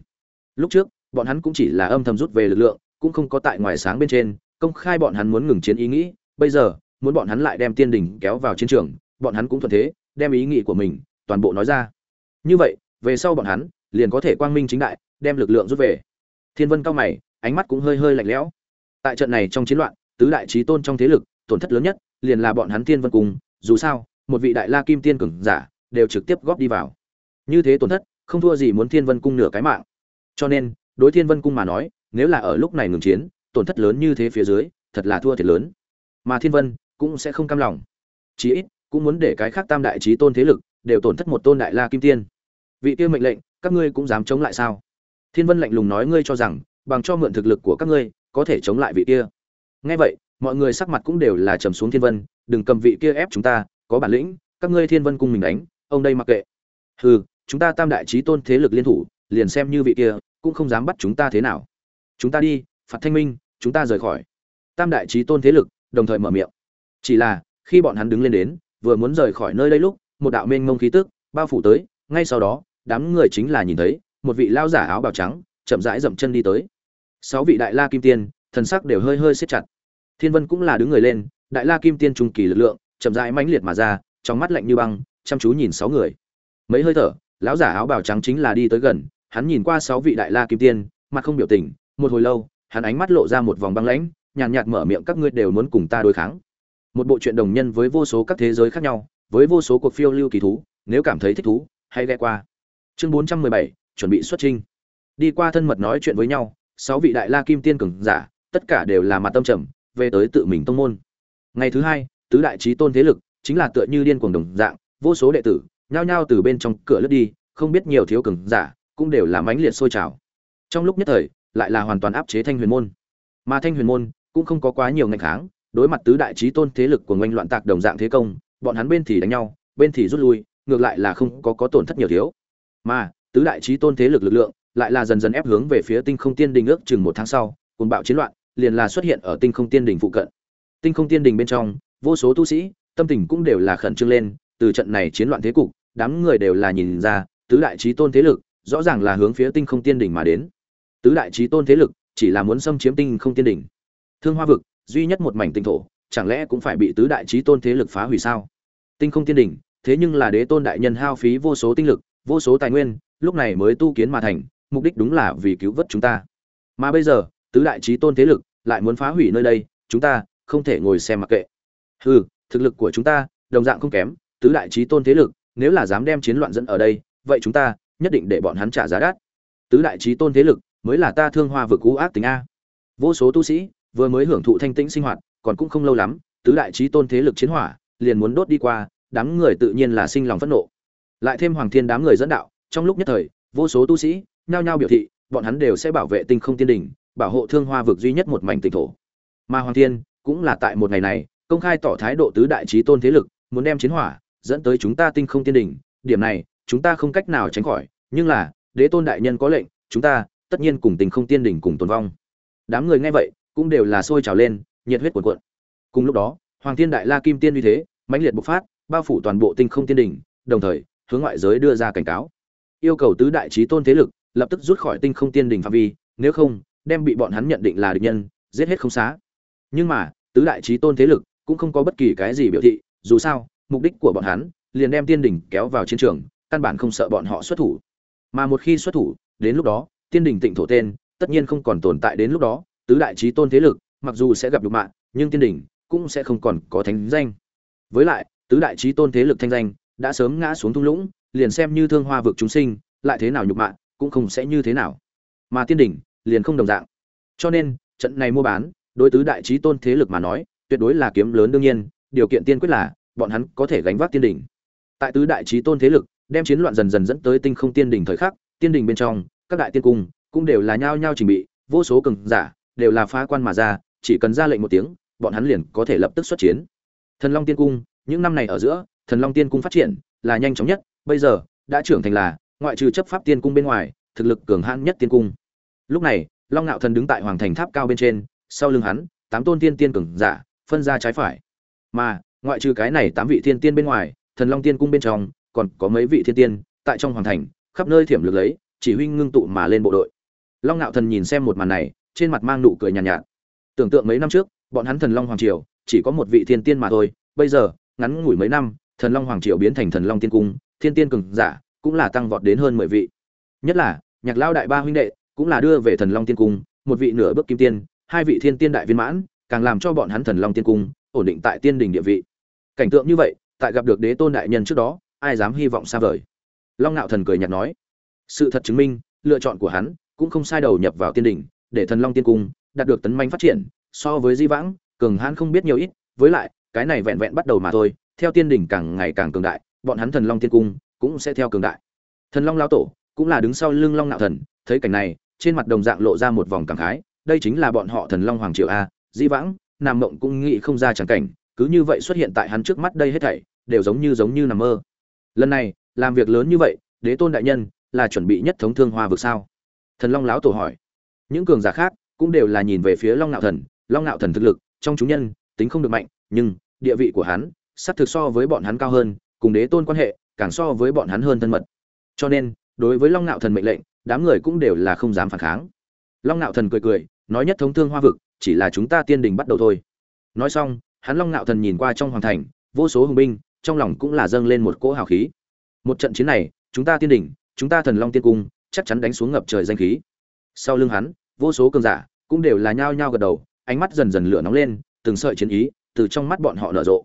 S1: Lúc trước, bọn hắn cũng chỉ là âm thầm rút về lực lượng, cũng không có tại ngoài sáng bên trên, công khai bọn hắn muốn ngừng chiến ý nghĩ. Bây giờ, muốn bọn hắn lại đem tiên đình kéo vào chiến trường, bọn hắn cũng thuận thế, đem ý nghĩ của mình toàn bộ nói ra. Như vậy, về sau bọn hắn liền có thể quang minh chính đại, đem lực lượng rút về. Thiên vân cao mày, ánh mắt cũng hơi hơi lạnh lẽo. Tại trận này trong chiến loạn, tứ đại trí tôn trong thế lực, tổn thất lớn nhất, liền là bọn hắn thiên vân cùng, dù sao, một vị đại la kim tiên cường giả, đều trực tiếp góp đi vào. Như thế tổn thất, không thua gì muốn thiên vân cung nửa cái mạng. Cho nên, đối thiên vân cung mà nói, nếu là ở lúc này ngừng chiến, tổn thất lớn như thế phía dưới, thật là thua thiệt lớn. Mà thiên vân cũng sẽ không cam lòng. Chí ít, cũng muốn để cái khác tam đại trí tôn thế lực, đều tổn thất một tôn đại la kim tiên. Vị kia mệnh lệnh các ngươi cũng dám chống lại sao? Thiên vân lạnh lùng nói, ngươi cho rằng, bằng cho mượn thực lực của các ngươi, có thể chống lại vị kia. Nghe vậy, mọi người sắc mặt cũng đều là trầm xuống thiên vân, đừng cầm vị kia ép chúng ta, có bản lĩnh, các ngươi thiên vân cung mình đánh, ông đây mặc kệ. Hừ, chúng ta tam đại trí tôn thế lực liên thủ, liền xem như vị kia, cũng không dám bắt chúng ta thế nào. Chúng ta đi, phạt thanh minh, chúng ta rời khỏi. Tam đại trí tôn thế lực, đồng thời mở miệng. Chỉ là, khi bọn hắn đứng lên đến, vừa muốn rời khỏi nơi đây lúc, một đạo mênh mông khí tức, bao phủ tới, ngay sau đó đám người chính là nhìn thấy, một vị lao giả áo bào trắng, chậm rãi dậm chân đi tới. Sáu vị đại la kim tiên, thần sắc đều hơi hơi siết chặt. Thiên vân cũng là đứng người lên, đại la kim tiên trung kỳ lực lượng, chậm rãi mãnh liệt mà ra, trong mắt lạnh như băng, chăm chú nhìn sáu người. Mấy hơi thở, lão giả áo bào trắng chính là đi tới gần, hắn nhìn qua sáu vị đại la kim tiên, mặt không biểu tình, một hồi lâu, hắn ánh mắt lộ ra một vòng băng lãnh, nhàn nhạt mở miệng, các ngươi đều muốn cùng ta đối kháng. Một bộ truyện đồng nhân với vô số các thế giới khác nhau, với vô số cuộc phiêu lưu kỳ thú, nếu cảm thấy thích thú, hãy ghé qua chương bốn trăm mười bảy, chuẩn bị xuất trinh đi qua thân mật nói chuyện với nhau, sáu vị đại la kim tiên cường giả, tất cả đều là mặt tâm trầm, về tới tự mình tông môn. Ngày thứ hai, tứ đại trí tôn thế lực, chính là tựa như điên cuồng đồng dạng, vô số đệ tử, nhao nhao từ bên trong cửa lướt đi, không biết nhiều thiếu cường giả, cũng đều là mãnh liệt sôi trào. Trong lúc nhất thời, lại là hoàn toàn áp chế thanh huyền môn. Mà thanh huyền môn cũng không có quá nhiều ngành kháng, đối mặt tứ đại trí tôn thế lực của ngoanh loạn tạc đồng dạng thế công, bọn hắn bên thì đánh nhau, bên thì rút lui, ngược lại là không có có tổn thất nhiều thiếu mà tứ đại trí tôn thế lực lực lượng lại là dần dần ép hướng về phía tinh không tiên đình ước chừng một tháng sau cùng bạo chiến loạn liền là xuất hiện ở tinh không tiên đình phụ cận. Tinh không tiên đình bên trong, vô số tu sĩ, tâm tình cũng đều là khẩn trương lên, từ trận này chiến loạn thế cục, đám người đều là nhìn ra, tứ đại trí tôn thế lực rõ ràng là hướng phía tinh không tiên đỉnh mà đến. Tứ đại trí tôn thế lực chỉ là muốn xâm chiếm tinh không tiên đỉnh thương hoa vực, duy nhất một mảnh tinh thổ, chẳng lẽ cũng phải bị tứ đại trí tôn thế lực phá hủy sao? Tinh không tiên đỉnh thế nhưng là đế tôn đại nhân hao phí vô số tinh lực vô số tài nguyên, lúc này mới tu kiến mà thành, mục đích đúng là vì cứu vớt chúng ta. Mà bây giờ, tứ đại trí tôn thế lực lại muốn phá hủy nơi đây, chúng ta không thể ngồi xem mặc kệ. Hừ, thực lực của chúng ta, đồng dạng không kém, tứ đại trí tôn thế lực, nếu là dám đem chiến loạn dẫn ở đây, vậy chúng ta nhất định để bọn hắn trả giá đắt. Tứ đại trí tôn thế lực mới là ta thương hoa vực cũ ác tính a. Vô số tu sĩ vừa mới hưởng thụ thanh tĩnh sinh hoạt, còn cũng không lâu lắm, tứ đại trí tôn thế lực chiến hỏa liền muốn đốt đi qua, đám người tự nhiên là sinh lòng phẫn nộ lại thêm hoàng thiên đám người dẫn đạo, trong lúc nhất thời, vô số tu sĩ, nhao nhao biểu thị, bọn hắn đều sẽ bảo vệ tinh không tiên đỉnh, bảo hộ thương hoa vực duy nhất một mảnh tỉnh thổ. Mà hoàng thiên cũng là tại một ngày này, công khai tỏ thái độ tứ đại trí tôn thế lực, muốn đem chiến hỏa dẫn tới chúng ta tinh không tiên đỉnh. Điểm này, chúng ta không cách nào tránh khỏi, nhưng là, đế tôn đại nhân có lệnh, chúng ta tất nhiên cùng tình không tiên đỉnh cùng tồn vong. Đám người nghe vậy, cũng đều là sôi trào lên, nhiệt huyết cuộn cuộn. Cùng lúc đó, hoàng thiên đại la kim tiên uy thế, mãnh liệt bộc phát, bao phủ toàn bộ tinh không tiên đỉnh, đồng thời hướng ngoại giới đưa ra cảnh cáo. Yêu cầu tứ đại trí tôn thế lực lập tức rút khỏi tinh không tiên đỉnh phạm vi, nếu không, đem bị bọn hắn nhận định là địch nhân, giết hết không xá. Nhưng mà, tứ đại trí tôn thế lực cũng không có bất kỳ cái gì biểu thị, dù sao, mục đích của bọn hắn liền đem tiên đỉnh kéo vào chiến trường, căn bản không sợ bọn họ xuất thủ. Mà một khi xuất thủ, đến lúc đó, tiên đỉnh tịnh thổ tên, tất nhiên không còn tồn tại đến lúc đó, tứ đại trí tôn thế lực mặc dù sẽ gặp nhục mạng nhưng tiên đỉnh cũng sẽ không còn có thánh danh. Với lại, tứ đại trí tôn thế lực thanh danh đã sớm ngã xuống thung lũng, liền xem như thương hoa vực chúng sinh, lại thế nào nhục mạng cũng không sẽ như thế nào. Mà tiên đỉnh, liền không đồng dạng. Cho nên, trận này mua bán, đối tứ đại trí tôn thế lực mà nói, tuyệt đối là kiếm lớn đương nhiên, điều kiện tiên quyết là, bọn hắn có thể gánh vác tiên đỉnh. Tại tứ đại trí tôn thế lực, đem chiến loạn dần dần dẫn tới tinh không tiên đỉnh thời khắc, tiên đỉnh bên trong, các đại tiên cung, cũng đều là nhao nhao trình bị, vô số cường giả, đều là phá quan mà ra, chỉ cần ra lệnh một tiếng, bọn hắn liền có thể lập tức xuất chiến. Thần long tiên cung, những năm này ở giữa thần long tiên cung phát triển là nhanh chóng nhất bây giờ đã trưởng thành là ngoại trừ chấp pháp tiên cung bên ngoài thực lực cường hãn nhất tiên cung. Lúc này long ngạo thần đứng tại hoàng thành tháp cao bên trên sau lưng hắn tám tôn tiên tiên cường giả phân ra trái phải. Mà ngoại trừ cái này tám vị thiên tiên bên ngoài thần long tiên cung bên trong còn có mấy vị thiên tiên tại trong hoàng thành khắp nơi thiểm lược lấy chỉ huy ngưng tụ mà lên bộ đội. Long ngạo thần nhìn xem một màn này trên mặt mang nụ cười nhàn nhạt, nhạt. Tưởng tượng mấy năm trước bọn hắn thần long hoàng triều chỉ có một vị thiên tiên mà thôi bây giờ ngắn ngủi mấy năm thần long hoàng triều biến thành thần long tiên cung, thiên tiên cường giả cũng là tăng vọt đến hơn mười vị. Nhất là, nhạc lao đại ba huynh đệ cũng là đưa về thần long tiên cung, một vị nửa bước kim tiên, hai vị thiên tiên đại viên mãn, càng làm cho bọn hắn thần long tiên cung ổn định tại tiên đình địa vị. Cảnh tượng như vậy, tại gặp được đế tôn đại nhân trước đó, ai dám hy vọng xa vời? Long ngạo thần cười nhạt nói, sự thật chứng minh, lựa chọn của hắn cũng không sai đầu nhập vào tiên đình để thần long tiên cung đạt được tấn manh phát triển, so với di vãng, cường hãn không biết nhiều ít, với lại, cái này vẹn vẹn bắt đầu mà thôi theo tiên đỉnh càng ngày càng cường đại, bọn hắn thần long tiên cung cũng sẽ theo cường đại. Thần long lão tổ cũng là đứng sau lưng long nạo thần, thấy cảnh này, trên mặt đồng dạng lộ ra một vòng cảm khái, đây chính là bọn họ thần long hoàng triều a, di vãng, nam mộng cũng nghĩ không ra chẳng cảnh, cứ như vậy xuất hiện tại hắn trước mắt đây hết thảy, đều giống như giống như nằm mơ. Lần này, làm việc lớn như vậy, đế tôn đại nhân là chuẩn bị nhất thống thương hoa vực sao? Thần long lão tổ hỏi. Những cường giả khác cũng đều là nhìn về phía long nạo thần, long nạo thần thực lực, trong chúng nhân tính không được mạnh, nhưng địa vị của hắn sắp thực so với bọn hắn cao hơn, cùng đế tôn quan hệ càng so với bọn hắn hơn thân mật. Cho nên, đối với long nạo thần mệnh lệnh, đám người cũng đều là không dám phản kháng. Long nạo thần cười cười, nói nhất thống thương hoa vực, chỉ là chúng ta tiên đình bắt đầu thôi. Nói xong, hắn long nạo thần nhìn qua trong hoàng thành, vô số hùng binh, trong lòng cũng là dâng lên một cỗ hào khí. Một trận chiến này, chúng ta tiên đình, chúng ta thần long tiên cung, chắc chắn đánh xuống ngập trời danh khí. Sau lưng hắn, vô số cường giả cũng đều là nhao nhao gật đầu, ánh mắt dần dần lửa nóng lên, từng sợi chiến ý từ trong mắt bọn họ nở rộ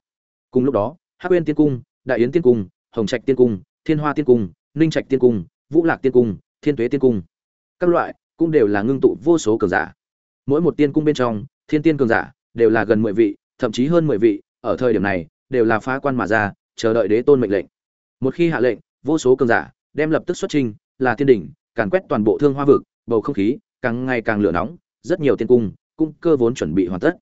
S1: cùng lúc đó, hắc uyên tiên cung, đại yến tiên cung, hồng trạch tiên cung, thiên hoa tiên cung, ninh trạch tiên cung, vũ lạc tiên cung, thiên tuế tiên cung. Các loại cũng đều là ngưng tụ vô số cường giả. Mỗi một tiên cung bên trong, thiên tiên cường giả đều là gần mười vị, thậm chí hơn mười vị, ở thời điểm này, đều là phá quan mà ra, chờ đợi đế tôn mệnh lệnh. Một khi hạ lệnh, vô số cường giả đem lập tức xuất trình là thiên đỉnh, càn quét toàn bộ thương hoa vực, bầu không khí càng ngày càng lửa nóng, rất nhiều tiên cung cung cơ vốn chuẩn bị hoàn tất.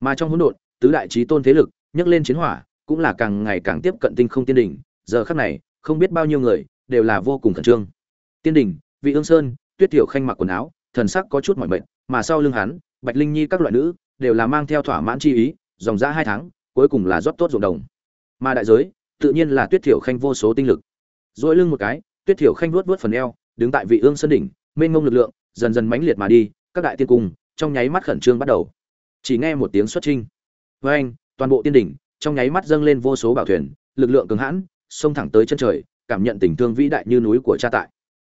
S1: Mà trong hỗn độn, tứ đại trí tôn thế lực nhấc lên chiến hỏa, cũng là càng ngày càng tiếp cận tinh không tiên đỉnh, giờ khắc này, không biết bao nhiêu người, đều là vô cùng khẩn trương. Tiên đỉnh, vị ương sơn, tuyết tiểu khanh mặc quần áo, thần sắc có chút mỏi mệt, mà sau lưng hắn, bạch linh nhi các loại nữ, đều là mang theo thỏa mãn chi ý, dòng ra hai tháng, cuối cùng là rót tốt ruộng đồng. Mà đại giới, tự nhiên là tuyết tiểu khanh vô số tinh lực. Dỗi lưng một cái, tuyết tiểu khanh vuốt vuốt phần eo, đứng tại vị ương sơn đỉnh, mênh mông lực lượng, dần dần mãnh liệt mà đi, các đại tiên cung, trong nháy mắt khẩn trương bắt đầu. Chỉ nghe một tiếng xuất trinh với anh toàn bộ tiên đỉnh, trong nháy mắt dâng lên vô số bảo thuyền, lực lượng cường hãn, xông thẳng tới chân trời, cảm nhận tình thương vĩ đại như núi của cha tại.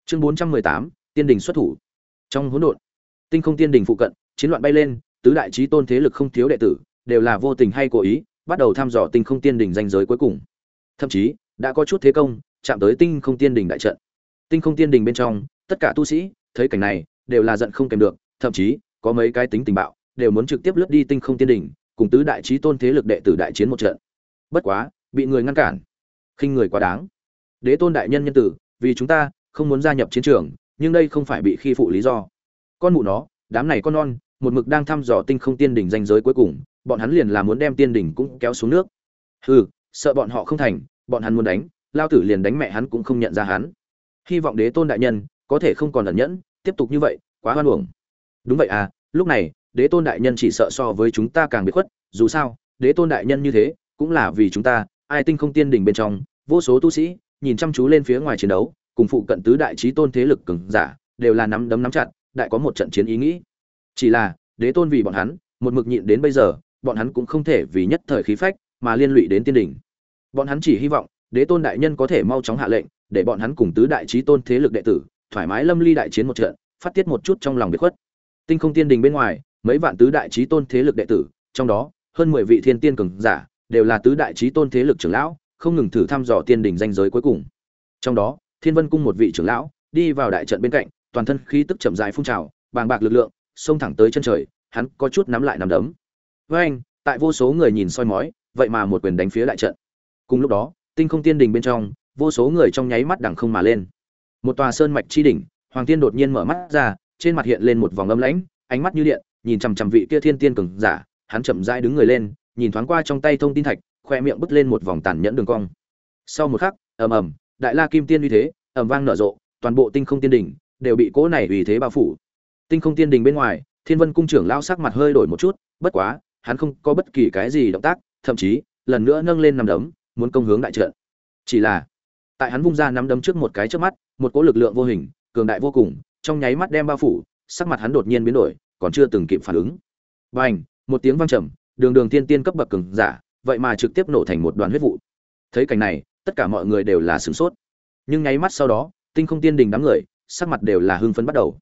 S1: Chương bốn trăm mười tám, tiên đình xuất thủ. Trong hỗn độn, tinh không tiên đình phụ cận, chiến loạn bay lên, tứ đại trí tôn thế lực không thiếu đệ tử, đều là vô tình hay cố ý, bắt đầu thăm dò tinh không tiên đình danh giới cuối cùng. Thậm chí, đã có chút thế công, chạm tới tinh không tiên đình đại trận. Tinh không tiên đình bên trong, tất cả tu sĩ, thấy cảnh này, đều là giận không kèm được, thậm chí, có mấy cái tính tình bạo, đều muốn trực tiếp lướt đi tinh không tiên đình cùng tứ đại trí tôn thế lực đệ tử đại chiến một trận. Bất quá, bị người ngăn cản, khinh người quá đáng. Đế tôn đại nhân nhân tử, vì chúng ta không muốn gia nhập chiến trường, nhưng đây không phải bị khi phụ lý do. Con mụ nó, đám này con non, một mực đang thăm dò tinh không tiên đỉnh danh giới cuối cùng, bọn hắn liền là muốn đem tiên đỉnh cũng kéo xuống nước. Hừ, sợ bọn họ không thành, bọn hắn muốn đánh, lao tử liền đánh mẹ hắn cũng không nhận ra hắn. Hy vọng đế tôn đại nhân có thể không còn ẩn nhẫn, tiếp tục như vậy, quá hoan uổng. Đúng vậy à lúc này đế tôn đại nhân chỉ sợ so với chúng ta càng bị khuất, dù sao, đế tôn đại nhân như thế, cũng là vì chúng ta, ai tinh không tiên đỉnh bên trong, vô số tu sĩ, nhìn chăm chú lên phía ngoài chiến đấu, cùng phụ cận tứ đại trí tôn thế lực cường giả, đều là nắm đấm nắm chặt, đại có một trận chiến ý nghĩ. Chỉ là, đế tôn vì bọn hắn, một mực nhịn đến bây giờ, bọn hắn cũng không thể vì nhất thời khí phách, mà liên lụy đến tiên đỉnh. Bọn hắn chỉ hy vọng, đế tôn đại nhân có thể mau chóng hạ lệnh, để bọn hắn cùng tứ đại trí tôn thế lực đệ tử, thoải mái lâm ly đại chiến một trận, phát tiết một chút trong lòng biệt khuất. Tinh không tiên đình bên ngoài mấy vạn tứ đại chí tôn thế lực đệ tử, trong đó, hơn mười vị thiên tiên cường giả, đều là tứ đại chí tôn thế lực trưởng lão, không ngừng thử thăm dò tiên đình danh giới cuối cùng. Trong đó, thiên vân cung một vị trưởng lão, đi vào đại trận bên cạnh, toàn thân khí tức chậm rãi phun trào, bàng bạc lực lượng, xông thẳng tới chân trời, hắn có chút nắm lại nắm đấm. Với anh, tại vô số người nhìn soi mói, vậy mà một quyền đánh phía đại trận. Cùng lúc đó, tinh không tiên đình bên trong, vô số người trong nháy mắt đằng không mà lên. Một tòa sơn mạch chi đỉnh, hoàng tiên đột nhiên mở mắt ra, trên mặt hiện lên một vòng âm lãnh, ánh mắt như điện nhìn chằm chằm vị kia thiên tiên cường giả, hắn chậm rãi đứng người lên, nhìn thoáng qua trong tay thông tin thạch, khoe miệng bứt lên một vòng tàn nhẫn đường cong. Sau một khắc, ầm ầm, đại la kim tiên uy thế, ầm vang nở rộ, toàn bộ tinh không tiên đỉnh đều bị cỗ này uy thế bao phủ. Tinh không tiên đỉnh bên ngoài, thiên vân cung trưởng lão sắc mặt hơi đổi một chút, bất quá, hắn không có bất kỳ cái gì động tác, thậm chí, lần nữa nâng lên nằm đấm, muốn công hướng đại trận. Chỉ là, tại hắn vung ra nắm đấm trước một cái trước mắt, một cỗ lực lượng vô hình, cường đại vô cùng, trong nháy mắt đem bao phủ, sắc mặt hắn đột nhiên biến đổi còn chưa từng kịp phản ứng. Bành, một tiếng vang trầm, đường đường tiên tiên cấp bậc cường giả, vậy mà trực tiếp nổ thành một đoàn huyết vụ. Thấy cảnh này, tất cả mọi người đều là sửng sốt. Nhưng nháy mắt sau đó, tinh không tiên đình đám người, sắc mặt đều là hưng phấn bắt đầu.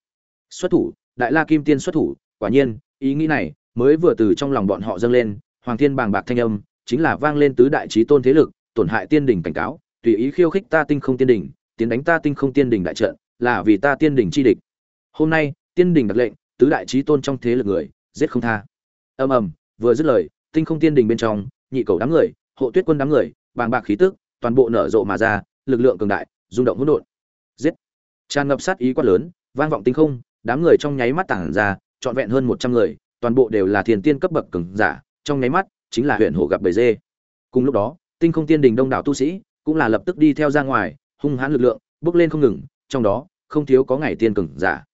S1: Xuất thủ, đại la kim tiên xuất thủ, quả nhiên, ý nghĩ này mới vừa từ trong lòng bọn họ dâng lên, hoàng thiên bàng bạc thanh âm, chính là vang lên tứ đại chí tôn thế lực, tổn hại tiên đình cảnh cáo, tùy ý khiêu khích ta tinh không tiên đình, tiến đánh ta tinh không tiên đình đại trận, là vì ta tiên đình chi địch. Hôm nay, tiên đình đặt lệnh tứ đại trí tôn trong thế lực người, giết không tha. Ầm ầm, vừa dứt lời, tinh không tiên đình bên trong, nhị cầu đám người, hộ tuyết quân đám người, bàng bạc khí tức, toàn bộ nở rộ mà ra, lực lượng cường đại, rung động hỗn độn. Giết! Tràn ngập sát ý quát lớn, vang vọng tinh không, đám người trong nháy mắt tản ra, trọn vẹn hơn một trăm người, toàn bộ đều là thiền tiên cấp bậc cường giả, trong nháy mắt, chính là huyện hổ gặp bầy dê. Cùng lúc đó, tinh không tiên đình đông đảo tu sĩ, cũng là lập tức đi theo ra ngoài, hung hãn lực lượng, bước lên không ngừng, trong đó, không thiếu có ngày tiên cường giả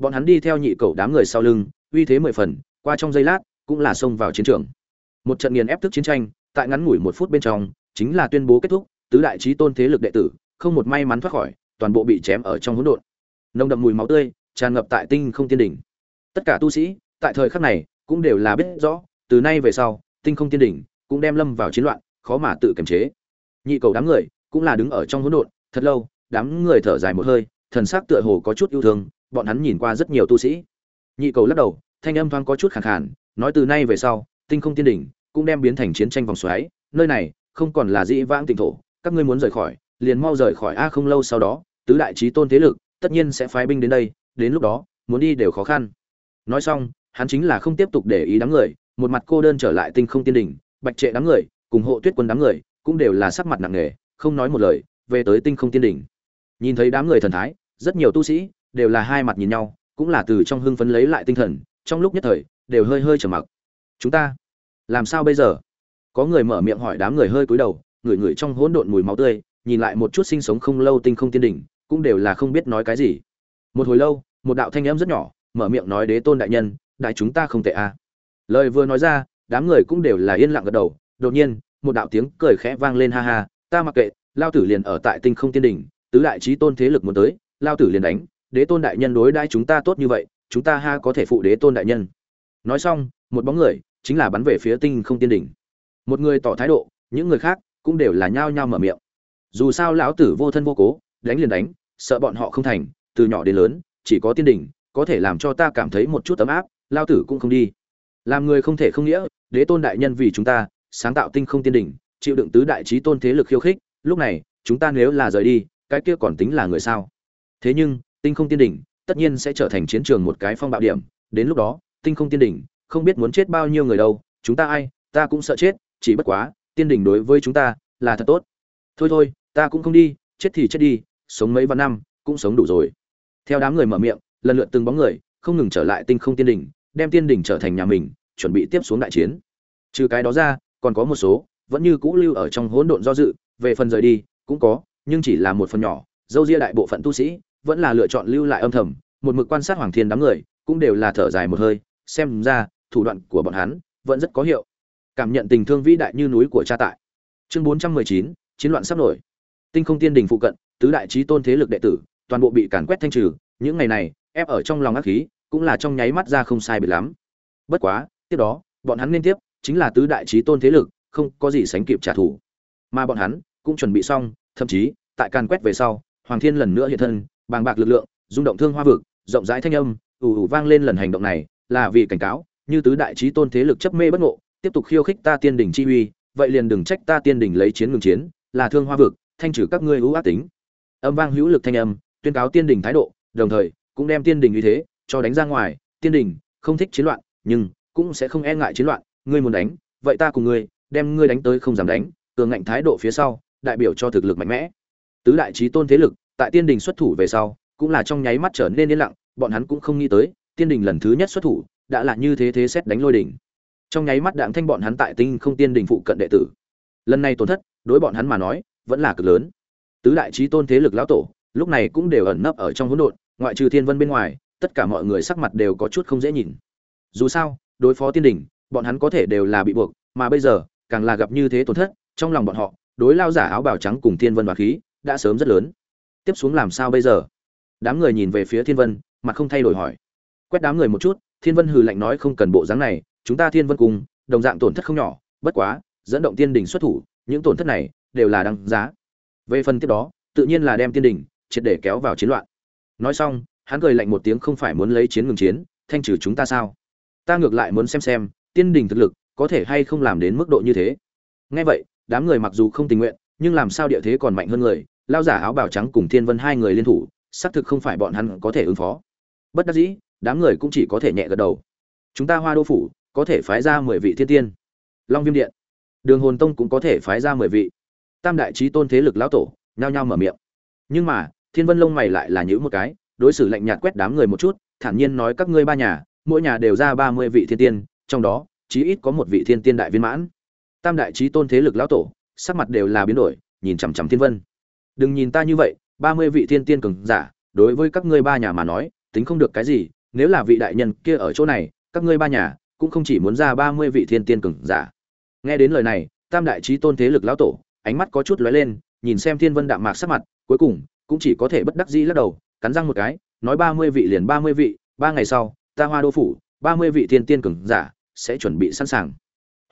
S1: bọn hắn đi theo nhị cầu đám người sau lưng, uy thế mười phần, qua trong giây lát, cũng là xông vào chiến trường. Một trận nghiền ép thức chiến tranh, tại ngắn ngủi một phút bên trong, chính là tuyên bố kết thúc, tứ đại trí tôn thế lực đệ tử, không một may mắn thoát khỏi, toàn bộ bị chém ở trong hỗn độn. Nồng đậm mùi máu tươi, tràn ngập tại tinh không tiên đỉnh. Tất cả tu sĩ, tại thời khắc này, cũng đều là biết rõ, từ nay về sau, tinh không tiên đỉnh cũng đem lâm vào chiến loạn, khó mà tự kiềm chế. Nhị cầu đám người cũng là đứng ở trong hỗn độn, thật lâu, đám người thở dài một hơi, thần sắc tựa hồ có chút yêu thương bọn hắn nhìn qua rất nhiều tu sĩ. Nhị cầu lắc đầu, thanh âm thoáng có chút khàn khàn, nói từ nay về sau, tinh không tiên đỉnh cũng đem biến thành chiến tranh vòng xoáy, nơi này không còn là dĩ vãng tỉnh thổ, các ngươi muốn rời khỏi, liền mau rời khỏi a không lâu sau đó, tứ đại trí tôn thế lực tất nhiên sẽ phái binh đến đây, đến lúc đó, muốn đi đều khó khăn. Nói xong, hắn chính là không tiếp tục để ý đám người, một mặt cô đơn trở lại tinh không tiên đỉnh, bạch trệ đám người, cùng hộ tuyết quân đám người cũng đều là sắc mặt nặng nề, không nói một lời, về tới tinh không tiên đỉnh. Nhìn thấy đám người thần thái, rất nhiều tu sĩ đều là hai mặt nhìn nhau, cũng là từ trong hưng phấn lấy lại tinh thần, trong lúc nhất thời, đều hơi hơi trầm mặc. Chúng ta, làm sao bây giờ? Có người mở miệng hỏi đám người hơi cúi đầu, người người trong hỗn độn mùi máu tươi, nhìn lại một chút sinh sống không lâu tinh không tiên đỉnh, cũng đều là không biết nói cái gì. Một hồi lâu, một đạo thanh âm rất nhỏ, mở miệng nói đế tôn đại nhân, đại chúng ta không tệ a à. lời vừa nói ra, đám người cũng đều là yên lặng gật đầu. Đột nhiên, một đạo tiếng cười khẽ vang lên ha ha, ta mặc kệ, lao tử liền ở tại tinh không tiên đỉnh, tứ đại trí tôn thế lực muốn tới, lao tử liền đánh đế tôn đại nhân đối đãi chúng ta tốt như vậy, chúng ta ha có thể phụ đế tôn đại nhân. Nói xong, một bóng người, chính là bắn về phía tinh không tiên đỉnh. Một người tỏ thái độ, những người khác cũng đều là nhao nhao mở miệng. Dù sao lão tử vô thân vô cố, đánh liền đánh, sợ bọn họ không thành, từ nhỏ đến lớn, chỉ có tiên đỉnh, có thể làm cho ta cảm thấy một chút ấm áp lao tử cũng không đi. Làm người không thể không nghĩa, đế tôn đại nhân vì chúng ta, sáng tạo tinh không tiên đỉnh, chịu đựng tứ đại trí tôn thế lực khiêu khích, lúc này, chúng ta nếu là rời đi, cái kia còn tính là người sao? Thế nhưng tinh không tiên đỉnh, tất nhiên sẽ trở thành chiến trường một cái phong bạo điểm. Đến lúc đó, tinh không tiên đỉnh, không biết muốn chết bao nhiêu người đâu. Chúng ta ai, ta cũng sợ chết, chỉ bất quá, tiên đỉnh đối với chúng ta là thật tốt. Thôi thôi, ta cũng không đi, chết thì chết đi, sống mấy vạn năm, cũng sống đủ rồi. Theo đám người mở miệng, lần lượt từng bóng người, không ngừng trở lại tinh không tiên đỉnh, đem tiên đỉnh trở thành nhà mình, chuẩn bị tiếp xuống đại chiến. Trừ cái đó ra, còn có một số, vẫn như cũ lưu ở trong hỗn độn do dự, về phần rời đi, cũng có, nhưng chỉ là một phần nhỏ, dâu ria đại bộ phận tu sĩ vẫn là lựa chọn lưu lại âm thầm, một mực quan sát hoàng thiên đám người, cũng đều là thở dài một hơi, xem ra, thủ đoạn của bọn hắn vẫn rất có hiệu. Cảm nhận tình thương vĩ đại như núi của cha tại. Chương bốn trăm mười chín, chiến loạn sắp nổi. Tinh không tiên đình phụ cận, tứ đại trí tôn thế lực đệ tử, toàn bộ bị càn quét thanh trừ, những ngày này, ép ở trong lòng ác khí, cũng là trong nháy mắt ra không sai biệt lắm. Bất quá, tiếp đó, bọn hắn liên tiếp, chính là tứ đại trí tôn thế lực, không có gì sánh kịp trả thù. Mà bọn hắn cũng chuẩn bị xong, thậm chí, tại càn quét về sau, hoàng thiên lần nữa hiện thân bàng bạc lực lượng, rung động thương hoa vực, rộng rãi thanh âm, ù ù vang lên lần hành động này, là vì cảnh cáo, như tứ đại trí tôn thế lực chấp mê bất ngộ, tiếp tục khiêu khích ta tiên đỉnh chi uy, vậy liền đừng trách ta tiên đỉnh lấy chiến ngừng chiến, là thương hoa vực, thanh trừ các ngươi ưu ác tính. Âm vang hữu lực thanh âm, tuyên cáo tiên đỉnh thái độ, đồng thời, cũng đem tiên đỉnh như thế, cho đánh ra ngoài, tiên đỉnh, không thích chiến loạn, nhưng, cũng sẽ không e ngại chiến loạn, ngươi muốn đánh, vậy ta cùng ngươi, đem ngươi đánh tới không dám đánh, cường ngạnh thái độ phía sau, đại biểu cho thực lực mạnh mẽ. Tứ đại trí tôn thế lực tại tiên đình xuất thủ về sau, cũng là trong nháy mắt trở nên yên lặng, bọn hắn cũng không nghĩ tới, tiên đình lần thứ nhất xuất thủ, đã là như thế thế xét đánh lôi đỉnh. Trong nháy mắt đạm thanh bọn hắn tại tinh không tiên đình phụ cận đệ tử. Lần này tổn thất, đối bọn hắn mà nói, vẫn là cực lớn. Tứ đại trí tôn thế lực lão tổ, lúc này cũng đều ẩn nấp ở trong hỗn độn, ngoại trừ thiên vân bên ngoài, tất cả mọi người sắc mặt đều có chút không dễ nhìn. Dù sao, đối phó tiên đình, bọn hắn có thể đều là bị buộc, mà bây giờ, càng là gặp như thế tổn thất, trong lòng bọn họ, đối lao giả áo bào trắng cùng thiên vân và khí, đã sớm rất lớn tiếp xuống làm sao bây giờ? Đám người nhìn về phía thiên vân, mặt không thay đổi hỏi. Quét đám người một chút, thiên vân hừ lạnh nói không cần bộ dáng này, chúng ta thiên vân cùng, đồng dạng tổn thất không nhỏ, bất quá, dẫn động tiên đình xuất thủ, những tổn thất này đều là đăng giá. Về phần tiếp đó, tự nhiên là đem tiên đình triệt để kéo vào chiến loạn. Nói xong, hắn cười lạnh một tiếng không phải muốn lấy chiến ngừng chiến, thanh trừ chúng ta sao? Ta ngược lại muốn xem xem, tiên đình thực lực có thể hay không làm đến mức độ như thế. Ngay vậy, đám người mặc dù không tình nguyện, nhưng làm sao địa thế còn mạnh hơn người lao giả áo bào trắng cùng thiên vân hai người liên thủ, xác thực không phải bọn hắn có thể ứng phó. Bất đắc dĩ, đám người cũng chỉ có thể nhẹ gật đầu. Chúng ta hoa đô phủ, có thể phái ra mười vị thiên tiên. Long viêm điện. Đường hồn tông cũng có thể phái ra mười vị. Tam đại trí tôn thế lực lão tổ, nhao nhao mở miệng. Nhưng mà, thiên vân lông mày lại là nhữ một cái, đối xử lạnh nhạt quét đám người một chút, thản nhiên nói các ngươi ba nhà, mỗi nhà đều ra ba mươi vị thiên tiên, trong đó, chí ít có một vị thiên tiên đại viên mãn. Tam đại trí tôn thế lực lão tổ, sắc mặt đều là biến đổi, nhìn chằm chằm thiên vân đừng nhìn ta như vậy, ba mươi vị thiên tiên cường giả, đối với các ngươi ba nhà mà nói, tính không được cái gì, nếu là vị đại nhân kia ở chỗ này, các ngươi ba nhà cũng không chỉ muốn ra ba mươi vị thiên tiên cường giả. Nghe đến lời này, tam đại trí tôn thế lực lão tổ, ánh mắt có chút lóe lên, nhìn xem thiên vân đạm mạc sắc mặt, cuối cùng cũng chỉ có thể bất đắc dĩ lắc đầu, cắn răng một cái, nói ba mươi vị liền ba mươi vị, ba ngày sau, ta hoa đô phủ, ba mươi vị thiên tiên cường giả sẽ chuẩn bị sẵn sàng.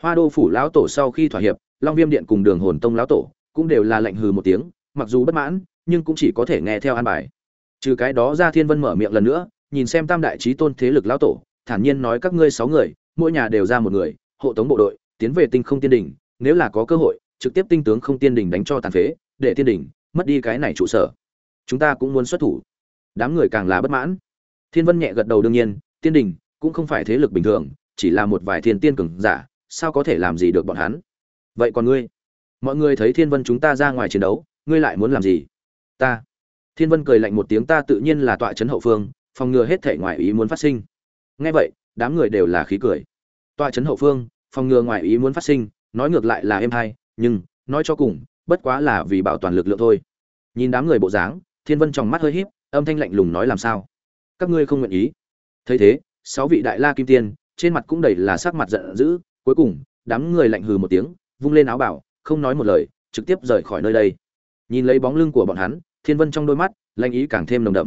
S1: Hoa đô phủ lão tổ sau khi thỏa hiệp, long viêm điện cùng đường hồn tông lão tổ cũng đều là lệnh hừ một tiếng mặc dù bất mãn, nhưng cũng chỉ có thể nghe theo an bài. Trừ cái đó ra thiên vân mở miệng lần nữa, nhìn xem tam đại trí tôn thế lực lão tổ, thản nhiên nói các ngươi sáu người, mỗi nhà đều ra một người, hộ tống bộ đội, tiến về tinh không tiên Đình. nếu là có cơ hội, trực tiếp tinh tướng không tiên Đình đánh cho tàn phế, để tiên Đình mất đi cái này trụ sở. Chúng ta cũng muốn xuất thủ. Đám người càng là bất mãn. Thiên vân nhẹ gật đầu đương nhiên, tiên Đình cũng không phải thế lực bình thường, chỉ là một vài thiên tiên cường giả, sao có thể làm gì được bọn hắn? Vậy còn ngươi? Mọi người thấy thiên vân chúng ta ra ngoài chiến đấu ngươi lại muốn làm gì? Ta. Thiên vân cười lạnh một tiếng, ta tự nhiên là tọa trấn hậu phương, phòng ngừa hết thể ngoài ý muốn phát sinh. Nghe vậy, đám người đều là khí cười. Tọa trấn hậu phương, phòng ngừa ngoài ý muốn phát sinh, nói ngược lại là êm hay, nhưng, nói cho cùng, bất quá là vì bảo toàn lực lượng thôi. Nhìn đám người bộ dáng, thiên vân trong mắt hơi híp, âm thanh lạnh lùng nói làm sao? Các ngươi không nguyện ý. Thấy thế, sáu vị đại la kim tiên, trên mặt cũng đầy là sắc mặt giận dữ, cuối cùng, đám người lạnh hừ một tiếng, vung lên áo bảo, không nói một lời, trực tiếp rời khỏi nơi đây nhìn lấy bóng lưng của bọn hắn, thiên vân trong đôi mắt, lanh ý càng thêm nồng đậm.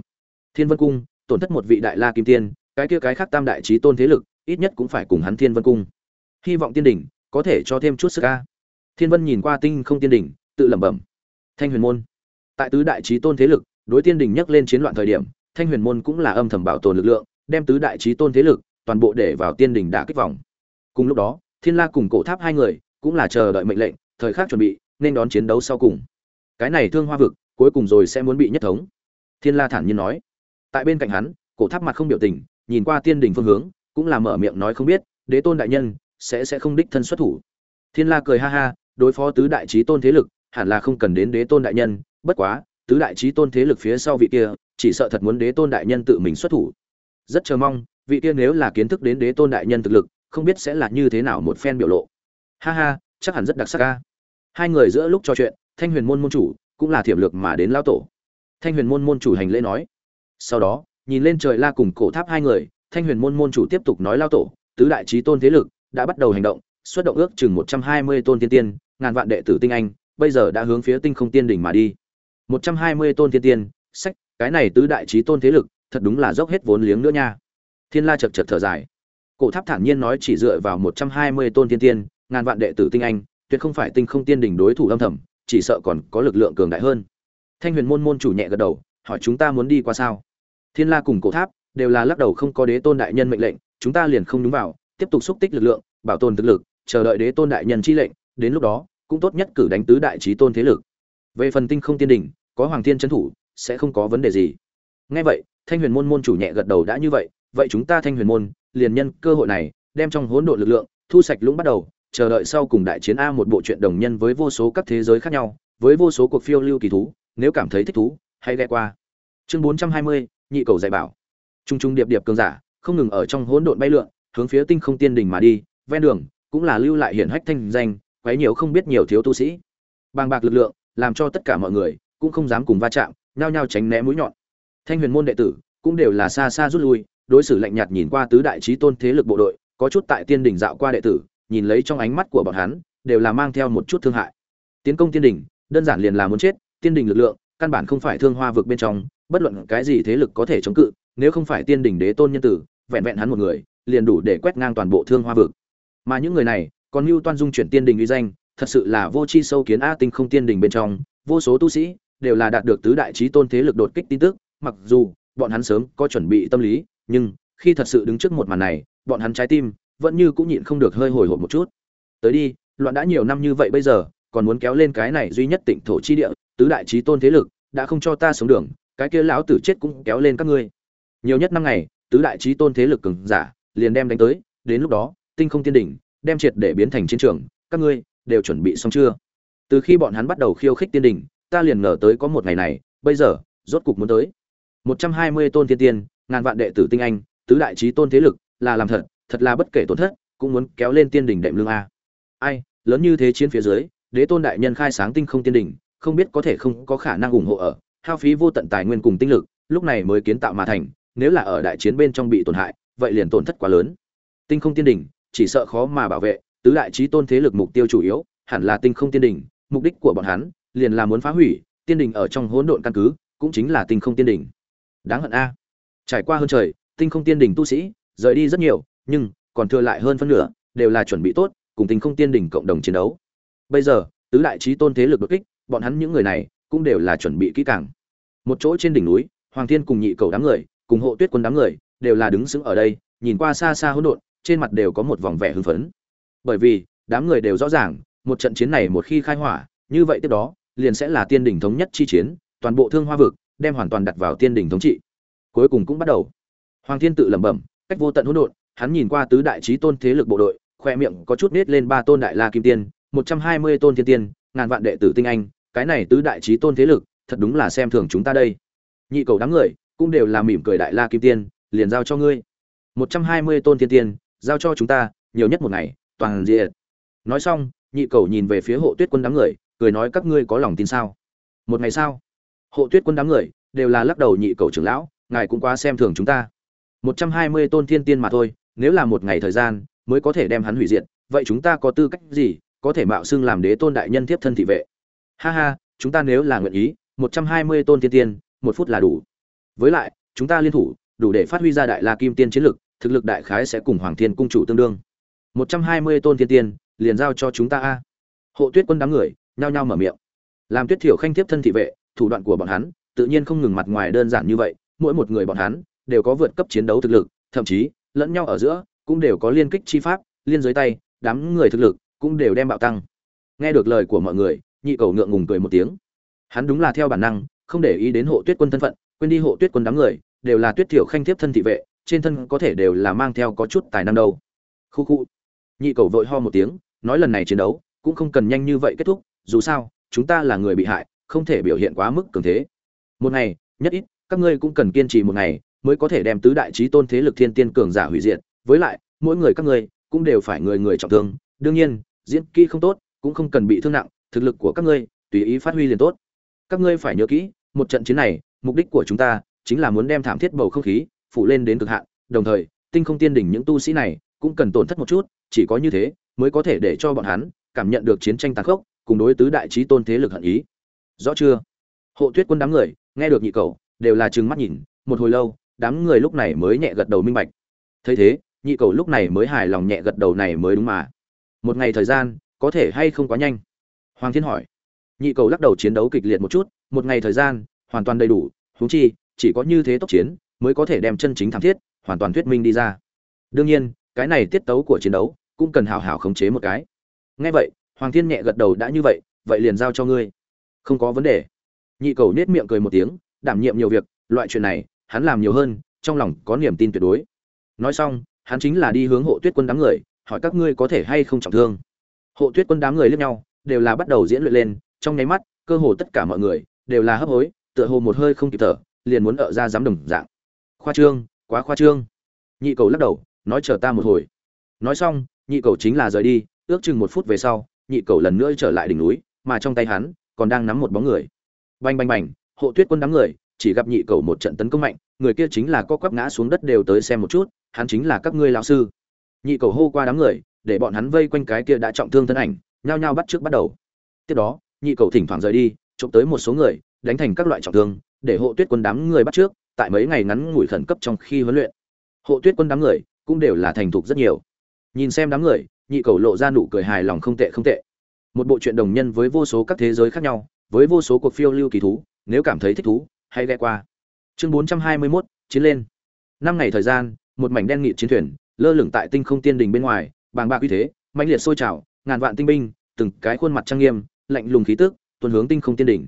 S1: Thiên vân cung, tổn thất một vị đại la kim tiên, cái kia cái khác tam đại trí tôn thế lực, ít nhất cũng phải cùng hắn thiên vân cung. Hy vọng tiên đỉnh có thể cho thêm chút sức ca thiên vân nhìn qua tinh không tiên đỉnh, tự lẩm bẩm. Thanh huyền môn. Tại tứ đại trí tôn thế lực, đối tiên đỉnh nhắc lên chiến loạn thời điểm, thanh huyền môn cũng là âm thầm bảo tồn lực lượng, đem tứ đại trí tôn thế lực toàn bộ để vào tiên đỉnh đã kích vòng. Cùng lúc đó, thiên la cùng cổ tháp hai người cũng là chờ đợi mệnh lệnh, thời khắc chuẩn bị, nên đón chiến đấu sau cùng cái này thương hoa vực, cuối cùng rồi sẽ muốn bị nhất thống. Thiên la thản nhiên nói. Tại bên cạnh hắn, cổ tháp mặt không biểu tình, nhìn qua tiên đình phương hướng, cũng là mở miệng nói không biết, đế tôn đại nhân, sẽ sẽ không đích thân xuất thủ. Thiên la cười ha ha, đối phó tứ đại trí tôn thế lực, hẳn là không cần đến đế tôn đại nhân, bất quá, tứ đại trí tôn thế lực phía sau vị kia, chỉ sợ thật muốn đế tôn đại nhân tự mình xuất thủ. Rất chờ mong, vị kia nếu là kiến thức đến đế tôn đại nhân thực lực, không biết sẽ là như thế nào một phen biểu lộ. Ha ha, chắc hẳn rất đặc sắc ca hai người giữa lúc trò chuyện thanh huyền môn môn chủ cũng là thiểm lược mà đến lao tổ. Thanh huyền môn môn chủ hành lễ nói. Sau đó, nhìn lên trời la cùng cổ tháp hai người, thanh huyền môn môn chủ tiếp tục nói lao tổ, tứ đại trí tôn thế lực đã bắt đầu hành động, xuất động ước chừng một trăm hai mươi tôn tiên tiên, ngàn vạn đệ tử tinh anh, bây giờ đã hướng phía tinh không tiên đỉnh mà đi. một trăm hai mươi tôn tiên tiên, sách, cái này tứ đại trí tôn thế lực, thật đúng là dốc hết vốn liếng nữa nha. Thiên la chật chật thở dài. Cổ tháp thản nhiên nói chỉ dựa vào một trăm hai mươi tôn tiên tiên, ngàn vạn đệ tử tinh anh, tuyệt không phải tinh không tiên đỉnh đối thủ âm thầm chỉ sợ còn có lực lượng cường đại hơn. Thanh huyền môn môn chủ nhẹ gật đầu, hỏi chúng ta muốn đi qua sao? Thiên la cùng cổ tháp đều là lắc đầu không có đế tôn đại nhân mệnh lệnh, chúng ta liền không đúng vào, tiếp tục xúc tích lực lượng, bảo tồn thực lực, chờ đợi đế tôn đại nhân chi lệnh, đến lúc đó, cũng tốt nhất cử đánh tứ đại trí tôn thế lực. Về phần tinh không tiên đỉnh có hoàng thiên trấn thủ, sẽ không có vấn đề gì. Ngay vậy, thanh huyền môn môn chủ nhẹ gật đầu đã như vậy vậy chúng ta thanh huyền môn, liền nhân cơ hội này, đem trong hỗn độn lực lượng, thu sạch lũng bắt đầu chờ đợi sau cùng đại chiến a một bộ truyện đồng nhân với vô số các thế giới khác nhau, với vô số cuộc phiêu lưu kỳ thú, nếu cảm thấy thích thú, hãy ghé qua. Chương bốn trăm hai mươi, nhị cầu dạy bảo. Trung trung điệp điệp cường giả, không ngừng ở trong hỗn độn bay lượn, hướng phía tinh không tiên đình mà đi, ven đường, cũng là lưu lại hiển hách thanh danh, quấy nhiều không biết nhiều thiếu tu sĩ. Bàng bạc lực lượng, làm cho tất cả mọi người, cũng không dám cùng va chạm, nhao nhao tránh né mũi nhọn. Thanh huyền môn đệ tử, cũng đều là xa xa rút lui, đối xử lạnh nhạt nhìn qua tứ đại trí tôn thế lực bộ đội, có chút tại tiên đỉnh dạo qua đệ tử nhìn lấy trong ánh mắt của bọn hắn, đều là mang theo một chút thương hại. Tiến công tiên đỉnh đơn giản liền là muốn chết, tiên đỉnh lực lượng, căn bản không phải thương hoa vực bên trong, bất luận cái gì thế lực có thể chống cự, nếu không phải tiên đỉnh đế tôn nhân tử, vẹn vẹn hắn một người, liền đủ để quét ngang toàn bộ thương hoa vực. Mà những người này, còn mưu toan dung chuyển tiên đình uy danh, thật sự là vô chi sâu kiến a tinh không tiên đình bên trong, vô số tu sĩ, đều là đạt được tứ đại trí tôn thế lực đột kích tin tức, mặc dù, bọn hắn sớm có chuẩn bị tâm lý, nhưng, khi thật sự đứng trước một màn này, bọn hắn trái tim vẫn như cũng nhịn không được hơi hồi hộp một chút. Tới đi, loạn đã nhiều năm như vậy bây giờ, còn muốn kéo lên cái này duy nhất tỉnh thổ chi địa, tứ đại trí tôn thế lực, đã không cho ta sống đường, cái kia lão tử chết cũng kéo lên các ngươi. Nhiều nhất năm ngày, tứ đại trí tôn thế lực cường giả, liền đem đánh tới, đến lúc đó, tinh không tiên đỉnh, đem triệt để biến thành chiến trường, các ngươi đều chuẩn bị xong chưa? Từ khi bọn hắn bắt đầu khiêu khích tiên đỉnh, ta liền ngờ tới có một ngày này, bây giờ, rốt cục muốn tới. Một trăm hai mươi tôn thiên tiên, ngàn vạn đệ tử tinh anh, tứ đại trí tôn thế lực, là làm thật thật là bất kể tổn thất, cũng muốn kéo lên tiên đỉnh đệm lương a. Ai, lớn như thế chiến phía dưới, đế tôn đại nhân khai sáng tinh không tiên đỉnh, không biết có thể không có khả năng ủng hộ ở, hao phí vô tận tài nguyên cùng tinh lực, lúc này mới kiến tạo mà thành, nếu là ở đại chiến bên trong bị tổn hại, vậy liền tổn thất quá lớn. Tinh không tiên đỉnh, chỉ sợ khó mà bảo vệ, tứ đại trí tôn thế lực mục tiêu chủ yếu, hẳn là tinh không tiên đỉnh, mục đích của bọn hắn, liền là muốn phá hủy, tiên đỉnh ở trong hỗn độn căn cứ, cũng chính là tinh không tiên đỉnh. Đáng hận a. Trải qua hơn trời, tinh không tiên đỉnh tu sĩ, rời đi rất nhiều nhưng còn thừa lại hơn phân nửa, đều là chuẩn bị tốt, cùng tình không tiên đỉnh cộng đồng chiến đấu. Bây giờ, tứ đại trí tôn thế lực đột kích, bọn hắn những người này cũng đều là chuẩn bị kỹ càng. Một chỗ trên đỉnh núi, hoàng thiên cùng nhị cầu đám người, cùng hộ tuyết quân đám người, đều là đứng sững ở đây, nhìn qua xa xa hỗn độn, trên mặt đều có một vòng vẻ hưng phấn. Bởi vì, đám người đều rõ ràng, một trận chiến này một khi khai hỏa, như vậy tiếp đó, liền sẽ là tiên đỉnh thống nhất chi chiến, toàn bộ thương hoa vực, đem hoàn toàn đặt vào tiên đỉnh thống trị. Cuối cùng cũng bắt đầu. Hoàng thiên tự lẩm bẩm, cách vô tận hỗn độn hắn nhìn qua tứ đại trí tôn thế lực bộ đội, khoe miệng có chút nết lên ba tôn đại la kim tiên, một trăm hai mươi tôn thiên tiên, ngàn vạn đệ tử tinh anh, cái này tứ đại trí tôn thế lực, thật đúng là xem thường chúng ta đây. Nhị cầu đám người cũng đều là mỉm cười đại la kim tiên, liền giao cho ngươi. Một trăm hai mươi tôn thiên tiên, giao cho chúng ta, nhiều nhất một ngày, toàn diện. Nói xong, nhị cầu nhìn về phía hộ tuyết quân đám người, cười nói các ngươi có lòng tin sao? Một ngày sao hộ tuyết quân đám người đều là lắc đầu nhị cầu trưởng lão, ngài cũng quá xem thường chúng ta. Một trăm hai mươi tôn thiên tiên mà thôi nếu là một ngày thời gian, mới có thể đem hắn hủy diệt, vậy chúng ta có tư cách gì có thể mạo xưng làm đế tôn đại nhân tiếp thân thị vệ? Ha ha, chúng ta nếu là nguyện ý, một trăm hai mươi tôn thiên tiên, một phút là đủ. Với lại, chúng ta liên thủ, đủ để phát huy ra đại la kim tiên chiến lực, thực lực đại khái sẽ cùng hoàng thiên cung chủ tương đương. Một trăm hai mươi tôn thiên tiên, liền giao cho chúng ta a. Hộ tuyết quân đám người, nhao nhao mở miệng. Làm tuyết thiểu khanh tiếp thân thị vệ, thủ đoạn của bọn hắn, tự nhiên không ngừng mặt ngoài đơn giản như vậy, mỗi một người bọn hắn, đều có vượt cấp chiến đấu thực lực, thậm chí lẫn nhau ở giữa, cũng đều có liên kích chi pháp, liên giới tay, đám người thực lực cũng đều đem bạo tăng. Nghe được lời của mọi người, nhị cầu ngượng ngùng cười một tiếng. Hắn đúng là theo bản năng, không để ý đến hộ tuyết quân thân phận, quên đi hộ tuyết quân đám người, đều là tuyết thiểu khanh tiếp thân thị vệ, trên thân có thể đều là mang theo có chút tài năng đâu. Khu khu. Nhị cầu vội ho một tiếng, nói lần này chiến đấu, cũng không cần nhanh như vậy kết thúc, dù sao, chúng ta là người bị hại, không thể biểu hiện quá mức cường thế. Một ngày, nhất ít, các ngươi cũng cần kiên trì một ngày mới có thể đem tứ đại trí tôn thế lực thiên tiên cường giả hủy diệt. Với lại, mỗi người các ngươi cũng đều phải người người trọng thương. Đương nhiên, diễn kỹ không tốt, cũng không cần bị thương nặng, thực lực của các ngươi tùy ý phát huy liền tốt. Các ngươi phải nhớ kỹ, một trận chiến này, mục đích của chúng ta chính là muốn đem thảm thiết bầu không khí phủ lên đến cực hạn. Đồng thời, tinh không tiên đỉnh những tu sĩ này cũng cần tổn thất một chút, chỉ có như thế mới có thể để cho bọn hắn cảm nhận được chiến tranh tàn khốc, cùng đối tứ đại trí tôn thế lực hận ý. Rõ chưa? Hộ tuyết quân đám người, nghe được nhị cầu, đều là trừng mắt nhìn, một hồi lâu đám người lúc này mới nhẹ gật đầu minh bạch. Thấy thế, nhị cầu lúc này mới hài lòng nhẹ gật đầu này mới đúng mà. Một ngày thời gian, có thể hay không quá nhanh? Hoàng thiên hỏi. Nhị cầu lắc đầu chiến đấu kịch liệt một chút, một ngày thời gian, hoàn toàn đầy đủ húng chi, chỉ có như thế tốc chiến, mới có thể đem chân chính thảm thiết, hoàn toàn thuyết minh đi ra. Đương nhiên, cái này tiết tấu của chiến đấu, cũng cần hào hào khống chế một cái. Ngay vậy, hoàng thiên nhẹ gật đầu đã như vậy vậy liền giao cho ngươi. Không có vấn đề. Nhị cầu nết miệng cười một tiếng, đảm nhiệm nhiều việc, loại chuyện này hắn làm nhiều hơn, trong lòng có niềm tin tuyệt đối. Nói xong, hắn chính là đi hướng hộ tuyết quân đám người, hỏi các ngươi có thể hay không trọng thương. Hộ tuyết quân đám người liếc nhau, đều là bắt đầu diễn luyện lên, trong nháy mắt, cơ hồ tất cả mọi người, đều là hấp hối, tựa hồ một hơi không kịp thở, liền muốn ở ra dám đồng dạng. Khoa trương, quá khoa trương. Nhị cầu lắc đầu, nói chờ ta một hồi. Nói xong, nhị cầu chính là rời đi, ước chừng một phút về sau, nhị cầu lần nữa trở lại đỉnh núi, mà trong tay hắn, còn đang nắm một bóng người. Bành bành bành, hộ tuyết quân đám người chỉ gặp nhị cầu một trận tấn công mạnh, người kia chính là co quắp ngã xuống đất đều tới xem một chút, hắn chính là các ngươi lão sư. Nhị cầu hô qua đám người, để bọn hắn vây quanh cái kia đã trọng thương thân ảnh, nhao nhao bắt trước bắt đầu. Tiếp đó, nhị cầu thỉnh thoảng rời đi trộm tới một số người, đánh thành các loại trọng thương, để hộ tuyết quân đám người bắt trước, tại mấy ngày ngắn ngủi khẩn cấp trong khi huấn luyện. Hộ tuyết quân đám người cũng đều là thành thục rất nhiều. Nhìn xem đám người, nhị cầu lộ ra nụ cười hài lòng không tệ không tệ. Một bộ truyện đồng nhân với vô số các thế giới khác nhau, với vô số cuộc phiêu lưu kỳ thú, nếu cảm thấy thích thú hãy ghé qua. Chương 421, chiến lên. Năm ngày thời gian một mảnh đen nghị chiến thuyền lơ lửng tại tinh không tiên đình bên ngoài bàng bạc uy thế mãnh liệt sôi trào ngàn vạn tinh binh từng cái khuôn mặt trang nghiêm lạnh lùng khí tức tuần hướng tinh không tiên đỉnh.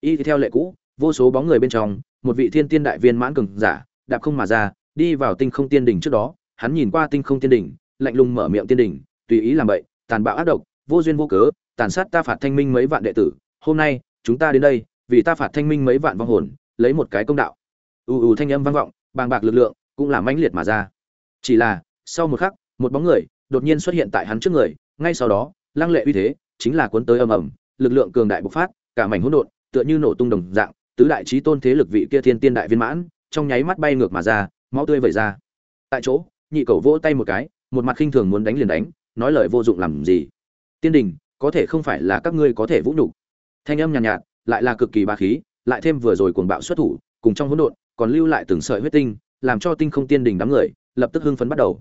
S1: Y theo lệ cũ vô số bóng người bên trong một vị thiên tiên đại viên mãn cường giả đạp không mà ra đi vào tinh không tiên đỉnh trước đó hắn nhìn qua tinh không tiên đỉnh lạnh lùng mở miệng tiên đỉnh tùy ý làm bậy tàn bạo ác độc vô duyên vô cớ tàn sát ta phạt thanh minh mấy vạn đệ tử hôm nay chúng ta đến đây vì ta phạt thanh minh mấy vạn vong hồn lấy một cái công đạo. Ù ù thanh âm vang vọng bàng bạc lực lượng cũng là mãnh liệt mà ra. Chỉ là sau một khắc một bóng người đột nhiên xuất hiện tại hắn trước người ngay sau đó lăng lệ uy thế chính là cuốn tới ầm ầm lực lượng cường đại bộc phát cả mảnh hỗn độn tựa như nổ tung đồng dạng tứ đại chí tôn thế lực vị kia thiên tiên đại viên mãn trong nháy mắt bay ngược mà ra máu tươi vẩy ra. Tại chỗ nhị cầu vỗ tay một cái một mặt khinh thường muốn đánh liền đánh nói lời vô dụng làm gì? Tiên đình có thể không phải là các ngươi có thể vũ nhục. Thanh âm nhàn nhạt, nhạt lại là cực kỳ ba khí, lại thêm vừa rồi cuồng bạo xuất thủ, cùng trong hỗn độn, còn lưu lại từng sợi huyết tinh, làm cho tinh không tiên đỉnh đám người lập tức hưng phấn bắt đầu.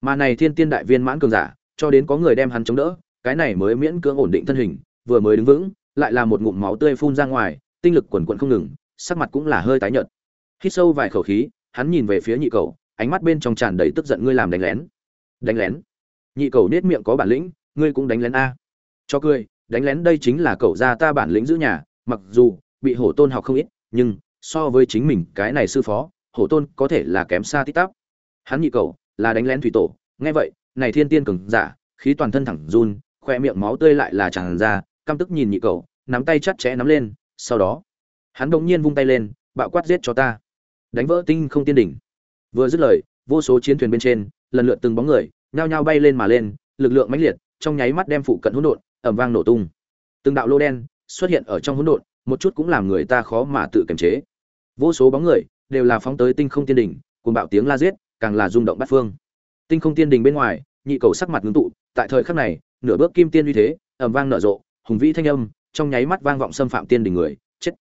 S1: Mà này thiên tiên đại viên mãn cường giả, cho đến có người đem hắn chống đỡ, cái này mới miễn cưỡng ổn định thân hình, vừa mới đứng vững, lại là một ngụm máu tươi phun ra ngoài, tinh lực quần quần không ngừng, sắc mặt cũng là hơi tái nhợt. Hít sâu vài khẩu khí, hắn nhìn về phía nhị cầu, ánh mắt bên trong tràn đầy tức giận ngươi làm đánh lén. Đánh lén? Nhị cầu nết miệng có bản lĩnh, ngươi cũng đánh lén a. Cho cười, đánh lén đây chính là cậu gia ta bản lĩnh giữ nhà mặc dù bị hổ tôn học không ít, nhưng so với chính mình, cái này sư phó, hổ tôn có thể là kém xa tít tắp. Hắn nhị cầu là đánh lén thủy tổ. Nghe vậy, này thiên tiên cường giả, khí toàn thân thẳng run, khoe miệng máu tươi lại là tràn ra, căm tức nhìn nhị cầu nắm tay chặt chẽ nắm lên, sau đó, hắn đột nhiên vung tay lên, bạo quát giết cho ta. Đánh vỡ tinh không tiên đỉnh. Vừa dứt lời, vô số chiến thuyền bên trên, lần lượt từng bóng người, nhao nhao bay lên mà lên, lực lượng mãnh liệt, trong nháy mắt đem phụ cận hỗn độn, ầm vang nổ tung. Từng đạo lô đen xuất hiện ở trong hỗn độn, một chút cũng làm người ta khó mà tự kiềm chế. Vô số bóng người đều là phóng tới tinh không tiên đỉnh, cuồng bạo tiếng la giết, càng là rung động bát phương. Tinh không tiên đỉnh bên ngoài, nhị cầu sắc mặt ngưng tụ, tại thời khắc này, nửa bước kim tiên uy thế, ầm vang nở rộ, hùng vĩ thanh âm, trong nháy mắt vang vọng xâm phạm tiên đỉnh người, chết.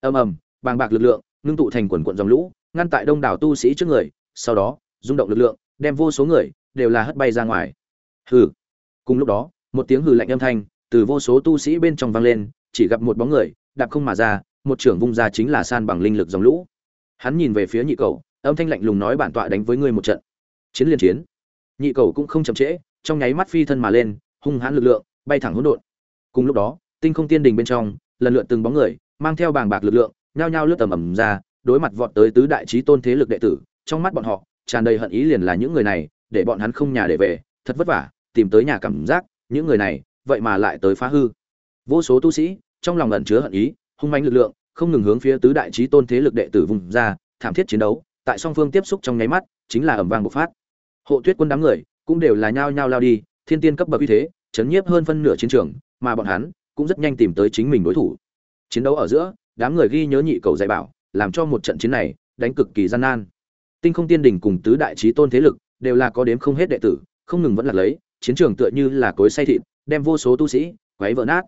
S1: Ầm ầm, bàng bạc lực lượng, ngưng tụ thành quần quần dòng lũ, ngăn tại đông đảo tu sĩ trước người, sau đó, rung động lực lượng, đem vô số người đều là hất bay ra ngoài. Hừ. Cùng lúc đó, một tiếng hừ lạnh âm thanh từ vô số tu sĩ bên trong vang lên chỉ gặp một bóng người, đạp không mà ra, một trưởng vung ra chính là san bằng linh lực dòng lũ. Hắn nhìn về phía nhị cầu, âm thanh lạnh lùng nói bản tọa đánh với ngươi một trận. Chiến liên chiến. Nhị cầu cũng không chậm trễ, trong nháy mắt phi thân mà lên, hung hãn lực lượng, bay thẳng hỗn độn. Cùng lúc đó, tinh không tiên đình bên trong, lần lượt từng bóng người, mang theo bàng bạc lực lượng, nhao nhao lướt tầm ầm ra, đối mặt vọt tới tứ đại trí tôn thế lực đệ tử, trong mắt bọn họ, tràn đầy hận ý liền là những người này, để bọn hắn không nhà để về, thật vất vả, tìm tới nhà cảm giác, những người này, vậy mà lại tới phá hư vô số tu sĩ, trong lòng ẩn chứa hận ý, hung manh lực lượng, không ngừng hướng phía tứ đại trí tôn thế lực đệ tử vùng ra, thảm thiết chiến đấu, tại song phương tiếp xúc trong nháy mắt, chính là ẩm vang bộc phát. Hộ tuyết quân đám người cũng đều là nhao nhao lao đi, thiên tiên cấp bậc uy thế, chấn nhiếp hơn phân nửa chiến trường, mà bọn hắn cũng rất nhanh tìm tới chính mình đối thủ. Chiến đấu ở giữa, đám người ghi nhớ nhị cầu dạy bảo, làm cho một trận chiến này đánh cực kỳ gian nan. Tinh không tiên đình cùng tứ đại trí tôn thế lực đều là có đếm không hết đệ tử, không ngừng vẫn là lấy, chiến trường tựa như là cối say thịt, đem vô số tu sĩ quấy vỡ nát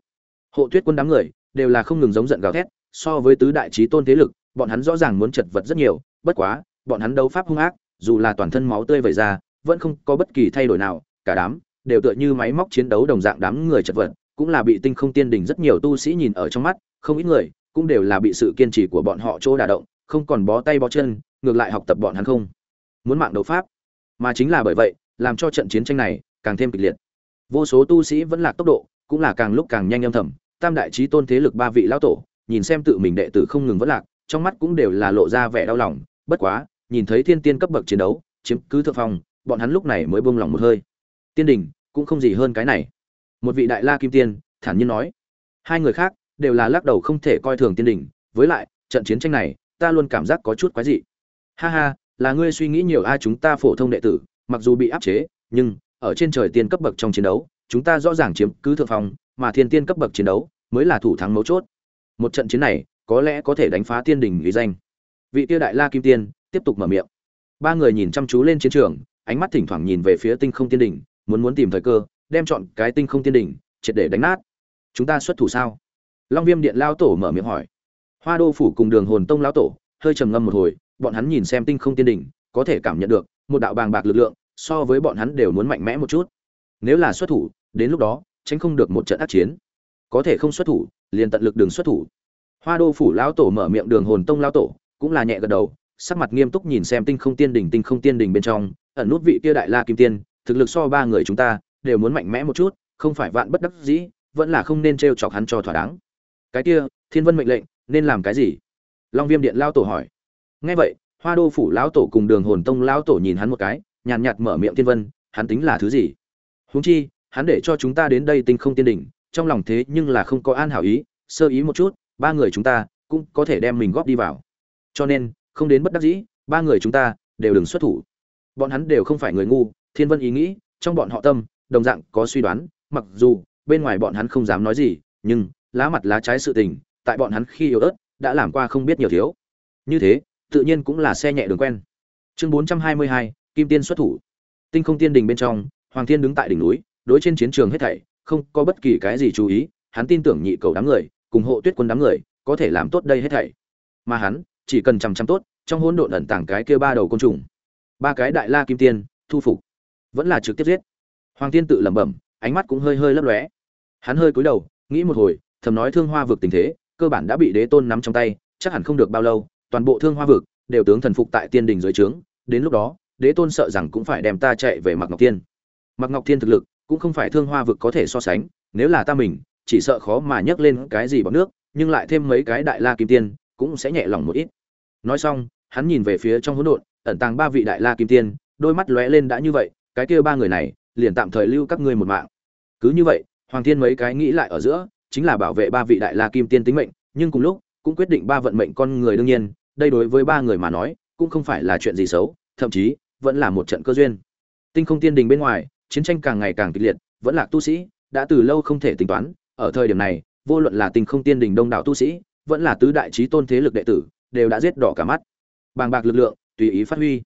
S1: hộ tuyết quân đám người đều là không ngừng giống giận gào thét, so với tứ đại trí tôn thế lực, bọn hắn rõ ràng muốn chật vật rất nhiều, bất quá, bọn hắn đấu pháp hung ác, dù là toàn thân máu tươi vẩy ra, vẫn không có bất kỳ thay đổi nào, cả đám đều tựa như máy móc chiến đấu đồng dạng đám người chật vật, cũng là bị tinh không tiên đình rất nhiều tu sĩ nhìn ở trong mắt, không ít người cũng đều là bị sự kiên trì của bọn họ chỗ đả động, không còn bó tay bó chân, ngược lại học tập bọn hắn không. Muốn mạng đấu pháp, mà chính là bởi vậy, làm cho trận chiến tranh này càng thêm kịch liệt. Vô số tu sĩ vẫn là tốc độ, cũng là càng lúc càng nhanh âm thầm tam đại trí tôn thế lực ba vị lão tổ, nhìn xem tự mình đệ tử không ngừng vất lạc, trong mắt cũng đều là lộ ra vẻ đau lòng, bất quá, nhìn thấy thiên tiên cấp bậc chiến đấu, chiếm cứ thượng phong, bọn hắn lúc này mới buông lòng một hơi. Tiên đình, cũng không gì hơn cái này. Một vị đại la kim tiên, thản nhiên nói. Hai người khác, đều là lắc đầu không thể coi thường tiên đình, với lại, trận chiến tranh này, ta luôn cảm giác có chút quái dị. Ha ha, là ngươi suy nghĩ nhiều a, chúng ta phổ thông đệ tử, mặc dù bị áp chế, nhưng, ở trên trời tiên cấp bậc trong chiến đấu, chúng ta rõ ràng chiếm cứ thượng phong mà thiên tiên cấp bậc chiến đấu mới là thủ thắng mấu chốt. Một trận chiến này, có lẽ có thể đánh phá tiên đình ghi danh. Vị tiêu đại la kim tiên, tiếp tục mở miệng. Ba người nhìn chăm chú lên chiến trường, ánh mắt thỉnh thoảng nhìn về phía tinh không tiên đình, muốn muốn tìm thời cơ, đem chọn cái tinh không tiên đình, triệt để đánh nát. Chúng ta xuất thủ sao? Long viêm điện lao tổ mở miệng hỏi. Hoa đô phủ cùng đường hồn tông lão tổ, hơi trầm ngâm một hồi, bọn hắn nhìn xem tinh không tiên đỉnh có thể cảm nhận được, một đạo bàng bạc lực lượng, so với bọn hắn đều muốn mạnh mẽ một chút. Nếu là xuất thủ, đến lúc đó tránh không được một trận ác chiến. Có thể không xuất thủ, liền tận lực đường xuất thủ. Hoa đô phủ lão tổ mở miệng đường hồn tông lão tổ, cũng là nhẹ gật đầu, sắc mặt nghiêm túc nhìn xem tinh không tiên đỉnh, tinh không tiên đỉnh bên trong, ẩn nút vị kia đại la kim tiên, thực lực so ba người chúng ta đều muốn mạnh mẽ một chút, không phải vạn bất đắc dĩ, vẫn là không nên trêu chọc hắn cho thỏa đáng. Cái kia, thiên vân mệnh lệnh, nên làm cái gì? Long viêm điện lao tổ hỏi. Nghe vậy, hoa đô phủ lão tổ cùng đường hồn tông lão tổ nhìn hắn một cái, nhàn nhạt mở miệng thiên vân, hắn tính là thứ gì? Huống chi hắn để cho chúng ta đến đây tinh không tiên đỉnh, trong lòng thế nhưng là không có an hảo ý, sơ ý một chút, ba người chúng ta cũng có thể đem mình góp đi vào. Cho nên, không đến bất đắc dĩ, ba người chúng ta đều đừng xuất thủ. Bọn hắn đều không phải người ngu, thiên vân ý nghĩ, trong bọn họ tâm, đồng dạng có suy đoán, mặc dù bên ngoài bọn hắn không dám nói gì, nhưng lá mặt lá trái sự tình, tại bọn hắn khi yếu ớt, đã làm qua không biết nhiều thiếu. Như thế, tự nhiên cũng là xe nhẹ đường quen. Chương bốn trăm hai mươi hai, kim tiên xuất thủ. Tinh không tiên đình bên trong, hoàng thiên đứng tại đỉnh núi đối trên chiến trường hết thảy, không có bất kỳ cái gì chú ý, hắn tin tưởng nhị cầu đám người, cùng hộ tuyết quân đám người, có thể làm tốt đây hết thảy. Mà hắn, chỉ cần chằm chằm tốt, trong hỗn độn ẩn tàng cái kia ba đầu côn trùng, ba cái đại la kim tiên, thu phục, vẫn là trực tiếp giết. Hoàng tiên tự lẩm bẩm, ánh mắt cũng hơi hơi lấp lóe. Hắn hơi cúi đầu, nghĩ một hồi, thầm nói thương hoa vực tình thế, cơ bản đã bị đế tôn nắm trong tay, chắc hẳn không được bao lâu, toàn bộ thương hoa vực đều tướng thần phục tại tiên đình dưới trướng. Đến lúc đó, đế tôn sợ rằng cũng phải đem ta chạy về mặc ngọc tiên mặc ngọc tiên thực lực cũng không phải thương hoa vực có thể so sánh, nếu là ta mình, chỉ sợ khó mà nhấc lên cái gì bằng nước, nhưng lại thêm mấy cái đại la kim tiên, cũng sẽ nhẹ lòng một ít. Nói xong, hắn nhìn về phía trong hỗn độn, ẩn tàng ba vị đại la kim tiên, đôi mắt lóe lên đã như vậy, cái kia ba người này, liền tạm thời lưu các ngươi một mạng. Cứ như vậy, hoàng thiên mấy cái nghĩ lại ở giữa, chính là bảo vệ ba vị đại la kim tiên tính mệnh, nhưng cùng lúc, cũng quyết định ba vận mệnh con người đương nhiên, đây đối với ba người mà nói, cũng không phải là chuyện gì xấu, thậm chí, vẫn là một trận cơ duyên. Tinh không tiên đình bên ngoài chiến tranh càng ngày càng kịch liệt, vẫn là tu sĩ, đã từ lâu không thể tính toán, ở thời điểm này, vô luận là tình không tiên đình đông đảo tu sĩ, vẫn là tứ đại trí tôn thế lực đệ tử, đều đã giết đỏ cả mắt. Bàng bạc lực lượng, tùy ý phát huy.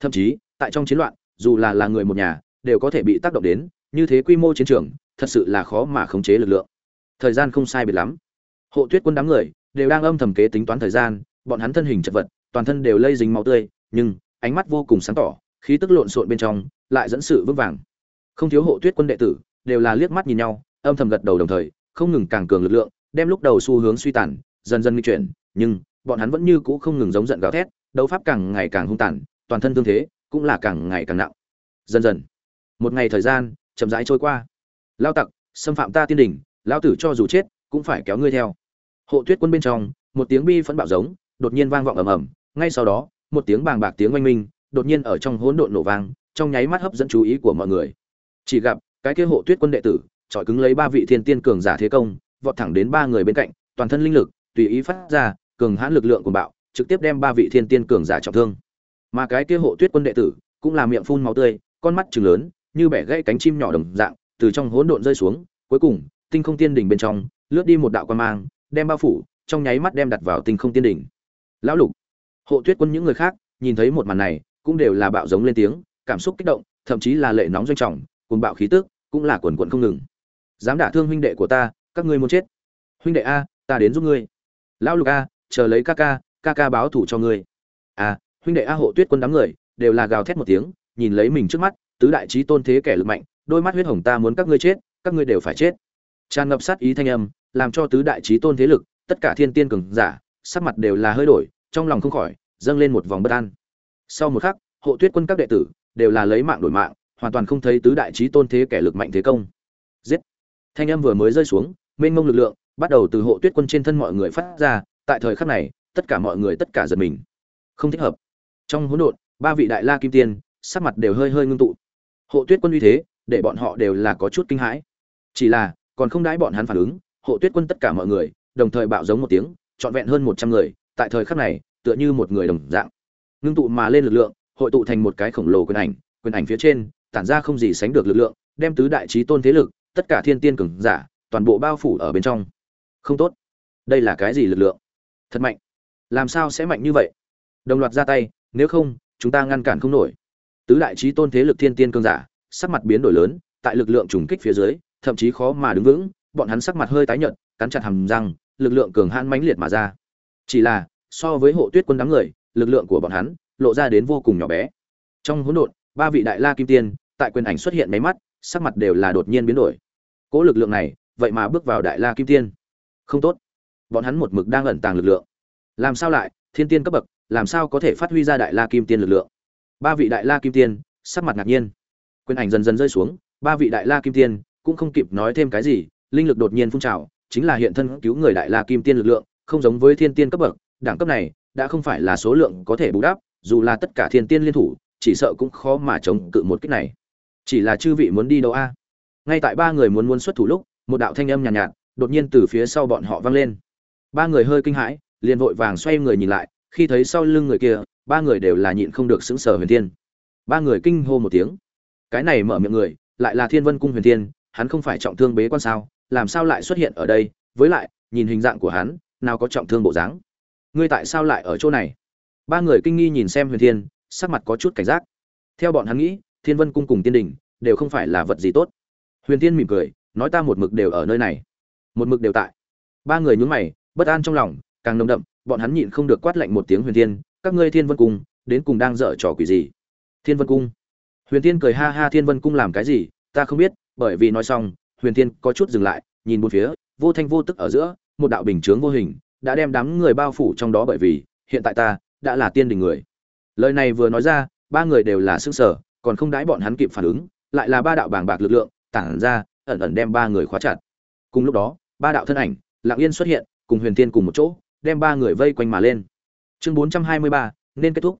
S1: Thậm chí, tại trong chiến loạn, dù là là người một nhà, đều có thể bị tác động đến, như thế quy mô chiến trường, thật sự là khó mà khống chế lực lượng. Thời gian không sai biệt lắm. Hộ tuyết quân đám người, đều đang âm thầm kế tính toán thời gian, bọn hắn thân hình chật vật, toàn thân đều lây dính máu tươi, nhưng, ánh mắt vô cùng sáng tỏ, khí tức lộn xộn bên trong, lại dẫn sự vững vàng không thiếu hộ tuyết quân đệ tử, đều là liếc mắt nhìn nhau, âm thầm gật đầu đồng thời, không ngừng càng cường lực lượng, đem lúc đầu xu hướng suy tàn, dần dần di chuyển, nhưng, bọn hắn vẫn như cũ không ngừng giống giận gào thét, đấu pháp càng ngày càng hung tàn, toàn thân tương thế cũng là càng ngày càng nặng. Dần dần, một ngày thời gian, chậm rãi trôi qua. Lao tặc, xâm phạm ta tiên đình lao tử cho dù chết, cũng phải kéo ngươi theo. Hộ tuyết quân bên trong, một tiếng bi phẫn bạo giống, đột nhiên vang vọng ầm ầm, ngay sau đó, một tiếng bàng bạc tiếng oanh minh, đột nhiên ở trong hỗn độn nổ vang, trong nháy mắt hấp dẫn chú ý của mọi người chỉ gặp, cái kia hộ tuyết quân đệ tử trọi cứng lấy ba vị thiên tiên cường giả thế công, vọt thẳng đến ba người bên cạnh, toàn thân linh lực, tùy ý phát ra, cường hãn lực lượng của bạo, trực tiếp đem ba vị thiên tiên cường giả trọng thương. Mà cái kia hộ tuyết quân đệ tử, cũng là miệng phun máu tươi, con mắt trừng lớn, như bẻ gãy cánh chim nhỏ đồng dạng, từ trong hỗn độn rơi xuống, cuối cùng, tinh không tiên đỉnh bên trong, lướt đi một đạo quan mang, đem bao phủ, trong nháy mắt đem đặt vào tinh không tiên đỉnh. Lão lục, hộ tuyết quân những người khác, nhìn thấy một màn này, cũng đều là bạo giống lên tiếng, cảm xúc kích động, thậm chí là lệ nóng doanh trọng cùng bạo khí tức, cũng là quần quần không ngừng. Dám đả thương huynh đệ của ta, các ngươi muốn chết. Huynh đệ a, ta đến giúp ngươi. Lão lục a, chờ lấy ca ca ca ca báo thủ cho ngươi. A huynh đệ a hộ tuyết quân đám người, đều là gào thét một tiếng, nhìn lấy mình trước mắt, tứ đại trí tôn thế kẻ lực mạnh, đôi mắt huyết hồng ta muốn các ngươi chết, các ngươi đều phải chết. Tràn ngập sát ý thanh âm, làm cho tứ đại trí tôn thế lực, tất cả thiên tiên cường giả, sắc mặt đều là hơi đổi, trong lòng không khỏi, dâng lên một vòng bất an. Sau một khắc, hộ tuyết quân các đệ tử, đều là lấy mạng đổi mạng hoàn toàn không thấy tứ đại trí tôn thế kẻ lực mạnh thế công. Giết! Thanh âm vừa mới rơi xuống, mênh mông lực lượng bắt đầu từ hộ tuyết quân trên thân mọi người phát ra, tại thời khắc này, tất cả mọi người tất cả giật mình. Không thích hợp. Trong hỗn độn, ba vị đại la kim tiên, sắc mặt đều hơi hơi ngưng tụ. Hộ tuyết quân uy thế, để bọn họ đều là có chút kinh hãi. Chỉ là, còn không đãi bọn hắn phản ứng, hộ tuyết quân tất cả mọi người, đồng thời bạo giống một tiếng, trọn vẹn hơn một trăm người, tại thời khắc này, tựa như một người đồng dạng. Ngưng tụ mà lên lực lượng, hội tụ thành một cái khổng lồ quyền ảnh quyền ảnh phía trên tản ra không gì sánh được lực lượng, đem tứ đại chí tôn thế lực, tất cả thiên tiên cường giả, toàn bộ bao phủ ở bên trong. Không tốt. Đây là cái gì lực lượng? Thật mạnh. Làm sao sẽ mạnh như vậy? Đồng loạt ra tay, nếu không, chúng ta ngăn cản không nổi. Tứ đại chí tôn thế lực thiên tiên cường giả, sắc mặt biến đổi lớn, tại lực lượng trùng kích phía dưới, thậm chí khó mà đứng vững, bọn hắn sắc mặt hơi tái nhợt, cắn chặt hàm răng, lực lượng cường hãn mãnh liệt mà ra. Chỉ là, so với hộ tuyết quân đám người, lực lượng của bọn hắn, lộ ra đến vô cùng nhỏ bé. Trong hỗn độn, ba vị đại la kim tiên tại quyền ảnh xuất hiện mấy mắt, sắc mặt đều là đột nhiên biến đổi. Cỗ lực lượng này, vậy mà bước vào đại la kim tiên. Không tốt. Bọn hắn một mực đang ẩn tàng lực lượng. Làm sao lại, thiên tiên cấp bậc, làm sao có thể phát huy ra đại la kim tiên lực lượng? Ba vị đại la kim tiên, sắc mặt ngạc nhiên. Quyền ảnh dần dần rơi xuống, ba vị đại la kim tiên cũng không kịp nói thêm cái gì, linh lực đột nhiên phun trào, chính là hiện thân cứu người đại la kim tiên lực lượng, không giống với thiên tiên cấp bậc, đẳng cấp này đã không phải là số lượng có thể bù đắp, dù là tất cả thiên tiên liên thủ, chỉ sợ cũng khó mà chống cự một kích này chỉ là chư vị muốn đi đâu a? Ngay tại ba người muốn muốn xuất thủ lúc một đạo thanh âm nhàn nhạt, nhạt đột nhiên từ phía sau bọn họ vang lên. Ba người hơi kinh hãi liền vội vàng xoay người nhìn lại khi thấy sau lưng người kia ba người đều là nhịn không được sững sờ huyền thiên. Ba người kinh hô một tiếng. Cái này mở miệng người lại là thiên vân cung huyền thiên hắn không phải trọng thương bế quan sao làm sao lại xuất hiện ở đây? Với lại nhìn hình dạng của hắn nào có trọng thương bộ dáng? Ngươi tại sao lại ở chỗ này? Ba người kinh nghi nhìn xem huyền thiên sắc mặt có chút cảnh giác. Theo bọn hắn nghĩ thiên vân cung cùng tiên đình đều không phải là vật gì tốt. Huyền thiên mỉm cười, nói ta một mực đều ở nơi này. Một mực đều tại. Ba người nhún mày, bất an trong lòng, càng nồng đậm, bọn hắn nhịn không được quát lạnh một tiếng huyền thiên, các ngươi thiên vân cung, đến cùng đang dở trò quỷ gì? Thiên vân cung. Huyền thiên cười ha ha, thiên vân cung làm cái gì? Ta không biết, bởi vì nói xong, huyền thiên có chút dừng lại, nhìn một phía, vô thanh vô tức ở giữa, một đạo bình chướng vô hình, đã đem đám người bao phủ trong đó bởi vì, hiện tại ta, đã là tiên đình người. Lời này vừa nói ra, ba người đều là sức sở còn không đãi bọn hắn kịp phản ứng, lại là ba đạo bàng bạc lực lượng tản ra, ẩn ẩn đem ba người khóa chặt. Cùng lúc đó, ba đạo thân ảnh, lặng yên xuất hiện, cùng huyền thiên cùng một chỗ, đem ba người vây quanh mà lên. Chương bốn trăm hai mươi ba, nên kết thúc.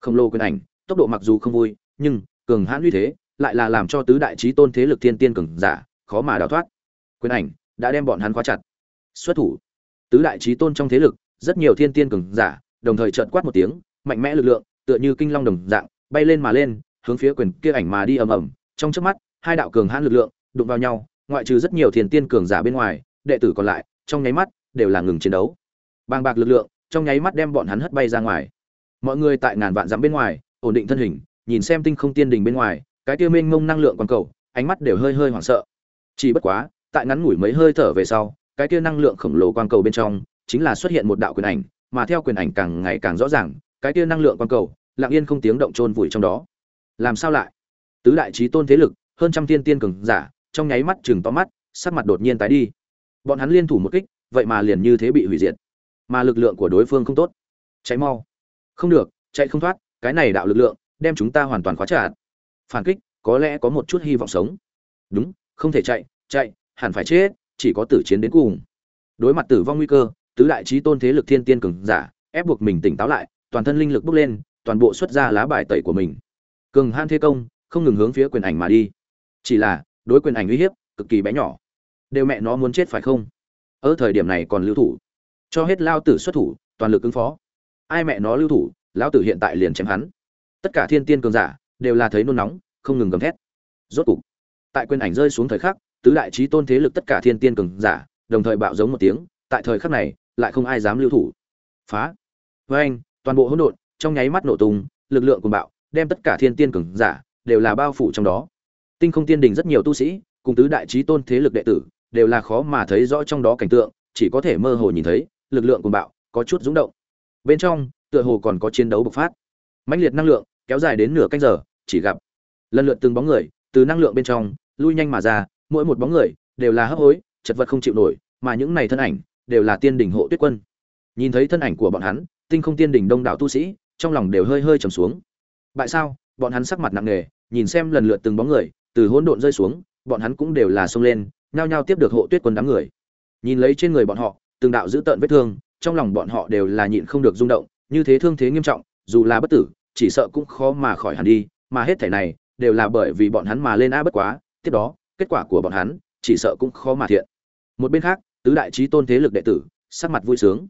S1: Khổng lồ quyền ảnh, tốc độ mặc dù không vui, nhưng cường hãn uy thế lại là làm cho tứ đại trí tôn thế lực thiên tiên cường giả khó mà đào thoát. Quyền ảnh đã đem bọn hắn khóa chặt. Xuất thủ. Tứ đại trí tôn trong thế lực, rất nhiều thiên tiên cường giả đồng thời trợn quát một tiếng, mạnh mẽ lực lượng, tựa như kinh long đồng dạng, bay lên mà lên hướng phía quyền kia ảnh mà đi ầm ầm. Trong trước mắt, hai đạo cường hãn lực lượng đụng vào nhau, ngoại trừ rất nhiều thiên tiên cường giả bên ngoài, đệ tử còn lại, trong nháy mắt, đều là ngừng chiến đấu. Bàng bạc lực lượng trong nháy mắt đem bọn hắn hất bay ra ngoài. Mọi người tại ngàn vạn dặm bên ngoài, ổn định thân hình, nhìn xem tinh không tiên đình bên ngoài, cái kia mênh mông năng lượng quang cầu, ánh mắt đều hơi hơi hoảng sợ. Chỉ bất quá, tại ngắn ngủi mấy hơi thở về sau, cái kia năng lượng khổng lồ quang cầu bên trong chính là xuất hiện một đạo quyền ảnh, mà theo quyền ảnh càng ngày càng rõ ràng, cái kia năng lượng quang cầu lặng yên không tiếng động trôn vùi trong đó làm sao lại? Tứ đại trí tôn thế lực, hơn trăm tiên tiên cường giả, trong nháy mắt chừng to mắt, sắc mặt đột nhiên tái đi. Bọn hắn liên thủ một kích, vậy mà liền như thế bị hủy diệt. Mà lực lượng của đối phương không tốt. Cháy mau. Không được, chạy không thoát, cái này đạo lực lượng, đem chúng ta hoàn toàn khóa chặt. Phản kích, có lẽ có một chút hy vọng sống. Đúng, không thể chạy chạy, hẳn phải chết, chỉ có tử chiến đến cùng. Đối mặt tử vong nguy cơ, tứ đại trí tôn thế lực thiên tiên cường giả, ép buộc mình tỉnh táo lại, toàn thân linh lực bốc lên, toàn bộ xuất ra lá bài tẩy của mình cường han thế công, không ngừng hướng phía quyền ảnh mà đi. Chỉ là, đối quyền ảnh uy hiếp cực kỳ bé nhỏ. Đều mẹ nó muốn chết phải không? Ở thời điểm này còn lưu thủ. Cho hết lao tử xuất thủ, toàn lực ứng phó. Ai mẹ nó lưu thủ lao tử hiện tại liền chém hắn. Tất cả thiên tiên cường giả đều là thấy nôn nóng, không ngừng gầm thét. Rốt cục, tại quyền ảnh rơi xuống thời khắc, tứ đại trí tôn thế lực tất cả thiên tiên cường giả đồng thời bạo giống một tiếng, tại thời khắc này lại không ai dám lưu thủ. Phá. Với anh toàn bộ hỗn độn trong nháy mắt nổ tung, lực lượng cùng bạo đem tất cả thiên tiên cường giả đều là bao phủ trong đó. Tinh không tiên đình rất nhiều tu sĩ, cùng tứ đại trí tôn thế lực đệ tử, đều là khó mà thấy rõ trong đó cảnh tượng, chỉ có thể mơ hồ nhìn thấy, lực lượng cuồng bạo, có chút rung động. Bên trong, tựa hồ còn có chiến đấu bộc phát. Mãnh liệt năng lượng, kéo dài đến nửa canh giờ, chỉ gặp, lần lượt từng bóng người, từ năng lượng bên trong, lui nhanh mà ra, mỗi một bóng người, đều là hấp hối, chật vật không chịu nổi, mà những này thân ảnh, đều là tiên đỉnh hộ tuyết quân. Nhìn thấy thân ảnh của bọn hắn, tinh không tiên đỉnh đông đảo tu sĩ, trong lòng đều hơi hơi trầm xuống bại sao? Bọn hắn sắc mặt nặng nề, nhìn xem lần lượt từng bóng người, từ hỗn độn rơi xuống, bọn hắn cũng đều là xông lên, nhao nhao tiếp được hộ tuyết quân đám người. Nhìn lấy trên người bọn họ, từng đạo giữ tợn vết thương, trong lòng bọn họ đều là nhịn không được rung động, như thế thương thế nghiêm trọng, dù là bất tử, chỉ sợ cũng khó mà khỏi hẳn đi, mà hết thảy này, đều là bởi vì bọn hắn mà lên a bất quá, tiếp đó, kết quả của bọn hắn, chỉ sợ cũng khó mà thiện. Một bên khác, tứ đại trí tôn thế lực đệ tử, sắc mặt vui sướng.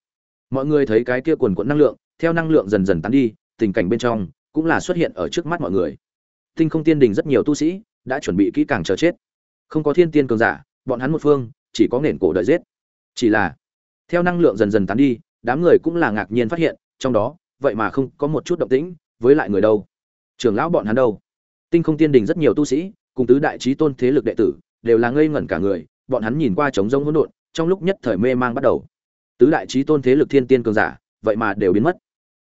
S1: Mọi người thấy cái kia quần quẫn năng lượng, theo năng lượng dần dần tán đi, tình cảnh bên trong cũng là xuất hiện ở trước mắt mọi người. Tinh không tiên đình rất nhiều tu sĩ đã chuẩn bị kỹ càng chờ chết. Không có thiên tiên cường giả, bọn hắn một phương, chỉ có nền cổ đợi giết. Chỉ là, theo năng lượng dần dần tán đi, đám người cũng là ngạc nhiên phát hiện, trong đó, vậy mà không có một chút động tĩnh với lại người đâu. Trưởng lão bọn hắn đâu? Tinh không tiên đình rất nhiều tu sĩ, cùng tứ đại trí tôn thế lực đệ tử, đều là ngây ngẩn cả người, bọn hắn nhìn qua trống rông hỗn độn, trong lúc nhất thời mê mang bắt đầu. Tứ đại trí tôn thế lực thiên tiên cường giả, vậy mà đều biến mất.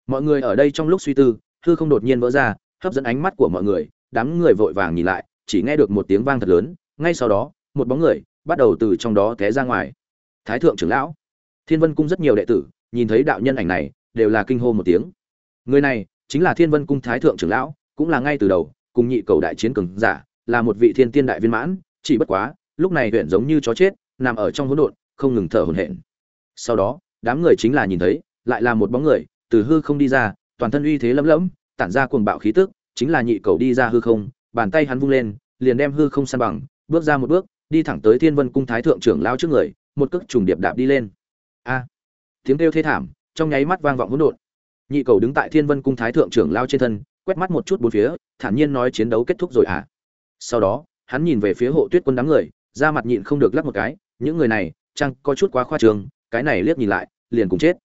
S1: Mọi người ở đây trong lúc suy tư hư không đột nhiên vỡ ra, hấp dẫn ánh mắt của mọi người, đám người vội vàng nhìn lại, chỉ nghe được một tiếng vang thật lớn, ngay sau đó, một bóng người bắt đầu từ trong đó té ra ngoài. Thái thượng trưởng lão, thiên vân cung rất nhiều đệ tử, nhìn thấy đạo nhân ảnh này, đều là kinh hô một tiếng. Người này chính là thiên vân cung thái thượng trưởng lão, cũng là ngay từ đầu, cùng nhị cầu đại chiến cường giả, là một vị thiên tiên đại viên mãn, chỉ bất quá, lúc này huyện giống như chó chết, nằm ở trong hỗn độn, không ngừng thở hổn hển. Sau đó, đám người chính là nhìn thấy, lại là một bóng người, từ hư không đi ra toàn thân uy thế lấm lẫm, tản ra cuồng bạo khí tức, chính là nhị cầu đi ra hư không, bàn tay hắn vung lên, liền đem hư không san bằng, bước ra một bước, đi thẳng tới thiên vân cung thái thượng trưởng lao trước người, một cước trùng điệp đạp đi lên. A! Tiếng kêu thê thảm, trong nháy mắt vang vọng hỗn độn. Nhị cầu đứng tại thiên vân cung thái thượng trưởng lao trên thân, quét mắt một chút bốn phía, thản nhiên nói chiến đấu kết thúc rồi à? Sau đó, hắn nhìn về phía hộ tuyết quân đám người ra mặt nhịn không được lắc một cái, những người này, chăng có chút quá khoa trương, cái này liếc nhìn lại, liền cùng chết.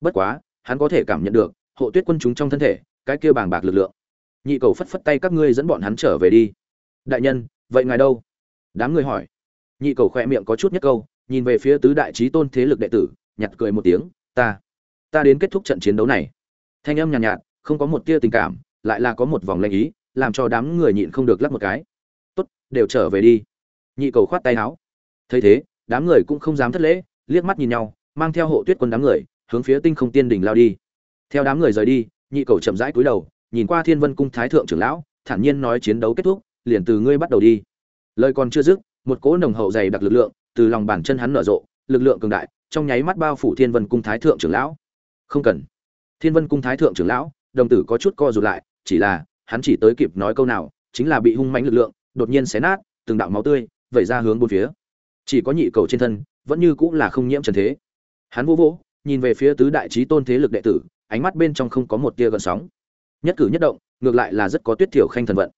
S1: Bất quá, hắn có thể cảm nhận được hộ tuyết quân chúng trong thân thể cái kia bàng bạc lực lượng. Nhị cầu phất phất tay các ngươi dẫn bọn hắn trở về đi. Đại nhân vậy ngài đâu? Đám người hỏi. Nhị cầu khoe miệng có chút nhất câu nhìn về phía tứ đại trí tôn thế lực đệ tử nhặt cười một tiếng ta ta đến kết thúc trận chiến đấu này. Thanh âm nhàn nhạt, nhạt không có một tia tình cảm lại là có một vòng lệnh ý làm cho đám người nhịn không được lắc một cái. Tốt đều trở về đi. Nhị cầu khoát tay áo. Thấy thế đám người cũng không dám thất lễ liếc mắt nhìn nhau mang theo hộ tuyết quân đám người hướng phía tinh không tiên đỉnh lao đi theo đám người rời đi, nhị cầu chậm rãi cúi đầu, nhìn qua thiên vân cung thái thượng trưởng lão, thản nhiên nói chiến đấu kết thúc, liền từ ngươi bắt đầu đi. Lời còn chưa dứt, một cỗ nồng hậu dày đặc lực lượng từ lòng bàn chân hắn nở rộ, lực lượng cường đại, trong nháy mắt bao phủ thiên vân cung thái thượng trưởng lão. Không cần. Thiên vân cung thái thượng trưởng lão, đồng tử có chút co rụt lại, chỉ là, hắn chỉ tới kịp nói câu nào, chính là bị hung mãnh lực lượng, đột nhiên xé nát, từng đạo máu tươi, vẩy ra hướng bốn phía. Chỉ có nhị cầu trên thân, vẫn như cũng là không nhiễm trần thế. Hắn vô vỗ nhìn về phía tứ đại trí tôn thế lực đệ tử ánh mắt bên trong không có một tia gợn sóng. Nhất cử nhất động, ngược lại là rất có tuyết thiểu khanh thần vận.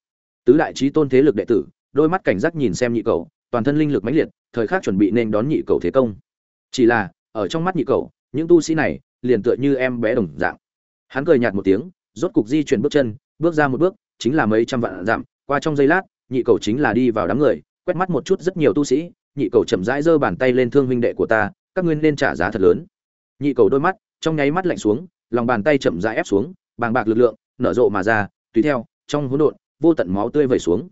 S1: Tứ đại trí tôn thế lực đệ tử, đôi mắt cảnh giác nhìn xem nhị cầu, toàn thân linh lực mãnh liệt, thời khắc chuẩn bị nên đón nhị cầu thế công. Chỉ là, ở trong mắt nhị cầu, những tu sĩ này liền tựa như em bé đồng dạng. Hắn cười nhạt một tiếng, rốt cục di chuyển bước chân, bước ra một bước, chính là mấy trăm vạn dặm, qua trong giây lát, nhị cầu chính là đi vào đám người, quét mắt một chút rất nhiều tu sĩ, nhị cầu chậm rãi giơ bàn tay lên thương huynh đệ của ta, các ngươi nên trả giá thật lớn. Nhị cầu đôi mắt, trong nháy mắt lạnh xuống lòng bàn tay chậm rãi ép xuống, bàng bạc lực lượng, nở rộ mà ra, tùy theo, trong hỗn độn, vô tận máu tươi vẩy xuống.